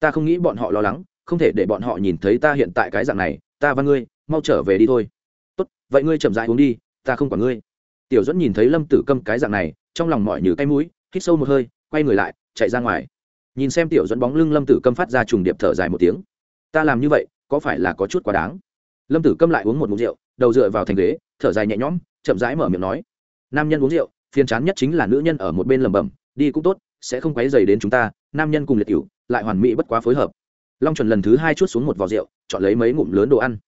Ta không nghĩ bọn họ lo lắng, không thể để bọn họ nhìn thấy ta hiện tại cái dạng này, ta và ngươi, mau trở về đi thôi. Tốt, vậy ngươi chậm dại uống đi, ta không quản ngươi. Tiểu dẫn nhìn thấy lâm tử câm cái dạng này, trong lòng mọi như cái mũi, hít sâu một hơi, quay người lại, chạy ra ngoài. Nhìn xem tiểu dẫn bóng lưng lâm tử câm phát ra trùng điệp thở dài một tiếng. Ta làm như vậy, có phải là có chút quá đáng? Lâm tử câm lại uống một mục rượu, đầu dựa vào thành ghế, thở dài nhẹ nhõm, chậm rãi mở miệng nói, nam nhân uống rượu, phiền chán nhất chính là nữ nhân ở một bên lẩm bẩm, đi cũng tốt, sẽ không quấy dày đến chúng ta, nam nhân cùng liệt cựu lại hoàn mỹ bất quá phối hợp. Long chuẩn lần thứ hai chút xuống một vò rượu, chọn lấy mấy ngụm lớn đồ ăn.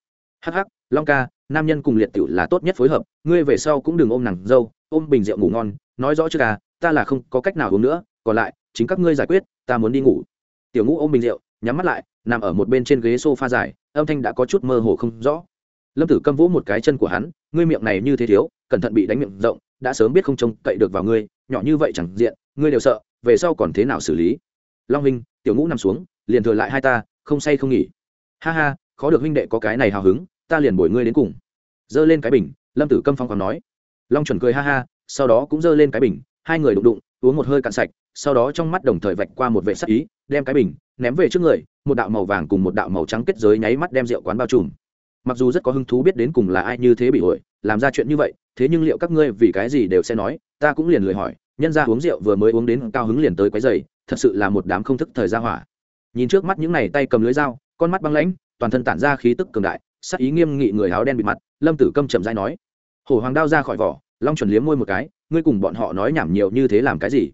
Hắc hắc, long ca, nam nhân cùng liệt cựu là tốt nhất phối hợp, ngươi về sau cũng đừng ôm nàng dâu, ôm bình rượu ngủ ngon, nói rõ chưa ca à, ta là không có cách nào uống nữa, còn lại, chính các ngươi giải quyết, ta muốn đi ngủ. Tiểu ngũ ôm bình rượu, nhắm mắt lại, nằm ở một bên trên ghế s o f a dài âm thanh đã có chút mơ hồ không rõ. Lâm tử câm vỗ một cái chân của hắn, ngươi miệng này như thế thiếu, cẩn thận bị đánh miệng rộng, đã sớm biết không trông cậy được vào ngươi, nhỏ như vậy chẳng diện, ngươi đều sợ, về sau còn thế nào xử lý? Long huynh, tiểu ngũ nằm xuống, liền thừa lại hai ta, không say không nghỉ. Ha ha, khó được huynh đệ có cái này hào hứng, ta liền bồi ngươi đến cùng. Giơ lên cái bình, lâm tử câm phong còn nói. Long chuẩn cười ha ha, sau đó cũng giơ lên cái bình, hai người đụng đụng, uống một hơi cạn sạch, sau đó trong mắt đồng thời vạch qua một vệ sắc ý, đem cái bình ném về trước người một đạo màu vàng cùng một đạo màu trắng kết giới nháy mắt đem rượu quán bao trùm. Mặc dù rất có hứng thú biết đến cùng là ai như thế bị hội làm ra chuyện như vậy, thế nhưng liệu các ngươi vì cái gì đều sẽ nói, ta cũng liền lười hỏi, nhân ra uống rượu vừa mới uống đến cao hứng liền tới quấy dày thật sự là một đám không thức thời gia hỏa. Nhìn trước mắt những này tay cầm lưới dao, con mắt băng lãnh, toàn thân tản ra khí tức cường đại, sắc ý nghiêm nghị người áo đen bị mặt, lâm tử câm chậm dai nói, hổ hoàng đao ra khỏi vỏ, long chuẩn liếm môi một cái, ngươi cùng bọn họ nói nhảm nhiều như thế làm cái gì?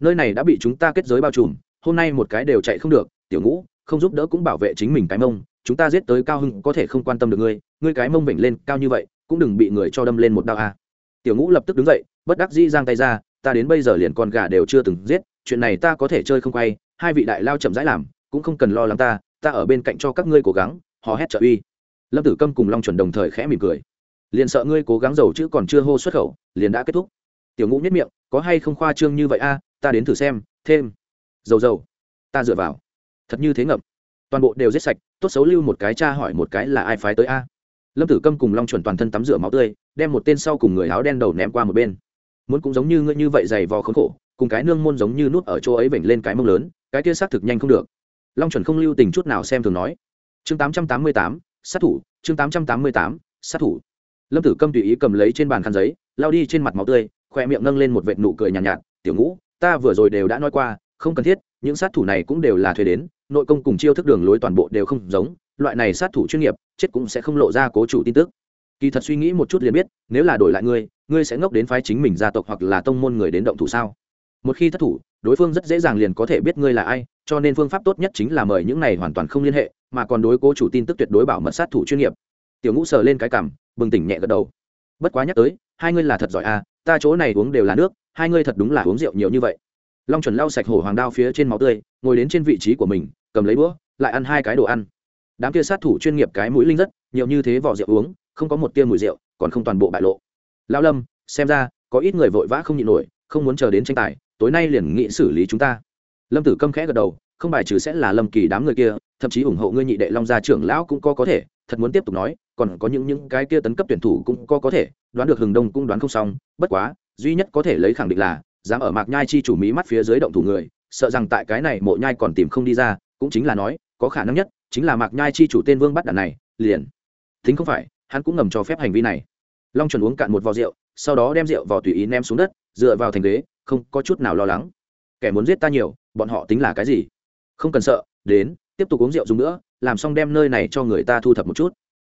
Nơi này đã bị chúng ta kết giới bao trùm, hôm nay một cái đều chạy không được, tiểu ngũ không giúp đỡ cũng bảo vệ chính mình cái mông, chúng ta giết tới cao hưng có thể không quan tâm được ngươi ngươi cái mông vểnh lên cao như vậy, cũng đừng bị người cho đâm lên một đao a. Tiểu ngũ lập tức đứng dậy, bất đắc dĩ giang tay ra, ta đến bây giờ liền con gà đều chưa từng giết, chuyện này ta có thể chơi không quay, hai vị đại lao chậm rãi làm, cũng không cần lo lắng ta ta ở bên cạnh cho các ngươi cố gắng, họ hét trợ uy. Lâm tử câm cùng long chuẩn đồng thời khẽ mỉm cười. Liền sợ ngươi cố gắng giàu chứ còn chưa hô xuất khẩu, liền đã kết thúc. Tiểu ngũ nhất miệng, có hay không khoa trương như vậy a, ta đến thử xem, thêm. Dầu dầu, ta dựa vào thật như thế ngậm. Toàn bộ đều giết sạch tốt xấu lưu một cái cha hỏi một cái là ai phái tới a. Lâm tử câm cùng long chuẩn toàn thân tắm rửa máu tươi đem một tên sau cùng người áo đen đầu ném qua một bên. Muốn cũng giống như ngươi như vậy dày vò khốn khổ cùng cái nương môn giống như nút ở chỗ ấy vểnh lên cái mông lớn cái kia xác thực nhanh không được. Long chuẩn không lưu tình chút nào xem thường nói. Chương tám trăm tám mươi tám sát thủ chương tám trăm tám mươi tám sát thủ. Lâm tử câm tùy ý cầm lấy trên bàn khăn giấy lao đi trên mặt máu tươi khoe miệng nâng lên một vệt nụ cười nhàn nhạt, nhạt tiểu ngũ ta vừa rồi đều đã nói qua không cần thiết những sát thủ này cũng đều là thuê đến, nội công cùng chiêu thức đường lối toàn bộ đều không giống, loại này sát thủ chuyên nghiệp, chết cũng sẽ không lộ ra cố chủ tin tức. Kỳ thật suy nghĩ một chút liền biết, nếu là đổi lại ngươi ngươi sẽ ngốc đến phái chính mình gia tộc hoặc là tông môn người đến động thủ sao? Một khi thất thủ, đối phương rất dễ dàng liền có thể biết ngươi là ai, cho nên phương pháp tốt nhất chính là mời những này hoàn toàn không liên hệ, mà còn đối cố chủ tin tức tuyệt đối bảo mật sát thủ chuyên nghiệp. Tiểu ngũ sờ lên cái cảm bừng tỉnh nhẹ gật đầu. Bất quá nhắc tới, hai ngươi là thật giỏi à ta chỗ này uống đều là nước, hai ngươi thật đúng là uống rượu nhiều như vậy long chuẩn lau sạch hổ hoàng đao phía trên máu tươi, ngồi đến trên vị trí của mình, cầm lấy búa lại ăn hai cái đồ ăn. Đám kia sát thủ chuyên nghiệp cái mũi linh rất, nhiều như thế vỏ rượu uống, không có một tia mùi rượu, còn không toàn bộ bại lộ. Lao lâm, xem ra, có ít người vội vã không nhịn nổi, không muốn chờ đến tranh tài, tối nay liền nghị xử lý chúng ta. Lâm tử câm khẽ gật đầu, không bài trừ sẽ là lâm kỳ đám người kia, thậm chí ủng hộ ngươi nhị đệ long gia trưởng lão cũng có có thể, thật muốn tiếp tục nói, còn có những những cái kia tấn cấp tuyển thủ cũng có có thể, đoán được hừng đông cũng đoán không xong, bất quá, duy nhất có thể lấy khẳng định là dám ở mạc nhai chi chủ mỹ mắt phía dưới động thủ người, sợ rằng tại cái này mộ nhai còn tìm không đi ra, cũng chính là nói, có khả năng nhất chính là mạc nhai chi chủ tên vương bắt đàn này, liền. Thính không phải, hắn cũng ngầm cho phép hành vi này. Long chuẩn uống cạn một vò rượu, sau đó đem rượu vò tùy ý ném xuống đất, dựa vào thành ghế, không có chút nào lo lắng. Kẻ muốn giết ta nhiều, bọn họ tính là cái gì? Không cần sợ, đến, tiếp tục uống rượu dùng nữa, làm xong đem nơi này cho người ta thu thập một chút.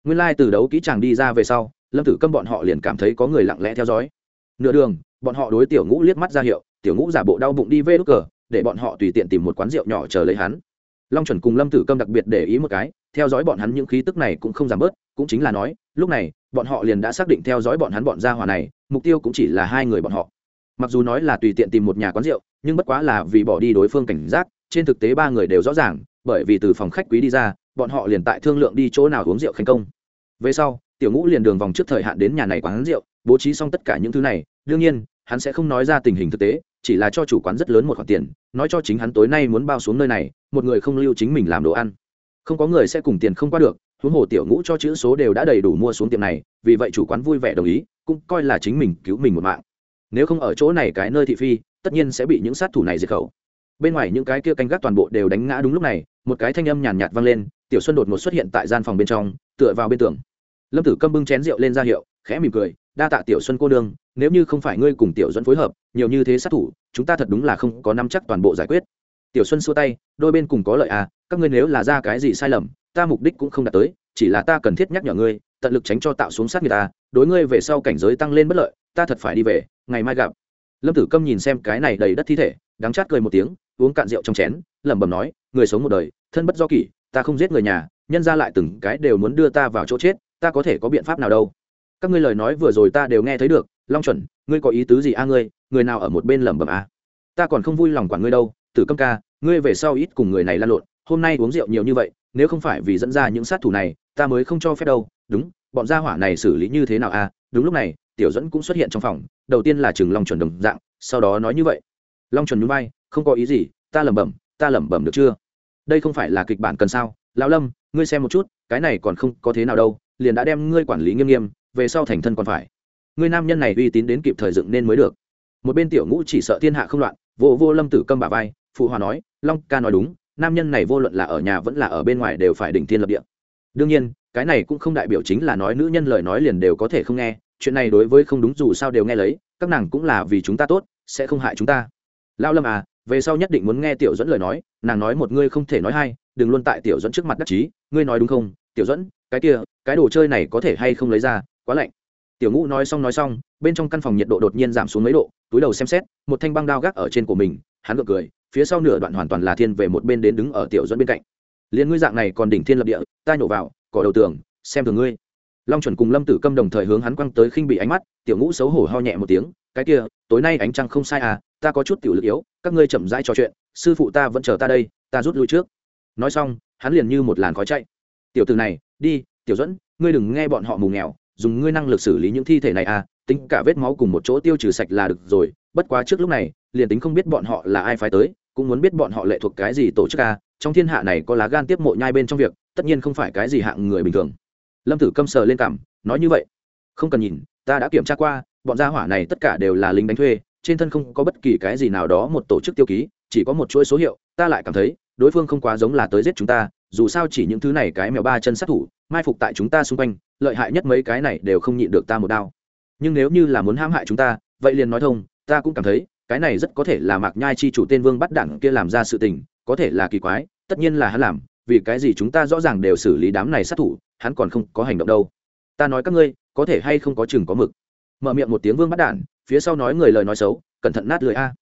Nguyên lai、like、từ đấu kỹ chàng đi ra về sau, lâm tử câm bọn họ liền cảm thấy có người lặng lẽ theo dõi. Nửa đường bọn họ đối tiểu ngũ liếc mắt ra hiệu, tiểu ngũ giả bộ đau bụng đi vê đốt cờ, để bọn họ tùy tiện tìm một quán rượu nhỏ chờ lấy hắn. Long chuẩn cùng lâm tử câm đặc biệt để ý một cái, theo dõi bọn hắn những khí tức này cũng không giảm bớt, cũng chính là nói, lúc này, bọn họ liền đã xác định theo dõi bọn hắn bọn gia hỏa này, mục tiêu cũng chỉ là hai người bọn họ. Mặc dù nói là tùy tiện tìm một nhà quán rượu, nhưng bất quá là vì bỏ đi đối phương cảnh giác, trên thực tế ba người đều rõ ràng, bởi vì từ phòng khách quý đi ra, bọn họ liền tại thương lượng đi chỗ nào uống rượu thành công. Về sau, tiểu ngũ liền đường vòng trước thời hạn đến nhà này quán rượu, bố trí xong tất cả những thứ này, đương nhiên hắn sẽ không nói ra tình hình thực tế, chỉ là cho chủ quán rất lớn một khoản tiền, nói cho chính hắn tối nay muốn bao xuống nơi này, một người không lưu chính mình làm đồ ăn. Không có người sẽ cùng tiền không qua được, huống hồ tiểu ngũ cho chữ số đều đã đầy đủ mua xuống tiệm này, vì vậy chủ quán vui vẻ đồng ý, cũng coi là chính mình cứu mình một mạng. Nếu không ở chỗ này cái nơi thị phi, tất nhiên sẽ bị những sát thủ này diệt khẩu. Bên ngoài những cái kia canh gác toàn bộ đều đánh ngã đúng lúc này, một cái thanh âm nhàn nhạt vang lên, tiểu xuân đột ngột xuất hiện tại gian phòng bên trong, tựa vào bên tường. Lâm tử câm bưng chén rượu lên ra hiệu, khẽ mỉm cười đa tạ tiểu xuân cô đương nếu như không phải ngươi cùng tiểu dẫn phối hợp, nhiều như thế sát thủ, chúng ta thật đúng là không có nắm chắc toàn bộ giải quyết. Tiểu xuân xua tay, đôi bên cùng có lợi à các ngươi nếu là ra cái gì sai lầm, ta mục đích cũng không đạt tới, chỉ là ta cần thiết nhắc nhở ngươi, tận lực tránh cho tạo xuống sát người ta, đối ngươi về sau cảnh giới tăng lên bất lợi, ta thật phải đi về, ngày mai gặp. Lâm tử câm nhìn xem cái này đầy đất thi thể, đắng chát cười một tiếng, uống cạn rượu trong chén, lẩm bẩm nói, người sống một đời, thân bất do kỷ, ta không giết người nhà, nhân ra lại từng cái đều muốn đưa ta vào chỗ chết, ta có thể có biện pháp nào đâu? Các ngươi lời nói vừa rồi ta đều nghe thấy được, long chuẩn, ngươi có ý tứ gì a ngươi, người nào ở một bên lẩm bẩm a? Ta còn không vui lòng quản ngươi đâu, tử câm ca, ngươi về sau ít cùng người này lan lộn, hôm nay uống rượu nhiều như vậy, nếu không phải vì dẫn ra những sát thủ này, ta mới không cho phép đâu. Đúng, bọn gia hỏa này xử lý như thế nào a? Đúng lúc này, tiểu dẫn cũng xuất hiện trong phòng, đầu tiên là chừng long chuẩn đồng dạng, sau đó nói như vậy. Long chuẩn núi bay không có ý gì, ta lẩm bẩm, ta lẩm bẩm được chưa? Đây không phải là kịch bản cần sao? Lão lâm, ngươi xem một chút, cái này còn không có thế nào đâu, liền đã đem ngươi quản lý nghiêm nghiêm về sau thành thân còn phải. Người nam nhân này uy tín đến kịp thời dựng nên mới được. Một bên tiểu ngũ chỉ sợ thiên hạ không loạn, vô vô lâm tử câm bà vai, phụ hòa nói, long ca nói đúng, nam nhân này vô luận là ở nhà vẫn là ở bên ngoài đều phải đỉnh thiên lập địa. Đương nhiên, cái này cũng không đại biểu chính là nói nữ nhân lời nói liền đều có thể không nghe, chuyện này đối với không đúng dù sao đều nghe lấy, các nàng cũng là vì chúng ta tốt, sẽ không hại chúng ta. Lao lâm à về sau nhất định muốn nghe tiểu dẫn lời nói, nàng nói một ngươi không thể nói hai, đừng luôn tại tiểu dẫn trước mặt đắc chí, ngươi nói đúng không? Tiểu dẫn cái kia, cái đồ chơi này có thể hay không lấy ra quá lạnh. Tiểu ngũ nói xong nói xong, bên trong căn phòng nhiệt độ đột nhiên giảm xuống mấy độ, túi đầu xem xét, một thanh băng đao gác ở trên của mình, hắn gượng cười, phía sau nửa đoạn hoàn toàn là thiên về một bên đến đứng ở tiểu dẫn bên cạnh. Liền ngươi dạng này còn đỉnh thiên lập địa, ta nhổ vào, cỏ đầu tường, xem thường ngươi. Long chuẩn cùng lâm tử câm đồng thời hướng hắn quăng tới khinh bị ánh mắt, tiểu ngũ xấu hổ ho nhẹ một tiếng, cái kia, tối nay ánh trăng không sai à ta có chút tiểu lực yếu, các ngươi chậm rãi trò chuyện, sư phụ ta vẫn chờ ta đây, ta rút lui trước. Nói xong, hắn liền như một làn khói chạy. Tiểu từ này, đi, tiểu dẫn, ngươi đừng nghe bọn họ mù nghèo dùng ngươi năng lực xử lý những thi thể này à tính cả vết máu cùng một chỗ tiêu trừ sạch là được rồi, bất quá trước lúc này, liền tính không biết bọn họ là ai phái tới, cũng muốn biết bọn họ lệ thuộc cái gì tổ chức à trong thiên hạ này có lá gan tiếp mộ nhai bên trong việc, tất nhiên không phải cái gì hạng người bình thường. Lâm tử câm sờ lên cảm, nói như vậy, không cần nhìn, ta đã kiểm tra qua, bọn gia hỏa này tất cả đều là lính đánh thuê, trên thân không có bất kỳ cái gì nào đó một tổ chức tiêu ký, chỉ có một chuỗi số hiệu, ta lại cảm thấy, đối phương không quá giống là tới giết chúng ta, dù sao chỉ những thứ này cái mèo ba chân sát thủ mai phục tại chúng ta xung quanh, lợi hại nhất mấy cái này đều không nhịn được ta một đao. Nhưng nếu như là muốn hãm hại chúng ta, vậy liền nói thông, ta cũng cảm thấy, cái này rất có thể là mạc nhai chi chủ tên vương bắt đảng kia làm ra sự tình, có thể là kỳ quái, tất nhiên là hắn làm, vì cái gì chúng ta rõ ràng đều xử lý đám này sát thủ, hắn còn không có hành động đâu. Ta nói các ngươi, có thể hay không có chừng có mực. Mở miệng một tiếng vương bắt đản phía sau nói người lời nói xấu, cẩn thận nát lưỡi a.